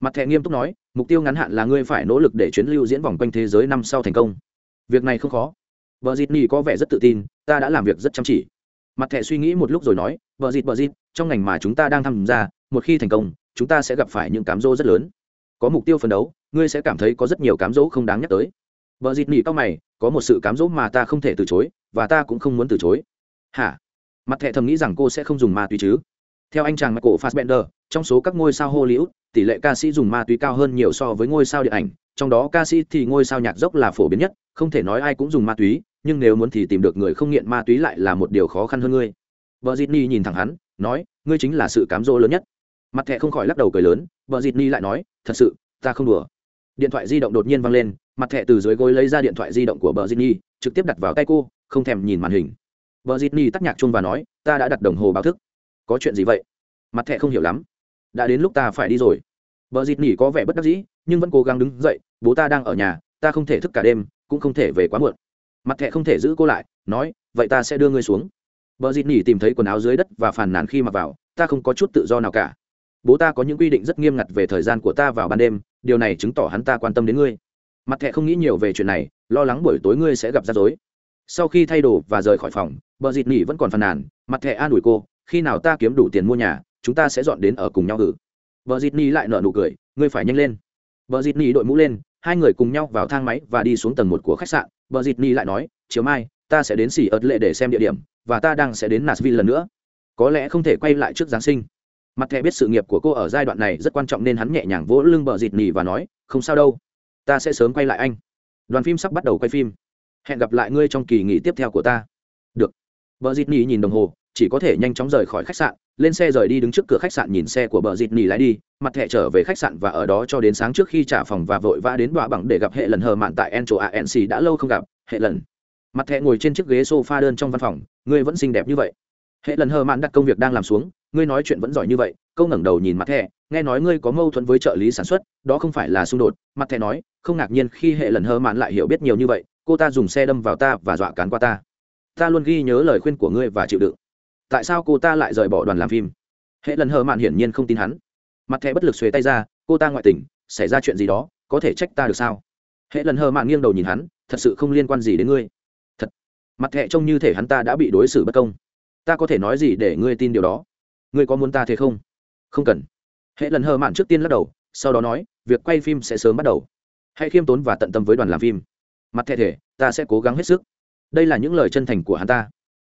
Mặt thẻ nghiêm túc nói, mục tiêu ngắn hạn là ngươi phải nỗ lực để chuyến lưu diễn vòng quanh thế giới năm sau thành công. Việc này không khó. Vợ dịt nhì có vẻ rất tự tin, ta đã làm việc rất chăm chỉ. Mặt thẻ suy nghĩ một lúc rồi nói, vợ dịt vợ dịt, trong ngành mà chúng ta đang tham gia, một khi thành công, chúng ta sẽ gặp phải những cám dỗ rất lớn. Có mục tiêu phấn đấu, ngươi sẽ cảm thấy có rất nhiều cám dỗ không đáng nhắc tới. Vợ dịt nhì cao mày, có một sự cám dỗ mà ta không thể từ chối, và ta cũng không muốn từ chối hả? Mặt thẻ thầm nghĩ rằng cô sẽ không dùng ma túy chứ? Theo anh chàng michael fassbender, trong số các ngôi sao hollywood, tỷ lệ ca sĩ dùng ma túy cao hơn nhiều so với ngôi sao điện ảnh. Trong đó ca sĩ thì ngôi sao nhạc dốc là phổ biến nhất, không thể nói ai cũng dùng ma túy, nhưng nếu muốn thì tìm được người không nghiện ma túy lại là một điều khó khăn hơn ngươi. Vợ dịt ni nhìn thẳng hắn, nói, ngươi chính là sự cám dỗ lớn nhất. Mặt thẻ không khỏi lắc đầu cười lớn vợ dịt ni lại nói, thật sự, ta không đùa. Điện thoại di động đột nhiên văng lên, mặt thẻ từ dưới gối lấy ra điện thoại di động của vợ dịt ni, trực tiếp đặt vào tay cô, không thèm nhìn màn hình vợ dịt ni tắt nhạc chung và nói, ta đã đặt đồng hồ báo thức. Có chuyện gì vậy? Mặt thẻ không hiểu lắm. Đã đến lúc ta phải đi rồi. Vợ dịt ni có vẻ bất đắc dĩ, nhưng vẫn cố gắng đứng dậy, bố ta đang ở nhà, ta không thể thức cả đêm, cũng không thể về quá muộn. Mặt thẻ không thể giữ cô lại, nói, vậy ta sẽ đưa ngươi xuống. Vợ dịt ni tìm thấy quần áo dưới đất và phàn nàn khi mặc vào, ta không có chút tự do nào cả. Bố ta có những quy định rất nghiêm ngặt về thời gian của ta vào ban đêm, điều này chứng tỏ hắn ta quan tâm đến ngươi. Mặt thẻ không nghĩ nhiều về chuyện này, lo lắng buổi tối ngươi sẽ gặp rắc rối sau khi thay đồ và rời khỏi phòng, bờ dịt nỉ vẫn còn phàn nàn, mặt thẻ an ủi cô, khi nào ta kiếm đủ tiền mua nhà, chúng ta sẽ dọn đến ở cùng nhau ử bờ dịt nỉ lại nở nụ cười, ngươi phải nhanh lên. Bờ dịt nỉ đội mũ lên, hai người cùng nhau vào thang máy và đi xuống tầng một của khách sạn. Bờ dịt nỉ lại nói, chiều mai, ta sẽ đến xỉ ớt lệ để xem địa điểm, và ta đang sẽ đến nashville lần nữa. Có lẽ không thể quay lại trước giáng sinh. Mặt thẻ biết sự nghiệp của cô ở giai đoạn này rất quan trọng nên hắn nhẹ nhàng vỗ lưng bờ dịt nỉ và nói, không sao đâu, ta sẽ sớm quay lại anh. Đoàn phim sắp bắt đầu quay phim hẹn gặp lại ngươi trong kỳ nghỉ tiếp theo của ta. Được. Bờ dịt nỉ nhìn đồng hồ, chỉ có thể nhanh chóng rời khỏi khách sạn, lên xe rời đi đứng trước cửa khách sạn nhìn xe của bờ dịt nỉ lái đi, mặt thẻ trở về khách sạn và ở đó cho đến sáng trước khi trả phòng và vội vã đến đọa bằng để gặp hệ lần hờ mạn tại en encho anc đã lâu không gặp, hệ lần. Mặt thẻ ngồi trên chiếc ghế sofa đơn trong văn phòng, ngươi vẫn xinh đẹp như vậy. Hệ lần hờ mạn đặt công việc đang làm xuống, ngươi nói chuyện vẫn giỏi như vậy, câu ngẩng đầu nhìn mặt thẻ, nghe nói ngươi có mâu thuẫn với trợ lý sản xuất, đó không phải là xung đột, mặt thẻ nói, không ngạc nhiên khi hệ lần hờ mạn lại hiểu biết nhiều như vậy cô ta dùng xe đâm vào ta và dọa cán qua ta. Ta luôn ghi nhớ lời khuyên của ngươi và chịu đựng. Tại sao cô ta lại rời bỏ đoàn làm phim? Hệ lần hờ mạn hiển nhiên không tin hắn. Mặt thẻ bất lực xuế tay ra, cô ta ngoại tình, xảy ra chuyện gì đó, có thể trách ta được sao? Hệ lần hờ mạn nghiêng đầu nhìn hắn, thật sự không liên quan gì đến ngươi. Thật. Mặt thẻ trông như thể hắn ta đã bị đối xử bất công. Ta có thể nói gì để ngươi tin điều đó? Ngươi có muốn ta thế không? Không cần. Hệ lần hờ mạn trước tiên lắc đầu, sau đó nói, việc quay phim sẽ sớm bắt đầu. Hãy khiêm tốn và tận tâm với đoàn làm phim mặt thẻ thể ta sẽ cố gắng hết sức. Đây là những lời chân thành của hắn ta.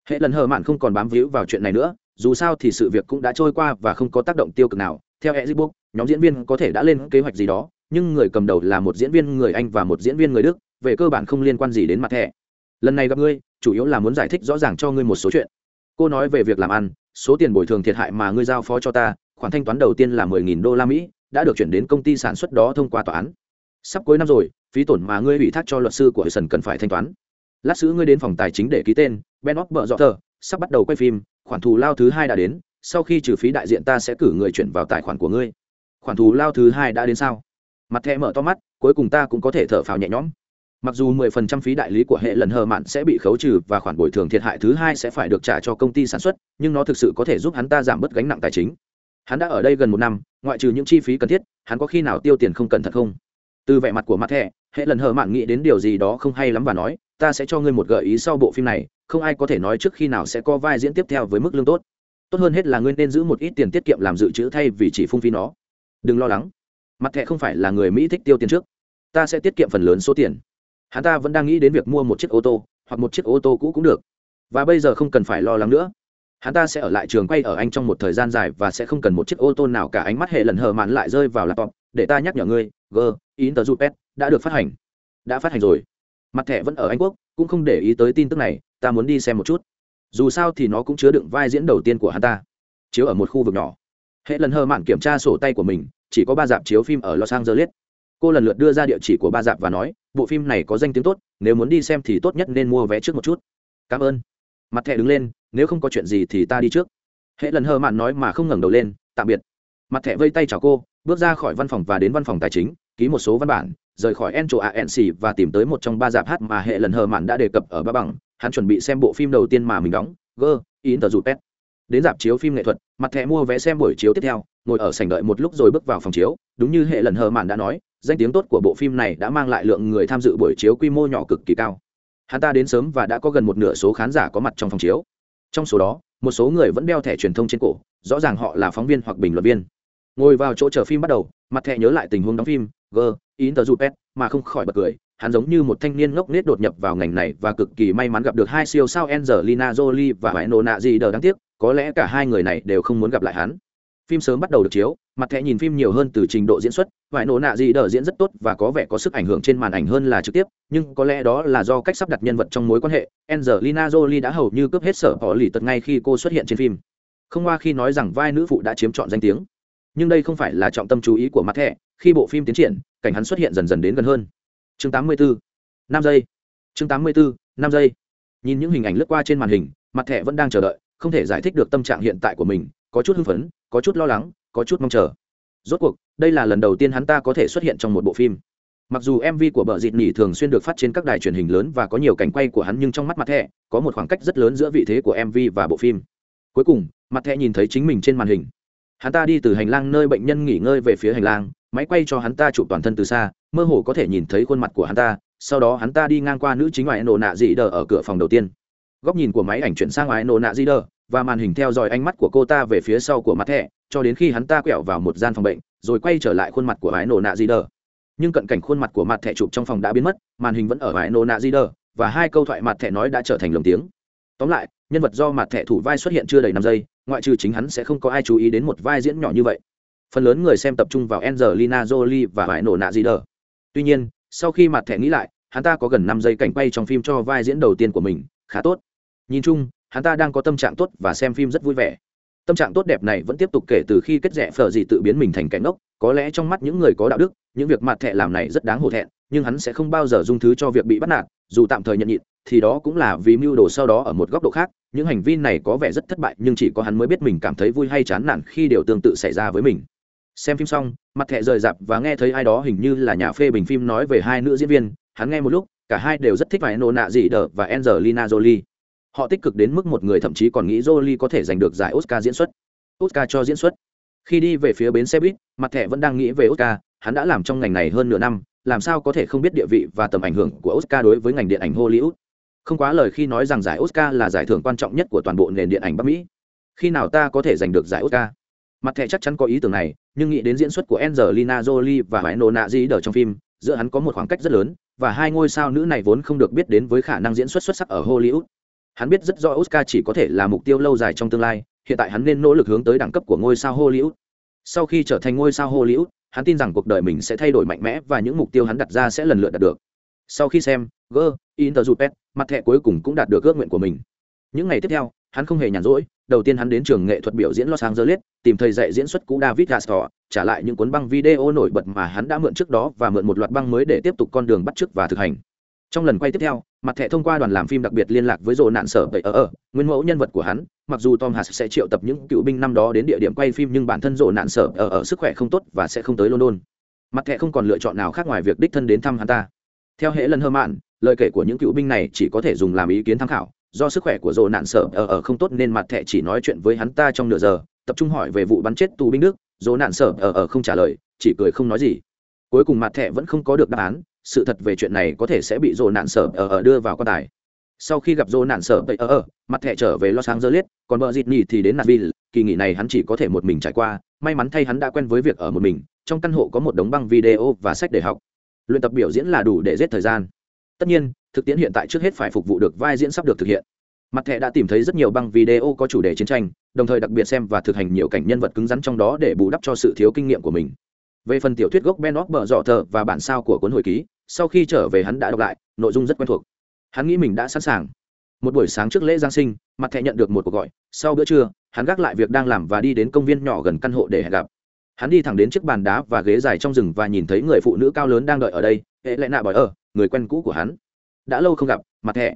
Hệ lần hờ mạn không còn bám víu vào chuyện này nữa, dù sao thì sự việc cũng đã trôi qua và không có tác động tiêu cực nào. Theo ezbook nhóm diễn viên có thể đã lên kế hoạch gì đó, nhưng người cầm đầu là một diễn viên người anh và một diễn viên người đức, về cơ bản không liên quan gì đến mặt thẻ. Lần này gặp ngươi, chủ yếu là muốn giải thích rõ ràng cho ngươi một số chuyện. Cô nói về việc làm ăn, số tiền bồi thường thiệt hại mà ngươi giao phó cho ta, khoản thanh toán đầu tiên là mười nghìn đô la mỹ, đã được chuyển đến công ty sản xuất đó thông qua tòa án. Sắp cuối năm rồi phí tổn mà ngươi ủy thác cho luật sư của hệ cần phải thanh toán. Lát sứ ngươi đến phòng tài chính để ký tên, ben óc bợ dọ thờ, sắp bắt đầu quay phim, khoản thù lao thứ hai đã đến, sau khi trừ phí đại diện ta sẽ cử người chuyển vào tài khoản của ngươi. Khoản thù lao thứ hai đã đến sao? Mặt thẹ mở to mắt, cuối cùng ta cũng có thể thở phào nhẹ nhõm. Mặc dù 10% phí đại lý của hệ lần hờ mạn sẽ bị khấu trừ và khoản bồi thường thiệt hại thứ hai sẽ phải được trả cho công ty sản xuất, nhưng nó thực sự có thể giúp hắn ta giảm bớt gánh nặng tài chính. Hắn đã ở đây gần một năm, ngoại trừ những chi phí cần thiết, hắn có khi nào tiêu tiền không cẩn thận không? Từ vẻ mặt của mặt thẻ hệ lần hờ mạn nghĩ đến điều gì đó không hay lắm và nói, ta sẽ cho ngươi một gợi ý sau bộ phim này, không ai có thể nói trước khi nào sẽ có vai diễn tiếp theo với mức lương tốt. Tốt hơn hết là ngươi nên giữ một ít tiền tiết kiệm làm dự trữ thay vì chỉ phung phí nó. Đừng lo lắng. Mặt thẻ không phải là người mỹ thích tiêu tiền trước. Ta sẽ tiết kiệm phần lớn số tiền. Hắn ta vẫn đang nghĩ đến việc mua một chiếc ô tô, hoặc một chiếc ô tô cũ cũng được. Và bây giờ không cần phải lo lắng nữa. Hắn ta sẽ ở lại trường quay ở anh trong một thời gian dài và sẽ không cần một chiếc ô tô nào cả. Ánh mắt hệ lần hờ mạn lại rơi vào laptop. Để ta nhắc nhở ngươi, g, interjupet đã được phát hành. Đã phát hành rồi. Mặt thẻ vẫn ở anh quốc, cũng không để ý tới tin tức này, ta muốn đi xem một chút. Dù sao thì nó cũng chứa đựng vai diễn đầu tiên của hắn ta. Chiếu ở một khu vực nhỏ. Hệ lần hờ mạn kiểm tra sổ tay của mình, chỉ có ba dạp chiếu phim ở los angeles. Cô lần lượt đưa ra địa chỉ của ba dạp và nói, bộ phim này có danh tiếng tốt, nếu muốn đi xem thì tốt nhất nên mua vé trước một chút. Cảm ơn. Mặt thẻ đứng lên, nếu không có chuyện gì thì ta đi trước. Hệ lần hờ mạn nói mà không ngẩng đầu lên, tạm biệt. Mặt thẻ vây tay chào cô, bước ra khỏi văn phòng và đến văn phòng tài chính, ký một số văn bản rời khỏi en chỗ anc và tìm tới một trong ba dạp hát mà hệ lần hờ mạn đã đề cập ở ba bằng. Hắn chuẩn bị xem bộ phim đầu tiên mà mình đóng, g in pet đến dạp chiếu phim nghệ thuật, mặt thẻ mua vé xem buổi chiếu tiếp theo, ngồi ở sảnh đợi một lúc rồi bước vào phòng chiếu. Đúng như hệ lần hờ mạn đã nói, danh tiếng tốt của bộ phim này đã mang lại lượng người tham dự buổi chiếu quy mô nhỏ cực kỳ cao. Hắn ta đến sớm và đã có gần một nửa số khán giả có mặt trong phòng chiếu. Trong số đó, một số người vẫn đeo thẻ truyền thông trên cổ, rõ ràng họ là phóng viên hoặc bình luận viên. Ngồi vào chỗ chờ phim bắt đầu, mặt thẻ nhớ lại tình huống đóng phim g in tờ pet mà không khỏi bật cười hắn giống như một thanh niên ngốc nghếch đột nhập vào ngành này và cực kỳ may mắn gặp được hai siêu sao Angelina Jolie và Phải Nô Nạ gì đờ đáng tiếc, có lẽ cả hai người này đều không muốn gặp lại hắn. Phim sớm bắt đầu được chiếu, mặt thẻ nhìn phim nhiều hơn từ trình độ diễn xuất, Phải Nộ Nạ gì đờ diễn rất tốt và có vẻ có sức ảnh hưởng trên màn ảnh hơn là trực tiếp, nhưng có lẽ đó là do cách sắp đặt nhân vật trong mối quan hệ. Angelina Jolie đã hầu như cướp hết sở họ lì tật ngay khi cô xuất hiện trên phim. Không qua khi nói rằng vai nữ phụ đã chiếm trọn danh tiếng, nhưng đây không phải là trọng tâm chú ý của mặt thẻ. Khi bộ phim tiến triển, cảnh hắn xuất hiện dần dần đến gần hơn. Chương 84 năm giây. Chương tám mươi bốn năm giây. Nhìn những hình ảnh lướt qua trên màn hình mặt thẻ vẫn đang chờ đợi không thể giải thích được tâm trạng hiện tại của mình có chút hưng phấn có chút lo lắng có chút mong chờ. Rốt cuộc đây là lần đầu tiên hắn ta có thể xuất hiện trong một bộ phim. Mặc dù mv của bờ dịt nỉ thường xuyên được phát trên các đài truyền hình lớn và có nhiều cảnh quay của hắn nhưng trong mắt mặt thẻ có một khoảng cách rất lớn giữa vị thế của mv và bộ phim. Cuối cùng mặt thẻ nhìn thấy chính mình trên màn hình hắn ta đi từ hành lang nơi bệnh nhân nghỉ ngơi về phía hành lang, máy quay cho hắn ta chụp toàn thân từ xa, mơ hồ có thể nhìn thấy khuôn mặt của hắn ta, sau đó hắn ta đi ngang qua nữ chính ngoại nổ nạ dị đờ ở cửa phòng đầu tiên. Góc nhìn của máy ảnh chuyển sang ngoại nổ nạ dị đờ, và màn hình theo dõi ánh mắt của cô ta về phía sau của mặt thẻ cho đến khi hắn ta quẹo vào một gian phòng bệnh, rồi quay trở lại khuôn mặt của ngoại nổ nạ dị đờ. Nhưng cận cảnh khuôn mặt của mặt thẻ chụp trong phòng đã biến mất, màn hình vẫn ở ngoại nổ nạ dị đờ, và hai câu thoại mặt thẻ nói đã trở thành lồng tiếng. Tóm lại nhân vật do mặt thẻ thủ vai xuất hiện chưa đầy năm giây, ngoại trừ chính hắn sẽ không có ai chú ý đến một vai diễn nhỏ như vậy. Phần lớn người xem tập trung vào Angelina Jolie và vải nổ nạ gì đờ. Tuy nhiên, sau khi mặt thẻ nghĩ lại, hắn ta có gần năm giây cảnh quay trong phim cho vai diễn đầu tiên của mình, khá tốt. Nhìn chung, hắn ta đang có tâm trạng tốt và xem phim rất vui vẻ. Tâm trạng tốt đẹp này vẫn tiếp tục kể từ khi kết rẽ phở dị tự biến mình thành cảnh ngốc, có lẽ trong mắt những người có đạo đức, những việc mặt thẻ làm này rất đáng hổ thẹn, nhưng hắn sẽ không bao giờ dung thứ cho việc bị bắt nạt, dù tạm thời nhận nhịn thì đó cũng là vì mưu đồ sau đó ở một góc độ khác, những hành vi này có vẻ rất thất bại, nhưng chỉ có hắn mới biết mình cảm thấy vui hay chán nản khi điều tương tự xảy ra với mình. Xem phim xong, mặt thẻ rời rạp và nghe thấy ai đó hình như là nhà phê bình phim nói về hai nữ diễn viên, hắn nghe một lúc, cả hai đều rất thích vài nô nạ dị đờ và angelina jolie. Họ tích cực đến mức một người thậm chí còn nghĩ jolie có thể giành được giải oscar diễn xuất. Oscar cho diễn xuất. Khi đi về phía bến xe buýt, mặt thẻ vẫn đang nghĩ về oscar, hắn đã làm trong ngành này hơn nửa năm, làm sao có thể không biết địa vị và tầm ảnh hưởng của oscar đối với ngành điện ảnh hollywood không quá lời khi nói rằng giải oscar là giải thưởng quan trọng nhất của toàn bộ nền điện ảnh bắc mỹ. Khi nào ta có thể giành được giải oscar? Mặt thẻ chắc chắn có ý tưởng này, nhưng nghĩ đến diễn xuất của angelina jolie và hãy nô nạ di đờ trong phim, giữa hắn có một khoảng cách rất lớn, và hai ngôi sao nữ này vốn không được biết đến với khả năng diễn xuất xuất sắc ở hollywood. Hắn biết rất rõ oscar chỉ có thể là mục tiêu lâu dài trong tương lai, hiện tại hắn nên nỗ lực hướng tới đẳng cấp của ngôi sao hollywood. Sau khi trở thành ngôi sao hollywood, hắn tin rằng cuộc đời mình sẽ thay đổi mạnh mẽ và những mục tiêu hắn đặt ra sẽ lần lượt đạt được sau khi xem g interjupet mặt thẻ cuối cùng cũng đạt được ước nguyện của mình những ngày tiếp theo hắn không hề nhàn rỗi đầu tiên hắn đến trường nghệ thuật biểu diễn Los Angeles, tìm thầy dạy diễn xuất cũ David Gastor, trả lại những cuốn băng video nổi bật mà hắn đã mượn trước đó và mượn một loạt băng mới để tiếp tục con đường bắt chước và thực hành. Trong lần quay tiếp theo, mặt thẻ thông qua đoàn làm phim đặc biệt liên lạc với rồ nạn sở vậy ở ở, nguyên mẫu nhân vật của hắn, mặc dù Tom hass sẽ triệu tập những cựu binh năm đó đến địa điểm quay phim nhưng bản thân rồ nạn sở ở ở sức khỏe không tốt và sẽ không tới London. Mặt thẻ không còn lựa chọn nào khác ngoài việc đích thân đến thăm hắn ta. Theo hệ lần hơ mạn, lời kể của những cựu binh này chỉ có thể dùng làm ý kiến tham khảo, do sức khỏe của dồ nạn Sở ở ở không tốt nên mặt thẻ chỉ nói chuyện với hắn ta trong nửa giờ tập trung hỏi về vụ bắn chết tù binh đức dồ nạn Sở ở ở không trả lời chỉ cười không nói gì. Cuối cùng mặt thẻ vẫn không có được đáp án sự thật về chuyện này có thể sẽ bị dồ nạn Sở ở ở đưa vào quan tài. Sau khi gặp dồ nạn Sở, ở ở mặt thẻ trở về los angeles còn vợ dịt nhì thì đến nashville kỳ nghỉ này hắn chỉ có thể một mình trải qua may mắn thay hắn đã quen với việc ở một mình trong căn hộ có một đống băng video và sách để học luyện tập biểu diễn là đủ để giết thời gian. Tất nhiên, thực tiễn hiện tại trước hết phải phục vụ được vai diễn sắp được thực hiện. Mặt thẻ đã tìm thấy rất nhiều băng video có chủ đề chiến tranh, đồng thời đặc biệt xem và thực hành nhiều cảnh nhân vật cứng rắn trong đó để bù đắp cho sự thiếu kinh nghiệm của mình. Về phần tiểu thuyết gốc ben bở dọ thờ và bản sao của cuốn hồi ký, sau khi trở về hắn đã đọc lại, nội dung rất quen thuộc. Hắn nghĩ mình đã sẵn sàng. Một buổi sáng trước lễ giáng sinh, mặt thẻ nhận được một cuộc gọi, sau bữa trưa, hắn gác lại việc đang làm và đi đến công viên nhỏ gần căn hộ để hẹn gặp hắn đi thẳng đến chiếc bàn đá và ghế dài trong rừng và nhìn thấy người phụ nữ cao lớn đang đợi ở đây hệ lẽ nạ Bờ, ở người quen cũ của hắn. Đã lâu không gặp mặt thẹ.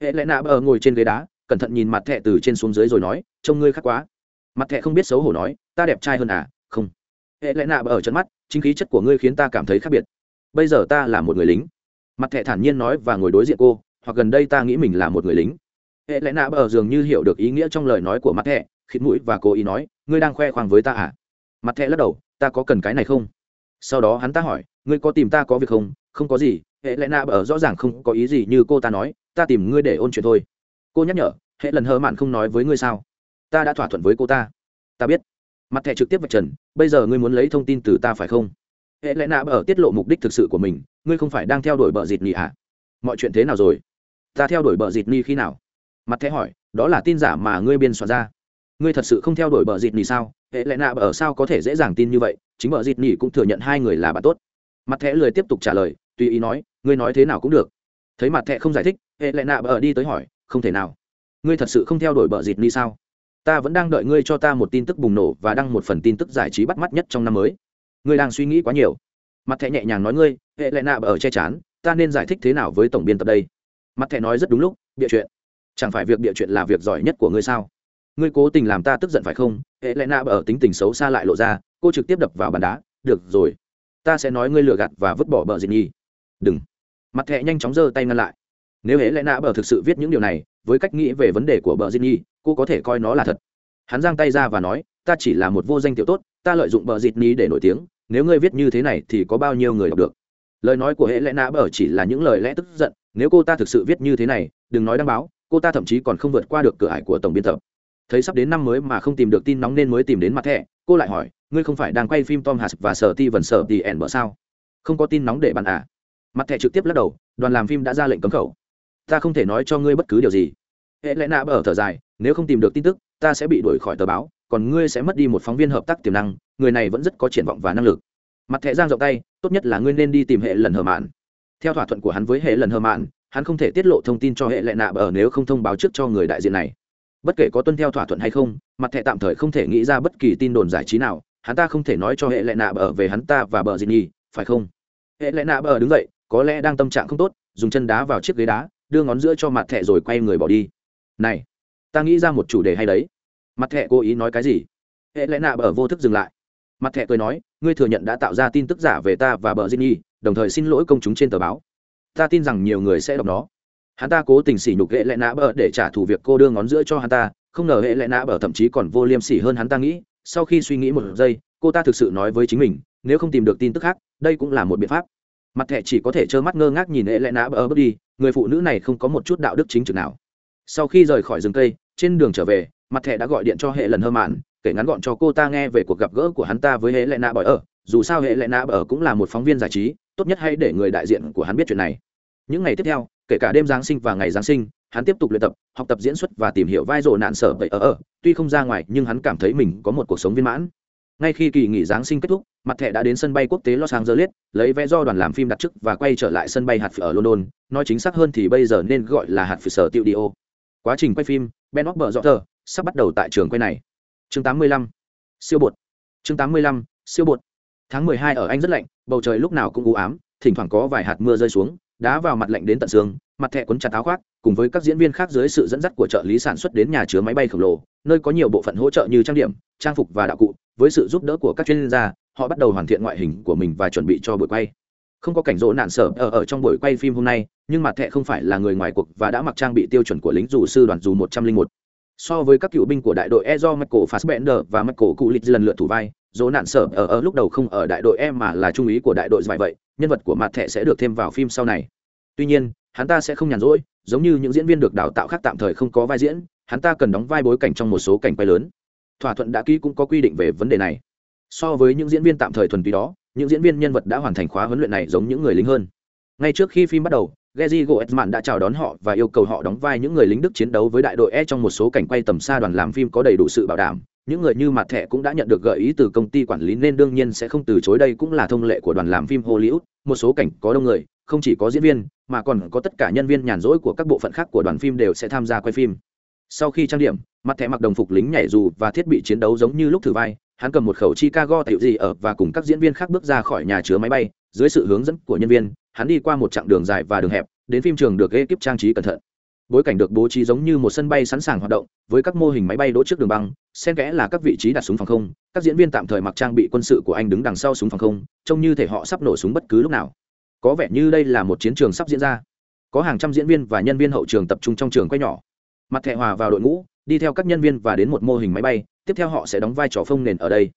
hệ lẽ nạ bờ ngồi trên ghế đá cẩn thận nhìn mặt thẹ từ trên xuống dưới rồi nói trông ngươi khác quá. Mặt thẹ không biết xấu hổ nói ta đẹp trai hơn à không. Hệ lẽ nạ bờ ở chân mắt chính khí chất của ngươi khiến ta cảm thấy khác biệt. Bây giờ ta là một người lính. Mặt thẹ thản nhiên nói và ngồi đối diện cô hoặc gần đây ta nghĩ mình là một người lính. Hệ lẽ nạ bờ dường như hiểu được ý nghĩa trong lời nói của mặt thẹ khịt mũi và cố ý nói ngươi đang khoe khoang với ta à? Mặt thẹ lắc đầu, ta có cần cái này không? Sau đó hắn ta hỏi, ngươi có tìm ta có việc không? Không có gì, hệ lẽ nạ bờ rõ ràng không có ý gì như cô ta nói, ta tìm ngươi để ôn chuyện thôi. Cô nhắc nhở, hệ lần hờ mạn không nói với ngươi sao? Ta đã thỏa thuận với cô ta. Ta biết. Mặt thẻ trực tiếp vạch trần, bây giờ ngươi muốn lấy thông tin từ ta phải không? Hệ lẽ nạ bờ tiết lộ mục đích thực sự của mình, ngươi không phải đang theo đuổi bờ dịt nhị ạ à? mọi chuyện thế nào rồi? Ta theo đuổi bờ dịt ni khi nào? Mặt thẻ hỏi, đó là tin giả mà ngươi biên soạn ra ngươi thật sự không theo đuổi bờ dịt nỉ sao? Hệ lẽ nạ bờ sao có thể dễ dàng tin như vậy? Chính bờ dịt nỉ cũng thừa nhận hai người là bạn tốt. Mặt thẻ lười tiếp tục trả lời, tùy ý nói, ngươi nói thế nào cũng được. Thấy mặt thẻ không giải thích, hệ lẽ nạ bờ đi tới hỏi, không thể nào. Ngươi thật sự không theo đuổi bờ dịt nỉ sao? Ta vẫn đang đợi ngươi cho ta một tin tức bùng nổ và đăng một phần tin tức giải trí bắt mắt nhất trong năm mới. Ngươi đang suy nghĩ quá nhiều. Mặt thẻ nhẹ nhàng nói ngươi, hệ lẽ nạ ở che chán, ta nên giải thích thế nào với tổng biên tập đây? Mặt thẻ nói rất đúng lúc, bịa chuyện. Chẳng phải việc bịa chuyện là việc giỏi nhất của ngươi sao? Ngươi cố tình làm ta tức giận phải không? Hệ lẽ nạ ở tính tình xấu xa lại lộ ra cô trực tiếp đập vào bàn đá. Được rồi ta sẽ nói ngươi lừa gạt và vứt bỏ bờ dịt nhi. Đừng. Mặt hệ nhanh chóng giơ tay ngăn lại. Nếu hệ lẽ nạ bờ thực sự viết những điều này với cách nghĩ về vấn đề của bờ Nhi, cô có thể coi nó là thật. Hắn giang tay ra và nói ta chỉ là một vô danh tiểu tốt ta lợi dụng bờ Nhi để nổi tiếng nếu ngươi viết như thế này thì có bao nhiêu người đọc được? Lời nói của hệ lẽ nạ bờ chỉ là những lời lẽ tức giận nếu cô ta thực sự viết như thế này đừng nói đăng báo cô ta thậm chí còn không vượt qua được cửa ải của tổng biên tập thấy sắp đến năm mới mà không tìm được tin nóng nên mới tìm đến mặt thẻ, cô lại hỏi, ngươi không phải đang quay phim tom hạt và sở ti vần sở tì ẻn bở sao? Không có tin nóng để bàn à? Mặt thẻ trực tiếp lắc đầu, đoàn làm phim đã ra lệnh cấm khẩu. Ta không thể nói cho ngươi bất cứ điều gì. Hệ lẽ nạ bở thở dài, nếu không tìm được tin tức, ta sẽ bị đuổi khỏi tờ báo, còn ngươi sẽ mất đi một phóng viên hợp tác tiềm năng, người này vẫn rất có triển vọng và năng lực. Mặt thẻ giang rộng tay, tốt nhất là ngươi nên đi tìm hệ lần hờ mạn. Theo thỏa thuận của hắn với hệ lần hờ mạn, hắn không thể tiết lộ thông tin cho hệ lệ nạ bờ nếu không thông báo trước cho người đại diện này bất kể có tuân theo thỏa thuận hay không mặt thẻ tạm thời không thể nghĩ ra bất kỳ tin đồn giải trí nào hắn ta không thể nói cho hệ lệ nạ bờ về hắn ta và bờ dị nhi phải không? Hệ lệ nạ bờ đứng dậy có lẽ đang tâm trạng không tốt dùng chân đá vào chiếc ghế đá đưa ngón giữa cho mặt thẻ rồi quay người bỏ đi. Này ta nghĩ ra một chủ đề hay đấy. Mặt thẻ cố ý nói cái gì? Hệ lệ nạ bờ vô thức dừng lại. Mặt thẻ cười nói ngươi thừa nhận đã tạo ra tin tức giả về ta và bờ Jinny, đồng thời xin lỗi công chúng trên tờ báo. Ta tin rằng nhiều người sẽ đọc nó hắn ta cố tình sỉ nhục hệ lệ nã bờ để trả thù việc cô đưa ngón giữa cho hắn ta, không ngờ hệ lệ nã bờ thậm chí còn vô liêm sỉ hơn hắn ta nghĩ. Sau khi suy nghĩ một giây, cô ta thực sự nói với chính mình, nếu không tìm được tin tức khác, đây cũng là một biện pháp. Mặt thẻ chỉ có thể trơ mắt ngơ ngác nhìn hệ lệ nã bờ bước đi, người phụ nữ này không có một chút đạo đức chính trực nào. Sau khi rời khỏi rừng cây, trên đường trở về, mặt thẻ đã gọi điện cho hệ lần hơ mạn, kể ngắn gọn cho cô ta nghe về cuộc gặp gỡ của hắn ta với hệ lệ nã bờ ở. Dù sao hệ lệ nã bờ cũng là một phóng viên giải trí, tốt nhất hay để người đại diện của hắn biết chuyện này. Những ngày tiếp theo kể cả đêm giáng sinh và ngày giáng sinh, hắn tiếp tục luyện tập, học tập diễn xuất và tìm hiểu vai rộ nạn sở vậy ở ở. Tuy không ra ngoài, nhưng hắn cảm thấy mình có một cuộc sống viên mãn. Ngay khi kỳ nghỉ giáng sinh kết thúc, mặt thẻ đã đến sân bay quốc tế los angeles, lấy vé do đoàn làm phim đặt trước và quay trở lại sân bay hạt ở london. Nói chính xác hơn thì bây giờ nên gọi là hạt sở tiệu dio quá trình quay phim, ben óc bờ thờ sắp bắt đầu tại trường quay này. Chương 85. siêu bột. Chương 85. siêu bột. Tháng 12 ở anh rất lạnh, bầu trời lúc nào cũng u ám, thỉnh thoảng có vài hạt mưa rơi xuống đá vào mặt lạnh đến tận xương, mặt thẻ cuốn chặt áo khoác, cùng với các diễn viên khác dưới sự dẫn dắt của trợ lý sản xuất đến nhà chứa máy bay khổng lồ, nơi có nhiều bộ phận hỗ trợ như trang điểm, trang phục và đạo cụ, với sự giúp đỡ của các chuyên gia, họ bắt đầu hoàn thiện ngoại hình của mình và chuẩn bị cho buổi quay. Không có cảnh rỗ nạn sở, ở ở trong buổi quay phim hôm nay, nhưng mặt thẻ không phải là người ngoài cuộc và đã mặc trang bị tiêu chuẩn của lính dù sư đoàn dù một trăm linh một. So với các cựu binh của đại đội e do michael fassbender và michael lịch lần lượt thủ vai dỗ nạn sở, ở ở lúc đầu không ở đại đội e mà là trung úy của đại đội dài vậy, nhân vật của mặt thẻ sẽ được thêm vào phim sau này. Tuy nhiên, hắn ta sẽ không nhàn rỗi, giống như những diễn viên được đào tạo khác tạm thời không có vai diễn, hắn ta cần đóng vai bối cảnh trong một số cảnh quay lớn. Thỏa thuận đã ký cũng có quy định về vấn đề này. So với những diễn viên tạm thời thuần túy đó, những diễn viên nhân vật đã hoàn thành khóa huấn luyện này giống những người lính hơn. Ngay trước khi phim bắt đầu Gezi Goetzman đã chào đón họ và yêu cầu họ đóng vai những người lính Đức chiến đấu với đại đội E trong một số cảnh quay tầm xa đoàn làm phim có đầy đủ sự bảo đảm. Những người như mặt thẻ cũng đã nhận được gợi ý từ công ty quản lý nên đương nhiên sẽ không từ chối đây cũng là thông lệ của đoàn làm phim Hollywood. Một số cảnh có đông người, không chỉ có diễn viên, mà còn có tất cả nhân viên nhàn rỗi của các bộ phận khác của đoàn phim đều sẽ tham gia quay phim. Sau khi trang điểm, mặt thẻ mặc đồng phục lính nhảy dù và thiết bị chiến đấu giống như lúc thử vai, hắn cầm một khẩu Chicago tiểu gì ở và cùng các diễn viên khác bước ra khỏi nhà chứa máy bay, dưới sự hướng dẫn của nhân viên, hắn đi qua một chặng đường dài và đường hẹp, đến phim trường được ekip trang trí cẩn thận bối cảnh được bố trí giống như một sân bay sẵn sàng hoạt động, với các mô hình máy bay đỗ trước đường băng, xen kẽ là các vị trí đặt súng phòng không, các diễn viên tạm thời mặc trang bị quân sự của anh đứng đằng sau súng phòng không, trông như thể họ sắp nổ súng bất cứ lúc nào. Có vẻ như đây là một chiến trường sắp diễn ra. Có hàng trăm diễn viên và nhân viên hậu trường tập trung trong trường quay nhỏ. Mặt thẻ hòa vào đội ngũ, đi theo các nhân viên và đến một mô hình máy bay, tiếp theo họ sẽ đóng vai trò phông nền ở đây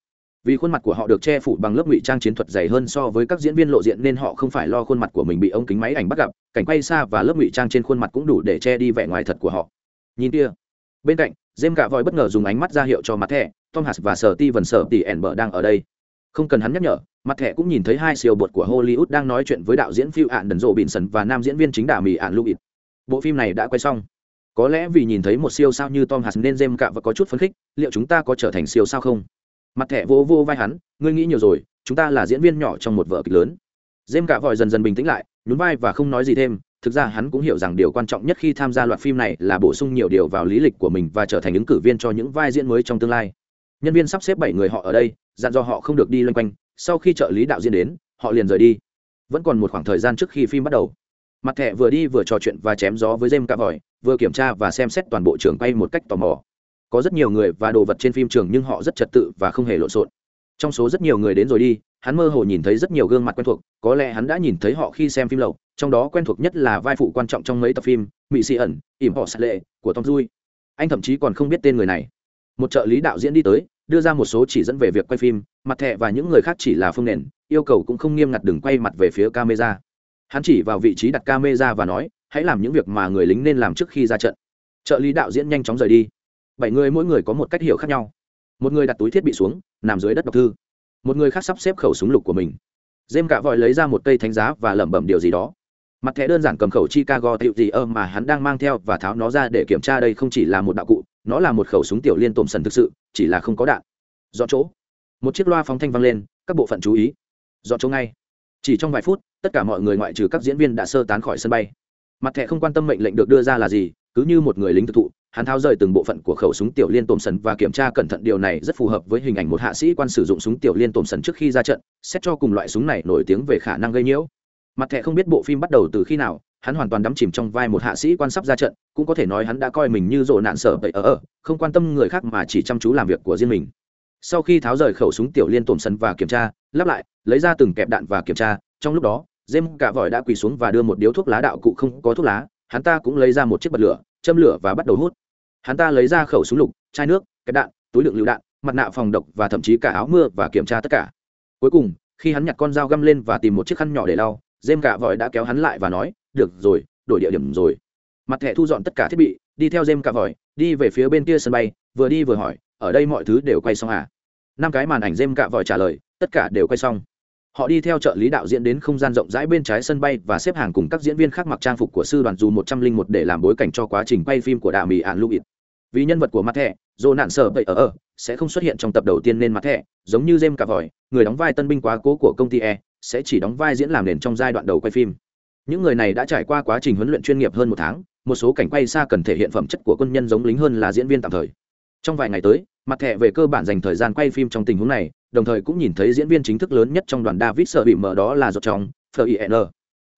vì khuôn mặt của họ được che phủ bằng lớp ngụy trang chiến thuật dày hơn so với các diễn viên lộ diện nên họ không phải lo khuôn mặt của mình bị ống kính máy ảnh bắt gặp, cảnh quay xa và lớp ngụy trang trên khuôn mặt cũng đủ để che đi vẻ ngoài thật của họ. Nhìn kia, bên cạnh jem cạ voi bất ngờ dùng ánh mắt ra hiệu cho mặt thẻ thomas và sở ti vần sở tỷ ẻn bờ đang ở đây. Không cần hắn nhắc nhở, mặt thẻ cũng nhìn thấy hai siêu bột của hollywood đang nói chuyện với đạo diễn phiêu ạn đần rộ bỉn sần và nam diễn viên chính đà mì ạn lưu bộ phim này đã quay xong. Có lẽ vì nhìn thấy một siêu sao như tom hạt nên jem cạ và có chút phấn khích, liệu chúng ta có trở thành siêu sao không? Mặt thẻ vô vô vai hắn, ngươi nghĩ nhiều rồi, chúng ta là diễn viên nhỏ trong một vở kịch lớn. Dêm cả vòi dần dần bình tĩnh lại, nhún vai và không nói gì thêm, thực ra hắn cũng hiểu rằng điều quan trọng nhất khi tham gia loạt phim này là bổ sung nhiều điều vào lý lịch của mình và trở thành ứng cử viên cho những vai diễn mới trong tương lai. Nhân viên sắp xếp bảy người họ ở đây, dặn dò họ không được đi loanh quanh, sau khi trợ lý đạo diễn đến, họ liền rời đi. Vẫn còn một khoảng thời gian trước khi phim bắt đầu. Mặt thẻ vừa đi vừa trò chuyện và chém gió với dêm cả vòi vừa kiểm tra và xem xét toàn bộ trường quay một cách tò mò có rất nhiều người và đồ vật trên phim trường nhưng họ rất trật tự và không hề lộn xộn. Trong số rất nhiều người đến rồi đi, hắn mơ hồ nhìn thấy rất nhiều gương mặt quen thuộc, có lẽ hắn đã nhìn thấy họ khi xem phim lậu, trong đó quen thuộc nhất là vai phụ quan trọng trong mấy tập phim, mỹ sĩ ẩn, ỉm họ sạt lệ, của tom dui anh thậm chí còn không biết tên người này. Một trợ lý đạo diễn đi tới, đưa ra một số chỉ dẫn về việc quay phim, mặt thẻ và những người khác chỉ là phương nền, yêu cầu cũng không nghiêm ngặt đừng quay mặt về phía camera. Hắn chỉ vào vị trí đặt camera và nói, hãy làm những việc mà người lính nên làm trước khi ra trận. Trợ lý đạo diễn nhanh chóng rời đi bảy người mỗi người có một cách hiểu khác nhau. Một người đặt túi thiết bị xuống, nằm dưới đất đọc thư. Một người khác sắp xếp khẩu súng lục của mình. Dêm cạ vòi lấy ra một cây thánh giá và lẩm bẩm điều gì đó. Mặt thẻ đơn giản cầm khẩu chicago tiệu gì ơ mà hắn đang mang theo và tháo nó ra để kiểm tra đây không chỉ là một đạo cụ, nó là một khẩu súng tiểu liên tôm sần thực sự, chỉ là không có đạn. Dọn chỗ. Một chiếc loa phóng thanh vang lên, các bộ phận chú ý. Dọn chỗ ngay. Chỉ trong vài phút, tất cả mọi người ngoại trừ các diễn viên đã sơ tán khỏi sân bay. Mặt thẻ không quan tâm mệnh lệnh được đưa ra là gì, cứ như một người lính thực thụ hắn tháo rời từng bộ phận của khẩu súng tiểu liên tôm sần và kiểm tra cẩn thận điều này rất phù hợp với hình ảnh một hạ sĩ quan sử dụng súng tiểu liên tôm sần trước khi ra trận, xét cho cùng loại súng này nổi tiếng về khả năng gây nhiễu. Mặt thẻ không biết bộ phim bắt đầu từ khi nào, hắn hoàn toàn đắm chìm trong vai một hạ sĩ quan sắp ra trận, cũng có thể nói hắn đã coi mình như rộ nạn sở bậy ở ở, không quan tâm người khác mà chỉ chăm chú làm việc của riêng mình. Sau khi tháo rời khẩu súng tiểu liên tôm sần và kiểm tra, lắp lại, lấy ra từng kẹp đạn và kiểm tra, trong lúc đó jem cả vòi đã quỳ xuống và đưa một điếu thuốc lá đạo cụ không có thuốc lá, hắn ta cũng lấy ra một chiếc bật lửa châm lửa và bắt đầu hút. Hắn ta lấy ra khẩu súng lục, chai nước, cái đạn, túi đựng lựu đạn, mặt nạ phòng độc và thậm chí cả áo mưa và kiểm tra tất cả. Cuối cùng, khi hắn nhặt con dao găm lên và tìm một chiếc khăn nhỏ để lau dêm cả vòi đã kéo hắn lại và nói, được rồi, đổi địa điểm rồi. Mặt thẻ thu dọn tất cả thiết bị, đi theo dêm cả vòi, đi về phía bên kia sân bay, vừa đi vừa hỏi, ở đây mọi thứ đều quay xong à? Năm cái màn ảnh dêm cả vòi trả lời, tất cả đều quay xong họ đi theo trợ lý đạo diễn đến không gian rộng rãi bên trái sân bay và xếp hàng cùng các diễn viên khác mặc trang phục của sư đoàn dù một trăm linh một để làm bối cảnh cho quá trình quay phim của đạo mỹ ạn lubit vì nhân vật của mặt thẻ dồ nạn sở vậy ở ở, sẽ không xuất hiện trong tập đầu tiên nên mặt thẻ, giống như jem cà vòi người đóng vai tân binh quá cố của công ty e sẽ chỉ đóng vai diễn làm nền trong giai đoạn đầu quay phim. Những người này đã trải qua quá trình huấn luyện chuyên nghiệp hơn một tháng, một số cảnh quay xa cần thể hiện phẩm chất của quân nhân giống lính hơn là diễn viên tạm thời. Trong vài ngày tới mặt thẻ về cơ bản dành thời gian quay phim trong tình huống này, đồng thời cũng nhìn thấy diễn viên chính thức lớn nhất trong đoàn david sợ bị mở đó là giọt trong fien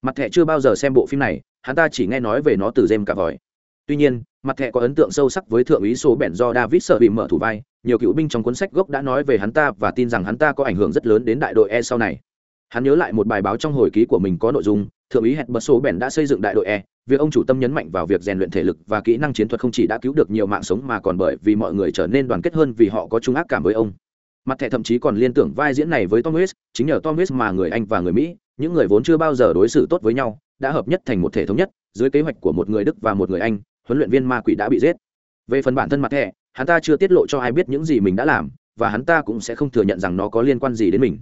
mặt thẻ chưa bao giờ xem bộ phim này, hắn ta chỉ nghe nói về nó từ jem cả vòi tuy nhiên, mặt thẻ có ấn tượng sâu sắc với thượng úy số bẻn do david sợ bị mở thủ vai, nhiều cựu binh trong cuốn sách gốc đã nói về hắn ta và tin rằng hắn ta có ảnh hưởng rất lớn đến đại đội e sau này hắn nhớ lại một bài báo trong hồi ký của mình có nội dung thượng úy hẹn bật số bèn đã xây dựng đại đội e việc ông chủ tâm nhấn mạnh vào việc rèn luyện thể lực và kỹ năng chiến thuật không chỉ đã cứu được nhiều mạng sống mà còn bởi vì mọi người trở nên đoàn kết hơn vì họ có chung ác cảm với ông. Mặt thẻ thậm chí còn liên tưởng vai diễn này với tom Hanks, chính nhờ tom Hanks mà người anh và người mỹ những người vốn chưa bao giờ đối xử tốt với nhau đã hợp nhất thành một thể thống nhất dưới kế hoạch của một người đức và một người anh huấn luyện viên ma quỷ đã bị giết. Về phần bản thân mặt thẻ hắn ta chưa tiết lộ cho ai biết những gì mình đã làm và hắn ta cũng sẽ không thừa nhận rằng nó có liên quan gì đến mình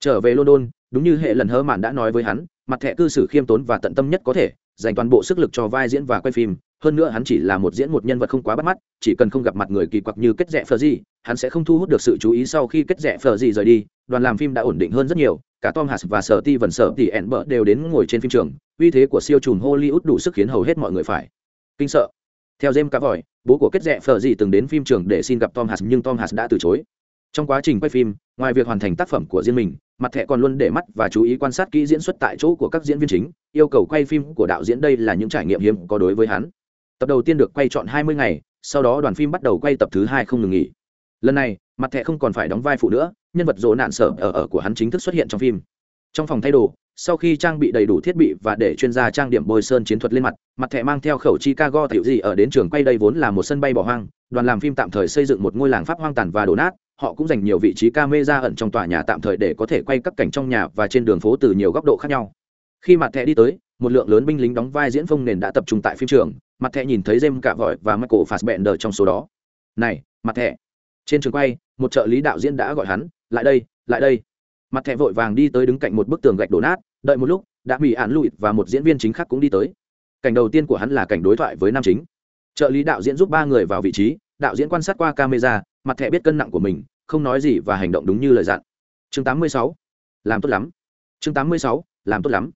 trở về london, đúng như hệ lần hơ mạn đã nói với hắn, mặt thẻ cư xử khiêm tốn và tận tâm nhất có thể, dành toàn bộ sức lực cho vai diễn và quay phim. Hơn nữa hắn chỉ là một diễn một nhân vật không quá bắt mắt, chỉ cần không gặp mặt người kỳ quặc như kết rẽ phờ gì hắn sẽ không thu hút được sự chú ý sau khi kết rẽ phờ gì rời đi. Đoàn làm phim đã ổn định hơn rất nhiều, cả tom hass và sở ti vần sở thì ẻn bợ đều đến ngồi trên phim trường, uy thế của siêu trùm hollywood đủ sức khiến hầu hết mọi người phải kinh sợ. Theo james cá vòi bố của kết rẽ phờ gì từng đến phim trường để xin gặp tom hass nhưng tom hass đã từ chối. Trong quá trình quay phim, ngoài việc hoàn thành tác phẩm của riêng mình mặt thẻ còn luôn để mắt và chú ý quan sát kỹ diễn xuất tại chỗ của các diễn viên chính, yêu cầu quay phim của đạo diễn đây là những trải nghiệm hiếm có đối với hắn. Tập đầu tiên được quay chọn hai mươi ngày, sau đó đoàn phim bắt đầu quay tập thứ hai không ngừng nghỉ. Lần này, mặt thẻ không còn phải đóng vai phụ nữa, nhân vật dỗ nạn sở ở ở của hắn chính thức xuất hiện trong phim. Trong phòng thay đồ, sau khi trang bị đầy đủ thiết bị và để chuyên gia trang điểm bôi sơn chiến thuật lên mặt mặt thẻ mang theo khẩu chicago tiểu gì ở đến trường quay đây vốn là một sân bay bỏ hoang, đoàn làm phim tạm thời xây dựng một ngôi làng pháp hoang tàn và đổ nát họ cũng dành nhiều vị trí camera ẩn trong tòa nhà tạm thời để có thể quay các cảnh trong nhà và trên đường phố từ nhiều góc độ khác nhau. Khi mặt thẻ đi tới, một lượng lớn binh lính đóng vai diễn phong nền đã tập trung tại phim trường, mặt thẻ nhìn thấy jem cả vội và michael fassbender trong số đó. Này, mặt thẻ. Trên trường quay, một trợ lý đạo diễn đã gọi hắn, lại đây lại đây. Mặt thẻ vội vàng đi tới đứng cạnh một bức tường gạch đổ nát, đợi một lúc, đã bị án lụi và một diễn viên chính khác cũng đi tới. Cảnh đầu tiên của hắn là cảnh đối thoại với nam chính. Trợ lý đạo diễn giúp ba người vào vị trí đạo diễn quan sát qua camera, mặt thẻ biết cân nặng của mình, không nói gì và hành động đúng như lời dặn chương 86. làm tốt lắm chương 86. làm tốt lắm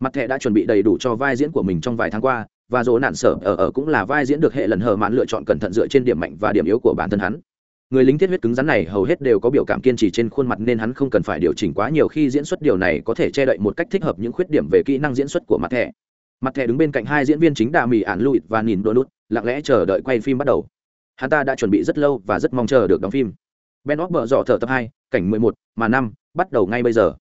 mặt thẻ đã chuẩn bị đầy đủ cho vai diễn của mình trong vài tháng qua, và dỗ nạn sở ở ở cũng là vai diễn được hệ lần hờ mạn lựa chọn cẩn thận dựa trên điểm mạnh và điểm yếu của bản thân hắn người lính thiết huyết cứng rắn này hầu hết đều có biểu cảm kiên trì trên khuôn mặt nên hắn không cần phải điều chỉnh quá nhiều khi diễn xuất điều này có thể che đậy một cách thích hợp những khuyết điểm về kỹ năng diễn xuất của mặt thẻ mặt thẻ đứng bên cạnh hai diễn viên chính đà mì ản lụi và nhìn đôi nút, lặng lẽ chờ đợi quay phim bắt đầu hắn ta đã chuẩn bị rất lâu và rất mong chờ được đóng phim. Ben óc bợ dọ thở tập hai, cảnh mười một, mà năm, bắt đầu ngay bây giờ.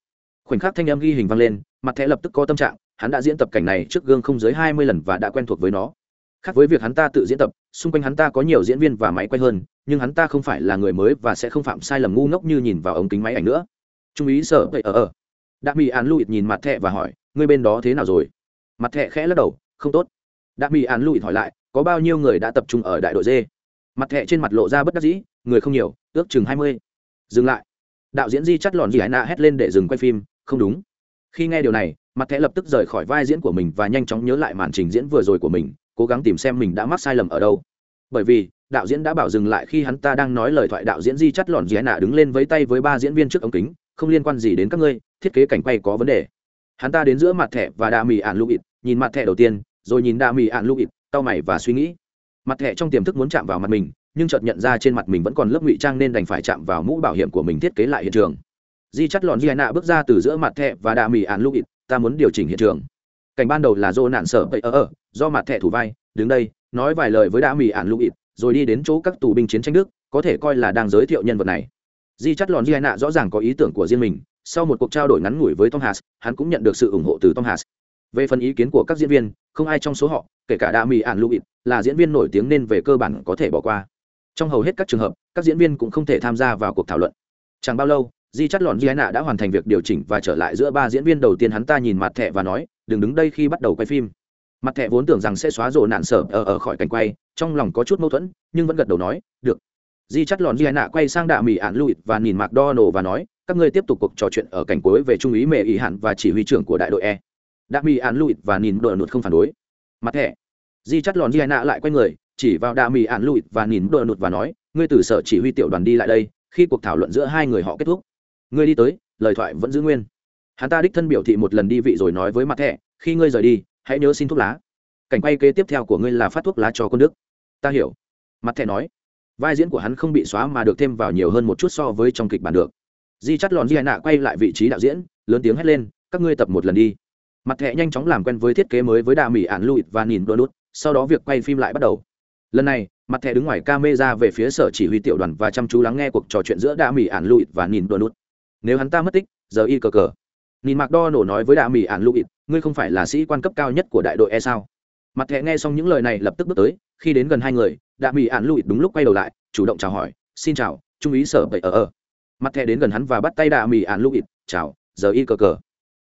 Khoảnh khắc thanh âm ghi hình vang lên, mặt thẻ lập tức có tâm trạng, hắn đã diễn tập cảnh này trước gương không dưới hai mươi lần và đã quen thuộc với nó. Khác với việc hắn ta tự diễn tập, xung quanh hắn ta có nhiều diễn viên và máy quay hơn, nhưng hắn ta không phải là người mới và sẽ không phạm sai lầm ngu ngốc như nhìn vào ống kính máy ảnh nữa. Trung ý sợ vậy ở ở. Đã bị án lụi nhìn mặt thẹ và hỏi người bên đó thế nào rồi? Mặt thẹ khẽ lắc đầu, không tốt. Đã bị án lụi hỏi lại, có bao nhiêu người đã tập trung ở đại đội dê mặt thẹ trên mặt lộ ra bất đắc dĩ, người không nhiều, ước chừng hai mươi. Dừng lại. Đạo diễn di chắt lòn gì hải nạ hét lên để dừng quay phim, không đúng. Khi nghe điều này, mặt thẹ lập tức rời khỏi vai diễn của mình và nhanh chóng nhớ lại màn trình diễn vừa rồi của mình, cố gắng tìm xem mình đã mắc sai lầm ở đâu. Bởi vì, đạo diễn đã bảo dừng lại khi hắn ta đang nói lời thoại đạo diễn di chắt lòn Hải nạ đứng lên với tay với ba diễn viên trước ống kính, không liên quan gì đến các ngươi, thiết kế cảnh quay có vấn đề. Hắn ta đến giữa mặt thẻ và đà mì ạn lụ ịt, nhìn mặt thẻ đầu tiên, rồi nhìn đà mì ạn lụ ịt tao mày và suy nghĩ mặt thẻ trong tiềm thức muốn chạm vào mặt mình, nhưng chợt nhận ra trên mặt mình vẫn còn lớp ngụy trang nên đành phải chạm vào mũ bảo hiểm của mình thiết kế lại hiện trường. Di chắt lòn di nạ bước ra từ giữa mặt thẻ và đà mì ạn lụ ta muốn điều chỉnh hiện trường. Cảnh ban đầu là do nạn sở bậy ờ ờ. do mặt thẻ thủ vai, đứng đây, nói vài lời với đà mì ạn lụ rồi đi đến chỗ các tù binh chiến tranh đức, có thể coi là đang giới thiệu nhân vật này. Di chắt lòn di nạ rõ ràng có ý tưởng của riêng mình, sau một cuộc trao đổi ngắn ngủi với tom hass hắn cũng nhận được sự ủng hộ từ tom hass về phần ý kiến của các diễn viên, không ai trong số họ, kể cả đa mỹ ạn lụi là diễn viên nổi tiếng nên về cơ bản có thể bỏ qua. Trong hầu hết các trường hợp, các diễn viên cũng không thể tham gia vào cuộc thảo luận. Chẳng bao lâu, di chắt lọn di nạ đã hoàn thành việc điều chỉnh và trở lại giữa ba diễn viên đầu tiên hắn ta nhìn mặt thẻ và nói, đừng đứng đây khi bắt đầu quay phim. Mặt thẻ vốn tưởng rằng sẽ xóa rổ nạn sở ở ở khỏi cảnh quay, trong lòng có chút mâu thuẫn, nhưng vẫn gật đầu nói, được. Di chắt lọn di nạ quay sang đạ mỹ ạn lụi và nhìn mạc đo nổ và nói, các ngươi tiếp tục cuộc trò chuyện ở cảnh cuối về trung úy mẹ ý hạn và chỉ huy trưởng của đại đội e đã mỹ ạn lụi và nhìn đội nụt không phản đối. Mặt thẻ. Di chắt lòn di nạ lại quay người, chỉ vào đạ mỹ ạn lụi và nhìn đội nụt và nói, ngươi từ sở chỉ huy tiểu đoàn đi lại đây, khi cuộc thảo luận giữa hai người họ kết thúc. Ngươi đi tới, lời thoại vẫn giữ nguyên. Hắn ta đích thân biểu thị một lần đi vị rồi nói với mặt thẻ, khi ngươi rời đi, hãy nhớ xin thuốc lá. Cảnh quay kế tiếp theo của ngươi là phát thuốc lá cho con đức. Ta hiểu. Mặt thẻ nói. Vai diễn của hắn không bị xóa mà được thêm vào nhiều hơn một chút so với trong kịch bản được. Di chắt lòn di nạ quay lại vị trí đạo diễn, lớn tiếng hét lên, các ngươi tập một lần đi mặt thẻ nhanh chóng làm quen với thiết kế mới với đà mỹ ạn lụi và nhìn đôi nút, sau đó việc quay phim lại bắt đầu. Lần này, mặt thẻ đứng ngoài ca mê ra về phía sở chỉ huy tiểu đoàn và chăm chú lắng nghe cuộc trò chuyện giữa đà mỹ ạn lụi và nhìn đôi nút. Nếu hắn ta mất tích, giờ y cờ cờ. Nhìn mạc đo nổ nói với đà mỹ ạn lụi, ngươi không phải là sĩ quan cấp cao nhất của đại đội e sao? Mặt thẻ nghe xong những lời này lập tức bước tới, khi đến gần hai người đà mỹ ạn lụi đúng lúc quay đầu lại, chủ động chào hỏi, xin chào, trung úy sở bậy ở ở. Mặt thẻ đến gần hắn và bắt tay đà mỹ ạn lụi, chào, giờ y cờ cờ.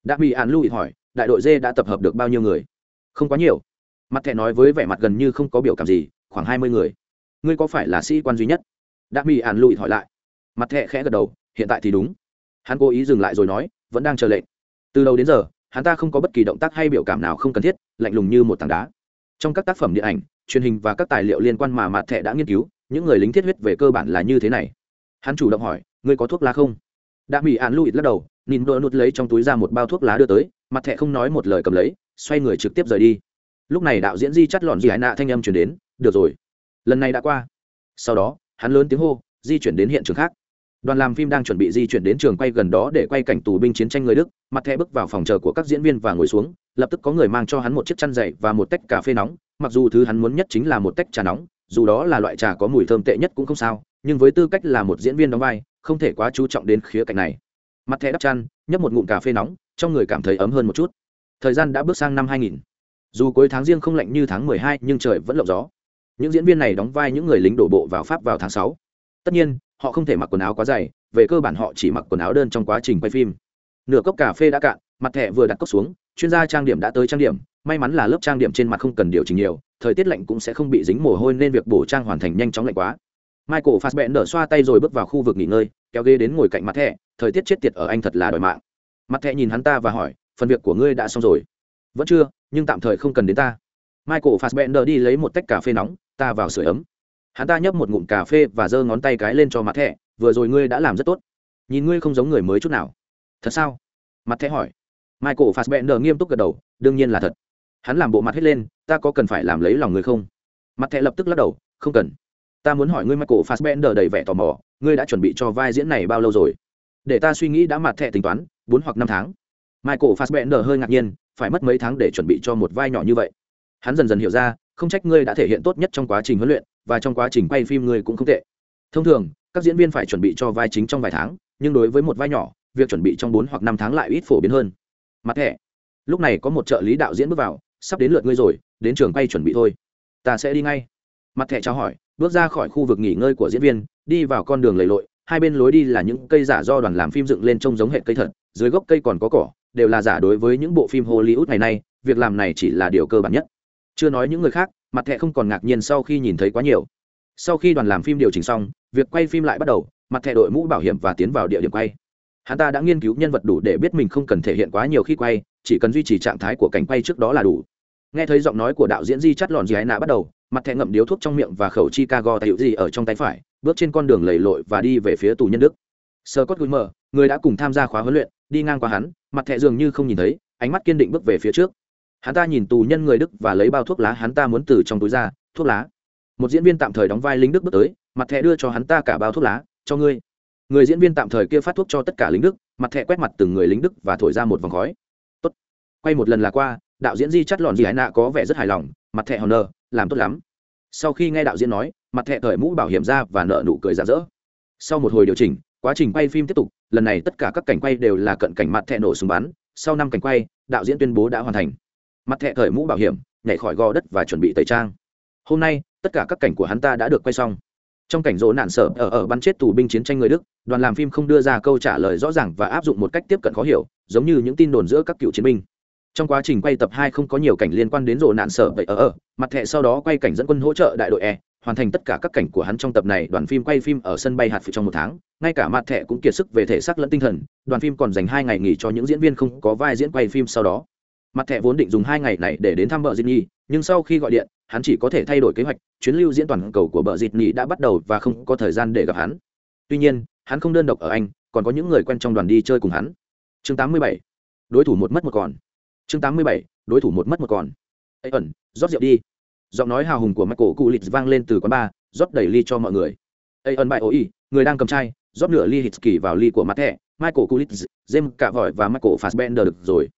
Đà mỹ ạn lụi hỏi đại đội dê đã tập hợp được bao nhiêu người? Không quá nhiều. Mặt thẻ nói với vẻ mặt gần như không có biểu cảm gì, khoảng hai mươi người. Ngươi có phải là sĩ quan duy nhất? Đã bị ạn lụi hỏi lại. Mặt thẻ khẽ gật đầu, hiện tại thì đúng. Hắn cố ý dừng lại rồi nói, vẫn đang chờ lệnh. Từ đầu đến giờ, hắn ta không có bất kỳ động tác hay biểu cảm nào không cần thiết, lạnh lùng như một tảng đá. Trong các tác phẩm điện ảnh, truyền hình và các tài liệu liên quan mà mặt thẻ đã nghiên cứu, những người lính thiết huyết về cơ bản là như thế này. Hắn chủ động hỏi, ngươi có thuốc lá không? Đã bị án lụi lắc đầu, nhìn đôi nút lấy trong túi ra một bao thuốc lá đưa tới mặt thẻ không nói một lời cầm lấy, xoay người trực tiếp rời đi. Lúc này đạo diễn di chắt lọn di hải nạ thanh âm chuyển đến, được rồi, lần này đã qua. Sau đó, hắn lớn tiếng hô, di chuyển đến hiện trường khác. Đoàn làm phim đang chuẩn bị di chuyển đến trường quay gần đó để quay cảnh tù binh chiến tranh người đức, mặt thẻ bước vào phòng chờ của các diễn viên và ngồi xuống, lập tức có người mang cho hắn một chiếc chăn dày và một tách cà phê nóng, mặc dù thứ hắn muốn nhất chính là một tách trà nóng, dù đó là loại trà có mùi thơm tệ nhất cũng không sao, nhưng với tư cách là một diễn viên đóng vai, không thể quá chú trọng đến khía cạnh này mặt thẻ đắp chăn, nhấp một ngụm cà phê nóng, trong người cảm thấy ấm hơn một chút thời gian đã bước sang năm 2000. dù cuối tháng riêng không lạnh như tháng 12 nhưng trời vẫn lộng gió những diễn viên này đóng vai những người lính đổ bộ vào pháp vào tháng 6. tất nhiên, họ không thể mặc quần áo quá dày, về cơ bản họ chỉ mặc quần áo đơn trong quá trình quay phim nửa cốc cà phê đã cạn, mặt thẻ vừa đặt cốc xuống, chuyên gia trang điểm đã tới trang điểm, may mắn là lớp trang điểm trên mặt không cần điều chỉnh nhiều, thời tiết lạnh cũng sẽ không bị dính mồ hôi nên việc bổ trang hoàn thành nhanh chóng lạnh quá michael fassbender xoa tay rồi bước vào khu vực nghỉ ngơi, kéo ghế đến ngồi cạnh mặt thẻ thời tiết chết tiệt ở anh thật là đòi mạng. Mặt thẹ nhìn hắn ta và hỏi, phần việc của ngươi đã xong rồi? Vẫn chưa, nhưng tạm thời không cần đến ta. Michael fassbender đi lấy một tách cà phê nóng, ta vào sửa ấm. Hắn ta nhấp một ngụm cà phê và giơ ngón tay cái lên cho mặt thẹ vừa rồi ngươi đã làm rất tốt. Nhìn ngươi không giống người mới chút nào. Thật sao? Mặt thẹ hỏi. Michael fassbender nghiêm túc gật đầu, đương nhiên là thật. Hắn làm bộ mặt hết lên, ta có cần phải làm lấy lòng người không? Mặt thẹ lập tức lắc đầu, không cần. Ta muốn hỏi ngươi michael fassbender đầy vẻ tò mò, ngươi đã chuẩn bị cho vai diễn này bao lâu rồi? Để ta suy nghĩ đã mặt thẻ tính toán, bốn hoặc năm tháng. Michael fassbender hơi ngạc nhiên, phải mất mấy tháng để chuẩn bị cho một vai nhỏ như vậy. Hắn dần dần hiểu ra, không trách ngươi đã thể hiện tốt nhất trong quá trình huấn luyện, và trong quá trình quay phim ngươi cũng không tệ. Thông thường, các diễn viên phải chuẩn bị cho vai chính trong vài tháng, nhưng đối với một vai nhỏ, việc chuẩn bị trong bốn hoặc năm tháng lại ít phổ biến hơn. Mặt thẻ. Lúc này có một trợ lý đạo diễn bước vào, sắp đến lượt ngươi rồi, đến trường quay chuẩn bị thôi. Ta sẽ đi ngay. Mặt thẻ trao hỏi, bước ra khỏi khu vực nghỉ ngơi của diễn viên, đi vào con đường lầy lội hai bên lối đi là những cây giả do đoàn làm phim dựng lên trông giống hệ cây thật, dưới gốc cây còn có cỏ, đều là giả đối với những bộ phim hollywood ngày nay, việc làm này chỉ là điều cơ bản nhất. Chưa nói những người khác, mặt thẻ không còn ngạc nhiên sau khi nhìn thấy quá nhiều. Sau khi đoàn làm phim điều chỉnh xong, việc quay phim lại bắt đầu, mặt thẻ đội mũ bảo hiểm và tiến vào địa điểm quay. Hắn ta đã nghiên cứu nhân vật đủ để biết mình không cần thể hiện quá nhiều khi quay, chỉ cần duy trì trạng thái của cảnh quay trước đó là đủ. Nghe thấy giọng nói của đạo diễn di chắt lòn gì ái nạ bắt đầu, mặt thẻ ngậm điếu thuốc trong miệng và khẩu chicago tại gì ở trong tay phải bước trên con đường lầy lội và đi về phía tù nhân đức. Sơ cốt gùi mờ người đã cùng tham gia khóa huấn luyện, đi ngang qua hắn, mặt thẻ dường như không nhìn thấy, ánh mắt kiên định bước về phía trước. Hắn ta nhìn tù nhân người đức và lấy bao thuốc lá hắn ta muốn từ trong túi ra, thuốc lá. Một diễn viên tạm thời đóng vai lính đức bước tới, mặt thẻ đưa cho hắn ta cả bao thuốc lá, cho ngươi. Người diễn viên tạm thời kia phát thuốc cho tất cả lính đức, mặt thẻ quét mặt từng người lính đức và thổi ra một vòng khói. Tốt. Quay một lần là qua, đạo diễn di chắt lòn gì hải nạ có vẻ rất hài lòng, mặt thẻ hòn nơ làm tốt lắm. Sau khi nghe đạo diễn nói mặt thẹ cởi mũ bảo hiểm ra và nợ nụ cười rạng rỡ sau một hồi điều chỉnh, quá trình quay phim tiếp tục, lần này tất cả các cảnh quay đều là cận cảnh mặt thẹ nổ súng bắn, sau năm cảnh quay, đạo diễn tuyên bố đã hoàn thành. Mặt thẹ cởi mũ bảo hiểm, nhảy khỏi gò đất và chuẩn bị tẩy trang. Hôm nay, tất cả các cảnh của hắn ta đã được quay xong. Trong cảnh rỗ nạn sở, ở ở bắn chết tù binh chiến tranh người đức, đoàn làm phim không đưa ra câu trả lời rõ ràng và áp dụng một cách tiếp cận khó hiểu, giống như những tin đồn giữa các cựu chiến binh. Trong quá trình quay tập hai không có nhiều cảnh liên quan đến rỗ nạn sở ở ở, mặt thẻ sau đó quay cảnh dẫn quân hỗ trợ đại đội e hoàn thành tất cả các cảnh của hắn trong tập này, đoàn phim quay phim ở sân bay hạt phụ trong một tháng, ngay cả mặt thẻ cũng kiệt sức về thể xác lẫn tinh thần, đoàn phim còn dành hai ngày nghỉ cho những diễn viên không có vai diễn quay phim sau đó mặt thẻ vốn định dùng hai ngày này để đến thăm vợ diệt nhi nhưng sau khi gọi điện, hắn chỉ có thể thay đổi kế hoạch, chuyến lưu diễn toàn cầu của vợ diệt nhi đã bắt đầu và không có thời gian để gặp hắn tuy nhiên, hắn không đơn độc ở anh, còn có những người quen trong đoàn đi chơi cùng hắn chương 87. đối thủ một mất một còn chương 87. đối thủ một mất một còn ấy ẩn, rót rượu đi giọng nói hào hùng của michael cụ lịch vang lên từ quán bar, rót đầy ly cho mọi người. Ây ân bại ôi người đang cầm chai, rót nửa ly hít kỳ vào ly của mặt thẻ. Michael cụ lịch jem cả vòi và michael fassbender được rồi.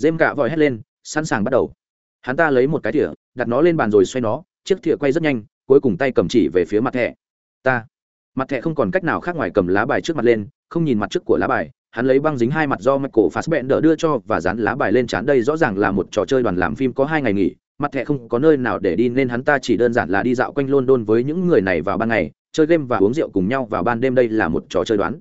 Jem cả vòi hét lên, sẵn sàng bắt đầu. Hắn ta lấy một cái thìa, đặt nó lên bàn rồi xoay nó, chiếc thìa quay rất nhanh, cuối cùng tay cầm chỉ về phía mặt thẻ. Ta. Mặt thẻ không còn cách nào khác ngoài cầm lá bài trước mặt lên, không nhìn mặt trước của lá bài. Hắn lấy băng dính hai mặt do michael fassbender đưa cho và dán lá bài lên trán. Đây rõ ràng là một trò chơi đoàn làm phim có hai ngày nghỉ mặt thẻ không có nơi nào để đi nên hắn ta chỉ đơn giản là đi dạo quanh london với những người này vào ban ngày, chơi game và uống rượu cùng nhau vào ban đêm. Đây là một trò chơi đoán.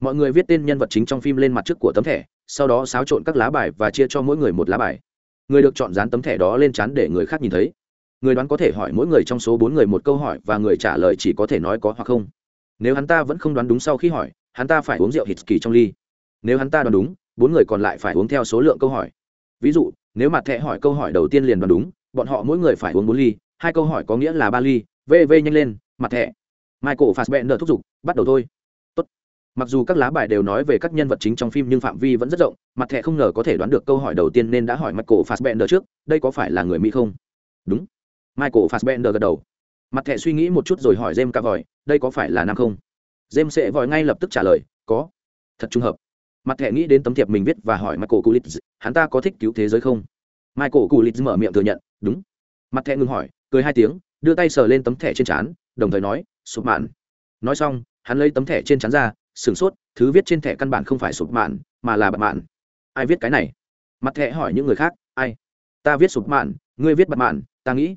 Mọi người viết tên nhân vật chính trong phim lên mặt trước của tấm thẻ, sau đó xáo trộn các lá bài và chia cho mỗi người một lá bài. Người được chọn dán tấm thẻ đó lên trán để người khác nhìn thấy. Người đoán có thể hỏi mỗi người trong số bốn người một câu hỏi và người trả lời chỉ có thể nói có hoặc không. Nếu hắn ta vẫn không đoán đúng sau khi hỏi, hắn ta phải uống rượu hít kỳ trong ly. Nếu hắn ta đoán đúng, bốn người còn lại phải uống theo số lượng câu hỏi. Ví dụ, nếu mặt thẻ hỏi câu hỏi đầu tiên liền đoán đúng bọn họ mỗi người phải uống bốn ly hai câu hỏi có nghĩa là ba ly vv nhanh lên mặt thẻ. Michael fassbender thúc giục bắt đầu thôi. Tốt. mặc dù các lá bài đều nói về các nhân vật chính trong phim nhưng phạm vi vẫn rất rộng mặt thẻ không ngờ có thể đoán được câu hỏi đầu tiên nên đã hỏi michael fassbender trước đây có phải là người mỹ không? Đúng. Michael fassbender gật đầu. Mặt thẻ suy nghĩ một chút rồi hỏi james cavoy đây có phải là nam không? James sẽ vòi ngay lập tức trả lời có. Thật trùng hợp. Mặt thẻ nghĩ đến tấm thiệp mình viết và hỏi michael Coolidge, hắn ta có thích cứu thế giới không? Michael Coolidge mở miệng thừa nhận đúng. Mặt thẹ ngừng hỏi, cười hai tiếng, đưa tay sờ lên tấm thẻ trên trán, đồng thời nói, sụp mạn. Nói xong, hắn lấy tấm thẻ trên trán ra, sửng sốt, thứ viết trên thẻ căn bản không phải sụp mạn, mà là bạt mạn. Ai viết cái này? Mặt thẻ hỏi những người khác, ai? Ta viết sụp mạn, ngươi viết bạt mạn, ta nghĩ.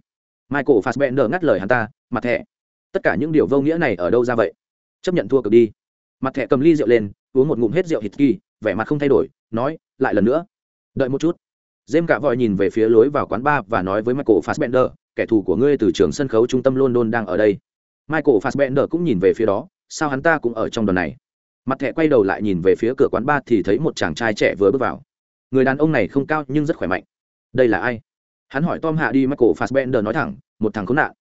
Michael fassbender ngắt lời hắn ta, mặt thẻ, tất cả những điều vô nghĩa này ở đâu ra vậy? Chấp nhận thua cực đi. Mặt thẻ cầm ly rượu lên, uống một ngụm hết rượu hít kỳ, vẻ mặt không thay đổi, nói, lại lần nữa, đợi một chút. Jem cả vội nhìn về phía lối vào quán bar và nói với Michael Fassbender, kẻ thù của ngươi từ trường sân khấu trung tâm London đang ở đây. Michael Fassbender cũng nhìn về phía đó, sao hắn ta cũng ở trong đoàn này. Mặt thẻ quay đầu lại nhìn về phía cửa quán bar thì thấy một chàng trai trẻ vừa bước vào. Người đàn ông này không cao nhưng rất khỏe mạnh. Đây là ai? Hắn hỏi Tom hạ đi Michael Fassbender nói thẳng, một thằng khốn nạn.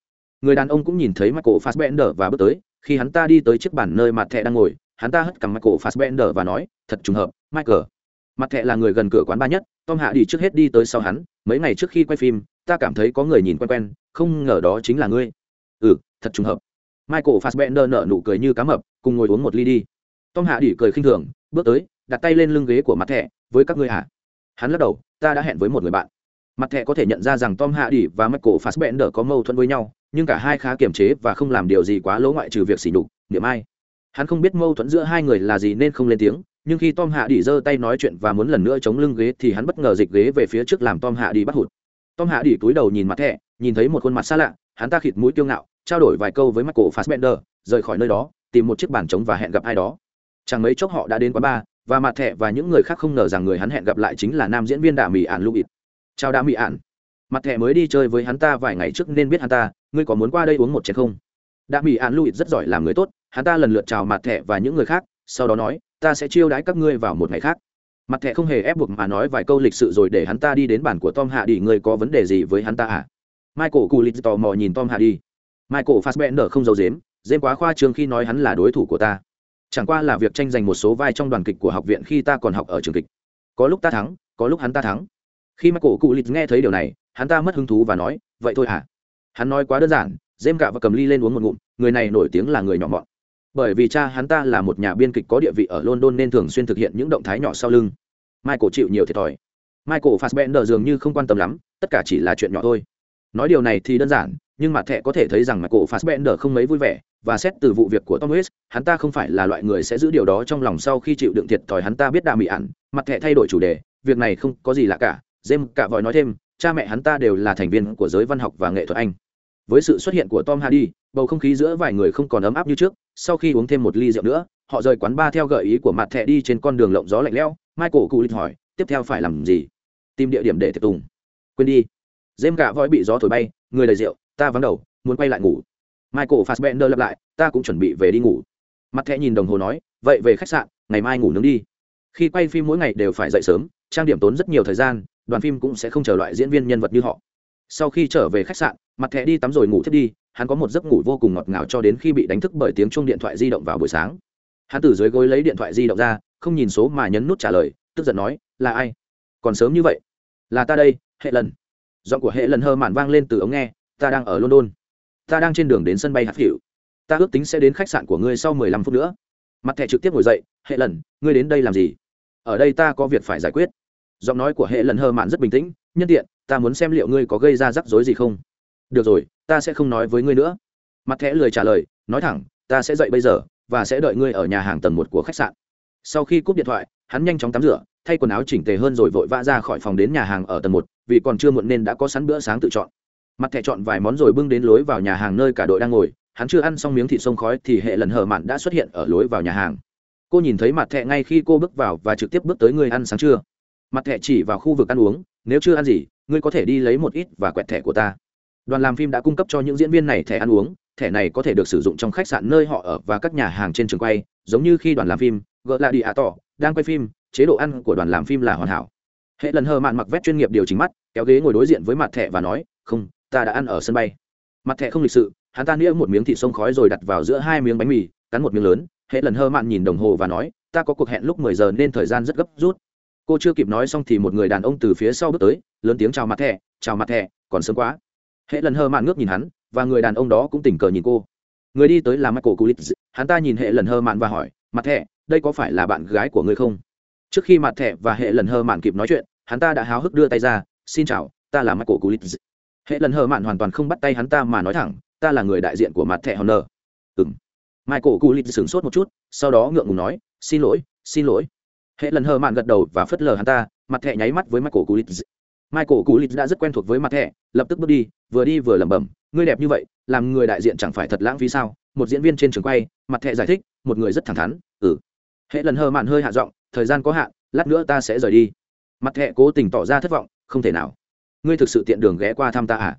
Người đàn ông cũng nhìn thấy Michael Fassbender và bước tới, khi hắn ta đi tới chiếc bàn nơi mặt thẻ đang ngồi, hắn ta hất cằm Michael Fassbender và nói, thật trùng hợp, Michael. Mặt Thẹ là người gần cửa quán ba nhất, tom hạ đi trước hết đi tới sau hắn mấy ngày trước khi quay phim ta cảm thấy có người nhìn quen quen không ngờ đó chính là ngươi. Ừ thật trùng hợp. Michael fassbender nở nụ cười như cá mập cùng ngồi uống một ly đi. Tom hạ đi cười khinh thường bước tới đặt tay lên lưng ghế của mặt Thẹ. với các ngươi hả? Hắn lắc đầu ta đã hẹn với một người bạn. Mặt Thẹ có thể nhận ra rằng tom hạ đi và michael fassbender có mâu thuẫn với nhau nhưng cả hai khá kiềm chế và không làm điều gì quá lỗ ngoại trừ việc xỉ nhục niệm ai. Hắn không biết mâu thuẫn giữa hai người là gì nên không lên tiếng nhưng khi tom hạ đi giơ tay nói chuyện và muốn lần nữa chống lưng ghế thì hắn bất ngờ dịch ghế về phía trước làm tom hạ đi bắt hụt. Tom hạ đi cúi đầu nhìn mặt thẻ, nhìn thấy một khuôn mặt xa lạ, hắn ta khịt mũi kiêu ngạo, trao đổi vài câu với michael fassbender, rời khỏi nơi đó, tìm một chiếc bàn trống và hẹn gặp ai đó. Chẳng mấy chốc họ đã đến quán bar, và mặt thẻ và những người khác không ngờ rằng người hắn hẹn gặp lại chính là nam diễn viên đà mỹ ạn lưu chào đà mỹ ạn. Mặt thẻ mới đi chơi với hắn ta vài ngày trước nên biết hắn ta, ngươi có muốn qua đây uống một chén không? Đà mỹ ạn lưu rất giỏi làm người tốt, hắn ta lần lượt chào mặt thẻ và những người khác, sau đó nói ta sẽ chiêu đãi các ngươi vào một ngày khác. Mặt thẻ không hề ép buộc mà nói vài câu lịch sự rồi để hắn ta đi đến bản của tom hạ đi ngươi có vấn đề gì với hắn ta à? Michael cù lịch tò mò nhìn tom hạ đi michael fassbender không giấu dếm dêm quá khoa trương khi nói hắn là đối thủ của ta. Chẳng qua là việc tranh giành một số vai trong đoàn kịch của học viện khi ta còn học ở trường kịch. Có lúc ta thắng, có lúc hắn ta thắng. Khi michael cù lịch nghe thấy điều này, hắn ta mất hứng thú và nói, vậy thôi à? Hắn nói quá đơn giản, dêm gạ và cầm ly lên uống một ngụm. Người này nổi tiếng là người nhỏ mọn bởi vì cha hắn ta là một nhà biên kịch có địa vị ở london nên thường xuyên thực hiện những động thái nhỏ sau lưng. Michael chịu nhiều thiệt thòi. Michael fassbender dường như không quan tâm lắm tất cả chỉ là chuyện nhỏ thôi. Nói điều này thì đơn giản nhưng mặt thẻ có thể thấy rằng michael fassbender không mấy vui vẻ và xét từ vụ việc của tom West, hắn ta không phải là loại người sẽ giữ điều đó trong lòng sau khi chịu đựng thiệt thòi hắn ta biết đà mị ản mặt thẻ thay đổi chủ đề việc này không có gì lạ cả. Jem cả vội nói thêm cha mẹ hắn ta đều là thành viên của giới văn học và nghệ thuật anh. Với sự xuất hiện của tom hardy bầu không khí giữa vài người không còn ấm áp như trước sau khi uống thêm một ly rượu nữa, họ rời quán ba theo gợi ý của mặt thẻ đi trên con đường lộng gió lạnh lẽo, michael cụ lịch hỏi, tiếp theo phải làm gì? Tìm địa điểm để tiệc tùng. Quên đi. Dêm gạ voi bị gió thổi bay, người đầy rượu, ta vắng đầu, muốn quay lại ngủ. Michael fassbender lặp lại, ta cũng chuẩn bị về đi ngủ. Mặt thẻ nhìn đồng hồ nói, vậy về khách sạn, ngày mai ngủ nướng đi. Khi quay phim mỗi ngày đều phải dậy sớm, trang điểm tốn rất nhiều thời gian, đoàn phim cũng sẽ không chờ loại diễn viên nhân vật như họ sau khi trở về khách sạn, mặt thẻ đi tắm rồi ngủ thiết đi, hắn có một giấc ngủ vô cùng ngọt ngào cho đến khi bị đánh thức bởi tiếng chuông điện thoại di động vào buổi sáng. Hắn từ dưới gối lấy điện thoại di động ra, không nhìn số mà nhấn nút trả lời, tức giận nói, là ai? Còn sớm như vậy? Là ta đây, hệ lần. Giọng của hệ lần hơ mạn vang lên từ ống nghe, ta đang ở london. Ta đang trên đường đến sân bay hạt hiệu ta ước tính sẽ đến khách sạn của ngươi sau mười lăm phút nữa. Mặt thẻ trực tiếp ngồi dậy, hệ lần, ngươi đến đây làm gì? Ở đây ta có việc phải giải quyết. Giọng nói của hệ lần hơ mạn rất bình tĩnh, nhân tiện ta muốn xem liệu ngươi có gây ra rắc rối gì không? Được rồi, ta sẽ không nói với ngươi nữa. Mặt thẻ lười trả lời, nói thẳng, ta sẽ dậy bây giờ và sẽ đợi ngươi ở nhà hàng tầng một của khách sạn. Sau khi cúp điện thoại, hắn nhanh chóng tắm rửa, thay quần áo chỉnh tề hơn rồi vội vã ra khỏi phòng đến nhà hàng ở tầng một, vì còn chưa muộn nên đã có sẵn bữa sáng tự chọn. Mặt thẻ chọn vài món rồi bưng đến lối vào nhà hàng nơi cả đội đang ngồi, hắn chưa ăn xong miếng thịt sông khói thì hệ lần hở mạn đã xuất hiện ở lối vào nhà hàng. Cô nhìn thấy mặt thẻ ngay khi cô bước vào và trực tiếp bước tới người ăn sáng trưa mặt thẻ chỉ vào khu vực ăn uống, nếu chưa ăn gì, ngươi có thể đi lấy một ít và quẹt thẻ của ta. Đoàn làm phim đã cung cấp cho những diễn viên này thẻ ăn uống, thẻ này có thể được sử dụng trong khách sạn nơi họ ở và các nhà hàng trên trường quay, giống như khi đoàn làm phim, gỡ lại đi ạ tỏ, đang quay phim, chế độ ăn của đoàn làm phim là hoàn hảo. Hệ lần hờ mạn mặc vét chuyên nghiệp điều chỉnh mắt, kéo ghế ngồi đối diện với mặt thẻ và nói, không, ta đã ăn ở sân bay. Mặt thẻ không lịch sự, hắn ta nĩa một miếng thịt sông khói rồi đặt vào giữa hai miếng bánh mì, cắn một miếng lớn. Hệ lần hơ mạn nhìn đồng hồ và nói, ta có cuộc hẹn lúc mười giờ nên thời gian rất gấp rút cô chưa kịp nói xong thì một người đàn ông từ phía sau bước tới, lớn tiếng chào mặt thẻ, chào mặt thẻ, còn sớm quá. Hệ lần hơ mạn ngước nhìn hắn, và người đàn ông đó cũng tình cờ nhìn cô. Người đi tới là michael kulit hắn ta nhìn hệ lần hơ mạn và hỏi, mặt thẻ, đây có phải là bạn gái của ngươi không? Trước khi mặt thẻ và hệ lần hơ mạn kịp nói chuyện, hắn ta đã háo hức đưa tay ra, xin chào, ta là michael kulit hệ lần hơ mạn hoàn toàn không bắt tay hắn ta mà nói thẳng, ta là người đại diện của mặt thẻ honor. Ừng michael cù sửng sốt một chút, sau đó ngượng ngùng nói, xin lỗi xin lỗi hệ lần hờ mạn gật đầu và phất lờ hắn ta, mặt thẹ nháy mắt với michael cù lít michael cù lít đã rất quen thuộc với mặt thẹ lập tức bước đi, vừa đi vừa lẩm bẩm, ngươi đẹp như vậy, làm người đại diện chẳng phải thật lãng phí sao? Một diễn viên trên trường quay, mặt thẹ giải thích, một người rất thẳng thắn ừ. Hệ lần hờ mạn hơi hạ giọng, thời gian có hạn, lát nữa ta sẽ rời đi. Mặt thẹ cố tình tỏ ra thất vọng, không thể nào. Ngươi thực sự tiện đường ghé qua thăm ta à?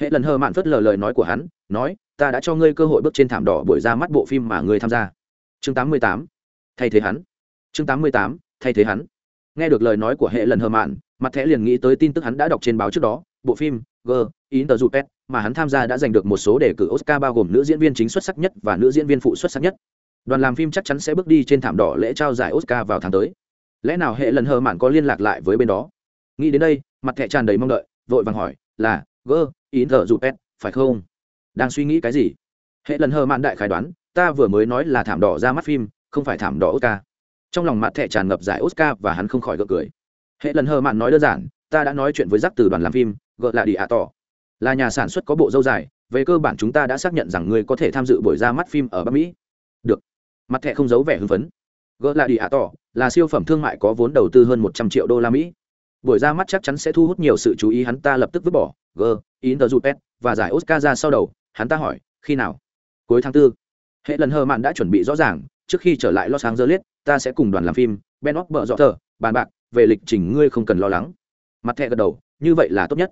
Hệ lần hờ mạn phất lờ lời nói của hắn, nói, ta đã cho ngươi cơ hội bước trên thảm đỏ buổi ra mắt bộ phim mà ngươi tham gia. Chương 88. thay thế hắn chương 88. thay thế hắn. Nghe được lời nói của hệ lần hờ mạn, mặt thẻ liền nghĩ tới tin tức hắn đã đọc trên báo trước đó, bộ phim g inter pet mà hắn tham gia đã giành được một số đề cử oscar bao gồm nữ diễn viên chính xuất sắc nhất và nữ diễn viên phụ xuất sắc nhất. Đoàn làm phim chắc chắn sẽ bước đi trên thảm đỏ lễ trao giải oscar vào tháng tới. Lẽ nào hệ lần hờ mạn có liên lạc lại với bên đó? Nghĩ đến đây, mặt thẻ tràn đầy mong đợi, vội vàng hỏi, là g inter pet phải không? Đang suy nghĩ cái gì? Hệ lần hờ mạn đại khái đoán, ta vừa mới nói là thảm đỏ ra mắt phim, không phải thảm đỏ oscar trong lòng mặt thẻ tràn ngập giải oscar và hắn không khỏi gợi cười. Hệ lần hờ mạn nói đơn giản, ta đã nói chuyện với giác từ đoàn làm phim gợ là đi ạ tỏ là nhà sản xuất có bộ dâu dài, về cơ bản chúng ta đã xác nhận rằng ngươi có thể tham dự buổi ra mắt phim ở bắc mỹ. Được. Mặt thẻ không giấu vẻ hưng phấn. Gợ là đi ạ tỏ là siêu phẩm thương mại có vốn đầu tư hơn một trăm triệu đô la mỹ. Buổi ra mắt chắc chắn sẽ thu hút nhiều sự chú ý, hắn ta lập tức vứt bỏ, g inter và giải oscar ra sau đầu, hắn ta hỏi, khi nào? Cuối tháng tư. Hệ lần hờ mạn đã chuẩn bị rõ ràng trước khi trở lại los angeles ta sẽ cùng đoàn làm phim ben bợ dọ thở, bàn bạc về lịch trình ngươi không cần lo lắng. Mặt thẻ gật đầu như vậy là tốt nhất.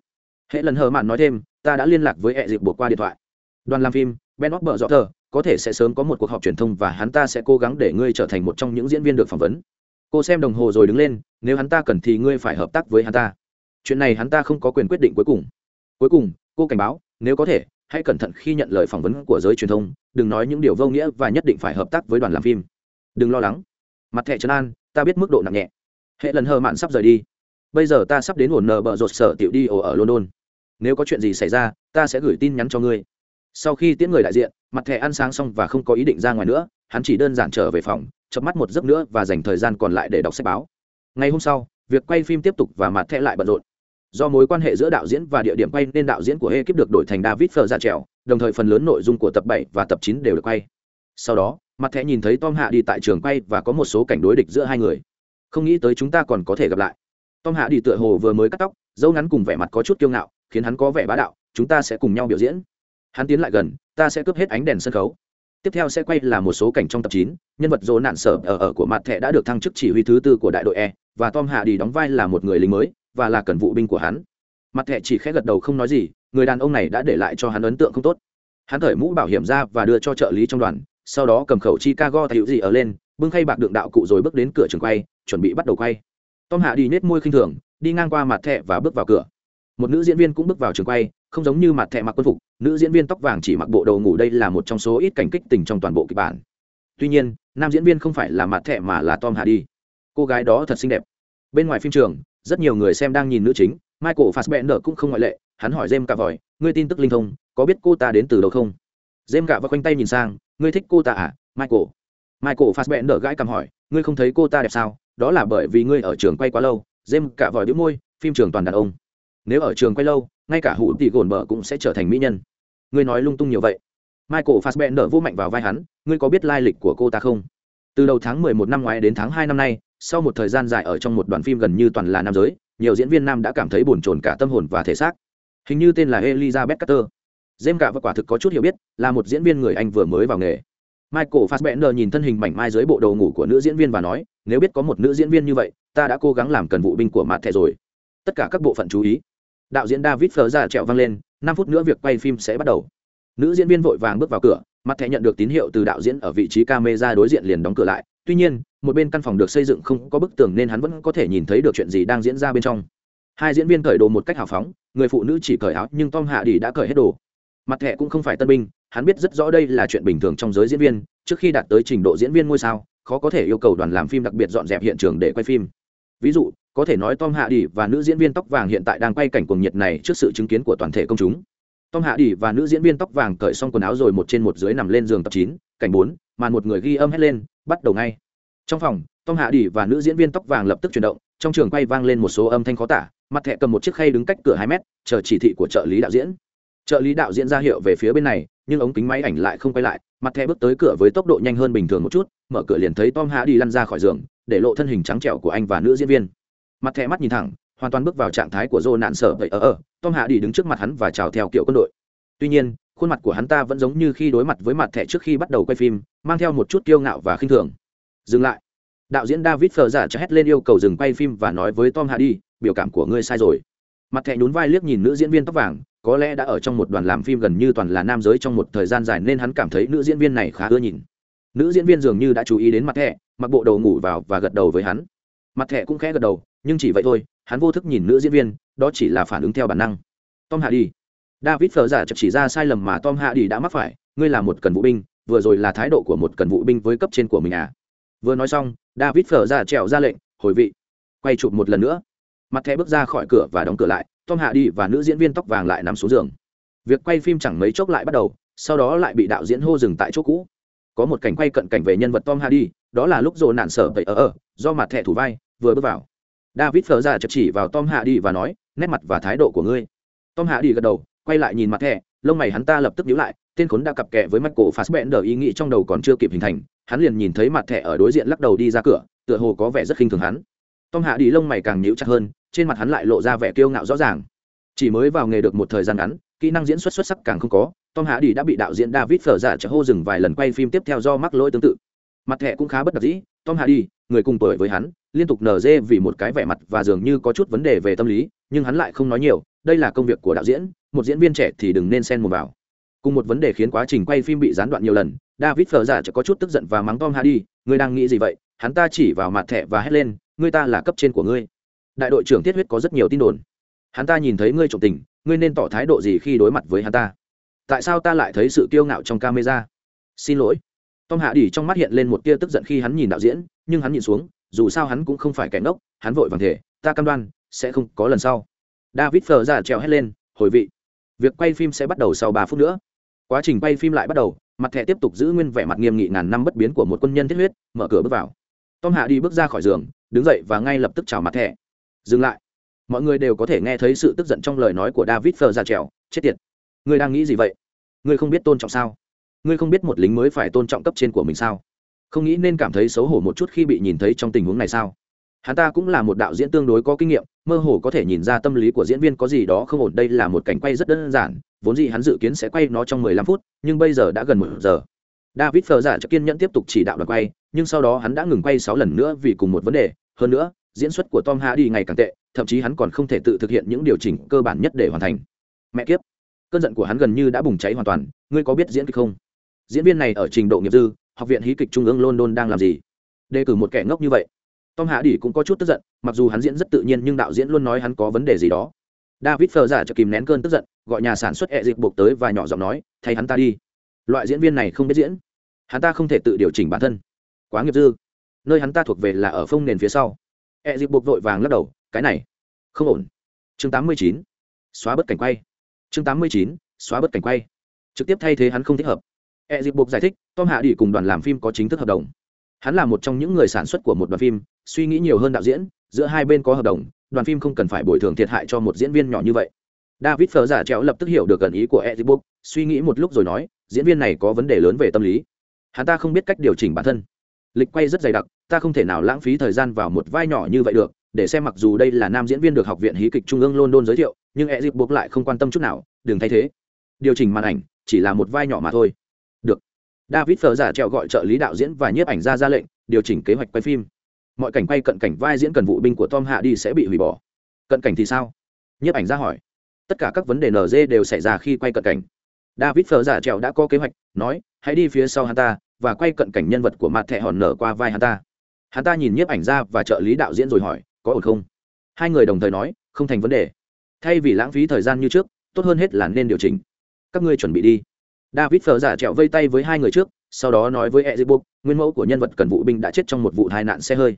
Hệ lần hờ mạn nói thêm ta đã liên lạc với hệ dịp buộc qua điện thoại. Đoàn làm phim ben bợ dọ thở, có thể sẽ sớm có một cuộc họp truyền thông và hắn ta sẽ cố gắng để ngươi trở thành một trong những diễn viên được phỏng vấn. Cô xem đồng hồ rồi đứng lên nếu hắn ta cần thì ngươi phải hợp tác với hắn ta. Chuyện này hắn ta không có quyền quyết định cuối cùng. Cuối cùng cô cảnh báo nếu có thể hãy cẩn thận khi nhận lời phỏng vấn của giới truyền thông, đừng nói những điều vô nghĩa và nhất định phải hợp tác với đoàn làm phim. Đừng lo lắng. Mặt thẻ trấn an, ta biết mức độ nặng nhẹ. Hệ lần hờ mạn sắp rời đi. Bây giờ ta sắp đến ổn nờ bờ rột sở tiểu đi ổ ở london. Nếu có chuyện gì xảy ra, ta sẽ gửi tin nhắn cho ngươi. Sau khi tiễn người đại diện, mặt thẻ ăn sáng xong và không có ý định ra ngoài nữa, hắn chỉ đơn giản trở về phòng chập mắt một giấc nữa và dành thời gian còn lại để đọc sách báo. Ngày hôm sau, việc quay phim tiếp tục và mặt thẻ lại bận rộn do mối quan hệ giữa đạo diễn và địa điểm quay nên đạo diễn của ekip được đổi thành david phờ ra trèo đồng thời phần lớn nội dung của tập bảy và tập chín đều được quay. Sau đó, mặt thẻ nhìn thấy tom hạ đi tại trường quay và có một số cảnh đối địch giữa hai người. Không nghĩ tới chúng ta còn có thể gặp lại. Tom hạ đi tựa hồ vừa mới cắt tóc, dâu ngắn cùng vẻ mặt có chút kiêu ngạo, khiến hắn có vẻ bá đạo, chúng ta sẽ cùng nhau biểu diễn. Hắn tiến lại gần, ta sẽ cướp hết ánh đèn sân khấu. Tiếp theo sẽ quay là một số cảnh trong tập chín, nhân vật dỗ nạn sở ở ở của mặt thẻ đã được thăng chức chỉ huy thứ tư của đại đội e và tom hạ đi đóng vai là một người lính mới và là cần vụ binh của hắn. Mặt thẻ chỉ khẽ gật đầu không nói gì, người đàn ông này đã để lại cho hắn ấn tượng không tốt. Hắn cởi mũ bảo hiểm ra và đưa cho trợ lý trong đoàn, sau đó cầm khẩu chicago thay gì ở lên, bưng khay bạc đựng đạo cụ rồi bước đến cửa trường quay, chuẩn bị bắt đầu quay. Tom hạ đi nết môi khinh thường, đi ngang qua mặt thẻ và bước vào cửa. Một nữ diễn viên cũng bước vào trường quay, không giống như mặt thẻ mặc quân phục, nữ diễn viên tóc vàng chỉ mặc bộ đồ ngủ đây là một trong số ít cảnh kích tình trong toàn bộ kịch bản. Tuy nhiên, nam diễn viên không phải là mặt thẻ mà là tom hạ đi. Cô gái đó thật xinh đẹp. Bên ngoài phim trường rất nhiều người xem đang nhìn nữ chính, michael fassbender cũng không ngoại lệ, hắn hỏi jem cả vòi, ngươi tin tức linh thông, có biết cô ta đến từ đâu không? Jem cả và quanh tay nhìn sang, ngươi thích cô ta à michael? Michael fassbender gãi cằm hỏi, ngươi không thấy cô ta đẹp sao? Đó là bởi vì ngươi ở trường quay quá lâu. Jem cả vòi đĩu môi, phim trường toàn đàn ông. Nếu ở trường quay lâu, ngay cả hụ tỷ gồn bờ cũng sẽ trở thành mỹ nhân. Ngươi nói lung tung nhiều vậy. Michael fassbender vô mạnh vào vai hắn, ngươi có biết lai lịch của cô ta không? Từ đầu tháng 11 năm ngoái đến tháng 2 năm nay sau một thời gian dài ở trong một đoàn phim gần như toàn là nam giới, nhiều diễn viên nam đã cảm thấy buồn chồn cả tâm hồn và thể xác. Hình như tên là elizabeth carter. Jem cả và quả thực có chút hiểu biết, là một diễn viên người anh vừa mới vào nghề. Michael fassbender nhìn thân hình mảnh mai dưới bộ đồ ngủ của nữ diễn viên và nói, nếu biết có một nữ diễn viên như vậy, ta đã cố gắng làm cần vụ binh của mặt thẻ rồi. Tất cả các bộ phận chú ý. Đạo diễn david phờ ra trẹo vang lên, năm phút nữa việc quay phim sẽ bắt đầu. Nữ diễn viên vội vàng bước vào cửa, mặt thẻ nhận được tín hiệu từ đạo diễn ở vị trí camera đối diện liền đóng cửa lại. Tuy nhiên một bên căn phòng được xây dựng không có bức tường nên hắn vẫn có thể nhìn thấy được chuyện gì đang diễn ra bên trong. Hai diễn viên cởi đồ một cách hào phóng, người phụ nữ chỉ cởi áo nhưng tom hạ đi đã cởi hết đồ. Mặt thẻ cũng không phải tân binh, hắn biết rất rõ đây là chuyện bình thường trong giới diễn viên, trước khi đạt tới trình độ diễn viên ngôi sao, khó có thể yêu cầu đoàn làm phim đặc biệt dọn dẹp hiện trường để quay phim. Ví dụ, có thể nói tom hạ đi và nữ diễn viên tóc vàng hiện tại đang quay cảnh cuồng nhiệt này trước sự chứng kiến của toàn thể công chúng. Tom hạ đi và nữ diễn viên tóc vàng cởi xong quần áo rồi một trên một dưới nằm lên giường tập chín, cảnh bốn, màn một người ghi âm hét lên, bắt đầu ngay trong phòng, tom hạ đi và nữ diễn viên tóc vàng lập tức chuyển động, trong trường quay vang lên một số âm thanh khó tả, mặt Thẹ cầm một chiếc khay đứng cách cửa hai mét, chờ chỉ thị của trợ lý đạo diễn. Trợ lý đạo diễn ra hiệu về phía bên này, nhưng ống kính máy ảnh lại không quay lại, mặt Thẹ bước tới cửa với tốc độ nhanh hơn bình thường một chút, mở cửa liền thấy tom hạ đi lăn ra khỏi giường, để lộ thân hình trắng trẻo của anh và nữ diễn viên. Mặt Thẹ mắt nhìn thẳng, hoàn toàn bước vào trạng thái của dô nạn sở vậy ở ở, tom hạ đi đứng trước mặt hắn và chào theo kiểu quân đội. Tuy nhiên, khuôn mặt của hắn ta vẫn giống như khi đối mặt với mặt thẻ trước khi bắt đầu quay phim, mang theo một chút kiêu ngạo và khinh thường dừng lại. Đạo diễn david phờ giả cho hét lên yêu cầu dừng quay phim và nói với tom hardy, biểu cảm của ngươi sai rồi. Mặt thẻ nhún vai liếc nhìn nữ diễn viên tóc vàng, có lẽ đã ở trong một đoàn làm phim gần như toàn là nam giới trong một thời gian dài nên hắn cảm thấy nữ diễn viên này khá ưa nhìn. Nữ diễn viên dường như đã chú ý đến mặt thẹ mặc bộ đầu ngủ vào và gật đầu với hắn. Mặt thẹ cũng khẽ gật đầu, nhưng chỉ vậy thôi, hắn vô thức nhìn nữ diễn viên, đó chỉ là phản ứng theo bản năng. Tom hardy. David phờ giả chỉ ra sai lầm mà tom hardy đã mắc phải, ngươi là một cần vụ binh, vừa rồi là thái độ của một cần vụ binh với cấp trên của mình à? Vừa nói xong, david phở ra trèo ra lệnh, hồi vị. Quay chụp một lần nữa. Mặt thẻ bước ra khỏi cửa và đóng cửa lại, tom hạ đi và nữ diễn viên tóc vàng lại nằm xuống giường. Việc quay phim chẳng mấy chốc lại bắt đầu, sau đó lại bị đạo diễn hô dừng tại chỗ cũ. Có một cảnh quay cận cảnh về nhân vật tom hardy đó là lúc rồ nạn sở vậy ở ở, do mặt thẻ thủ vai, vừa bước vào. David phở ra chật chỉ vào tom hardy và nói, nét mặt và thái độ của ngươi. Tom hardy gật đầu, quay lại nhìn mặt thẻ, lông mày hắn ta lập tức nhíu lại, tên khốn đã cặp kè với mắt cổ phắt bẹn fassbender ý nghĩ trong đầu còn chưa kịp hình thành hắn liền nhìn thấy mặt thẻ ở đối diện lắc đầu đi ra cửa, tựa hồ có vẻ rất khinh thường hắn. Tom hạ đi lông mày càng nhíu chặt hơn, trên mặt hắn lại lộ ra vẻ kiêu ngạo rõ ràng. Chỉ mới vào nghề được một thời gian ngắn, kỹ năng diễn xuất xuất sắc càng không có, tom hạ đi đã bị đạo diễn david phở giả trợ hô dừng vài lần quay phim tiếp theo do mắc lỗi tương tự. Mặt thẻ cũng khá bất đắc dĩ, tom hạ đi, người cùng tuổi với hắn, liên tục nở dê vì một cái vẻ mặt và dường như có chút vấn đề về tâm lý, nhưng hắn lại không nói nhiều, đây là công việc của đạo diễn, một diễn viên trẻ thì đừng nên xen mồm vào. Cùng một vấn đề khiến quá trình quay phim bị gián đoạn nhiều lần david phở dạ giả chỉ có chút tức giận và mắng tom hardy, ngươi đang nghĩ gì vậy? Hắn ta chỉ vào mặt thẻ và hét lên, ngươi ta là cấp trên của ngươi. Đại đội trưởng Thiết huyết có rất nhiều tin đồn. Hắn ta nhìn thấy ngươi trộm tình, ngươi nên tỏ thái độ gì khi đối mặt với hắn ta? Tại sao ta lại thấy sự kiêu ngạo trong camera? Xin lỗi. Tom hạ đỉ trong mắt hiện lên một tia tức giận khi hắn nhìn đạo diễn, nhưng hắn nhìn xuống, dù sao hắn cũng không phải kẻ ngốc, hắn vội vàng thể ta cam đoan, sẽ không có lần sau. David phờ ra dạ trèo hét lên, hồi vị, việc quay phim sẽ bắt đầu sau ba phút nữa. Quá trình quay phim lại bắt đầu mặt thẻ tiếp tục giữ nguyên vẻ mặt nghiêm nghị ngàn năm bất biến của một quân nhân thiết huyết, mở cửa bước vào. Tom hạ đi bước ra khỏi giường, đứng dậy và ngay lập tức chào mặt thẻ. Dừng lại. Mọi người đều có thể nghe thấy sự tức giận trong lời nói của david phờ ra trèo chết tiệt. Ngươi đang nghĩ gì vậy? Ngươi không biết tôn trọng sao? Ngươi không biết một lính mới phải tôn trọng cấp trên của mình sao? Không nghĩ nên cảm thấy xấu hổ một chút khi bị nhìn thấy trong tình huống này sao? Hắn ta cũng là một đạo diễn tương đối có kinh nghiệm, mơ hồ có thể nhìn ra tâm lý của diễn viên có gì đó không ổn, đây là một cảnh quay rất đơn giản, vốn dĩ hắn dự kiến sẽ quay nó trong 15 phút, nhưng bây giờ đã gần một giờ. David phờ giả cho kiên nhẫn tiếp tục chỉ đạo đoàn quay, nhưng sau đó hắn đã ngừng quay sáu lần nữa vì cùng một vấn đề, hơn nữa, diễn xuất của tom hardy ngày càng tệ, thậm chí hắn còn không thể tự thực hiện những điều chỉnh cơ bản nhất để hoàn thành. Mẹ kiếp, cơn giận của hắn gần như đã bùng cháy hoàn toàn, ngươi có biết diễn kịch không? Diễn viên này ở trình độ nghiệp dư, học viện hí kịch trung ương london đang làm gì? Đề cử một kẻ ngốc như vậy tom hạ đỉ cũng có chút tức giận, mặc dù hắn diễn rất tự nhiên nhưng đạo diễn luôn nói hắn có vấn đề gì đó. David phờ giả cho kìm nén cơn tức giận, gọi nhà sản xuất e dịp buộc tới và nhỏ giọng nói, thay hắn ta đi. Loại diễn viên này không biết diễn. Hắn ta không thể tự điều chỉnh bản thân. Quá nghiệp dư. Nơi hắn ta thuộc về là ở phông nền phía sau. E dịp buộc vội vàng lắc đầu, cái này, không ổn. Chương 89. xóa bất cảnh quay. Chương 89. xóa bất cảnh quay. Trực tiếp thay thế hắn không thích hợp. E dịp buộc giải thích, tom hạ đi cùng đoàn làm phim có chính thức hợp đồng. Hắn là một trong những người sản xuất của một đoàn phim suy nghĩ nhiều hơn đạo diễn, giữa hai bên có hợp đồng, đoàn phim không cần phải bồi thường thiệt hại cho một diễn viên nhỏ như vậy. David phở giả trèo lập tức hiểu được gần ý của edibok suy nghĩ một lúc rồi nói, diễn viên này có vấn đề lớn về tâm lý. Hắn ta không biết cách điều chỉnh bản thân. Lịch quay rất dày đặc, ta không thể nào lãng phí thời gian vào một vai nhỏ như vậy được, để xem mặc dù đây là nam diễn viên được học viện hí kịch trung ương london giới thiệu, nhưng edibok lại không quan tâm chút nào, đừng thay thế. Điều chỉnh màn ảnh, chỉ là một vai nhỏ mà thôi. Được. David phở giả trèo gọi trợ lý đạo diễn và nhiếp ảnh ra ra lệnh, điều chỉnh kế hoạch quay phim mọi cảnh quay cận cảnh vai diễn cần vụ binh của tom hạ đi sẽ bị hủy bỏ. Cận cảnh thì sao? Nhiếp ảnh ra hỏi. Tất cả các vấn đề nz đều xảy ra khi quay cận cảnh. David phở giả trèo đã có kế hoạch, nói, hãy đi phía sau hắn ta và quay cận cảnh nhân vật của mặt thẹ hòn nở qua vai hắn ta. Hắn ta nhìn nhiếp ảnh ra và trợ lý đạo diễn rồi hỏi, có ổn không? Hai người đồng thời nói, không thành vấn đề. Thay vì lãng phí thời gian như trước, tốt hơn hết là nên điều chỉnh. Các ngươi chuẩn bị đi. David phở giả trèo vây tay với hai người trước, sau đó nói với ezebuk nguyên mẫu của nhân vật cần vụ binh đã chết trong một vụ tai nạn xe hơi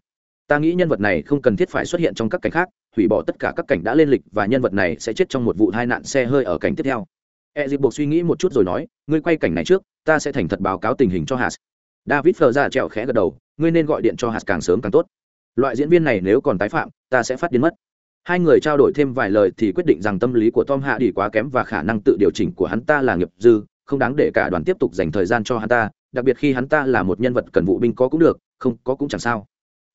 ta nghĩ nhân vật này không cần thiết phải xuất hiện trong các cảnh khác, hủy bỏ tất cả các cảnh đã lên lịch và nhân vật này sẽ chết trong một vụ tai nạn xe hơi ở cảnh tiếp theo. E dịp buộc suy nghĩ một chút rồi nói, ngươi quay cảnh này trước, ta sẽ thành thật báo cáo tình hình cho hạt david phờ ra trẹo khẽ gật đầu, ngươi nên gọi điện cho hạt càng sớm càng tốt. Loại diễn viên này nếu còn tái phạm, ta sẽ phát điên mất. Hai người trao đổi thêm vài lời thì quyết định rằng tâm lý của tom hạ đi quá kém và khả năng tự điều chỉnh của hắn ta là nghiệp dư, không đáng để cả đoàn tiếp tục dành thời gian cho hắn ta, đặc biệt khi hắn ta là một nhân vật cần vụ binh có cũng được, không có cũng chẳng sao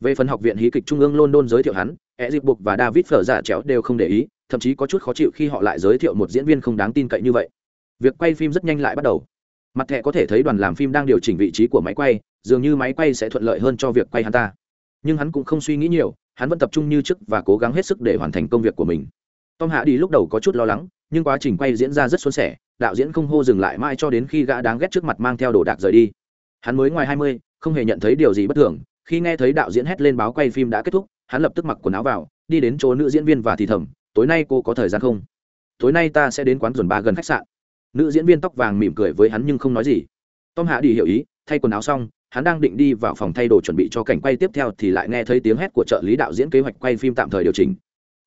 về phần học viện hí kịch trung ương london giới thiệu hắn e dịp buộc và david phở giả dạ chéo đều không để ý, thậm chí có chút khó chịu khi họ lại giới thiệu một diễn viên không đáng tin cậy như vậy. Việc quay phim rất nhanh lại bắt đầu. Mặt thẻ có thể thấy đoàn làm phim đang điều chỉnh vị trí của máy quay, dường như máy quay sẽ thuận lợi hơn cho việc quay hắn ta. Nhưng hắn cũng không suy nghĩ nhiều, hắn vẫn tập trung như trước và cố gắng hết sức để hoàn thành công việc của mình. Tom hạ đi lúc đầu có chút lo lắng, nhưng quá trình quay diễn ra rất xuân sẻ, đạo diễn không hô dừng lại mãi cho đến khi gã đáng ghét trước mặt mang theo đồ đạc rời đi. Hắn mới ngoài hai mươi, không hề nhận thấy điều gì bất thường khi nghe thấy đạo diễn hét lên báo quay phim đã kết thúc, hắn lập tức mặc quần áo vào, đi đến chỗ nữ diễn viên và thì thầm, tối nay cô có thời gian không? Tối nay ta sẽ đến quán dồn ba gần khách sạn. Nữ diễn viên tóc vàng mỉm cười với hắn nhưng không nói gì. Tom hạ đi hiểu ý, thay quần áo xong, hắn đang định đi vào phòng thay đồ chuẩn bị cho cảnh quay tiếp theo thì lại nghe thấy tiếng hét của trợ lý đạo diễn kế hoạch quay phim tạm thời điều chỉnh.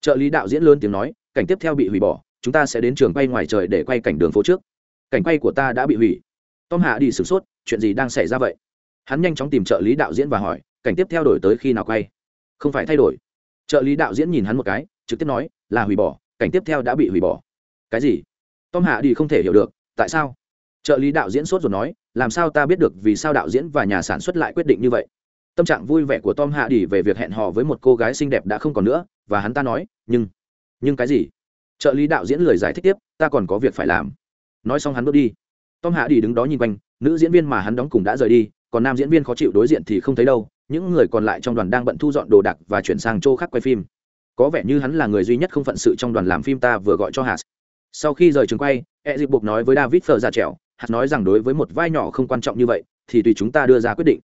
Trợ lý đạo diễn lớn tiếng nói, cảnh tiếp theo bị hủy bỏ, chúng ta sẽ đến trường quay ngoài trời để quay cảnh đường phố trước. Cảnh quay của ta đã bị hủy. Tom hạ đi sửng sốt, chuyện gì đang xảy ra vậy? Hắn nhanh chóng tìm trợ lý đạo diễn và hỏi cảnh tiếp theo đổi tới khi nào quay? Không phải thay đổi. Trợ lý đạo diễn nhìn hắn một cái, trực tiếp nói, là hủy bỏ, cảnh tiếp theo đã bị hủy bỏ. Cái gì? Tom hạ đi không thể hiểu được, tại sao? Trợ lý đạo diễn sốt rồi nói, làm sao ta biết được vì sao đạo diễn và nhà sản xuất lại quyết định như vậy? Tâm trạng vui vẻ của tom hạ đi về việc hẹn hò với một cô gái xinh đẹp đã không còn nữa, và hắn ta nói, nhưng nhưng cái gì? Trợ lý đạo diễn lời giải thích tiếp, ta còn có việc phải làm. Nói xong hắn bước đi. Tom hạ đi đứng đó nhìn quanh, nữ diễn viên mà hắn đóng cùng đã rời đi, còn nam diễn viên khó chịu đối diện thì không thấy đâu những người còn lại trong đoàn đang bận thu dọn đồ đạc và chuyển sang chỗ khác quay phim. Có vẻ như hắn là người duy nhất không phận sự trong đoàn làm phim ta vừa gọi cho hạt. Sau khi rời trường quay e dịp buộc nói với david phờ ra trèo hạt nói rằng đối với một vai nhỏ không quan trọng như vậy, thì tùy chúng ta đưa ra quyết định.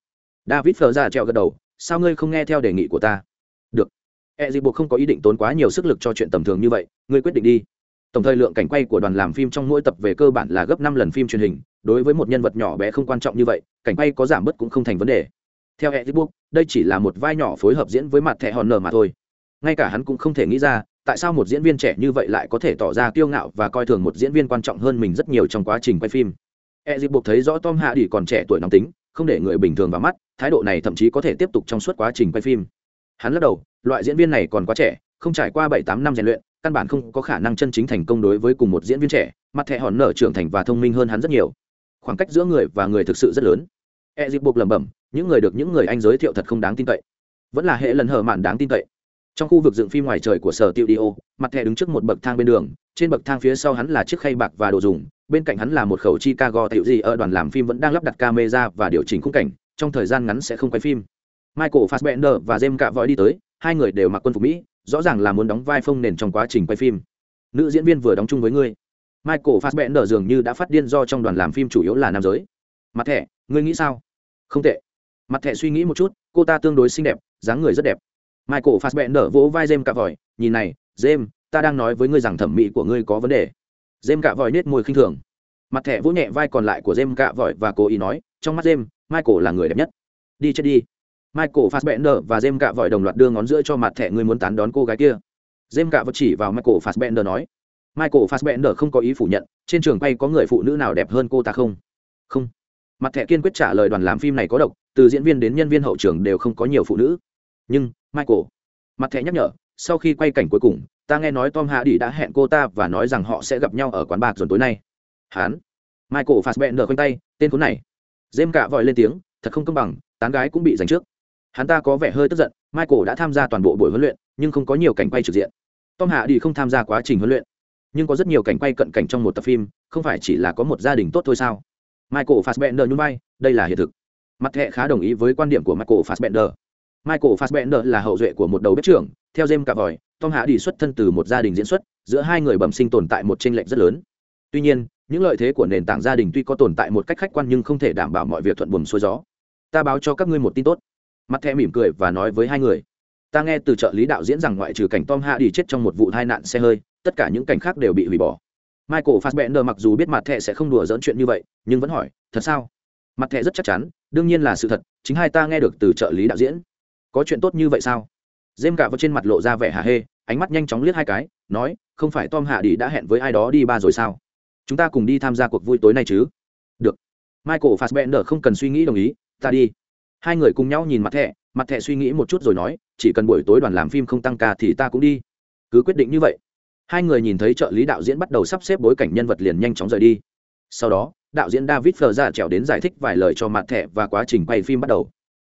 David phờ ra trèo gật đầu, sao ngươi không nghe theo đề nghị của ta? Được. E dịp buộc không có ý định tốn quá nhiều sức lực cho chuyện tầm thường như vậy, ngươi quyết định đi. Tổng thời lượng cảnh quay của đoàn làm phim trong mỗi tập về cơ bản là gấp năm lần phim truyền hình, đối với một nhân vật nhỏ bé không quan trọng như vậy, cảnh quay có giảm bớt cũng không thành vấn đề theo e facebook đây chỉ là một vai nhỏ phối hợp diễn với mặt thẻ hòn nở mà thôi. Ngay cả hắn cũng không thể nghĩ ra, tại sao một diễn viên trẻ như vậy lại có thể tỏ ra kiêu ngạo và coi thường một diễn viên quan trọng hơn mình rất nhiều trong quá trình quay phim. E dịp buộc thấy rõ tom hạ đi còn trẻ tuổi nóng tính, không để người bình thường vào mắt, thái độ này thậm chí có thể tiếp tục trong suốt quá trình quay phim. Hắn lắc đầu, loại diễn viên này còn quá trẻ, không trải qua bảy tám năm rèn luyện, căn bản không có khả năng chân chính thành công đối với cùng một diễn viên trẻ, mặt thẻ hòn nở trưởng thành và thông minh hơn hắn rất nhiều. Khoảng cách giữa người và người thực sự rất lớn. E dịp buộc lẩm bẩm những người được những người anh giới thiệu thật không đáng tin cậy. Vẫn là hệ lần hở mạn đáng tin cậy. Trong khu vực dựng phim ngoài trời của sở tiêu đi ô, mặt thẻ đứng trước một bậc thang bên đường, trên bậc thang phía sau hắn là chiếc khay bạc và đồ dùng, bên cạnh hắn là một khẩu chicago tiểu gì ở đoàn làm phim vẫn đang lắp đặt camera và điều chỉnh khung cảnh, trong thời gian ngắn sẽ không quay phim. Michael fassbender và jem cạ vội đi tới, hai người đều mặc quân phục mỹ, rõ ràng là muốn đóng vai phông nền trong quá trình quay phim. Nữ diễn viên vừa đóng chung với ngươi. Michael fassbender dường như đã phát điên do trong đoàn làm phim chủ yếu là nam giới. Mặt thẻ, ngươi nghĩ sao? Không tệ mặt thẻ suy nghĩ một chút cô ta tương đối xinh đẹp dáng người rất đẹp. Michael fassbender vỗ vai jem cạ vòi, nhìn này jem ta đang nói với ngươi rằng thẩm mỹ của ngươi có vấn đề. Jem cạ vòi nết môi khinh thường. Mặt thẻ vỗ nhẹ vai còn lại của jem cạ vòi và cố ý nói trong mắt jem michael là người đẹp nhất. Đi chết đi. Michael fassbender và jem cạ vòi đồng loạt đưa ngón giữa cho mặt thẻ ngươi muốn tán đón cô gái kia. Jem cạ vật chỉ vào michael fassbender nói michael fassbender không có ý phủ nhận trên trường quay có người phụ nữ nào đẹp hơn cô ta không? Không. Mặt thẻ kiên quyết trả lời đoàn làm phim này có độc từ diễn viên đến nhân viên hậu trường đều không có nhiều phụ nữ. Nhưng, michael, mặt thẻ nhắc nhở, sau khi quay cảnh cuối cùng, ta nghe nói tom hạ đi đã hẹn cô ta và nói rằng họ sẽ gặp nhau ở quán bạc dồn tối nay. Hán, michael fassbender quanh tay, tên khốn này. Dêm cạ vội lên tiếng, thật không công bằng, tán gái cũng bị giành trước. Hắn ta có vẻ hơi tức giận, michael đã tham gia toàn bộ buổi huấn luyện, nhưng không có nhiều cảnh quay trực diện. Tom hạ đi không tham gia quá trình huấn luyện, nhưng có rất nhiều cảnh quay cận cảnh trong một tập phim, không phải chỉ là có một gia đình tốt thôi sao? Michael fassbender nhún vai, đây là hiện thực mặt hệ khá đồng ý với quan điểm của michael fassbender. Michael fassbender là hậu duệ của một đầu bếp trưởng, theo james cả vòi tom hạ đi xuất thân từ một gia đình diễn xuất, giữa hai người bẩm sinh tồn tại một chênh lệch rất lớn. Tuy nhiên, những lợi thế của nền tảng gia đình tuy có tồn tại một cách khách quan nhưng không thể đảm bảo mọi việc thuận buồm xuôi gió. Ta báo cho các ngươi một tin tốt. Mặt hệ mỉm cười và nói với hai người. Ta nghe từ trợ lý đạo diễn rằng ngoại trừ cảnh tom hạ đi chết trong một vụ tai nạn xe hơi, tất cả những cảnh khác đều bị hủy bỏ. Michael fassbender mặc dù biết mặt hệ sẽ không đùa giỡn chuyện như vậy, nhưng vẫn hỏi, thật sao? Mặt hệ rất chắc chắn đương nhiên là sự thật, chính hai ta nghe được từ trợ lý đạo diễn. Có chuyện tốt như vậy sao? Dêm cả vào trên mặt lộ ra vẻ hà hê, ánh mắt nhanh chóng liếc hai cái, nói, không phải tom hạ đi đã hẹn với ai đó đi ba rồi sao? Chúng ta cùng đi tham gia cuộc vui tối nay chứ? Được. Michael fassbender không cần suy nghĩ đồng ý, ta đi. Hai người cùng nhau nhìn mặt thẻ mặt thẻ suy nghĩ một chút rồi nói, chỉ cần buổi tối đoàn làm phim không tăng ca thì ta cũng đi. Cứ quyết định như vậy. Hai người nhìn thấy trợ lý đạo diễn bắt đầu sắp xếp bối cảnh nhân vật liền nhanh chóng rời đi. Sau đó đạo diễn david phờ ra trèo đến giải thích vài lời cho mặt thẻ và quá trình quay phim bắt đầu.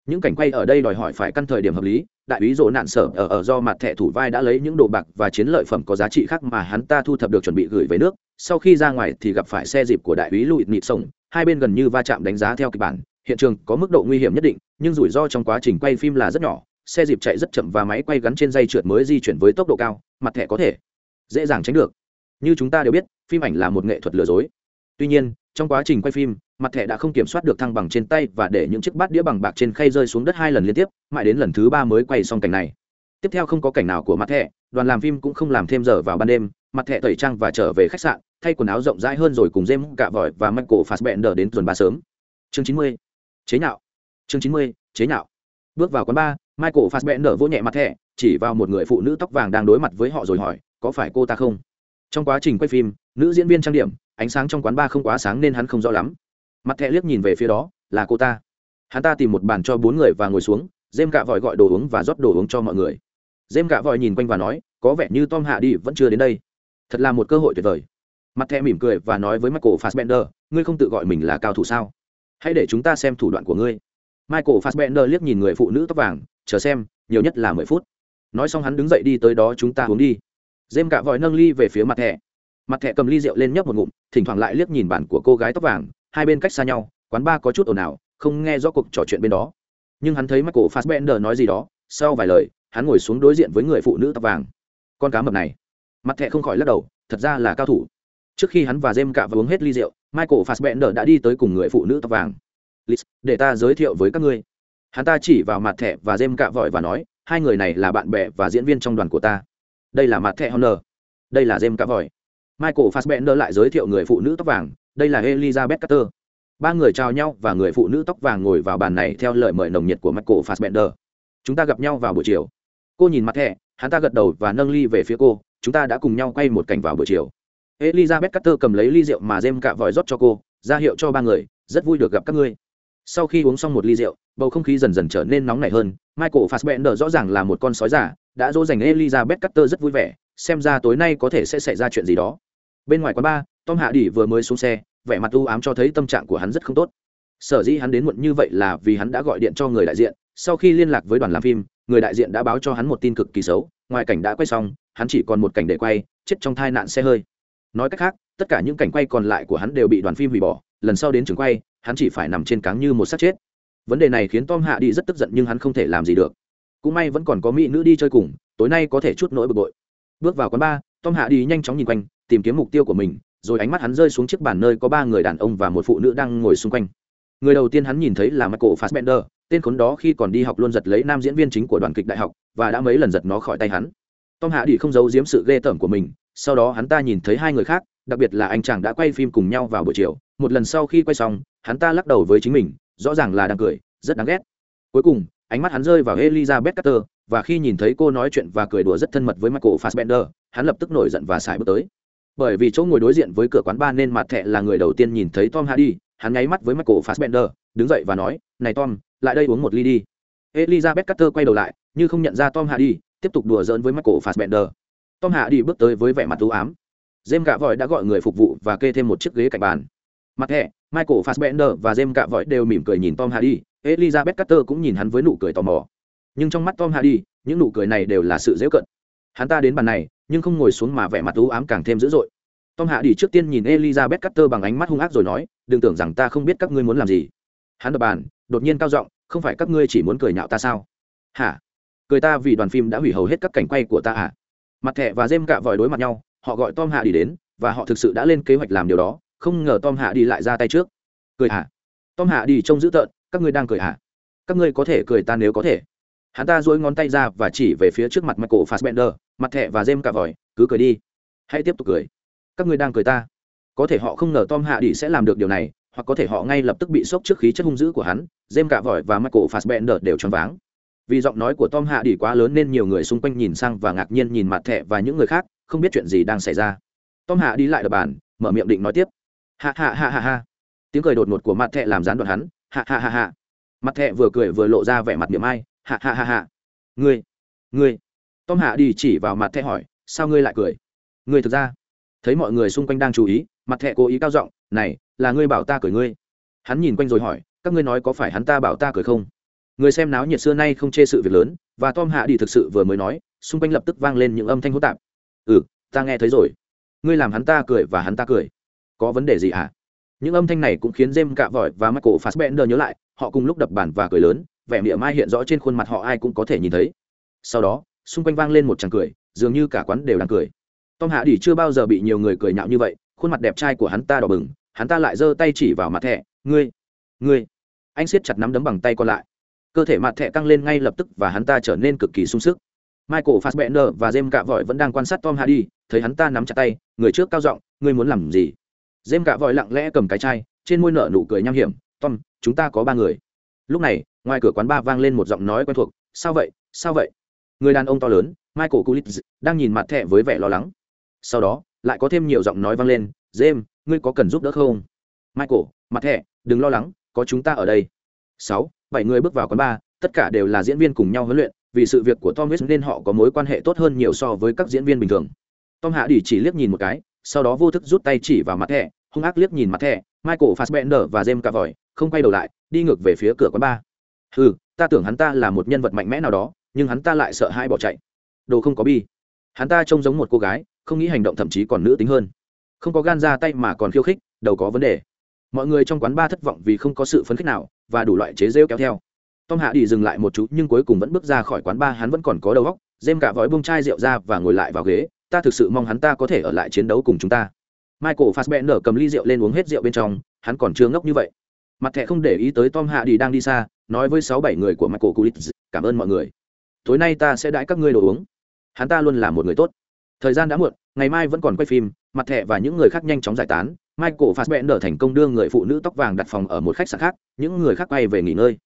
Những cảnh quay ở đây đòi hỏi phải căn thời điểm hợp lý, đại úy rộ nạn sở ở ở do mặt thẻ thủ vai đã lấy những đồ bạc và chiến lợi phẩm có giá trị khác mà hắn ta thu thập được chuẩn bị gửi về nước. Sau khi ra ngoài thì gặp phải xe dịp của đại úy lụi nịt sông hai bên gần như va chạm đánh giá theo kịch bản. Hiện trường có mức độ nguy hiểm nhất định, nhưng rủi ro trong quá trình quay phim là rất nhỏ. Xe dịp chạy rất chậm và máy quay gắn trên dây trượt mới di chuyển với tốc độ cao mặt thẻ có thể dễ dàng tránh được. Như chúng ta đều biết, phim ảnh là một nghệ thuật lừa dối. Tuy nhiên trong quá trình quay phim, mặt thẻ đã không kiểm soát được thăng bằng trên tay và để những chiếc bát đĩa bằng bạc trên khay rơi xuống đất hai lần liên tiếp, mãi đến lần thứ ba mới quay xong cảnh này. Tiếp theo không có cảnh nào của mặt thẻ, đoàn làm phim cũng không làm thêm giờ vào ban đêm, mặt thẻ tẩy trang và trở về khách sạn, thay quần áo rộng rãi hơn rồi cùng jem cạ vòi và mắt cổ phạt bẹn đờ đến tuần ba sớm. Chương chín mươi, chế nhạo. Chương chín mươi, chế nhạo. Bước vào quán bar, michael fassbender vỗ nhẹ mặt thẻ, chỉ vào một người phụ nữ tóc vàng đang đối mặt với họ rồi hỏi, có phải cô ta không? Trong quá trình quay phim, nữ diễn viên trang điểm, ánh sáng trong quán bar không quá sáng nên hắn không rõ lắm. Mặt thẹ liếc nhìn về phía đó, là cô ta. Hắn ta tìm một bàn cho bốn người và ngồi xuống dêm gạ vòi gọi đồ uống và rót đồ uống cho mọi người. Dêm gạ vòi nhìn quanh và nói, có vẻ như tom hạ đi vẫn chưa đến đây. Thật là một cơ hội tuyệt vời. Mặt thẹ mỉm cười và nói với michael fassbender, ngươi không tự gọi mình là cao thủ sao? Hãy để chúng ta xem thủ đoạn của ngươi. Michael fassbender liếc nhìn người phụ nữ tóc vàng, chờ xem, nhiều nhất là mười phút. Nói xong hắn đứng dậy đi tới đó, chúng ta uống đi dêm cạ vòi nâng ly về phía mặt thẻ. Mặt thẻ cầm ly rượu lên nhấp một ngụm thỉnh thoảng lại liếc nhìn bản của cô gái tóc vàng hai bên cách xa nhau quán ba có chút ồn ào không nghe rõ cuộc trò chuyện bên đó. Nhưng hắn thấy michael fassbender nói gì đó sau vài lời hắn ngồi xuống đối diện với người phụ nữ tóc vàng. Con cá mập này. Mặt thẻ không khỏi lắc đầu thật ra là cao thủ. Trước khi hắn và jem cạ và uống hết ly rượu michael fassbender đã đi tới cùng người phụ nữ tóc vàng. Liz, để ta giới thiệu với các ngươi. Hắn ta chỉ vào mặt thẻ và jem cạ vội và nói hai người này là bạn bè và diễn viên trong đoàn của ta đây là mặt thẻ honor. Đây là jem cá vòi michael fassbender lại giới thiệu người phụ nữ tóc vàng. Đây là elizabeth carter. Ba người chào nhau và người phụ nữ tóc vàng ngồi vào bàn này theo lời mời nồng nhiệt của michael fassbender. Chúng ta gặp nhau vào buổi chiều. Cô nhìn mặt thẻ, hắn ta gật đầu và nâng ly về phía cô. Chúng ta đã cùng nhau quay một cảnh vào buổi chiều. Elizabeth carter cầm lấy ly rượu mà jem cạ vòi rót cho cô, ra hiệu cho ba người, rất vui được gặp các ngươi. Sau khi uống xong một ly rượu, bầu không khí dần dần trở nên nóng nảy hơn. Michael fassbender rõ ràng là một con sói giả đã dỗ dành elizabeth carter rất vui vẻ, xem ra tối nay có thể sẽ xảy ra chuyện gì đó. Bên ngoài quán bar, tom hạ đỉ vừa mới xuống xe, vẻ mặt u ám cho thấy tâm trạng của hắn rất không tốt. Sở dĩ hắn đến muộn như vậy là vì hắn đã gọi điện cho người đại diện, sau khi liên lạc với đoàn làm phim, người đại diện đã báo cho hắn một tin cực kỳ xấu, ngoài cảnh đã quay xong, hắn chỉ còn một cảnh để quay, chết trong thai nạn xe hơi. Nói cách khác, tất cả những cảnh quay còn lại của hắn đều bị đoàn phim hủy bỏ, lần sau đến trường quay, hắn chỉ phải nằm trên cáng như một xác chết. Vấn đề này khiến tom hạ đi rất tức giận nhưng hắn không thể làm gì được cũng may vẫn còn có mỹ nữ đi chơi cùng, tối nay có thể chút nỗi bực bội. Bước vào quán bar, tom hạ đi nhanh chóng nhìn quanh, tìm kiếm mục tiêu của mình, rồi ánh mắt hắn rơi xuống chiếc bàn nơi có ba người đàn ông và một phụ nữ đang ngồi xung quanh. Người đầu tiên hắn nhìn thấy là michael fassbender, tên khốn đó khi còn đi học luôn giật lấy nam diễn viên chính của đoàn kịch đại học và đã mấy lần giật nó khỏi tay hắn. Tom hạ đi không giấu giếm sự ghê tởm của mình, sau đó hắn ta nhìn thấy hai người khác, đặc biệt là anh chàng đã quay phim cùng nhau vào buổi chiều. Một lần sau khi quay xong, hắn ta lắc đầu với chính mình, rõ ràng là đang cười, rất đáng ghét. Cuối cùng ánh mắt hắn rơi vào elizabeth carter và khi nhìn thấy cô nói chuyện và cười đùa rất thân mật với michael fassbender hắn lập tức nổi giận và xài bước tới. Bởi vì chỗ ngồi đối diện với cửa quán bar nên mặt thẻ là người đầu tiên nhìn thấy tom hardy hắn nháy mắt với michael fassbender đứng dậy và nói này tom lại đây uống một ly đi. Elizabeth carter quay đầu lại như không nhận ra tom hardy tiếp tục đùa giỡn với michael fassbender. Tom hardy bước tới với vẻ mặt u ám. James Cạ Vội đã gọi người phục vụ và kê thêm một chiếc ghế cạnh bàn. Mặt thẻ, Michael Fassbender và James Cạ Vội đều mỉm cười nhìn Tom Hardy, Elizabeth Carter cũng nhìn hắn với nụ cười tò mò. Nhưng trong mắt Tom Hardy, những nụ cười này đều là sự giễu cận. Hắn ta đến bàn này, nhưng không ngồi xuống mà vẻ mặt u ám càng thêm dữ dội. Tom Hardy trước tiên nhìn Elizabeth Carter bằng ánh mắt hung ác rồi nói, đừng tưởng rằng ta không biết các ngươi muốn làm gì. Hắn đập bàn, đột nhiên cao giọng, không phải các ngươi chỉ muốn cười nhạo ta sao? Hả? Cười ta vì đoàn phim đã hủy hầu hết các cảnh quay của ta à? Mặt thẻ và Gem Cạ Vội đối mặt nhau, họ gọi tom hạ đi đến và họ thực sự đã lên kế hoạch làm điều đó không ngờ tom hạ đi lại ra tay trước cười hả tom hạ đi trông dữ tợn các ngươi đang cười hả? Các ngươi có thể cười ta nếu có thể. Hắn ta dối ngón tay ra và chỉ về phía trước mặt michael fassbender, mặt thẹ và dêm cả vòi, cứ cười đi. Hãy tiếp tục cười. Các ngươi đang cười ta. Có thể họ không ngờ tom hạ đi sẽ làm được điều này, hoặc có thể họ ngay lập tức bị sốc trước khí chất hung dữ của hắn dêm cả vòi và michael fassbender đều choáng váng. Vì giọng nói của tom hạ đi quá lớn nên nhiều người xung quanh nhìn sang và ngạc nhiên nhìn mặt thẹ và những người khác, không biết chuyện gì đang xảy ra. Tom hạ đi lại đập bàn, mở miệng định nói tiếp. Hạ hạ hạ hạ hạ tiếng cười đột ngột của mặt thẹ làm gián đoạn hắn hạ hạ hạ hạ mặt thẹ vừa cười vừa lộ ra vẻ mặt miệng ai. Hạ hạ hạ hạ ngươi ngươi. Tom hạ đi chỉ vào mặt thẹ hỏi, sao ngươi lại cười? Ngươi thực ra, thấy mọi người xung quanh đang chú ý, mặt thẹ cố ý cao giọng, này, là ngươi bảo ta cười ngươi. Hắn nhìn quanh rồi hỏi, các ngươi nói có phải hắn ta bảo ta cười không? Người xem náo nhiệt xưa nay không chê sự việc lớn, và tom hạ đi thực sự vừa mới nói, xung quanh lập tức vang lên những âm thanh hỗn tạp. Ừ ta nghe thấy rồi. Ngươi làm hắn ta cười và hắn ta cười. Có vấn đề gì hả? à? Những âm thanh này cũng khiến jem cạ vội và michael fassbender nhớ lại, họ cùng lúc đập bàn và cười lớn, vẻ mỉa mai hiện rõ trên khuôn mặt họ ai cũng có thể nhìn thấy. Sau đó, xung quanh vang lên một tràng cười, dường như cả quán đều đang cười. Tom hạ đi chưa bao giờ bị nhiều người cười nhạo như vậy, khuôn mặt đẹp trai của hắn ta đỏ bừng, hắn ta lại giơ tay chỉ vào mặt thẻ, ngươi ngươi. Anh siết chặt nắm đấm bằng tay còn lại. Cơ thể mặt thẻ căng lên ngay lập tức và hắn ta trở nên cực kỳ sung sức. Michael fassbender và jem cạ vội vẫn đang quan sát tom hardy, thấy hắn ta nắm chặt tay, người trước cao giọng, ngươi muốn làm gì? Dêm cạ vội lặng lẽ cầm cái chai trên môi nở nụ cười nham hiểm tom chúng ta có ba người. Lúc này ngoài cửa quán ba vang lên một giọng nói quen thuộc sao vậy? Sao vậy? Người đàn ông to lớn michael kulitz đang nhìn mặt thẹ với vẻ lo lắng. Sau đó lại có thêm nhiều giọng nói vang lên james ngươi có cần giúp đỡ không? Michael mặt thẹ đừng lo lắng có chúng ta ở đây. Sáu bảy người bước vào quán ba, tất cả đều là diễn viên cùng nhau huấn luyện vì sự việc của tom nên họ có mối quan hệ tốt hơn nhiều so với các diễn viên bình thường. Tom hạ đỉ chỉ liếc nhìn một cái sau đó vô thức rút tay chỉ vào mặt thẻ hung ác liếc nhìn mặt thẻ, michael fassbender và jem cả vòi không quay đầu lại, đi ngược về phía cửa quán bar. Ừ ta tưởng hắn ta là một nhân vật mạnh mẽ nào đó, nhưng hắn ta lại sợ hãi bỏ chạy. Đồ không có bi. Hắn ta trông giống một cô gái, không nghĩ hành động thậm chí còn nữ tính hơn. Không có gan ra tay mà còn khiêu khích, đầu có vấn đề. Mọi người trong quán ba thất vọng vì không có sự phấn khích nào và đủ loại chế rêu kéo theo. Tom hạ đi dừng lại một chút nhưng cuối cùng vẫn bước ra khỏi quán ba hắn vẫn còn có đầu óc. Dêm cả vói bông chai rượu ra và ngồi lại vào ghế. Ta thực sự mong hắn ta có thể ở lại chiến đấu cùng chúng ta michael fassbender cầm ly rượu lên uống hết rượu bên trong hắn còn chưa ngốc như vậy. Mặt thẻ không để ý tới tom hạ đi đang đi xa nói với sáu bảy người của michael Coolidge, cảm ơn mọi người. Tối nay ta sẽ đãi các ngươi đồ uống. Hắn ta luôn là một người tốt. Thời gian đã muộn ngày mai vẫn còn quay phim mặt thẻ và những người khác nhanh chóng giải tán. Michael fassbender thành công đưa người phụ nữ tóc vàng đặt phòng ở một khách sạn khác những người khác quay về nghỉ ngơi.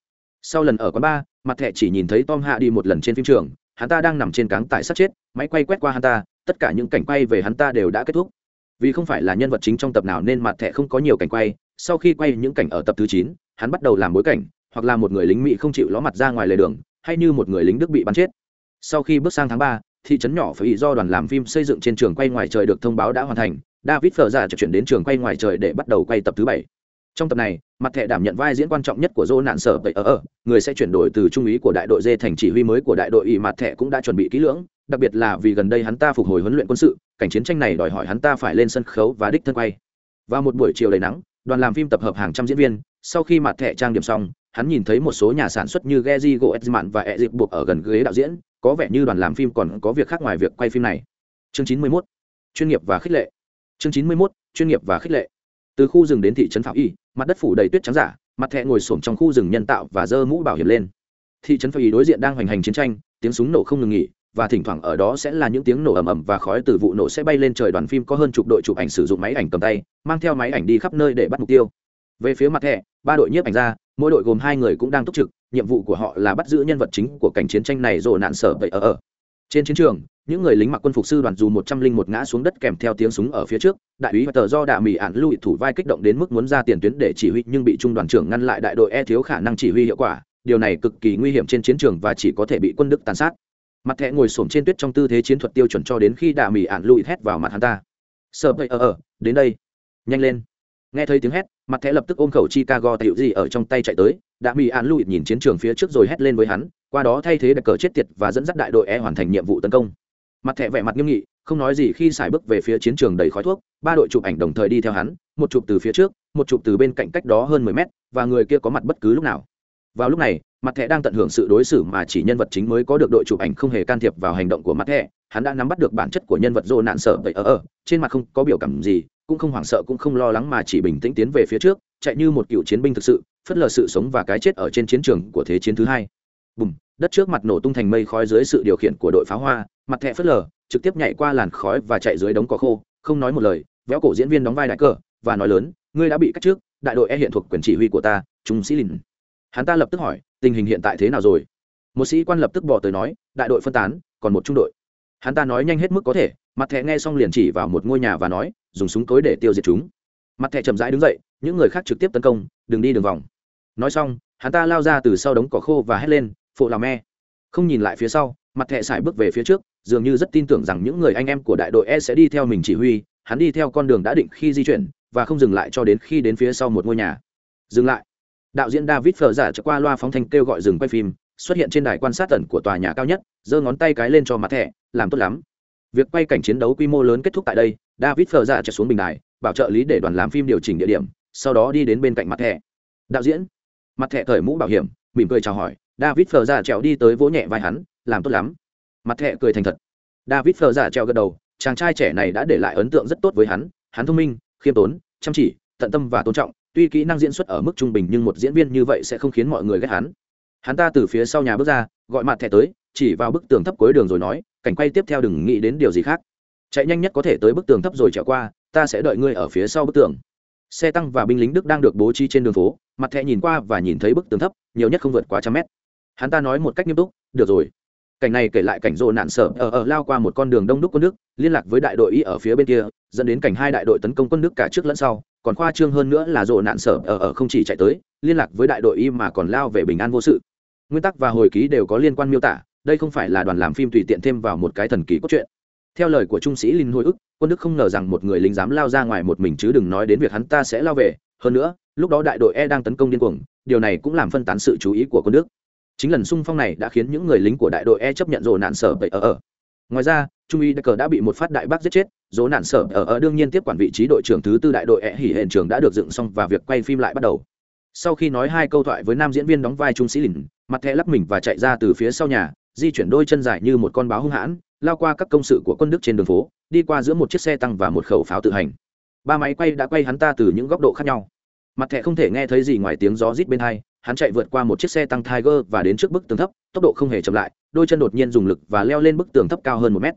Sau lần ở quán bar mặt thẻ chỉ nhìn thấy tom hạ đi một lần trên phim trường. Hắn ta đang nằm trên cáng tại sát chết máy quay quét qua hắn ta tất cả những cảnh quay về hắn ta đều đã kết thúc vì không phải là nhân vật chính trong tập nào nên mặt thẻ không có nhiều cảnh quay, sau khi quay những cảnh ở tập thứ chín, hắn bắt đầu làm bối cảnh, hoặc là một người lính mỹ không chịu ló mặt ra ngoài lề đường, hay như một người lính đức bị bắn chết. Sau khi bước sang tháng ba, thị trấn nhỏ phải do đoàn làm phim xây dựng trên trường quay ngoài trời được thông báo đã hoàn thành, david phở ra chuyển đến trường quay ngoài trời để bắt đầu quay tập thứ bảy trong tập này mặt thẻ đảm nhận vai diễn quan trọng nhất của dô nạn sở vậy ở ở người sẽ chuyển đổi từ trung úy của đại đội dê thành chỉ huy mới của đại đội ỵ mặt thẻ cũng đã chuẩn bị kỹ lưỡng đặc biệt là vì gần đây hắn ta phục hồi huấn luyện quân sự cảnh chiến tranh này đòi hỏi hắn ta phải lên sân khấu và đích thân quay vào một buổi chiều đầy nắng đoàn làm phim tập hợp hàng trăm diễn viên sau khi mặt thẻ trang điểm xong hắn nhìn thấy một số nhà sản xuất như Geji Goetzman và Ezip buộc ở gần ghế đạo diễn, có vẻ như đoàn làm phim còn có việc khác ngoài việc quay phim này. Chương 91. Chuyên nghiệp và khích lệ. Chương 91. Chuyên nghiệp và khích lệ. Từ khu rừng đến thị trấn Phạm Y, mặt đất phủ đầy tuyết trắng giả, mặt thẻ ngồi xổm trong khu rừng nhân tạo và giơ mũ bảo hiểm lên. Thị trấn Phạm Y đối diện đang hoành hành chiến tranh, tiếng súng nổ không ngừng nghỉ, và thỉnh thoảng ở đó sẽ là những tiếng nổ ầm ầm và khói từ vụ nổ sẽ bay lên trời đoàn phim có hơn chục đội chụp ảnh sử dụng máy ảnh cầm tay mang theo máy ảnh đi khắp nơi để bắt mục tiêu về phía mặt thẻ ba đội nhiếp ảnh ra mỗi đội gồm hai người cũng đang túc trực nhiệm vụ của họ là bắt giữ nhân vật chính của cảnh chiến tranh này rồi nạn sở vậy ở ở trên chiến trường những người lính mặc quân phục sư đoàn dù một trăm linh một ngã xuống đất kèm theo tiếng súng ở phía trước, đại úy và tờ do đạ mỹ ạn lụi thủ vai kích động đến mức muốn ra tiền tuyến để chỉ huy, nhưng bị trung đoàn trưởng ngăn lại đại đội e thiếu khả năng chỉ huy hiệu quả. Điều này cực kỳ nguy hiểm trên chiến trường và chỉ có thể bị quân đức tàn sát. Mặt thẹ ngồi xổm trên tuyết trong tư thế chiến thuật tiêu chuẩn cho đến khi đạ mỹ ạn lụi hét vào mặt hắn ta. Sợ vậy ở ở đến đây. Nhanh lên. Nghe thấy tiếng hét, mặt thẻ lập tức ôm khẩu chicago tài gì ở trong tay chạy tới. Đã bị an lụi nhìn chiến trường phía trước rồi hét lên với hắn, qua đó thay thế được cờ chết tiệt và dẫn dắt đại đội e hoàn thành nhiệm vụ tấn công mặt thẻ vẻ mặt nghiêm nghị, không nói gì khi xài bước về phía chiến trường đầy khói thuốc, ba đội chụp ảnh đồng thời đi theo hắn, một chụp từ phía trước, một chụp từ bên cạnh cách đó hơn mười mét, và người kia có mặt bất cứ lúc nào. Vào lúc này, mặt thẻ đang tận hưởng sự đối xử mà chỉ nhân vật chính mới có được đội chụp ảnh không hề can thiệp vào hành động của mặt thẻ, hắn đã nắm bắt được bản chất của nhân vật dô nạn sợ vậy ở ở, trên mặt không có biểu cảm gì, cũng không hoảng sợ cũng không lo lắng mà chỉ bình tĩnh tiến về phía trước, chạy như một cựu chiến binh thực sự, phớt lờ sự sống và cái chết ở trên chiến trường của thế chiến thứ hai. Bùm đất trước mặt nổ tung thành mây khói dưới sự điều khiển của đội pháo hoa, mặt thẹ phớt lờ, trực tiếp nhảy qua làn khói và chạy dưới đống cỏ khô, không nói một lời, véo cổ diễn viên đóng vai đại cờ, và nói lớn, ngươi đã bị cắt trước, đại đội e hiện thuộc quyền chỉ huy của ta, trung sĩ lìn. Hắn ta lập tức hỏi, tình hình hiện tại thế nào rồi? Một sĩ quan lập tức bỏ tới nói, đại đội phân tán, còn một trung đội. Hắn ta nói nhanh hết mức có thể, mặt thẹ nghe xong liền chỉ vào một ngôi nhà và nói, dùng súng cối để tiêu diệt chúng. Mặt thẹ chậm rãi đứng dậy, những người khác trực tiếp tấn công, đừng đi đường vòng. Nói xong, hắn ta lao ra từ sau đống cỏ khô và hét lên phụ làm me. Không nhìn lại phía sau, mặt thẹ xài bước về phía trước, dường như rất tin tưởng rằng những người anh em của đại đội e sẽ đi theo mình chỉ huy, hắn đi theo con đường đã định khi di chuyển, và không dừng lại cho đến khi đến phía sau một ngôi nhà. Dừng lại. Đạo diễn david phờ giả qua loa phóng thanh kêu gọi dừng quay phim, xuất hiện trên đài quan sát tận của tòa nhà cao nhất, giơ ngón tay cái lên cho mặt thẻ, làm tốt lắm. Việc quay cảnh chiến đấu quy mô lớn kết thúc tại đây, david phờ giả chạy xuống bình đài, bảo trợ lý để đoàn làm phim điều chỉnh địa điểm, sau đó đi đến bên cạnh mặt thẻ. Đạo diễn. Mặt thẻ cởi mũ bảo hiểm, mỉm cười chào hỏi david phờ giả dạ trèo đi tới vỗ nhẹ vai hắn, làm tốt lắm. Mặt thẻ cười thành thật. David phờ giả dạ trèo gật đầu, chàng trai trẻ này đã để lại ấn tượng rất tốt với hắn. Hắn thông minh, khiêm tốn, chăm chỉ, tận tâm và tôn trọng, tuy kỹ năng diễn xuất ở mức trung bình nhưng một diễn viên như vậy sẽ không khiến mọi người ghét hắn. Hắn ta từ phía sau nhà bước ra, gọi mặt thẻ tới, chỉ vào bức tường thấp cuối đường rồi nói, cảnh quay tiếp theo đừng nghĩ đến điều gì khác. Chạy nhanh nhất có thể tới bức tường thấp rồi trèo qua, ta sẽ đợi ngươi ở phía sau bức tường. Xe tăng và binh lính đức đang được bố trí trên đường phố, mặt thẻ nhìn qua và nhìn thấy bức tường thấp, nhiều nhất không vượt quá trăm mét hắn ta nói một cách nghiêm túc, được rồi. Cảnh này kể lại cảnh rộ nạn sở ở ở lao qua một con đường đông đúc quân đức liên lạc với đại đội y ở phía bên kia, dẫn đến cảnh hai đại đội tấn công quân đức cả trước lẫn sau. Còn khoa trương hơn nữa là rộ nạn sở ở ở không chỉ chạy tới, liên lạc với đại đội y mà còn lao về bình an vô sự. Nguyên tắc và hồi ký đều có liên quan miêu tả, đây không phải là đoàn làm phim tùy tiện thêm vào một cái thần kỳ cốt truyện. Theo lời của trung sĩ linh hồi ức, quân đức không ngờ rằng một người lính dám lao ra ngoài một mình chứ đừng nói đến việc hắn ta sẽ lao về. Hơn nữa, lúc đó đại đội e đang tấn công điên cuồng, điều này cũng làm phân tán sự chú ý của quân đức chính lần xung phong này đã khiến những người lính của đại đội e chấp nhận rồ nạn sở bậy ở ở. Ngoài ra, trung uy cờ đã bị một phát đại bác giết chết dỗ nạn sở ở ở đương nhiên tiếp quản vị trí đội trưởng thứ tư đại đội e hỉ hiện trường đã được dựng xong và việc quay phim lại bắt đầu. Sau khi nói hai câu thoại với nam diễn viên đóng vai trung sĩ lìn, mặt thẻ lắp mình và chạy ra từ phía sau nhà, di chuyển đôi chân dài như một con báo hung hãn, lao qua các công sự của quân đức trên đường phố, đi qua giữa một chiếc xe tăng và một khẩu pháo tự hành. Ba máy quay đã quay hắn ta từ những góc độ khác nhau. Mặt thẻ không thể nghe thấy gì ngoài tiếng gió rít bên hai hắn chạy vượt qua một chiếc xe tăng tiger và đến trước bức tường thấp, tốc độ không hề chậm lại, đôi chân đột nhiên dùng lực và leo lên bức tường thấp cao hơn một mét.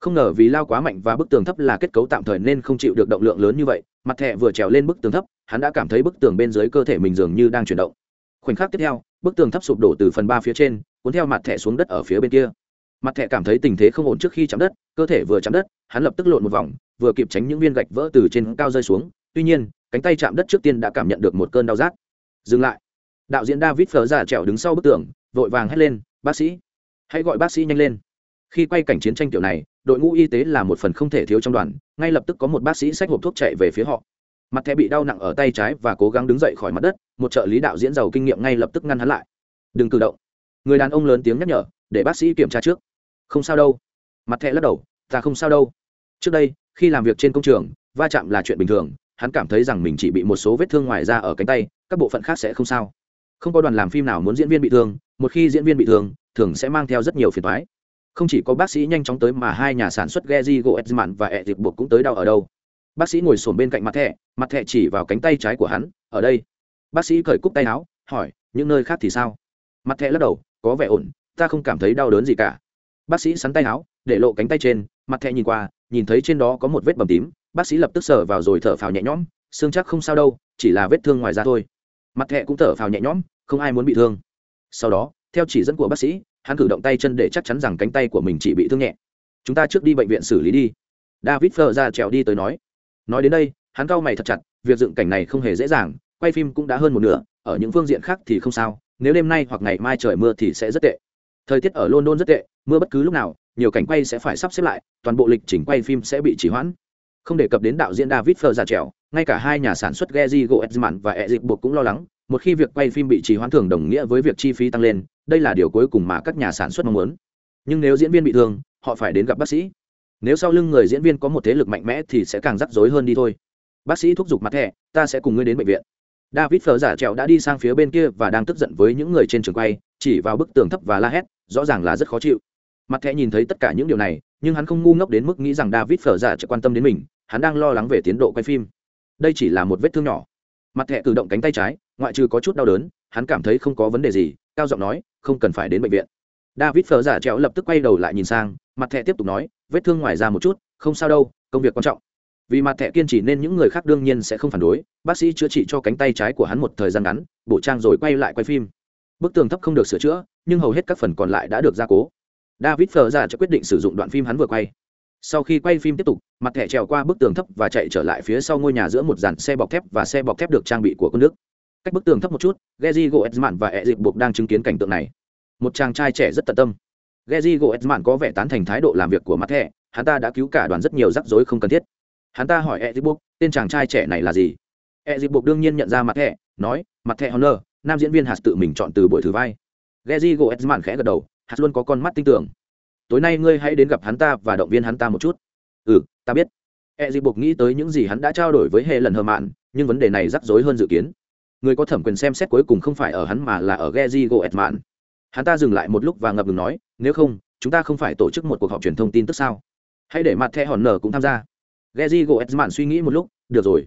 Không ngờ vì lao quá mạnh và bức tường thấp là kết cấu tạm thời nên không chịu được động lượng lớn như vậy, mặt thẻ vừa trèo lên bức tường thấp, hắn đã cảm thấy bức tường bên dưới cơ thể mình dường như đang chuyển động. Khoảnh khắc tiếp theo, bức tường thấp sụp đổ từ phần ba phía trên, cuốn theo mặt thẻ xuống đất ở phía bên kia. Mặt thẻ cảm thấy tình thế không ổn trước khi chạm đất, cơ thể vừa chạm đất, hắn lập tức lộn một vòng, vừa kịp tránh những viên gạch vỡ từ trên cao rơi xuống. Tuy nhiên, cánh tay chạm đất trước tiên đã cảm nhận được một cơn đau rát. Dừng lại đạo diễn david phở ra trèo đứng sau bức tường, vội vàng hét lên, bác sĩ, hãy gọi bác sĩ nhanh lên. Khi quay cảnh chiến tranh kiểu này, đội ngũ y tế là một phần không thể thiếu trong đoàn, ngay lập tức có một bác sĩ xách hộp thuốc chạy về phía họ. Mặt thẻ bị đau nặng ở tay trái và cố gắng đứng dậy khỏi mặt đất, một trợ lý đạo diễn giàu kinh nghiệm ngay lập tức ngăn hắn lại. Đừng cử động. Người đàn ông lớn tiếng nhắc nhở, để bác sĩ kiểm tra trước. Không sao đâu. Mặt thẻ lắc đầu, ta không sao đâu. Trước đây, khi làm việc trên công trường, va chạm là chuyện bình thường, hắn cảm thấy rằng mình chỉ bị một số vết thương ngoài da ở cánh tay, các bộ phận khác sẽ không sao không có đoàn làm phim nào muốn diễn viên bị thương, một khi diễn viên bị thương, thường sẽ mang theo rất nhiều phiền toái. Không chỉ có bác sĩ nhanh chóng tới mà hai nhà sản xuất Geji Goetzman và ẹ buộc cũng tới đau ở đâu. Bác sĩ ngồi sồn bên cạnh mặt thẻ mặt thẻ chỉ vào cánh tay trái của hắn, ở đây. Bác sĩ cởi cúc tay áo, hỏi, những nơi khác thì sao? Mặt thẻ lắc đầu, có vẻ ổn, ta không cảm thấy đau đớn gì cả. Bác sĩ sắn tay áo, để lộ cánh tay trên, mặt thẻ nhìn qua, nhìn thấy trên đó có một vết bầm tím, bác sĩ lập tức sờ vào rồi thở phào nhẹ nhõm, xương chắc không sao đâu, chỉ là vết thương ngoài da thôi mặt thẹ cũng thở phào nhẹ nhõm, không ai muốn bị thương. Sau đó, theo chỉ dẫn của bác sĩ, hắn cử động tay chân để chắc chắn rằng cánh tay của mình chỉ bị thương nhẹ. Chúng ta trước đi bệnh viện xử lý đi. David phờ ra trèo đi tới nói. Nói đến đây, hắn cau mày thật chặt, việc dựng cảnh này không hề dễ dàng, quay phim cũng đã hơn một nửa, ở những phương diện khác thì không sao, nếu đêm nay hoặc ngày mai trời mưa thì sẽ rất tệ. Thời tiết ở london rất tệ, mưa bất cứ lúc nào, nhiều cảnh quay sẽ phải sắp xếp lại, toàn bộ lịch trình quay phim sẽ bị trì hoãn không đề cập đến đạo diễn david phờ giả trèo ngay cả hai nhà sản xuất Geji Goetzman và Ezik buộc cũng lo lắng, một khi việc quay phim bị trì hoãn thường đồng nghĩa với việc chi phí tăng lên, đây là điều cuối cùng mà các nhà sản xuất mong muốn. Nhưng nếu diễn viên bị thương, họ phải đến gặp bác sĩ. Nếu sau lưng người diễn viên có một thế lực mạnh mẽ thì sẽ càng rắc rối hơn đi thôi. Bác sĩ thúc giục mặt thẻ, ta sẽ cùng ngươi đến bệnh viện. David Phở giả trèo đã đi sang phía bên kia và đang tức giận với những người trên trường quay, chỉ vào bức tường thấp và la hét, rõ ràng là rất khó chịu. Mặt thẻ nhìn thấy tất cả những điều này, nhưng hắn không ngu ngốc đến mức nghĩ rằng David Phở giả chỉ quan tâm đến mình, hắn đang lo lắng về tiến độ quay phim. Đây chỉ là một vết thương nhỏ. Mặt thẹ cử động cánh tay trái, ngoại trừ có chút đau đớn, hắn cảm thấy không có vấn đề gì, cao giọng nói, không cần phải đến bệnh viện. David phở giả trèo lập tức quay đầu lại nhìn sang, mặt thẹ tiếp tục nói, vết thương ngoài ra một chút, không sao đâu, công việc quan trọng. Vì mặt thẹ kiên trì nên những người khác đương nhiên sẽ không phản đối, bác sĩ chữa trị cho cánh tay trái của hắn một thời gian ngắn, bổ trang rồi quay lại quay phim. Bức tường thấp không được sửa chữa, nhưng hầu hết các phần còn lại đã được gia cố. David phờ giả cho quyết định sử dụng đoạn phim hắn vừa quay sau khi quay phim tiếp tục mặt thẻ trèo qua bức tường thấp và chạy trở lại phía sau ngôi nhà giữa một dàn xe bọc thép và xe bọc thép được trang bị của quân đức cách bức tường thấp một chút geji goetzman và e dịp buộc đang chứng kiến cảnh tượng này một chàng trai trẻ rất tận tâm Geji Goetzman có vẻ tán thành thái độ làm việc của mặt thẻ, hắn ta đã cứu cả đoàn rất nhiều rắc rối không cần thiết. Hắn ta hỏi Ezibuk, tên chàng trai trẻ này là gì? Ezibuk đương nhiên nhận ra mặt thẻ, nói, mặt thẻ Honor, nam diễn viên hạt tự mình chọn từ buổi thử vai. Geji Goetzman khẽ gật đầu, hạt luôn có con mắt tinh tưởng. Tối nay ngươi hãy đến gặp hắn ta và động viên hắn ta một chút. Ừ, ta biết. Ezibuk nghĩ tới những gì hắn đã trao đổi với hệ lần hờ mạn nhưng vấn đề này rắc rối hơn dự kiến. Người có thẩm quyền xem xét cuối cùng không phải ở hắn mà là ở Geji mạn hắn ta dừng lại một lúc và ngập ngừng nói nếu không chúng ta không phải tổ chức một cuộc họp truyền thông tin tức sao hãy để mặt thẻ hòn nở cũng tham gia Geji mạn suy nghĩ một lúc, được rồi.